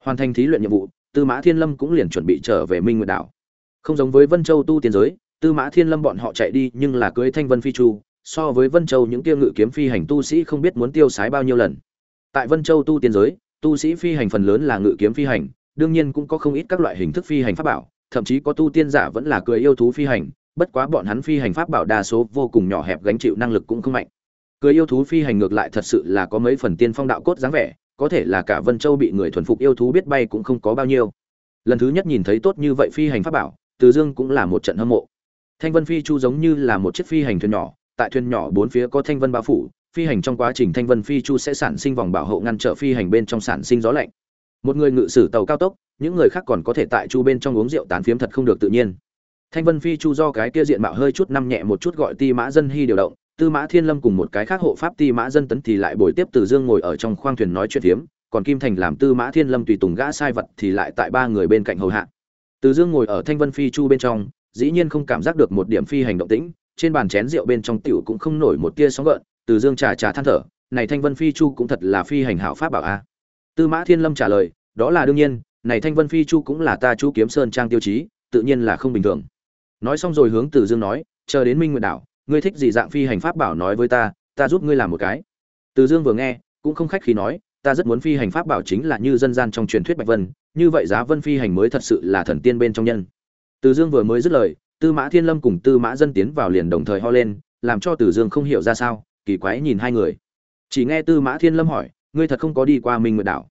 Hoàn thành thí luyện nhiệm vụ, Tư Mã Thiên Lâm cũng liền chuẩn bị trở về Minh Nguyệt đảo. Không giống với Vân Châu tu tiên giới, Tư Mã Thiên Lâm bọn họ chạy đi nhưng là cưới Thanh Vân Phi Chu, so với Vân Châu những kia ngự kiếm phi hành tu sĩ không biết muốn tiêu sái bao nhiêu lần. Tại Vân Châu tu tiên giới, tu sĩ phi hành phần lớn là ngự kiếm phi hành, đương nhiên cũng có không ít các loại hình thức phi hành pháp bảo, thậm chí có tu tiên giả vẫn là cười yêu thú phi hành, bất quá bọn hắn phi hành pháp bảo đa số vô cùng nhỏ hẹp gánh chịu năng lực cũng không mạnh. Cười yêu thú phi hành ngược lại thật sự là có mấy phần tiên phong đạo cốt dáng vẻ, có thể là cả Vân Châu bị người thuần phục yêu thú biết bay cũng không có bao nhiêu. Lần thứ nhất nhìn thấy tốt như vậy phi hành pháp bảo, Từ Dương cũng là một trận hâm mộ. Thanh Vân Phi Chu giống như là một chiếc phi hành thuyền nhỏ, tại thuyền nhỏ bốn phía có thanh vân bao phủ phi hành trong quá trình thanh vân phi chu sẽ sản sinh vòng bảo hộ ngăn trở phi hành bên trong sản sinh gió lạnh một người ngự sử tàu cao tốc những người khác còn có thể tại chu bên trong uống rượu tán phiếm thật không được tự nhiên thanh vân phi chu do cái kia diện mạo hơi chút năm nhẹ một chút gọi ti mã dân hy điều động tư mã thiên lâm cùng một cái khác hộ pháp ti mã dân tấn thì lại bồi tiếp từ dương ngồi ở trong khoang thuyền nói chuyện hiếm, còn kim thành làm tư mã thiên lâm tùy tùng gã sai vật thì lại tại ba người bên cạnh hầu hạ từ dương ngồi ở thanh vân phi chu bên trong dĩ nhiên không cảm giác được một điểm phi hành động tĩnh trên bàn chén rượu bên trong tiểu cũng không nổi một tia sóng gợn, Từ Dương trà trà than thở, này Thanh Vân Phi Chu cũng thật là phi hành hảo pháp bảo a. Tư Mã Thiên Lâm trả lời, đó là đương nhiên, này Thanh Vân Phi Chu cũng là ta Chu Kiếm Sơn trang tiêu chí, tự nhiên là không bình thường. Nói xong rồi hướng Từ Dương nói, chờ đến Minh Nguyệt đảo, ngươi thích gì dạng phi hành pháp bảo nói với ta, ta giúp ngươi làm một cái. Từ Dương vừa nghe, cũng không khách khí nói, ta rất muốn phi hành pháp bảo chính là như dân gian trong truyền thuyết Bạch Vân, như vậy giá Vân phi hành mới thật sự là thần tiên bên trong nhân. Từ Dương vừa mới dứt lời, Tư Mã Thiên Lâm cùng Tư Mã Dân tiến vào liền đồng thời ho lên, làm cho Tử Dương không hiểu ra sao, kỳ quái nhìn hai người. Chỉ nghe Tư Mã Thiên Lâm hỏi, ngươi thật không có đi qua Minh Nguyệt đảo?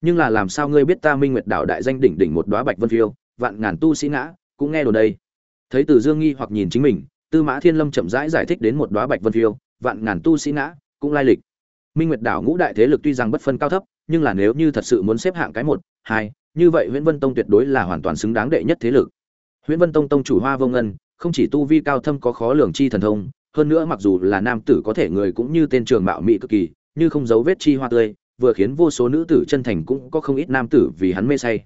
Nhưng là làm sao ngươi biết ta Minh Nguyệt đảo đại danh đỉnh đỉnh một đóa bạch vân phiêu, vạn ngàn tu sĩ ngã, cũng nghe đồn đây. Thấy từ Dương nghi hoặc nhìn chính mình, Tư Mã Thiên Lâm chậm rãi giải, giải thích đến một đóa bạch vân phiêu, vạn ngàn tu sĩ ngã, cũng lai lịch. Minh Nguyệt đảo ngũ đại thế lực tuy rằng bất phân cao thấp, nhưng là nếu như thật sự muốn xếp hạng cái một, hai, như vậy Huyễn Vân Tông tuyệt đối là hoàn toàn xứng đáng đệ nhất thế lực. Huyễn Vân Tông tông chủ Hoa Vô Ngân, không chỉ tu vi cao thâm có khó lường chi thần thông, hơn nữa mặc dù là nam tử có thể người cũng như tên trường mạo mỹ cực kỳ, như không giấu vết chi hoa tươi, vừa khiến vô số nữ tử chân thành cũng có không ít nam tử vì hắn mê say.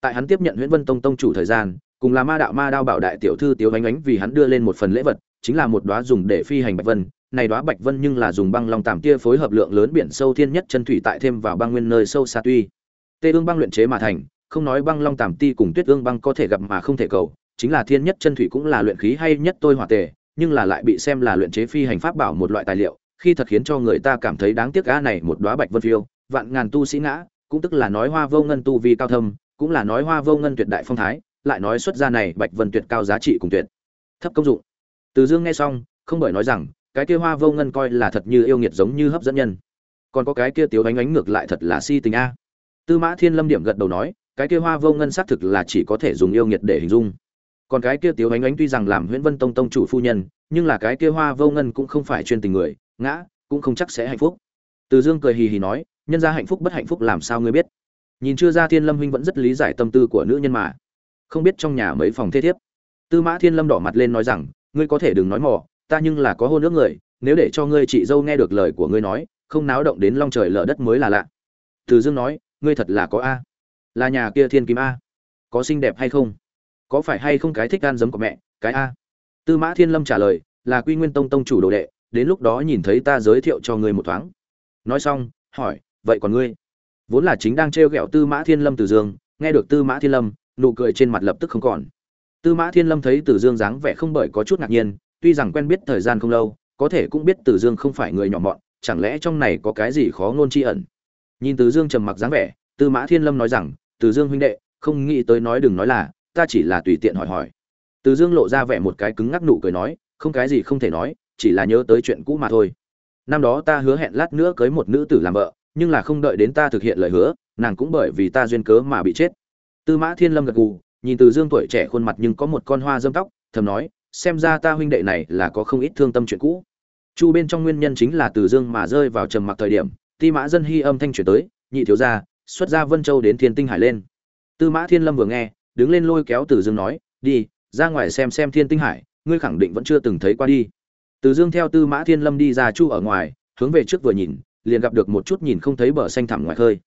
Tại hắn tiếp nhận Huyễn Vân Tông tông chủ thời gian, cùng là Ma đạo Ma đao bảo đại tiểu thư Tiếu Ánh Ánh vì hắn đưa lên một phần lễ vật, chính là một đóa dùng để phi hành bạch vân, này đóa bạch vân nhưng là dùng băng long tạm tia phối hợp lượng lớn biển sâu thiên nhất chân thủy tại thêm vào băng nguyên nơi sâu xa tuy. Tê ương băng luyện chế mà thành, không nói băng long tạm ti cùng tuyết ương băng có thể gặp mà không thể cầu, chính là thiên nhất chân thủy cũng là luyện khí hay nhất tôi hỏa tề, nhưng là lại bị xem là luyện chế phi hành pháp bảo một loại tài liệu, khi thật khiến cho người ta cảm thấy đáng tiếc gã này một đóa bạch vân phiêu, vạn ngàn tu sĩ ngã, cũng tức là nói hoa vô ngân tu vi cao thâm, cũng là nói hoa vô ngân tuyệt đại phong thái, lại nói xuất ra này bạch vân tuyệt cao giá trị cùng tuyệt thấp công dụng. Từ Dương nghe xong, không bởi nói rằng, cái kia hoa vô ngân coi là thật như yêu nghiệt giống như hấp dẫn nhân. Còn có cái kia tiểu ánh ánh ngược lại thật là si tình a. Tư Mã Thiên Lâm điểm gật đầu nói, cái kia hoa vô ngân xác thực là chỉ có thể dùng yêu nghiệt để hình dung còn cái kia tiếu ánh ánh tuy rằng làm huyễn vân tông tông chủ phu nhân nhưng là cái kia hoa vô ngân cũng không phải chuyên tình người ngã cũng không chắc sẽ hạnh phúc từ dương cười hì hì nói nhân ra hạnh phúc bất hạnh phúc làm sao ngươi biết nhìn chưa ra thiên lâm huynh vẫn rất lý giải tâm tư của nữ nhân mà không biết trong nhà mấy phòng thế thiếp. Tư mã thiên lâm đỏ mặt lên nói rằng, ngươi có thể đừng nói mỏ ta nhưng là có hôn nước người, nếu để cho ngươi chị dâu nghe được lời của ngươi nói, không náo động đến long trời lở đất mới là lạ. Từ dương nói, ngươi thật là có a. Là nhà kia thiên kim a. Có xinh đẹp hay không? Có phải hay không cái thích gan giấm của mẹ, cái a? Tư mã thiên lâm trả lời, là quy nguyên tông tông chủ đồ đệ, đến lúc đó nhìn thấy ta giới thiệu cho ngươi một thoáng. Nói xong, hỏi, vậy còn ngươi? Vốn là chính đang trêu ghẹo tư mã thiên lâm từ dương, nghe được tư mã thiên lâm nụ cười trên mặt lập tức không còn. Tư mã thiên lâm thấy từ dương dáng vẻ không bởi có chút ngạc nhiên, tuy rằng quen biết thời gian không lâu, có thể cũng biết từ dương không phải người nhỏ mọn, chẳng lẽ trong này có cái gì khó ngôn tri ẩn? Nhìn từ dương trầm mặc dáng vẻ, tư mã thiên lâm nói rằng, từ dương huynh đệ, không nghĩ tới nói đừng nói là, ta chỉ là tùy tiện hỏi hỏi. Từ dương lộ ra vẻ một cái cứng ngắc nụ cười nói, không cái gì không thể nói, chỉ là nhớ tới chuyện cũ mà thôi. Năm đó ta hứa hẹn lát nữa cưới một nữ tử làm vợ, nhưng là không đợi đến ta thực hiện lời hứa, nàng cũng bởi vì ta duyên cớ mà bị chết tư mã thiên lâm gật gù, nhìn từ dương tuổi trẻ khuôn mặt nhưng có một con hoa dâm tóc, thầm nói, xem ra ta huynh đệ này là có không ít thương tâm chuyện cũ. Chu bên trong nguyên nhân chính là từ dương mà rơi vào trầm mặc thời điểm, ti mã dân hy âm thanh chuyển tới, nhị thiếu gia, xuất ra vân châu đến thiên tinh hải lên. Tư mã thiên lâm vừa nghe, đứng lên lôi kéo từ dương nói, đi, ra ngoài xem xem thiên tinh hải, ngươi khẳng định vẫn chưa từng thấy qua đi. Từ dương theo tư mã thiên lâm đi ra chu ở ngoài, hướng về trước vừa nhìn, liền gặp được một chút nhìn không thấy bờ xanh thẳm ngoài khơi.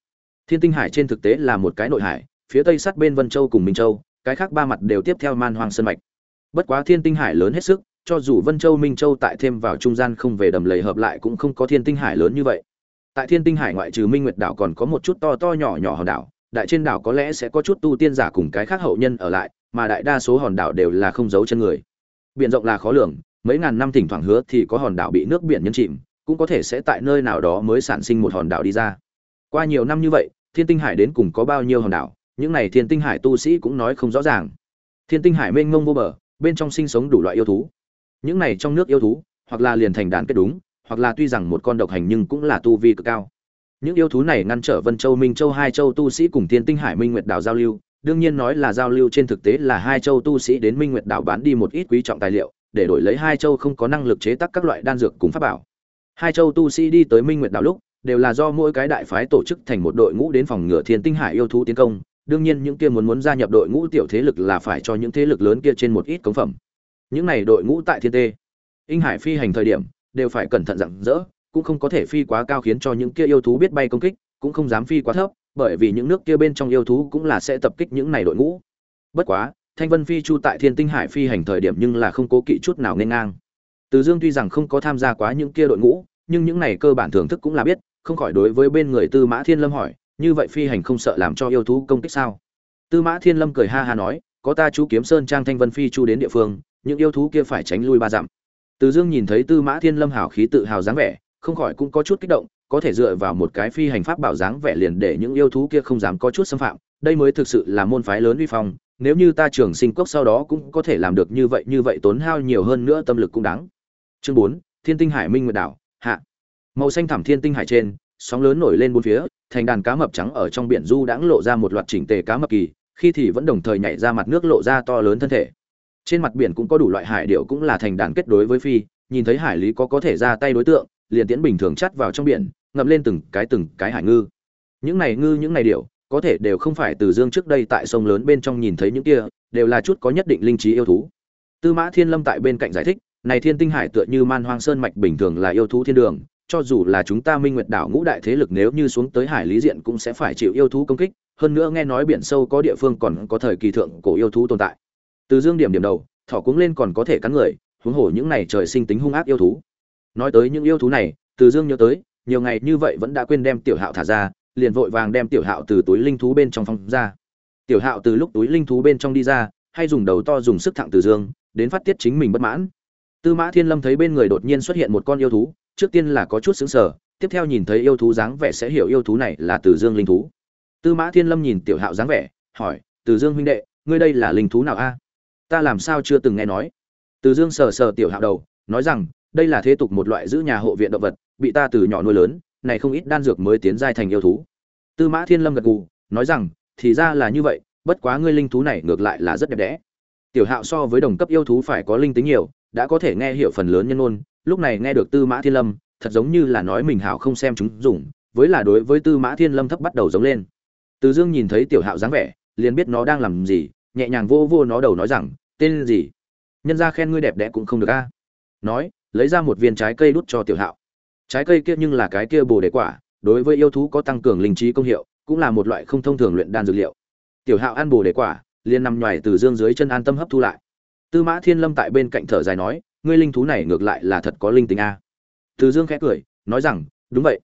Thiên tinh hải trên thực tế là một cái nội hải phía tây sát bên vân châu cùng minh châu, cái khác ba mặt đều tiếp theo man hoang sơn mạch. Bất quá thiên tinh hải lớn hết sức, cho dù vân châu, minh châu tại thêm vào trung gian không về đầm lầy hợp lại cũng không có thiên tinh hải lớn như vậy. Tại thiên tinh hải ngoại trừ minh nguyệt đảo còn có một chút to to nhỏ nhỏ hòn đảo, đại trên đảo có lẽ sẽ có chút tu tiên giả cùng cái khác hậu nhân ở lại, mà đại đa số hòn đảo đều là không giấu chân người. Biển rộng là khó lường, mấy ngàn năm thỉnh thoảng hứa thì có hòn đảo bị nước biển nhấn chìm, cũng có thể sẽ tại nơi nào đó mới sản sinh một hòn đảo đi ra. Qua nhiều năm như vậy, thiên tinh hải đến cùng có bao nhiêu hòn đảo? Những này thiên tinh hải tu sĩ cũng nói không rõ ràng. Thiên tinh hải mênh mông vô bờ, bên trong sinh sống đủ loại yêu thú. Những này trong nước yêu thú, hoặc là liền thành đàn kết đúng, hoặc là tuy rằng một con độc hành nhưng cũng là tu vi cực cao. Những yêu thú này ngăn trở vân châu, minh châu, hai châu tu sĩ cùng thiên tinh hải minh nguyệt đảo giao lưu. Đương nhiên nói là giao lưu trên thực tế là hai châu tu sĩ đến minh nguyệt đảo bán đi một ít quý trọng tài liệu, để đổi lấy hai châu không có năng lực chế tác các loại đan dược cùng pháp bảo. Hai châu tu sĩ đi tới minh nguyệt đảo lúc, đều là do mỗi cái đại phái tổ chức thành một đội ngũ đến phòng ngừa thiên tinh hải yêu thú tiến công đương nhiên những kia muốn muốn gia nhập đội ngũ tiểu thế lực là phải cho những thế lực lớn kia trên một ít cống phẩm. Những này đội ngũ tại thiên tê, inh hải phi hành thời điểm, đều phải cẩn thận rằng dỡ cũng không có thể phi quá cao khiến cho những kia yêu thú biết bay công kích, cũng không dám phi quá thấp, bởi vì những nước kia bên trong yêu thú cũng là sẽ tập kích những này đội ngũ. Bất quá, thanh vân phi chu tại thiên tinh hải phi hành thời điểm nhưng là không cố kỵ chút nào nên ngang. Từ dương tuy rằng không có tham gia quá những kia đội ngũ, nhưng những này cơ bản thưởng thức cũng là biết, không khỏi đối với bên người tư mã thiên lâm hỏi như vậy phi hành không sợ làm cho yêu thú công kích sao? Tư mã thiên lâm cười ha ha nói, có ta chú kiếm sơn trang thanh vân phi chu đến địa phương, những yêu thú kia phải tránh lui ba dặm. Từ dương nhìn thấy tư mã thiên lâm hào khí tự hào dáng vẻ, không khỏi cũng có chút kích động, có thể dựa vào một cái phi hành pháp bảo dáng vẻ liền để những yêu thú kia không dám có chút xâm phạm, đây mới thực sự là môn phái lớn uy phong, nếu như ta trưởng sinh cốc sau đó cũng có thể làm được như vậy như vậy tốn hao nhiều hơn nữa tâm lực cũng đáng. Chương bốn, thiên tinh hải minh nguyệt đảo, hạ. Màu xanh thẳm thiên tinh hải trên sóng lớn nổi lên bốn phía, thành đàn cá mập trắng ở trong biển du đãng lộ ra một loạt chỉnh tề cá mập kỳ, khi thì vẫn đồng thời nhảy ra mặt nước lộ ra to lớn thân thể. Trên mặt biển cũng có đủ loại hải điểu cũng là thành đàn kết đối với phi, nhìn thấy hải lý có có thể ra tay đối tượng, liền tiễn bình thường chắt vào trong biển, ngậm lên từng cái từng cái hải ngư. Những này ngư, những này điểu, có thể đều không phải từ dương trước đây tại sông lớn bên trong nhìn thấy những kia, đều là chút có nhất định linh trí yêu thú. Tư mã thiên lâm tại bên cạnh giải thích, này thiên tinh hải tựa như man hoang sơn mạch bình thường là yêu thú thiên đường cho dù là chúng ta minh nguyệt đảo ngũ đại thế lực nếu như xuống tới hải lý diện cũng sẽ phải chịu yêu thú công kích, hơn nữa nghe nói biển sâu có địa phương còn có thời kỳ thượng cổ yêu thú tồn tại. Từ dương điểm điểm đầu, thỏ cuống lên còn có thể cắn người, huống hồ những này trời sinh tính hung ác yêu thú. Nói tới những yêu thú này, từ dương nhớ tới, nhiều ngày như vậy vẫn đã quên đem tiểu hạo thả ra, liền vội vàng đem tiểu hạo từ túi linh thú bên trong phong ra. Tiểu hạo từ lúc túi linh thú bên trong đi ra, hay dùng đầu to dùng sức thẳng từ dương, đến phát tiết chính mình bất mãn. Tư mã thiên lâm thấy bên người đột nhiên xuất hiện một con yêu thú trước tiên là có chút xứng sở tiếp theo nhìn thấy yêu thú dáng vẻ sẽ hiểu yêu thú này là từ dương linh thú. Tư mã thiên lâm nhìn tiểu hạo dáng vẻ, hỏi, từ dương huynh đệ, ngươi đây là linh thú nào a? Ta làm sao chưa từng nghe nói. Từ dương sờ sờ tiểu hạo đầu, nói rằng, đây là thế tục một loại giữ nhà hộ viện động vật, bị ta từ nhỏ nuôi lớn, này không ít đan dược mới tiến giai thành yêu thú. Tư mã thiên lâm gật gù, nói rằng, thì ra là như vậy, bất quá ngươi linh thú này ngược lại là rất đẹp đẽ. Tiểu hạo so với đồng cấp yêu thú phải có linh tính nhiều, đã có thể nghe hiểu phần lớn nhân ôn lúc này nghe được tư mã thiên lâm, thật giống như là nói mình hảo không xem chúng dùng, với là đối với tư mã thiên lâm thấp bắt đầu giống lên. Từ dương nhìn thấy tiểu hạo dáng vẻ, liền biết nó đang làm gì, nhẹ nhàng vô vô nó đầu nói rằng, tên gì? Nhân gia khen ngươi đẹp đẽ cũng không được a. Nói, lấy ra một viên trái cây đút cho tiểu hạo. Trái cây kia nhưng là cái kia bồ đề quả, đối với yêu thú có tăng cường linh trí công hiệu, cũng là một loại không thông thường luyện đan dược liệu. Tiểu hạo ăn bồ đề quả, liền nằm nhòi từ dương dưới chân an tâm hấp thu lại. Tư mã thiên lâm tại bên cạnh thở dài nói ngươi linh thú này ngược lại là thật có linh tính a. Từ dương khẽ cười, nói rằng, đúng vậy.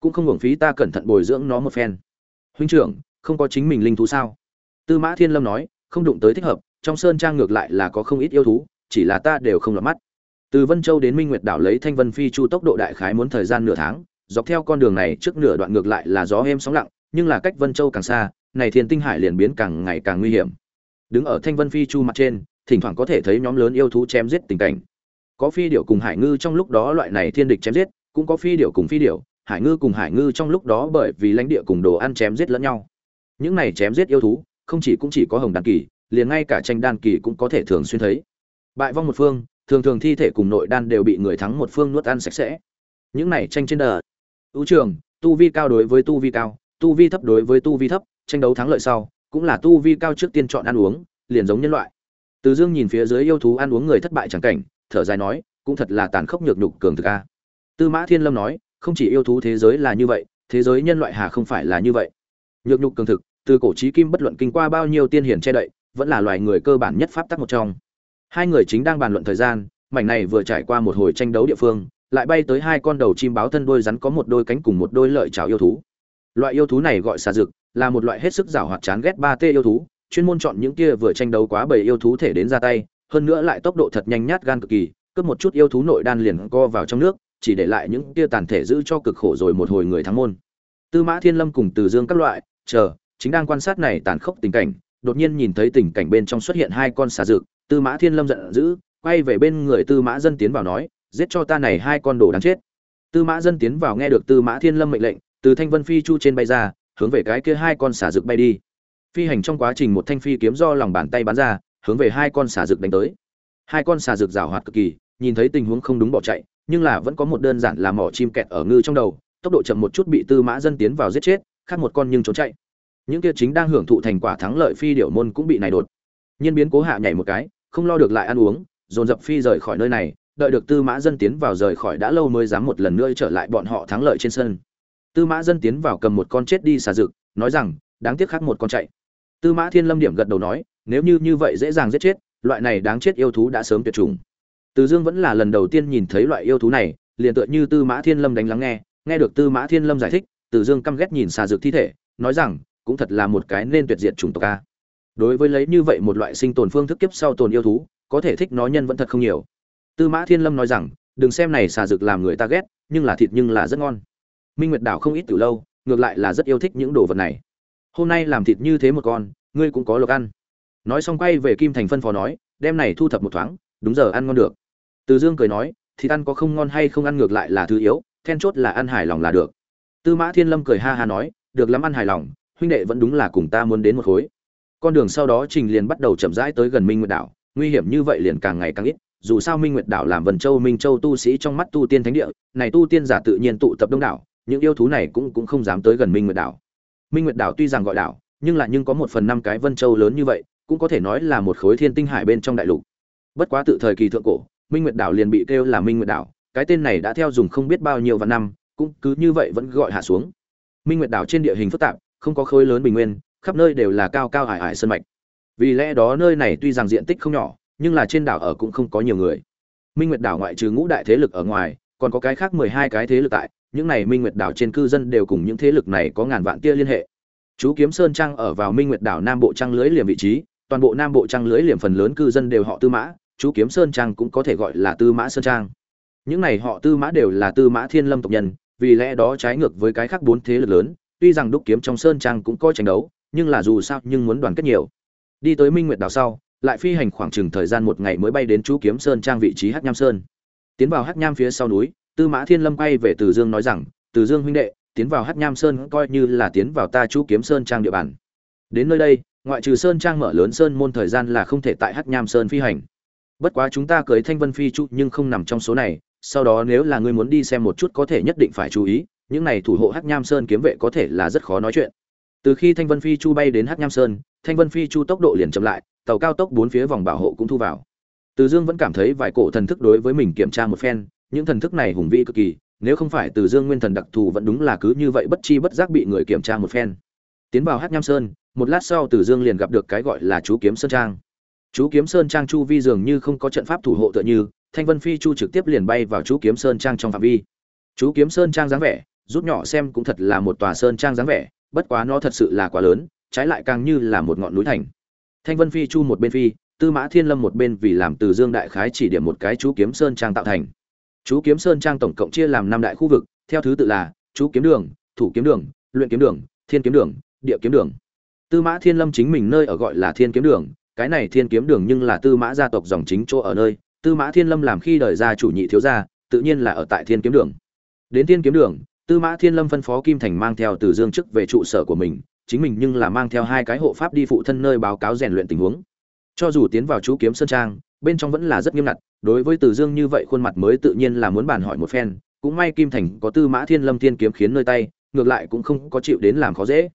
Cũng không hưởng phí ta cẩn thận bồi dưỡng nó một phen. Huynh trưởng, không có chính mình linh thú sao? Tư mã thiên lâm nói, không đụng tới thích hợp, trong sơn trang ngược lại là có không ít yêu thú, chỉ là ta đều không lọt mắt. Từ vân châu đến minh nguyệt đảo lấy thanh vân phi chu tốc độ đại khái muốn thời gian nửa tháng, dọc theo con đường này trước nửa đoạn ngược lại là gió êm sóng lặng, nhưng là cách vân châu càng xa, này thiên tinh hải liền biến càng ngày càng nguy hiểm. Đứng ở thanh vân phi chu mặt trên, thỉnh thoảng có thể thấy nhóm lớn yêu thú chém giết tình cảnh có phi điểu cùng hải ngư trong lúc đó loại này thiên địch chém giết, cũng có phi điểu cùng phi điểu, hải ngư cùng hải ngư trong lúc đó bởi vì lãnh địa cùng đồ ăn chém giết lẫn nhau. Những này chém giết yêu thú, không chỉ cũng chỉ có hồng đan kỳ, liền ngay cả tranh đan kỳ cũng có thể thường xuyên thấy. Bại vong một phương, thường thường thi thể cùng nội đan đều bị người thắng một phương nuốt ăn sạch sẽ. Những này tranh trên đờ ưu trường, tu vi cao đối với tu vi cao, tu vi thấp đối với tu vi thấp, tranh đấu thắng lợi sau, cũng là tu vi cao trước tiên chọn ăn uống, liền giống nhân loại. Từ dương nhìn phía dưới yêu thú ăn uống người thất bại chẳng cảnh thở dài nói, cũng thật là tàn khốc nhược nhục cường thực a. Tư mã thiên lâm nói, không chỉ yêu thú thế giới là như vậy, thế giới nhân loại hà không phải là như vậy. Nhược nhục cường thực, từ cổ chí kim bất luận kinh qua bao nhiêu tiên hiển che đậy, vẫn là loài người cơ bản nhất pháp tắc một trong. Hai người chính đang bàn luận thời gian, mảnh này vừa trải qua một hồi tranh đấu địa phương, lại bay tới hai con đầu chim báo thân đôi rắn có một đôi cánh cùng một đôi lợi chảo yêu thú. Loại yêu thú này gọi xà dực, là một loại hết sức giảo hoạt chán ghét ba t yêu thú, chuyên môn chọn những kia vừa tranh đấu quá bầy yêu thú thể đến ra tay hơn nữa lại tốc độ thật nhanh nhát gan cực kỳ, cướp một chút yêu thú nội đan liền co vào trong nước, chỉ để lại những kia tàn thể giữ cho cực khổ rồi một hồi người thắng môn. Tư mã thiên lâm cùng từ dương các loại, chờ, chính đang quan sát này tàn khốc tình cảnh, đột nhiên nhìn thấy tình cảnh bên trong xuất hiện hai con xà dực tư mã thiên lâm giận dữ, quay về bên người tư mã dân tiến vào nói, giết cho ta này hai con đồ đáng chết. Tư mã dân tiến vào nghe được tư mã thiên lâm mệnh lệnh, từ thanh vân phi chu trên bay ra, hướng về cái kia hai con xà rực bay đi. Phi hành trong quá trình một thanh phi kiếm do lòng bàn tay bắn ra hướng về hai con xà rực đánh tới. Hai con xà rực rào hoạt cực kỳ, nhìn thấy tình huống không đúng bỏ chạy, nhưng là vẫn có một đơn giản là mỏ chim kẹt ở ngư trong đầu, tốc độ chậm một chút bị tư mã dân tiến vào giết chết, khác một con nhưng trốn chạy. Những kia chính đang hưởng thụ thành quả thắng lợi phi điểu môn cũng bị này đột. Nhiên biến cố hạ nhảy một cái, không lo được lại ăn uống, dồn dập phi rời khỏi nơi này, đợi được tư mã dân tiến vào rời khỏi đã lâu mới dám một lần nữa trở lại bọn họ thắng lợi trên sân. Tư mã dân tiến vào cầm một con chết đi xà rực, nói rằng, đáng tiếc khác một con chạy. Tư mã thiên lâm điểm gật đầu nói nếu như như vậy dễ dàng giết chết, loại này đáng chết yêu thú đã sớm tuyệt chủng. Từ dương vẫn là lần đầu tiên nhìn thấy loại yêu thú này, liền tựa như tư mã thiên lâm đánh lắng nghe nghe được tư mã thiên lâm giải thích, từ dương căm ghét nhìn xà dược thi thể, nói rằng, cũng thật là một cái nên tuyệt diệt chủng tộc a. Đối với lấy như vậy một loại sinh tồn phương thức kiếp sau tồn yêu thú, có thể thích nó nhân vẫn thật không nhiều. Tư mã thiên lâm nói rằng, đừng xem này xà dược làm người ta ghét, nhưng là thịt nhưng là rất ngon. Minh nguyệt đảo không ít từ lâu, ngược lại là rất yêu thích những đồ vật này. Hôm nay làm thịt như thế một con, ngươi cũng có lộc ăn nói xong quay về kim thành phân phó nói đem này thu thập một thoáng, đúng giờ ăn ngon được. Từ dương cười nói thì ăn có không ngon hay không ăn ngược lại là thứ yếu, then chốt là ăn hài lòng là được. Tư mã thiên lâm cười ha ha nói, được lắm ăn hài lòng, huynh đệ vẫn đúng là cùng ta muốn đến một khối. Con đường sau đó trình liền bắt đầu chậm rãi tới gần minh nguyệt đảo, nguy hiểm như vậy liền càng ngày càng ít, dù sao minh nguyệt đảo làm vần châu, minh châu tu sĩ trong mắt tu tiên thánh địa, này tu tiên giả tự nhiên tụ tập đông đảo, những yêu thú này cũng cũng không dám tới gần minh nguyệt đảo. Minh nguyệt đảo tuy rằng gọi đảo, nhưng là nhưng có một phần năm cái vân châu lớn như vậy cũng có thể nói là một khối thiên tinh hải bên trong đại lục. Bất quá tự thời kỳ thượng cổ, minh nguyệt đảo liền bị kêu là minh nguyệt đảo, cái tên này đã theo dùng không biết bao nhiêu vạn năm, cũng cứ như vậy vẫn gọi hạ xuống. Minh nguyệt đảo trên địa hình phức tạp, không có khối lớn bình nguyên, khắp nơi đều là cao cao hải hải sơn mạch. Vì lẽ đó nơi này tuy rằng diện tích không nhỏ, nhưng là trên đảo ở cũng không có nhiều người. Minh nguyệt đảo ngoại trừ ngũ đại thế lực ở ngoài, còn có cái khác mười hai cái thế lực tại, những này minh nguyệt đảo trên cư dân đều cùng những thế lực này có ngàn vạn tia liên hệ. Chú kiếm sơn trang ở vào minh nguyệt đảo nam bộ trang lưới liềm vị trí toàn bộ nam bộ trang lưới liềm phần lớn cư dân đều họ tư mã, chú kiếm sơn trang cũng có thể gọi là tư mã sơn trang. Những này họ tư mã đều là tư mã thiên lâm tộc nhân, vì lẽ đó trái ngược với cái khác bốn thế lực lớn, tuy rằng đúc kiếm trong sơn trang cũng có tranh đấu, nhưng là dù sao nhưng muốn đoàn kết nhiều. Đi tới minh nguyệt đảo sau, lại phi hành khoảng chừng thời gian một ngày mới bay đến chú kiếm sơn trang vị trí hắc nham sơn. Tiến vào hắc nham phía sau núi, tư mã thiên lâm quay về từ dương nói rằng, từ dương huynh đệ, tiến vào hắc nham sơn coi như là tiến vào ta chú kiếm sơn trang địa bàn. Đến nơi đây ngoại trừ sơn trang mở lớn sơn môn thời gian là không thể tại hắc nham sơn phi hành. Bất quá chúng ta cưới thanh vân phi chu nhưng không nằm trong số này, sau đó nếu là ngươi muốn đi xem một chút có thể nhất định phải chú ý, những này thủ hộ hắc nham sơn kiếm vệ có thể là rất khó nói chuyện. Từ khi thanh vân phi chu bay đến hắc nham sơn, thanh vân phi chu tốc độ liền chậm lại, tàu cao tốc bốn phía vòng bảo hộ cũng thu vào. Từ dương vẫn cảm thấy vài cổ thần thức đối với mình kiểm tra một phen, những thần thức này hùng vĩ cực kỳ, nếu không phải từ dương nguyên thần đặc thù vẫn đúng là cứ như vậy bất chi bất giác bị người kiểm tra một phen tiến vào hát nham sơn, một lát sau từ dương liền gặp được cái gọi là chú kiếm sơn trang. Chú kiếm sơn trang chu vi dường như không có trận pháp thủ hộ tựa như, thanh vân phi chu trực tiếp liền bay vào chú kiếm sơn trang trong phạm vi. Chú kiếm sơn trang dáng vẻ, rút nhỏ xem cũng thật là một tòa sơn trang dáng vẻ, bất quá nó thật sự là quá lớn, trái lại càng như là một ngọn núi thành. Thanh vân phi chu một bên phi, tư mã thiên lâm một bên vì làm từ dương đại khái chỉ điểm một cái chú kiếm sơn trang tạo thành. Chú kiếm sơn trang tổng cộng chia làm năm đại khu vực, theo thứ tự là chú kiếm đường, thủ kiếm đường, luyện kiếm đường, thiên kiếm đường địa kiếm đường. Tư mã thiên lâm chính mình nơi ở gọi là thiên kiếm đường, cái này thiên kiếm đường nhưng là tư mã gia tộc dòng chính chỗ ở nơi, tư mã thiên lâm làm khi đời gia chủ nhị thiếu gia, tự nhiên là ở tại thiên kiếm đường. Đến thiên kiếm đường, tư mã thiên lâm phân phó kim thành mang theo từ dương chức về trụ sở của mình, chính mình nhưng là mang theo hai cái hộ pháp đi phụ thân nơi báo cáo rèn luyện tình huống. Cho dù tiến vào chú kiếm sơn trang, bên trong vẫn là rất nghiêm ngặt, đối với từ dương như vậy khuôn mặt mới tự nhiên là muốn bàn hỏi một phen, cũng may kim thành có tư mã thiên lâm thiên kiếm khiến nơi tay, ngược lại cũng không có chịu đến làm khó dễ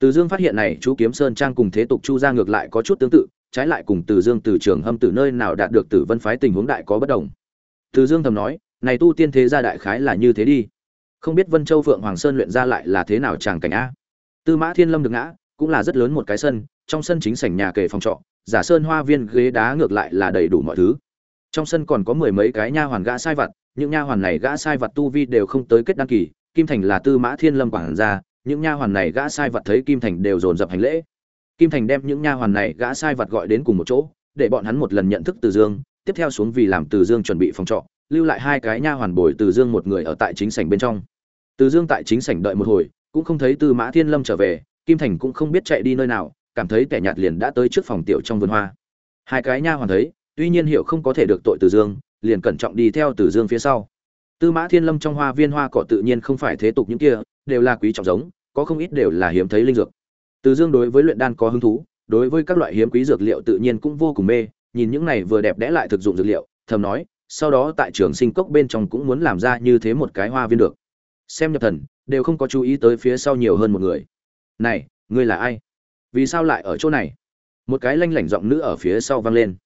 từ dương phát hiện này, chú kiếm sơn trang cùng thế tục chu ra ngược lại có chút tương tự, trái lại cùng từ dương từ trường hâm từ nơi nào đạt được tử vân phái tình huống đại có bất đồng. Từ dương thầm nói, này tu tiên thế gia đại khái là như thế đi. Không biết vân châu phượng hoàng sơn luyện ra lại là thế nào chàng cảnh a? Tư mã thiên lâm được ngã, cũng là rất lớn một cái sân, trong sân chính sảnh nhà kề phòng trọ, giả sơn hoa viên ghế đá ngược lại là đầy đủ mọi thứ. Trong sân còn có mười mấy cái nha hoàn gã sai vặt, những nha hoàn này gã sai vặt tu vi đều không tới kết đăng kỳ, kim thành là tư mã thiên lâm quản gia những nha hoàn này gã sai vặt thấy kim thành đều dồn dập hành lễ. Kim thành đem những nha hoàn này gã sai vặt gọi đến cùng một chỗ, để bọn hắn một lần nhận thức từ dương, tiếp theo xuống vì làm từ dương chuẩn bị phòng trọ, lưu lại hai cái nha hoàn bồi từ dương một người ở tại chính sảnh bên trong. Từ dương tại chính sảnh đợi một hồi, cũng không thấy từ mã thiên lâm trở về, kim thành cũng không biết chạy đi nơi nào, cảm thấy kẻ nhạt liền đã tới trước phòng tiểu trong vườn hoa. Hai cái nha hoàn thấy, tuy nhiên hiểu không có thể được tội từ dương, liền cẩn trọng đi theo từ dương phía sau tư mã thiên lâm trong hoa viên hoa cỏ tự nhiên không phải thế tục những kia, đều là quý trọng giống, có không ít đều là hiếm thấy linh dược. Từ dương đối với luyện đan có hứng thú, đối với các loại hiếm quý dược liệu tự nhiên cũng vô cùng mê, nhìn những này vừa đẹp đẽ lại thực dụng dược liệu, thầm nói, sau đó tại trường sinh cốc bên trong cũng muốn làm ra như thế một cái hoa viên được. Xem nhập thần, đều không có chú ý tới phía sau nhiều hơn một người. Này, ngươi là ai? Vì sao lại ở chỗ này? Một cái lanh lảnh giọng nữ ở phía sau vang lên.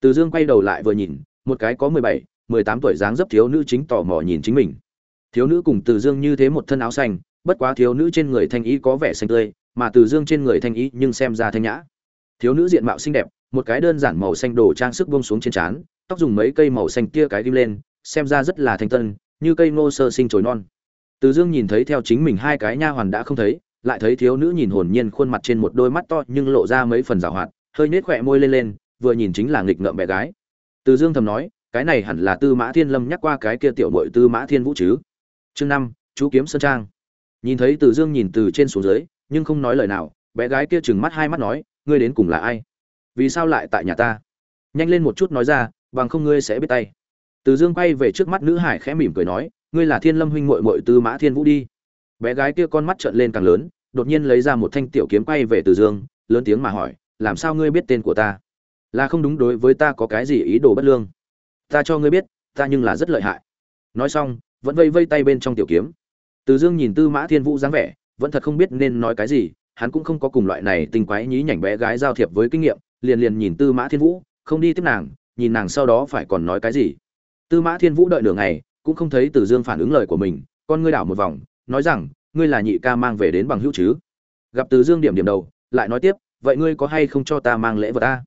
Từ dương quay đầu lại vừa nhìn, một cái có mười bảy mười tám tuổi dáng dấp thiếu nữ chính tò mò nhìn chính mình. Thiếu nữ cùng từ dương như thế một thân áo xanh, bất quá thiếu nữ trên người thanh ý có vẻ xanh tươi, mà từ dương trên người thanh ý nhưng xem ra thanh nhã. Thiếu nữ diện mạo xinh đẹp, một cái đơn giản màu xanh đồ trang sức bông xuống trên trán, tóc dùng mấy cây màu xanh kia cái ghim lên, xem ra rất là thanh tân, như cây ngô sơ sinh trồi non. Từ dương nhìn thấy theo chính mình hai cái nha hoàn đã không thấy, lại thấy thiếu nữ nhìn hồn nhiên khuôn mặt trên một đôi mắt to nhưng lộ ra mấy phần rào hoạt, hơi nết khỏe môi lên lên, vừa nhìn chính là nghịch ngợm bé gái. Từ dương thầm nói cái này hẳn là tư mã thiên lâm nhắc qua cái kia tiểu mội tư mã thiên vũ chứ? Chương năm, chú kiếm sơn trang. Nhìn thấy từ dương nhìn từ trên xuống dưới, nhưng không nói lời nào, bé gái kia chừng mắt hai mắt nói, ngươi đến cùng là ai? Vì sao lại tại nhà ta? Nhanh lên một chút nói ra, bằng không ngươi sẽ biết tay. Từ dương quay về trước mắt nữ hải khẽ mỉm cười nói, ngươi là thiên lâm huynh mội mội tư mã thiên vũ đi. Bé gái kia con mắt trợn lên càng lớn, đột nhiên lấy ra một thanh tiểu kiếm quay về từ dương, lớn tiếng mà hỏi, làm sao ngươi biết tên của ta? Là không đúng đối với ta có cái gì ý đồ bất lương? Ta cho ngươi biết, ta nhưng là rất lợi hại. Nói xong, vẫn vây vây tay bên trong tiểu kiếm. Từ dương nhìn tư mã thiên vũ dáng vẻ, vẫn thật không biết nên nói cái gì, hắn cũng không có cùng loại này tình quái nhí nhảnh bé gái giao thiệp với kinh nghiệm, liền liền nhìn tư mã thiên vũ, không đi tiếp nàng, nhìn nàng sau đó phải còn nói cái gì. Tư mã thiên vũ đợi nửa ngày, cũng không thấy từ dương phản ứng lời của mình, con ngươi đảo một vòng, nói rằng, ngươi là nhị ca mang về đến bằng hữu chứ? Gặp từ dương điểm điểm đầu, lại nói tiếp, vậy ngươi có hay không cho ta mang lễ vật ta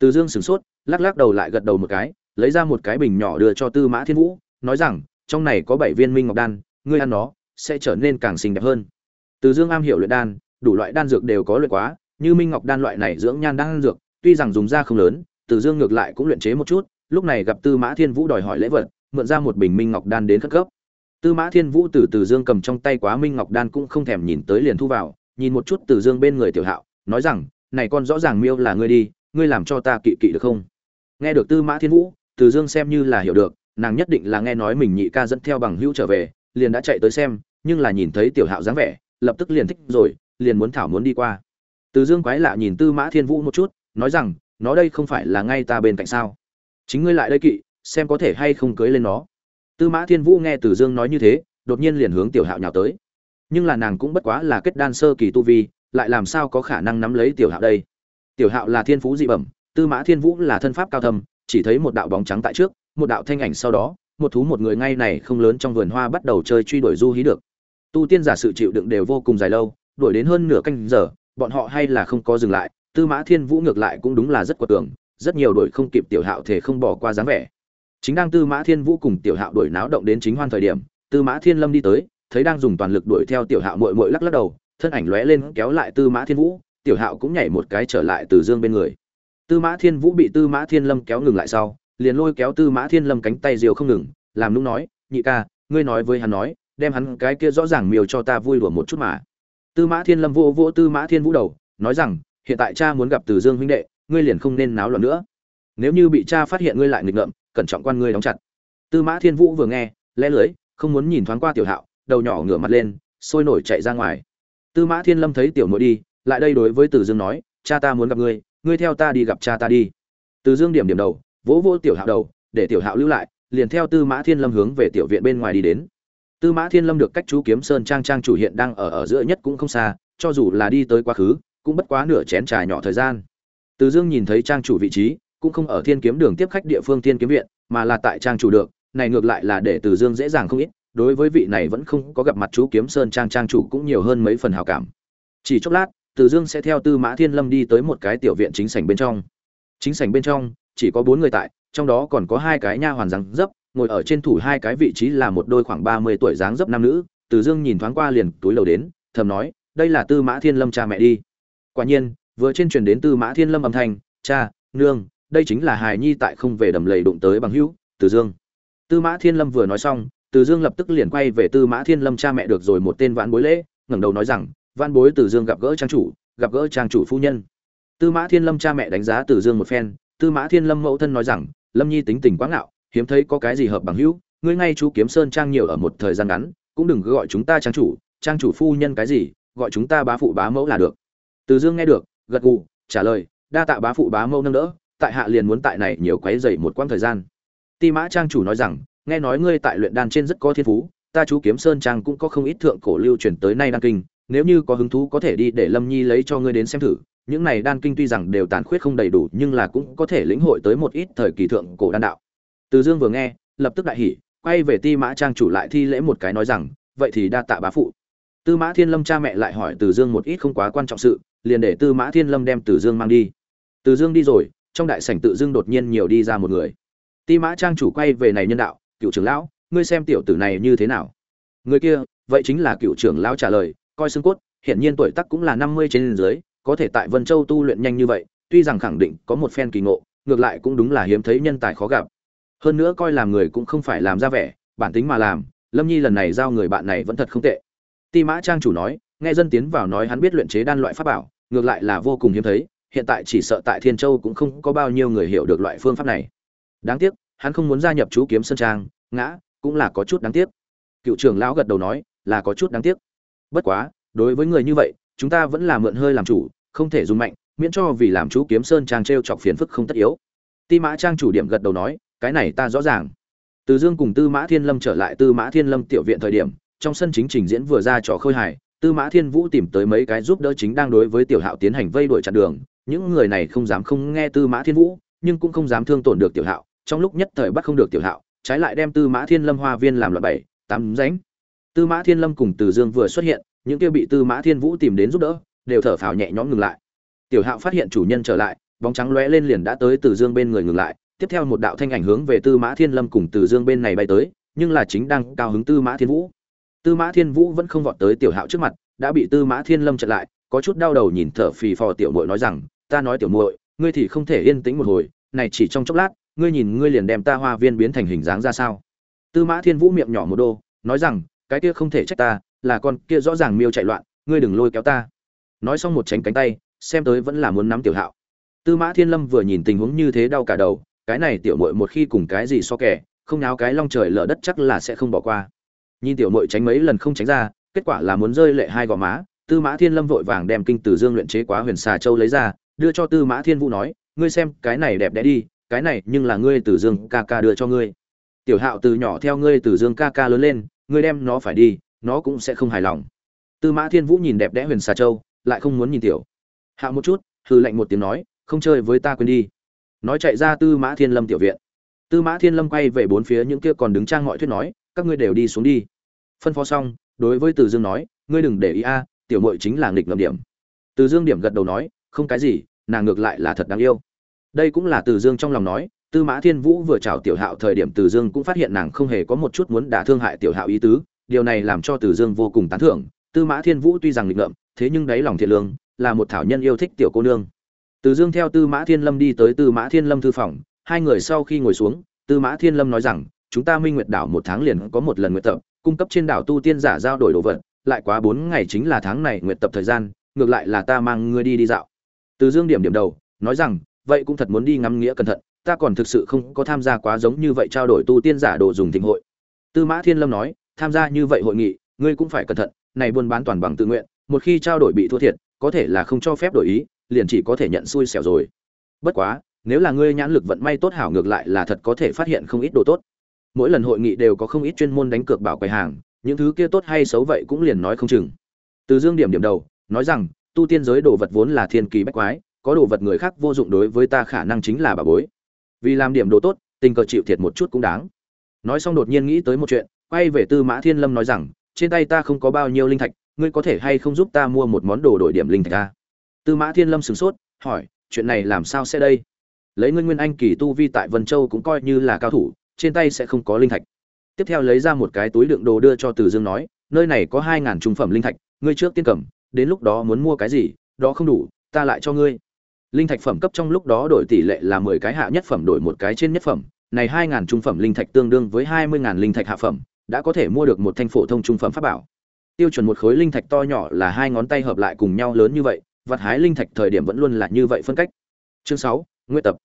từ dương sửng sốt, lắc lắc đầu lại gật đầu một cái lấy ra một cái bình nhỏ đưa cho tư mã thiên vũ, nói rằng, trong này có bảy viên minh ngọc đan, ngươi ăn nó, sẽ trở nên càng xinh đẹp hơn. Từ dương am hiểu luyện đan, đủ loại đan dược đều có luyện quá, như minh ngọc đan loại này dưỡng nhan đan dược, tuy rằng dùng ra không lớn, từ dương ngược lại cũng luyện chế một chút, lúc này gặp tư mã thiên vũ đòi hỏi lễ vật, mượn ra một bình minh ngọc đan đến khất cấp. Tư mã thiên vũ từ từ dương cầm trong tay quá minh ngọc đan cũng không thèm nhìn tới liền thu vào, nhìn một chút từ dương bên người tiểu hạo, nói rằng, này con rõ ràng miêu là ngươi đi, ngươi làm cho ta kỵ kỵ được không? Nghe được tư mã thiên vũ từ dương xem như là hiểu được, nàng nhất định là nghe nói mình nhị ca dẫn theo bằng hữu trở về, liền đã chạy tới xem, nhưng là nhìn thấy tiểu hạo dáng vẻ, lập tức liền thích rồi, liền muốn thảo muốn đi qua. Từ dương quái lạ nhìn tư mã thiên vũ một chút, nói rằng, nó đây không phải là ngay ta bên cạnh sao? Chính ngươi lại đây kỵ, xem có thể hay không cưới lên nó. Tư mã thiên vũ nghe từ dương nói như thế, đột nhiên liền hướng tiểu hạo nhào tới. Nhưng là nàng cũng bất quá là kết đan sơ kỳ tu vi, lại làm sao có khả năng nắm lấy tiểu hạo đây? Tiểu hạo là thiên phú dị bẩm, tư mã thiên vũ là thân pháp cao thầm chỉ thấy một đạo bóng trắng tại trước, một đạo thanh ảnh sau đó, một thú một người ngay này không lớn trong vườn hoa bắt đầu chơi truy đuổi du hí được. Tu tiên giả sự chịu đựng đều vô cùng dài lâu, đuổi đến hơn nửa canh giờ, bọn họ hay là không có dừng lại, tư mã thiên vũ ngược lại cũng đúng là rất quật tưởng rất nhiều đuổi không kịp tiểu hạo thể không bỏ qua dáng vẻ. Chính đang tư mã thiên vũ cùng tiểu hạo đuổi náo động đến chính hoan thời điểm, tư mã thiên lâm đi tới, thấy đang dùng toàn lực đuổi theo tiểu hạo muội muội lắc lắc đầu, thân ảnh lóe lên kéo lại tư mã thiên vũ, tiểu hạo cũng nhảy một cái trở lại từ dương bên người tư mã thiên vũ bị tư mã thiên lâm kéo ngừng lại sau, liền lôi kéo tư mã thiên lâm cánh tay diều không ngừng, làm nũng nói, nhị ca, ngươi nói với hắn nói, đem hắn cái kia rõ ràng miều cho ta vui đùa một chút mà. Tư mã thiên lâm vỗ vỗ tư mã thiên vũ đầu, nói rằng, hiện tại cha muốn gặp từ dương huynh đệ, ngươi liền không nên náo loạn nữa. Nếu như bị cha phát hiện ngươi lại nghịch ngợm, cẩn trọng quan ngươi đóng chặt. Tư mã thiên vũ vừa nghe, lẽ lưới, không muốn nhìn thoáng qua tiểu hạo, đầu nhỏ ngửa mặt lên, sôi nổi chạy ra ngoài. Tư mã thiên lâm thấy tiểu nội đi, lại đây đối với từ dương nói, cha ta muốn gặp ngươi ngươi theo ta đi gặp cha ta đi. Từ dương điểm điểm đầu, vỗ vỗ tiểu hạo đầu, để tiểu hạo lưu lại, liền theo tư mã thiên lâm hướng về tiểu viện bên ngoài đi đến. Tư mã thiên lâm được cách chú kiếm sơn trang trang chủ hiện đang ở ở giữa nhất cũng không xa, cho dù là đi tới quá khứ, cũng bất quá nửa chén trà nhỏ thời gian. Từ dương nhìn thấy trang chủ vị trí, cũng không ở thiên kiếm đường tiếp khách địa phương thiên kiếm viện, mà là tại trang chủ được, này ngược lại là để từ dương dễ dàng không ít, đối với vị này vẫn không có gặp mặt chú kiếm sơn trang trang chủ cũng nhiều hơn mấy phần hào cảm. Chỉ chốc lát từ dương sẽ theo tư mã thiên lâm đi tới một cái tiểu viện chính sảnh bên trong. Chính sảnh bên trong, chỉ có bốn người tại, trong đó còn có hai cái nha hoàn dáng dấp, ngồi ở trên thủ hai cái vị trí là một đôi khoảng ba mươi tuổi dáng dấp nam nữ. Từ dương nhìn thoáng qua liền túi lầu đến, thầm nói, đây là tư mã thiên lâm cha mẹ đi. Quả nhiên, vừa trên truyền đến tư mã thiên lâm âm thanh, cha, nương, đây chính là hài nhi tại không về đầm lầy đụng tới bằng hữu, từ dương. Tư mã thiên lâm vừa nói xong, từ dương lập tức liền quay về tư mã thiên lâm cha mẹ được rồi một tên vãn bối lễ, ngẩng đầu nói rằng văn bối Tử dương gặp gỡ trang chủ, gặp gỡ trang chủ phu nhân. Tư mã thiên lâm cha mẹ đánh giá Tử dương một phen, tư mã thiên lâm mẫu thân nói rằng, lâm nhi tính tình quá ngạo, hiếm thấy có cái gì hợp bằng hữu, ngươi ngay chú kiếm sơn trang nhiều ở một thời gian ngắn, cũng đừng gọi chúng ta trang chủ trang chủ phu nhân cái gì, gọi chúng ta bá phụ bá mẫu là được. Từ dương nghe được, gật gù, trả lời, đa tạ bá phụ bá mẫu nâng đỡ, tại hạ liền muốn tại này nhiều quấy rầy một quãng thời gian. Ti mã trang chủ nói rằng, nghe nói ngươi tại luyện đan trên rất có thiên phú, ta chú kiếm sơn trang cũng có không ít thượng cổ lưu truyền tới nay đan kinh nếu như có hứng thú có thể đi để lâm nhi lấy cho ngươi đến xem thử, những này đan kinh tuy rằng đều tàn khuyết không đầy đủ, nhưng là cũng có thể lĩnh hội tới một ít thời kỳ thượng cổ đan đạo. Từ dương vừa nghe, lập tức đại hỉ, quay về ti mã trang chủ lại thi lễ một cái nói rằng, vậy thì đa tạ bá phụ. Tư mã thiên lâm cha mẹ lại hỏi từ dương một ít không quá quan trọng sự, liền để tư mã thiên lâm đem từ dương mang đi. Từ dương đi rồi, trong đại sảnh tự dưng đột nhiên nhiều đi ra một người. Ti mã trang chủ quay về này nhân đạo, cựu trưởng lão, ngươi xem tiểu tử này như thế nào? Người kia, vậy chính là cựu trưởng lão trả lời coi xương cốt hiện nhiên tuổi tác cũng là năm mươi trên dưới, có thể tại vân châu tu luyện nhanh như vậy, tuy rằng khẳng định có một phen kỳ ngộ, ngược lại cũng đúng là hiếm thấy nhân tài khó gặp. Hơn nữa coi làm người cũng không phải làm ra vẻ, bản tính mà làm, lâm nhi lần này giao người bạn này vẫn thật không tệ. Ti mã trang chủ nói, nghe dân tiến vào nói hắn biết luyện chế đan loại pháp bảo, ngược lại là vô cùng hiếm thấy, hiện tại chỉ sợ tại thiên châu cũng không có bao nhiêu người hiểu được loại phương pháp này. Đáng tiếc, hắn không muốn gia nhập chú kiếm sơn trang, ngã, cũng là có chút đáng tiếc. Cựu trưởng lão gật đầu nói, là có chút đáng tiếc bất quá, đối với người như vậy, chúng ta vẫn là mượn hơi làm chủ, không thể dùng mạnh, miễn cho vì làm chú kiếm sơn trang t r e o chọc phiền phức không tất yếu. Ti mã trang chủ điểm gật đầu nói, cái này ta rõ ràng. Từ dương cùng tư mã thiên lâm trở lại tư mã thiên lâm tiểu viện thời điểm, trong sân chính trình diễn vừa ra trò khơi hài, tư mã thiên vũ tìm tới mấy cái giúp đỡ chính đang đối với tiểu hạo tiến hành vây đuổi chặn đường. Những người này không dám không nghe tư mã thiên vũ, nhưng cũng không dám thương tổn được tiểu hạo. Trong lúc nhất thời bắt không được tiểu hạo, trái lại đem tư mã thiên lâm hoa viên làm loại bảy, tám ránh tư mã thiên lâm cùng từ dương vừa xuất hiện, những kia bị tư mã thiên vũ tìm đến giúp đỡ, đều thở phào nhẹ nhõm ngừng lại. Tiểu hạo phát hiện chủ nhân trở lại, bóng trắng lóe lên liền đã tới từ dương bên người ngừng lại, tiếp theo một đạo thanh ảnh hướng về tư mã thiên lâm cùng từ dương bên này bay tới, nhưng là chính đang cao hứng tư mã thiên vũ. Tư mã thiên vũ vẫn không vọt tới tiểu hạo trước mặt, đã bị tư mã thiên lâm chặn lại, có chút đau đầu nhìn thở phì phò tiểu muội nói rằng, ta nói tiểu muội, ngươi thì không thể yên tĩnh một hồi, này chỉ trong chốc lát, ngươi nhìn ngươi liền đem ta hoa viên biến thành hình dáng ra sao? Tư mã thiên vũ miệng nhỏ một đô, nói rằng cái kia không thể trách ta, là con kia rõ ràng miêu chạy loạn, ngươi đừng lôi kéo ta. Nói xong một tránh cánh tay, xem tới vẫn là muốn nắm tiểu hạo. Tư mã thiên lâm vừa nhìn tình huống như thế đau cả đầu, cái này tiểu mội một khi cùng cái gì so kẻ, không náo cái long trời lở đất chắc là sẽ không bỏ qua. Nhìn tiểu mội tránh mấy lần không tránh ra, kết quả là muốn rơi lệ hai gò má, tư mã thiên lâm vội vàng đem kinh từ dương luyện chế quá huyền xà châu lấy ra, đưa cho tư mã thiên vũ nói, ngươi xem, cái này đẹp đẽ đi, cái này nhưng là ngươi từ dương ca ca đưa cho ngươi. Tiểu hạo từ nhỏ theo ngươi từ dương ca ca lớn lên ngươi đem nó phải đi, nó cũng sẽ không hài lòng. Tư mã thiên vũ nhìn đẹp đẽ huyền xà châu, lại không muốn nhìn tiểu. Hạ một chút hư lạnh một tiếng nói, không chơi với ta quên đi. Nói chạy ra tư mã thiên lâm tiểu viện. Tư mã thiên lâm quay về bốn phía những kia còn đứng trang mọi thuyết nói, các ngươi đều đi xuống đi. Phân phó xong, đối với từ dương nói, ngươi đừng để ý a, tiểu mội chính là nghịch ngầm điểm. Từ dương điểm gật đầu nói, không cái gì, nàng ngược lại là thật đáng yêu. Đây cũng là từ dương trong lòng nói tư mã thiên vũ vừa chào tiểu hạo thời điểm từ dương cũng phát hiện nàng không hề có một chút muốn đả thương hại tiểu hạo ý tứ điều này làm cho Từ Dương vô cùng tán thưởng, Tư Mã Thiên Vũ tuy rằng lịch ngợm, thế nhưng đáy lòng thiện lương, là một thảo nhân yêu thích tiểu cô nương. Từ Dương theo Tư Mã Thiên Lâm đi tới Tư Mã Thiên Lâm thư phòng, hai người sau khi ngồi xuống, Tư Mã Thiên Lâm nói rằng, chúng ta Minh Nguyệt đảo một tháng liền có một lần nguyệt tập, cung cấp trên đảo tu tiên giả giao đổi đồ vật, lại quá bốn ngày chính là tháng này nguyệt tập thời gian, ngược lại là ta mang ngươi đi đi dạo. Từ Dương điểm điểm đầu, nói rằng, vậy cũng thật muốn đi ngắm nghĩa cẩn thận, ta còn thực sự không có tham gia quá giống như vậy trao đổi tu tiên giả đồ dùng thịnh hội. Tư Mã Thiên Lâm nói, tham gia như vậy hội nghị, ngươi cũng phải cẩn thận, này buôn bán toàn bằng tự nguyện, một khi trao đổi bị thua thiệt, có thể là không cho phép đổi ý, liền chỉ có thể nhận xui xẻo rồi. Bất quá, nếu là ngươi nhãn lực vận may tốt hảo ngược lại là thật có thể phát hiện không ít đồ tốt. Mỗi lần hội nghị đều có không ít chuyên môn đánh cược bảo quầy hàng, những thứ kia tốt hay xấu vậy cũng liền nói không chừng. Từ Dương điểm điểm đầu, nói rằng, tu tiên giới đồ vật vốn là thiên kỳ bách quái, có đồ vật người khác vô dụng đối với ta khả năng chính là bà bối. Vì làm điểm đồ tốt, tình cờ chịu thiệt một chút cũng đáng. Nói xong đột nhiên nghĩ tới một chuyện, quay về Tư Mã Thiên Lâm nói rằng, trên tay ta không có bao nhiêu linh thạch, ngươi có thể hay không giúp ta mua một món đồ đổi điểm linh thạch ta? Tư Mã Thiên Lâm sửng sốt, hỏi, chuyện này làm sao sẽ đây? Lấy ngươi nguyên anh kỳ tu vi tại Vân Châu cũng coi như là cao thủ, trên tay sẽ không có linh thạch. Tiếp theo lấy ra một cái túi đựng đồ đưa cho Từ Dương nói, nơi này có hai ngàn trung phẩm linh thạch, ngươi trước tiên cầm, đến lúc đó muốn mua cái gì, đó không đủ, ta lại cho ngươi. Linh thạch phẩm cấp trong lúc đó đổi tỷ lệ là mười cái hạ nhất phẩm đổi một cái trên nhất phẩm, này hai ngàn trung phẩm linh thạch tương đương với hai mươi ngàn linh thạch hạ phẩm, đã có thể mua được một thanh phổ thông trung phẩm pháp bảo. Tiêu chuẩn một khối linh thạch to nhỏ là hai ngón tay hợp lại cùng nhau lớn như vậy, vật hái linh thạch thời điểm vẫn luôn là như vậy phân cách. Chương sáu, Nguyệt tập.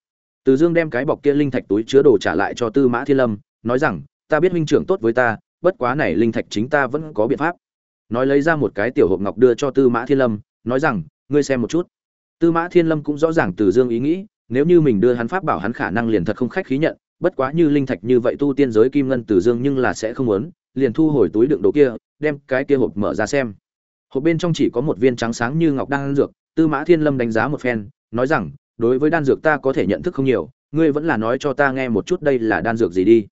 Từ Dương đem cái bọc kia linh thạch túi chứa đồ trả lại cho Tư Mã Thiên Lâm, nói rằng, ta biết huynh trưởng tốt với ta, bất quá này linh thạch chính ta vẫn có biện pháp. Nói lấy ra một cái tiểu hộp ngọc đưa cho Tư Mã Thiên Lâm, nói rằng, ngươi xem một chút. Tư Mã Thiên Lâm cũng rõ ràng Từ Dương ý nghĩ, nếu như mình đưa hắn pháp bảo hắn khả năng liền thật không khách khí nhận, bất quá như linh thạch như vậy tu tiên giới kim ngân Từ Dương nhưng là sẽ không muốn, liền thu hồi túi đựng đồ kia, đem cái kia hộp mở ra xem. Hộp bên trong chỉ có một viên trắng sáng như ngọc đan dược, Tư Mã Thiên Lâm đánh giá một phen, nói rằng, đối với đan dược ta có thể nhận thức không nhiều, ngươi vẫn là nói cho ta nghe một chút đây là đan dược gì đi.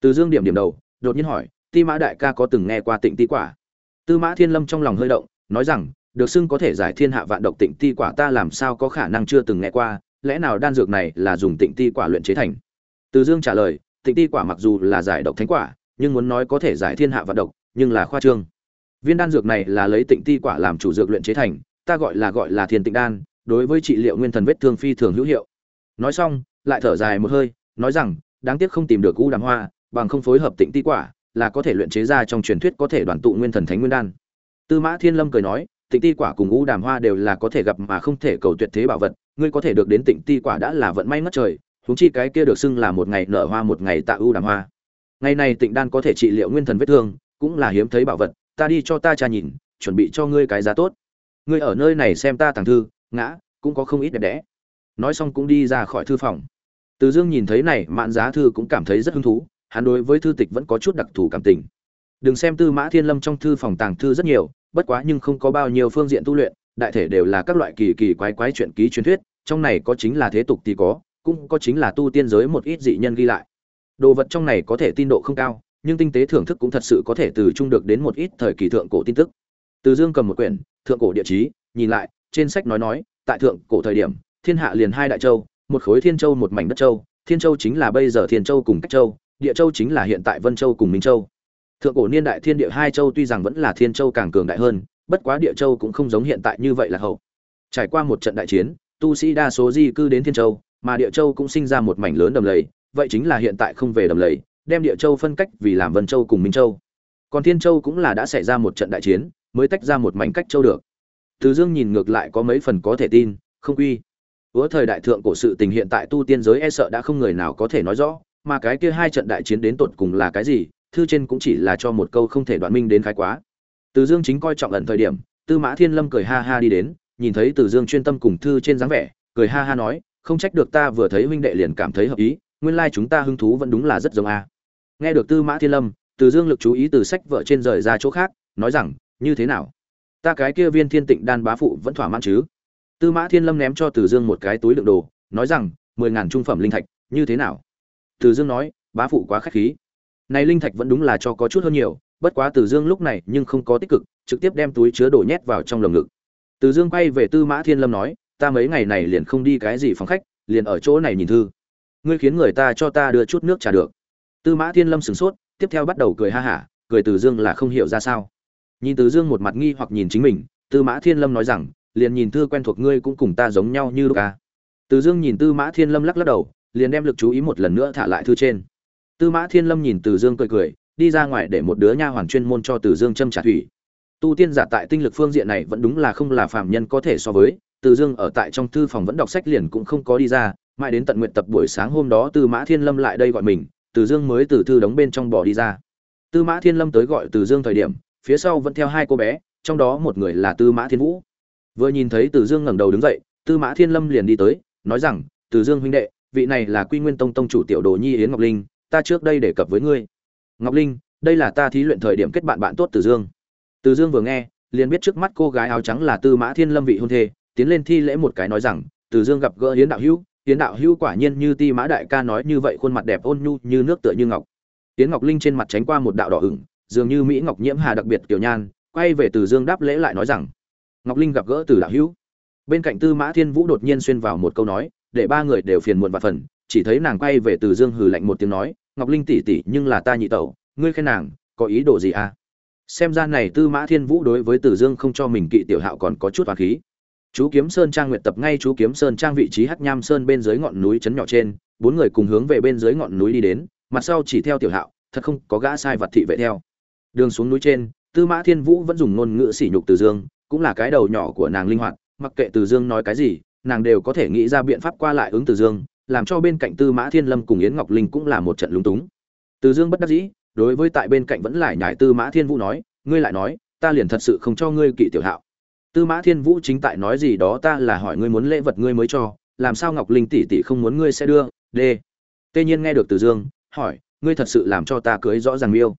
Từ Dương điểm điểm đầu, đột nhiên hỏi, Ti Mã đại ca có từng nghe qua Tịnh Ti quả? Tư Mã Thiên Lâm trong lòng hơi động, nói rằng, được xưng có thể giải thiên hạ vạn độc Tịnh Ti quả ta làm sao có khả năng chưa từng nghe qua, lẽ nào đan dược này là dùng Tịnh Ti quả luyện chế thành? Từ Dương trả lời, Tịnh Ti quả mặc dù là giải độc thánh quả, nhưng muốn nói có thể giải thiên hạ vạn độc, nhưng là khoa trương. Viên đan dược này là lấy Tịnh Ti quả làm chủ dược luyện chế thành, ta gọi là gọi là Thiên Tịnh đan, đối với trị liệu nguyên thần vết thương phi thường hữu hiệu. Nói xong, lại thở dài một hơi, nói rằng, đáng tiếc không tìm được u đàm hoa, bằng không phối hợp Tịnh Ti quả, là có thể luyện chế ra trong truyền thuyết có thể đoàn tụ nguyên thần thánh nguyên đan. Tư Mã Thiên Lâm cười nói, Tịnh Ti quả cùng u đàm hoa đều là có thể gặp mà không thể cầu tuyệt thế bảo vật, ngươi có thể được đến Tịnh Ti quả đã là vận may ngất trời, huống chi cái kia được xưng là một ngày nở hoa một ngày tạ u đàm hoa. Ngày này Tịnh đan có thể trị liệu nguyên thần vết thương, cũng là hiếm thấy bảo vật, ta đi cho ta cha nhìn, chuẩn bị cho ngươi cái giá tốt. Ngươi ở nơi này xem ta tàng thư, ngã, cũng có không ít đẹp đẽ. Nói xong cũng đi ra khỏi thư phòng. Từ Dương nhìn thấy này, Mạn Giá thư cũng cảm thấy rất hứng thú, hắn đối với thư tịch vẫn có chút đặc thù cảm tình. Đừng xem Tư Mã Thiên Lâm trong thư phòng tàng thư rất nhiều, bất quá nhưng không có bao nhiêu phương diện tu luyện, đại thể đều là các loại kỳ kỳ quái quái chuyện ký truyền thuyết, trong này có chính là thế tục thì có, cũng có chính là tu tiên giới một ít dị nhân ghi lại. Đồ vật trong này có thể tin độ không cao, nhưng tinh tế thưởng thức cũng thật sự có thể từ chung được đến một ít thời kỳ thượng cổ tin tức. Từ Dương cầm một quyển thượng cổ địa chí, nhìn lại, trên sách nói nói, tại thượng cổ thời điểm, thiên hạ liền hai đại châu, một khối thiên châu một mảnh đất châu, thiên châu chính là bây giờ thiên châu cùng cách châu, địa châu chính là hiện tại vân châu cùng minh châu. Thượng cổ niên đại thiên địa hai châu tuy rằng vẫn là thiên châu càng cường đại hơn, bất quá địa châu cũng không giống hiện tại như vậy là hậu. Trải qua một trận đại chiến, tu sĩ đa số di cư đến thiên châu, mà địa châu cũng sinh ra một mảnh lớn đầm lầy, vậy chính là hiện tại không về đầm lầy, đem địa châu phân cách vì làm vân châu cùng minh châu. Còn thiên châu cũng là đã xảy ra một trận đại chiến, mới tách ra một mảnh cách châu được. Từ Dương nhìn ngược lại có mấy phần có thể tin, không quy. ứa thời đại thượng cổ sự tình hiện tại tu tiên giới e sợ đã không người nào có thể nói rõ, mà cái kia hai trận đại chiến đến tột cùng là cái gì, thư trên cũng chỉ là cho một câu không thể đoạn minh đến khái quá. Từ Dương chính coi trọng ẩn thời điểm, Tư Mã Thiên Lâm cười ha ha đi đến, nhìn thấy Từ Dương chuyên tâm cùng thư trên dáng vẻ, cười ha ha nói, không trách được ta vừa thấy huynh đệ liền cảm thấy hợp ý, nguyên lai like chúng ta hứng thú vẫn đúng là rất giống a. Nghe được Tư Mã Thiên Lâm, Từ Dương lực chú ý từ sách vợ trên rời ra chỗ khác, nói rằng, như thế nào? Ta cái kia viên Thiên Tịnh đan bá phụ vẫn thỏa mãn chứ? Tư Mã Thiên Lâm ném cho Từ Dương một cái túi đựng đồ, nói rằng, mười ngàn trung phẩm linh thạch, như thế nào? Từ Dương nói, bá phụ quá khách khí. Này linh thạch vẫn đúng là cho có chút hơn nhiều, bất quá Từ Dương lúc này nhưng không có tích cực, trực tiếp đem túi chứa đồ nhét vào trong lồng ngực. Từ Dương quay về Tư Mã Thiên Lâm nói, ta mấy ngày này liền không đi cái gì phòng khách, liền ở chỗ này nhìn thư. Ngươi khiến người ta cho ta đưa chút nước trà được. Tư Mã Thiên Lâm sửng sốt, tiếp theo bắt đầu cười ha hả, cười từ dương là không hiểu ra sao nhìn từ dương một mặt nghi hoặc nhìn chính mình tư mã thiên lâm nói rằng liền nhìn thư quen thuộc ngươi cũng cùng ta giống nhau như lúc à. từ dương nhìn tư mã thiên lâm lắc lắc đầu liền đem lực chú ý một lần nữa thả lại thư trên tư mã thiên lâm nhìn từ dương cười cười, đi ra ngoài để một đứa nha hoàn chuyên môn cho từ dương châm trà thủy. Tu tiên giả tại tinh lực phương diện này vẫn đúng là không là phàm nhân có thể so với, từ dương ở tại trong thư phòng vẫn đọc sách liền cũng không có đi ra, mãi đến tận nguyện tập buổi sáng hôm đó tư mã thiên lâm lại đây gọi mình, từ dương mới từ thư đóng bên trong bỏ đi ra. Tư mã thiên lâm tới gọi từ dương thời điểm, phía sau vẫn theo hai cô bé, trong đó một người là tư mã thiên vũ. Vừa nhìn thấy từ dương ngẩng đầu đứng dậy, tư mã thiên lâm liền đi tới, nói rằng, từ dương huynh đệ, vị này là quy nguyên tông tông chủ tiểu đồ nhi yến ngọc linh ta trước đây đề cập với ngươi. Ngọc linh, đây là ta thí luyện thời điểm kết bạn bạn tốt từ dương. Từ dương vừa nghe, liền biết trước mắt cô gái áo trắng là tư mã thiên lâm vị hôn thê, tiến lên thi lễ một cái nói rằng, từ dương gặp gỡ hiến đạo hữu hiến đạo hữu quả nhiên như ti mã đại ca nói như vậy, khuôn mặt đẹp ôn nhu như nước tựa như ngọc. Hiến ngọc linh trên mặt tránh qua một đạo đỏ ửng, dường như mỹ ngọc nhiễm hà đặc biệt kiểu nhan, quay về từ dương đáp lễ lại nói rằng, ngọc linh gặp gỡ từ đạo hữu. Bên cạnh tư mã thiên vũ đột nhiên xuyên vào một câu nói, để ba người đều phiền muộn và phần chỉ thấy nàng quay về từ dương hừ lạnh một tiếng nói, ngọc linh tỷ tỷ, nhưng là ta nhị tẩu, ngươi khen nàng, có ý đồ gì à? Xem ra này tư mã thiên vũ đối với từ dương không cho mình kỵ tiểu hạo còn có chút hoàng khí. Chú kiếm sơn trang nguyện tập ngay chú kiếm sơn trang vị trí hắc nham sơn bên dưới ngọn núi trấn nhỏ trên, bốn người cùng hướng về bên dưới ngọn núi đi đến, mặt sau chỉ theo tiểu hạo, thật không có gã sai vật thị vệ theo. Đường xuống núi trên, tư mã thiên vũ vẫn dùng ngôn ngữ sỉ nhục từ dương, cũng là cái đầu nhỏ của nàng linh hoạt, mặc kệ từ dương nói cái gì, nàng đều có thể nghĩ ra biện pháp qua lại ứng từ dương làm cho bên cạnh tư mã thiên lâm cùng yến ngọc linh cũng là một trận lúng túng. Từ dương bất đắc dĩ, đối với tại bên cạnh vẫn lại nhải tư mã thiên vũ nói, ngươi lại nói, ta liền thật sự không cho ngươi kỵ tiểu hạo. Tư mã thiên vũ chính tại nói gì đó ta là hỏi ngươi muốn lễ vật ngươi mới cho, làm sao ngọc linh tỷ tỷ không muốn ngươi sẽ đưa d tê nhiên nghe được từ dương, hỏi, ngươi thật sự làm cho ta cưới rõ ràng miêu?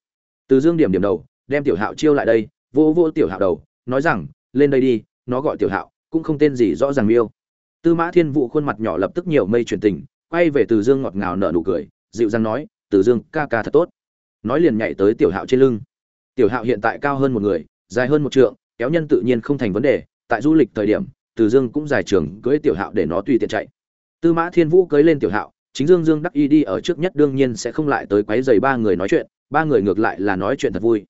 Từ dương điểm điểm đầu, đem tiểu hạo chiêu lại đây, vô vô tiểu hạo đầu, nói rằng, lên đây đi, nó gọi tiểu hạo, cũng không tên gì rõ ràng miêu tư mã thiên vũ khuôn mặt nhỏ lập tức nhiều mây chuyển tình, quay về từ dương ngọt ngào nở nụ cười, dịu dàng nói, từ dương, ca ca thật tốt. Nói liền nhảy tới tiểu hạo trên lưng. Tiểu hạo hiện tại cao hơn một người, dài hơn một trượng, kéo nhân tự nhiên không thành vấn đề, tại du lịch thời điểm, từ dương cũng dài trường cưới tiểu hạo để nó tùy tiện chạy. Tư mã thiên vũ cưới lên tiểu hạo, chính dương dương đắc ý đi ở trước nhất đương nhiên sẽ không lại tới quấy giày ba người nói chuyện, ba người ngược lại là nói chuyện thật vui.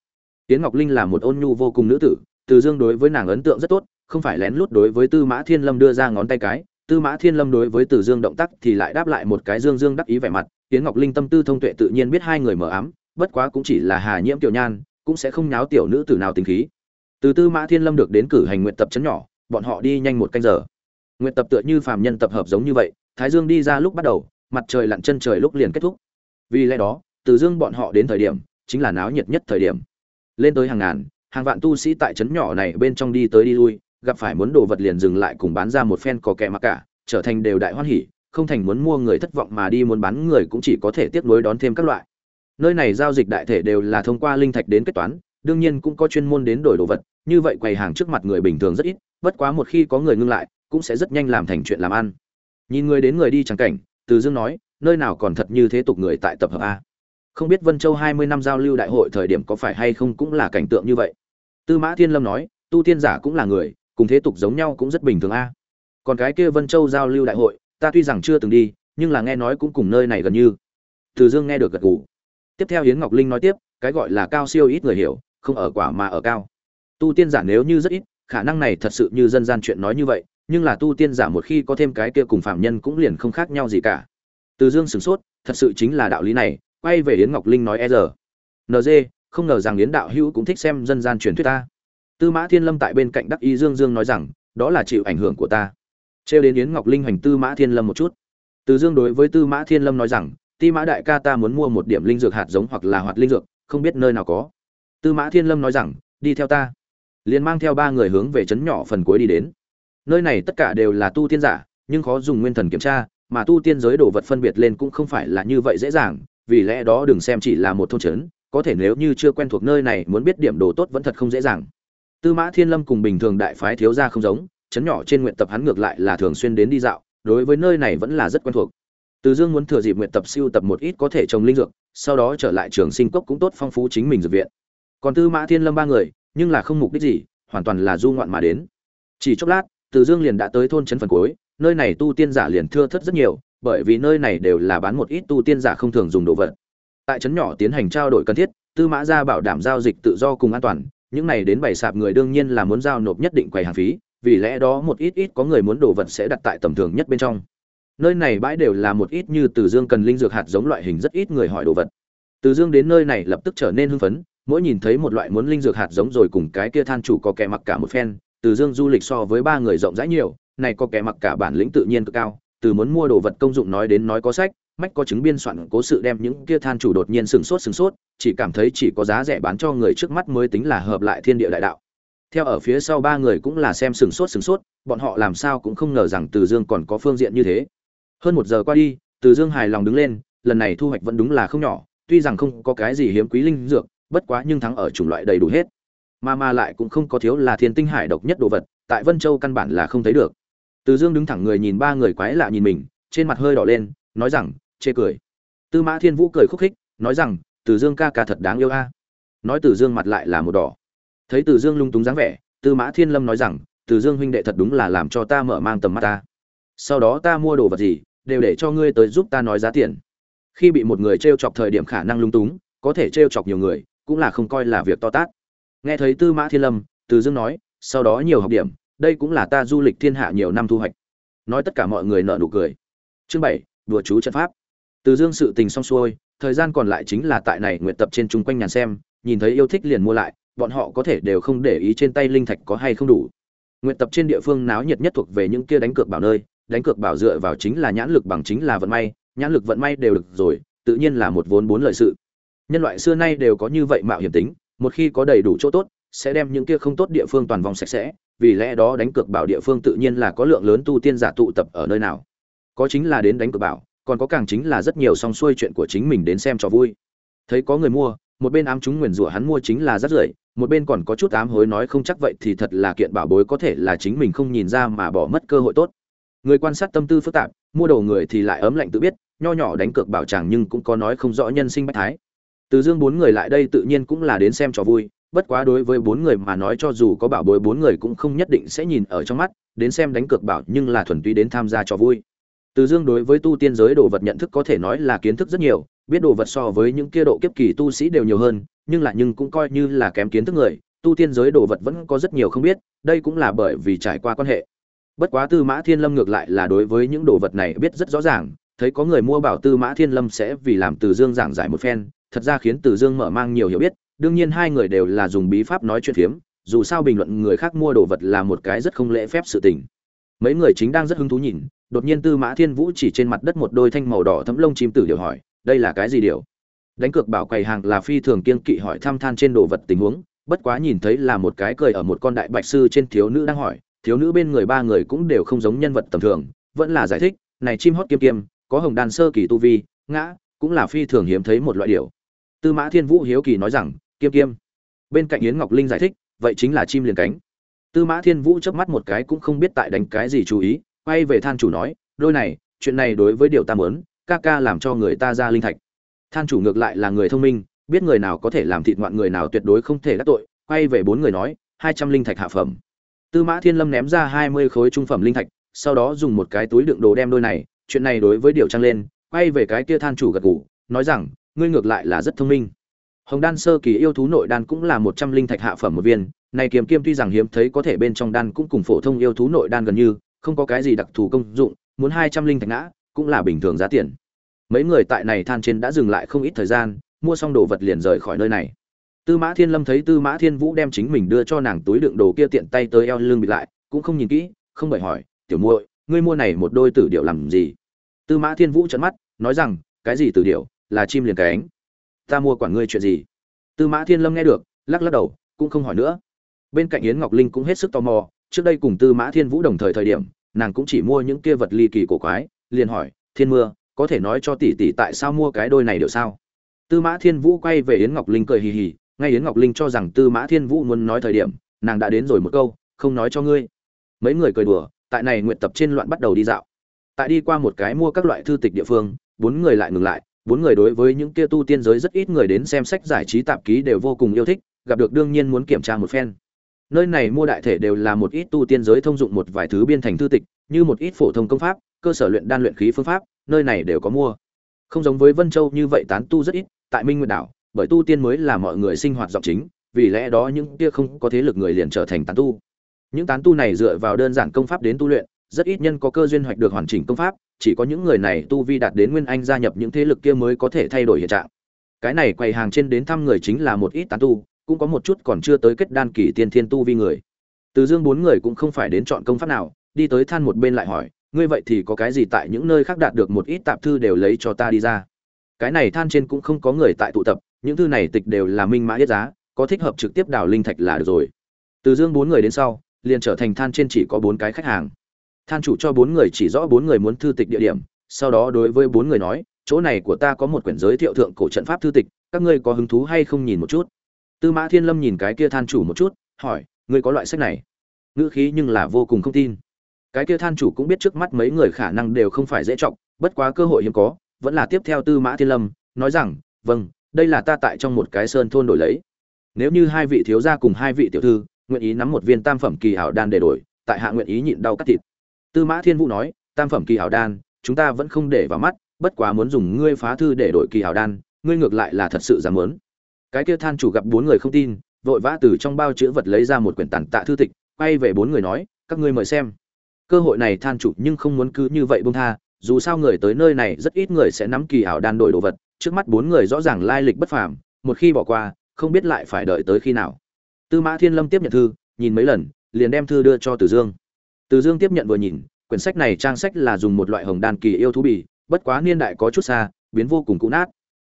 Tiễn ngọc linh là một ôn nhu vô cùng nữ tử, từ dương đối với nàng ấn tượng rất tốt không phải lén lút đối với tư mã thiên lâm đưa ra ngón tay cái, tư mã thiên lâm đối với từ dương động tác thì lại đáp lại một cái dương dương đắc ý vẻ mặt Tiễn ngọc linh tâm tư thông tuệ tự nhiên biết hai người mở ám, bất quá cũng chỉ là hà nhiễm tiểu nhan, cũng sẽ không nháo tiểu nữ tử nào tình khí. Từ tư mã thiên lâm được đến cử hành nguyện tập chấn nhỏ, bọn họ đi nhanh một canh giờ. Nguyện tập tựa như phàm nhân tập hợp giống như vậy, thái dương đi ra lúc bắt đầu, mặt trời lặn chân trời lúc liền kết thúc. Vì lẽ đó, từ dương bọn họ đến thời điểm, chính là náo nhiệt nhất thời điểm. Lên tới hàng ngàn, hàng vạn tu sĩ tại trấn nhỏ này bên trong đi tới đi lui gặp phải muốn đồ vật liền dừng lại cùng bán ra một phen cò kẹ mặc cả, trở thành đều đại hoan hỉ, không thành muốn mua người thất vọng mà đi muốn bán người cũng chỉ có thể tiếp nối đón thêm các loại. Nơi này giao dịch đại thể đều là thông qua linh thạch đến kết toán, đương nhiên cũng có chuyên môn đến đổi đồ vật, như vậy quầy hàng trước mặt người bình thường rất ít, bất quá một khi có người ngưng lại, cũng sẽ rất nhanh làm thành chuyện làm ăn. Nhìn người đến người đi chẳng cảnh, từ dương nói, nơi nào còn thật như thế tục người tại tập hợp a. Không biết vân châu hai mươi năm giao lưu đại hội thời điểm có phải hay không cũng là cảnh tượng như vậy. Tư mã thiên lâm nói, tu tiên giả cũng là người cùng thế tục giống nhau cũng rất bình thường a. Còn cái kia vân châu giao lưu đại hội, ta tuy rằng chưa từng đi, nhưng là nghe nói cũng cùng nơi này gần như. Từ dương nghe được gật gù. Tiếp theo hiến ngọc linh nói tiếp, cái gọi là cao siêu ít người hiểu, không ở quả mà ở cao. Tu tiên giả nếu như rất ít, khả năng này thật sự như dân gian chuyện nói như vậy, nhưng là tu tiên giả một khi có thêm cái kia cùng phạm nhân cũng liền không khác nhau gì cả. Từ dương sửng sốt, thật sự chính là đạo lý này, quay về yến ngọc linh nói e giờ nd không ngờ rằng yến đạo hữu cũng thích xem dân gian truyền thuyết ta tư mã thiên lâm tại bên cạnh đắc y dương dương nói rằng, đó là chịu ảnh hưởng của ta. Trêu đến yến ngọc linh hoành tư mã thiên lâm một chút. Từ dương đối với tư mã thiên lâm nói rằng, ti mã đại ca ta muốn mua một điểm linh dược hạt giống hoặc là hoạt linh dược, không biết nơi nào có. Tư mã thiên lâm nói rằng, đi theo ta. Liền mang theo ba người hướng về trấn nhỏ phần cuối đi đến. Nơi này tất cả đều là tu tiên giả, nhưng khó dùng nguyên thần kiểm tra, mà tu tiên giới đồ vật phân biệt lên cũng không phải là như vậy dễ dàng, vì lẽ đó đừng xem chỉ là một thôn trấn, có thể nếu như chưa quen thuộc nơi này muốn biết điểm đồ tốt vẫn thật không dễ dàng tư mã thiên lâm cùng bình thường đại phái thiếu gia không giống trấn nhỏ trên nguyện tập hắn ngược lại là thường xuyên đến đi dạo, đối với nơi này vẫn là rất quen thuộc. Từ dương muốn thừa dịp nguyện tập siêu tập một ít có thể trồng linh dược, sau đó trở lại trường sinh cốc cũng tốt phong phú chính mình dược viện. Còn tư mã thiên lâm ba người, nhưng là không mục đích gì, hoàn toàn là du ngoạn mà đến. Chỉ chốc lát, từ dương liền đã tới thôn trấn phần cuối, nơi này tu tiên giả liền thưa thất rất nhiều, bởi vì nơi này đều là bán một ít tu tiên giả không thường dùng đồ vật. Tại trấn nhỏ tiến hành trao đổi cần thiết, tư mã gia bảo đảm giao dịch tự do cùng an toàn những này đến bày sạp người đương nhiên là muốn giao nộp nhất định quầy hàng phí, vì lẽ đó một ít ít có người muốn đồ vật sẽ đặt tại tầm thường nhất bên trong. Nơi này bãi đều là một ít như từ dương cần linh dược hạt giống loại hình rất ít người hỏi đồ vật. Từ dương đến nơi này lập tức trở nên hưng phấn, mỗi nhìn thấy một loại muốn linh dược hạt giống rồi cùng cái kia than chủ có kẻ mặc cả một phen, từ dương du lịch so với ba người rộng rãi nhiều, này có kẻ mặc cả bản lĩnh tự nhiên cực cao, từ muốn mua đồ vật công dụng nói đến nói có sách mách có chứng biên soạn cố sự đem những kia than chủ đột nhiên sừng sốt sừng sốt, chỉ cảm thấy chỉ có giá rẻ bán cho người trước mắt mới tính là hợp lại thiên địa đại đạo. Theo ở phía sau ba người cũng là xem sừng sốt sừng sốt, bọn họ làm sao cũng không ngờ rằng từ dương còn có phương diện như thế. Hơn một giờ qua đi, từ dương hài lòng đứng lên, lần này thu hoạch vẫn đúng là không nhỏ, tuy rằng không có cái gì hiếm quý linh dược, bất quá nhưng thắng ở chủng loại đầy đủ hết. Mà mà lại cũng không có thiếu là thiên tinh hải độc nhất đồ vật, tại vân châu căn bản là không thấy được. Từ dương đứng thẳng người nhìn ba người quái lạ nhìn mình, trên mặt hơi đỏ lên, nói rằng chê cười. Tư mã thiên vũ cười khúc khích, nói rằng, từ dương ca ca thật đáng yêu a. Nói từ dương mặt lại là một đỏ. Thấy từ dương lung túng dáng vẻ, tư mã thiên lâm nói rằng, từ dương huynh đệ thật đúng là làm cho ta mở mang tầm mắt ta. Sau đó ta mua đồ vật gì, đều để cho ngươi tới giúp ta nói giá tiền. Khi bị một người t r e o chọc thời điểm khả năng lung túng, có thể t r e o chọc nhiều người, cũng là không coi là việc to tát. Nghe thấy tư mã thiên lâm, từ dương nói, sau đó nhiều học điểm, đây cũng là ta du lịch thiên hạ nhiều năm thu hoạch. Nói tất cả mọi người nợ nụ cười. Chương bảy, đùa chú trận pháp từ dương sự tình xong xuôi thời gian còn lại chính là tại này nguyện tập trên chung quanh nhàn xem nhìn thấy yêu thích liền mua lại bọn họ có thể đều không để ý trên tay linh thạch có hay không đủ nguyện tập trên địa phương náo nhiệt nhất thuộc về những kia đánh cược bảo nơi đánh cược bảo dựa vào chính là nhãn lực bằng chính là vận may, nhãn lực vận may đều được rồi, tự nhiên là một vốn bốn lợi sự. Nhân loại xưa nay đều có như vậy mạo hiểm tính, một khi có đầy đủ chỗ tốt, sẽ đem những kia không tốt địa phương toàn vòng sạch sẽ, vì lẽ đó đánh cược bảo địa phương tự nhiên là có lượng lớn tu tiên giả tụ tập ở nơi nào. Có chính là đến đánh cược bảo, còn có càng chính là rất nhiều song xuôi chuyện của chính mình đến xem cho vui. Thấy có người mua, một bên ám chúng nguyền rủa hắn mua chính là rất rưởi, một bên còn có chút ám hối nói không chắc vậy thì thật là kiện bảo bối có thể là chính mình không nhìn ra mà bỏ mất cơ hội tốt. Người quan sát tâm tư phức tạp mua đồ người thì lại ấm lạnh tự biết nho nhỏ đánh cược bảo chẳng nhưng cũng có nói không rõ nhân sinh bách thái. Từ dương bốn người lại đây tự nhiên cũng là đến xem cho vui bất quá đối với bốn người mà nói cho dù có bảo bối bốn người cũng không nhất định sẽ nhìn ở trong mắt đến xem đánh cược bảo nhưng là thuần túy đến tham gia cho vui từ dương đối với tu tiên giới đồ vật nhận thức có thể nói là kiến thức rất nhiều, biết đồ vật so với những kia độ kiếp kỳ tu sĩ đều nhiều hơn, nhưng là nhưng cũng coi như là kém kiến thức người, tu tiên giới đồ vật vẫn có rất nhiều không biết, đây cũng là bởi vì trải qua quan hệ. Bất quá tư mã thiên lâm ngược lại là đối với những đồ vật này biết rất rõ ràng, thấy có người mua bảo tư mã thiên lâm sẽ vì làm từ dương giảng giải một phen, thật ra khiến từ dương mở mang nhiều hiểu biết, đương nhiên hai người đều là dùng bí pháp nói chuyện phiếm, dù sao bình luận người khác mua đồ vật là một cái rất không lễ phép sự tình mấy người chính đang rất hứng thú nhìn, đột nhiên tư mã thiên vũ chỉ trên mặt đất một đôi thanh màu đỏ thấm lông chim tử điều hỏi, đây là cái gì điều? Đánh cược bảo quầy hàng là phi thường kiên kỵ hỏi thăm than trên đồ vật tình huống, bất quá nhìn thấy là một cái cười ở một con đại bạch sư trên thiếu nữ đang hỏi, thiếu nữ bên người ba người cũng đều không giống nhân vật tầm thường, vẫn là giải thích, này chim hót kiêm kiêm, có hồng đàn sơ kỳ tu vi, ngã, cũng là phi thường hiếm thấy một loại điều. Tư mã thiên vũ hiếu kỳ nói rằng, kiêm kiêm. Bên cạnh yến ngọc linh giải thích, vậy chính là chim liền cánh tư mã thiên vũ chớp mắt một cái cũng không biết tại đánh cái gì chú ý quay về than chủ nói đôi này chuyện này đối với điều ta muốn ca ca làm cho người ta ra linh thạch than chủ ngược lại là người thông minh biết người nào có thể làm thịt ngoạn người nào tuyệt đối không thể đắc tội quay về bốn người nói hai trăm linh thạch hạ phẩm Tư Mã Thiên Lâm ném ra hai mươi khối trung phẩm linh thạch, sau đó dùng một cái túi đựng đồ đem đôi này, chuyện này đối với điều trang lên, quay về cái kia than chủ gật gù, nói rằng, ngươi ngược lại là rất thông minh. Hồng đan sơ kỳ yêu thú nội đan cũng là một trăm linh thạch hạ phẩm một viên, này kiếm kiêm tuy rằng hiếm thấy có thể bên trong đan cũng cùng phổ thông yêu thú nội đan gần như, không có cái gì đặc thù công dụng, muốn hai trăm linh thạch ngã, cũng là bình thường giá tiền. Mấy người tại này than trên đã dừng lại không ít thời gian, mua xong đồ vật liền rời khỏi nơi này. Tư Mã Thiên Lâm thấy Tư Mã Thiên Vũ đem chính mình đưa cho nàng túi đựng đồ kia tiện tay tới eo lưng bị lại, cũng không nhìn kỹ, không bởi hỏi, "Tiểu muội, ngươi mua này một đôi tử điệu làm gì?" Tư Mã Thiên Vũ trợn mắt, nói rằng, "Cái gì tử điệu, là chim liền cánh. Ta mua quản ngươi chuyện gì?" Tư Mã Thiên Lâm nghe được, lắc lắc đầu, cũng không hỏi nữa. Bên cạnh Yến Ngọc Linh cũng hết sức tò mò, trước đây cùng Tư Mã Thiên Vũ đồng thời thời điểm, nàng cũng chỉ mua những kia vật ly kỳ cổ quái, liền hỏi, "Thiên Mưa, có thể nói cho tỷ tỷ tại sao mua cái đôi này được sao?" Tư Mã Thiên Vũ quay về Yến Ngọc Linh cười hì hì, ngay yến ngọc linh cho rằng tư mã thiên vũ muốn nói thời điểm nàng đã đến rồi một câu không nói cho ngươi. Mấy người cười đùa tại này nguyện tập trên loạn bắt đầu đi dạo. Tại đi qua một cái mua các loại thư tịch địa phương bốn người lại ngừng lại bốn người đối với những kia tu tiên giới rất ít người đến xem sách giải trí tạp ký đều vô cùng yêu thích gặp được đương nhiên muốn kiểm tra một phen nơi này mua đại thể đều là một ít tu tiên giới thông dụng một vài thứ biên thành thư tịch, như một ít phổ thông công pháp, cơ sở luyện đan luyện khí phương pháp, nơi này đều có mua. Không giống với vân châu như vậy tán tu rất ít, tại minh nguyệt đảo, bởi tu tiên mới là mọi người sinh hoạt dọc chính, vì lẽ đó những kia không có thế lực người liền trở thành tán tu. Những tán tu này dựa vào đơn giản công pháp đến tu luyện, rất ít nhân có cơ duyên hoạch được hoàn chỉnh công pháp, chỉ có những người này tu vi đạt đến nguyên anh gia nhập những thế lực kia mới có thể thay đổi hiện trạng. Cái này quầy hàng trên đến thăm người chính là một ít tán tu cũng có một chút còn chưa tới kết đan kỳ tiên thiên tu vi người. Từ dương bốn người cũng không phải đến chọn công pháp nào, đi tới than một bên lại hỏi, ngươi vậy thì có cái gì tại những nơi khác đạt được một ít tạp thư đều lấy cho ta đi ra? Cái này than trên cũng không có người tại tụ tập, những thư này tịch đều là minh mã yết giá, có thích hợp trực tiếp đào linh thạch là được rồi. Từ dương bốn người đến sau, liền trở thành than trên chỉ có bốn cái khách hàng. Than chủ cho bốn người chỉ rõ bốn người muốn thư tịch địa điểm, sau đó đối với bốn người nói, chỗ này của ta có một quyển giới thiệu thượng cổ trận pháp thư tịch, các ngươi có hứng thú hay không nhìn một chút? Tư mã thiên lâm nhìn cái kia than chủ một chút, hỏi, ngươi có loại sách này? Ngữ khí nhưng là vô cùng không tin. Cái kia than chủ cũng biết trước mắt mấy người khả năng đều không phải dễ trọng bất quá cơ hội hiếm có, vẫn là tiếp theo tư mã thiên lâm, nói rằng vâng đây là ta tại trong một cái sơn thôn đổi lấy. Nếu như hai vị thiếu gia cùng hai vị tiểu thư, nguyện ý nắm một viên tam phẩm kỳ hảo đan để đổi, tại hạ nguyện ý nhịn đau cắt thịt. Tư mã thiên vũ nói, tam phẩm kỳ hảo đan, chúng ta vẫn không để vào mắt, bất quá muốn dùng ngươi phá thư để đổi kỳ hảo đan, ngươi ngược lại là thật sự dám muốn cái kia than chủ gặp bốn người không tin, vội vã từ trong bao chữ vật lấy ra một quyển tàn tạ thư tịch, quay về bốn người nói, các ngươi mời xem. Cơ hội này than chủ nhưng không muốn cứ như vậy bông tha, dù sao người tới nơi này rất ít người sẽ nắm kỳ ảo đan đổi đồ vật, trước mắt bốn người rõ ràng lai lịch bất phàm, một khi bỏ qua, không biết lại phải đợi tới khi nào. Tư mã thiên lâm tiếp nhận thư, nhìn mấy lần, liền đem thư đưa cho từ dương. Từ dương tiếp nhận vừa nhìn, quyển sách này trang sách là dùng một loại hồng đan kỳ yêu thú bì, bất quá niên đại có chút xa, biến vô cùng cũ nát.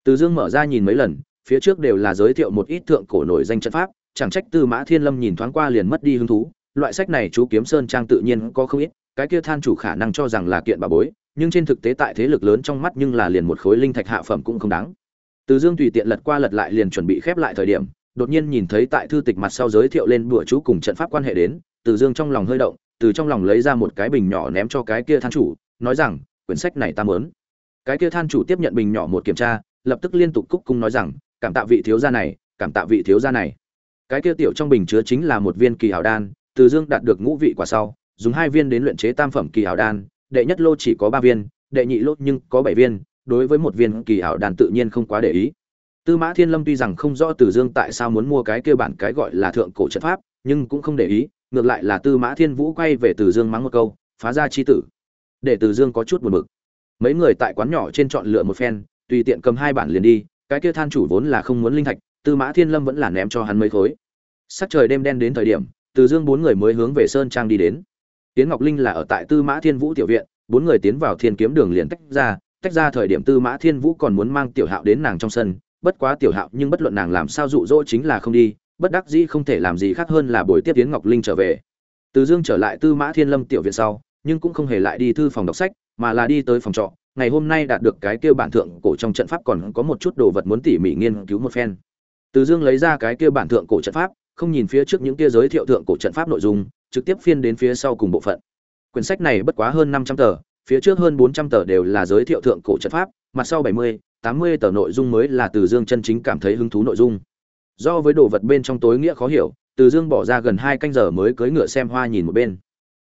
Từ dương mở ra nhìn mấy lần phía trước đều là giới thiệu một ít thượng cổ nổi danh trận pháp, chẳng trách tư mã thiên lâm nhìn thoáng qua liền mất đi hứng thú, loại sách này chú kiếm sơn trang tự nhiên có không ít, cái kia than chủ khả năng cho rằng là kiện bà bối, nhưng trên thực tế tại thế lực lớn trong mắt nhưng là liền một khối linh thạch hạ phẩm cũng không đáng. Từ dương tùy tiện lật qua lật lại liền chuẩn bị khép lại thời điểm, đột nhiên nhìn thấy tại thư tịch mặt sau giới thiệu lên bữa chú cùng trận pháp quan hệ đến, từ dương trong lòng hơi động, từ trong lòng lấy ra một cái bình nhỏ ném cho cái kia than chủ, nói rằng, quyển sách này ta mớn cái kia than chủ tiếp nhận bình nhỏ một kiểm tra, lập tức liên tục cúc cung nói rằng cảm tạ vị thiếu gia này, cảm tạ vị thiếu gia này. Cái kia tiểu trong bình chứa chính là một viên kỳ hảo đan, từ dương đạt được ngũ vị quả sau, dùng hai viên đến luyện chế tam phẩm kỳ hảo đan, đệ nhất lô chỉ có ba viên, đệ nhị lô nhưng có bảy viên, đối với một viên kỳ hảo đan tự nhiên không quá để ý. Tư mã thiên lâm tuy rằng không rõ từ dương tại sao muốn mua cái kia bản cái gọi là thượng cổ trận pháp, nhưng cũng không để ý, ngược lại là tư mã thiên vũ quay về từ dương mắng một câu, phá ra chi tử. Để từ dương có chút buồn bực. Mấy người tại quán nhỏ trên chọn lựa một phen, tùy tiện cầm hai bản liền đi cái kia than chủ vốn là không muốn linh thạch, tư mã thiên lâm vẫn là ném cho hắn mấy khối. Sắc trời đêm đen đến thời điểm, từ dương bốn người mới hướng về sơn trang đi đến. Tiến ngọc linh là ở tại tư mã thiên vũ tiểu viện, bốn người tiến vào thiên kiếm đường liền tách ra tách ra thời điểm tư mã thiên vũ còn muốn mang tiểu hạo đến nàng trong sân, bất quá tiểu hạo nhưng bất luận nàng làm sao dụ dỗ chính là không đi, bất đắc dĩ không thể làm gì khác hơn là buổi tiếp tiến ngọc linh trở về. Từ dương trở lại tư mã thiên lâm tiểu viện sau, nhưng cũng không hề lại đi thư phòng đọc sách, mà là đi tới phòng trọ ngày hôm nay đạt được cái kia bản thượng cổ trong trận pháp còn có một chút đồ vật muốn tỉ mỉ nghiên cứu một phen. Từ dương lấy ra cái kia bản thượng cổ trận pháp, không nhìn phía trước những kia giới thiệu thượng cổ trận pháp nội dung, trực tiếp phiên đến phía sau cùng bộ phận. Quyển sách này bất quá hơn năm trăm tờ, phía trước hơn bốn trăm tờ đều là giới thiệu thượng cổ trận pháp, mặt sau bảy mươi, tám mươi tờ nội dung mới là từ dương chân chính cảm thấy hứng thú nội dung. Do với đồ vật bên trong tối nghĩa khó hiểu, từ dương bỏ ra gần hai canh giờ mới cưỡi ngựa xem hoa nhìn một bên.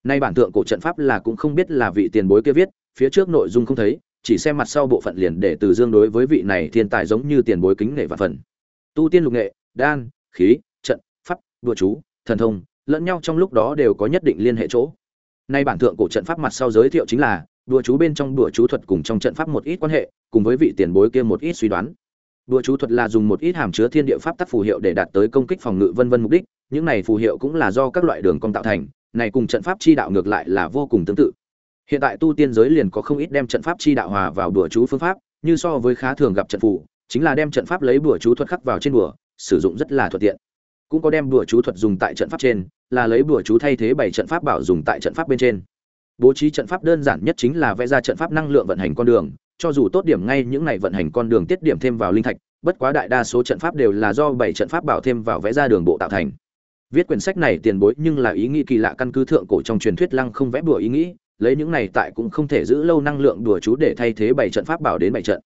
Nay bản thượng cổ trận pháp là cũng không biết là vị tiền bối kia viết phía trước nội dung không thấy, chỉ xem mặt sau bộ phận liền để từ dương đối với vị này thiên tài giống như tiền bối kính nghệ và phần. Tu tiên lục nghệ, đan, khí, trận, pháp đua chú, thần thông, lẫn nhau trong lúc đó đều có nhất định liên hệ chỗ. Nay bản thượng cổ trận pháp mặt sau giới thiệu chính là, đùa chú bên trong đùa chú thuật cùng trong trận pháp một ít quan hệ, cùng với vị tiền bối kia một ít suy đoán. Đùa chú thuật là dùng một ít hàm chứa thiên địa pháp tắc phù hiệu để đạt tới công kích phòng ngự vân vân mục đích, những này phù hiệu cũng là do các loại đường cong tạo thành, này cùng trận pháp chi đạo ngược lại là vô cùng tương tự hiện tại tu tiên giới liền có không ít đem trận pháp chi đạo hòa vào đùa chú phương pháp, như so với khá thường gặp trận phù, chính là đem trận pháp lấy đùa chú thuật khắc vào trên đùa, sử dụng rất là thuận tiện. Cũng có đem đùa chú thuật dùng tại trận pháp trên, là lấy đùa chú thay thế bảy trận pháp bảo dùng tại trận pháp bên trên. Bố trí trận pháp đơn giản nhất chính là vẽ ra trận pháp năng lượng vận hành con đường, cho dù tốt điểm ngay những này vận hành con đường tiết điểm thêm vào linh thạch, bất quá đại đa số trận pháp đều là do bảy trận pháp bảo thêm vào vẽ ra đường bộ tạo thành. Viết quyển sách này tiền bối nhưng là ý nghĩ kỳ lạ căn cứ thượng cổ trong truyền thuyết lăng không vẽ bùa ý nghĩ lấy những này tại cũng không thể giữ lâu năng lượng đùa chú để thay thế bảy trận pháp bảo đến bảy trận.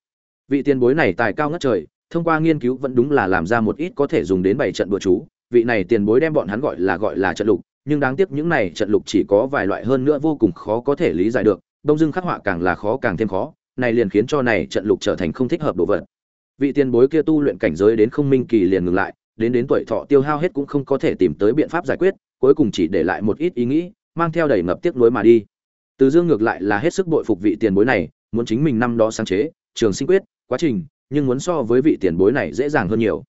Vị tiền bối này tài cao ngất trời, thông qua nghiên cứu vẫn đúng là làm ra một ít có thể dùng đến bảy trận đùa chú. Vị này tiền bối đem bọn hắn gọi là gọi là trận lục, nhưng đáng tiếc những này trận lục chỉ có vài loại hơn nữa vô cùng khó có thể lý giải được, đông dưng khắc họa càng là khó càng thêm khó, này liền khiến cho này trận lục trở thành không thích hợp đồ vật. Vị tiền bối kia tu luyện cảnh giới đến không minh kỳ liền ngừng lại, đến đến tuổi thọ tiêu hao hết cũng không có thể tìm tới biện pháp giải quyết, cuối cùng chỉ để lại một ít ý nghĩ, mang theo đầy ngập tiếc nuối mà đi từ dương ngược lại là hết sức bội phục vị tiền bối này, muốn chính mình năm đó sáng chế, trường sinh quyết, quá trình, nhưng muốn so với vị tiền bối này dễ dàng hơn nhiều.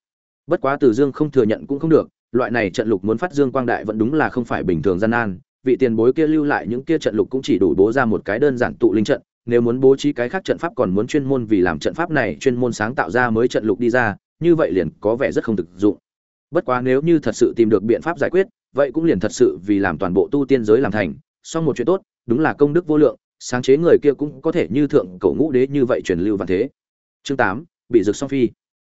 Bất quá từ dương không thừa nhận cũng không được, loại này trận lục muốn phát dương quang đại vẫn đúng là không phải bình thường gian nan, vị tiền bối kia lưu lại những kia trận lục cũng chỉ đủ bố ra một cái đơn giản tụ linh trận, nếu muốn bố trí cái khác trận pháp còn muốn chuyên môn vì làm trận pháp này chuyên môn sáng tạo ra mới trận lục đi ra, như vậy liền có vẻ rất không thực dụng. Bất quá nếu như thật sự tìm được biện pháp giải quyết, vậy cũng liền thật sự vì làm toàn bộ tu tiên giới làm thành song một chuyện tốt đúng là công đức vô lượng, sáng chế người kia cũng có thể như thượng cổ ngũ đế như vậy truyền lưu văn thế. Chương tám, bị rực song phi.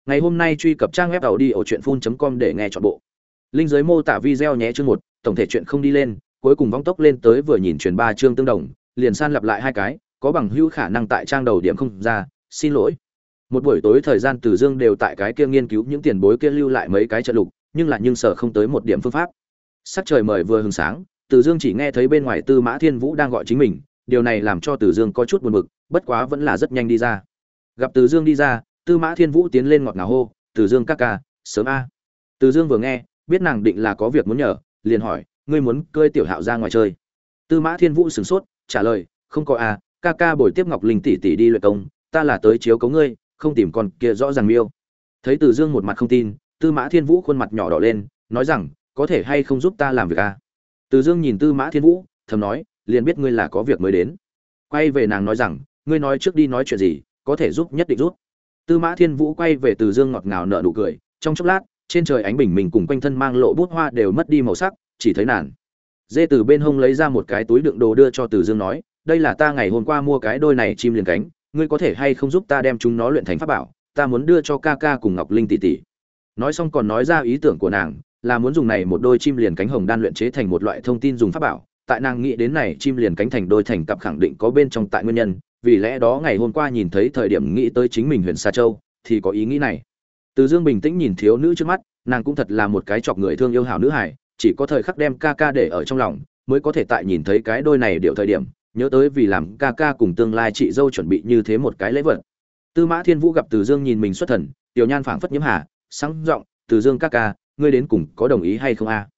Ngày hôm nay truy cập trang web tàu đi ở truyện com để nghe chọn bộ. Linh giới mô tả video nhé chương một, tổng thể chuyện không đi lên, cuối cùng vong tốc lên tới vừa nhìn truyền ba chương tương đồng, liền san lặp lại hai cái, có bằng hữu khả năng tại trang đầu điểm không ra, xin lỗi. Một buổi tối thời gian từ dương đều tại cái kia nghiên cứu những tiền bối kia lưu lại mấy cái trận lục, nhưng lại nhưng sở không tới một điểm phương pháp. Sắc trời mời vừa hừng sáng từ dương chỉ nghe thấy bên ngoài tư mã thiên vũ đang gọi chính mình, điều này làm cho từ dương có chút buồn bực, bất quá vẫn là rất nhanh đi ra. Gặp từ dương đi ra, tư mã thiên vũ tiến lên ngọt ngào hô, từ dương ca ca, sớm a. Từ dương vừa nghe, biết nàng định là có việc muốn nhờ, liền hỏi, ngươi muốn cơi tiểu hạo ra ngoài chơi? Tư mã thiên vũ sửng sốt, trả lời, không có a, ca ca bồi tiếp ngọc linh tỷ tỷ đi luyện công, ta là tới chiếu cố ngươi, không tìm con kia rõ ràng miêu. Thấy từ dương một mặt không tin, tư mã thiên vũ khuôn mặt nhỏ đỏ lên, nói rằng, có thể hay không giúp ta làm việc a? Từ dương nhìn tư mã thiên vũ, thầm nói, liền biết ngươi là có việc mới đến. Quay về nàng nói rằng, ngươi nói trước đi nói chuyện gì, có thể giúp nhất định rút tư mã thiên vũ quay về từ dương ngọt ngào nở nụ cười, trong chốc lát, trên trời ánh bình minh cùng quanh thân mang lộ bút hoa đều mất đi màu sắc, chỉ thấy nản dê từ bên hông lấy ra một cái túi đựng đồ đưa cho từ dương nói, đây là ta ngày hôm qua mua cái đôi này chim liền cánh, ngươi có thể hay không giúp ta đem chúng nó luyện thành pháp bảo, ta muốn đưa cho ca ca cùng ngọc linh tỷ tỷ. Nói xong còn nói ra ý tưởng của nàng là muốn dùng này một đôi chim liền cánh hồng đan luyện chế thành một loại thông tin dùng pháp bảo. Tại nàng nghĩ đến này, chim liền cánh thành đôi thành cặp khẳng định có bên trong tại nguyên nhân. Vì lẽ đó ngày hôm qua nhìn thấy thời điểm nghĩ tới chính mình huyện sa châu, thì có ý nghĩ này. Từ dương bình tĩnh nhìn thiếu nữ trước mắt, nàng cũng thật là một cái chọc người thương yêu hảo nữ hải chỉ có thời khắc đem ca ca để ở trong lòng, mới có thể tại nhìn thấy cái đôi này điệu thời điểm, nhớ tới vì làm ca ca cùng tương lai chị dâu chuẩn bị như thế một cái lễ vật. Tư mã thiên vũ gặp từ dương nhìn mình xuất thần, tiểu nhan phảng phất nhiễm hà, sáng giọng, từ dương ca ca ngươi đến cùng có đồng ý hay không a?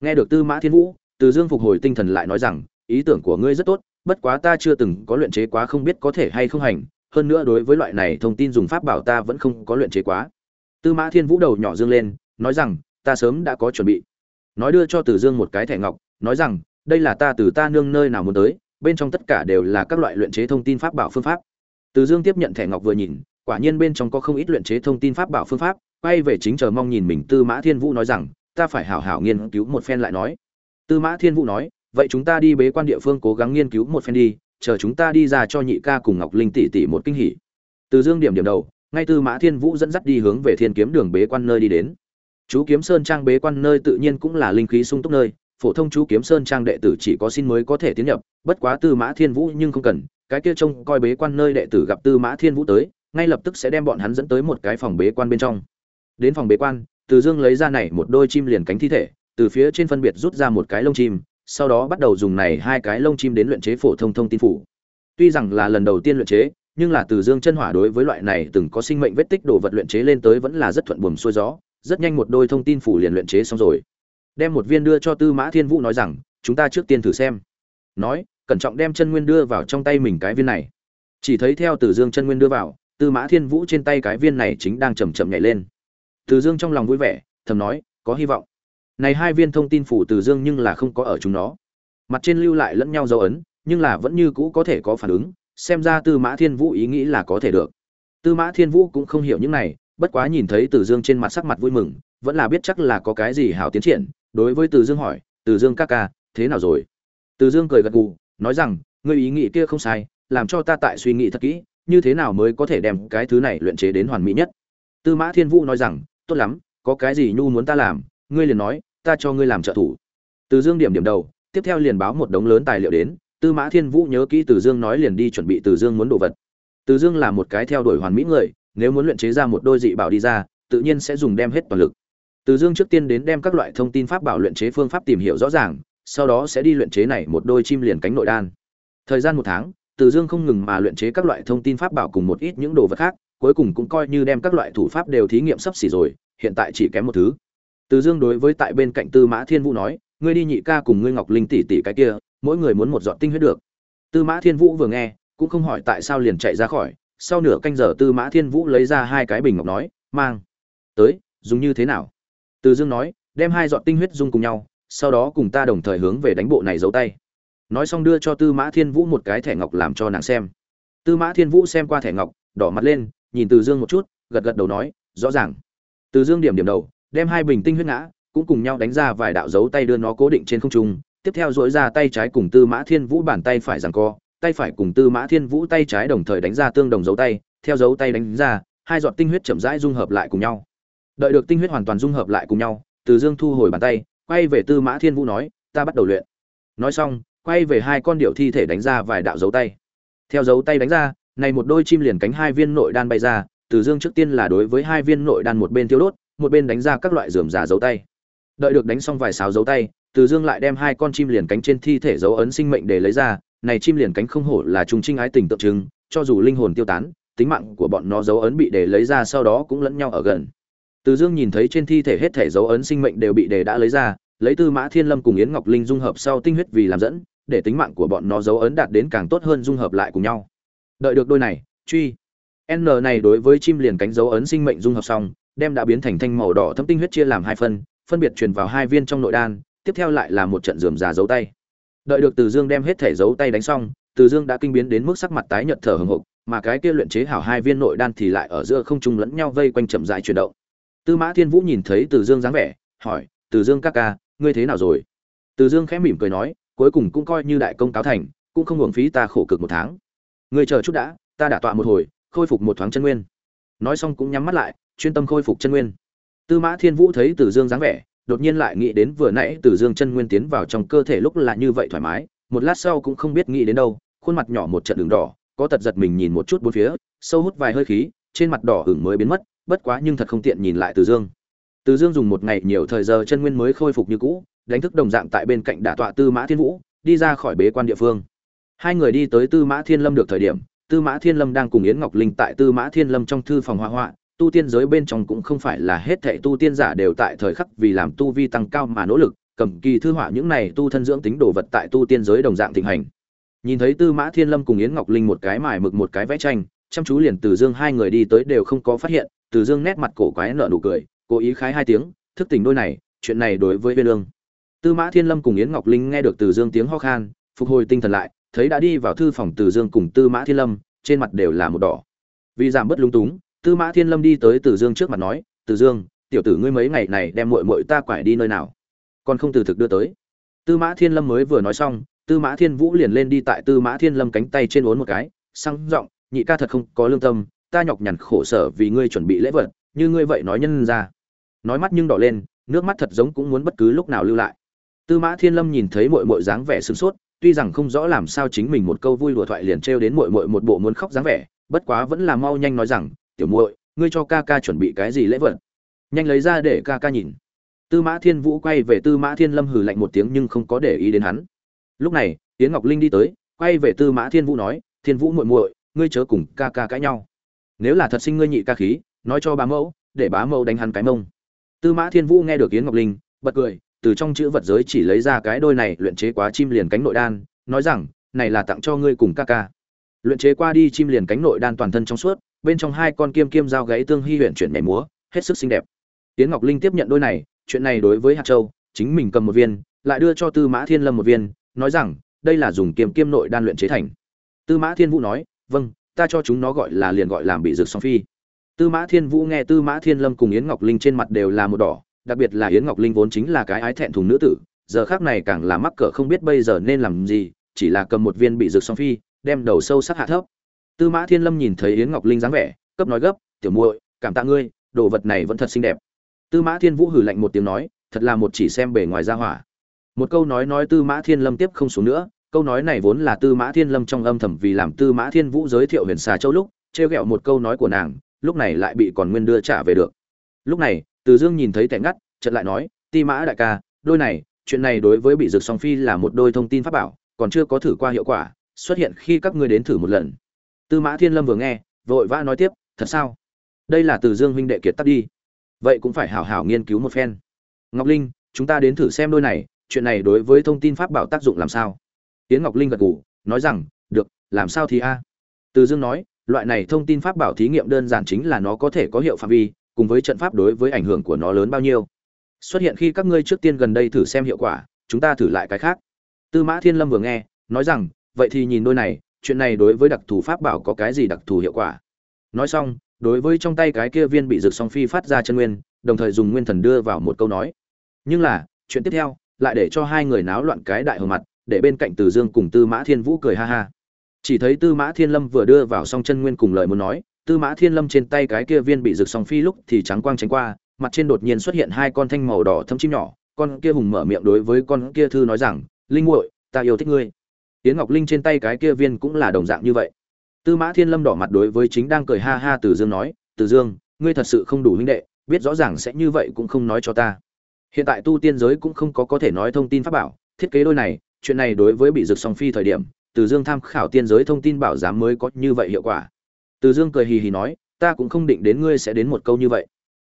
Nghe được tư mã thiên vũ, từ dương phục hồi tinh thần lại nói rằng, ý tưởng của ngươi rất tốt, bất quá ta chưa từng có luyện chế quá không biết có thể hay không hành, hơn nữa đối với loại này thông tin dùng pháp bảo ta vẫn không có luyện chế quá. Tư mã thiên vũ đầu nhỏ dương lên, nói rằng, ta sớm đã có chuẩn bị. Nói đưa cho từ dương một cái thẻ ngọc, nói rằng, đây là ta từ ta nương nơi nào muốn tới, bên trong tất cả đều là các loại luyện chế thông tin pháp bảo phương pháp. Từ dương tiếp nhận thẻ ngọc vừa nhìn, quả nhiên bên trong có không ít luyện chế thông tin pháp bảo phương pháp quay về chính chờ mong nhìn mình tư mã thiên vũ nói rằng, ta phải hảo hảo nghiên cứu một phen lại nói. Tư mã thiên vũ nói, vậy chúng ta đi bế quan địa phương cố gắng nghiên cứu một phen đi, chờ chúng ta đi ra cho nhị ca cùng ngọc linh tỷ tỷ một kinh hỉ. Từ dương điểm điểm đầu, ngay tư mã thiên vũ dẫn dắt đi hướng về thiên kiếm đường bế quan nơi đi đến. Chú kiếm sơn trang bế quan nơi tự nhiên cũng là linh khí sung túc nơi, phổ thông chú kiếm sơn trang đệ tử chỉ có xin mới có thể tiến nhập, bất quá tư mã thiên vũ nhưng không cần, cái kia trông coi bế quan nơi đệ tử gặp tư mã thiên vũ tới, ngay lập tức sẽ đem bọn hắn dẫn tới một cái phòng bế quan bên trong đến phòng bế quan, từ dương lấy ra này một đôi chim liền cánh thi thể, từ phía trên phân biệt rút ra một cái lông chim, sau đó bắt đầu dùng này hai cái lông chim đến luyện chế phổ thông thông tin phủ. Tuy rằng là lần đầu tiên luyện chế, nhưng là từ dương chân hỏa đối với loại này từng có sinh mệnh vết tích đồ vật luyện chế lên tới vẫn là rất thuận buồm xuôi gió, rất nhanh một đôi thông tin phủ liền luyện chế xong rồi. Đem một viên đưa cho tư mã thiên vũ nói rằng, chúng ta trước tiên thử xem. Nói, cẩn trọng đem chân nguyên đưa vào trong tay mình cái viên này. Chỉ thấy theo từ dương chân nguyên đưa vào, tư mã thiên vũ trên tay cái viên này chính đang chầm chậm nhảy lên từ dương trong lòng vui vẻ, thầm nói, có hy vọng. Này hai viên thông tin phủ từ dương nhưng là không có ở chúng nó. Mặt trên lưu lại lẫn nhau dấu ấn, nhưng là vẫn như cũ có thể có phản ứng, xem ra tư mã thiên vũ ý nghĩ là có thể được. Tư mã thiên vũ cũng không hiểu những này, bất quá nhìn thấy từ dương trên mặt sắc mặt vui mừng, vẫn là biết chắc là có cái gì hảo tiến triển, đối với từ dương hỏi, từ dương ca ca, thế nào rồi? Từ dương cười gật gù, nói rằng, ngươi ý nghĩ kia không sai, làm cho ta tại suy nghĩ thật kỹ, như thế nào mới có thể đem cái thứ này luyện chế đến hoàn mỹ nhất? Tư mã thiên vũ nói rằng tốt lắm, có cái gì nhu muốn ta làm, ngươi liền nói, ta cho ngươi làm trợ thủ. Từ dương điểm điểm đầu, tiếp theo liền báo một đống lớn tài liệu đến, tư mã thiên vũ nhớ kỹ từ dương nói liền đi chuẩn bị từ dương muốn đồ vật. Từ dương là một cái theo đuổi hoàn mỹ người, nếu muốn luyện chế ra một đôi dị bảo đi ra, tự nhiên sẽ dùng đem hết toàn lực. Từ dương trước tiên đến đem các loại thông tin pháp bảo luyện chế phương pháp tìm hiểu rõ ràng, sau đó sẽ đi luyện chế này một đôi chim liền cánh nội đan. Thời gian một tháng, từ dương không ngừng mà luyện chế các loại thông tin pháp bảo cùng một ít những đồ vật khác cuối cùng cũng coi như đem các loại thủ pháp đều thí nghiệm sắp xỉ rồi, hiện tại chỉ kém một thứ. Từ dương đối với tại bên cạnh tư mã thiên vũ nói, ngươi đi nhị ca cùng ngươi ngọc linh tỷ tỷ cái kia, mỗi người muốn một giọt tinh huyết được. Tư mã thiên vũ vừa nghe, cũng không hỏi tại sao liền chạy ra khỏi, sau nửa canh giờ tư mã thiên vũ lấy ra hai cái bình ngọc nói, mang. Tới, dùng như thế nào? Từ dương nói, đem hai giọt tinh huyết dung cùng nhau, sau đó cùng ta đồng thời hướng về đánh bộ này giấu tay. Nói xong đưa cho tư mã thiên vũ một cái thẻ ngọc làm cho nàng xem. Tư mã thiên vũ xem qua thẻ ngọc, đỏ mặt lên nhìn từ dương một chút, gật gật đầu nói, rõ ràng. Từ dương điểm điểm đầu, đem hai bình tinh huyết ngã, cũng cùng nhau đánh ra vài đạo dấu tay đưa nó cố định trên không trung, tiếp theo dỗi ra tay trái cùng tư mã thiên vũ bàn tay phải giằng co, tay phải cùng tư mã thiên vũ tay trái đồng thời đánh ra tương đồng dấu tay, theo dấu tay đánh ra, hai giọt tinh huyết chậm rãi dung hợp lại cùng nhau. Đợi được tinh huyết hoàn toàn dung hợp lại cùng nhau, từ dương thu hồi bàn tay, quay về tư mã thiên vũ nói, ta bắt đầu luyện. Nói xong, quay về hai con điệu thi thể đánh ra vài đạo dấu tay. Theo dấu tay đánh ra này một đôi chim liền cánh hai viên nội đan bay ra, từ dương trước tiên là đối với hai viên nội đan một bên tiêu đốt, một bên đánh ra các loại dườm giả dấu tay. Đợi được đánh xong vài sáo dấu tay, từ dương lại đem hai con chim liền cánh trên thi thể dấu ấn sinh mệnh để lấy ra, này chim liền cánh không hổ là trùng trinh ái tình tượng trưng, cho dù linh hồn tiêu tán, tính mạng của bọn nó dấu ấn bị để lấy ra sau đó cũng lẫn nhau ở gần. Từ dương nhìn thấy trên thi thể hết thể dấu ấn sinh mệnh đều bị để đã lấy ra, lấy tư mã thiên lâm cùng yến ngọc linh dung hợp sau tinh huyết vì làm dẫn, để tính mạng của bọn nó dấu ấn đạt đến càng tốt hơn dung hợp lại cùng nhau đợi được đôi này, truy. N này đối với chim liền cánh dấu ấn sinh mệnh dung hợp xong, đem đã biến thành thanh màu đỏ thâm tinh huyết chia làm hai phân phân biệt truyền vào hai viên trong nội đan, tiếp theo lại là một trận dườm già dấu tay. Đợi được từ dương đem hết thể dấu tay đánh xong, từ dương đã kinh biến đến mức sắc mặt tái nhợt thở hừng hực, mà cái kia luyện chế hảo hai viên nội đan thì lại ở giữa không trung lẫn nhau vây quanh chậm rãi chuyển động. Tư mã thiên vũ nhìn thấy từ dương dáng vẻ, hỏi, từ dương ca ca, ngươi thế nào rồi? Từ dương khẽ mỉm cười nói, cuối cùng cũng coi như đại công cáo thành, cũng không hưởng phí ta khổ cực một tháng ngươi chờ chút đã, ta đã tọa một hồi, khôi phục một thoáng chân nguyên. Nói xong cũng nhắm mắt lại, chuyên tâm khôi phục chân nguyên. Tư mã thiên vũ thấy từ dương dáng vẻ, đột nhiên lại nghĩ đến vừa nãy từ dương chân nguyên tiến vào trong cơ thể lúc là như vậy thoải mái, một lát sau cũng không biết nghĩ đến đâu, khuôn mặt nhỏ một trận đường đỏ, có tật giật mình nhìn một chút bốn phía, sâu hút vài hơi khí, trên mặt đỏ hửng mới biến mất, bất quá nhưng thật không tiện nhìn lại từ dương. Từ dương dùng một ngày nhiều thời giờ chân nguyên mới khôi phục như cũ, đánh thức đồng dạng tại bên cạnh đả tọa tư mã thiên vũ, đi ra khỏi bế quan địa phương hai người đi tới tư mã thiên lâm được thời điểm, tư mã thiên lâm đang cùng yến ngọc linh tại tư mã thiên lâm trong thư phòng hoa họa, tu tiên giới bên trong cũng không phải là hết thệ tu tiên giả đều tại thời khắc vì làm tu vi tăng cao mà nỗ lực, cầm kỳ thư họa những này tu thân dưỡng tính đồ vật tại tu tiên giới đồng dạng thịnh hành. Nhìn thấy tư mã thiên lâm cùng yến ngọc linh một cái mài mực một cái vẽ tranh, chăm chú liền từ dương hai người đi tới đều không có phát hiện, từ dương nét mặt cổ quái nở nụ cười, cố ý khái hai tiếng, thức tỉnh đôi này, chuyện này đối với viên lương. Tư mã thiên lâm cùng yến ngọc linh nghe được từ dương tiếng ho khan, phục hồi tinh thần lại thấy đã đi vào thư phòng từ dương cùng tư mã thiên lâm, trên mặt đều là một đỏ. Vì giảm bớt lung túng, tư mã thiên lâm đi tới từ dương trước mặt nói, từ dương, tiểu tử ngươi mấy ngày này đem muội muội ta quải đi nơi nào? Còn không từ thực đưa tới. Tư mã thiên lâm mới vừa nói xong, tư mã thiên vũ liền lên đi tại tư mã thiên lâm cánh tay trên uốn một cái, sang giọng, nhị ca thật không có lương tâm, ta nhọc nhằn khổ sở vì ngươi chuẩn bị lễ vật, như ngươi vậy nói nhân ra. Nói mắt nhưng đỏ lên, nước mắt thật giống cũng muốn bất cứ lúc nào lưu lại. Tư mã thiên lâm nhìn thấy muội muội dáng vẻ sửng sốt tuy rằng không rõ làm sao chính mình một câu vui đùa thoại liền trêu đến muội muội một bộ muốn khóc dáng vẻ, bất quá vẫn là mau nhanh nói rằng, tiểu muội, ngươi cho ca ca chuẩn bị cái gì lễ vật? Nhanh lấy ra để ca ca nhìn. Tư mã thiên vũ quay về tư mã thiên lâm hừ lạnh một tiếng nhưng không có để ý đến hắn. Lúc này Tiễn ngọc linh đi tới, quay về tư mã thiên vũ nói, thiên vũ muội muội, ngươi chớ cùng ca ca cãi nhau. Nếu là thật sinh ngươi nhị ca khí, nói cho bá mẫu, để bá mẫu đánh hắn cái mông. Tư mã thiên vũ nghe được yến ngọc linh, bật cười từ trong chữ vật giới chỉ lấy ra cái đôi này luyện chế quá chim liền cánh nội đan, nói rằng, này là tặng cho ngươi cùng ca ca. Luyện chế qua đi, chim liền cánh nội đan toàn thân trong suốt, bên trong hai con kiêm kiêm dao gáy tương hy huyện chuyển nhảy múa, hết sức xinh đẹp. Tiến ngọc linh tiếp nhận đôi này, chuyện này đối với hạt châu, chính mình cầm một viên, lại đưa cho tư mã thiên lâm một viên, nói rằng, đây là dùng kiêm kiêm nội đan luyện chế thành. Tư mã thiên vũ nói vâng ta cho chúng nó gọi là liền gọi làm bị rực song phi. Tư mã thiên vũ nghe tư mã thiên lâm cùng yến ngọc linh trên mặt đều là một đỏ đặc biệt là yến ngọc linh vốn chính là cái ái thẹn thùng nữ tử, giờ khác này càng là mắc cỡ không biết bây giờ nên làm gì, chỉ là cầm một viên bị rực song phi, đem đầu sâu sắc hạ thấp. Tư mã thiên lâm nhìn thấy yến ngọc linh dáng vẻ, cấp nói gấp, tiểu muội, cảm tạ ngươi, đồ vật này vẫn thật xinh đẹp. Tư mã thiên vũ hừ lạnh một tiếng nói, thật là một chỉ xem bề ngoài ra hỏa. Một câu nói nói tư mã thiên lâm tiếp không xuống nữa, câu nói này vốn là tư mã thiên lâm trong âm thầm vì làm tư mã thiên vũ giới thiệu huyền xà châu lúc, trêu ghẹo một câu nói của nàng, lúc này lại bị còn nguyên đưa trả về được. Lúc này từ dương nhìn thấy tẻ ngắt, chợt lại nói, ti mã đại ca, đôi này, chuyện này đối với bị dược song phi là một đôi thông tin pháp bảo, còn chưa có thử qua hiệu quả, xuất hiện khi các ngươi đến thử một lần. Tư mã thiên lâm vừa nghe, vội vã nói tiếp, thật sao? Đây là từ dương huynh đệ kiệt tắt đi. Vậy cũng phải hảo hảo nghiên cứu một phen. Ngọc linh, chúng ta đến thử xem đôi này, chuyện này đối với thông tin pháp bảo tác dụng làm sao? Tiến ngọc linh gật gù, nói rằng, được, làm sao thì a? Từ dương nói, loại này thông tin pháp bảo thí nghiệm đơn giản chính là nó có thể có hiệu phạm vi cùng với trận pháp đối với ảnh hưởng của nó lớn bao nhiêu. Xuất hiện khi các ngươi trước tiên gần đây thử xem hiệu quả, chúng ta thử lại cái khác. Tư mã thiên lâm vừa nghe, nói rằng, vậy thì nhìn đôi này, chuyện này đối với đặc thù pháp bảo có cái gì đặc thù hiệu quả? Nói xong, đối với trong tay cái kia viên bị rực song phi phát ra chân nguyên, đồng thời dùng nguyên thần đưa vào một câu nói. Nhưng là, chuyện tiếp theo, lại để cho hai người náo loạn cái đại hờ mặt, để bên cạnh từ dương cùng tư mã thiên vũ cười ha ha. Chỉ thấy tư mã thiên lâm vừa đưa vào song chân nguyên cùng lời muốn nói tư mã thiên lâm trên tay cái kia viên bị rực song phi lúc thì trắng quang tránh qua, mặt trên đột nhiên xuất hiện hai con thanh màu đỏ thâm chim nhỏ, con kia hùng mở miệng đối với con kia thư nói rằng, linh muội, ta yêu thích ngươi. Yến ngọc linh trên tay cái kia viên cũng là đồng dạng như vậy. Tư mã thiên lâm đỏ mặt đối với chính đang cười ha ha từ dương nói, từ dương, ngươi thật sự không đủ huynh đệ, biết rõ ràng sẽ như vậy cũng không nói cho ta. Hiện tại tu tiên giới cũng không có có thể nói thông tin pháp bảo, thiết kế đôi này, chuyện này đối với bị rực song phi thời điểm, từ dương tham khảo tiên giới thông tin bảo giám mới có như vậy hiệu quả từ dương cười hì hì nói, ta cũng không định đến ngươi sẽ đến một câu như vậy.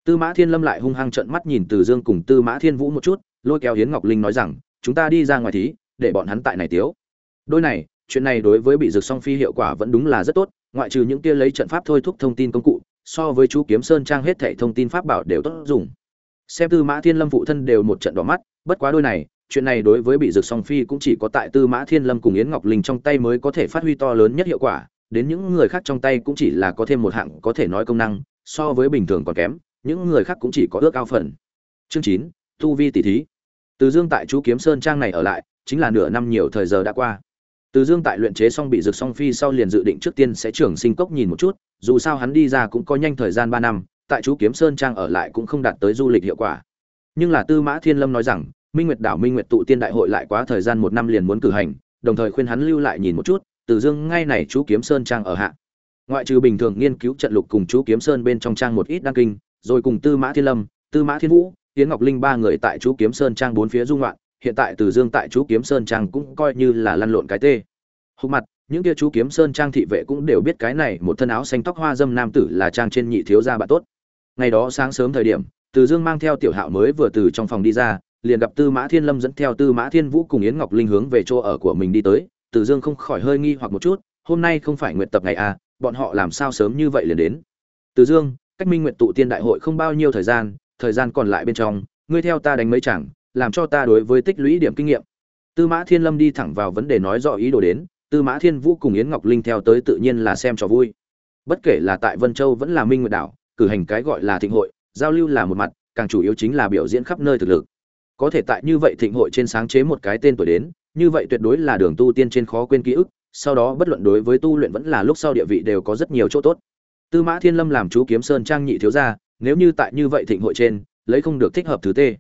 Tư mã thiên lâm lại hung hăng trợn mắt nhìn từ dương cùng tư mã thiên vũ một chút, lôi kéo hiến ngọc linh nói rằng, chúng ta đi ra ngoài thí, để bọn hắn tại này tiếu. Đôi này, chuyện này đối với bị rực song phi hiệu quả vẫn đúng là rất tốt, ngoại trừ những kia lấy trận pháp thôi thúc thông tin công cụ, so với chú kiếm sơn trang hết thảy thông tin pháp bảo đều tốt dùng. Xem tư mã thiên lâm phụ thân đều một trận đỏ mắt, bất quá đôi này, chuyện này đối với bị rực song phi cũng chỉ có tại tư mã thiên lâm cùng yến ngọc linh trong tay mới có thể phát huy to lớn nhất hiệu quả đến những người khác trong tay cũng chỉ là có thêm một hạng có thể nói công năng, so với bình thường còn kém, những người khác cũng chỉ có ước ao phần. Chương chín, tu vi tỷ thí. Từ dương tại chú kiếm sơn trang này ở lại, chính là nửa năm nhiều thời giờ đã qua. Từ dương tại luyện chế xong bị rực song phi sau liền dự định trước tiên sẽ trưởng sinh cốc nhìn một chút, dù sao hắn đi ra cũng có nhanh thời gian ba năm, tại chú kiếm sơn trang ở lại cũng không đạt tới du lịch hiệu quả. Nhưng là tư mã thiên lâm nói rằng, minh nguyệt đảo minh nguyệt tụ tiên đại hội lại quá thời gian một năm liền muốn cử hành, đồng thời khuyên hắn lưu lại nhìn một chút từ dương ngay này chú kiếm sơn trang ở hạ. Ngoại trừ bình thường nghiên cứu trận lục cùng chú kiếm sơn bên trong trang một ít đăng kinh, rồi cùng tư mã thiên lâm, tư mã thiên vũ Tiễn ngọc linh ba người tại chú kiếm sơn trang bốn phía du loạn, hiện tại từ dương tại chú kiếm sơn trang cũng coi như là lăn lộn cái tê. Hục mặt, những kia chú kiếm sơn trang thị vệ cũng đều biết cái này một thân áo xanh tóc hoa dâm nam tử là trang trên nhị thiếu gia bạn tốt. Ngày đó sáng sớm thời điểm, từ dương mang theo tiểu hạo mới vừa từ trong phòng đi ra, liền gặp tư mã thiên lâm dẫn theo tư mã thiên vũ cùng yến ngọc linh hướng về chỗ ở của mình đi tới từ dương không khỏi hơi nghi hoặc một chút, hôm nay không phải nguyện tập ngày à bọn họ làm sao sớm như vậy liền đến? Từ dương, cách minh Nguyệt tụ tiên đại hội không bao nhiêu thời gian thời gian còn lại bên trong, ngươi theo ta đánh mấy chẳng làm cho ta đối với tích lũy điểm kinh nghiệm. Tư mã thiên lâm đi thẳng vào vấn đề nói rõ ý đồ đến, tư mã thiên vũ cùng yến ngọc linh theo tới tự nhiên là xem trò vui. Bất kể là tại vân châu vẫn là minh nguyệt đảo, cử hành cái gọi là thịnh hội, giao lưu là một mặt, càng chủ yếu chính là biểu diễn khắp nơi thực lực. Có thể tại như vậy thịnh hội trên sáng chế một cái tên tuổi đến như vậy tuyệt đối là đường tu tiên trên khó quên ký ức, sau đó bất luận đối với tu luyện vẫn là lúc sau địa vị đều có rất nhiều chỗ tốt. Tư mã thiên lâm làm chú kiếm sơn trang nhị thiếu gia, nếu như tại như vậy thịnh hội trên, lấy không được thích hợp thứ tê.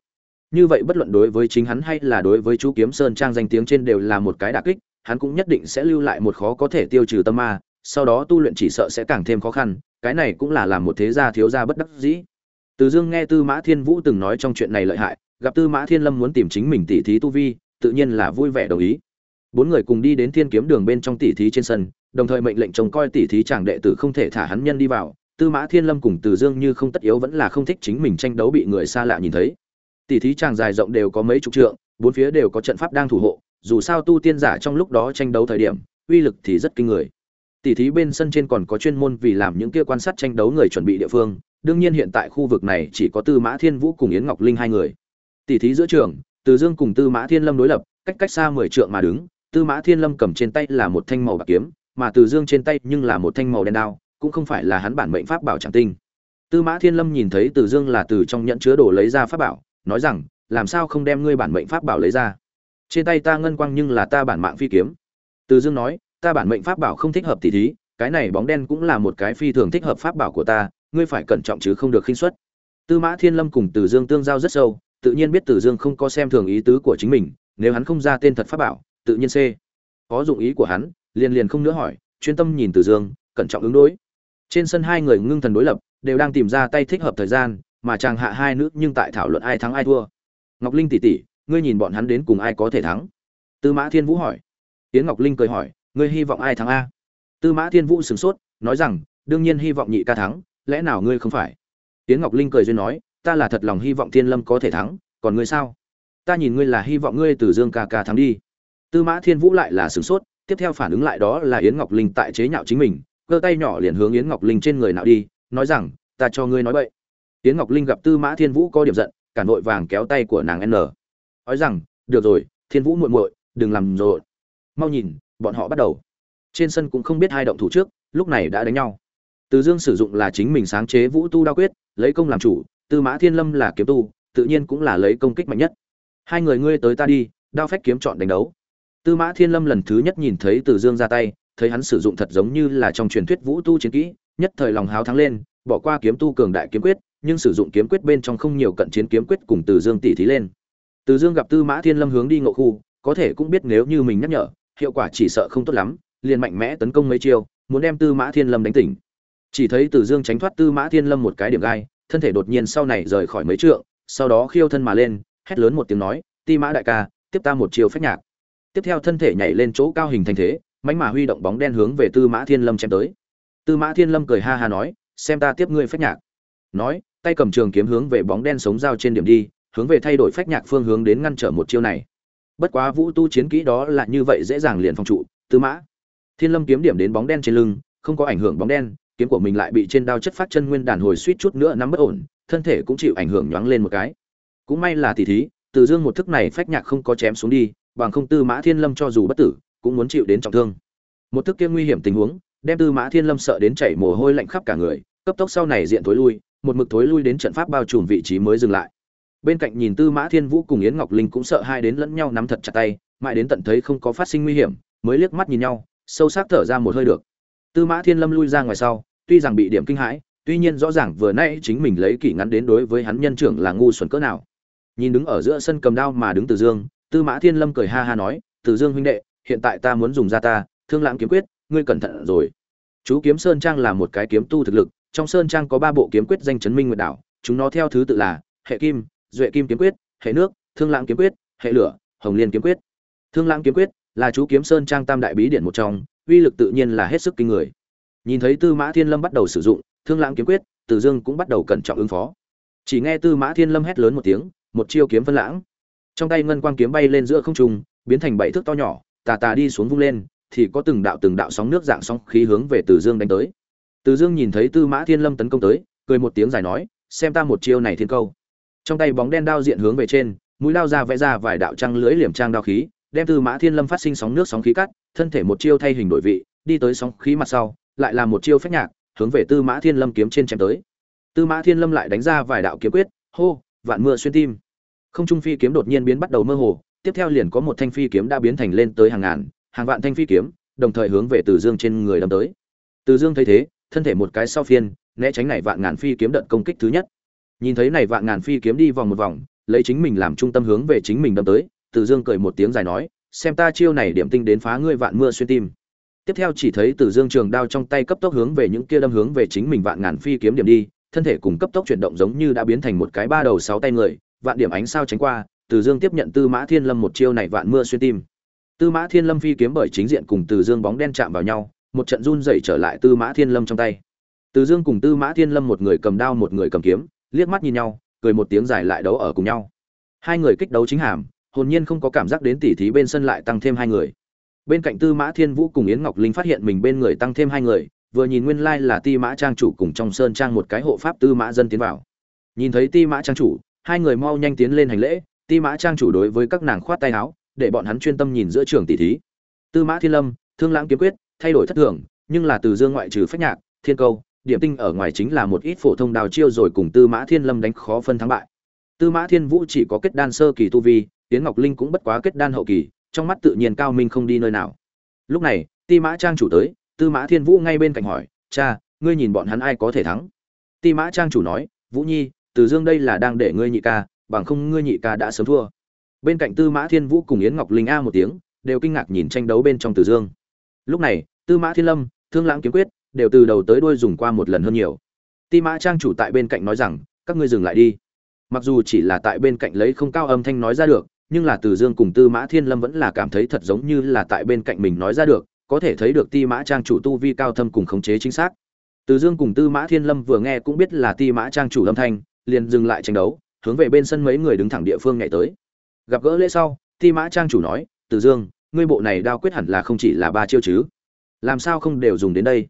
Như vậy bất luận đối với chính hắn hay là đối với chú kiếm sơn trang danh tiếng trên đều là một cái đả kích, hắn cũng nhất định sẽ lưu lại một khó có thể tiêu trừ tâm ma, sau đó tu luyện chỉ sợ sẽ càng thêm khó khăn, cái này cũng là làm một thế gia thiếu gia bất đắc dĩ. Từ dương nghe tư mã thiên vũ từng nói trong chuyện này lợi hại, gặp tư mã thiên lâm muốn tìm chính mình tỉ thí tu vi tự nhiên là vui vẻ đồng ý. Bốn người cùng đi đến thiên kiếm đường bên trong tỉ thí trên sân, đồng thời mệnh lệnh trông coi tỉ thí chàng đệ tử không thể thả hắn nhân đi vào. Tư mã thiên lâm cùng từ dương như không tất yếu vẫn là không thích chính mình tranh đấu bị người xa lạ nhìn thấy. Tỉ thí chàng dài rộng đều có mấy chục trượng, bốn phía đều có trận pháp đang thủ hộ, dù sao tu tiên giả trong lúc đó tranh đấu thời điểm, uy lực thì rất kinh người. Tỉ thí bên sân trên còn có chuyên môn vì làm những kia quan sát tranh đấu người chuẩn bị địa phương, đương nhiên hiện tại khu vực này chỉ có tư mã thiên vũ cùng yến ngọc linh hai người. Tỉ thí giữa trường từ dương cùng tư mã thiên lâm đối lập, cách cách xa mười trượng mà đứng, tư mã thiên lâm cầm trên tay là một thanh màu bạc kiếm, mà từ dương trên tay nhưng là một thanh màu đen đao, cũng không phải là hắn bản mệnh pháp bảo chẳng tinh. Tư mã thiên lâm nhìn thấy từ dương là từ trong nhẫn chứa đồ lấy ra pháp bảo, nói rằng, làm sao không đem ngươi bản mệnh pháp bảo lấy ra? Trên tay ta ngân quang nhưng là ta bản mạng phi kiếm. Từ dương nói, ta bản mệnh pháp bảo không thích hợp tỉ thí, cái này bóng đen cũng là một cái phi thường thích hợp pháp bảo của ta, ngươi phải cẩn trọng chứ không được khinh suất. Tư mã thiên lâm cùng từ dương tương giao rất sâu tự nhiên biết từ dương không có xem thường ý tứ của chính mình, nếu hắn không ra tên thật pháp bảo, tự nhiên c. Có dụng ý của hắn, liền liền không nữa hỏi, chuyên tâm nhìn từ dương, cẩn trọng ứng đối. Trên sân hai người ngưng thần đối lập, đều đang tìm ra tay thích hợp thời gian, mà chàng hạ hai nữ nhưng tại thảo luận ai thắng ai thua. Ngọc linh tỷ tỷ, ngươi nhìn bọn hắn đến cùng ai có thể thắng? Tư mã thiên vũ hỏi. Tiễn ngọc linh cười hỏi, ngươi hy vọng ai thắng a? Tư mã thiên vũ sửng sốt, nói rằng, đương nhiên hy vọng nhị ca thắng, lẽ nào ngươi không phải? Tiễn ngọc linh cười duyên nói ta là thật lòng hy vọng thiên lâm có thể thắng, còn ngươi sao? Ta nhìn ngươi là hy vọng ngươi từ dương ca ca thắng đi. Tư mã thiên vũ lại là sửng sốt, tiếp theo phản ứng lại đó là yến ngọc linh tại chế nhạo chính mình, cơ tay nhỏ liền hướng yến ngọc linh trên người nào đi, nói rằng, ta cho ngươi nói bậy. Yến ngọc linh gặp tư mã thiên vũ có điểm giận, cả nội vàng kéo tay của nàng n. Nói rằng, được rồi, thiên vũ muội muội, đừng làm rộn. Mau nhìn, bọn họ bắt đầu. Trên sân cũng không biết hai động thủ trước, lúc này đã đánh nhau. Từ dương sử dụng là chính mình sáng chế vũ tu đao quyết, lấy công làm chủ tư mã thiên lâm là kiếm tu, tự nhiên cũng là lấy công kích mạnh nhất. Hai người ngươi tới ta đi, đao phách kiếm chọn đánh đấu. Tư mã thiên lâm lần thứ nhất nhìn thấy từ dương ra tay, thấy hắn sử dụng thật giống như là trong truyền thuyết vũ tu chiến kỹ, nhất thời lòng háo thắng lên, bỏ qua kiếm tu cường đại kiếm quyết, nhưng sử dụng kiếm quyết bên trong không nhiều cận chiến kiếm quyết cùng từ dương tỉ thí lên. Từ dương gặp tư mã thiên lâm hướng đi ngộ khu, có thể cũng biết nếu như mình nhắc nhở, hiệu quả chỉ sợ không tốt lắm, liền mạnh mẽ tấn công mấy chiêu, muốn đem tư mã thiên lâm đánh tỉnh. Chỉ thấy từ dương tránh thoát tư mã thiên lâm một cái điểm gai thân thể đột nhiên sau này rời khỏi mấy trượng, sau đó khiêu thân mà lên, hét lớn một tiếng nói, ti mã đại ca, tiếp ta một chiều phách nhạc. Tiếp theo thân thể nhảy lên chỗ cao hình thành thế, mãnh mà huy động bóng đen hướng về tư mã thiên lâm chém tới. Tư mã thiên lâm cười ha ha nói, xem ta tiếp ngươi phách nhạc. Nói, tay cầm trường kiếm hướng về bóng đen sống dao trên điểm đi, hướng về thay đổi phách nhạc phương hướng đến ngăn trở một chiêu này. Bất quá vũ tu chiến kỹ đó là như vậy dễ dàng liền phòng trụ, tư mã thiên lâm kiếm điểm đến bóng đen trên lưng, không có ảnh hưởng bóng đen kiếm của mình lại bị trên đao chất phát chân nguyên đàn hồi suýt chút nữa nắm bất ổn, thân thể cũng chịu ảnh hưởng nhoáng lên một cái. Cũng may là tỷ thí, từ dương một thức này phách nhạc không có chém xuống đi, bằng không tư mã thiên lâm cho dù bất tử, cũng muốn chịu đến trọng thương. Một thức kia nguy hiểm tình huống, đem tư mã thiên lâm sợ đến chảy mồ hôi lạnh khắp cả người, cấp tốc sau này diện thối lui, một mực thối lui đến trận pháp bao trùm vị trí mới dừng lại. Bên cạnh nhìn tư mã thiên vũ cùng yến ngọc linh cũng sợ hai đến lẫn nhau nắm thật chặt tay, mãi đến tận thấy không có phát sinh nguy hiểm, mới liếc mắt nhìn nhau, sâu sắc thở ra một hơi được. Tư mã thiên lâm lui ra ngoài sau tuy rằng bị điểm kinh hãi, tuy nhiên rõ ràng vừa nãy chính mình lấy kỷ ngắn đến đối với hắn nhân trưởng là ngu xuẩn cỡ nào. Nhìn đứng ở giữa sân cầm đao mà đứng từ dương, tư mã thiên lâm cười ha ha nói, từ dương huynh đệ, hiện tại ta muốn dùng ra ta, thương lãng kiếm quyết, ngươi cẩn thận rồi. Chú kiếm sơn trang là một cái kiếm tu thực lực, trong sơn trang có ba bộ kiếm quyết danh chấn minh nguyệt đảo, chúng nó theo thứ tự là hệ kim, duệ kim kiếm quyết, hệ nước, thương lãng kiếm quyết, hệ lửa, hồng liên kiếm quyết. Thương lãng kiếm quyết là chú kiếm sơn trang tam đại bí điển một trong, uy lực tự nhiên là hết sức kinh người nhìn thấy tư mã thiên lâm bắt đầu sử dụng, thương lãng kiếm quyết Tử dương cũng bắt đầu cẩn trọng ứng phó. Chỉ nghe tư mã thiên lâm hét lớn một tiếng, một chiêu kiếm phân lãng. Trong tay ngân quang kiếm bay lên giữa không trung, biến thành bảy thước to nhỏ, tà tà đi xuống vung lên, thì có từng đạo từng đạo sóng nước dạng sóng khí hướng về Tử dương đánh tới. Tử dương nhìn thấy tư mã thiên lâm tấn công tới, cười một tiếng dài nói, xem ta một chiêu này thiên câu. Trong tay bóng đen đao diện hướng về trên, mũi lao ra vẽ ra vài đạo trăng lưới liềm trang đao khí, đem tư mã thiên lâm phát sinh sóng nước sóng khí cắt, thân thể một chiêu thay hình đổi vị, đi tới sóng khí mặt sau lại là một chiêu phách nhạc, hướng về tư mã thiên lâm kiếm trên chém tới. Tư mã thiên lâm lại đánh ra vài đạo kiếm quyết, hô, vạn mưa xuyên tim. Không trung phi kiếm đột nhiên biến bắt đầu mơ hồ, tiếp theo liền có một thanh phi kiếm đã biến thành lên tới hàng ngàn, hàng vạn thanh phi kiếm, đồng thời hướng về từ dương trên người đâm tới. Từ dương thấy thế, thân thể một cái sau phiên, né tránh này vạn ngàn phi kiếm đợt công kích thứ nhất. Nhìn thấy này vạn ngàn phi kiếm đi vòng một vòng, lấy chính mình làm trung tâm hướng về chính mình đâm tới, từ dương cười một tiếng dài nói, xem ta chiêu này điểm tinh đến phá ngươi vạn mưa xuyên tim tiếp theo chỉ thấy từ dương trường đao trong tay cấp tốc hướng về những kia đâm hướng về chính mình vạn ngàn phi kiếm điểm đi, thân thể cùng cấp tốc chuyển động giống như đã biến thành một cái ba đầu sáu tay người, vạn điểm ánh sao tránh qua, từ dương tiếp nhận tư mã thiên lâm một chiêu này vạn mưa xuyên tim. Tư mã thiên lâm phi kiếm bởi chính diện cùng từ dương bóng đen chạm vào nhau, một trận run dậy trở lại tư mã thiên lâm trong tay. Từ dương cùng tư mã thiên lâm một người cầm đao một người cầm kiếm, liếc mắt nhìn nhau, cười một tiếng dài lại đấu ở cùng nhau. Hai người kích đấu chính hàm, hồn nhiên không có cảm giác đến tỉ thí bên sân lại tăng thêm hai người bên cạnh tư mã thiên vũ cùng yến ngọc linh phát hiện mình bên người tăng thêm hai người, vừa nhìn nguyên lai là ti mã trang chủ cùng trong sơn trang một cái hộ pháp tư mã dân tiến vào. Nhìn thấy ti mã trang chủ, hai người mau nhanh tiến lên hành lễ, ti mã trang chủ đối với các nàng khoát tay áo, để bọn hắn chuyên tâm nhìn giữa trường tỷ thí. Tư mã thiên lâm, thương lãng kiếm quyết, thay đổi thất thường, nhưng là từ dương ngoại trừ phách nhạc, thiên câu, điểm tinh ở ngoài chính là một ít phổ thông đào chiêu rồi cùng tư mã thiên lâm đánh khó phân thắng bại. Tư mã thiên vũ chỉ có kết đan sơ kỳ tu vi tiến ngọc linh cũng bất quá kết đan hậu kỳ trong mắt tự nhiên cao minh không đi nơi nào. Lúc này, ti mã trang chủ tới, tư mã thiên vũ ngay bên cạnh hỏi, cha, ngươi nhìn bọn hắn ai có thể thắng? Ti mã trang chủ nói, vũ nhi, từ dương đây là đang để ngươi nhị ca, bằng không ngươi nhị ca đã sớm thua. Bên cạnh tư mã thiên vũ cùng yến ngọc linh a một tiếng, đều kinh ngạc nhìn tranh đấu bên trong từ dương. Lúc này, tư mã thiên lâm, thương lãng kiếm quyết đều từ đầu tới đuôi dùng qua một lần hơn nhiều. Ti mã trang chủ tại bên cạnh nói rằng, các ngươi dừng lại đi. Mặc dù chỉ là tại bên cạnh lấy không cao âm thanh nói ra được nhưng là từ dương cùng tư mã thiên lâm vẫn là cảm thấy thật giống như là tại bên cạnh mình nói ra được, có thể thấy được ti mã trang chủ tu vi cao thâm cùng khống chế chính xác. Từ dương cùng tư mã thiên lâm vừa nghe cũng biết là ti mã trang chủ lâm thanh, liền dừng lại tranh đấu, hướng về bên sân mấy người đứng thẳng địa phương nhảy tới. Gặp gỡ lễ sau, ti mã trang chủ nói, từ dương, ngươi bộ này đao quyết hẳn là không chỉ là ba chiêu chứ? Làm sao không đều dùng đến đây?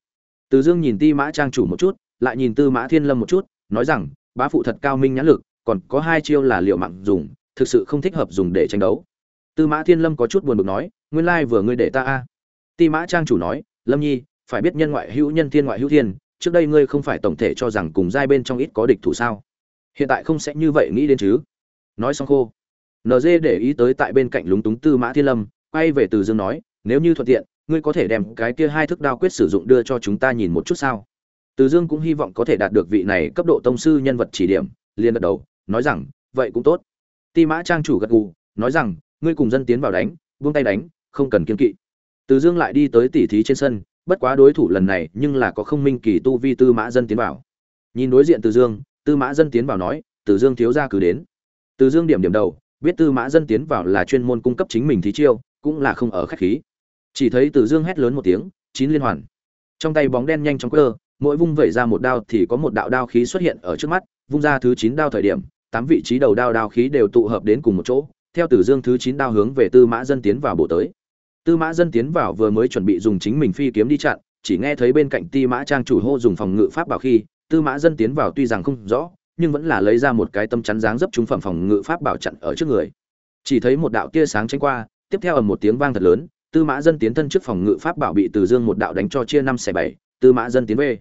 Từ dương nhìn ti mã trang chủ một chút, lại nhìn tư mã thiên lâm một chút, nói rằng, bá phụ thật cao minh nhãn lực, còn có hai chiêu là liệu mạng dùng thực sự không thích hợp dùng để tranh đấu. Tư mã thiên lâm có chút buồn bực nói, nguyên lai vừa ngươi để ta a. Ti mã trang chủ nói, lâm nhi, phải biết nhân ngoại hữu nhân thiên ngoại hữu thiên, trước đây ngươi không phải tổng thể cho rằng cùng giai bên trong ít có địch thủ sao? Hiện tại không sẽ như vậy nghĩ đến chứ. Nói xong khô nd để ý tới tại bên cạnh lúng túng tư mã thiên lâm, quay về từ dương nói, nếu như thuận tiện, ngươi có thể đem cái kia hai thức đao quyết sử dụng đưa cho chúng ta nhìn một chút sao? Từ dương cũng hy vọng có thể đạt được vị này cấp độ tông sư nhân vật chỉ điểm, liền gật đầu, nói rằng, vậy cũng tốt ti mã trang chủ gật gù, nói rằng, ngươi cùng dân tiến vào đánh, buông tay đánh, không cần kiên kỵ. Từ dương lại đi tới tỉ thí trên sân, bất quá đối thủ lần này nhưng là có không minh kỳ tu vi tư mã dân tiến vào. Nhìn đối diện từ dương, tư mã dân tiến vào nói, từ dương thiếu gia cứ đến. Từ dương điểm điểm đầu, biết tư mã dân tiến vào là chuyên môn cung cấp chính mình thí chiêu, cũng là không ở khách khí. Chỉ thấy từ dương hét lớn một tiếng, chín liên hoàn. Trong tay bóng đen nhanh chóng cơ mỗi vung vẩy ra một đao thì có một đạo đao khí xuất hiện ở trước mắt, vung ra thứ chín đao thời điểm tám vị trí đầu đao đao khí đều tụ hợp đến cùng một chỗ, theo tử dương thứ chín đao hướng về tư mã dân tiến vào bộ tới. Tư mã dân tiến vào vừa mới chuẩn bị dùng chính mình phi kiếm đi chặn, chỉ nghe thấy bên cạnh ti mã trang chủ hô dùng phòng ngự pháp bảo khi, tư mã dân tiến vào tuy rằng không rõ, nhưng vẫn là lấy ra một cái tâm chắn dáng dấp trúng phẩm phòng ngự pháp bảo chặn ở trước người. Chỉ thấy một đạo tia sáng tránh qua, tiếp theo ở một tiếng vang thật lớn, tư mã dân tiến thân trước phòng ngự pháp bảo bị từ dương một đạo đánh cho chia năm xẻ bảy, tư mã dân tiến về.